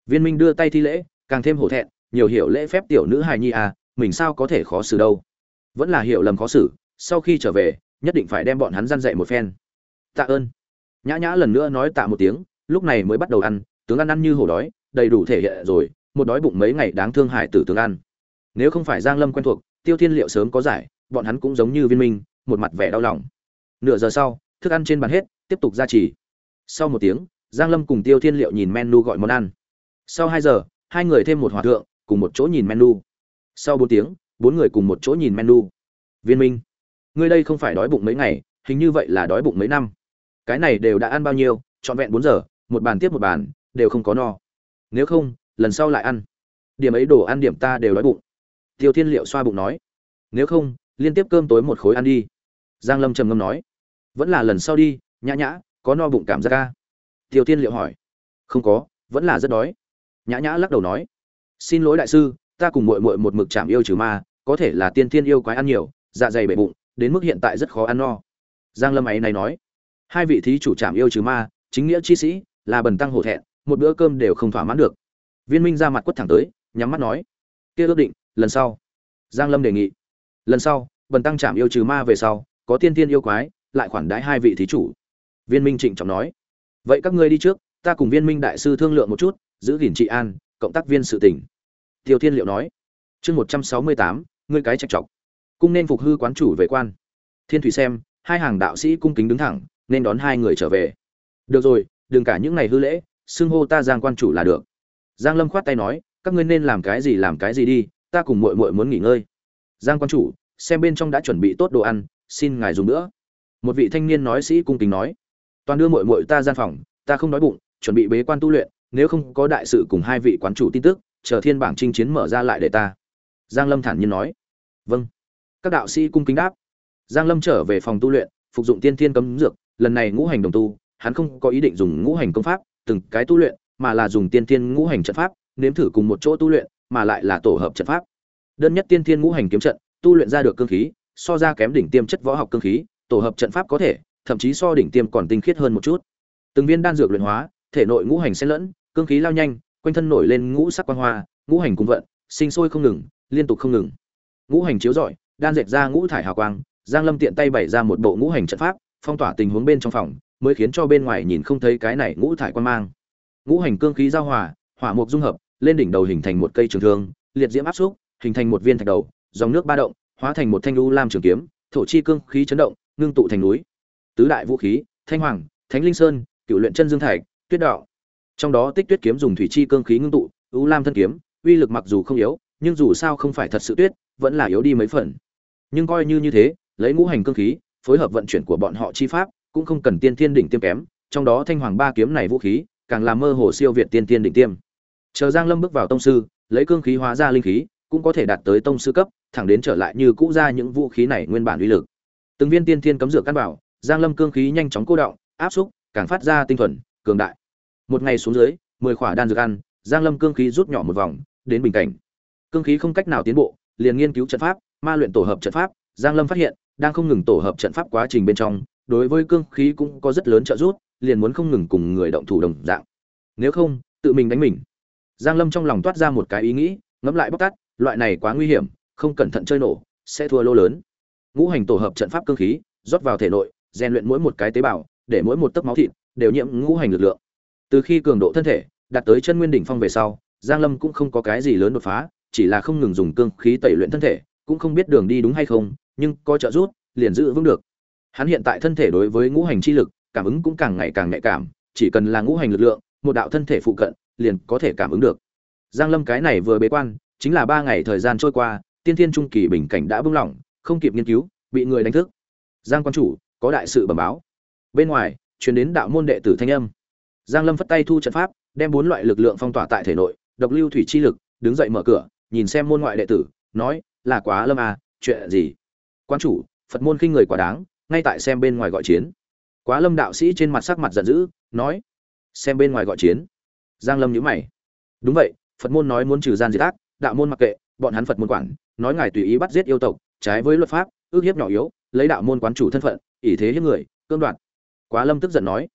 Viên minh đưa tay thi lễ, càng thêm hổ thẹn, nhiều hiểu lễ phép tiểu nữ hài nhi à mình sao có thể khó xử đâu. Vẫn là hiểu lầm khó xử, sau khi trở về nhất định phải đem bọn hắn răn dạy một phen. Tạ ơn. Nhã nhã lần nữa nói tạ một tiếng, lúc này mới bắt đầu ăn, tướng ăn ăn như hổ đói, đầy đủ thể hiện rồi, một đói bụng mấy ngày đáng thương hại tử tướng ăn. Nếu không phải giang lâm quen thuộc, tiêu thiên liệu sớm có giải, bọn hắn cũng giống như viên minh, một mặt vẻ đau lòng. Nửa giờ sau, thức ăn trên bàn hết, tiếp tục ra trì. Sau một tiếng, giang lâm cùng tiêu thiên liệu nhìn menu gọi món ăn. Sau hai giờ, hai người thêm một hòa thượng, cùng một chỗ nhìn menu. Sau bốn tiếng, bốn người cùng một chỗ nhìn menu. Viên minh ngươi đây không phải đói bụng mấy ngày, hình như vậy là đói bụng mấy năm. Cái này đều đã ăn bao nhiêu, trọn vẹn bốn giờ, một bàn tiếp một bàn, đều không có no. Nếu không, lần sau lại ăn. Điểm ấy đồ ăn điểm ta đều đói bụng. Tiêu thiên liệu xoa bụng nói. Nếu không, liên tiếp cơm tối một khối ăn đi. Giang lâm trầm ngâm nói. Vẫn là lần sau đi, nhã nhã, có no bụng cảm giác ca. Tiêu thiên liệu hỏi. Không có, vẫn là rất đói. Nhã nhã lắc đầu nói. Xin lỗi đại sư, ta cùng muội muội một mực chạm yêu trừ ma, có thể là tiên thiên yêu quái ăn nhiều dạ dày bể bụng đến mức hiện tại rất khó ăn no. Giang lâm ấy này nói, hai vị thí chủ chạm yêu trừ ma, chính nghĩa chi sĩ, là bần tăng hổ thẹn, một bữa cơm đều không thỏa mãn được. Viên minh ra mặt quất thẳng tới, nhắm mắt nói, kia ước định, lần sau. Giang lâm đề nghị, lần sau, bần tăng chạm yêu trừ ma về sau, có tiên tiên yêu quái, lại khoản đãi hai vị thí chủ. Viên minh trịnh trọng nói, vậy các ngươi đi trước, ta cùng viên minh đại sư thương lượng một chút, giữ gìn trị an, cộng tác viên sự tỉnh tiêu thiên liệu nói, chương một trăm sáu mươi tám, ngươi cái trạch trọc cung nên phục hư quán chủ về quan. Thiên thủy xem, hai hàng đạo sĩ cung kính đứng thẳng, nên đón hai người trở về. Được rồi, đừng cả những ngày hư lễ, xưng hô ta giang quan chủ là được. Giang lâm khoát tay nói, các ngươi nên làm cái gì làm cái gì đi, ta cùng muội muội muốn nghỉ ngơi. Giang quan chủ, xem bên trong đã chuẩn bị tốt đồ ăn, xin ngài dùng nữa. Một vị thanh niên nói sĩ cung kính nói, toàn đưa muội muội ta gian phòng, ta không đói bụng, chuẩn bị bế quan tu luyện, nếu không có đại sự cùng hai vị quán chủ tin tức, chờ thiên bảng chinh chiến mở ra lại để ta. Giang lâm thản nhiên nói vâng các đạo sĩ cung kính đáp. Giang lâm trở về phòng tu luyện, phục dụng tiên thiên cấm dược, lần này ngũ hành đồng tu, hắn không có ý định dùng ngũ hành công pháp, từng cái tu luyện, mà là dùng tiên thiên ngũ hành trận pháp, nếm thử cùng một chỗ tu luyện, mà lại là tổ hợp trận pháp. Đơn nhất tiên thiên ngũ hành kiếm trận, tu luyện ra được cương khí, so ra kém đỉnh tiêm chất võ học cương khí, tổ hợp trận pháp có thể, thậm chí so đỉnh tiêm còn tinh khiết hơn một chút. Từng viên đan dược luyện hóa, thể nội ngũ hành xen lẫn, cương khí lao nhanh, quanh thân nổi lên ngũ sắc quang hoa, ngũ hành cùng vận, sinh sôi không ngừng, liên tục không ngừng. Ngũ hành chiếu rọi đan dệt ra ngũ thải hào quang, giang lâm tiện tay bày ra một bộ ngũ hành trận pháp, phong tỏa tình huống bên trong phòng, mới khiến cho bên ngoài nhìn không thấy cái này ngũ thải quan mang. Ngũ hành cương khí giao hòa, hỏa mục dung hợp, lên đỉnh đầu hình thành một cây trường thương, liệt diễm áp xúc, hình thành một viên thạch đầu, dòng nước ba động, hóa thành một thanh lưu lam trường kiếm, thổ chi cương khí chấn động, ngưng tụ thành núi. Tứ đại vũ khí, thanh hoàng, thánh linh sơn cựu luyện chân dương thạch, tuyết đạo. Trong đó tích tuyết kiếm dùng thủy chi cương khí ngưng tụ ưu lam thân kiếm, uy lực mặc dù không yếu, nhưng dù sao không phải thật sự tuyết, vẫn là yếu đi mấy phần nhưng coi như như thế, lấy ngũ hành cương khí, phối hợp vận chuyển của bọn họ chi pháp, cũng không cần tiên thiên đỉnh tiêm kém, trong đó thanh hoàng ba kiếm này vũ khí, càng làm mơ hồ siêu việt tiên thiên đỉnh tiêm. Chờ giang lâm bước vào tông sư, lấy cương khí hóa ra linh khí, cũng có thể đạt tới tông sư cấp, thẳng đến trở lại như cũ ra những vũ khí này nguyên bản uy lực. Từng viên tiên thiên cấm dược căn bảo, giang lâm cương khí nhanh chóng cô động, áp xúc, càng phát ra tinh thuần, cường đại. Một ngày xuống dưới, mười khỏa đan dược ăn, giang lâm cương khí rút nhỏ một vòng, đến bình cảnh. Cương khí không cách nào tiến bộ, liền nghiên cứu trận pháp ma luyện tổ hợp trận pháp, giang lâm phát hiện, đang không ngừng tổ hợp trận pháp quá trình bên trong, đối với cương khí cũng có rất lớn trợ giúp, liền muốn không ngừng cùng người động thủ đồng dạng. Nếu không, tự mình đánh mình. Giang lâm trong lòng toát ra một cái ý nghĩ, ngẫm lại bóc tát, loại này quá nguy hiểm, không cẩn thận chơi nổ, sẽ thua lô lớn. Ngũ hành tổ hợp trận pháp cương khí, rót vào thể nội, rèn luyện mỗi một cái tế bào, để mỗi một tấc máu thịt đều nhiễm ngũ hành lực lượng. Từ khi cường độ thân thể đạt tới chân nguyên đỉnh phong về sau, giang lâm cũng không có cái gì lớn đột phá, chỉ là không ngừng dùng cương khí tẩy luyện thân thể cũng không biết đường đi đúng hay không, nhưng có trợ giúp, liền giữ vững được. Hắn hiện tại thân thể đối với ngũ hành chi lực, cảm ứng cũng càng ngày càng nhạy cảm, chỉ cần là ngũ hành lực lượng, một đạo thân thể phụ cận, liền có thể cảm ứng được. Giang lâm cái này vừa bế quan, chính là ba ngày thời gian trôi qua, tiên thiên trung kỳ bình cảnh đã bung lỏng, không kịp nghiên cứu, bị người đánh thức. Giang quan chủ, có đại sự bẩm báo. Bên ngoài, truyền đến đạo môn đệ tử thanh âm. Giang lâm phất tay thu trận pháp, đem bốn loại lực lượng phong tỏa tại thể nội, độc lưu thủy chi lực, đứng dậy mở cửa, nhìn xem môn ngoại đệ tử, nói là quá lâm à chuyện gì? Quan chủ, phật môn khinh người quá đáng, ngay tại xem bên ngoài gọi chiến. Quá lâm đạo sĩ trên mặt sắc mặt giận dữ, nói, xem bên ngoài gọi chiến. Giang lâm nhíu mày. Đúng vậy, phật môn nói muốn trừ gian diệt ác, đạo môn mặc kệ, bọn hắn phật môn quản, nói ngài tùy ý bắt giết yêu tộc, trái với luật pháp, ước hiếp nhỏ yếu, lấy đạo môn quán chủ thân phận, ỷ thế hiếp người, cương đoạt. Quá lâm tức giận nói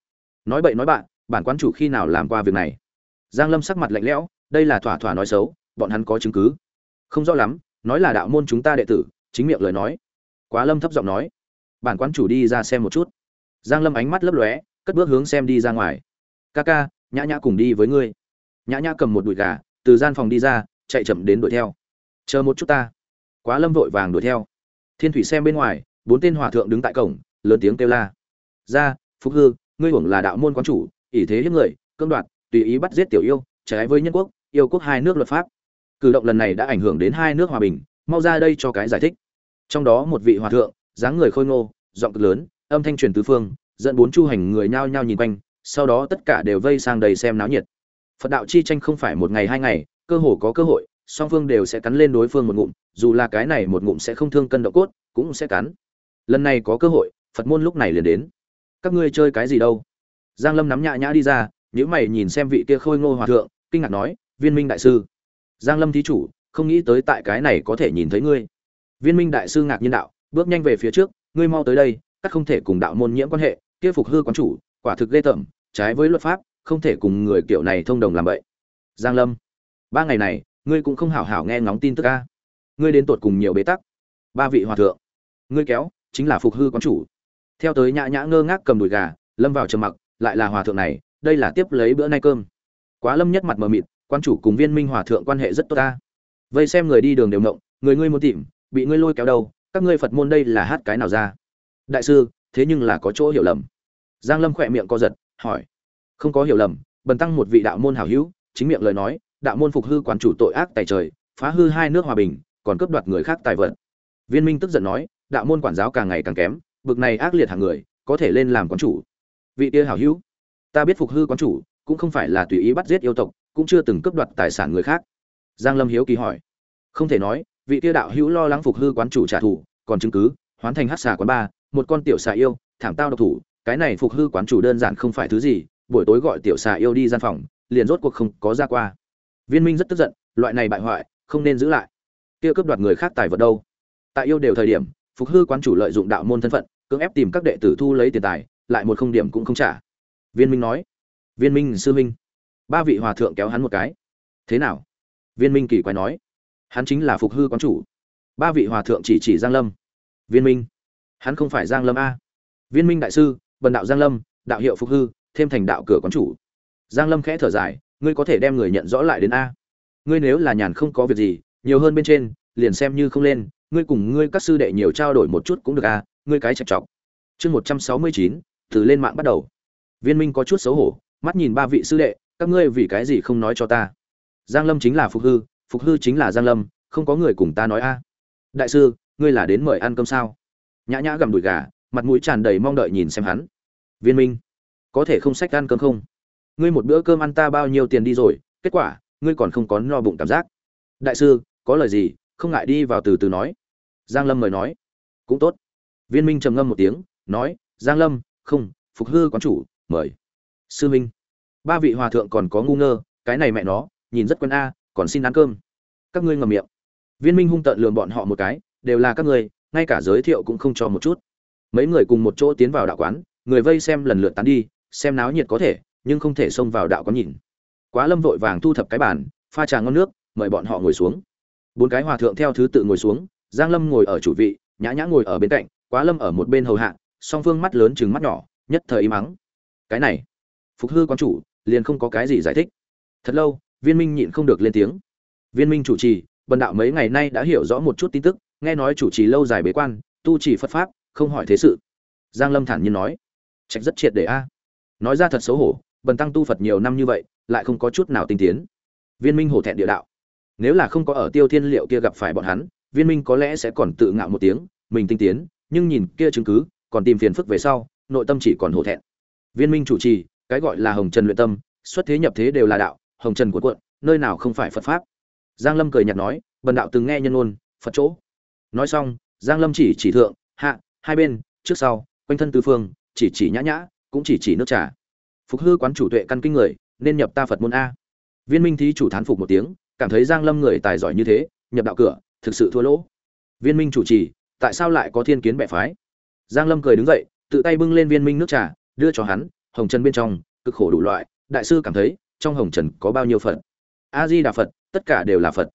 nói bậy nói bạn, bản quán chủ khi nào làm qua việc này? Giang lâm sắc mặt lạnh lẽo, đây là thỏa thỏa nói xấu, bọn hắn có chứng cứ. Không rõ lắm nói là đạo môn chúng ta đệ tử, chính miệng lời nói. Quá lâm thấp giọng nói. Bản quán chủ đi ra xem một chút. Giang lâm ánh mắt lấp lóe, cất bước hướng xem đi ra ngoài. Ca ca, nhã nhã cùng đi với ngươi. Nhã nhã cầm một đùi gà, từ gian phòng đi ra, chạy chậm đến đuổi theo. Chờ một chút ta. Quá lâm vội vàng đuổi theo. Thiên thủy xem bên ngoài, bốn tên hòa thượng đứng tại cổng, lớn tiếng kêu la. Ra phúc hư, ngươi hưởng là đạo môn quán chủ, ỷ thế hiếp người, cưỡng đoạt, tùy ý bắt giết tiểu yêu, trái với nhân quốc, yêu quốc hai nước luật pháp cử động lần này đã ảnh hưởng đến hai nước hòa bình, mau ra đây cho cái giải thích. Trong đó một vị hòa thượng, dáng người khôi ngô, giọng cực lớn, âm thanh truyền tứ phương, dẫn bốn chu hành người nhao nhao nhìn quanh, sau đó tất cả đều vây sang đầy xem náo nhiệt. Phật đạo chi tranh không phải một ngày hai ngày, cơ hồ có cơ hội, song phương đều sẽ cắn lên đối phương một ngụm, dù là cái này một ngụm sẽ không thương cân độ cốt, cũng sẽ cắn. Lần này có cơ hội, phật môn lúc này liền đến. Các ngươi chơi cái gì đâu? Giang lâm nắm nhã nhã đi ra nếu mày nhìn xem vị kia khôi ngô hòa thượng, kinh ngạc nói, viên minh đại sư giang lâm thí chủ, không nghĩ tới tại cái này có thể nhìn thấy ngươi. Viên minh đại sư ngạc nhiên đạo, bước nhanh về phía trước, ngươi mau tới đây, các không thể cùng đạo môn nhiễm quan hệ, kia phục hư quán chủ, quả thực ghê tởm, trái với luật pháp, không thể cùng người kiểu này thông đồng làm vậy. Giang lâm, ba ngày này, ngươi cũng không hảo hảo nghe ngóng tin tức a. Ngươi đến tột cùng nhiều bế tắc. Ba vị hòa thượng, ngươi kéo, chính là phục hư quán chủ. Theo tới nhã nhã ngơ ngác cầm đùi gà, lâm vào trầm mặc, lại là hòa thượng này, đây là tiếp lấy bữa nay cơm. Quá lâm nhất mặt mờ mịt quan chủ cùng viên minh hòa thượng quan hệ rất tốt ta. Vây xem người đi đường đều ngộng, người ngươi muốn tìm, bị ngươi lôi kéo đâu, các ngươi phật môn đây là hát cái nào ra? Đại sư, thế nhưng là có chỗ hiểu lầm. Giang lâm khỏe miệng co giật, hỏi. Không có hiểu lầm, bần tăng một vị đạo môn hảo hữu, chính miệng lời nói, đạo môn phục hư quan chủ tội ác tài trời, phá hư hai nước hòa bình, còn cướp đoạt người khác tài vật. Viên minh tức giận nói, đạo môn quản giáo càng ngày càng kém, bực này ác liệt hàng người, có thể lên làm quán chủ. Vị kia hảo hữu, ta biết phục hư quán chủ, cũng không phải là tùy ý bắt giết yêu tộc cũng chưa từng cướp đoạt tài sản người khác. Giang lâm hiếu kỳ hỏi. Không thể nói, vị kia đạo hữu lo lắng phục hư quán chủ trả thù, còn chứng cứ, hoán thành hát xà quán ba, một con tiểu xà yêu, thảm tao độc thủ, cái này phục hư quán chủ đơn giản không phải thứ gì, buổi tối gọi tiểu xà yêu đi gian phòng, liền rốt cuộc không có ra qua. Viên minh rất tức giận, loại này bại hoại, không nên giữ lại. Kia cướp đoạt người khác tài vật đâu? Tại yêu đều thời điểm, phục hư quán chủ lợi dụng đạo môn thân phận, cưỡng ép tìm các đệ tử thu lấy tiền tài, lại một không điểm cũng không trả. Viên minh nói. Viên minh sư minh ba vị hòa thượng kéo hắn một cái. Thế nào? Viên minh kỳ quái nói. Hắn chính là phục hư quán chủ. Ba vị hòa thượng chỉ chỉ giang lâm. Viên minh. Hắn không phải giang lâm a. Viên minh đại sư, bần đạo giang lâm, đạo hiệu phục hư, thêm thành đạo cửa quán chủ. Giang lâm khẽ thở dài, ngươi có thể đem người nhận rõ lại đến a. Ngươi nếu là nhàn không có việc gì, nhiều hơn bên trên, liền xem như không lên, ngươi cùng ngươi các sư đệ nhiều trao đổi một chút cũng được a, ngươi cái chạch chọc. Chương một trăm sáu mươi chín từ lên mạng bắt đầu. Viên minh có chút xấu hổ, mắt nhìn ba vị sư đệ các ngươi vì cái gì không nói cho ta? Giang lâm chính là phục hư phục hư chính là giang lâm, không có người cùng ta nói a. Đại sư, ngươi là đến mời ăn cơm sao? Nhã nhã gầm đùi gà, mặt mũi tràn đầy mong đợi nhìn xem hắn. Viên minh, có thể không sách ăn cơm không? Ngươi một bữa cơm ăn ta bao nhiêu tiền đi rồi, kết quả, ngươi còn không có no bụng cảm giác. Đại sư, có lời gì, không ngại đi vào từ từ nói. Giang lâm mời nói. Cũng tốt. Viên minh trầm ngâm một tiếng, nói, giang lâm, không, phục hư quán chủ, mời. Sư minh ba vị hòa thượng còn có ngu ngơ, cái này mẹ nó, nhìn rất quen a, còn xin ăn cơm. Các ngươi ngầm miệng. Viên minh hung tợn lường bọn họ một cái, đều là các ngươi, ngay cả giới thiệu cũng không cho một chút. Mấy người cùng một chỗ tiến vào đạo quán, người vây xem lần lượt tán đi, xem náo nhiệt có thể, nhưng không thể xông vào đạo quán nhìn. Quá lâm vội vàng thu thập cái bàn, pha trà ngon nước, mời bọn họ ngồi xuống. Bốn cái hòa thượng theo thứ tự ngồi xuống, giang lâm ngồi ở chủ vị, nhã nhã ngồi ở bên cạnh, quá lâm ở một bên hầu hạ, song phương mắt lớn chừng mắt nhỏ, nhất thời im mắng cái này, phục hư quán chủ liền không có cái gì giải thích. Thật lâu, viên minh nhịn không được lên tiếng. Viên minh chủ trì, bần đạo mấy ngày nay đã hiểu rõ một chút tin tức, nghe nói chủ trì lâu dài bế quan, tu trì phật pháp, không hỏi thế sự. Giang lâm thản nhiên nói. Trạch rất triệt để a. Nói ra thật xấu hổ, bần tăng tu phật nhiều năm như vậy, lại không có chút nào tinh tiến. Viên minh hổ thẹn địa đạo. Nếu là không có ở tiêu thiên liệu kia gặp phải bọn hắn, viên minh có lẽ sẽ còn tự ngạo một tiếng, mình tinh tiến, nhưng nhìn kia chứng cứ, còn tìm phiền phức về sau, nội tâm chỉ còn hổ thẹn. Viên minh chủ trì cái gọi là hồng trần luyện tâm, xuất thế nhập thế đều là đạo, hồng trần của quận, nơi nào không phải phật pháp. Giang lâm cười nhạt nói, bần đạo từng nghe nhân ôn phật chỗ. Nói xong, giang lâm chỉ chỉ thượng, hạ, hai bên, trước sau, quanh thân tứ phương, chỉ chỉ nhã nhã, cũng chỉ chỉ nước trà. Phục hư quán chủ tuệ căn kinh người, nên nhập ta phật môn a. Viên minh thí chủ thán phục một tiếng, cảm thấy giang lâm người tài giỏi như thế, nhập đạo cửa, thực sự thua lỗ. Viên minh chủ trì, tại sao lại có thiên kiến bệ phái? Giang lâm cười đứng dậy, tự tay bưng lên viên minh nước trà, đưa cho hắn hồng trần bên trong, cực khổ đủ loại, đại sư cảm thấy, trong hồng trần có bao nhiêu phật? A di đà phật, tất cả đều là phật.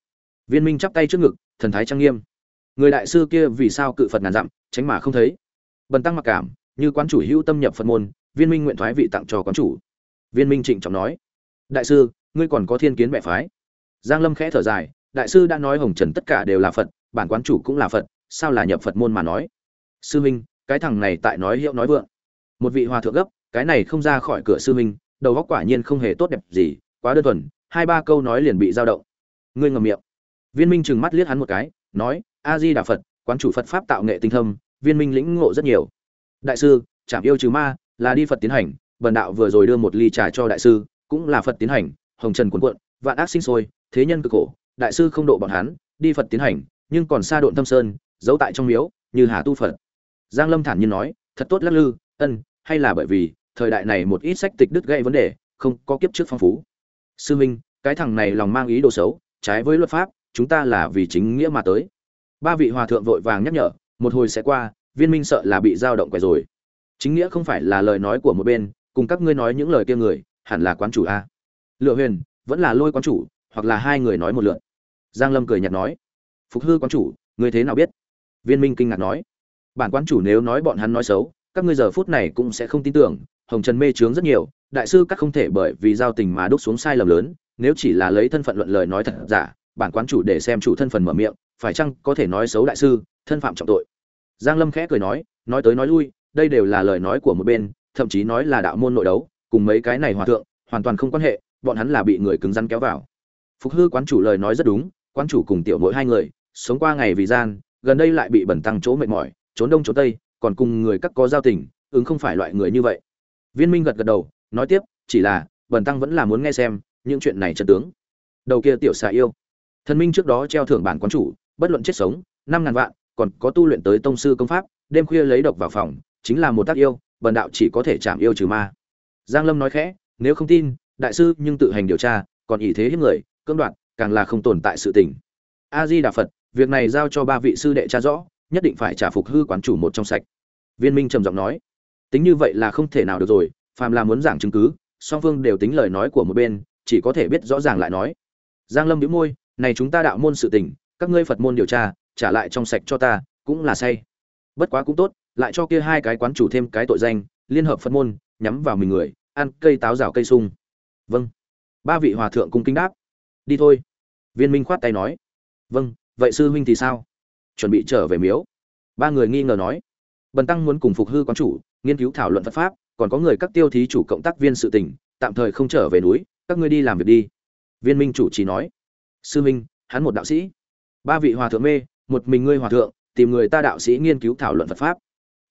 Viên minh chắp tay trước ngực, thần thái trang nghiêm. Người đại sư kia vì sao cự phật ngàn dặm, tránh mà không thấy? Bần tăng mặc cảm, như quán chủ hữu tâm nhập phật môn, viên minh nguyện thoái vị tặng cho quán chủ. Viên minh trịnh trọng nói, đại sư, ngươi còn có thiên kiến bệ phái. Giang lâm khẽ thở dài, đại sư đã nói hồng trần tất cả đều là phật, bản quán chủ cũng là phật, sao là nhập phật môn mà nói? Sư minh, cái thằng này tại nói hiệu nói vượng. Một vị hòa thượng gấp cái này không ra khỏi cửa sư minh đầu góc quả nhiên không hề tốt đẹp gì, quá đơn thuần, hai ba câu nói liền bị dao động. Ngươi ngầm miệng. Viên minh trừng mắt liếc hắn một cái, nói a di đà phật, quán chủ phật pháp tạo nghệ tinh thâm, viên minh lĩnh ngộ rất nhiều. Đại sư chạm yêu trừ ma, là đi phật tiến hành, bần đạo vừa rồi đưa một ly trà cho đại sư, cũng là phật tiến hành, hồng trần cuộn cuộn, vạn ác sinh sôi, thế nhân cực khổ, đại sư không độ bọn hắn, đi phật tiến hành, nhưng còn xa độn thâm sơn, giấu tại trong miếu, như hà tu phật. Giang lâm thản nhiên nói, thật tốt lắc lư, ân, hay là bởi vì thời đại này một ít sách tịch đứt gây vấn đề, không có kiếp trước phong phú. Sư minh, cái thằng này lòng mang ý đồ xấu, trái với luật pháp, chúng ta là vì chính nghĩa mà tới. Ba vị hòa thượng vội vàng nhắc nhở, một hồi sẽ qua, viên minh sợ là bị dao động quẻ rồi. Chính nghĩa không phải là lời nói của một bên, cùng các ngươi nói những lời kia người, hẳn là quán chủ a. Lựa huyền, vẫn là lôi quán chủ, hoặc là hai người nói một lượt. Giang lâm cười nhạt nói. Phục hư quán chủ, ngươi thế nào biết? Viên minh kinh ngạc nói. Bản quán chủ nếu nói bọn hắn nói xấu, các ngươi giờ phút này cũng sẽ không tin tưởng hồng trần mê trướng rất nhiều, đại sư các không thể bởi vì giao tình mà đúc xuống sai lầm lớn, nếu chỉ là lấy thân phận luận lời nói thật giả, bản quán chủ để xem chủ thân phần mở miệng, phải chăng có thể nói xấu đại sư, thân phạm trọng tội? Giang lâm khẽ cười nói nói tới nói lui, đây đều là lời nói của một bên, thậm chí nói là đạo môn nội đấu, cùng mấy cái này hòa thượng, hoàn toàn không quan hệ, bọn hắn là bị người cứng rắn kéo vào. Phục hư quán chủ lời nói rất đúng, quán chủ cùng tiểu mỗi hai người, sống qua ngày vì gian, gần đây lại bị bẩn tăng chỗ mệt mỏi, trốn đông trốn tây, còn cùng người các có giao tình, ứng không phải loại người như vậy viên minh gật gật đầu, nói tiếp, chỉ là, bần tăng vẫn là muốn nghe xem những chuyện này chân tướng. Đầu kia tiểu xà yêu. Thần minh trước đó treo thưởng bản quán chủ, bất luận chết sống, năm ngàn vạn, còn có tu luyện tới tông sư công pháp, đêm khuya lấy độc vào phòng, chính là một tác yêu, bần đạo chỉ có thể chạm yêu trừ ma. Giang lâm nói khẽ, nếu không tin, đại sư nhưng tự hành điều tra, còn ý thế hiếp người, cưỡng đoạt, càng là không tồn tại sự tình. A di đà phật, việc này giao cho ba vị sư đệ tra rõ, nhất định phải trả phục hư quán chủ một trong sạch. Viên minh trầm giọng nói tính như vậy là không thể nào được rồi, phàm là muốn giảng chứng cứ, song phương đều tính lời nói của một bên, chỉ có thể biết rõ ràng lại nói. Giang lâm đĩu môi, này chúng ta đạo môn sự tình, các ngươi phật môn điều tra, trả lại trong sạch cho ta, cũng là say. Bất quá cũng tốt, lại cho kia hai cái quán chủ thêm cái tội danh, liên hợp phật môn, nhắm vào mình người, ăn cây táo rào cây sung. Vâng. Ba vị hòa thượng cung kính đáp. Đi thôi. Viên minh khoát tay nói. Vâng vậy sư huynh thì sao? Chuẩn bị trở về miếu. Ba người nghi ngờ nói bần tăng muốn cùng phục hư quán chủ nghiên cứu thảo luận phật pháp, còn có người các tiêu thí chủ cộng tác viên sự tình, tạm thời không trở về núi, các ngươi đi làm việc đi. Viên minh chủ chỉ nói. Sư minh, hắn một đạo sĩ. Ba vị hòa thượng mê, một mình ngươi hòa thượng, tìm người ta đạo sĩ nghiên cứu thảo luận phật pháp.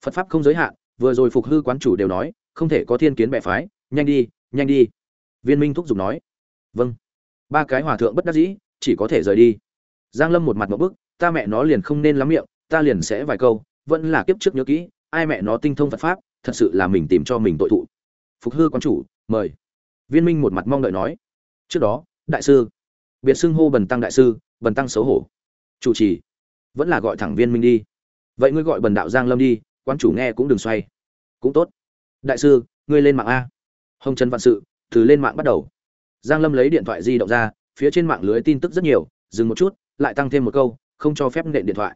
Phật pháp không giới hạn, vừa rồi phục hư quán chủ đều nói, không thể có thiên kiến bệ phái, nhanh đi nhanh đi. Viên minh thúc giục nói. Vâng. Ba cái hòa thượng bất đắc dĩ, chỉ có thể rời đi. Giang lâm một mặt một bức, ta mẹ nó liền không nên lắm miệng, ta liền sẽ vài câu vẫn là kiếp trước nhớ kỹ, ai mẹ nó tinh thông phật pháp, thật sự là mình tìm cho mình tội thụ. Phục hư quan chủ, mời. Viên minh một mặt mong đợi nói. Trước đó, đại sư. Biệt xưng hô bần tăng đại sư, bần tăng xấu hổ. Chủ trì. Vẫn là gọi thẳng viên minh đi. Vậy ngươi gọi bần đạo giang lâm đi quan chủ nghe cũng đừng xoay. Cũng tốt. Đại sư, ngươi lên mạng a. Hồng trần vạn sự từ lên mạng bắt đầu. Giang lâm lấy điện thoại di động ra, phía trên mạng lưới tin tức rất nhiều, dừng một chút, lại tăng thêm một câu, không cho phép nện điện thoại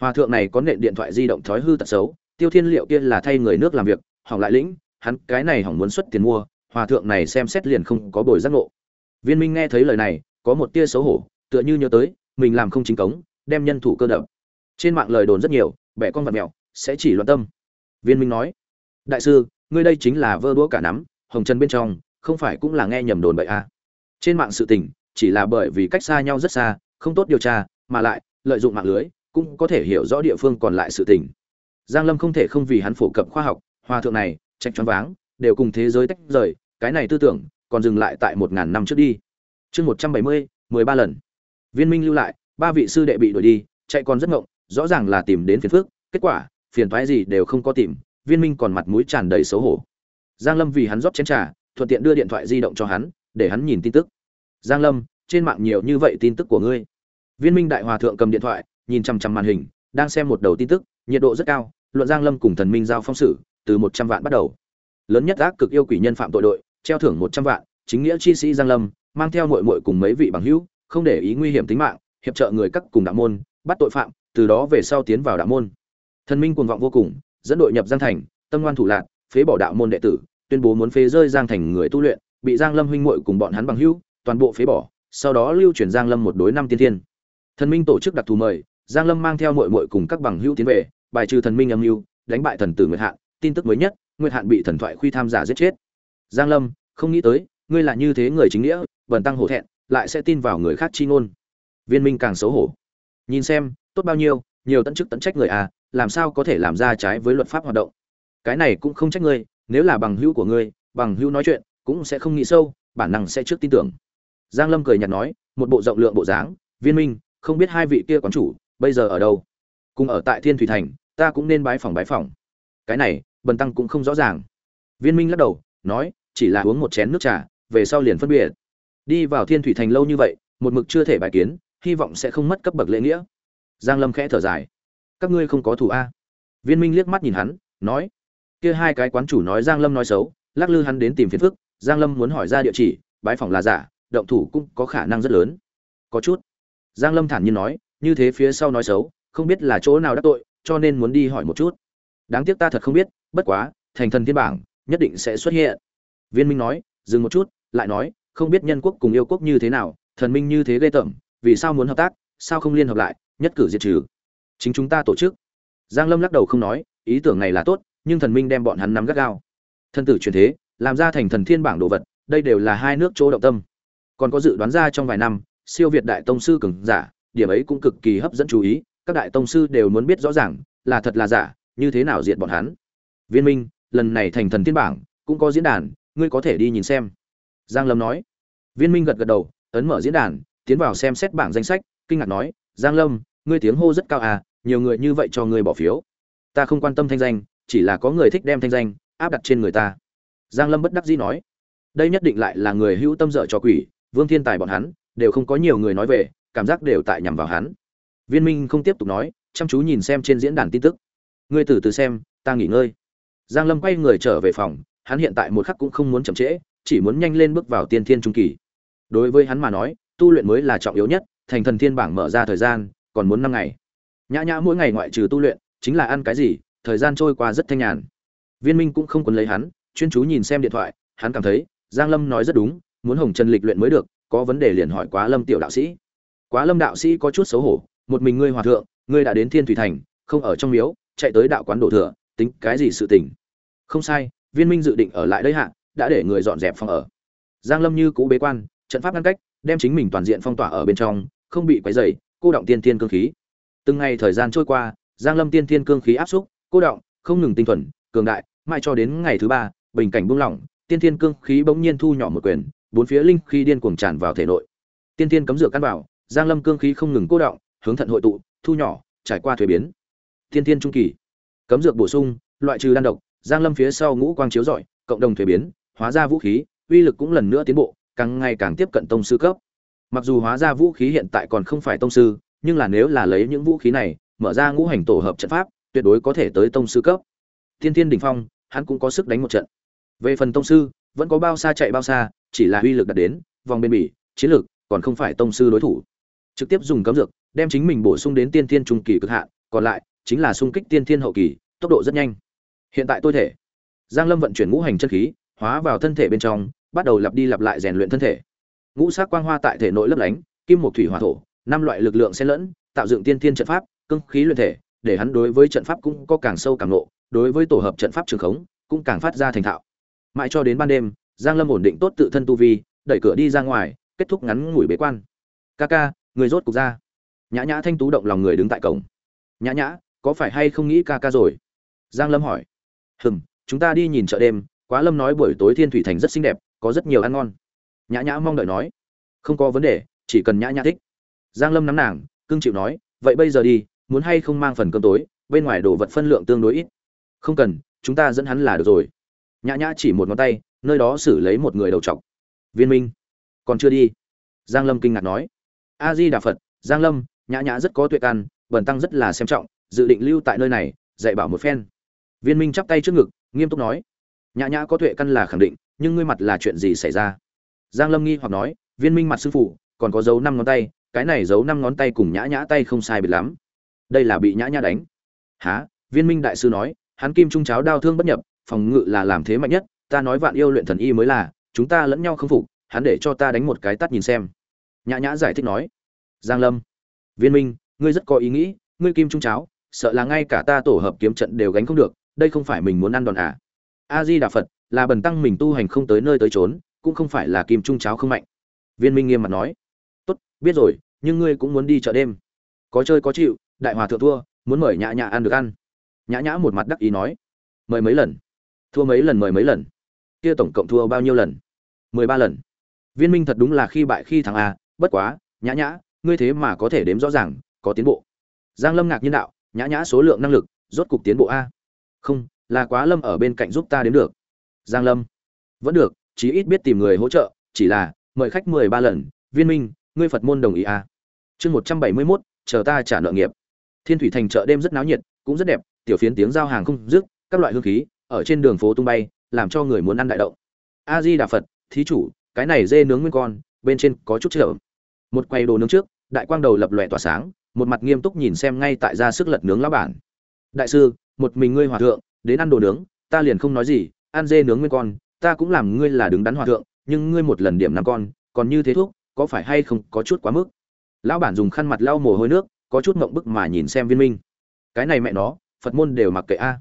hòa thượng này có nện điện thoại di động thói hư tật xấu, tiêu thiên liệu kia là thay người nước làm việc, hỏng lại lĩnh, hắn cái này hỏng muốn xuất tiền mua, hòa thượng này xem xét liền không có bồi giác ngộ. Viên minh nghe thấy lời này, có một tia xấu hổ, tựa như nhớ tới, mình làm không chính cống, đem nhân thủ cơ đập. Trên mạng lời đồn rất nhiều, bẻ con vật mèo, sẽ chỉ loạn tâm. Viên minh nói, đại sư, ngươi đây chính là vơ đũa cả nắm, hồng chân bên trong, không phải cũng là nghe nhầm đồn bậy à. trên mạng sự tình, chỉ là bởi vì cách xa nhau rất xa, không tốt điều tra, mà lại, lợi dụng mạng lưới cũng có thể hiểu rõ địa phương còn lại sự tình. Giang lâm không thể không vì hắn phổ cập khoa học, hòa thượng này, trạch choáng váng, đều cùng thế giới tách rời, cái này tư tưởng còn dừng lại tại một ngàn năm trước đi. Chương một trăm bảy mươi, mười ba lần. Viên minh lưu lại, ba vị sư đệ bị đuổi đi, chạy còn rất ngộng, rõ ràng là tìm đến phiền phước kết quả, phiền thoái gì đều không có tìm, viên minh còn mặt mũi tràn đầy xấu hổ. Giang lâm vì hắn rót chén trà, thuận tiện đưa điện thoại di động cho hắn, để hắn nhìn tin tức. Giang lâm, trên mạng nhiều như vậy tin tức của ngươi. Viên minh đại hòa thượng cầm điện thoại nhìn chằm chằm màn hình, đang xem một đầu tin tức, nhiệt độ rất cao, luận giang lâm cùng thần minh giao phong sử từ một trăm vạn bắt đầu. Lớn nhất ác cực yêu quỷ nhân phạm tội đội, treo thưởng một trăm vạn, chính nghĩa chi sĩ giang lâm, mang theo muội muội cùng mấy vị bằng hữu, không để ý nguy hiểm tính mạng, hiệp trợ người các cùng đạo môn, bắt tội phạm, từ đó về sau tiến vào đạo môn. Thần minh cuồng vọng vô cùng, dẫn đội nhập giang thành, tâm ngoan thủ lạn, phế bỏ đạo môn đệ tử, tuyên bố muốn phế rơi giang thành người tu luyện, bị giang lâm huynh muội cùng bọn hắn bằng hữu, toàn bộ phế bỏ, sau đó lưu chuyển giang lâm một đối năm tiên thiên. Thần minh tổ chức đặc thù mời giang lâm mang theo muội muội cùng các bằng hữu tiến về, bài trừ thần minh âm mưu, đánh bại thần tử nguyệt hạn, tin tức mới nhất, nguyệt hạn bị thần thoại khuy tham giả giết chết. Giang lâm, không nghĩ tới, ngươi là như thế người chính nghĩa, bần tăng hổ thẹn, lại sẽ tin vào người khác chi ngôn. Viên minh càng xấu hổ. Nhìn xem, tốt bao nhiêu, nhiều tận chức tận trách người à làm sao có thể làm ra trái với luật pháp hoạt động? Cái này cũng không trách ngươi, nếu là bằng hữu của ngươi, bằng hữu nói chuyện, cũng sẽ không nghĩ sâu, bản năng sẽ trước tin tưởng. Giang lâm cười nhạt nói, một bộ rộng lượng bộ dáng, viên minh, không biết hai vị kia quán chủ bây giờ ở đâu? Cùng ở tại thiên thủy thành, ta cũng nên bái phòng bái phòng. Cái này, bần tăng cũng không rõ ràng. Viên minh lắc đầu, nói, chỉ là uống một chén nước trà, về sau liền phân biệt. Đi vào thiên thủy thành lâu như vậy, một mực chưa thể bài kiến, hy vọng sẽ không mất cấp bậc lễ nghĩa. Giang lâm khẽ thở dài. Các ngươi không có thủ a. Viên minh liếc mắt nhìn hắn, nói, kia hai cái quán chủ nói giang lâm nói xấu, lắc lư hắn đến tìm phiền phức. Giang lâm muốn hỏi ra địa chỉ, bái phòng là giả, động thủ cũng có khả năng rất lớn. Có chút. Giang lâm thản nhiên nói như thế phía sau nói xấu, không biết là chỗ nào đắc tội, cho nên muốn đi hỏi một chút. Đáng tiếc ta thật không biết, bất quá, thành thần thiên bảng, nhất định sẽ xuất hiện. Viên minh nói, dừng một chút, lại nói, không biết nhân quốc cùng yêu quốc như thế nào, thần minh như thế ghê tởm, vì sao muốn hợp tác, sao không liên hợp lại, nhất cử diệt trừ. Chính chúng ta tổ chức. Giang lâm lắc đầu không nói, ý tưởng này là tốt, nhưng thần minh đem bọn hắn nắm gắt gao. Thân tử truyền thế, làm ra thành thần thiên bảng đồ vật, đây đều là hai nước chỗ động tâm. Còn có dự đoán ra trong vài năm, siêu việt đại tông sư cường giả điểm ấy cũng cực kỳ hấp dẫn chú ý, các đại tông sư đều muốn biết rõ ràng, là thật là giả, như thế nào diệt bọn hắn. Viên minh, lần này thành thần thiên bảng, cũng có diễn đàn, ngươi có thể đi nhìn xem. Giang lâm nói. Viên minh gật gật đầu, ấn mở diễn đàn, tiến vào xem xét bảng danh sách, kinh ngạc nói, giang lâm, ngươi tiếng hô rất cao à nhiều người như vậy cho ngươi bỏ phiếu. Ta không quan tâm thanh danh, chỉ là có người thích đem thanh danh áp đặt trên người ta. Giang lâm bất đắc dĩ nói. Đây nhất định lại là người hữu tâm dở cho quỷ, vương thiên tài bọn hắn, đều không có nhiều người nói về cảm giác đều tại nhằm vào hắn. Viên minh không tiếp tục nói, chăm chú nhìn xem trên diễn đàn tin tức. Ngươi từ từ xem, ta nghỉ ngơi. Giang lâm quay người trở về phòng, hắn hiện tại một khắc cũng không muốn chậm trễ, chỉ muốn nhanh lên bước vào tiên thiên trung kỳ. Đối với hắn mà nói, tu luyện mới là trọng yếu nhất, thành thần thiên bảng mở ra thời gian, còn muốn năm ngày. Nhã nhã mỗi ngày ngoại trừ tu luyện, chính là ăn cái gì, thời gian trôi qua rất thanh nhàn. Viên minh cũng không quấn lấy hắn, chuyên chú nhìn xem điện thoại, hắn cảm thấy, giang lâm nói rất đúng, muốn hồng trần lịch luyện mới được, có vấn đề liền hỏi quá lâm tiểu đạo sĩ quá lâm đạo sĩ có chút xấu hổ, một mình ngươi hòa thượng, ngươi đã đến thiên thủy thành, không ở trong miếu, chạy tới đạo quán đổ thừa, tính cái gì sự tình? Không sai, viên minh dự định ở lại đây hạ, đã để người dọn dẹp phòng ở. Giang lâm như cũ bế quan, trận pháp ngăn cách, đem chính mình toàn diện phong tỏa ở bên trong, không bị quấy rầy, cô động tiên thiên cương khí. Từng ngày thời gian trôi qua, giang lâm tiên thiên cương khí áp xúc, cô động, không ngừng tinh thuần, cường đại, mãi cho đến ngày thứ ba, bình cảnh buông lỏng, tiên thiên cương khí bỗng nhiên thu nhỏ một quyền, bốn phía linh khí điên cuồng tràn vào thể nội. Tiên thiên cấm dược căn bảo giang lâm cương khí không ngừng cô động, hướng thận hội tụ, thu nhỏ, trải qua thuế biến. Tiên thiên trung kỳ. Cấm dược bổ sung, loại trừ đan độc, giang lâm phía sau ngũ quang chiếu rọi, cộng đồng thuế biến, hóa ra vũ khí, uy lực cũng lần nữa tiến bộ, càng ngày càng tiếp cận tông sư cấp. Mặc dù hóa ra vũ khí hiện tại còn không phải tông sư, nhưng là nếu là lấy những vũ khí này, mở ra ngũ hành tổ hợp trận pháp, tuyệt đối có thể tới tông sư cấp. Tiên tiên đỉnh phong, hắn cũng có sức đánh một trận. Về phần tông sư, vẫn có bao xa chạy bao xa, chỉ là uy lực đạt đến, vòng bên bỉ, chiến lược còn không phải tông sư đối thủ trực tiếp dùng cấm dược, đem chính mình bổ sung đến tiên thiên trung kỳ cực hạn, còn lại chính là xung kích tiên thiên hậu kỳ, tốc độ rất nhanh. Hiện tại tôi thể, giang lâm vận chuyển ngũ hành chân khí, hóa vào thân thể bên trong, bắt đầu lặp đi lặp lại rèn luyện thân thể. Ngũ sắc quang hoa tại thể nội lấp lánh, kim một thủy hỏa thổ, năm loại lực lượng xen lẫn, tạo dựng tiên thiên trận pháp, cương khí luyện thể, để hắn đối với trận pháp cũng có càng sâu càng nộ đối với tổ hợp trận pháp trường khống, cũng càng phát ra thành thạo. Mãi cho đến ban đêm, giang lâm ổn định tốt tự thân tu vi, đẩy cửa đi ra ngoài, kết thúc ngắn ngủi bế quan. Ca ca người rốt cục ra. Nhã nhã thanh tú động lòng người đứng tại cổng. Nhã nhã, có phải hay không nghĩ ca ca rồi? Giang lâm hỏi. Hừm, chúng ta đi nhìn chợ đêm, quá lâm nói buổi tối thiên thủy thành rất xinh đẹp, có rất nhiều ăn ngon. Nhã nhã mong đợi nói. Không có vấn đề, chỉ cần nhã nhã thích. Giang lâm nắm nàng, cưng chịu nói. Vậy bây giờ đi, muốn hay không mang phần cơm tối, bên ngoài đồ vật phân lượng tương đối ít. Không cần, chúng ta dẫn hắn là được rồi. Nhã nhã chỉ một ngón tay, nơi đó xử lấy một người đầu trọc. Viên minh, còn chưa đi? Giang lâm kinh ngạc nói a di đà phật, giang lâm, nhã nhã rất có tuệ căn bần tăng rất là xem trọng, dự định lưu tại nơi này, dạy bảo một phen. Viên minh chắp tay trước ngực, nghiêm túc nói, nhã nhã có tuệ căn là khẳng định, nhưng ngươi mặt là chuyện gì xảy ra? Giang lâm nghi hoặc nói, viên minh mặt sư phụ, còn có dấu năm ngón tay, cái này giấu năm ngón tay cùng nhã nhã tay không sai biệt lắm. Đây là bị nhã nhã đánh. Há viên minh đại sư nói, hắn kim trung cháo đau thương bất nhập, phòng ngự là làm thế mạnh nhất, ta nói vạn yêu luyện thần y mới là, chúng ta lẫn nhau không phục, hắn để cho ta đánh một cái tắt nhìn xem nhã nhã giải thích nói, giang lâm, viên minh, ngươi rất có ý nghĩ, ngươi kim trung cháo, sợ là ngay cả ta tổ hợp kiếm trận đều gánh không được, đây không phải mình muốn ăn đòn à? A di đà phật, là bần tăng mình tu hành không tới nơi tới trốn cũng không phải là kim trung cháo không mạnh. Viên minh nghiêm mặt nói, tốt, biết rồi, nhưng ngươi cũng muốn đi chợ đêm. Có chơi có chịu, đại hòa thượng thua, muốn mời nhã nhã ăn được ăn. Nhã nhã một mặt đắc ý nói, mời mấy lần? Thua mấy lần mời mấy lần? Kia tổng cộng thua bao nhiêu lần? Mười ba lần. Viên minh thật đúng là khi bại khi thắng a bất quá nhã nhã ngươi thế mà có thể đếm rõ ràng có tiến bộ. Giang lâm ngạc nhiên đạo nhã nhã số lượng năng lực rốt cục tiến bộ a. Không là quá lâm ở bên cạnh giúp ta đến được. Giang lâm vẫn được chí ít biết tìm người hỗ trợ chỉ là mời khách mười ba lần viên minh ngươi phật môn đồng ý a. Chương một trăm bảy mươi 171, chờ ta trả nợ nghiệp. Thiên thủy thành chợ đêm rất náo nhiệt cũng rất đẹp tiểu phiến tiếng giao hàng không dứt các loại hương khí ở trên đường phố tung bay làm cho người muốn ăn đại động. A di đà phật thí chủ cái này dê nướng nguyên con bên trên có chút chợ. Một quay đồ nướng trước, đại quang đầu lập lòe tỏa sáng, một mặt nghiêm túc nhìn xem ngay tại ra sức lật nướng lão bản. Đại sư, một mình ngươi hòa thượng, đến ăn đồ nướng, ta liền không nói gì, ăn dê nướng nguyên con, ta cũng làm ngươi là đứng đắn hòa thượng, nhưng ngươi một lần điểm năm con, còn như thế thuốc, có phải hay không có chút quá mức? Lão bản dùng khăn mặt lau mồ hôi nước, có chút mộng bức mà nhìn xem viên minh. Cái này mẹ nó, phật môn đều mặc kệ a.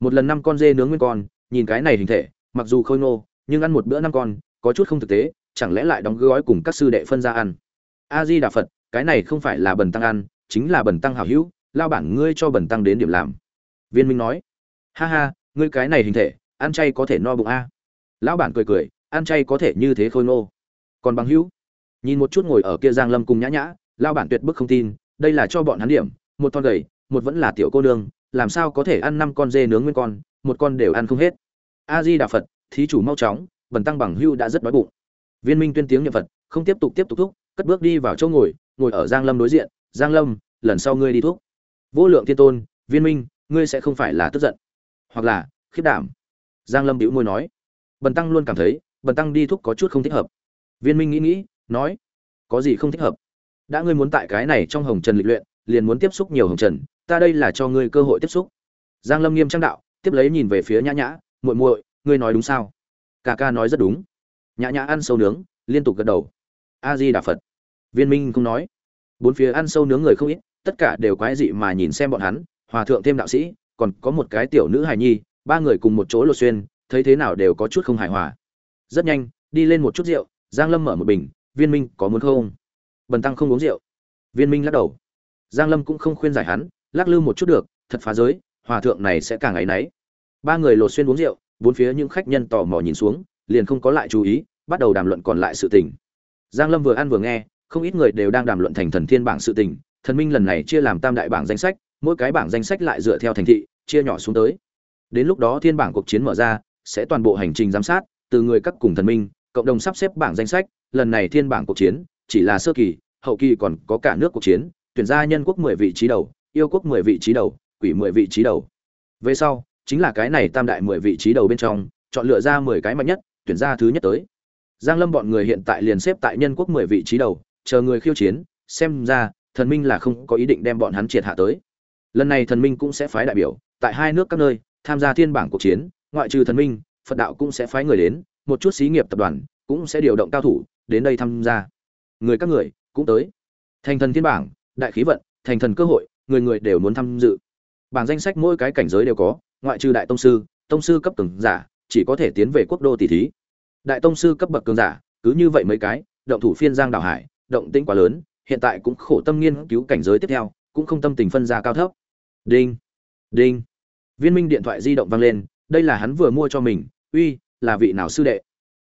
Một lần năm con dê nướng nguyên con, nhìn cái này hình thể, mặc dù khôi nô nhưng ăn một bữa năm con, có chút không thực tế chẳng lẽ lại đóng gói cùng các sư đệ phân ra ăn? A di đà phật cái này không phải là bần tăng ăn, chính là bần tăng hảo hữu, lao bản ngươi cho bần tăng đến điểm làm. Viên minh nói, ha ha, ngươi cái này hình thể, ăn chay có thể no bụng a. Lão bản cười cười, ăn chay có thể như thế khôi ngô. Còn bằng hữu? Nhìn một chút ngồi ở kia giang lâm cùng nhã nhã lao bản tuyệt bức không tin, đây là cho bọn hắn điểm, một con gầy, một vẫn là tiểu cô nương, làm sao có thể ăn năm con dê nướng nguyên con, một con đều ăn không hết. A di đà phật thí chủ mau chóng, bần tăng bằng hưu đã rất đói bụng viên minh tuyên tiếng nhậm phật, không tiếp tục tiếp tục thúc, cất bước đi vào chỗ ngồi ngồi ở giang lâm đối diện. Giang lâm, lần sau ngươi đi thuốc vô lượng thiên tôn, viên minh, ngươi sẽ không phải là tức giận, hoặc là khiếp đảm. Giang lâm bĩu môi nói. Bần tăng luôn cảm thấy, bần tăng đi thuốc có chút không thích hợp. Viên minh nghĩ nghĩ, nói. Có gì không thích hợp? Đã ngươi muốn tại cái này trong hồng trần lịch luyện, liền muốn tiếp xúc nhiều hồng trần, ta đây là cho ngươi cơ hội tiếp xúc. Giang lâm nghiêm trang đạo, tiếp lấy nhìn về phía nhã nhã, muội muội, ngươi nói đúng sao? Ca ca nói rất đúng nhã nhã ăn sâu nướng, liên tục gật đầu. A di đà phật. Viên minh không nói. Bốn phía ăn sâu nướng người không ít, tất cả đều quái dị mà nhìn xem bọn hắn, hòa thượng thêm đạo sĩ, còn có một cái tiểu nữ hài nhi, ba người cùng một chỗ lột xuyên, thấy thế nào đều có chút không hài hòa. Rất nhanh, đi lên một chút rượu, giang lâm mở một bình, viên minh, có muốn không? Bần tăng không uống rượu. Viên minh lắc đầu. Giang lâm cũng không khuyên giải hắn, lắc lư một chút được, thật phá giới, hòa thượng này sẽ càng ngày nấy ba người lột xuyên uống rượu, bốn phía những khách nhân tò mò nhìn xuống liền không có lại chú ý, bắt đầu đàm luận còn lại sự tình. Giang lâm vừa ăn vừa nghe, không ít người đều đang đàm luận thành thần thiên bảng sự tình, thần minh lần này chia làm tam đại bảng danh sách, mỗi cái bảng danh sách lại dựa theo thành thị, chia nhỏ xuống tới. Đến lúc đó thiên bảng cuộc chiến mở ra, sẽ toàn bộ hành trình giám sát, từ người các cùng thần minh, cộng đồng sắp xếp bảng danh sách, lần này thiên bảng cuộc chiến, chỉ là sơ kỳ, hậu kỳ còn có cả nước cuộc chiến, tuyển ra nhân quốc 10 vị trí đầu, yêu quốc 10 vị trí đầu, quỷ 10 vị trí đầu. Về sau, chính là cái này tam đại 10 vị trí đầu bên trong, chọn lựa ra 10 cái mạnh nhất tuyển ra thứ nhất tới. Giang lâm bọn người hiện tại liền xếp tại nhân quốc 10 vị trí đầu, chờ người khiêu chiến, xem ra, thần minh là không có ý định đem bọn hắn triệt hạ tới. Lần này thần minh cũng sẽ phái đại biểu, tại hai nước các nơi, tham gia thiên bảng cuộc chiến, ngoại trừ thần minh, phật đạo cũng sẽ phái người đến, một chút xí nghiệp tập đoàn cũng sẽ điều động cao thủ đến đây tham gia. Người các người cũng tới. Thành thần thiên bảng, đại khí vận, thành thần cơ hội, người người đều muốn tham dự. Bảng danh sách mỗi cái cảnh giới đều có, ngoại trừ đại tông sư tông sư cấp từng giả chỉ có thể tiến về quốc đô tỷ thí. Đại tông sư cấp bậc cường giả, cứ như vậy mấy cái, động thủ phiên giang đảo hải, động tĩnh quá lớn, hiện tại cũng khổ tâm nghiên cứu cảnh giới tiếp theo, cũng không tâm tình phân ra cao thấp. Đinh đinh. Viên minh điện thoại di động vang lên, đây là hắn vừa mua cho mình, uy, là vị nào sư đệ?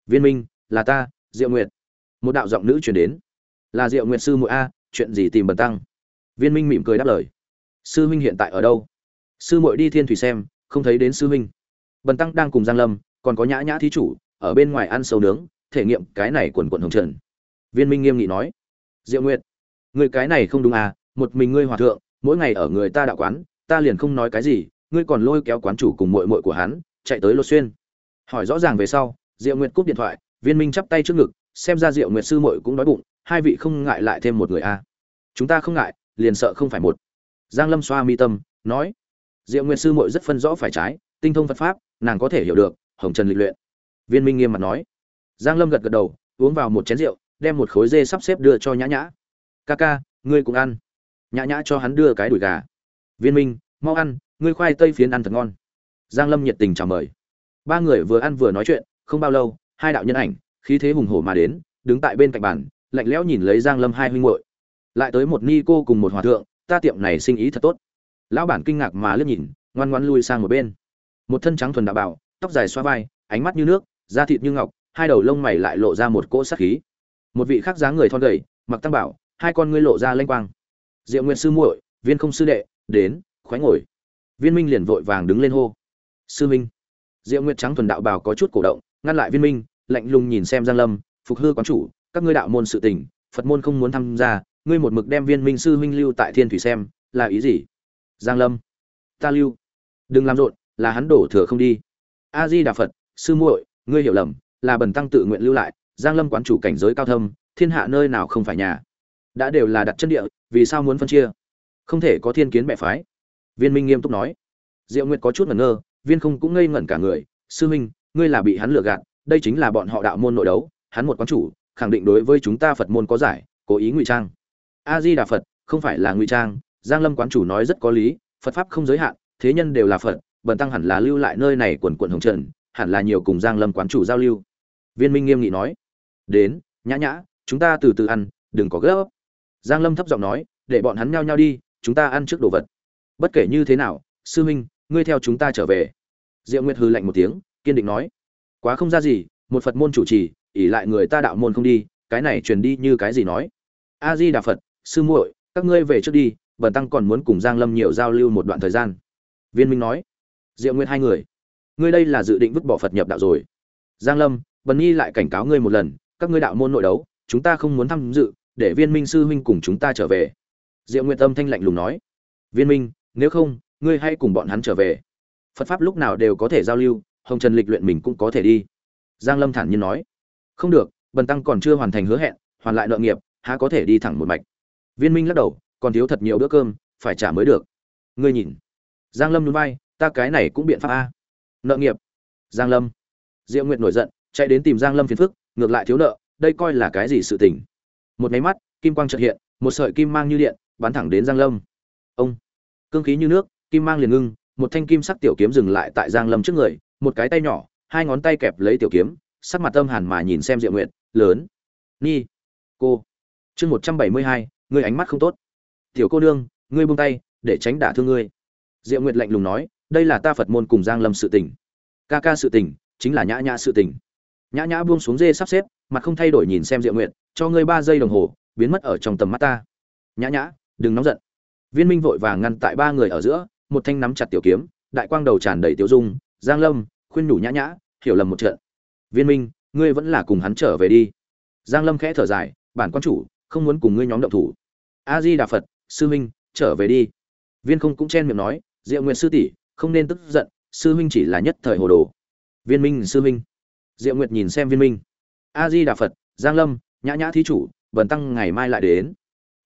Viên minh, là ta, diệu nguyệt. Một đạo giọng nữ truyền đến. Là diệu nguyệt sư muội a, chuyện gì tìm bần tăng? Viên minh mỉm cười đáp lời. Sư huynh hiện tại ở đâu? Sư muội đi thiên thủy xem, không thấy đến sư huynh bần tăng đang cùng giang lâm, còn có nhã nhã thí chủ, ở bên ngoài ăn sâu nướng, thể nghiệm cái này quần quần hồng trần. Viên minh nghiêm nghị nói, diệu nguyệt người cái này không đúng à một mình ngươi hòa thượng, mỗi ngày ở người ta đạo quán, ta liền không nói cái gì, ngươi còn lôi kéo quán chủ cùng muội muội của hắn, chạy tới lột xuyên. Hỏi rõ ràng về sau, diệu nguyệt cúp điện thoại, viên minh chắp tay trước ngực, xem ra diệu nguyệt sư muội cũng đói bụng, hai vị không ngại lại thêm một người a à. chúng ta không ngại, liền sợ không phải một. Giang lâm xoa mi tâm, nói, diệu nguyệt sư muội rất phân rõ phải trái, tinh thông phật pháp nàng có thể hiểu được, hồng trần lịch luyện. Viên minh nghiêm mặt nói. Giang lâm gật gật đầu, uống vào một chén rượu, đem một khối dê sắp xếp đưa cho nhã nhã. Ca ca, ngươi cũng ăn. Nhã nhã cho hắn đưa cái đùi gà. Viên minh, mau ăn, ngươi khoai tây phiến ăn thật ngon. Giang lâm nhiệt tình chào mời. Ba người vừa ăn vừa nói chuyện, không bao lâu, hai đạo nhân ảnh, khí thế hùng hổ mà đến, đứng tại bên cạnh bàn, lạnh lẽo nhìn lấy giang lâm hai huynh muội. Lại tới một ni cô cùng một hòa thượng, ta tiệm này sinh ý thật tốt. Lão bản kinh ngạc mà liếc nhìn, ngoan ngoãn lui sang một bên một thân trắng thuần đạo bảo tóc dài xoa vai, ánh mắt như nước, da thịt như ngọc, hai đầu lông mày lại lộ ra một cỗ sát khí. Một vị khác dáng người thon gầy, mặc tăng bảo, hai con ngươi lộ ra lênh quang. Diệu nguyện sư muội, viên không sư đệ, đến, khoái ngồi. Viên minh liền vội vàng đứng lên hô. Sư minh. Diệu nguyện trắng thuần đạo bảo có chút cổ động, ngăn lại viên minh, lạnh lùng nhìn xem giang lâm, phục hư quán chủ, các ngươi đạo môn sự tình, phật môn không muốn tham gia, ngươi một mực đem viên minh sư huynh lưu tại thiên thủy xem, là ý gì? Giang lâm. Ta lưu. Đừng làm rộn là hắn đổ thừa không đi. A di đà phật, sư muội, ngươi hiểu lầm, là bần tăng tự nguyện lưu lại, giang lâm quán chủ cảnh giới cao thâm, thiên hạ nơi nào không phải nhà? Đã đều là đặt chân địa, vì sao muốn phân chia? Không thể có thiên kiến mẹ phái. Viên minh nghiêm túc nói. Diệu nguyệt có chút ngẩn ngơ, viên không cũng ngây ngẩn cả người. Sư huynh ngươi là bị hắn lừa gạt, đây chính là bọn họ đạo môn nội đấu, hắn một quán chủ, khẳng định đối với chúng ta phật môn có giải, cố ý ngụy trang. A di đà phật, không phải là ngụy trang, giang lâm quán chủ nói rất có lý, phật pháp không giới hạn, thế nhân đều là phật bần tăng hẳn là lưu lại nơi này quần quận hồng trần, hẳn là nhiều cùng giang lâm quán chủ giao lưu. Viên minh nghiêm nghị nói, đến, nhã nhã, chúng ta từ từ ăn, đừng có gấp. Giang lâm thấp giọng nói, để bọn hắn nhao nhao đi, chúng ta ăn trước đồ vật. Bất kể như thế nào, sư huynh, ngươi theo chúng ta trở về. Diệu nguyệt hư lạnh một tiếng, kiên định nói, quá không ra gì, một phật môn chủ trì ỉ lại người ta đạo môn không đi, cái này truyền đi như cái gì nói? A di đà phật, sư muội, các ngươi về trước đi, bần tăng còn muốn cùng giang lâm nhiều giao lưu một đoạn thời gian. Viên minh nói diệu Nguyên hai người. Ngươi đây là dự định vứt bỏ phật nhập đạo rồi. Giang lâm, bần nhi lại cảnh cáo ngươi một lần, các ngươi đạo môn nội đấu, chúng ta không muốn tham dự, để viên minh sư huynh cùng chúng ta trở về. Diệu Nguyên tâm thanh lạnh lùng nói. Viên minh, nếu không, ngươi hãy cùng bọn hắn trở về. Phật pháp lúc nào đều có thể giao lưu, hồng trần lịch luyện mình cũng có thể đi. Giang lâm thản nhiên nói. Không được, bần tăng còn chưa hoàn thành hứa hẹn, hoàn lại nợ nghiệp, há có thể đi thẳng một mạch. Viên minh lắc đầu, còn thiếu thật nhiều bữa cơm, phải trả mới được. Ngươi nhìn. Giang lâm nhún vai ta cái này cũng biện pháp a. Nợ nghiệp. Giang lâm. Diệu nguyệt nổi giận, chạy đến tìm giang lâm phiền phức, ngược lại thiếu nợ, đây coi là cái gì sự tình? Một máy mắt, kim quang chợt hiện, một sợi kim mang như điện, bắn thẳng đến giang lâm. Ông. Cương khí như nước, kim mang liền ngưng, một thanh kim sắc tiểu kiếm dừng lại tại giang lâm trước người, một cái tay nhỏ, hai ngón tay kẹp lấy tiểu kiếm, sắc mặt âm hàn mà nhìn xem diệu Nguyệt, lớn. Ni. Cô. Chương một trăm bảy mươi hai, ngươi ánh mắt không tốt. Tiểu cô nương, ngươi buông tay, để tránh đả thương ngươi. Diệu nguyệt lạnh lùng nói đây là ta phật môn cùng giang lâm sự tình. Ca ca sự tình, chính là nhã nhã sự tình. Nhã nhã buông xuống dê sắp xếp, mặt không thay đổi nhìn xem diệu nguyệt, cho ngươi ba giây đồng hồ, biến mất ở trong tầm mắt ta. Nhã nhã, đừng nóng giận. Viên minh vội vàng ngăn tại ba người ở giữa, một thanh nắm chặt tiểu kiếm, đại quang đầu tràn đầy tiểu dung, giang lâm, khuyên nhủ nhã nhã, hiểu lầm một trận. Viên minh, ngươi vẫn là cùng hắn trở về đi. Giang lâm khẽ thở dài, bản quan chủ, không muốn cùng ngươi nhóm động thủ. A di đà phật, sư minh, trở về đi. Viên không cũng chen miệng nói, diệu nguyện sư tỷ không nên tức giận, sư huynh chỉ là nhất thời hồ đồ. Viên minh, sư huynh. Diệu nguyệt nhìn xem viên minh. A di đà phật giang lâm, nhã nhã thí chủ, bần tăng ngày mai lại đến.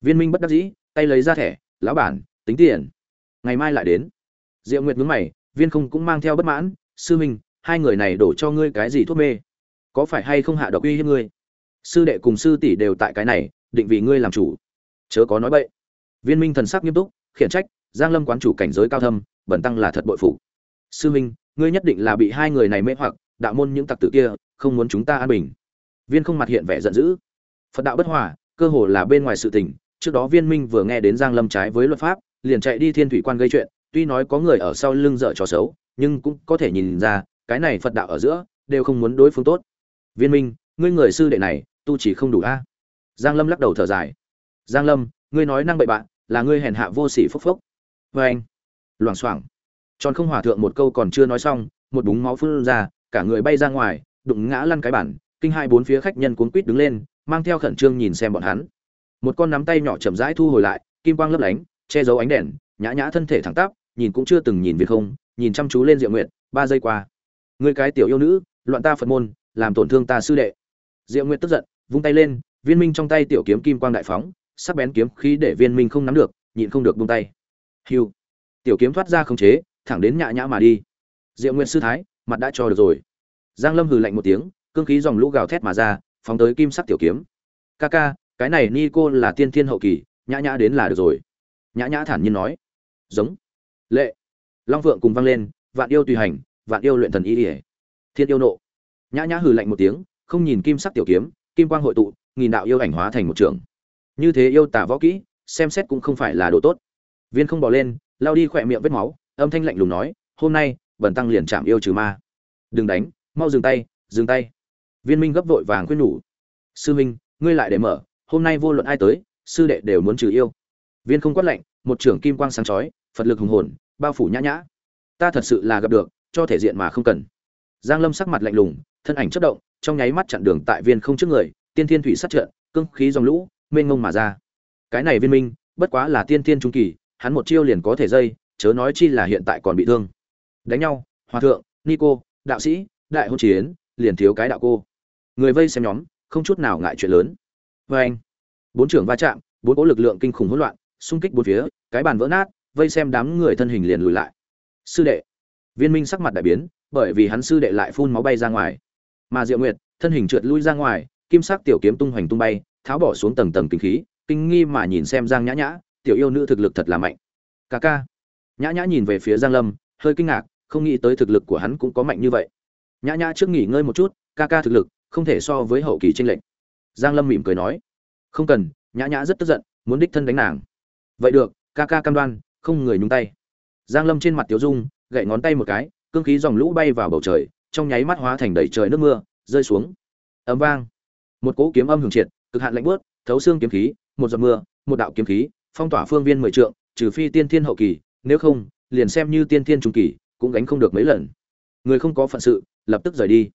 Viên minh bất đắc dĩ, tay lấy ra thẻ, lão bản, tính tiền. Ngày mai lại đến. Diệu nguyệt nhướng mày, viên không cũng mang theo bất mãn, sư huynh, hai người này đổ cho ngươi cái gì thuốc mê? Có phải hay không hạ độc uy hiếp ngươi? Sư đệ cùng sư tỷ đều tại cái này, định vì ngươi làm chủ. Chớ có nói bậy. Viên minh thần sắc nghiêm túc, khiển trách giang lâm quán chủ cảnh giới cao thâm bẩn tăng là thật bội phụ sư minh, ngươi nhất định là bị hai người này mê hoặc, đạo môn những tặc tử kia, không muốn chúng ta an bình. Viên không mặt hiện vẻ giận dữ. Phật đạo bất hòa, cơ hồ là bên ngoài sự tình. Trước đó viên minh vừa nghe đến giang lâm trái với luật pháp, liền chạy đi thiên thủy quan gây chuyện. Tuy nói có người ở sau lưng dở trò xấu, nhưng cũng có thể nhìn ra, cái này phật đạo ở giữa, đều không muốn đối phương tốt. Viên minh, ngươi người sư đệ này, tu chỉ không đủ a? Giang lâm lắc đầu thở dài. Giang lâm, ngươi nói năng bậy bạn là ngươi hèn hạ vô sỉ phúc phúc vê anh. Loảng xoảng. Tròn không hòa thượng một câu còn chưa nói xong, một búng máu phun ra, cả người bay ra ngoài, đụng ngã lăn cái bản kinh hai bốn phía khách nhân cuốn quýt đứng lên, mang theo khẩn trương nhìn xem bọn hắn. Một con nắm tay nhỏ chậm rãi thu hồi lại, kim quang lấp lánh, che giấu ánh đèn, nhã nhã thân thể thẳng tắp, nhìn cũng chưa từng nhìn việc không nhìn chăm chú lên diệu nguyện ba giây qua. Người cái tiểu yêu nữ, loạn ta phật môn, làm tổn thương ta sư đệ. Diệu nguyện tức giận, vung tay lên, viên minh trong tay tiểu kiếm kim quang đại phóng, sắc bén kiếm khí để viên minh không nắm được, nhịn không được buông tay hiu tiểu kiếm thoát ra khống chế, thẳng đến nhã nhã mà đi. Diệu Nguyên sư thái, mặt đã cho được rồi. Giang lâm hừ lạnh một tiếng, cương khí dòng lũ gào thét mà ra, phóng tới kim sắc tiểu kiếm. Ca ca, cái này ni cô là tiên thiên hậu kỳ, nhã nhã đến là được rồi. Nhã nhã thản nhiên nói. Giống. Lệ. Long vượng cùng vang lên, vạn yêu tùy hành, vạn yêu luyện thần y ỉa. Thiên yêu nộ. Nhã nhã hừ lạnh một tiếng, không nhìn kim sắc tiểu kiếm, kim quang hội tụ, nghìn đạo yêu ảnh hóa thành một trường. Như thế yêu tả võ kỹ, xem xét cũng không phải là đồ tốt viên không bỏ lên lao đi khỏe miệng vết máu, âm thanh lạnh lùng nói, hôm nay bần tăng liền chạm yêu trừ ma. Đừng đánh, mau dừng tay dừng tay. Viên minh gấp vội vàng khuyên nhủ, sư minh, ngươi lại để mở, hôm nay vô luận ai tới, sư đệ đều muốn trừ yêu. Viên không quát lạnh, một trưởng kim quang sáng chói, phật lực hùng hồn, bao phủ nhã nhã. Ta thật sự là gặp được, cho thể diện mà không cần. Giang lâm sắc mặt lạnh lùng, thân ảnh chất động, trong nháy mắt chặn đường tại viên không trước người, tiên thiên thủy sát trận, cương khí dòng lũ, mênh ngông mà ra. Cái này viên minh, bất quá là tiên thiên trung kỳ hắn một chiêu liền có thể dây, chớ nói chi là hiện tại còn bị thương. Đánh nhau, hòa thượng, nico, đạo sĩ, đại hôn chiến, liền thiếu cái đạo cô. Người vây xem nhóm, không chút nào ngại chuyện lớn. Vê anh, bốn trưởng va chạm, bốn cỗ lực lượng kinh khủng hỗn loạn, xung kích bốn phía, cái bàn vỡ nát, vây xem đám người thân hình liền lùi lại. Sư đệ, viên minh sắc mặt đại biến, bởi vì hắn sư đệ lại phun máu bay ra ngoài. Mà diệu nguyệt, thân hình trượt lui ra ngoài, kim sắc tiểu kiếm tung hoành tung bay, tháo bỏ xuống tầng tầng kinh khí, kinh nghi mà nhìn xem giang nhã nhã tiểu yêu nữ thực lực thật là mạnh. Ca ca. Nhã nhã nhìn về phía giang lâm, hơi kinh ngạc, không nghĩ tới thực lực của hắn cũng có mạnh như vậy. Nhã nhã trước nghỉ ngơi một chút, ca ca thực lực không thể so với hậu kỳ tranh lệch. Giang lâm mỉm cười nói, không cần. Nhã nhã rất tức giận, muốn đích thân đánh nàng. Vậy được, ca ca cam đoan, không người nhúng tay. Giang lâm trên mặt tiểu dung, gậy ngón tay một cái, cương khí dòng lũ bay vào bầu trời, trong nháy mắt hóa thành đầy trời nước mưa, rơi xuống. Ấm vang. Một cỗ kiếm âm hưởng triệt, cực hạn lạnh bớt thấu xương kiếm khí, một giọt mưa, một đạo kiếm khí phong tỏa phương viên mười trượng, trừ phi tiên thiên hậu kỳ, nếu không, liền xem như tiên thiên trung kỳ, cũng gánh không được mấy lần. Người không có phận sự, lập tức rời đi.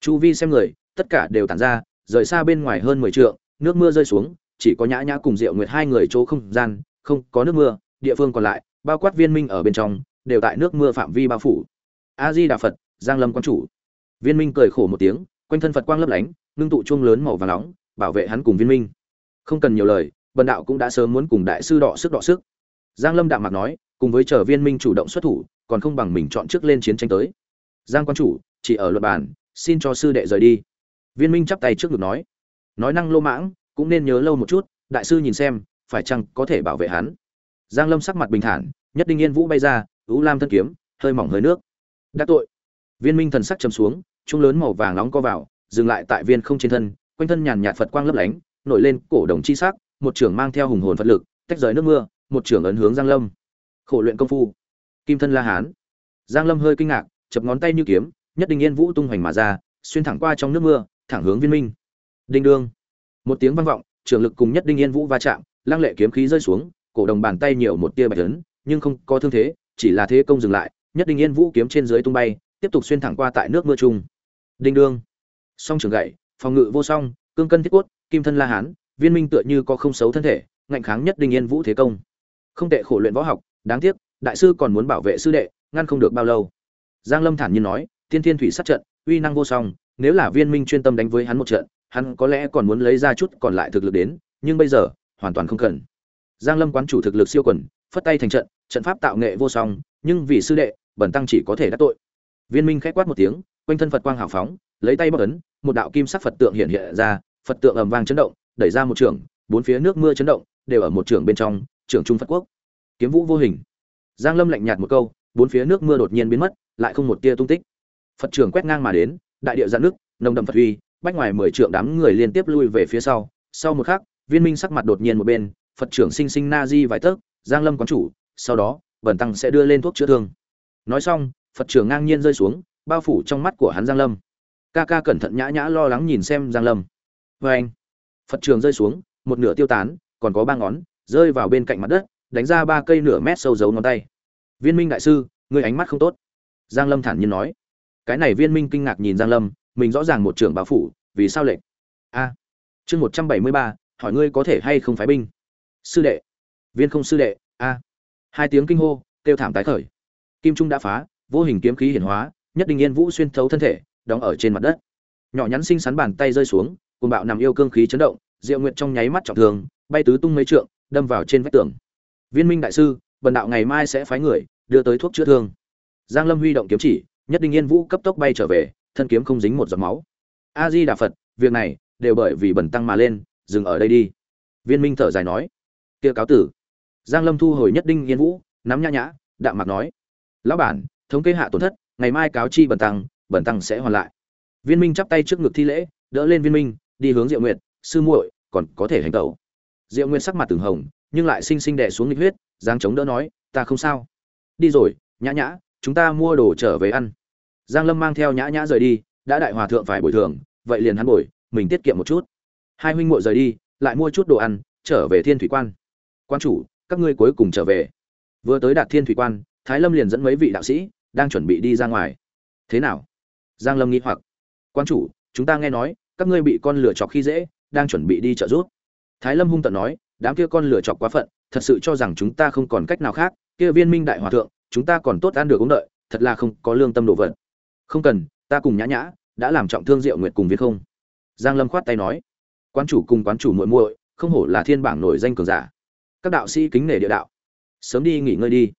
Chu vi xem người, tất cả đều tản ra, rời xa bên ngoài hơn mười trượng, nước mưa rơi xuống, chỉ có nhã nhã cùng diệu nguyệt hai người chỗ không gian, không, có nước mưa, địa phương còn lại, bao quát viên minh ở bên trong, đều tại nước mưa phạm vi bao phủ. A di đà phật, giang lâm quan chủ. Viên minh cười khổ một tiếng, quanh thân phật quang lấp lánh, ngưng tụ chuông lớn màu vàng nóng, bảo vệ hắn cùng viên minh. Không cần nhiều lời bần đạo cũng đã sớm muốn cùng đại sư đọ sức đọ sức. Giang lâm đạm mặt nói, cùng với chờ viên minh chủ động xuất thủ, còn không bằng mình chọn trước lên chiến tranh tới. Giang quan chủ, chỉ ở luật bản xin cho sư đệ rời đi. Viên minh chắp tay trước ngực nói. Nói năng lô mãng, cũng nên nhớ lâu một chút, đại sư nhìn xem, phải chăng có thể bảo vệ hắn. Giang lâm sắc mặt bình thản, nhất định yên vũ bay ra, ú lam thân kiếm, hơi mỏng hơi nước. Đã tội. Viên minh thần sắc trầm xuống, trung lớn màu vàng nóng co vào, dừng lại tại viên không trên thân, quanh thân nhàn nhạt phật quang lấp lánh, nổi lên cổ đồng chi sắc một trưởng mang theo hùng hồn phật lực tách rời nước mưa một trưởng ấn hướng giang lâm. Khổ luyện công phu. Kim thân la hán. Giang lâm hơi kinh ngạc chập ngón tay như kiếm nhất định yên vũ tung hoành mà ra xuyên thẳng qua trong nước mưa thẳng hướng viên minh. Đinh đương. Một tiếng vang vọng trường lực cùng nhất đinh yên vũ va chạm lăng lệ kiếm khí rơi xuống cổ đồng bàn tay nhiều một tia bạch lớn nhưng không có thương thế chỉ là thế công dừng lại nhất đinh yên vũ kiếm trên dưới tung bay tiếp tục xuyên thẳng qua tại nước mưa trùng, đinh đương. Song trường gậy phòng ngự vô song cương cân thiết cốt kim thân la hán viên minh tựa như có không xấu thân thể, ngạnh kháng nhất đinh yên vũ thế công. Không tệ khổ luyện võ học, đáng tiếc, đại sư còn muốn bảo vệ sư đệ, ngăn không được bao lâu. Giang lâm thản nhiên nói, tiên thiên thủy sát trận, uy năng vô song, nếu là viên minh chuyên tâm đánh với hắn một trận, hắn có lẽ còn muốn lấy ra chút còn lại thực lực đến, nhưng bây giờ, hoàn toàn không cần. Giang lâm quán chủ thực lực siêu quần, phất tay thành trận trận pháp tạo nghệ vô song, nhưng vì sư đệ, bẩn tăng chỉ có thể đắc tội. Viên minh khẽ quát một tiếng, quanh thân phật quang hào phóng, lấy tay bóc ấn, một đạo kim sắc phật tượng hiện hiện ra, phật tượng ầm vang chấn động đẩy ra một trường bốn phía nước mưa chấn động đều ở một trường bên trong trường trung phật quốc. Kiếm vũ vô hình. Giang lâm lạnh nhạt một câu bốn phía nước mưa đột nhiên biến mất lại không một tia tung tích. Phật trường quét ngang mà đến đại địa giãn nước nồng đậm phật huy, bách ngoài mười trượng đám người liên tiếp lui về phía sau. Sau một khắc viên minh sắc mặt đột nhiên một bên phật trưởng sinh sinh na di vài tấc giang lâm quán chủ sau đó bẩn tăng sẽ đưa lên thuốc chữa thương. Nói xong phật trưởng ngang nhiên rơi xuống bao phủ trong mắt của hắn giang lâm. Ca ca cẩn thận nhã nhã lo lắng nhìn xem giang lâm. Vê anh phật trường rơi xuống, một nửa tiêu tán, còn có ba ngón, rơi vào bên cạnh mặt đất, đánh ra ba cây nửa mét sâu dấu ngón tay. Viên minh đại sư người ánh mắt không tốt. Giang lâm thản nhiên nói. Cái này viên minh kinh ngạc nhìn giang lâm, mình rõ ràng một trưởng báo phủ, vì sao lệnh? A. Chương một trăm bảy mươi ba, hỏi ngươi có thể hay không phái binh? Sư đệ. Viên không sư đệ, a. Hai tiếng kinh hô, kêu thảm tái khởi. Kim trung đã phá, vô hình kiếm khí hiển hóa, nhất định yên vũ xuyên thấu thân thể, đóng ở trên mặt đất. Nhỏ nhắn xinh xắn bàn tay rơi xuống cùng bạo nằm yêu cương khí chấn động, diệu Nguyệt trong nháy mắt trọng thương, bay tứ tung mấy trượng, đâm vào trên vách tường. Viên minh đại sư, bần đạo ngày mai sẽ phái người, đưa tới thuốc chữa thương. Giang lâm huy động kiếm chỉ, nhất định yên vũ cấp tốc bay trở về, thân kiếm không dính một giọt máu. A di đà phật, việc này, đều bởi vì bần tăng mà lên, dừng ở đây đi. Viên minh thở dài nói. Kia cáo tử. Giang lâm thu hồi nhất đinh yên vũ, nắm nhã nhã, đạm mạc nói. Lão bản, thống kê hạ tổn thất, ngày mai cáo chi bần tăng bần tăng sẽ hoàn lại. Viên minh chắp tay trước ngực thi lễ, đỡ lên viên minh đi hướng diệu nguyệt, sư muội, còn có thể hành động. diệu nguyệt sắc mặt từng hồng, nhưng lại sinh sinh đè xuống nghịch huyết giang chống đỡ nói, ta không sao. Đi rồi, nhã nhã, chúng ta mua đồ trở về ăn. Giang lâm mang theo nhã nhã rời đi, đã đại hòa thượng phải bồi thường, vậy liền hắn bồi, mình tiết kiệm một chút. Hai huynh muội rời đi, lại mua chút đồ ăn, trở về thiên thủy quan. Quan chủ, các ngươi cuối cùng trở về. Vừa tới đạt thiên thủy quan, thái lâm liền dẫn mấy vị đạo sĩ đang chuẩn bị đi ra ngoài. Thế nào? Giang lâm nghi hoặc. Quan chủ, chúng ta nghe nói các ngươi bị con lửa chọc khi dễ, đang chuẩn bị đi trợ giúp. Thái lâm hung tận nói, đám kia con lửa chọc quá phận, thật sự cho rằng chúng ta không còn cách nào khác, kia viên minh đại hòa thượng, chúng ta còn tốt ăn được uống đợi, thật là không có lương tâm độ vật. Không cần, ta cùng nhã nhã đã làm trọng thương diệu nguyệt cùng viên không. Giang lâm khoát tay nói, quán chủ cùng quán chủ muội muội, không hổ là thiên bảng nổi danh cường giả. Các đạo sĩ kính nể địa đạo. Sớm đi nghỉ ngơi đi.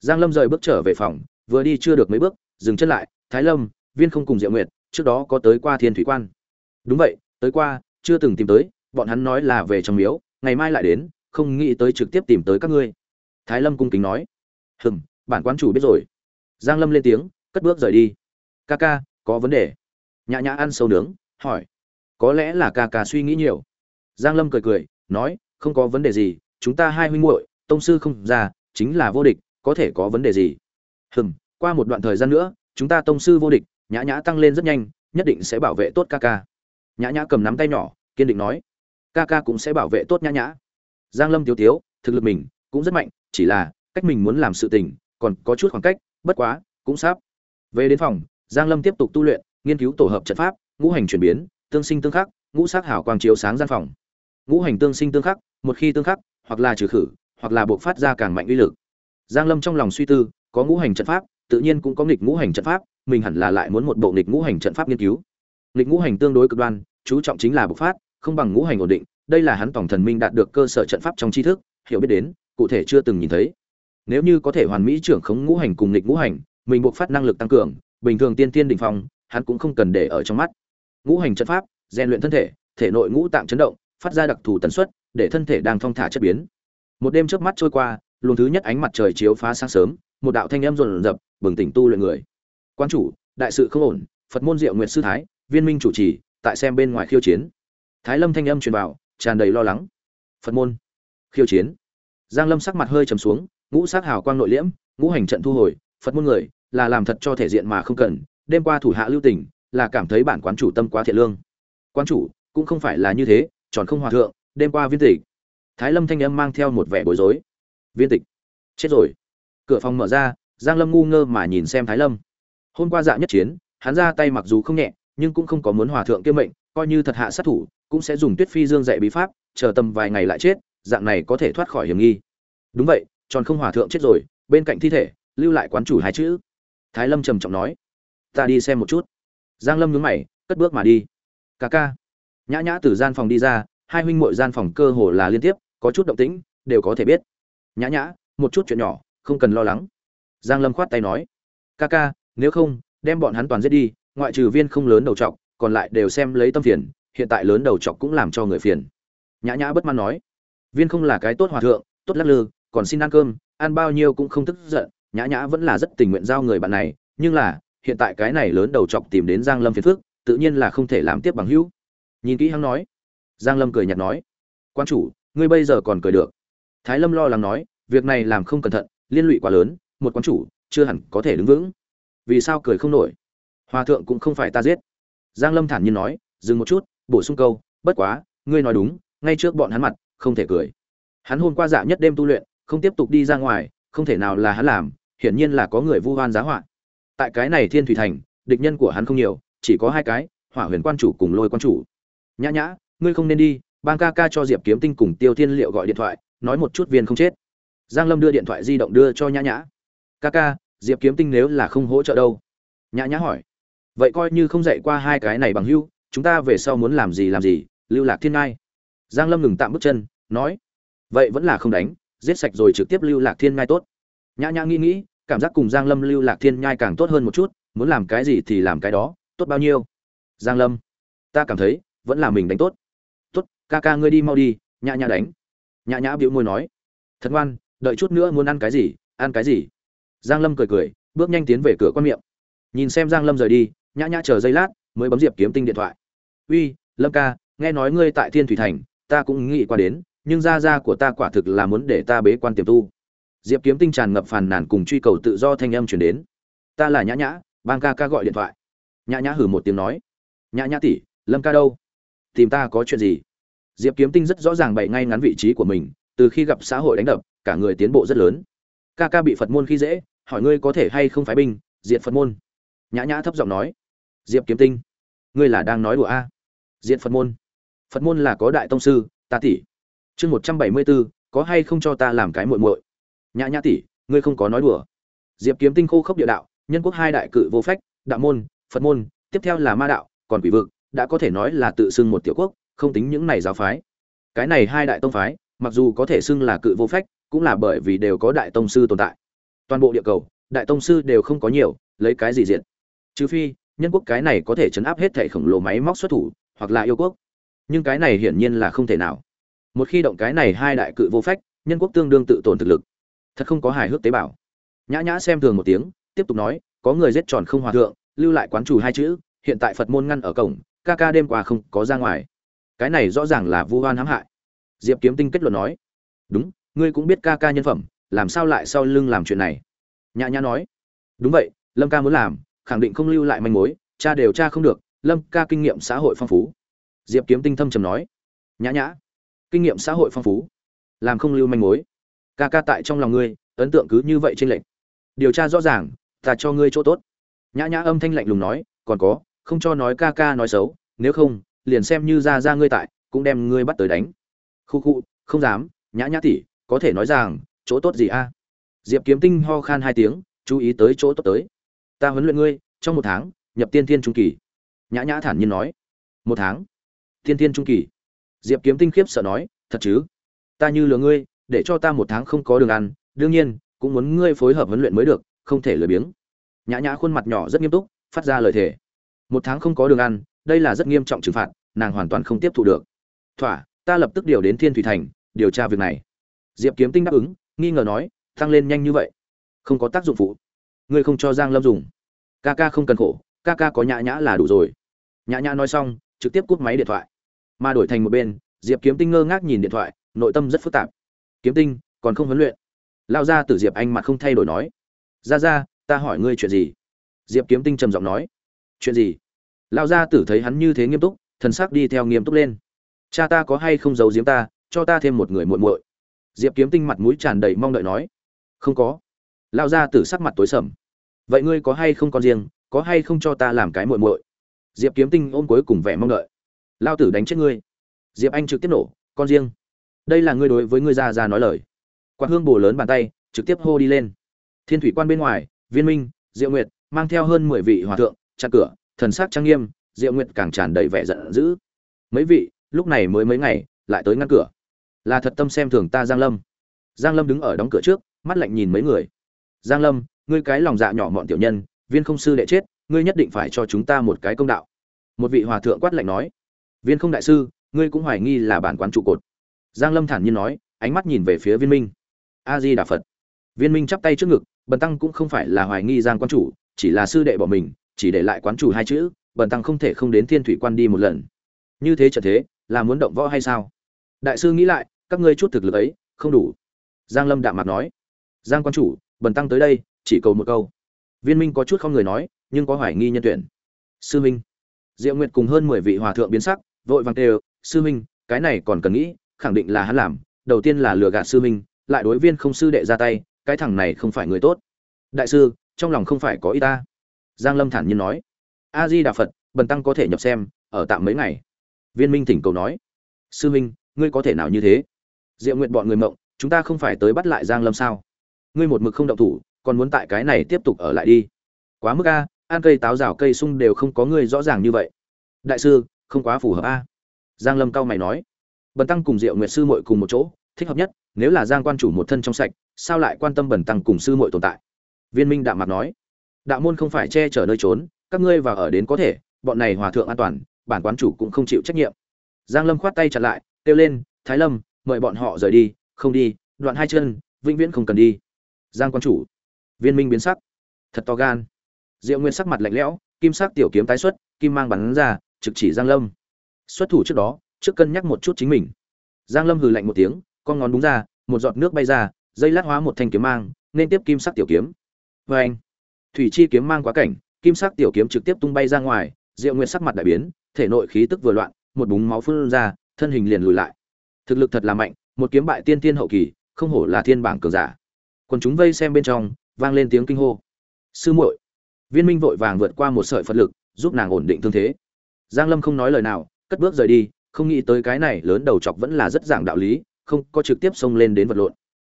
Giang lâm rời bước trở về phòng, vừa đi chưa được mấy bước, dừng chân lại, thái lâm viên không cùng diệu nguyệt, trước đó có tới qua thiên thủy quan đúng vậy, tới qua, chưa từng tìm tới, bọn hắn nói là về trong miếu, ngày mai lại đến, không nghĩ tới trực tiếp tìm tới các ngươi. Thái lâm cung kính nói. Hừm, bản quán chủ biết rồi. Giang lâm lên tiếng, cất bước rời đi. Ca ca, có vấn đề. Nhã nhã ăn sâu nướng, hỏi. Có lẽ là ca ca suy nghĩ nhiều. Giang lâm cười cười, nói, không có vấn đề gì, chúng ta hai huynh muội, tông sư không ra chính là vô địch, có thể có vấn đề gì? Hừm, qua một đoạn thời gian nữa, chúng ta tông sư vô địch, nhã nhã tăng lên rất nhanh, nhất định sẽ bảo vệ tốt ca ca nhã nhã cầm nắm tay nhỏ, kiên định nói, ca ca cũng sẽ bảo vệ tốt nhã nhã. Giang lâm tiếu tiếu, thực lực mình cũng rất mạnh, chỉ là cách mình muốn làm sự tình còn có chút khoảng cách, bất quá cũng sắp. Về đến phòng, giang lâm tiếp tục tu luyện, nghiên cứu tổ hợp trận pháp, ngũ hành chuyển biến, tương sinh tương khắc, ngũ sắc hảo quang chiếu sáng gian phòng. Ngũ hành tương sinh tương khắc, một khi tương khắc, hoặc là trừ khử, hoặc là buộc phát ra càng mạnh uy lực. Giang lâm trong lòng suy tư, có ngũ hành trận pháp, tự nhiên cũng có nghịch ngũ hành trận pháp, mình hẳn là lại muốn một bộ nghịch ngũ hành trận pháp nghiên cứu. Nghịch ngũ hành tương đối cực đoan chú trọng chính là bộc phát, không bằng ngũ hành ổn định, đây là hắn tổng thần minh đạt được cơ sở trận pháp trong tri thức, hiểu biết đến, cụ thể chưa từng nhìn thấy. Nếu như có thể hoàn mỹ trưởng khống ngũ hành cùng nghịch ngũ hành, mình bộc phát năng lực tăng cường, bình thường tiên tiên đỉnh phong, hắn cũng không cần để ở trong mắt. Ngũ hành trận pháp, rèn luyện thân thể thể nội ngũ tạng chấn động, phát ra đặc thù tần suất, để thân thể đang thong thả chất biến. Một đêm trước mắt trôi qua, luồng thứ nhất ánh mặt trời chiếu phá sáng sớm, một đạo thanh âm rồn rập, bừng tỉnh tu luyện người. Quan chủ, đại sự không ổn, phật môn diệu nguyệt sư thái, viên minh chủ trì tại xem bên ngoài khiêu chiến. Thái lâm thanh âm truyền vào, tràn đầy lo lắng. Phật môn, khiêu chiến. Giang lâm sắc mặt hơi trầm xuống, ngũ sắc hào quang nội liễm, ngũ hành trận thu hồi, phật môn người, là làm thật cho thể diện mà không cần, đêm qua thủ hạ lưu tình, là cảm thấy bản quán chủ tâm quá thiện lương. Quán chủ, cũng không phải là như thế tròn không hòa thượng, đêm qua viên tịch. Thái lâm thanh âm mang theo một vẻ bối rối. Viên tịch. Chết rồi. Cửa phòng mở ra, giang lâm ngu ngơ mà nhìn xem thái lâm. Hôm qua dạ nhất chiến, hắn ra tay mặc dù không nhẹ nhưng cũng không có muốn hòa thượng kiêm mệnh, coi như thật hạ sát thủ, cũng sẽ dùng tuyết phi dương dạy bí pháp, chờ tầm vài ngày lại chết, dạng này có thể thoát khỏi hiểm nghi. Đúng vậy, tròn không hòa thượng chết rồi, bên cạnh thi thể, lưu lại quán chủ hai chữ. Thái lâm trầm trọng nói, ta đi xem một chút. Giang lâm nhướng mày, cất bước mà đi. Ca ca. Nhã nhã từ gian phòng đi ra, hai huynh muội gian phòng cơ hồ là liên tiếp, có chút động tĩnh, đều có thể biết. Nhã nhã, một chút chuyện nhỏ, không cần lo lắng. Giang lâm khoát tay nói ca ca, nếu không, đem bọn hắn toàn giết đi ngoại trừ viên không lớn đầu trọc, còn lại đều xem lấy tâm phiền, hiện tại lớn đầu trọc cũng làm cho người phiền. Nhã nhã bất mãn nói, viên không là cái tốt hòa thượng, tốt lắc lư, còn xin ăn cơm, ăn bao nhiêu cũng không tức giận, nhã nhã vẫn là rất tình nguyện giao người bạn này, nhưng là, hiện tại cái này lớn đầu chọc tìm đến giang lâm phiền phức, tự nhiên là không thể làm tiếp bằng hữu. Nhìn kỹ hắn nói, giang lâm cười nhạt nói, quan chủ, ngươi bây giờ còn cười được. Thái lâm lo lắng nói, việc này làm không cẩn thận, liên lụy quá lớn, một quan chủ chưa hẳn có thể đứng vững. Vì sao cười không nổi? Hòa thượng cũng không phải ta giết. Giang lâm thản nhiên nói, dừng một chút, bổ sung câu, bất quá, ngươi nói đúng, ngay trước bọn hắn mặt, không thể cười. Hắn hôm qua dạ nhất đêm tu luyện, không tiếp tục đi ra ngoài, không thể nào là hắn làm, hiển nhiên là có người vu oan giá họa. Tại cái này thiên thủy thành, địch nhân của hắn không nhiều, chỉ có hai cái, hỏa huyền quan chủ cùng lôi quan chủ. Nhã nhã, ngươi không nên đi, bang ca ca cho diệp kiếm tinh cùng tiêu thiên liệu gọi điện thoại, nói một chút viên không chết. Giang lâm đưa điện thoại di động đưa cho nhã nhã. Ca ca, diệp kiếm tinh nếu là không hỗ trợ đâu? Nhã nhã hỏi vậy coi như không dạy qua hai cái này bằng hưu, chúng ta về sau muốn làm gì làm gì, lưu lạc thiên ngai. Giang lâm ngừng tạm bước chân, nói, vậy vẫn là không đánh, giết sạch rồi trực tiếp lưu lạc thiên ngai tốt. Nhã nhã nghĩ nghĩ, cảm giác cùng giang lâm lưu lạc thiên nhai càng tốt hơn một chút, muốn làm cái gì thì làm cái đó, tốt bao nhiêu? Giang lâm, ta cảm thấy, vẫn là mình đánh tốt. Tốt, ca ca ngươi đi mau đi, nhã nhã đánh. Nhã nhã bĩu môi nói, thật ngoan, đợi chút nữa muốn ăn cái gì, ăn cái gì? Giang lâm cười cười, bước nhanh tiến về cửa quan miệng. Nhìn xem giang lâm rời đi nhã nhã chờ giây lát, mới bấm diệp kiếm tinh điện thoại. Uy, lâm ca, nghe nói ngươi tại thiên thủy thành, ta cũng nghĩ qua đến, nhưng gia gia của ta quả thực là muốn để ta bế quan tiềm tu. Diệp kiếm tinh tràn ngập phàn nàn cùng truy cầu tự do thanh âm truyền đến. Ta là nhã nhã, bang ca ca gọi điện thoại. Nhã nhã hử một tiếng nói. Nhã nhã tỷ, lâm ca đâu? Tìm ta có chuyện gì? Diệp kiếm tinh rất rõ ràng bày ngay ngắn vị trí của mình, từ khi gặp xã hội đánh đập, cả người tiến bộ rất lớn. Ca ca bị phật môn khi dễ, hỏi ngươi có thể hay không phái binh diện phật môn. Nhã nhã thấp giọng nói diệp kiếm tinh, ngươi là đang nói đùa a? Diện phật môn. Phật môn là có đại tông sư, ta tỷ. Chương một trăm bảy mươi bốn, có hay không cho ta làm cái muội muội? Nhã nhã tỷ, ngươi không có nói đùa. Diệp kiếm tinh khô khốc địa đạo, nhân quốc hai đại cự vô phách, đạo môn, phật môn, tiếp theo là ma đạo, còn quỷ vực, đã có thể nói là tự xưng một tiểu quốc, không tính những này giáo phái. Cái này hai đại tông phái, mặc dù có thể xưng là cự vô phách, cũng là bởi vì đều có đại tông sư tồn tại. Toàn bộ địa cầu, đại tông sư đều không có nhiều, lấy cái gì diện? Trừ phi nhân quốc cái này có thể chấn áp hết thể khổng lồ máy móc xuất thủ, hoặc là yêu quốc. Nhưng cái này hiển nhiên là không thể nào. Một khi động cái này hai đại cự vô phách, nhân quốc tương đương tự tổn thực lực. Thật không có hài hước tế bào. Nhã nhã xem thường một tiếng, tiếp tục nói, có người giết tròn không hòa thượng, lưu lại quán chủ hai chữ, hiện tại phật môn ngăn ở cổng, ca ca đêm qua không có ra ngoài. Cái này rõ ràng là vu oan hãm hại. Diệp kiếm tinh kết luận nói, đúng, ngươi cũng biết ca ca nhân phẩm, làm sao lại sau lưng làm chuyện này? Nhã nhã nói, đúng vậy, lâm ca muốn làm khẳng định không lưu lại manh mối, cha đều cha không được, lâm ca kinh nghiệm xã hội phong phú. Diệp kiếm tinh thâm trầm nói, nhã nhã, kinh nghiệm xã hội phong phú, làm không lưu manh mối. Ca ca tại trong lòng ngươi, ấn tượng cứ như vậy trên lệnh điều tra rõ ràng, ta cho ngươi chỗ tốt. Nhã nhã âm thanh lạnh lùng nói, còn có, không cho nói ca ca nói xấu, nếu không, liền xem như ra ra ngươi tại, cũng đem ngươi bắt tới đánh. Khu khu, không dám, nhã nhã tỷ, có thể nói rằng, chỗ tốt gì a? Diệp kiếm tinh ho khan hai tiếng, chú ý tới chỗ tốt tới ta huấn luyện ngươi, trong một tháng, nhập tiên thiên trung kỳ. Nhã nhã thản nhiên nói. Một tháng? Tiên thiên trung kỳ. Diệp kiếm tinh khiếp sợ nói, thật chứ? Ta như lừa ngươi, để cho ta một tháng không có đường ăn, đương nhiên, cũng muốn ngươi phối hợp huấn luyện mới được, không thể lười biếng. Nhã nhã khuôn mặt nhỏ rất nghiêm túc, phát ra lời thề. Một tháng không có đường ăn, đây là rất nghiêm trọng trừng phạt, nàng hoàn toàn không tiếp thu được. Thỏa, ta lập tức điều đến thiên thủy thành, điều tra việc này. Diệp kiếm tinh đáp ứng, nghi ngờ nói, tăng lên nhanh như vậy. Không có tác dụng phụ ngươi không cho giang lâm dùng. Ca ca không cần khổ, ca ca có nhã nhã là đủ rồi. Nhã nhã nói xong, trực tiếp cúp máy điện thoại. Mà đổi thành một bên, diệp kiếm tinh ngơ ngác nhìn điện thoại, nội tâm rất phức tạp. Kiếm tinh, còn không huấn luyện? Lao ra từ diệp anh mặt không thay đổi nói. Ra ra, ta hỏi ngươi chuyện gì? Diệp kiếm tinh trầm giọng nói. Chuyện gì? Lao ra tử thấy hắn như thế nghiêm túc, thần sắc đi theo nghiêm túc lên. Cha ta có hay không giấu giếm ta, cho ta thêm một người muội muội. Diệp kiếm tinh mặt mũi tràn đầy mong đợi nói. Không có. Lao ra tử sắc mặt tối sầm vậy ngươi có hay không con riêng, có hay không cho ta làm cái muội muội? Diệp kiếm tinh ôm cuối cùng vẻ mong đợi. Lao tử đánh chết ngươi. Diệp anh trực tiếp nổ, con riêng. Đây là ngươi đối với ngươi già già nói lời. Quạt hương bồ lớn bàn tay, trực tiếp hô đi lên. Thiên thủy quan bên ngoài, viên minh, diệu nguyệt, mang theo hơn mười vị hòa thượng chặt cửa, thần sắc trang nghiêm, diệu nguyệt càng tràn đầy vẻ giận dữ. Mấy vị, lúc này mới mấy ngày, lại tới ngăn cửa. Là thật tâm xem thường ta giang lâm. Giang lâm đứng ở đóng cửa trước, mắt lạnh nhìn mấy người. Giang lâm ngươi cái lòng dạ nhỏ mọn tiểu nhân, viên không sư đệ chết, ngươi nhất định phải cho chúng ta một cái công đạo. Một vị hòa thượng quát lạnh nói, viên không đại sư, ngươi cũng hoài nghi là bản quán trụ cột. Giang lâm thản nhiên nói, ánh mắt nhìn về phía viên minh. A di đà phật. Viên minh chắp tay trước ngực, bần tăng cũng không phải là hoài nghi giang quan chủ, chỉ là sư đệ bỏ mình, chỉ để lại quán chủ hai chữ, bần tăng không thể không đến thiên thủy quan đi một lần. Như thế trở thế, là muốn động võ hay sao? Đại sư nghĩ lại, các ngươi chút thực lực ấy, không đủ. Giang lâm đạm mặt nói, giang quan chủ, bần tăng tới đây chỉ cầu một câu. Viên minh có chút không người nói nhưng có hoài nghi nhân tuyển. Sư minh. Diệu nguyệt cùng hơn mười vị hòa thượng biến sắc vội vàng kêu sư minh, cái này còn cần nghĩ khẳng định là hắn làm đầu tiên là lừa gạt sư minh, lại đối viên không sư đệ ra tay cái thằng này không phải người tốt. Đại sư trong lòng không phải có ý ta. Giang lâm thản nhiên nói. A di đà phật bần tăng có thể nhập xem ở tạm mấy ngày. Viên minh thỉnh cầu nói. Sư minh, ngươi có thể nào như thế? Diệu nguyện bọn người mộng chúng ta không phải tới bắt lại giang lâm sao? Ngươi một mực không động thủ còn muốn tại cái này tiếp tục ở lại đi. Quá mức a, ăn cây táo rào cây sung đều không có người rõ ràng như vậy. Đại sư, không quá phù hợp a. Giang lâm cao mày nói. Bần tăng cùng diệu nguyệt sư muội cùng một chỗ, thích hợp nhất, nếu là giang quan chủ một thân trong sạch, sao lại quan tâm bần tăng cùng sư muội tồn tại? Viên minh đạm mặt nói. Đạo môn không phải che chở nơi trốn, các ngươi vào ở đến có thể, bọn này hòa thượng an toàn, bản quán chủ cũng không chịu trách nhiệm. Giang lâm khoát tay chặn lại, kêu lên, thái lâm, mời bọn họ rời đi, không đi, đoạn hai chân, vĩnh viễn không cần đi. Giang quan chủ viên minh biến sắc. Thật to gan. Diệu nguyên sắc mặt lạnh lẽo, kim sắc tiểu kiếm tái xuất, kim mang bắn ra, trực chỉ giang lâm. Xuất thủ trước đó, trước cân nhắc một chút chính mình. Giang lâm hừ lạnh một tiếng, con ngón đúng ra, một giọt nước bay ra, dây lát hóa một thanh kiếm mang, nên tiếp kim sắc tiểu kiếm. Và anh thủy chi kiếm mang quá cảnh, kim sắc tiểu kiếm trực tiếp tung bay ra ngoài, diệu nguyên sắc mặt đại biến, thể nội khí tức vừa loạn, một búng máu phun ra, thân hình liền lùi lại. Thực lực thật là mạnh, một kiếm bại tiên tiên hậu kỳ, không hổ là thiên bảng cường giả. Còn chúng vây xem bên trong vang lên tiếng kinh hô. Sư muội, viên minh vội vàng vượt qua một sợi phật lực, giúp nàng ổn định thương thế. Giang lâm không nói lời nào, cất bước rời đi, không nghĩ tới cái này lớn đầu chọc vẫn là rất giảng đạo lý, không có trực tiếp xông lên đến vật lộn.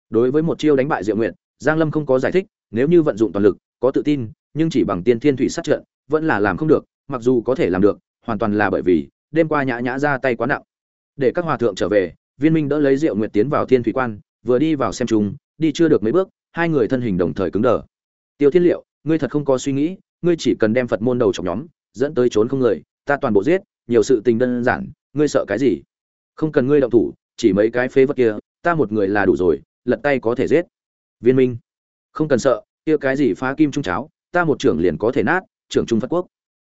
Đối với một chiêu đánh bại diệu nguyện giang lâm không có giải thích, nếu như vận dụng toàn lực, có tự tin, nhưng chỉ bằng tiên thiên thủy sát trận, vẫn là làm không được, mặc dù có thể làm được, hoàn toàn là bởi vì, đêm qua nhã nhã ra tay quá nặng. Để các hòa thượng trở về, viên minh đỡ lấy rượu nguyệt tiến vào thiên thủy quan, vừa đi vào xem chúng, đi chưa được mấy bước hai người thân hình đồng thời cứng đờ. Tiêu thiên liệu, ngươi thật không có suy nghĩ, ngươi chỉ cần đem phật môn đầu chọc nhóm, dẫn tới trốn không người, ta toàn bộ giết, nhiều sự tình đơn giản, ngươi sợ cái gì? Không cần ngươi động thủ, chỉ mấy cái phế vật kia, ta một người là đủ rồi, lật tay có thể giết. Viên minh, không cần sợ, kia cái gì phá kim trung cháo, ta một trưởng liền có thể nát, trưởng trung phật quốc.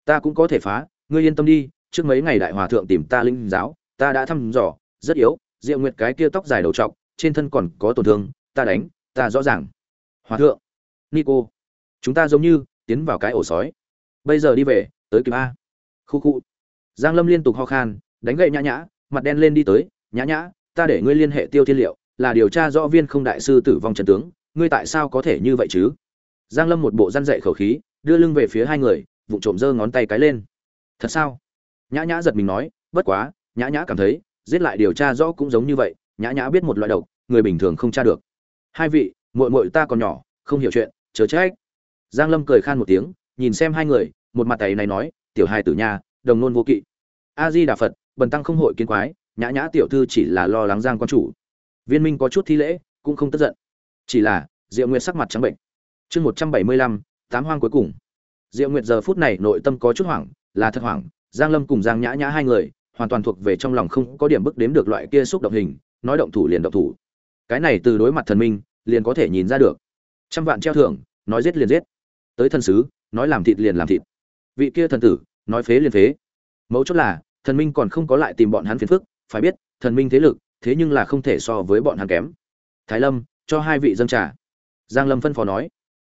Ta cũng có thể phá, ngươi yên tâm đi, trước mấy ngày đại hòa thượng tìm ta linh giáo, ta đã thăm dò, rất yếu, diệu nguyệt cái kia tóc dài đầu trọc, trên thân còn có tổn thương, ta đánh ta rõ ràng. Hòa thượng, nico, chúng ta giống như tiến vào cái ổ sói. Bây giờ đi về, tới kịp a. Khu khu. Giang lâm liên tục ho khan, đánh gậy nhã nhã, mặt đen lên đi tới. Nhã nhã, ta để ngươi liên hệ tiêu thiên liệu, là điều tra rõ viên không đại sư tử vong trần tướng. Ngươi tại sao có thể như vậy chứ? Giang lâm một bộ răn dậy khẩu khí, đưa lưng về phía hai người, vụng trộm giơ ngón tay cái lên. Thật sao? Nhã nhã giật mình nói, bất quá, nhã nhã cảm thấy, giết lại điều tra rõ cũng giống như vậy. Nhã nhã biết một loại độc, người bình thường không tra được hai vị, muội muội ta còn nhỏ, không hiểu chuyện, chớ trách. Giang lâm cười khan một tiếng, nhìn xem hai người, một mặt tay này nói, tiểu hài tử nhà, đồng nôn vô kỵ. A di đà phật, bần tăng không hội kiến quái, nhã nhã tiểu thư chỉ là lo lắng giang quan chủ. Viên minh có chút thi lễ, cũng không tức giận. Chỉ là, diệu nguyệt sắc mặt trắng bệnh. Chương một trăm bảy mươi lăm, tám hoang cuối cùng. Diệu nguyệt giờ phút này nội tâm có chút hoảng, là thật hoảng, giang lâm cùng giang nhã nhã hai người, hoàn toàn thuộc về trong lòng không có điểm bức đếm được loại kia xúc động hình, nói động thủ liền động thủ cái này từ đối mặt thần minh, liền có thể nhìn ra được. Trăm vạn treo thưởng, nói giết liền giết. Tới thần sứ, nói làm thịt liền làm thịt. Vị kia thần tử, nói phế liền phế. Mấu chốt là, thần minh còn không có lại tìm bọn hắn phiền phức, phải biết, thần minh thế lực, thế nhưng là không thể so với bọn hắn kém. Thái lâm, cho hai vị dân trà. Giang lâm phân phó nói.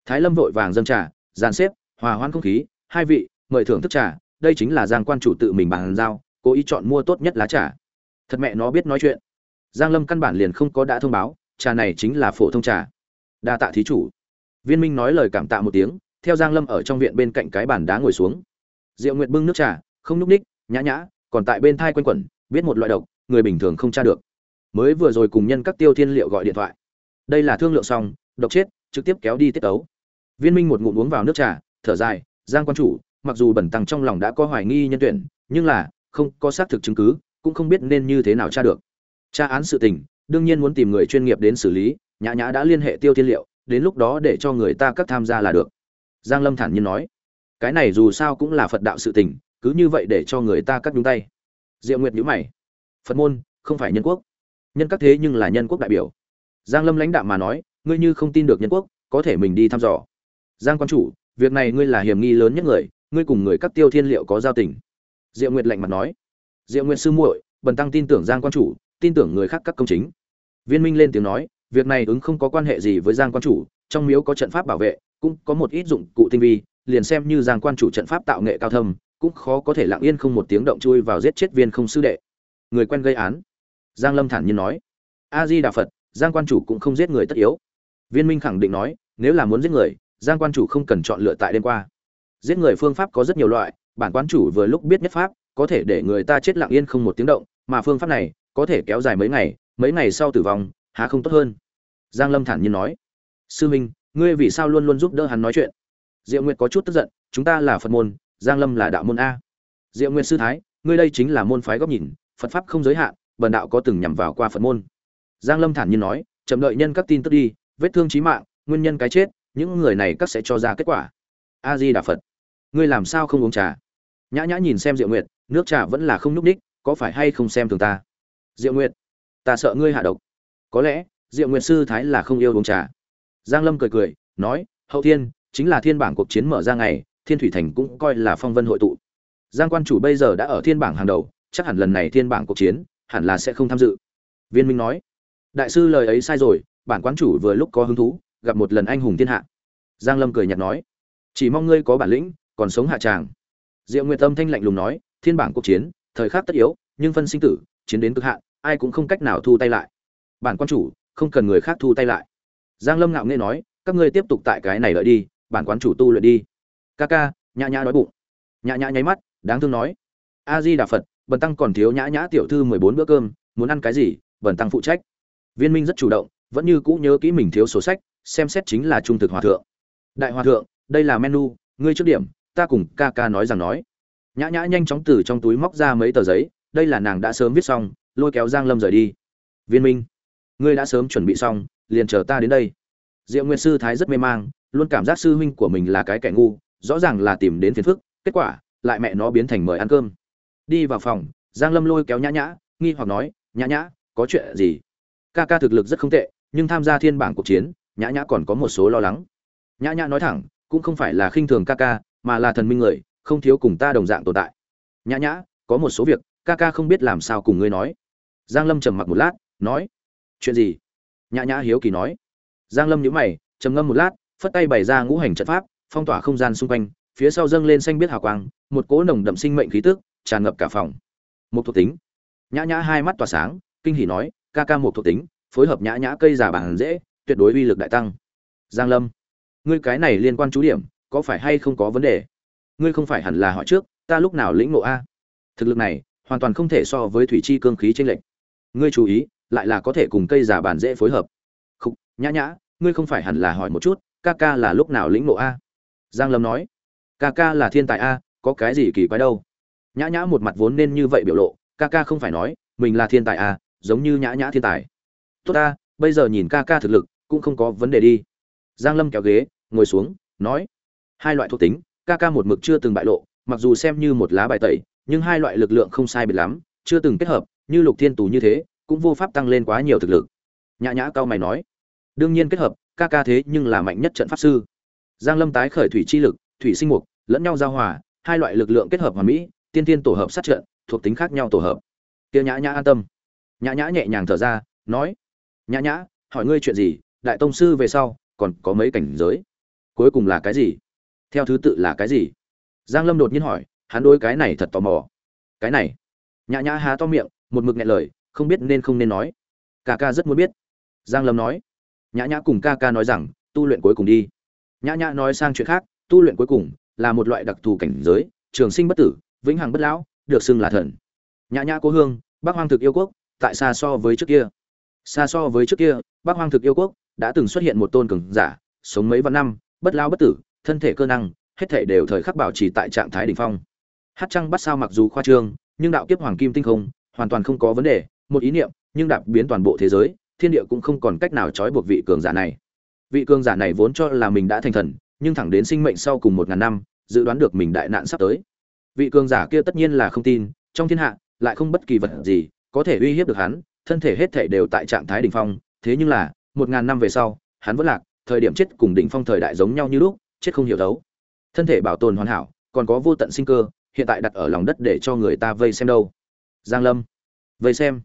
Thái lâm vội vàng dân trà, dàn xếp, hòa hoãn không khí. Hai vị, mời thưởng thức trà, đây chính là giang quan chủ tự mình bàn giao, cố ý chọn mua tốt nhất lá trà. Thật mẹ nó biết nói chuyện giang lâm căn bản liền không có đã thông báo, trà này chính là phổ thông trà. Đa tạ thí chủ. Viên minh nói lời cảm tạ một tiếng, theo giang lâm ở trong viện bên cạnh cái bàn đá ngồi xuống. Diệu nguyệt bưng nước trà, không nhúc ních, nhã nhã, còn tại bên thai quanh quẩn, biết một loại độc, người bình thường không tra được. Mới vừa rồi cùng nhân các tiêu thiên liệu gọi điện thoại. Đây là thương lượng xong, độc chết, trực tiếp kéo đi tiết ấu viên minh một ngụm uống vào nước trà, thở dài, giang quan chủ, mặc dù bẩn tăng trong lòng đã có hoài nghi nhân tuyển, nhưng là, không có xác thực chứng cứ, cũng không biết nên như thế nào tra được tra án sự tình, đương nhiên muốn tìm người chuyên nghiệp đến xử lý, nhã nhã đã liên hệ tiêu thiên liệu, đến lúc đó để cho người ta cắt tham gia là được. Giang lâm thản nhiên nói, cái này dù sao cũng là phật đạo sự tình, cứ như vậy để cho người ta cắt nhúng tay. Diệu nguyệt nhíu mày, phật môn, không phải nhân quốc. Nhân các thế nhưng là nhân quốc đại biểu. Giang lâm lãnh đạo mà nói, ngươi như không tin được nhân quốc, có thể mình đi thăm dò. Giang quan chủ, việc này ngươi là hiểm nghi lớn nhất người, ngươi cùng người các tiêu thiên liệu có giao tình. Diệu nguyệt lạnh mặt nói, diệu nguyệt sư muội, bần tăng tin tưởng giang quan chủ tin tưởng người khác các công chính. Viên minh lên tiếng nói, việc này ứng không có quan hệ gì với giang quan chủ, trong miếu có trận pháp bảo vệ, cũng có một ít dụng cụ tinh vi, liền xem như giang quan chủ trận pháp tạo nghệ cao thâm, cũng khó có thể lặng yên không một tiếng động chui vào giết chết viên không sư đệ. Người quen gây án. Giang lâm thản nhiên nói a di đà phật giang quan chủ cũng không giết người tất yếu. Viên minh khẳng định nói, nếu là muốn giết người, giang quan chủ không cần chọn lựa tại đêm qua. Giết người phương pháp có rất nhiều loại, bản quan chủ vừa lúc biết nhất pháp, có thể để người ta chết lặng yên không một tiếng động, mà phương pháp này có thể kéo dài mấy ngày mấy ngày sau tử vong, há không tốt hơn? Giang lâm thản nhiên nói. Sư minh, ngươi vì sao luôn luôn giúp đỡ hắn nói chuyện? Diệu nguyệt có chút tức giận, chúng ta là phật môn, giang lâm là đạo môn a. Diệu nguyệt sư thái, ngươi đây chính là môn phái góc nhìn, phật pháp không giới hạn, bần đạo có từng nhằm vào qua phật môn. Giang lâm thản nhiên nói, chậm đợi nhân các tin tức đi, vết thương chí mạng, nguyên nhân cái chết, những người này các sẽ cho ra kết quả. A di đà phật. Ngươi làm sao không uống trà? Nhã nhã nhìn xem diệu nguyệt, nước trà vẫn là không núp đích có phải hay không xem thường ta? Diệu nguyệt, ta sợ ngươi hạ độc. Có lẽ, diệu nguyệt sư thái là không yêu uống trà. Giang lâm cười cười, nói, hậu thiên, chính là thiên bảng cuộc chiến mở ra ngày, thiên thủy thành cũng coi là phong vân hội tụ. Giang quan chủ bây giờ đã ở thiên bảng hàng đầu, chắc hẳn lần này thiên bảng cuộc chiến, hẳn là sẽ không tham dự. Viên minh nói, đại sư lời ấy sai rồi, bản quán chủ vừa lúc có hứng thú, gặp một lần anh hùng thiên hạ. Giang lâm cười nhạt nói, chỉ mong ngươi có bản lĩnh, còn sống hạ tràng. Diệu nguyệt tâm thanh lạnh lùng nói, thiên bảng cuộc chiến, thời khắc tất yếu, nhưng phân sinh tử chiến đến cực hạn, ai cũng không cách nào thu tay lại. Bản quan chủ, không cần người khác thu tay lại. Giang lâm ngạo nghễ nói, các ngươi tiếp tục tại cái này lợi đi, bản quán chủ tu luyện đi. Ca ca, nhã nhã đói bụng. Nhã nhã nháy mắt, đáng thương nói. A di đà phật, bần tăng còn thiếu nhã nhã tiểu thư mười bốn bữa cơm, muốn ăn cái gì, bần tăng phụ trách. Viên minh rất chủ động, vẫn như cũ nhớ kỹ mình thiếu sổ sách, xem xét chính là trung thực hòa thượng. Đại hòa thượng, đây là menu, ngươi trước điểm, ta cùng ca ca nói rằng nói. Nhã nhã nhanh chóng từ trong túi móc ra mấy tờ giấy đây là nàng đã sớm viết xong, lôi kéo giang lâm rời đi. Viên minh, ngươi đã sớm chuẩn bị xong, liền chờ ta đến đây. Diệu nguyên sư thái rất mê mang, luôn cảm giác sư huynh của mình là cái kẻ ngu, rõ ràng là tìm đến phiền phức, kết quả, lại mẹ nó biến thành mời ăn cơm. Đi vào phòng, giang lâm lôi kéo nhã nhã, nghi hoặc nói, nhã nhã, có chuyện gì? Ca ca thực lực rất không tệ, nhưng tham gia thiên bảng cuộc chiến, nhã nhã còn có một số lo lắng. Nhã nhã nói thẳng, cũng không phải là khinh thường ca ca, mà là thần minh người, không thiếu cùng ta đồng dạng tồn tại. Nhã nhã, có một số việc ca ca không biết làm sao cùng ngươi nói. Giang lâm trầm mặc một lát, nói, chuyện gì? Nhã nhã hiếu kỳ nói. Giang lâm nhíu mày, trầm ngâm một lát, phất tay bày ra ngũ hành trận pháp, phong tỏa không gian xung quanh, phía sau dâng lên xanh biết hào quang, một cỗ nồng đậm sinh mệnh khí tức tràn ngập cả phòng. Một thuộc tính. Nhã nhã hai mắt tỏa sáng, kinh hỉ nói, ca ca một thuộc tính, phối hợp nhã nhã cây giả bản dễ, tuyệt đối uy lực đại tăng. Giang lâm, ngươi cái này liên quan chú điểm, có phải hay không có vấn đề? Ngươi không phải hẳn là hỏi trước, ta lúc nào lĩnh ngộ a? Thực lực này hoàn toàn không thể so với thủy chi cương khí chênh lệch. Ngươi chú ý lại là có thể cùng cây giả bản dễ phối hợp. Khúc, nhã nhã ngươi không phải hẳn là hỏi một chút ca ca là lúc nào lĩnh ngộ a? Giang lâm nói ca ca là thiên tài a có cái gì kỳ quái đâu? Nhã nhã một mặt vốn nên như vậy biểu lộ ca ca không phải nói mình là thiên tài a giống như nhã nhã thiên tài. Tốt ta bây giờ nhìn ca ca thực lực cũng không có vấn đề đi. Giang lâm kéo ghế ngồi xuống nói hai loại thuộc tính ca ca một mực chưa từng bại lộ mặc dù xem như một lá bài tẩy nhưng hai loại lực lượng không sai biệt lắm, chưa từng kết hợp, như lục thiên tù như thế, cũng vô pháp tăng lên quá nhiều thực lực. Nhã nhã cao mày nói, đương nhiên kết hợp, ca ca thế nhưng là mạnh nhất trận pháp sư. Giang lâm tái khởi thủy chi lực, thủy sinh mục, lẫn nhau giao hòa, hai loại lực lượng kết hợp hoàn mỹ, tiên tiên tổ hợp sát trận, thuộc tính khác nhau tổ hợp. Tiêu nhã nhã an tâm. Nhã nhã nhẹ nhàng thở ra, nói, nhã nhã, hỏi ngươi chuyện gì, đại tông sư về sau, còn có mấy cảnh giới? Cuối cùng là cái gì? Theo thứ tự là cái gì? Giang lâm đột nhiên hỏi hắn đôi cái này thật tò mò. Cái này. Nhã nhã há to miệng, một mực nghẹn lời, không biết nên không nên nói. Ca ca rất muốn biết. Giang lâm nói. Nhã nhã cùng ca ca nói rằng, tu luyện cuối cùng đi. Nhã nhã nói sang chuyện khác, tu luyện cuối cùng là một loại đặc thù cảnh giới, trường sinh bất tử, vĩnh hằng bất lão, được xưng là thần. Nhã nhã cố hương bác hoang thực yêu quốc, tại xa so với trước kia. Xa so với trước kia bác hoang thực yêu quốc đã từng xuất hiện một tôn cường giả, sống mấy vạn năm, bất lao bất tử, thân thể cơ năng, hết thể đều thời khắc bảo trì tại trạng thái đỉnh phong hát trăng bắt sao mặc dù khoa trương, nhưng đạo kiếp hoàng kim tinh không, hoàn toàn không có vấn đề. Một ý niệm, nhưng đạp biến toàn bộ thế giới, thiên địa cũng không còn cách nào trói buộc vị cường giả này. Vị cường giả này vốn cho là mình đã thành thần, nhưng thẳng đến sinh mệnh sau cùng một ngàn năm, dự đoán được mình đại nạn sắp tới. Vị cường giả kia tất nhiên là không tin, trong thiên hạ, lại không bất kỳ vật gì có thể uy hiếp được hắn, thân thể hết thể đều tại trạng thái đỉnh phong. Thế nhưng là, một ngàn năm về sau, hắn vẫn lạc, thời điểm chết cùng đỉnh phong thời đại giống nhau như lúc, chết không hiểu đấu thân thể bảo tồn hoàn hảo, còn có vô tận sinh cơ hiện tại đặt ở lòng đất để cho người ta vây xem đâu. Giang lâm, vây xem.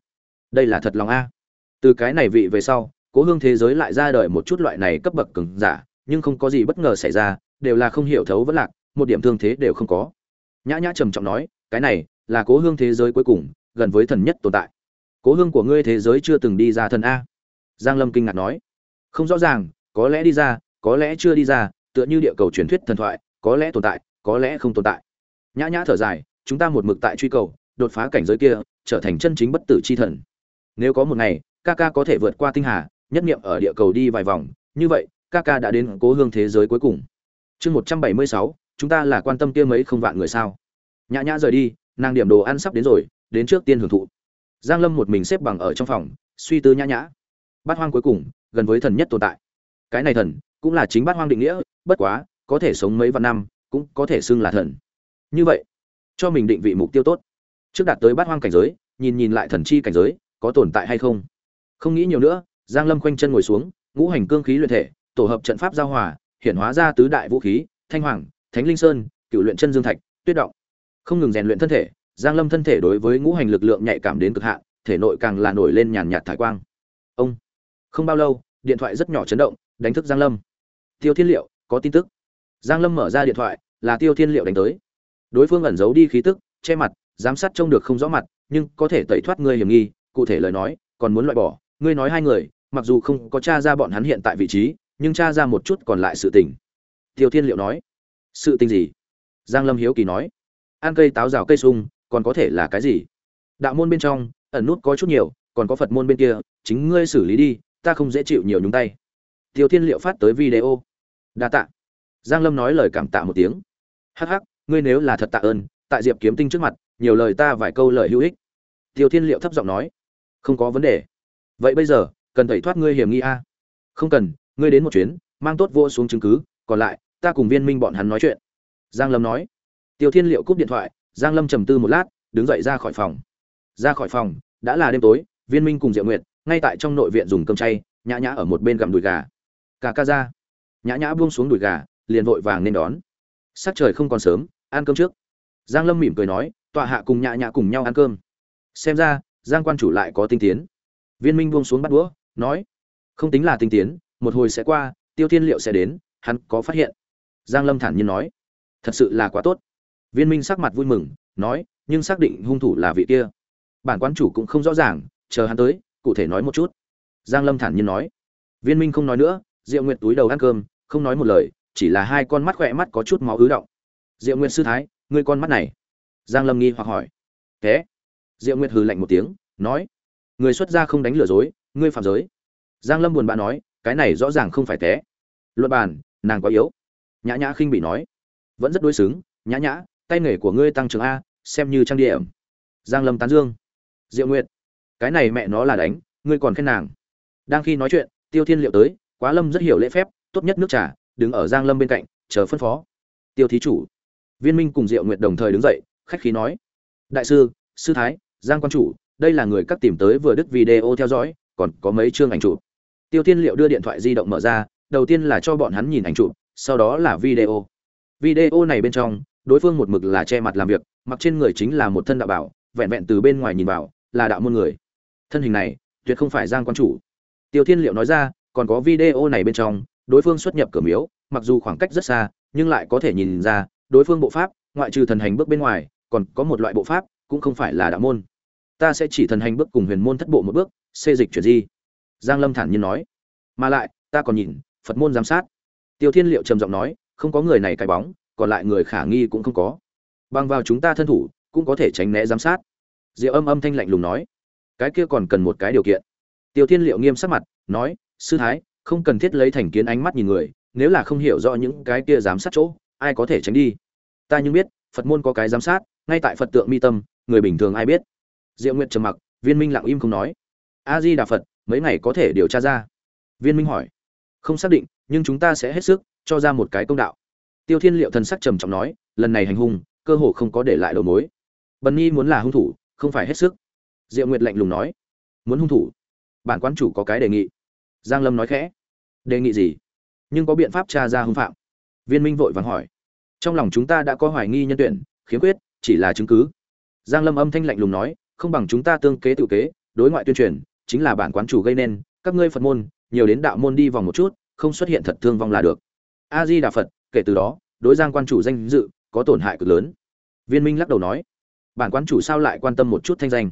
Đây là thật lòng a. Từ cái này vị về sau, cố hương thế giới lại ra đời một chút loại này cấp bậc cường giả, nhưng không có gì bất ngờ xảy ra, đều là không hiểu thấu vẫn lạc, một điểm thương thế đều không có. Nhã nhã trầm trọng nói, cái này là cố hương thế giới cuối cùng, gần với thần nhất tồn tại. Cố hương của ngươi thế giới chưa từng đi ra thần a. Giang lâm kinh ngạc nói, không rõ ràng, có lẽ đi ra, có lẽ chưa đi ra, tựa như địa cầu truyền thuyết thần thoại, có lẽ tồn tại, có lẽ không tồn tại nhã nhã thở dài, chúng ta một mực tại truy cầu, đột phá cảnh giới kia, trở thành chân chính bất tử chi thần. Nếu có một ngày, ca ca có thể vượt qua tinh hà, nhất nghiệm ở địa cầu đi vài vòng, như vậy, ca ca đã đến cố hương thế giới cuối cùng. Chương một trăm bảy mươi sáu, chúng ta là quan tâm kia mấy không vạn người sao? Nhã nhã rời đi, nàng điểm đồ ăn sắp đến rồi, đến trước tiên hưởng thụ. Giang lâm một mình xếp bằng ở trong phòng, suy tư nhã nhã. Bát hoang cuối cùng, gần với thần nhất tồn tại. Cái này thần, cũng là chính bát hoang định nghĩa, bất quá, có thể sống mấy vạn năm, cũng có thể xưng là thần như vậy, cho mình định vị mục tiêu tốt. Trước đạt tới bát hoang cảnh giới, nhìn nhìn lại thần chi cảnh giới, có tồn tại hay không? Không nghĩ nhiều nữa, giang lâm khoanh chân ngồi xuống, ngũ hành cương khí luyện thể, tổ hợp trận pháp giao hòa hiện hóa ra tứ đại vũ khí, thanh hoàng, thánh linh sơn cựu luyện chân dương thạch, tuyết động. Không ngừng rèn luyện thân thể, giang lâm thân thể đối với ngũ hành lực lượng nhạy cảm đến cực hạn, thể nội càng là nổi lên nhàn nhạt thải quang. Ông, không bao lâu, điện thoại rất nhỏ chấn động, đánh thức giang lâm. Tiêu thiên liệu, có tin tức. Giang lâm mở ra điện thoại, là tiêu thiên liệu đánh tới đối phương ẩn giấu đi khí tức, che mặt, giám sát trông được không rõ mặt, nhưng có thể tẩy thoát ngươi hiểm nghi, cụ thể lời nói, còn muốn loại bỏ. Ngươi nói hai người, mặc dù không có tra ra bọn hắn hiện tại vị trí, nhưng tra ra một chút còn lại sự tình. Tiêu thiên liệu nói, sự tình gì? Giang lâm hiếu kỳ nói, ăn cây táo rào cây sung, còn có thể là cái gì? Đạo môn bên trong, ẩn nút có chút nhiều, còn có phật môn bên kia, chính ngươi xử lý đi, ta không dễ chịu nhiều nhúng tay. Tiêu thiên liệu phát tới video. Đa tạ. Giang lâm nói lời cảm tạ một tiếng. Hắc hắc ngươi nếu là thật tạ ơn, tại diệp kiếm tinh trước mặt, nhiều lời ta vài câu lời hữu ích. Tiêu thiên liệu thấp giọng nói. Không có vấn đề. Vậy bây giờ, cần tẩy thoát ngươi hiểm nghi a? Không cần, ngươi đến một chuyến, mang tốt vô xuống chứng cứ, còn lại, ta cùng viên minh bọn hắn nói chuyện. Giang lâm nói. Tiêu thiên liệu cúp điện thoại, giang lâm trầm tư một lát, đứng dậy ra khỏi phòng. Ra khỏi phòng, đã là đêm tối, viên minh cùng diệu nguyệt, ngay tại trong nội viện dùng cơm chay, nhã nhã ở một bên gặm đùi gà. Cả ca ra. Nhã nhã buông xuống đùi gà, liền vội vàng nên đón. Sắc trời không còn sớm ăn cơm trước. Giang lâm mỉm cười nói, tọa hạ cùng nhã nhã cùng nhau ăn cơm. Xem ra, giang quan chủ lại có tinh tiến. Viên minh buông xuống bắt đũa, nói, không tính là tinh tiến, một hồi sẽ qua, tiêu thiên liệu sẽ đến, hắn có phát hiện. Giang lâm thản nhiên nói, thật sự là quá tốt. Viên minh sắc mặt vui mừng, nói, nhưng xác định hung thủ là vị kia. Bản quan chủ cũng không rõ ràng, chờ hắn tới, cụ thể nói một chút. Giang lâm thản nhiên nói, viên minh không nói nữa, diệu nguyệt túi đầu ăn cơm, không nói một lời, chỉ là hai con mắt khỏe mắt có chút máu ứ động diệu nguyệt sư thái, ngươi con mắt này. Giang lâm nghi hoặc hỏi. Thế? Diệu nguyệt hừ lạnh một tiếng, nói. Người xuất gia không đánh lừa dối, ngươi phạm giới. Giang lâm buồn bã nói, cái này rõ ràng không phải té luận bàn, nàng quá yếu. Nhã nhã khinh bị nói. Vẫn rất đối xứng, nhã nhã, tay nghề của ngươi tăng trưởng a, xem như trang điểm. Giang lâm tán dương. Diệu nguyệt, cái này mẹ nó là đánh, ngươi còn khen nàng. Đang khi nói chuyện, tiêu thiên liệu tới, quá lâm rất hiểu lễ phép, tốt nhất nước trà, đứng ở giang lâm bên cạnh, chờ phân phó. Tiêu thí chủ viên minh cùng diệu nguyệt đồng thời đứng dậy, khách khí nói, đại sư sư thái, giang quan chủ, đây là người các tìm tới vừa đứt video theo dõi, còn có mấy chương ảnh chụp. Tiêu thiên liệu đưa điện thoại di động mở ra, đầu tiên là cho bọn hắn nhìn ảnh chụp, sau đó là video. Video này bên trong, đối phương một mực là che mặt làm việc, mặc trên người chính là một thân đạo bảo, vẹn vẹn từ bên ngoài nhìn vào, là đạo môn người. Thân hình này, tuyệt không phải giang quan chủ. Tiêu thiên liệu nói ra, còn có video này bên trong, đối phương xuất nhập cửa miếu, mặc dù khoảng cách rất xa, nhưng lại có thể nhìn ra đối phương bộ pháp, ngoại trừ thần hành bước bên ngoài, còn có một loại bộ pháp, cũng không phải là đạo môn. Ta sẽ chỉ thần hành bước cùng huyền môn thất bộ một bước, xê dịch chuyển di. Giang lâm thản nhiên nói. Mà lại, ta còn nhìn, phật môn giám sát. Tiêu thiên liệu trầm giọng nói, không có người này cái bóng, còn lại người khả nghi cũng không có. Bằng vào chúng ta thân thủ, cũng có thể tránh né giám sát. Diệu âm âm thanh lạnh lùng nói. Cái kia còn cần một cái điều kiện. Tiêu thiên liệu nghiêm sắc mặt, nói, sư thái, không cần thiết lấy thành kiến ánh mắt nhìn người, nếu là không hiểu rõ những cái kia giám sát chỗ ai có thể tránh đi? Ta nhưng biết, phật môn có cái giám sát, ngay tại phật tượng mi tâm, người bình thường ai biết? Diệu nguyện trầm mặc, viên minh lặng im không nói. A di đà phật, mấy ngày có thể điều tra ra? Viên minh hỏi. Không xác định, nhưng chúng ta sẽ hết sức, cho ra một cái công đạo. Tiêu thiên liệu thần sắc trầm trọng nói, lần này hành hung, cơ hồ không có để lại đầu mối. Bần nhi muốn là hung thủ, không phải hết sức. Diệu nguyệt lạnh lùng nói. Muốn hung thủ? Bản quán chủ có cái đề nghị. Giang lâm nói khẽ. Đề nghị gì? Nhưng có biện pháp tra ra hung phạm viên minh vội vàng hỏi. Trong lòng chúng ta đã có hoài nghi nhân tuyển, khiếm khuyết, chỉ là chứng cứ. Giang lâm âm thanh lạnh lùng nói, không bằng chúng ta tương kế tự kế, đối ngoại tuyên truyền, chính là bản quán chủ gây nên, các ngươi phật môn, nhiều đến đạo môn đi vòng một chút, không xuất hiện thật thương vong là được. A di đà phật, kể từ đó, đối giang quan chủ danh dự, có tổn hại cực lớn. Viên minh lắc đầu nói, bản quán chủ sao lại quan tâm một chút thanh danh?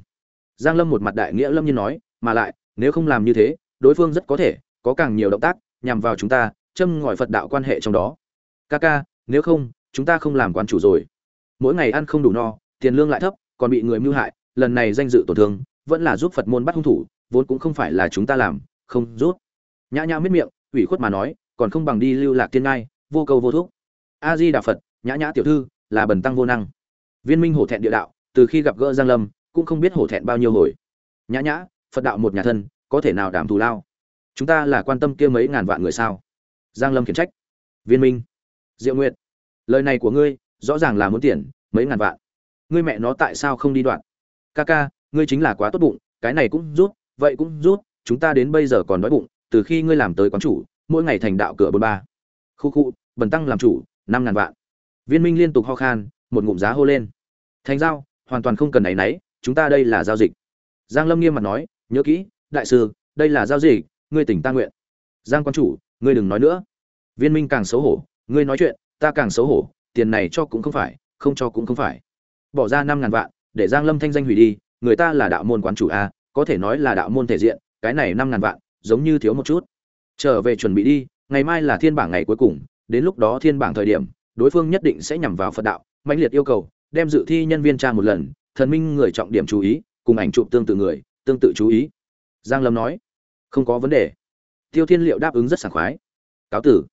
Giang lâm một mặt đại nghĩa lâm nhiên nói, mà lại, nếu không làm như thế, đối phương rất có thể, có càng nhiều động tác, nhằm vào chúng ta, châm ngòi phật đạo quan hệ trong đó ca ca, nếu không, chúng ta không làm quán chủ rồi. Mỗi ngày ăn không đủ no, tiền lương lại thấp, còn bị người mưu hại, lần này danh dự tổn thương, vẫn là giúp phật môn bắt hung thủ, vốn cũng không phải là chúng ta làm, không rút nhã nhã miết miệng, ủy khuất mà nói, còn không bằng đi lưu lạc thiên ngai, vô cầu vô thuốc a di đà phật, nhã nhã tiểu thư, là bần tăng vô năng. Viên minh hổ thẹn địa đạo, từ khi gặp gỡ giang lâm, cũng không biết hổ thẹn bao nhiêu hồi. Nhã nhã, phật đạo một nhà thân, có thể nào đảm thù lao? Chúng ta là quan tâm kia mấy ngàn vạn người sao? Giang lâm khiển trách. Viên minh diệu nguyệt, lời này của ngươi rõ ràng là muốn tiền, mấy ngàn vạn. Ngươi mẹ nó tại sao không đi đoạn? Ca ca, ngươi chính là quá tốt bụng, cái này cũng rút, vậy cũng rút, chúng ta đến bây giờ còn đói bụng, từ khi ngươi làm tới quán chủ, mỗi ngày thành đạo cửa bốn ba. Khu khu, bần tăng làm chủ, năm ngàn vạn. Viên minh liên tục ho khan, một ngụm giá hô lên. Thành giao, hoàn toàn không cần náy náy chúng ta đây là giao dịch. Giang lâm nghiêm mặt nói, nhớ kỹ, đại sư, đây là giao dịch, ngươi tỉnh ta nguyện. Giang quan chủ, ngươi đừng nói nữa. Viên minh càng xấu hổ ngươi nói chuyện, ta càng xấu hổ, tiền này cho cũng không phải, không cho cũng không phải. Bỏ ra năm ngàn vạn, để giang lâm thanh danh hủy đi, người ta là đạo môn quán chủ a, có thể nói là đạo môn thể diện, cái này năm ngàn vạn, giống như thiếu một chút. Trở về chuẩn bị đi, ngày mai là thiên bảng ngày cuối cùng, đến lúc đó thiên bảng thời điểm, đối phương nhất định sẽ nhằm vào phật đạo Mạnh liệt yêu cầu, đem dự thi nhân viên tra một lần, thần minh người trọng điểm chú ý, cùng ảnh chụp tương tự người, tương tự chú ý. Giang lâm nói, không có vấn đề. Tiêu thiên liệu đáp ứng rất sảng khoái. Cáo tử.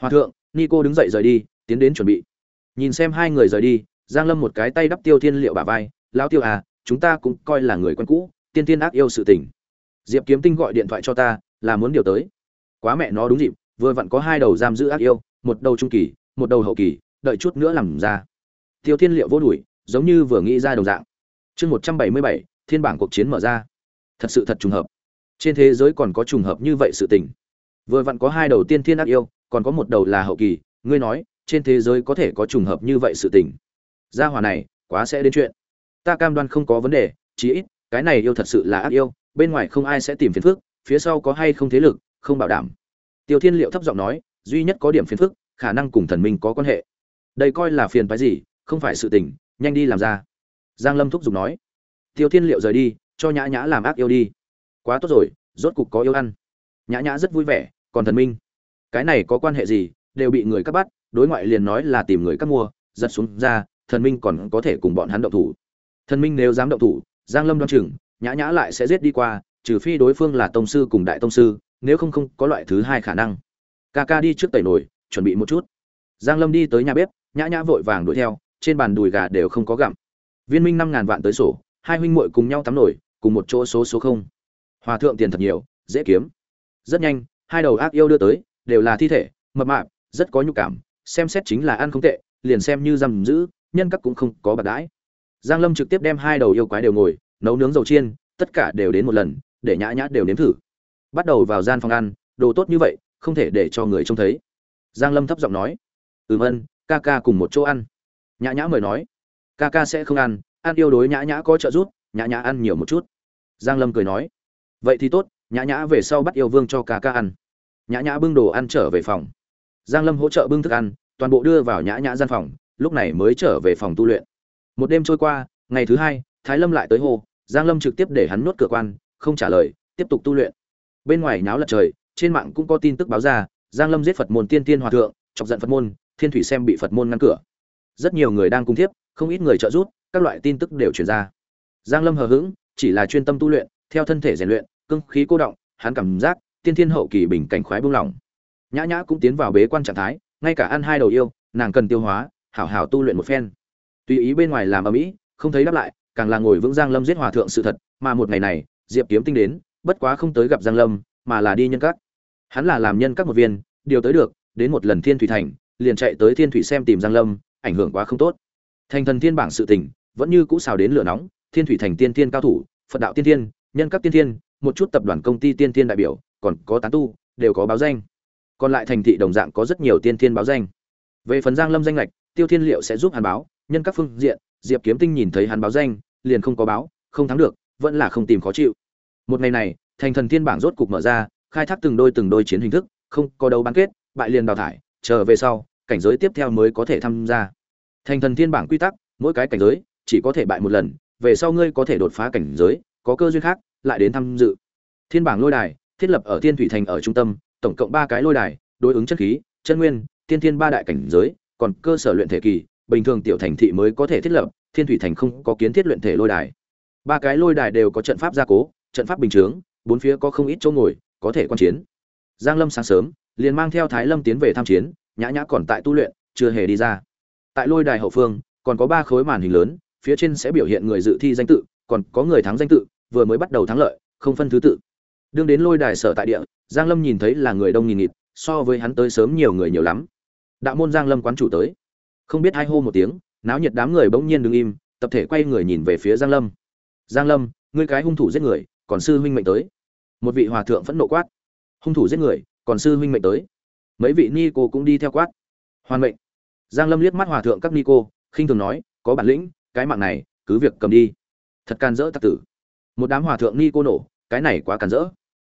Hòa thượng nico đứng dậy rời đi, tiến đến chuẩn bị. Nhìn xem hai người rời đi, giang lâm một cái tay đắp tiêu thiên liệu bả vai, lão tiêu à chúng ta cũng coi là người quen cũ, tiên tiên ác yêu sự tình. Diệp kiếm tinh gọi điện thoại cho ta, là muốn điều tới. Quá mẹ nó đúng dịp, vừa vặn có hai đầu giam giữ ác yêu, một đầu trung kỳ, một đầu hậu kỳ, đợi chút nữa làm ra. Tiêu thiên liệu vô đuổi giống như vừa nghĩ ra đồng dạng. Chương một trăm bảy mươi bảy, thiên bảng cuộc chiến mở ra. Thật sự thật trùng hợp. Trên thế giới còn có trùng hợp như vậy sự tình. Vừa vặn có hai đầu tiên thiên ác yêu còn có một đầu là hậu kỳ, ngươi nói, trên thế giới có thể có trùng hợp như vậy sự tình. Gia hòa này, quá sẽ đến chuyện. Ta cam đoan không có vấn đề, chí ít, cái này yêu thật sự là ác yêu, bên ngoài không ai sẽ tìm phiền phức, phía sau có hay không thế lực, không bảo đảm. Tiêu thiên liệu thấp giọng nói, duy nhất có điểm phiền phức, khả năng cùng thần minh có quan hệ. Đây coi là phiền phái gì, không phải sự tình, nhanh đi làm ra. Giang lâm thúc giục nói. Tiêu thiên liệu rời đi, cho nhã nhã làm ác yêu đi. Quá tốt rồi, rốt cục có yêu ăn. Nhã nhã rất vui vẻ, còn thần minh cái này có quan hệ gì, đều bị người cắt bắt, đối ngoại liền nói là tìm người cắt mua, giật xuống ra, thần minh còn có thể cùng bọn hắn động thủ. Thần minh nếu dám động thủ, giang lâm đoan chừng, nhã nhã lại sẽ giết đi qua, trừ phi đối phương là tông sư cùng đại tông sư, nếu không không có loại thứ hai khả năng. Ca ca đi trước tẩy nồi, chuẩn bị một chút. Giang lâm đi tới nhà bếp, nhã nhã vội vàng đuổi theo, trên bàn đùi gà đều không có gặm. Viên minh năm ngàn vạn tới sổ, hai huynh muội cùng nhau tắm nổi cùng một chỗ số số không. Hòa thượng tiền thật nhiều, dễ kiếm. Rất nhanh, hai đầu ác yêu đưa tới đều là thi thể, mập mạp, rất có nhu cảm, xem xét chính là ăn không tệ, liền xem như giam giữ, nhân các cũng không có bạc đãi. Giang lâm trực tiếp đem hai đầu yêu quái đều ngồi, nấu nướng dầu chiên, tất cả đều đến một lần, để nhã nhã đều nếm thử. Bắt đầu vào gian phòng ăn, đồ tốt như vậy, không thể để cho người trông thấy. Giang lâm thấp giọng nói, ừm, ân, ca ca cùng một chỗ ăn. Nhã nhã mời nói, ca ca sẽ không ăn ăn yêu đối nhã nhã có trợ giúp, nhã nhã ăn nhiều một chút. Giang lâm cười nói, vậy thì tốt, nhã nhã về sau bắt yêu vương cho ca ca ăn nhã nhã bưng đồ ăn trở về phòng. Giang lâm hỗ trợ bưng thức ăn, toàn bộ đưa vào nhã nhã gian phòng, lúc này mới trở về phòng tu luyện. Một đêm trôi qua, ngày thứ hai, thái lâm lại tới hồ, giang lâm trực tiếp để hắn nuốt cửa quan, không trả lời, tiếp tục tu luyện. Bên ngoài náo lật trời, trên mạng cũng có tin tức báo ra, giang lâm giết phật môn tiên tiên hòa thượng, chọc giận phật môn, thiên thủy xem bị phật môn ngăn cửa. Rất nhiều người đang cung thiếp, không ít người trợ giúp, các loại tin tức đều truyền ra. Giang lâm hờ hững, chỉ là chuyên tâm tu luyện, theo thân thể rèn luyện, cương khí cô động, hắn cảm giác tiên thiên hậu kỳ bình cảnh khoái buông lỏng. Nhã nhã cũng tiến vào bế quan trạng thái ngay cả ăn hai đầu yêu nàng cần tiêu hóa hảo hảo tu luyện một phen. Tùy ý bên ngoài làm ở mỹ không thấy đáp lại càng là ngồi vững giang lâm giết hòa thượng sự thật mà một ngày này diệp kiếm tinh đến bất quá không tới gặp giang lâm mà là đi nhân các. Hắn là làm nhân các một viên điều tới được đến một lần thiên thủy thành liền chạy tới thiên thủy xem tìm giang lâm ảnh hưởng quá không tốt. Thành thần thiên bảng sự tình vẫn như cũ xào đến lửa nóng thiên thủy thành tiên Thiên cao thủ phật đạo tiên Thiên, nhân các tiên Thiên, một chút tập đoàn công ty tiên Thiên đại biểu còn có tán tu, đều có báo danh. Còn lại thành thị đồng dạng có rất nhiều tiên thiên báo danh. Về phần giang lâm danh lệch, tiêu thiên liệu sẽ giúp hắn báo, nhân các phương diện, diệp kiếm tinh nhìn thấy hắn báo danh, liền không có báo, không thắng được, vẫn là không tìm khó chịu. Một ngày này, thành thần thiên bảng rốt cục mở ra, khai thác từng đôi từng đôi chiến hình thức, không có đấu bán kết, bại liền đào thải, chờ về sau, cảnh giới tiếp theo mới có thể tham gia. Thành thần thiên bảng quy tắc, mỗi cái cảnh giới, chỉ có thể bại một lần, về sau ngươi có thể đột phá cảnh giới, có cơ duyên khác, lại đến tham dự. Thiên bảng lôi đài thiết lập ở thiên thủy thành ở trung tâm, tổng cộng ba cái lôi đài, đối ứng chân khí, chân nguyên, tiên thiên ba đại cảnh giới, còn cơ sở luyện thể kỳ, bình thường tiểu thành thị mới có thể thiết lập, thiên thủy thành không có kiến thiết luyện thể lôi đài. Ba cái lôi đài đều có trận pháp gia cố, trận pháp bình chướng, bốn phía có không ít chỗ ngồi, có thể quan chiến. Giang lâm sáng sớm, liền mang theo thái lâm tiến về tham chiến, nhã nhã còn tại tu luyện, chưa hề đi ra. Tại lôi đài hậu phương, còn có ba khối màn hình lớn, phía trên sẽ biểu hiện người dự thi danh tự, còn có người thắng danh tự, vừa mới bắt đầu thắng lợi, không phân thứ tự đương đến lôi đài sở tại địa, giang lâm nhìn thấy là người đông nghìn nghịt, so với hắn tới sớm nhiều người nhiều lắm. Đạo môn giang lâm quán chủ tới. Không biết hai hô một tiếng, náo nhiệt đám người bỗng nhiên đứng im, tập thể quay người nhìn về phía giang lâm. Giang lâm, ngươi cái hung thủ giết người, còn sư huynh mệnh tới. Một vị hòa thượng phẫn nộ quát. Hung thủ giết người, còn sư huynh mệnh tới. Mấy vị ni cô cũng đi theo quát. Hoàn mệnh. Giang lâm liếc mắt hòa thượng các ni cô, khinh thường nói, có bản lĩnh, cái mạng này, cứ việc cầm đi. Thật can dỡ tặc tử. Một đám hòa thượng ni cô nổ, cái này quá can dỡ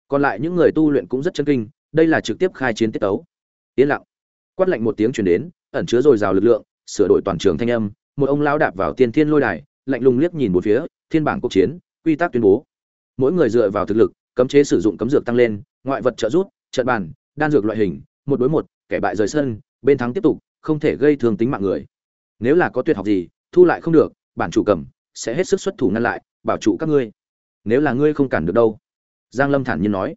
còn lại những người tu luyện cũng rất chân kinh, đây là trực tiếp khai chiến tiết tấu. Yên lặng. Quát lạnh một tiếng truyền đến, ẩn chứa dồi dào lực lượng, sửa đổi toàn trường thanh âm, một ông lão đạp vào tiên thiên lôi đài, lạnh lùng liếc nhìn một phía, thiên bảng cuộc chiến, quy tắc tuyên bố. Mỗi người dựa vào thực lực, cấm chế sử dụng cấm dược tăng lên, ngoại vật trợ rút trận bàn, đan dược loại hình, một đối một, kẻ bại rời sân, bên thắng tiếp tục, không thể gây thương tính mạng người. Nếu là có tuyệt học gì, thu lại không được, bản chủ cầm, sẽ hết sức xuất thủ ngăn lại, bảo trụ các ngươi. Nếu là ngươi không cản được đâu giang lâm thản nhiên nói.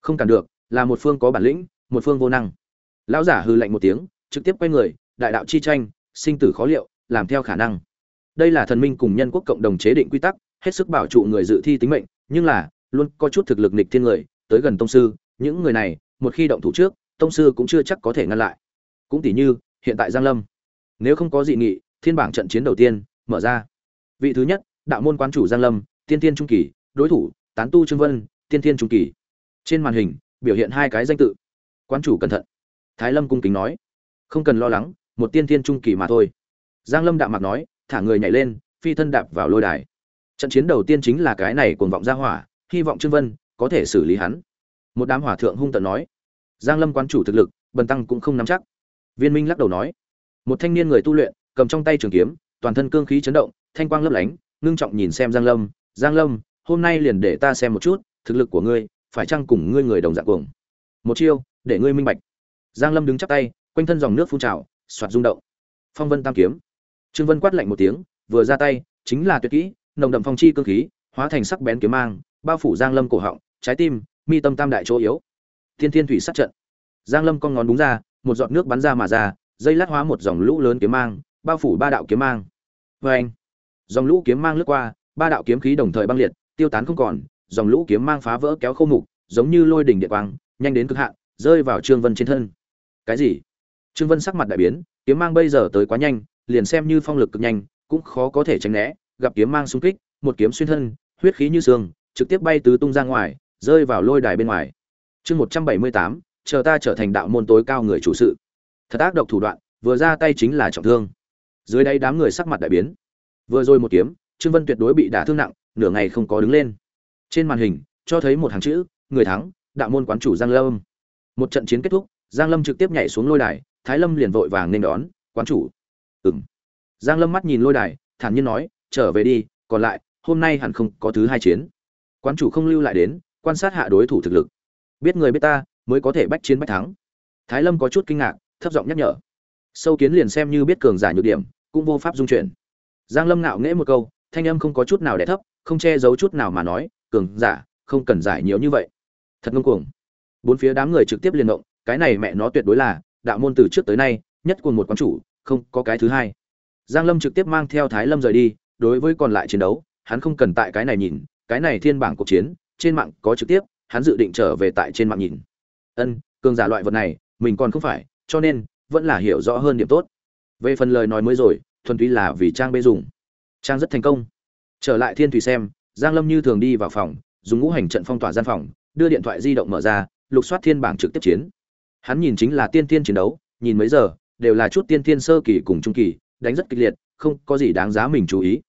Không cản được, là một phương có bản lĩnh, một phương vô năng. Lão giả hư lạnh một tiếng, trực tiếp quay người, đại đạo chi tranh, sinh tử khó liệu, làm theo khả năng. Đây là thần minh cùng nhân quốc cộng đồng chế định quy tắc, hết sức bảo trụ người dự thi tính mệnh, nhưng là, luôn có chút thực lực nịch thiên người, tới gần tông sư, những người này, một khi động thủ trước, tông sư cũng chưa chắc có thể ngăn lại. Cũng tỷ như, hiện tại giang lâm. Nếu không có dị nghị, thiên bảng trận chiến đầu tiên, mở ra. Vị thứ nhất, đạo môn quán chủ giang lâm, tiên tiên trung kỳ, đối thủ, tán tu trương vân tiên Thiên trung kỳ. Trên màn hình, biểu hiện hai cái danh tự. Quan chủ cẩn thận. Thái lâm cung kính nói. Không cần lo lắng, một tiên Thiên trung kỳ mà thôi. Giang lâm đạm mặt nói, thả người nhảy lên, phi thân đạp vào lôi đài. Trận chiến đầu tiên chính là cái này cuồng vọng ra hỏa, hy vọng trương vân có thể xử lý hắn. Một đám hỏa thượng hung tận nói. Giang lâm quan chủ thực lực, bần tăng cũng không nắm chắc. Viên minh lắc đầu nói. Một thanh niên người tu luyện, cầm trong tay trường kiếm, toàn thân cương khí chấn động, thanh quang lấp lánh, ngưng trọng nhìn xem giang lâm. Giang lâm, hôm nay liền để ta xem một chút thực lực của ngươi, phải chăng cùng ngươi người đồng dạng cuồng? Một chiêu, để ngươi minh bạch. Giang lâm đứng chắp tay, quanh thân dòng nước phun trào xoạt rung động. Phong vân tam kiếm. Trương vân quát lạnh một tiếng, vừa ra tay, chính là tuyệt kỹ, nồng đậm phong chi cương khí, hóa thành sắc bén kiếm mang, bao phủ giang lâm cổ họng, trái tim, mi tâm tam đại chỗ yếu. Thiên thiên thủy sát trận. Giang lâm con ngón đúng ra, một giọt nước bắn ra mà ra, dây lát hóa một dòng lũ lớn kiếm mang, bao phủ ba đạo kiếm mang. Vê anh dòng lũ kiếm mang lướt qua, ba đạo kiếm khí đồng thời băng liệt, tiêu tán không còn dòng lũ kiếm mang phá vỡ kéo khô mục, giống như lôi đỉnh địa quang, nhanh đến cực hạn, rơi vào trương vân trên thân. Cái gì? Trương vân sắc mặt đại biến, kiếm mang bây giờ tới quá nhanh, liền xem như phong lực cực nhanh, cũng khó có thể tránh né, gặp kiếm mang xung kích, một kiếm xuyên thân, huyết khí như xương, trực tiếp bay tứ tung ra ngoài, rơi vào lôi đài bên ngoài. Chương một trăm bảy mươi tám, chờ ta trở thành đạo môn tối cao người chủ sự. Thật ác độc thủ đoạn, vừa ra tay chính là trọng thương. Dưới đây đám người sắc mặt đại biến. Vừa rồi một kiếm, trương vân tuyệt đối bị đả thương nặng, nửa ngày không có đứng lên trên màn hình, cho thấy một hàng chữ, người thắng, đạo môn quán chủ giang lâm. Một trận chiến kết thúc, giang lâm trực tiếp nhảy xuống lôi đài, thái lâm liền vội vàng nên đón, quán chủ. Ừm. Giang lâm mắt nhìn lôi đài, thản nhiên nói, trở về đi, còn lại, hôm nay hẳn không có thứ hai chiến. Quán chủ không lưu lại đến, quan sát hạ đối thủ thực lực. Biết người biết ta, mới có thể bách chiến bách thắng. Thái lâm có chút kinh ngạc, thấp giọng nhắc nhở. Sâu kiến liền xem như biết cường giả nhược điểm, cũng vô pháp dung chuyển. Giang lâm ngạo nghễ một câu, thanh âm không có chút nào đẻ thấp, không che giấu chút nào mà nói cường giả, không cần giải nhiều như vậy. Thật ngông cuồng. Bốn phía đám người trực tiếp liên động, cái này mẹ nó tuyệt đối là, đạo môn từ trước tới nay, nhất cùng một quán chủ, không có cái thứ hai. Giang lâm trực tiếp mang theo thái lâm rời đi, đối với còn lại chiến đấu, hắn không cần tại cái này nhìn, cái này thiên bảng cuộc chiến, trên mạng có trực tiếp, hắn dự định trở về tại trên mạng nhìn. Ân, cường giả loại vật này, mình còn không phải, cho nên, vẫn là hiểu rõ hơn điểm tốt. Về phần lời nói mới rồi, thuần túy là vì trang bê dùng. Trang rất thành công. Trở lại thiên thủy xem giang lâm như thường đi vào phòng, dùng ngũ hành trận phong tỏa gian phòng, đưa điện thoại di động mở ra, lục soát thiên bảng trực tiếp chiến. Hắn nhìn chính là tiên tiên chiến đấu, nhìn mấy giờ, đều là chút tiên tiên sơ kỳ cùng trung kỳ, đánh rất kịch liệt, không có gì đáng giá mình chú ý.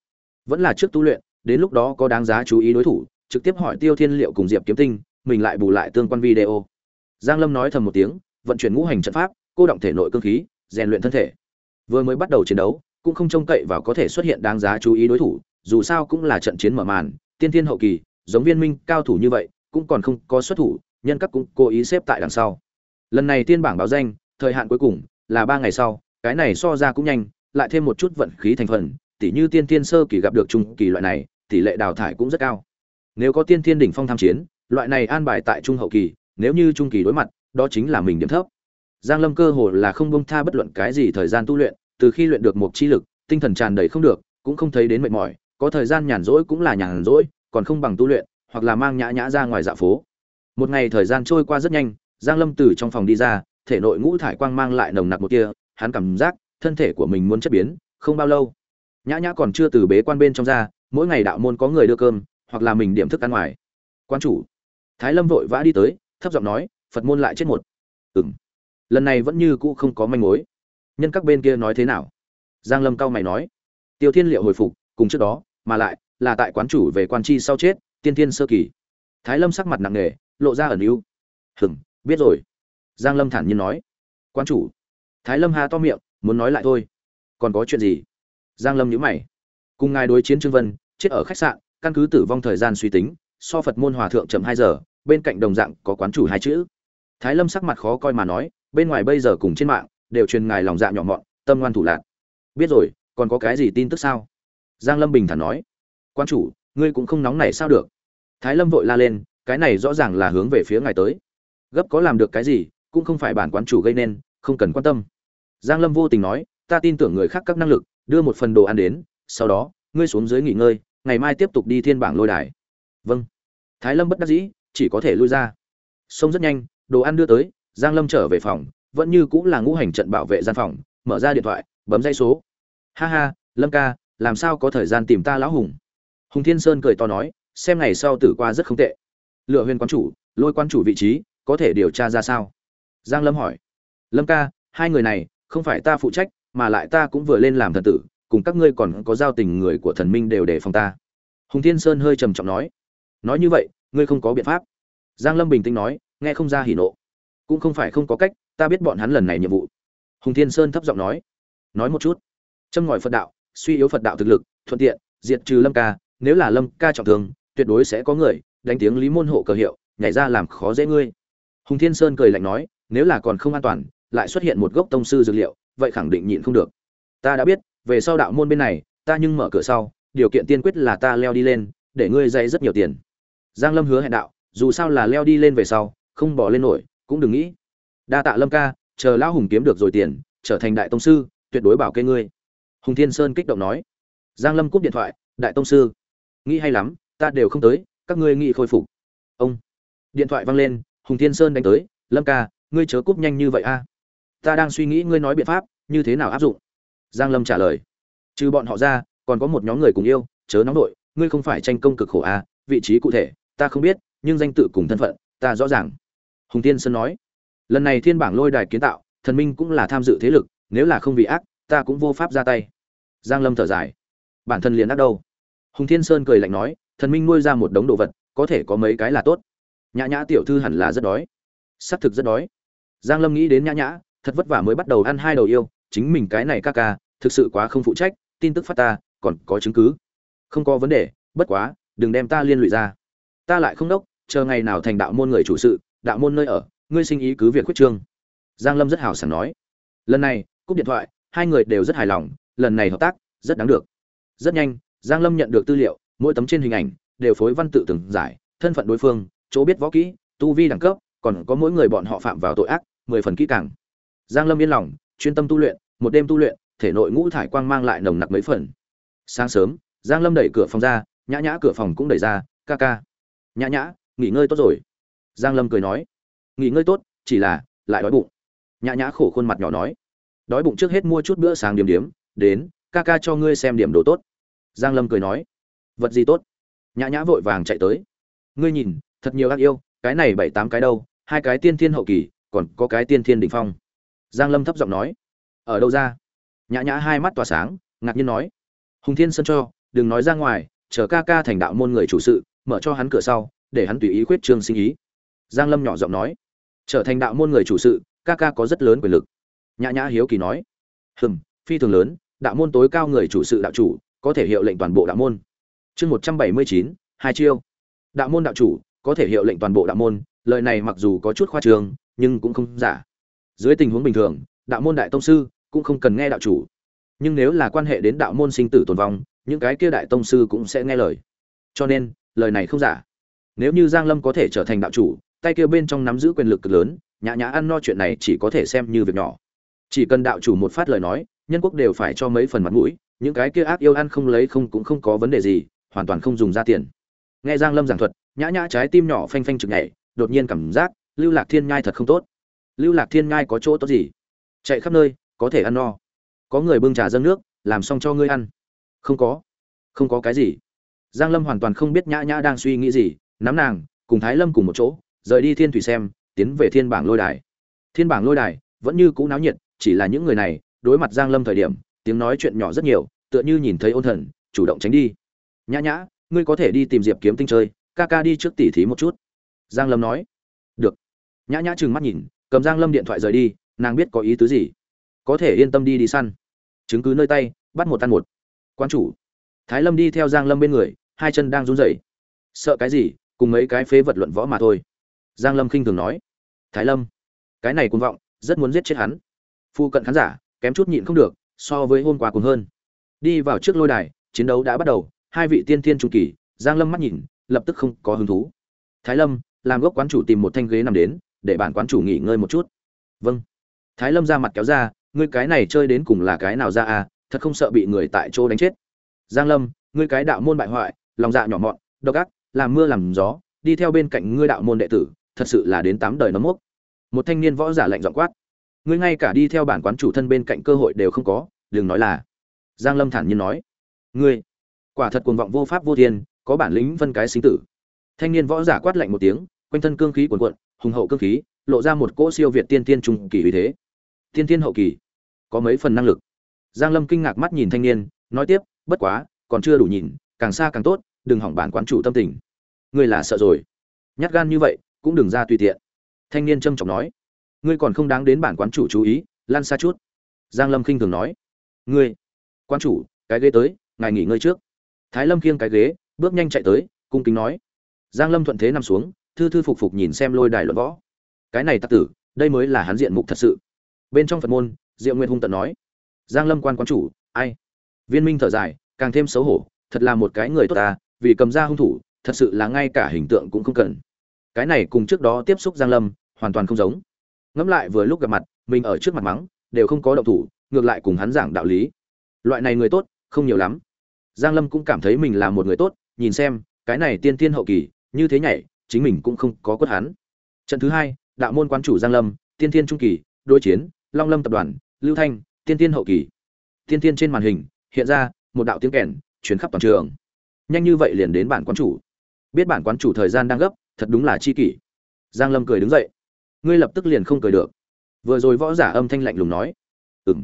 Vẫn là trước tu luyện, đến lúc đó có đáng giá chú ý đối thủ, trực tiếp hỏi tiêu thiên liệu cùng diệp kiếm tinh, mình lại bù lại tương quan video. Giang lâm nói thầm một tiếng, vận chuyển ngũ hành trận pháp, cô động thể nội cương khí, rèn luyện thân thể. Vừa mới bắt đầu chiến đấu, cũng không trông cậy vào có thể xuất hiện đáng giá chú ý đối thủ dù sao cũng là trận chiến mở màn, tiên thiên hậu kỳ, giống viên minh cao thủ như vậy, cũng còn không có xuất thủ, nhân các cũng cố ý xếp tại đằng sau. Lần này tiên bảng báo danh, thời hạn cuối cùng là ba ngày sau, cái này so ra cũng nhanh, lại thêm một chút vận khí thành phần, tỉ như tiên thiên sơ kỳ gặp được trung kỳ loại này, tỷ lệ đào thải cũng rất cao. Nếu có tiên thiên đỉnh phong tham chiến, loại này an bài tại trung hậu kỳ, nếu như trung kỳ đối mặt, đó chính là mình điểm thấp. Giang lâm cơ hồ là không bông tha bất luận cái gì thời gian tu luyện, từ khi luyện được một chi lực, tinh thần tràn đầy không được, cũng không thấy đến mệt mỏi có thời gian nhàn rỗi cũng là nhàn rỗi, còn không bằng tu luyện, hoặc là mang nhã nhã ra ngoài dạ phố. Một ngày thời gian trôi qua rất nhanh, giang lâm từ trong phòng đi ra, thể nội ngũ thải quang mang lại nồng nặc một kia, hắn cảm giác thân thể của mình muốn chất biến, không bao lâu. Nhã nhã còn chưa từ bế quan bên trong ra, mỗi ngày đạo môn có người đưa cơm, hoặc là mình điểm thức ăn ngoài. Quan chủ, thái lâm vội vã đi tới, thấp giọng nói, phật môn lại chết một. Ừm. Lần này vẫn như cũ không có manh mối. Nhân các bên kia nói thế nào? Giang lâm cao mày nói, tiêu thiên liệu hồi phục, cùng trước đó mà lại là tại quán chủ về quan chi sau chết, tiên thiên sơ kỳ. Thái lâm sắc mặt nặng nề, lộ ra ẩn ưu. Hừng biết rồi. Giang lâm thản nhiên nói. Quan chủ. Thái lâm hà to miệng, muốn nói lại thôi. Còn có chuyện gì? Giang lâm nhíu mày. Cùng ngài đối chiến trương vân, chết ở khách sạn, căn cứ tử vong thời gian suy tính, so phật môn hòa thượng chậm hai giờ, bên cạnh đồng dạng có quán chủ hai chữ. Thái lâm sắc mặt khó coi mà nói, bên ngoài bây giờ cùng trên mạng, đều truyền ngài lòng dạ nhỏ mọn, tâm ngoan thủ lạc. Biết rồi, còn có cái gì tin tức sao? Giang lâm bình thản nói, quan chủ, ngươi cũng không nóng này sao được? Thái lâm vội la lên, cái này rõ ràng là hướng về phía ngài tới. Gấp có làm được cái gì, cũng không phải bản quán chủ gây nên, không cần quan tâm. Giang lâm vô tình nói, ta tin tưởng người khác các năng lực, đưa một phần đồ ăn đến, sau đó, ngươi xuống dưới nghỉ ngơi, ngày mai tiếp tục đi thiên bảng lôi đài. Vâng. Thái lâm bất đắc dĩ, chỉ có thể lui ra. Xong rất nhanh, đồ ăn đưa tới, giang lâm trở về phòng, vẫn như cũng là ngũ hành trận bảo vệ gian phòng, mở ra điện thoại, bấm dây số. Ha ha, lâm ca làm sao có thời gian tìm ta lão hùng? Hùng thiên sơn cười to nói, xem ngày sau tử qua rất không tệ. Lựa huyền quán chủ, lôi quan chủ vị trí, có thể điều tra ra sao? Giang lâm hỏi. Lâm ca, hai người này, không phải ta phụ trách, mà lại ta cũng vừa lên làm thần tử, cùng các ngươi còn có giao tình người của thần minh đều để phòng ta. Hùng thiên sơn hơi trầm trọng nói. Nói như vậy, ngươi không có biện pháp. Giang lâm bình tĩnh nói, nghe không ra hỉ nộ. Cũng không phải không có cách, ta biết bọn hắn lần này nhiệm vụ. Hùng thiên sơn thấp giọng nói. Nói một chút. Châm ngòi phật đạo suy yếu phật đạo thực lực, thuận tiện, diệt trừ lâm ca. Nếu là lâm ca trọng thương, tuyệt đối sẽ có người đánh tiếng lý môn hộ cờ hiệu, nhảy ra làm khó dễ ngươi. Hùng thiên sơn cười lạnh nói, nếu là còn không an toàn, lại xuất hiện một gốc tông sư dược liệu, vậy khẳng định nhịn không được. Ta đã biết, về sau đạo môn bên này, ta nhưng mở cửa sau, điều kiện tiên quyết là ta leo đi lên, để ngươi dạy rất nhiều tiền. Giang lâm hứa hẹn đạo, dù sao là leo đi lên về sau, không bỏ lên nổi, cũng đừng nghĩ. Đa tạ lâm ca, chờ lão hùng kiếm được rồi tiền, trở thành đại tông sư, tuyệt đối bảo kê ngươi hùng thiên sơn kích động nói. Giang lâm cúp điện thoại, đại tông sư, nghĩ hay lắm, ta đều không tới, các ngươi nghĩ khôi phục. Ông. Điện thoại vang lên, hùng thiên sơn đánh tới, lâm ca, ngươi chớ cúp nhanh như vậy a. Ta đang suy nghĩ ngươi nói biện pháp, như thế nào áp dụng. Giang lâm trả lời, trừ bọn họ ra, còn có một nhóm người cùng yêu, chớ nóng đội, ngươi không phải tranh công cực khổ a, vị trí cụ thể, ta không biết, nhưng danh tự cùng thân phận, ta rõ ràng. Hùng Thiên sơn nói, lần này thiên bảng lôi đài kiến tạo, thần minh cũng là tham dự thế lực, nếu là không vì ác ta cũng vô pháp ra tay. Giang lâm thở dài. Bản thân liền ác đâu? Hùng thiên sơn cười lạnh nói, thần minh nuôi ra một đống đồ vật, có thể có mấy cái là tốt. Nhã nhã tiểu thư hẳn là rất đói. Xác thực rất đói. Giang lâm nghĩ đến nhã nhã, thật vất vả mới bắt đầu ăn hai đầu yêu, chính mình cái này ca ca, thực sự quá không phụ trách, tin tức phát ta, còn có chứng cứ. Không có vấn đề, bất quá, đừng đem ta liên lụy ra. Ta lại không đốc, chờ ngày nào thành đạo môn người chủ sự, đạo môn nơi ở, ngươi sinh ý cứ việc quyết trương. Giang lâm rất hào sảng nói. Lần này, cúp điện thoại hai người đều rất hài lòng, lần này hợp tác rất đáng được. Rất nhanh, giang lâm nhận được tư liệu, mỗi tấm trên hình ảnh đều phối văn tự từng giải, thân phận đối phương, chỗ biết võ kỹ, tu vi đẳng cấp, còn có mỗi người bọn họ phạm vào tội ác, mười phần kỹ càng. Giang lâm yên lòng, chuyên tâm tu luyện, một đêm tu luyện, thể nội ngũ thải quang mang lại nồng nặc mấy phần. Sáng sớm, giang lâm đẩy cửa phòng ra, nhã nhã cửa phòng cũng đẩy ra, ca ca. Nhã nhã, nghỉ ngơi tốt rồi. Giang lâm cười nói. Nghỉ ngơi tốt, chỉ là lại đói bụng. Nhã nhã khổ khuôn mặt nhỏ nói đói bụng trước hết mua chút bữa sáng điểm điểm đến, ca ca cho ngươi xem điểm đồ tốt. Giang lâm cười nói. Vật gì tốt? Nhã nhã vội vàng chạy tới. Ngươi nhìn, thật nhiều ác yêu, cái này bảy tám cái đâu, hai cái tiên thiên hậu kỳ, còn có cái tiên thiên đỉnh phong. Giang lâm thấp giọng nói. Ở đâu ra? Nhã nhã hai mắt tỏa sáng, ngạc nhiên nói. Hùng thiên sơn cho, đừng nói ra ngoài, chờ ca ca thành đạo môn người chủ sự, mở cho hắn cửa sau, để hắn tùy ý khuyết trương sinh ý. Giang lâm nhỏ giọng nói. Trở thành đạo môn người chủ sự, ca ca có rất lớn quyền lực nhã nhã hiếu kỳ nói, hừm, phi thường lớn, đạo môn tối cao người chủ sự đạo chủ, có thể hiệu lệnh toàn bộ đạo môn. Chương một trăm bảy mươi chín, hai chiêu. Đạo môn đạo chủ, có thể hiệu lệnh toàn bộ đạo môn, lời này mặc dù có chút khoa trường nhưng cũng không giả. Dưới tình huống bình thường, đạo môn đại tông sư cũng không cần nghe đạo chủ. Nhưng nếu là quan hệ đến đạo môn sinh tử tồn vong, những cái kia đại tông sư cũng sẽ nghe lời. Cho nên, lời này không giả. Nếu như giang lâm có thể trở thành đạo chủ, tay kia bên trong nắm giữ quyền lực cực lớn, nhã nhã ăn no chuyện này chỉ có thể xem như việc nhỏ chỉ cần đạo chủ một phát lời nói, nhân quốc đều phải cho mấy phần mặt mũi, những cái kia ác yêu ăn không lấy không cũng không có vấn đề gì, hoàn toàn không dùng ra tiền. Nghe giang lâm giảng thuật, nhã nhã trái tim nhỏ phanh phanh trực nhảy, đột nhiên cảm giác, lưu lạc thiên nhai thật không tốt. Lưu lạc thiên nhai có chỗ tốt gì? Chạy khắp nơi, có thể ăn no. Có người bưng trà dâng nước, làm xong cho ngươi ăn. Không có. Không có cái gì. Giang lâm hoàn toàn không biết nhã nhã đang suy nghĩ gì, nắm nàng, cùng thái lâm cùng một chỗ, rời đi thiên thủy xem, tiến về thiên bảng lôi đài. Thiên bảng lôi đài vẫn như cũ náo nhiệt chỉ là những người này, đối mặt giang lâm thời điểm, tiếng nói chuyện nhỏ rất nhiều, tựa như nhìn thấy ôn thần, chủ động tránh đi. Nhã nhã, ngươi có thể đi tìm diệp kiếm tinh chơi, ca ca đi trước tỉ thí một chút. Giang lâm nói. Được. Nhã nhã trừng mắt nhìn, cầm giang lâm điện thoại rời đi, nàng biết có ý tứ gì. Có thể yên tâm đi đi săn. Chứng cứ nơi tay, bắt một tan một. Quan chủ. Thái lâm đi theo giang lâm bên người, hai chân đang run rẩy. Sợ cái gì, cùng mấy cái phế vật luận võ mà thôi. Giang lâm khinh thường nói. Thái lâm, cái này cuồng vọng, rất muốn giết chết hắn phu cận khán giả, kém chút nhịn không được, so với hôm qua cùng hơn. Đi vào trước lôi đài, chiến đấu đã bắt đầu, hai vị tiên thiên trung kỳ, giang lâm mắt nhìn, lập tức không có hứng thú. Thái lâm, làm gốc quán chủ tìm một thanh ghế nằm đến, để bản quán chủ nghỉ ngơi một chút. Vâng. Thái lâm ra mặt kéo ra, ngươi cái này chơi đến cùng là cái nào ra à thật không sợ bị người tại chỗ đánh chết. Giang lâm, ngươi cái đạo môn bại hoại, lòng dạ nhỏ mọn, độc ác, làm mưa làm gió, đi theo bên cạnh ngươi đạo môn đệ tử, thật sự là đến tám đời nấm mốc. Một thanh niên võ giả lạnh giọng quát ngươi ngay cả đi theo bản quán chủ thân bên cạnh cơ hội đều không có, đừng nói là. Giang lâm thản nhiên nói. Ngươi, quả thật cuồng vọng vô pháp vô thiên, có bản lĩnh phân cái sinh tử. Thanh niên võ giả quát lạnh một tiếng, quanh thân cương khí cuồn cuộn, hùng hậu cương khí, lộ ra một cỗ siêu việt tiên tiên trung kỳ uy thế. Tiên tiên hậu kỳ, có mấy phần năng lực. Giang lâm kinh ngạc mắt nhìn thanh niên, nói tiếp, bất quá, còn chưa đủ nhìn, càng xa càng tốt, đừng hỏng bản quán chủ tâm tình. Ngươi là sợ rồi. Nhát gan như vậy, cũng đừng ra tùy tiện. Thanh niên trâm trọng nói ngươi còn không đáng đến bản quán chủ chú ý, lan xa chút. Giang lâm khinh thường nói. Ngươi, quán chủ, cái ghế tới, ngài nghỉ ngơi trước. Thái lâm khiêng cái ghế, bước nhanh chạy tới, cung kính nói. Giang lâm thuận thế nằm xuống, thư thư phục phục nhìn xem lôi đài luận võ. Cái này tặc tử, đây mới là hắn diện mục thật sự. Bên trong phật môn, diệu nguyên hung tận nói. Giang lâm quan quán chủ, ai? Viên minh thở dài, càng thêm xấu hổ, thật là một cái người tốt ta, vì cầm ra hung thủ, thật sự là ngay cả hình tượng cũng không cần. Cái này cùng trước đó tiếp xúc giang lâm, hoàn toàn không giống ngẫm lại vừa lúc gặp mặt, mình ở trước mặt mắng, đều không có động thủ, ngược lại cùng hắn giảng đạo lý. Loại này người tốt, không nhiều lắm. Giang lâm cũng cảm thấy mình là một người tốt, nhìn xem, cái này tiên tiên hậu kỳ, như thế nhảy, chính mình cũng không có quất hắn. Trận thứ hai, đạo môn quán chủ giang lâm, tiên tiên trung kỳ, đối chiến, long lâm tập đoàn, lưu thanh, tiên tiên hậu kỳ. Tiên tiên trên màn hình, hiện ra, một đạo tiếng kèn chuyến khắp toàn trường. Nhanh như vậy liền đến bản quán chủ. Biết bản quán chủ thời gian đang gấp, thật đúng là chi kỷ. Giang lâm cười đứng dậy ngươi lập tức liền không cười được. Vừa rồi võ giả âm thanh lạnh lùng nói. Ừm.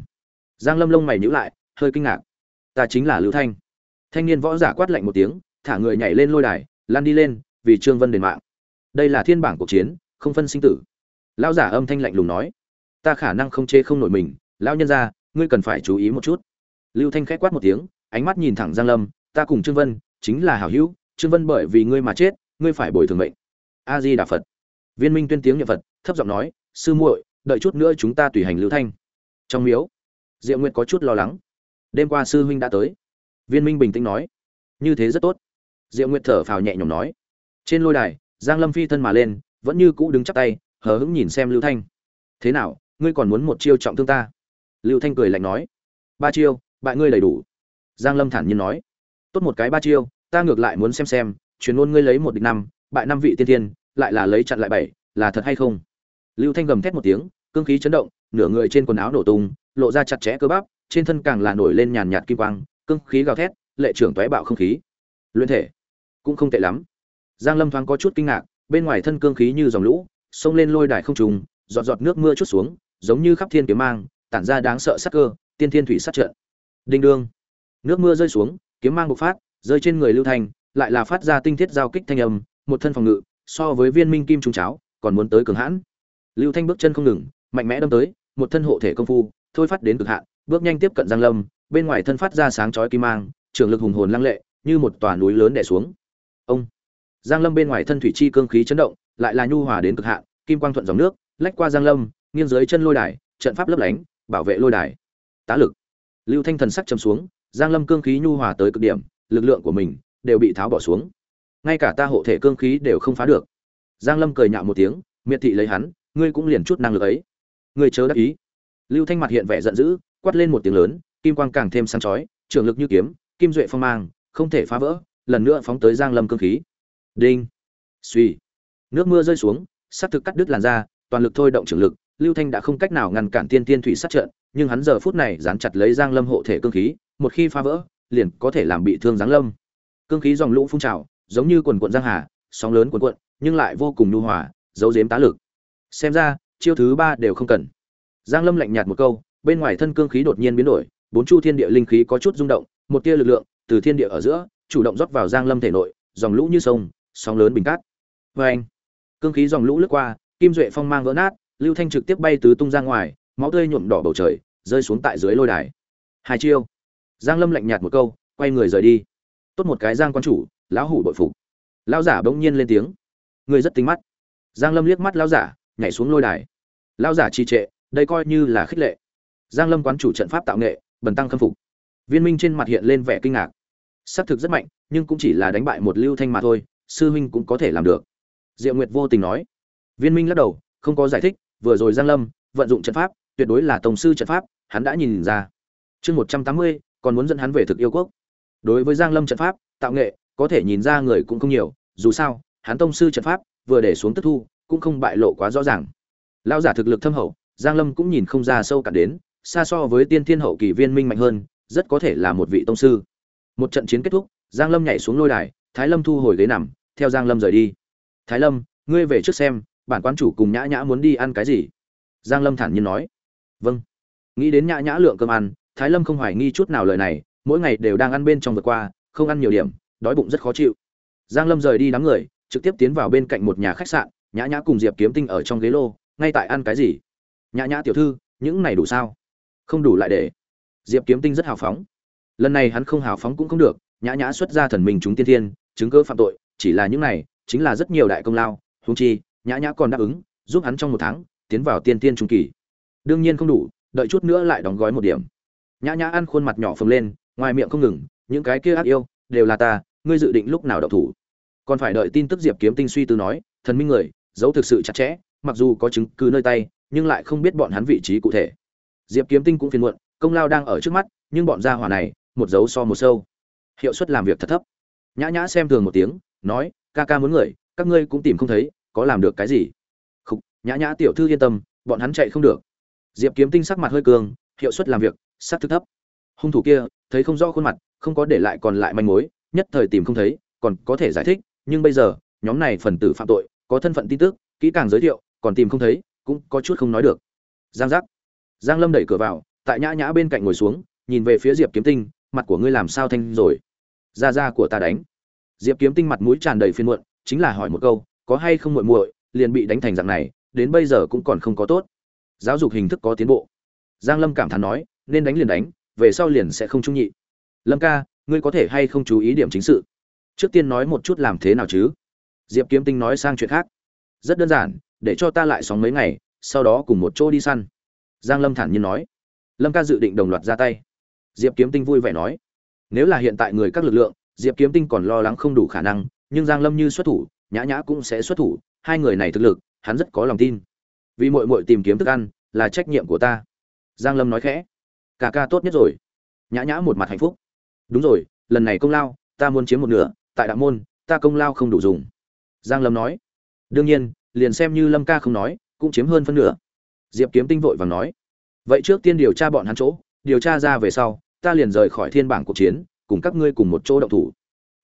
Giang lâm lông mày nhíu lại, hơi kinh ngạc. Ta chính là lưu thanh. Thanh niên võ giả quát lạnh một tiếng, thả người nhảy lên lôi đài lan đi lên, vì trương vân đền mạng. Đây là thiên bảng cuộc chiến, không phân sinh tử. Lão giả âm thanh lạnh lùng nói. Ta khả năng không chê không nổi mình, lão nhân gia, ngươi cần phải chú ý một chút. Lưu thanh khẽ quát một tiếng, ánh mắt nhìn thẳng giang lâm, ta cùng trương vân, chính là hảo hữu, trương vân bởi vì ngươi mà chết, ngươi phải bồi thường mệnh. A di đà phật viên minh tuyên tiếng nhật phật, thấp giọng nói, sư muội, đợi chút nữa chúng ta tùy hành lưu thanh. Trong miếu, diệu nguyệt có chút lo lắng. Đêm qua sư huynh đã tới. Viên minh bình tĩnh nói, như thế rất tốt. Diệu nguyệt thở phào nhẹ nhõm nói, trên lôi đài, giang lâm phi thân mà lên, vẫn như cũ đứng chắp tay, hờ hững nhìn xem lưu thanh. Thế nào, ngươi còn muốn một chiêu trọng thương ta? Lưu thanh cười lạnh nói, ba chiêu, bại ngươi đầy đủ. Giang lâm thản nhiên nói, tốt một cái ba chiêu, ta ngược lại muốn xem xem chuyến ngôn ngươi lấy một địch năm, bại năm vị tiên thiên." Lại là lấy chặn lại bảy, là thật hay không? Lưu thanh gầm thét một tiếng, cương khí chấn động, nửa người trên quần áo nổ tung, lộ ra chặt chẽ cơ bắp, trên thân càng là nổi lên nhàn nhạt kim quang, cương khí gào thét, lệ trưởng toé bạo không khí. Luyện thể, cũng không tệ lắm. Giang lâm thoáng có chút kinh ngạc, bên ngoài thân cương khí như dòng lũ, xông lên lôi đài không trùng, giọt giọt nước mưa chút xuống, giống như khắp thiên kiếm mang, tản ra đáng sợ sắc cơ, tiên thiên thủy sát trận. Đinh đương. Nước mưa rơi xuống, kiếm mang bộc phát, rơi trên người lưu thanh, lại là phát ra tinh thiết giao kích thanh âm, một thân phòng ngự so với viên minh kim trung cháo, còn muốn tới cường hãn. Lưu thanh bước chân không ngừng, mạnh mẽ đâm tới, một thân hộ thể công phu, thôi phát đến cực hạn, bước nhanh tiếp cận giang lâm, bên ngoài thân phát ra sáng chói kim mang, trường lực hùng hồn lăng lệ, như một tòa núi lớn đè xuống. Ông! Giang lâm bên ngoài thân thủy chi cương khí chấn động, lại là nhu hòa đến cực hạn, kim quang thuận dòng nước, lách qua giang lâm, nghiêng dưới chân lôi đài, trận pháp lấp lánh, bảo vệ lôi đài. Tá lực! Lưu thanh thần sắc châm xuống, giang lâm cương khí nhu hòa tới cực điểm, lực lượng của mình đều bị tháo bỏ xuống ngay cả ta hộ thể cương khí đều không phá được. Giang lâm cười nhạo một tiếng, miệt thị lấy hắn, ngươi cũng liền chút năng lực ấy. Ngươi chớ đắc ý. Lưu thanh mặt hiện vẻ giận dữ, quát lên một tiếng lớn, kim quang càng thêm sáng chói, trường lực như kiếm, kim duệ phong mang, không thể phá vỡ, lần nữa phóng tới giang lâm cương khí. Đinh. Suy nước mưa rơi xuống sát thực cắt đứt làn da, toàn lực thôi động trường lực, lưu thanh đã không cách nào ngăn cản tiên tiên thủy sát trận, nhưng hắn giờ phút này dán chặt lấy giang lâm hộ thể cương khí, một khi phá vỡ, liền có thể làm bị thương giáng lâm. Cương khí dòng lũ phun trào giống như quần quận giang hà, sóng lớn quần quận nhưng lại vô cùng nhu hòa, giấu giếm tá lực. Xem ra, chiêu thứ ba đều không cần. Giang lâm lạnh nhạt một câu, bên ngoài thân cương khí đột nhiên biến đổi, bốn chu thiên địa linh khí có chút rung động, một tia lực lượng từ thiên địa ở giữa, chủ động rót vào giang lâm thể nội, dòng lũ như sông, sóng lớn bình cát. Vê anh, cương khí dòng lũ lướt qua, kim duệ phong mang vỡ nát, lưu thanh trực tiếp bay tứ tung ra ngoài, máu tươi nhuộm đỏ bầu trời, rơi xuống tại dưới lôi đài. Hai chiêu. Giang lâm lạnh nhạt một câu, quay người rời đi. Tốt một cái giang quan chủ lão hủ bội phục. Lão giả bỗng nhiên lên tiếng. Người rất tính mắt. Giang lâm liếc mắt lão giả, nhảy xuống lôi đài. Lão giả trì trệ, đây coi như là khích lệ. Giang lâm quán chủ trận pháp tạo nghệ, bần tăng khâm phục. Viên minh trên mặt hiện lên vẻ kinh ngạc. Xác thực rất mạnh, nhưng cũng chỉ là đánh bại một lưu thanh mà thôi, sư huynh cũng có thể làm được. Diệu nguyệt vô tình nói. Viên minh lắc đầu, không có giải thích, vừa rồi giang lâm vận dụng trận pháp, tuyệt đối là tổng sư trận pháp, hắn đã nhìn ra. Chương một trăm tám mươi, còn muốn dẫn hắn về thực yêu quốc. Đối với giang lâm trận pháp, tạo nghệ có thể nhìn ra người cũng không nhiều, dù sao, hắn tông sư trận pháp, vừa để xuống tức thu, cũng không bại lộ quá rõ ràng. Lão giả thực lực thâm hậu, giang lâm cũng nhìn không ra sâu cả đến, xa so với tiên thiên hậu kỳ viên minh mạnh hơn, rất có thể là một vị tông sư. Một trận chiến kết thúc, giang lâm nhảy xuống lôi đài, thái lâm thu hồi ghế nằm, theo giang lâm rời đi. Thái lâm, ngươi về trước xem, bản quán chủ cùng nhã nhã muốn đi ăn cái gì? Giang lâm thản nhiên nói. Vâng. Nghĩ đến nhã nhã lượng cơm ăn, thái lâm không hoài nghi chút nào lời này, mỗi ngày đều đang ăn bên trong vượt qua, không ăn nhiều điểm đói bụng rất khó chịu. Giang lâm rời đi đám người, trực tiếp tiến vào bên cạnh một nhà khách sạn, nhã nhã cùng diệp kiếm tinh ở trong ghế lô, ngay tại ăn cái gì? Nhã nhã tiểu thư, những này đủ sao? Không đủ lại để. Diệp kiếm tinh rất hào phóng. Lần này hắn không hào phóng cũng không được, nhã nhã xuất ra thần mình chúng tiên thiên, chứng cơ phạm tội, chỉ là những này, chính là rất nhiều đại công lao, huống chi, nhã nhã còn đáp ứng, giúp hắn trong một tháng, tiến vào tiên tiên trung kỳ. Đương nhiên không đủ, đợi chút nữa lại đóng gói một điểm. Nhã nhã ăn khuôn mặt nhỏ phồng lên, ngoài miệng không ngừng, những cái kia ác yêu, đều là ta ngươi dự định lúc nào động thủ? Còn phải đợi tin tức diệp kiếm tinh suy tư nói thần minh người giấu thực sự chặt chẽ mặc dù có chứng cứ nơi tay nhưng lại không biết bọn hắn vị trí cụ thể. Diệp kiếm tinh cũng phiền muộn công lao đang ở trước mắt nhưng bọn gia hỏa này một dấu so một sâu. Hiệu suất làm việc thật thấp. Nhã nhã xem thường một tiếng nói ca ca muốn người các ngươi cũng tìm không thấy có làm được cái gì? Khúc, nhã nhã tiểu thư yên tâm bọn hắn chạy không được. Diệp kiếm tinh sắc mặt hơi cường hiệu suất làm việc sát thực thấp. Hung thủ kia thấy không rõ khuôn mặt không có để lại còn lại manh mối nhất thời tìm không thấy, còn có thể giải thích, nhưng bây giờ, nhóm này phần tử phạm tội, có thân phận tin tức, kỹ càng giới thiệu, còn tìm không thấy, cũng có chút không nói được. Giang giác. Giang lâm đẩy cửa vào, tại nhã nhã bên cạnh ngồi xuống, nhìn về phía diệp kiếm tinh, mặt của ngươi làm sao thanh rồi? Ra ra của ta đánh. Diệp kiếm tinh mặt mũi tràn đầy phiền muộn, chính là hỏi một câu, có hay không muội muội, liền bị đánh thành dạng này, đến bây giờ cũng còn không có tốt. Giáo dục hình thức có tiến bộ. Giang lâm cảm thán nói, nên đánh liền đánh, về sau liền sẽ không trung nhị. Lâm ca ngươi có thể hay không chú ý điểm chính sự? Trước tiên nói một chút làm thế nào chứ? Diệp kiếm tinh nói sang chuyện khác. Rất đơn giản, để cho ta lại sóng mấy ngày, sau đó cùng một chỗ đi săn. Giang lâm thản nhiên nói. Lâm ca dự định đồng loạt ra tay. Diệp kiếm tinh vui vẻ nói. Nếu là hiện tại người các lực lượng, diệp kiếm tinh còn lo lắng không đủ khả năng, nhưng giang lâm như xuất thủ, nhã nhã cũng sẽ xuất thủ, hai người này thực lực, hắn rất có lòng tin. Vì muội muội tìm kiếm thức ăn, là trách nhiệm của ta. Giang lâm nói khẽ. Cả ca tốt nhất rồi. Nhã nhã một mặt hạnh phúc đúng rồi, lần này công lao, ta muốn chiếm một nửa, tại đạo môn, ta công lao không đủ dùng. Giang lâm nói. Đương nhiên, liền xem như lâm ca không nói, cũng chiếm hơn phân nửa. Diệp kiếm tinh vội vàng nói. Vậy trước tiên điều tra bọn hắn chỗ, điều tra ra về sau, ta liền rời khỏi thiên bảng cuộc chiến, cùng các ngươi cùng một chỗ động thủ.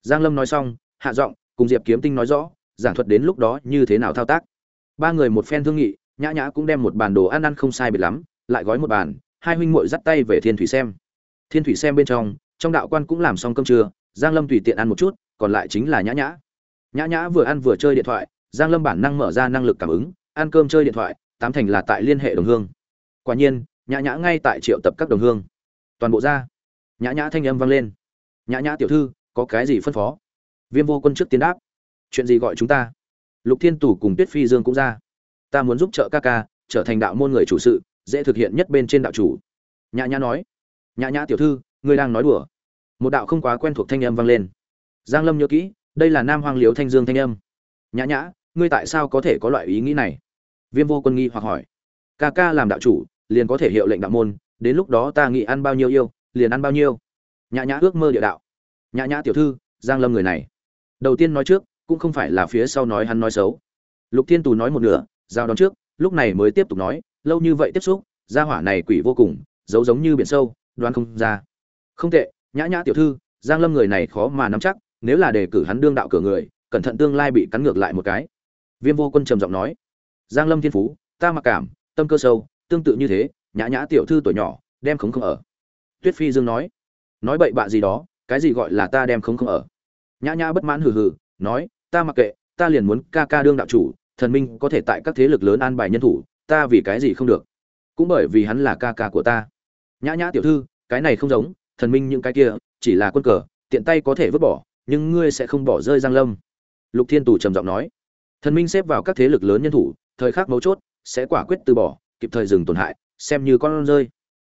Giang lâm nói xong, hạ giọng, cùng diệp kiếm tinh nói rõ, giảng thuật đến lúc đó như thế nào thao tác. Ba người một phen thương nghị, nhã nhã cũng đem một bàn đồ ăn ăn không sai biệt lắm, lại gói một bàn, hai huynh muội dắt tay về thiên thủy xem. Thiên thủy xem bên trong trong đạo quan cũng làm xong cơm trưa, giang lâm tùy tiện ăn một chút, còn lại chính là nhã nhã. Nhã nhã vừa ăn vừa chơi điện thoại, giang lâm bản năng mở ra năng lực cảm ứng, ăn cơm chơi điện thoại, tám thành là tại liên hệ đồng hương. Quả nhiên, nhã nhã ngay tại triệu tập các đồng hương. Toàn bộ ra, nhã nhã thanh âm vang lên. Nhã nhã tiểu thư, có cái gì phân phó? Viêm vô quân trước tiến đáp. Chuyện gì gọi chúng ta? Lục thiên tủ cùng tuyết phi dương cũng ra. Ta muốn giúp trợ ca ca, trở thành đạo môn người chủ sự, dễ thực hiện nhất bên trên đạo chủ. Nhã nhã nói. Nhã nhã tiểu thư, ngươi đang nói đùa một đạo không quá quen thuộc thanh âm vang lên. Giang lâm nhớ kỹ, đây là nam hoàng liếu thanh dương thanh âm. Nhã nhã, ngươi tại sao có thể có loại ý nghĩ này? Viêm vô quân nghi hoặc hỏi. Ca ca làm đạo chủ, liền có thể hiệu lệnh đạo môn, đến lúc đó ta nghĩ ăn bao nhiêu yêu, liền ăn bao nhiêu. Nhã nhã ước mơ địa đạo. Nhã nhã tiểu thư, giang lâm người này. Đầu tiên nói trước, cũng không phải là phía sau nói hắn nói xấu. Lục thiên tù nói một nửa, giao đón trước, lúc này mới tiếp tục nói, lâu như vậy tiếp xúc, gia hỏa này quỷ vô cùng, giấu giống như biển sâu, đoán không ra. Không tệ nhã nhã tiểu thư, giang lâm người này khó mà nắm chắc, nếu là đề cử hắn đương đạo cửa người, cẩn thận tương lai bị cắn ngược lại một cái. Viêm vô quân trầm giọng nói, giang lâm thiên phú, ta mặc cảm, tâm cơ sâu, tương tự như thế, nhã nhã tiểu thư tuổi nhỏ, đem khống không ở. Tuyết phi dương nói nói bậy bạ gì đó, cái gì gọi là ta đem khống không ở? Nhã nhã bất mãn hừ hừ, nói, ta mặc kệ, ta liền muốn ca ca đương đạo chủ, thần minh có thể tại các thế lực lớn an bài nhân thủ, ta vì cái gì không được? Cũng bởi vì hắn là ca ca của ta. Nhã nhã tiểu thư, cái này không giống thần minh những cái kia, chỉ là quân cờ, tiện tay có thể vứt bỏ, nhưng ngươi sẽ không bỏ rơi giang lâm. Lục thiên tù trầm giọng nói. Thần minh xếp vào các thế lực lớn nhân thủ, thời khắc mấu chốt, sẽ quả quyết từ bỏ, kịp thời dừng tổn hại, xem như con rơi.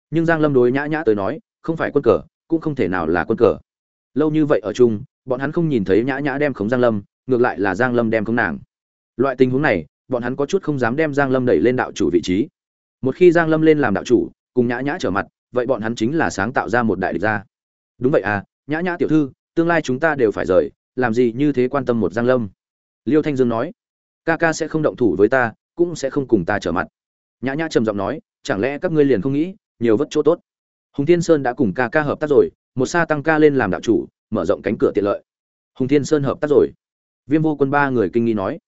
Nhưng giang lâm đối nhã nhã tới nói, không phải quân cờ, cũng không thể nào là quân cờ. Lâu như vậy ở chung, bọn hắn không nhìn thấy nhã nhã đem khống giang lâm, ngược lại là giang lâm đem khống nàng. Loại tình huống này, bọn hắn có chút không dám đem giang lâm đẩy lên đạo chủ vị trí. Một khi giang lâm lên làm đạo chủ, cùng nhã nhã trở mặt vậy bọn hắn chính là sáng tạo ra một đại địch gia đúng vậy à nhã nhã tiểu thư, tương lai chúng ta đều phải rời, làm gì như thế quan tâm một giang lâm? Liêu thanh dương nói, ca ca sẽ không động thủ với ta, cũng sẽ không cùng ta trở mặt. Nhã nhã trầm giọng nói, chẳng lẽ các ngươi liền không nghĩ, nhiều vất chỗ tốt? Hùng thiên sơn đã cùng ca ca hợp tác rồi, một sa tăng ca lên làm đạo chủ, mở rộng cánh cửa tiện lợi. Hùng thiên sơn hợp tác rồi. Viêm vô quân ba người kinh nghi nói,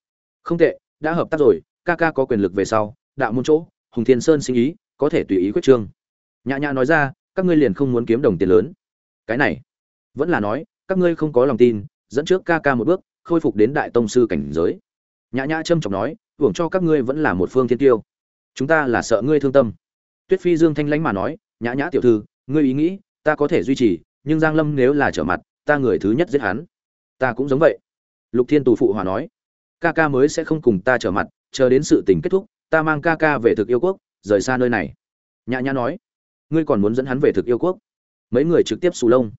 không tệ, đã hợp tác rồi, ca ca có quyền lực về sau, đạo môn chỗ, hùng thiên sơn sinh ý, có thể tùy ý quyết trương nhã nhã nói ra, các ngươi liền không muốn kiếm đồng tiền lớn. Cái này, vẫn là nói, các ngươi không có lòng tin, dẫn trước ca ca một bước, khôi phục đến đại tông sư cảnh giới. Nhã nhã trâm trọng nói, hưởng cho các ngươi vẫn là một phương thiên tiêu. Chúng ta là sợ ngươi thương tâm. Tuyết phi dương thanh lãnh mà nói, nhã nhã tiểu thư, ngươi ý nghĩ, ta có thể duy trì, nhưng giang lâm nếu là trở mặt, ta người thứ nhất giết hắn. Ta cũng giống vậy. Lục thiên tù phụ hòa nói, ca ca mới sẽ không cùng ta trở mặt, chờ đến sự tình kết thúc, ta mang ca ca về thực yêu quốc, rời xa nơi này. Nhã nhã nói ngươi còn muốn dẫn hắn về thực yêu quốc. Mấy người trực tiếp xù lông.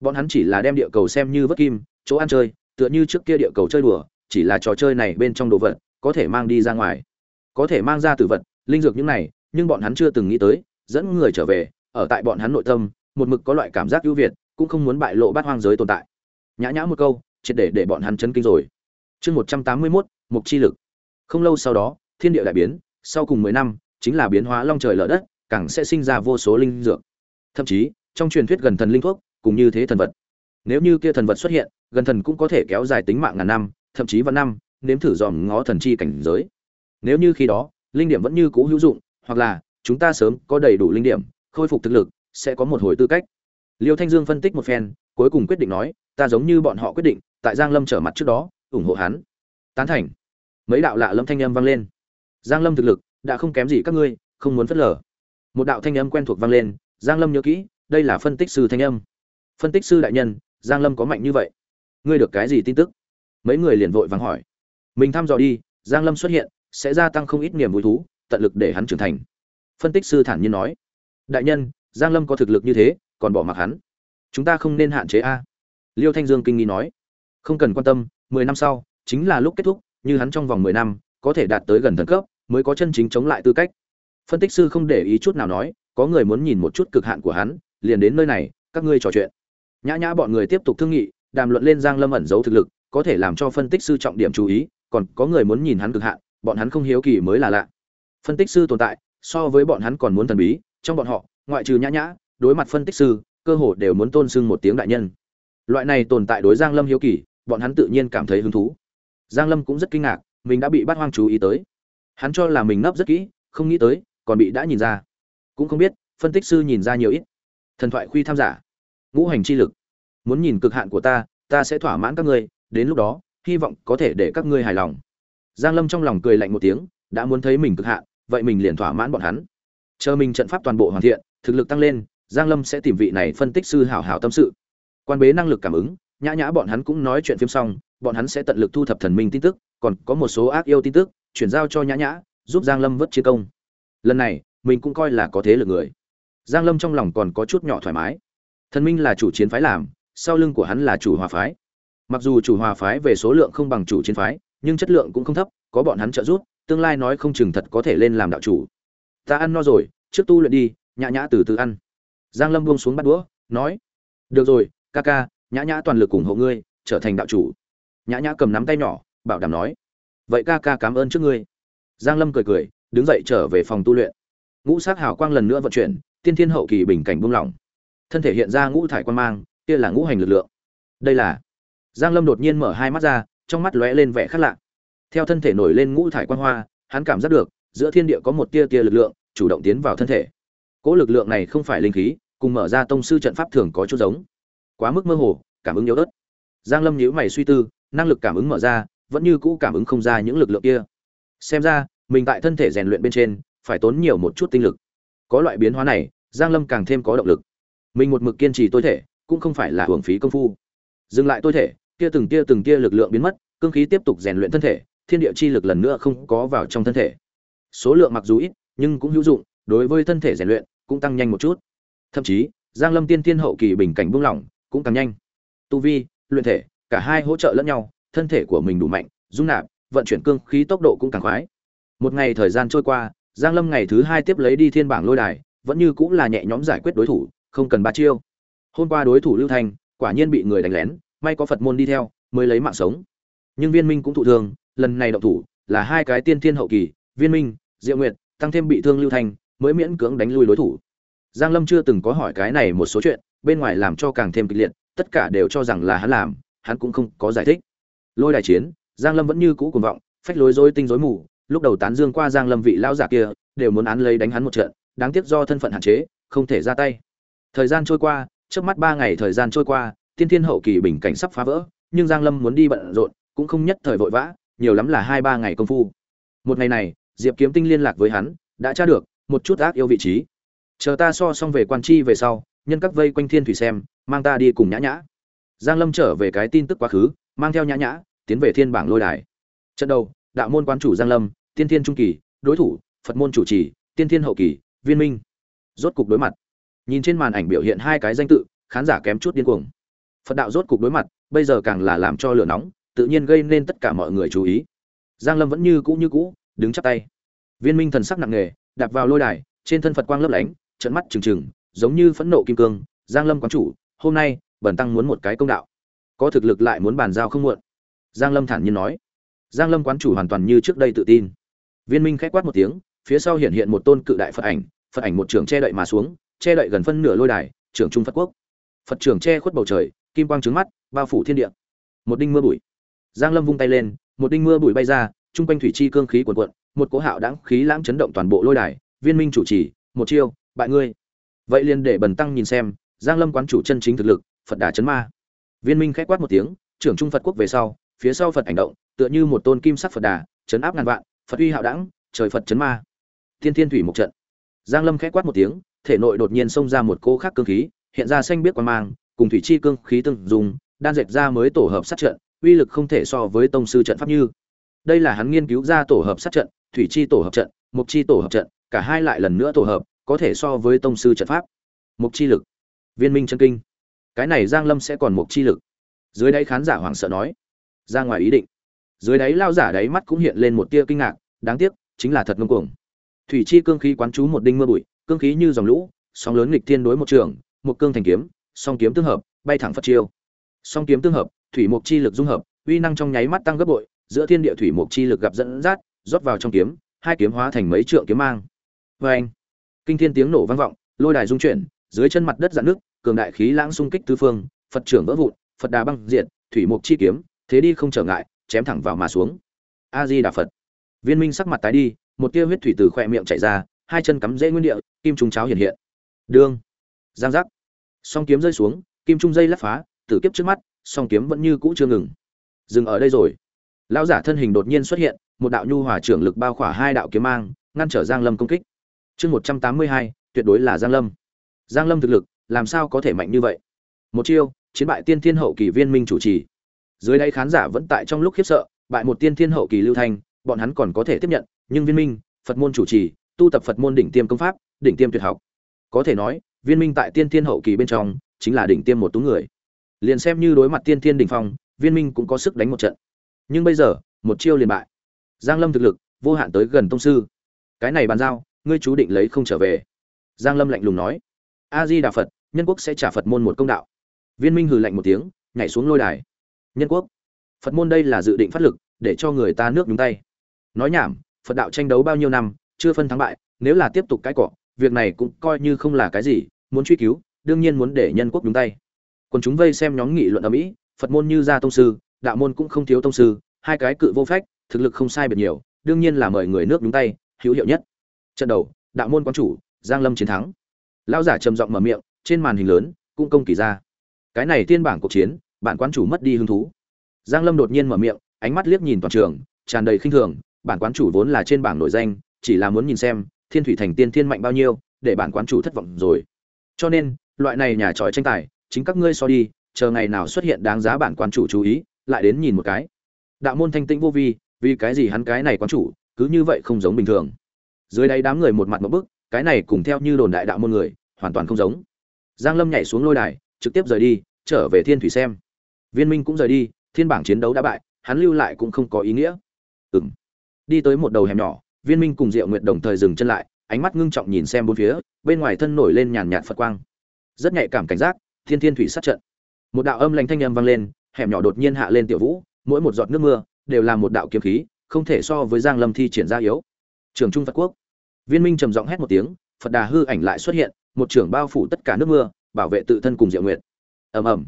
Bọn hắn chỉ là đem địa cầu xem như vất kim, chỗ ăn chơi, tựa như trước kia địa cầu chơi đùa, chỉ là trò chơi này bên trong đồ vật, có thể mang đi ra ngoài. Có thể mang ra tử vật, linh dược những này, nhưng bọn hắn chưa từng nghĩ tới, dẫn người trở về, ở tại bọn hắn nội tâm, một mực có loại cảm giác ưu việt, cũng không muốn bại lộ bát hoang giới tồn tại. Nhã nhã một câu, triệt để để bọn hắn chấn kinh rồi. Chương một trăm tám mươi mốt, mục chi lực. Không lâu sau đó, thiên địa đại biến, sau cùng mười năm, chính là biến hóa long trời lở đất càng sẽ sinh ra vô số linh dược. Thậm chí, trong truyền thuyết gần thần linh thuốc, cũng như thế thần vật. Nếu như kia thần vật xuất hiện, gần thần cũng có thể kéo dài tính mạng ngàn năm, thậm chí vạn năm, nếm thử dòm ngó thần chi cảnh giới. Nếu như khi đó, linh điểm vẫn như cũ hữu dụng, hoặc là chúng ta sớm có đầy đủ linh điểm, khôi phục thực lực, sẽ có một hồi tư cách. Liêu thanh dương phân tích một phen, cuối cùng quyết định nói, ta giống như bọn họ quyết định, tại giang lâm trở mặt trước đó, ủng hộ hắn. Tán thành. Mấy đạo lạ lâm thanh âm vang lên. Giang lâm thực lực đã không kém gì các ngươi, không muốn phớt lờ một đạo thanh âm quen thuộc vang lên, giang lâm nhớ kỹ, đây là phân tích sư thanh âm. Phân tích sư đại nhân, giang lâm có mạnh như vậy. Ngươi được cái gì tin tức? Mấy người liền vội vàng hỏi. Mình thăm dò đi, giang lâm xuất hiện, sẽ gia tăng không ít niềm vui thú, tận lực để hắn trưởng thành. Phân tích sư thản nhiên nói. Đại nhân, giang lâm có thực lực như thế, còn bỏ mặc hắn. Chúng ta không nên hạn chế a. Liêu thanh dương kinh nghi nói. Không cần quan tâm, mười năm sau, chính là lúc kết thúc, như hắn trong vòng mười năm, có thể đạt tới gần thần cấp, mới có chân chính chống lại tư cách phân tích sư không để ý chút nào nói, có người muốn nhìn một chút cực hạn của hắn, liền đến nơi này, các ngươi trò chuyện. Nhã nhã bọn người tiếp tục thương nghị, đàm luận lên giang lâm ẩn giấu thực lực, có thể làm cho phân tích sư trọng điểm chú ý, còn có người muốn nhìn hắn cực hạn, bọn hắn không hiếu kỳ mới là lạ. Phân tích sư tồn tại, so với bọn hắn còn muốn thần bí, trong bọn họ, ngoại trừ nhã nhã, đối mặt phân tích sư, cơ hồ đều muốn tôn sưng một tiếng đại nhân. Loại này tồn tại đối giang lâm hiếu kỳ, bọn hắn tự nhiên cảm thấy hứng thú. Giang lâm cũng rất kinh ngạc, mình đã bị bắt hoang chú ý tới. Hắn cho là mình nấp rất kỹ, không nghĩ tới còn bị đã nhìn ra. Cũng không biết, phân tích sư nhìn ra nhiều ít. Thần thoại khuy tham giả. Ngũ hành chi lực. Muốn nhìn cực hạn của ta ta sẽ thỏa mãn các ngươi, đến lúc đó, hy vọng có thể để các ngươi hài lòng. Giang lâm trong lòng cười lạnh một tiếng, đã muốn thấy mình cực hạn, vậy mình liền thỏa mãn bọn hắn. Chờ mình trận pháp toàn bộ hoàn thiện, thực lực tăng lên, giang lâm sẽ tìm vị này phân tích sư hảo hảo tâm sự. Quan bế năng lực cảm ứng, nhã nhã bọn hắn cũng nói chuyện phim xong, bọn hắn sẽ tận lực thu thập thần minh tin tức, còn có một số ác yêu tin tức, chuyển giao cho nhã nhã, giúp giang lâm vớt chiến công lần này, mình cũng coi là có thế lực người. Giang lâm trong lòng còn có chút nhỏ thoải mái. Thần minh là chủ chiến phái làm, sau lưng của hắn là chủ hòa phái. Mặc dù chủ hòa phái về số lượng không bằng chủ chiến phái, nhưng chất lượng cũng không thấp, có bọn hắn trợ giúp, tương lai nói không chừng thật có thể lên làm đạo chủ. Ta ăn no rồi, trước tu luyện đi, nhã nhã từ từ ăn. Giang lâm buông xuống bắt đũa, nói, được rồi, ca ca, nhã nhã toàn lực ủng hộ ngươi, trở thành đạo chủ. Nhã nhã cầm nắm tay nhỏ, bảo đảm nói, vậy ca ca cảm ơn trước ngươi. Giang lâm cười cười đứng dậy trở về phòng tu luyện. Ngũ sát hào quang lần nữa vận chuyển, tiên thiên hậu kỳ bình cảnh buông lỏng. Thân thể hiện ra ngũ thải quan mang, kia là ngũ hành lực lượng. Đây là giang lâm đột nhiên mở hai mắt ra, trong mắt lóe lên vẻ khác lạ. Theo thân thể nổi lên ngũ thải quan hoa, hắn cảm giác được, giữa thiên địa có một tia tia lực lượng, chủ động tiến vào thân thể. Cỗ lực lượng này không phải linh khí, cùng mở ra tông sư trận pháp thường có chút giống. Quá mức mơ hồ, cảm ứng yếu ớt. Giang lâm nhíu mày suy tư, năng lực cảm ứng mở ra, vẫn như cũ cảm ứng không ra những lực lượng kia. Xem ra mình tại thân thể rèn luyện bên trên, phải tốn nhiều một chút tinh lực. Có loại biến hóa này, giang lâm càng thêm có động lực. Mình một mực kiên trì tôi thể, cũng không phải là hưởng phí công phu. Dừng lại tôi thể, kia từng kia từng kia lực lượng biến mất, cương khí tiếp tục rèn luyện thân thể, thiên địa chi lực lần nữa không có vào trong thân thể. Số lượng mặc dù ít, nhưng cũng hữu dụng, đối với thân thể rèn luyện cũng tăng nhanh một chút. Thậm chí, giang lâm tiên tiên hậu kỳ bình cảnh buông lỏng, cũng càng nhanh. Tu vi, luyện thể, cả hai hỗ trợ lẫn nhau, thân thể của mình đủ mạnh, dung nạp, vận chuyển cương khí tốc độ cũng càng khoái một ngày thời gian trôi qua, giang lâm ngày thứ hai tiếp lấy đi thiên bảng lôi đài, vẫn như cũng là nhẹ nhõm giải quyết đối thủ, không cần ba chiêu. Hôm qua đối thủ lưu thanh quả nhiên bị người đánh lén, may có phật môn đi theo, mới lấy mạng sống. Nhưng viên minh cũng thụ thương, lần này động thủ là hai cái tiên thiên hậu kỳ, viên minh, diệu nguyệt, tăng thêm bị thương lưu thanh mới miễn cưỡng đánh lui đối thủ. Giang lâm chưa từng có hỏi cái này một số chuyện, bên ngoài làm cho càng thêm kịch liệt, tất cả đều cho rằng là hắn làm, hắn cũng không có giải thích. Lôi đài chiến, giang lâm vẫn như cũ cuồng vọng, phách lối dối tinh dối mù lúc đầu tán dương qua giang lâm vị lão giả kia, đều muốn án lấy đánh hắn một trận, đáng tiếc do thân phận hạn chế, không thể ra tay. Thời gian trôi qua, trước mắt ba ngày thời gian trôi qua, tiên thiên hậu kỳ bình cảnh sắp phá vỡ, nhưng giang lâm muốn đi bận rộn, cũng không nhất thời vội vã, nhiều lắm là hai ba ngày công phu. Một ngày này, diệp kiếm tinh liên lạc với hắn, đã tra được, một chút ác yêu vị trí. Chờ ta so xong về quan chi về sau, nhân các vây quanh thiên thủy xem, mang ta đi cùng nhã nhã. Giang lâm trở về cái tin tức quá khứ, mang theo nhã nhã, tiến về thiên bảng lôi đài. Trận đầu đạo môn quan chủ giang lâm, tiên thiên trung kỳ, đối thủ, phật môn chủ trì, tiên thiên hậu kỳ, viên minh. Rốt cục đối mặt. Nhìn trên màn ảnh biểu hiện hai cái danh tự, khán giả kém chút điên cuồng. Phật đạo rốt cục đối mặt, bây giờ càng là làm cho lửa nóng, tự nhiên gây nên tất cả mọi người chú ý. Giang lâm vẫn như cũ như cũ, đứng chắp tay. Viên minh thần sắc nặng nề, đạp vào lôi đài, trên thân phật quang lấp lánh trận mắt trừng trừng, giống như phẫn nộ kim cương. Giang lâm quán chủ, hôm nay bẩn tăng muốn một cái công đạo. Có thực lực lại muốn bàn giao không muộn. Giang lâm thản nhiên nói giang lâm quán chủ hoàn toàn như trước đây tự tin. Viên minh khẽ quát một tiếng, phía sau hiện hiện một tôn cự đại phật ảnh phật ảnh một trường che đậy mà xuống, che đậy gần phân nửa lôi đài, trưởng trung phật quốc. Phật trưởng che khuất bầu trời, kim quang trứng mắt, bao phủ thiên địa. Một đinh mưa bụi. Giang lâm vung tay lên, một đinh mưa bụi bay ra, trung quanh thủy chi cương khí cuồn cuộn, một cỗ hạo đãng khí lãng chấn động toàn bộ lôi đài, viên minh chủ trì, một chiêu, bại ngươi. Vậy liền để bần tăng nhìn xem, giang lâm quán chủ chân chính thực lực, phật đà chấn ma. Viên minh khẽ quát một tiếng, trưởng trung phật quốc về sau, phía sau phật ảnh động tựa như một tôn kim sắc phật đà, chấn áp ngàn vạn, phật uy hạo đẳng, trời phật chấn ma. Tiên thiên thủy một trận. Giang lâm khẽ quát một tiếng, thể nội đột nhiên xông ra một cô khác cương khí, hiện ra xanh biết quan mang, cùng thủy chi cương khí tương dùng đan dệt ra mới tổ hợp sát trận, uy lực không thể so với tông sư trận pháp như. Đây là hắn nghiên cứu ra tổ hợp sát trận, thủy chi tổ hợp trận, mục chi tổ hợp trận, cả hai lại lần nữa tổ hợp, có thể so với tông sư trận pháp. Mục chi lực. Viên minh chân kinh. Cái này giang lâm sẽ còn mục chi lực. Dưới đây khán giả hoảng sợ nói. Ra ngoài ý định dưới đáy lao giả đáy mắt cũng hiện lên một tia kinh ngạc, đáng tiếc, chính là thật ngông cuồng. Thủy chi cương khí quán chú một đinh mưa bụi, cương khí như dòng lũ, sóng lớn nghịch thiên đối một trường, một cương thành kiếm, song kiếm tương hợp, bay thẳng phật chiêu. Song kiếm tương hợp, thủy mục chi lực dung hợp, uy năng trong nháy mắt tăng gấp bội, giữa thiên địa thủy mục chi lực gặp dẫn dắt, rót vào trong kiếm, hai kiếm hóa thành mấy trượng kiếm mang. Vê anh, kinh thiên tiếng nổ vang vọng, lôi đài dung chuyển, dưới chân mặt đất dạn nước cường đại khí lãng xung kích tứ phương, phật trưởng vỡ vụn, phật đà băng diệt, thủy mục chi kiếm, thế đi không trở ngại chém thẳng vào mà xuống. A di đà phật viên minh sắc mặt tái đi, một tia huyết thủy từ khỏe miệng chảy ra, hai chân cắm dễ nguyên địa, kim trung cháo hiện hiện. Đương giang giác. Song kiếm rơi xuống, kim trung dây lắc phá, tử kiếp trước mắt, song kiếm vẫn như cũ chưa ngừng. Dừng ở đây rồi. Lão giả thân hình đột nhiên xuất hiện, một đạo nhu hòa trưởng lực bao khỏa hai đạo kiếm mang, ngăn trở giang lâm công kích. Chương một trăm tám mươi hai, tuyệt đối là giang lâm. Giang lâm thực lực, làm sao có thể mạnh như vậy? Một chiêu, chiến bại tiên thiên hậu kỳ viên minh chủ trì dưới đây khán giả vẫn tại trong lúc khiếp sợ, bại một tiên thiên hậu kỳ lưu thanh, bọn hắn còn có thể tiếp nhận, nhưng viên minh, phật môn chủ trì, tu tập phật môn đỉnh tiêm công pháp, đỉnh tiêm tuyệt học. Có thể nói, viên minh tại tiên thiên hậu kỳ bên trong, chính là đỉnh tiêm một tú người. Liền xem như đối mặt tiên thiên đỉnh phong, viên minh cũng có sức đánh một trận. Nhưng bây giờ, một chiêu liền bại. Giang lâm thực lực, vô hạn tới gần tông sư. Cái này bàn giao, ngươi chú định lấy không trở về. Giang lâm lạnh lùng nói. A di đà phật, nhân quốc sẽ trả phật môn một công đạo. Viên minh hừ lạnh một tiếng, nhảy xuống lôi đài nhân quốc. Phật môn đây là dự định phát lực, để cho người ta nước nhúng tay. Nói nhảm, phật đạo tranh đấu bao nhiêu năm, chưa phân thắng bại, nếu là tiếp tục cãi cọ, việc này cũng coi như không là cái gì, muốn truy cứu, đương nhiên muốn để nhân quốc nhúng tay. Còn chúng vây xem nhóm nghị luận ở mỹ, phật môn như gia tông sư, đạo môn cũng không thiếu tông sư, hai cái cự vô phách, thực lực không sai biệt nhiều, đương nhiên là mời người nước nhúng tay, hữu hiệu nhất. Trận đầu, đạo môn quán chủ, giang lâm chiến thắng. Lão giả trầm giọng mở miệng, trên màn hình lớn, cũng công kỳ ra. Cái này tiên bảng cuộc chiến bản quán chủ mất đi hứng thú. Giang lâm đột nhiên mở miệng, ánh mắt liếc nhìn toàn trường, tràn đầy khinh thường, bản quán chủ vốn là trên bảng nổi danh, chỉ là muốn nhìn xem, thiên thủy thành tiên thiên mạnh bao nhiêu, để bản quán chủ thất vọng rồi. Cho nên, loại này nhà tròi tranh tài, chính các ngươi so đi, chờ ngày nào xuất hiện đáng giá bản quán chủ chú ý, lại đến nhìn một cái. Đạo môn thanh tĩnh vô vi, vì cái gì hắn cái này quán chủ, cứ như vậy không giống bình thường. Dưới đây đám người một mặt một bức, cái này cùng theo như đồn đại đạo môn người, hoàn toàn không giống. Giang lâm nhảy xuống lôi đài, trực tiếp rời đi, trở về thiên thủy xem viên minh cũng rời đi, thiên bảng chiến đấu đã bại, hắn lưu lại cũng không có ý nghĩa. Ừm. Đi tới một đầu hẻm nhỏ, viên minh cùng diệu nguyệt đồng thời dừng chân lại, ánh mắt ngưng trọng nhìn xem bốn phía, bên ngoài thân nổi lên nhàn nhạt phật quang. Rất nhạy cảm cảnh giác, thiên thiên thủy sát trận. Một đạo âm lanh thanh âm vang lên, hẻm nhỏ đột nhiên hạ lên tiểu vũ, mỗi một giọt nước mưa đều là một đạo kiếm khí, không thể so với giang lâm thi triển ra yếu. Trường trung phật quốc. Viên minh trầm giọng hét một tiếng, phật đà hư ảnh lại xuất hiện, một trưởng bao phủ tất cả nước mưa, bảo vệ tự thân cùng diệu nguyệt. Ầm ầm.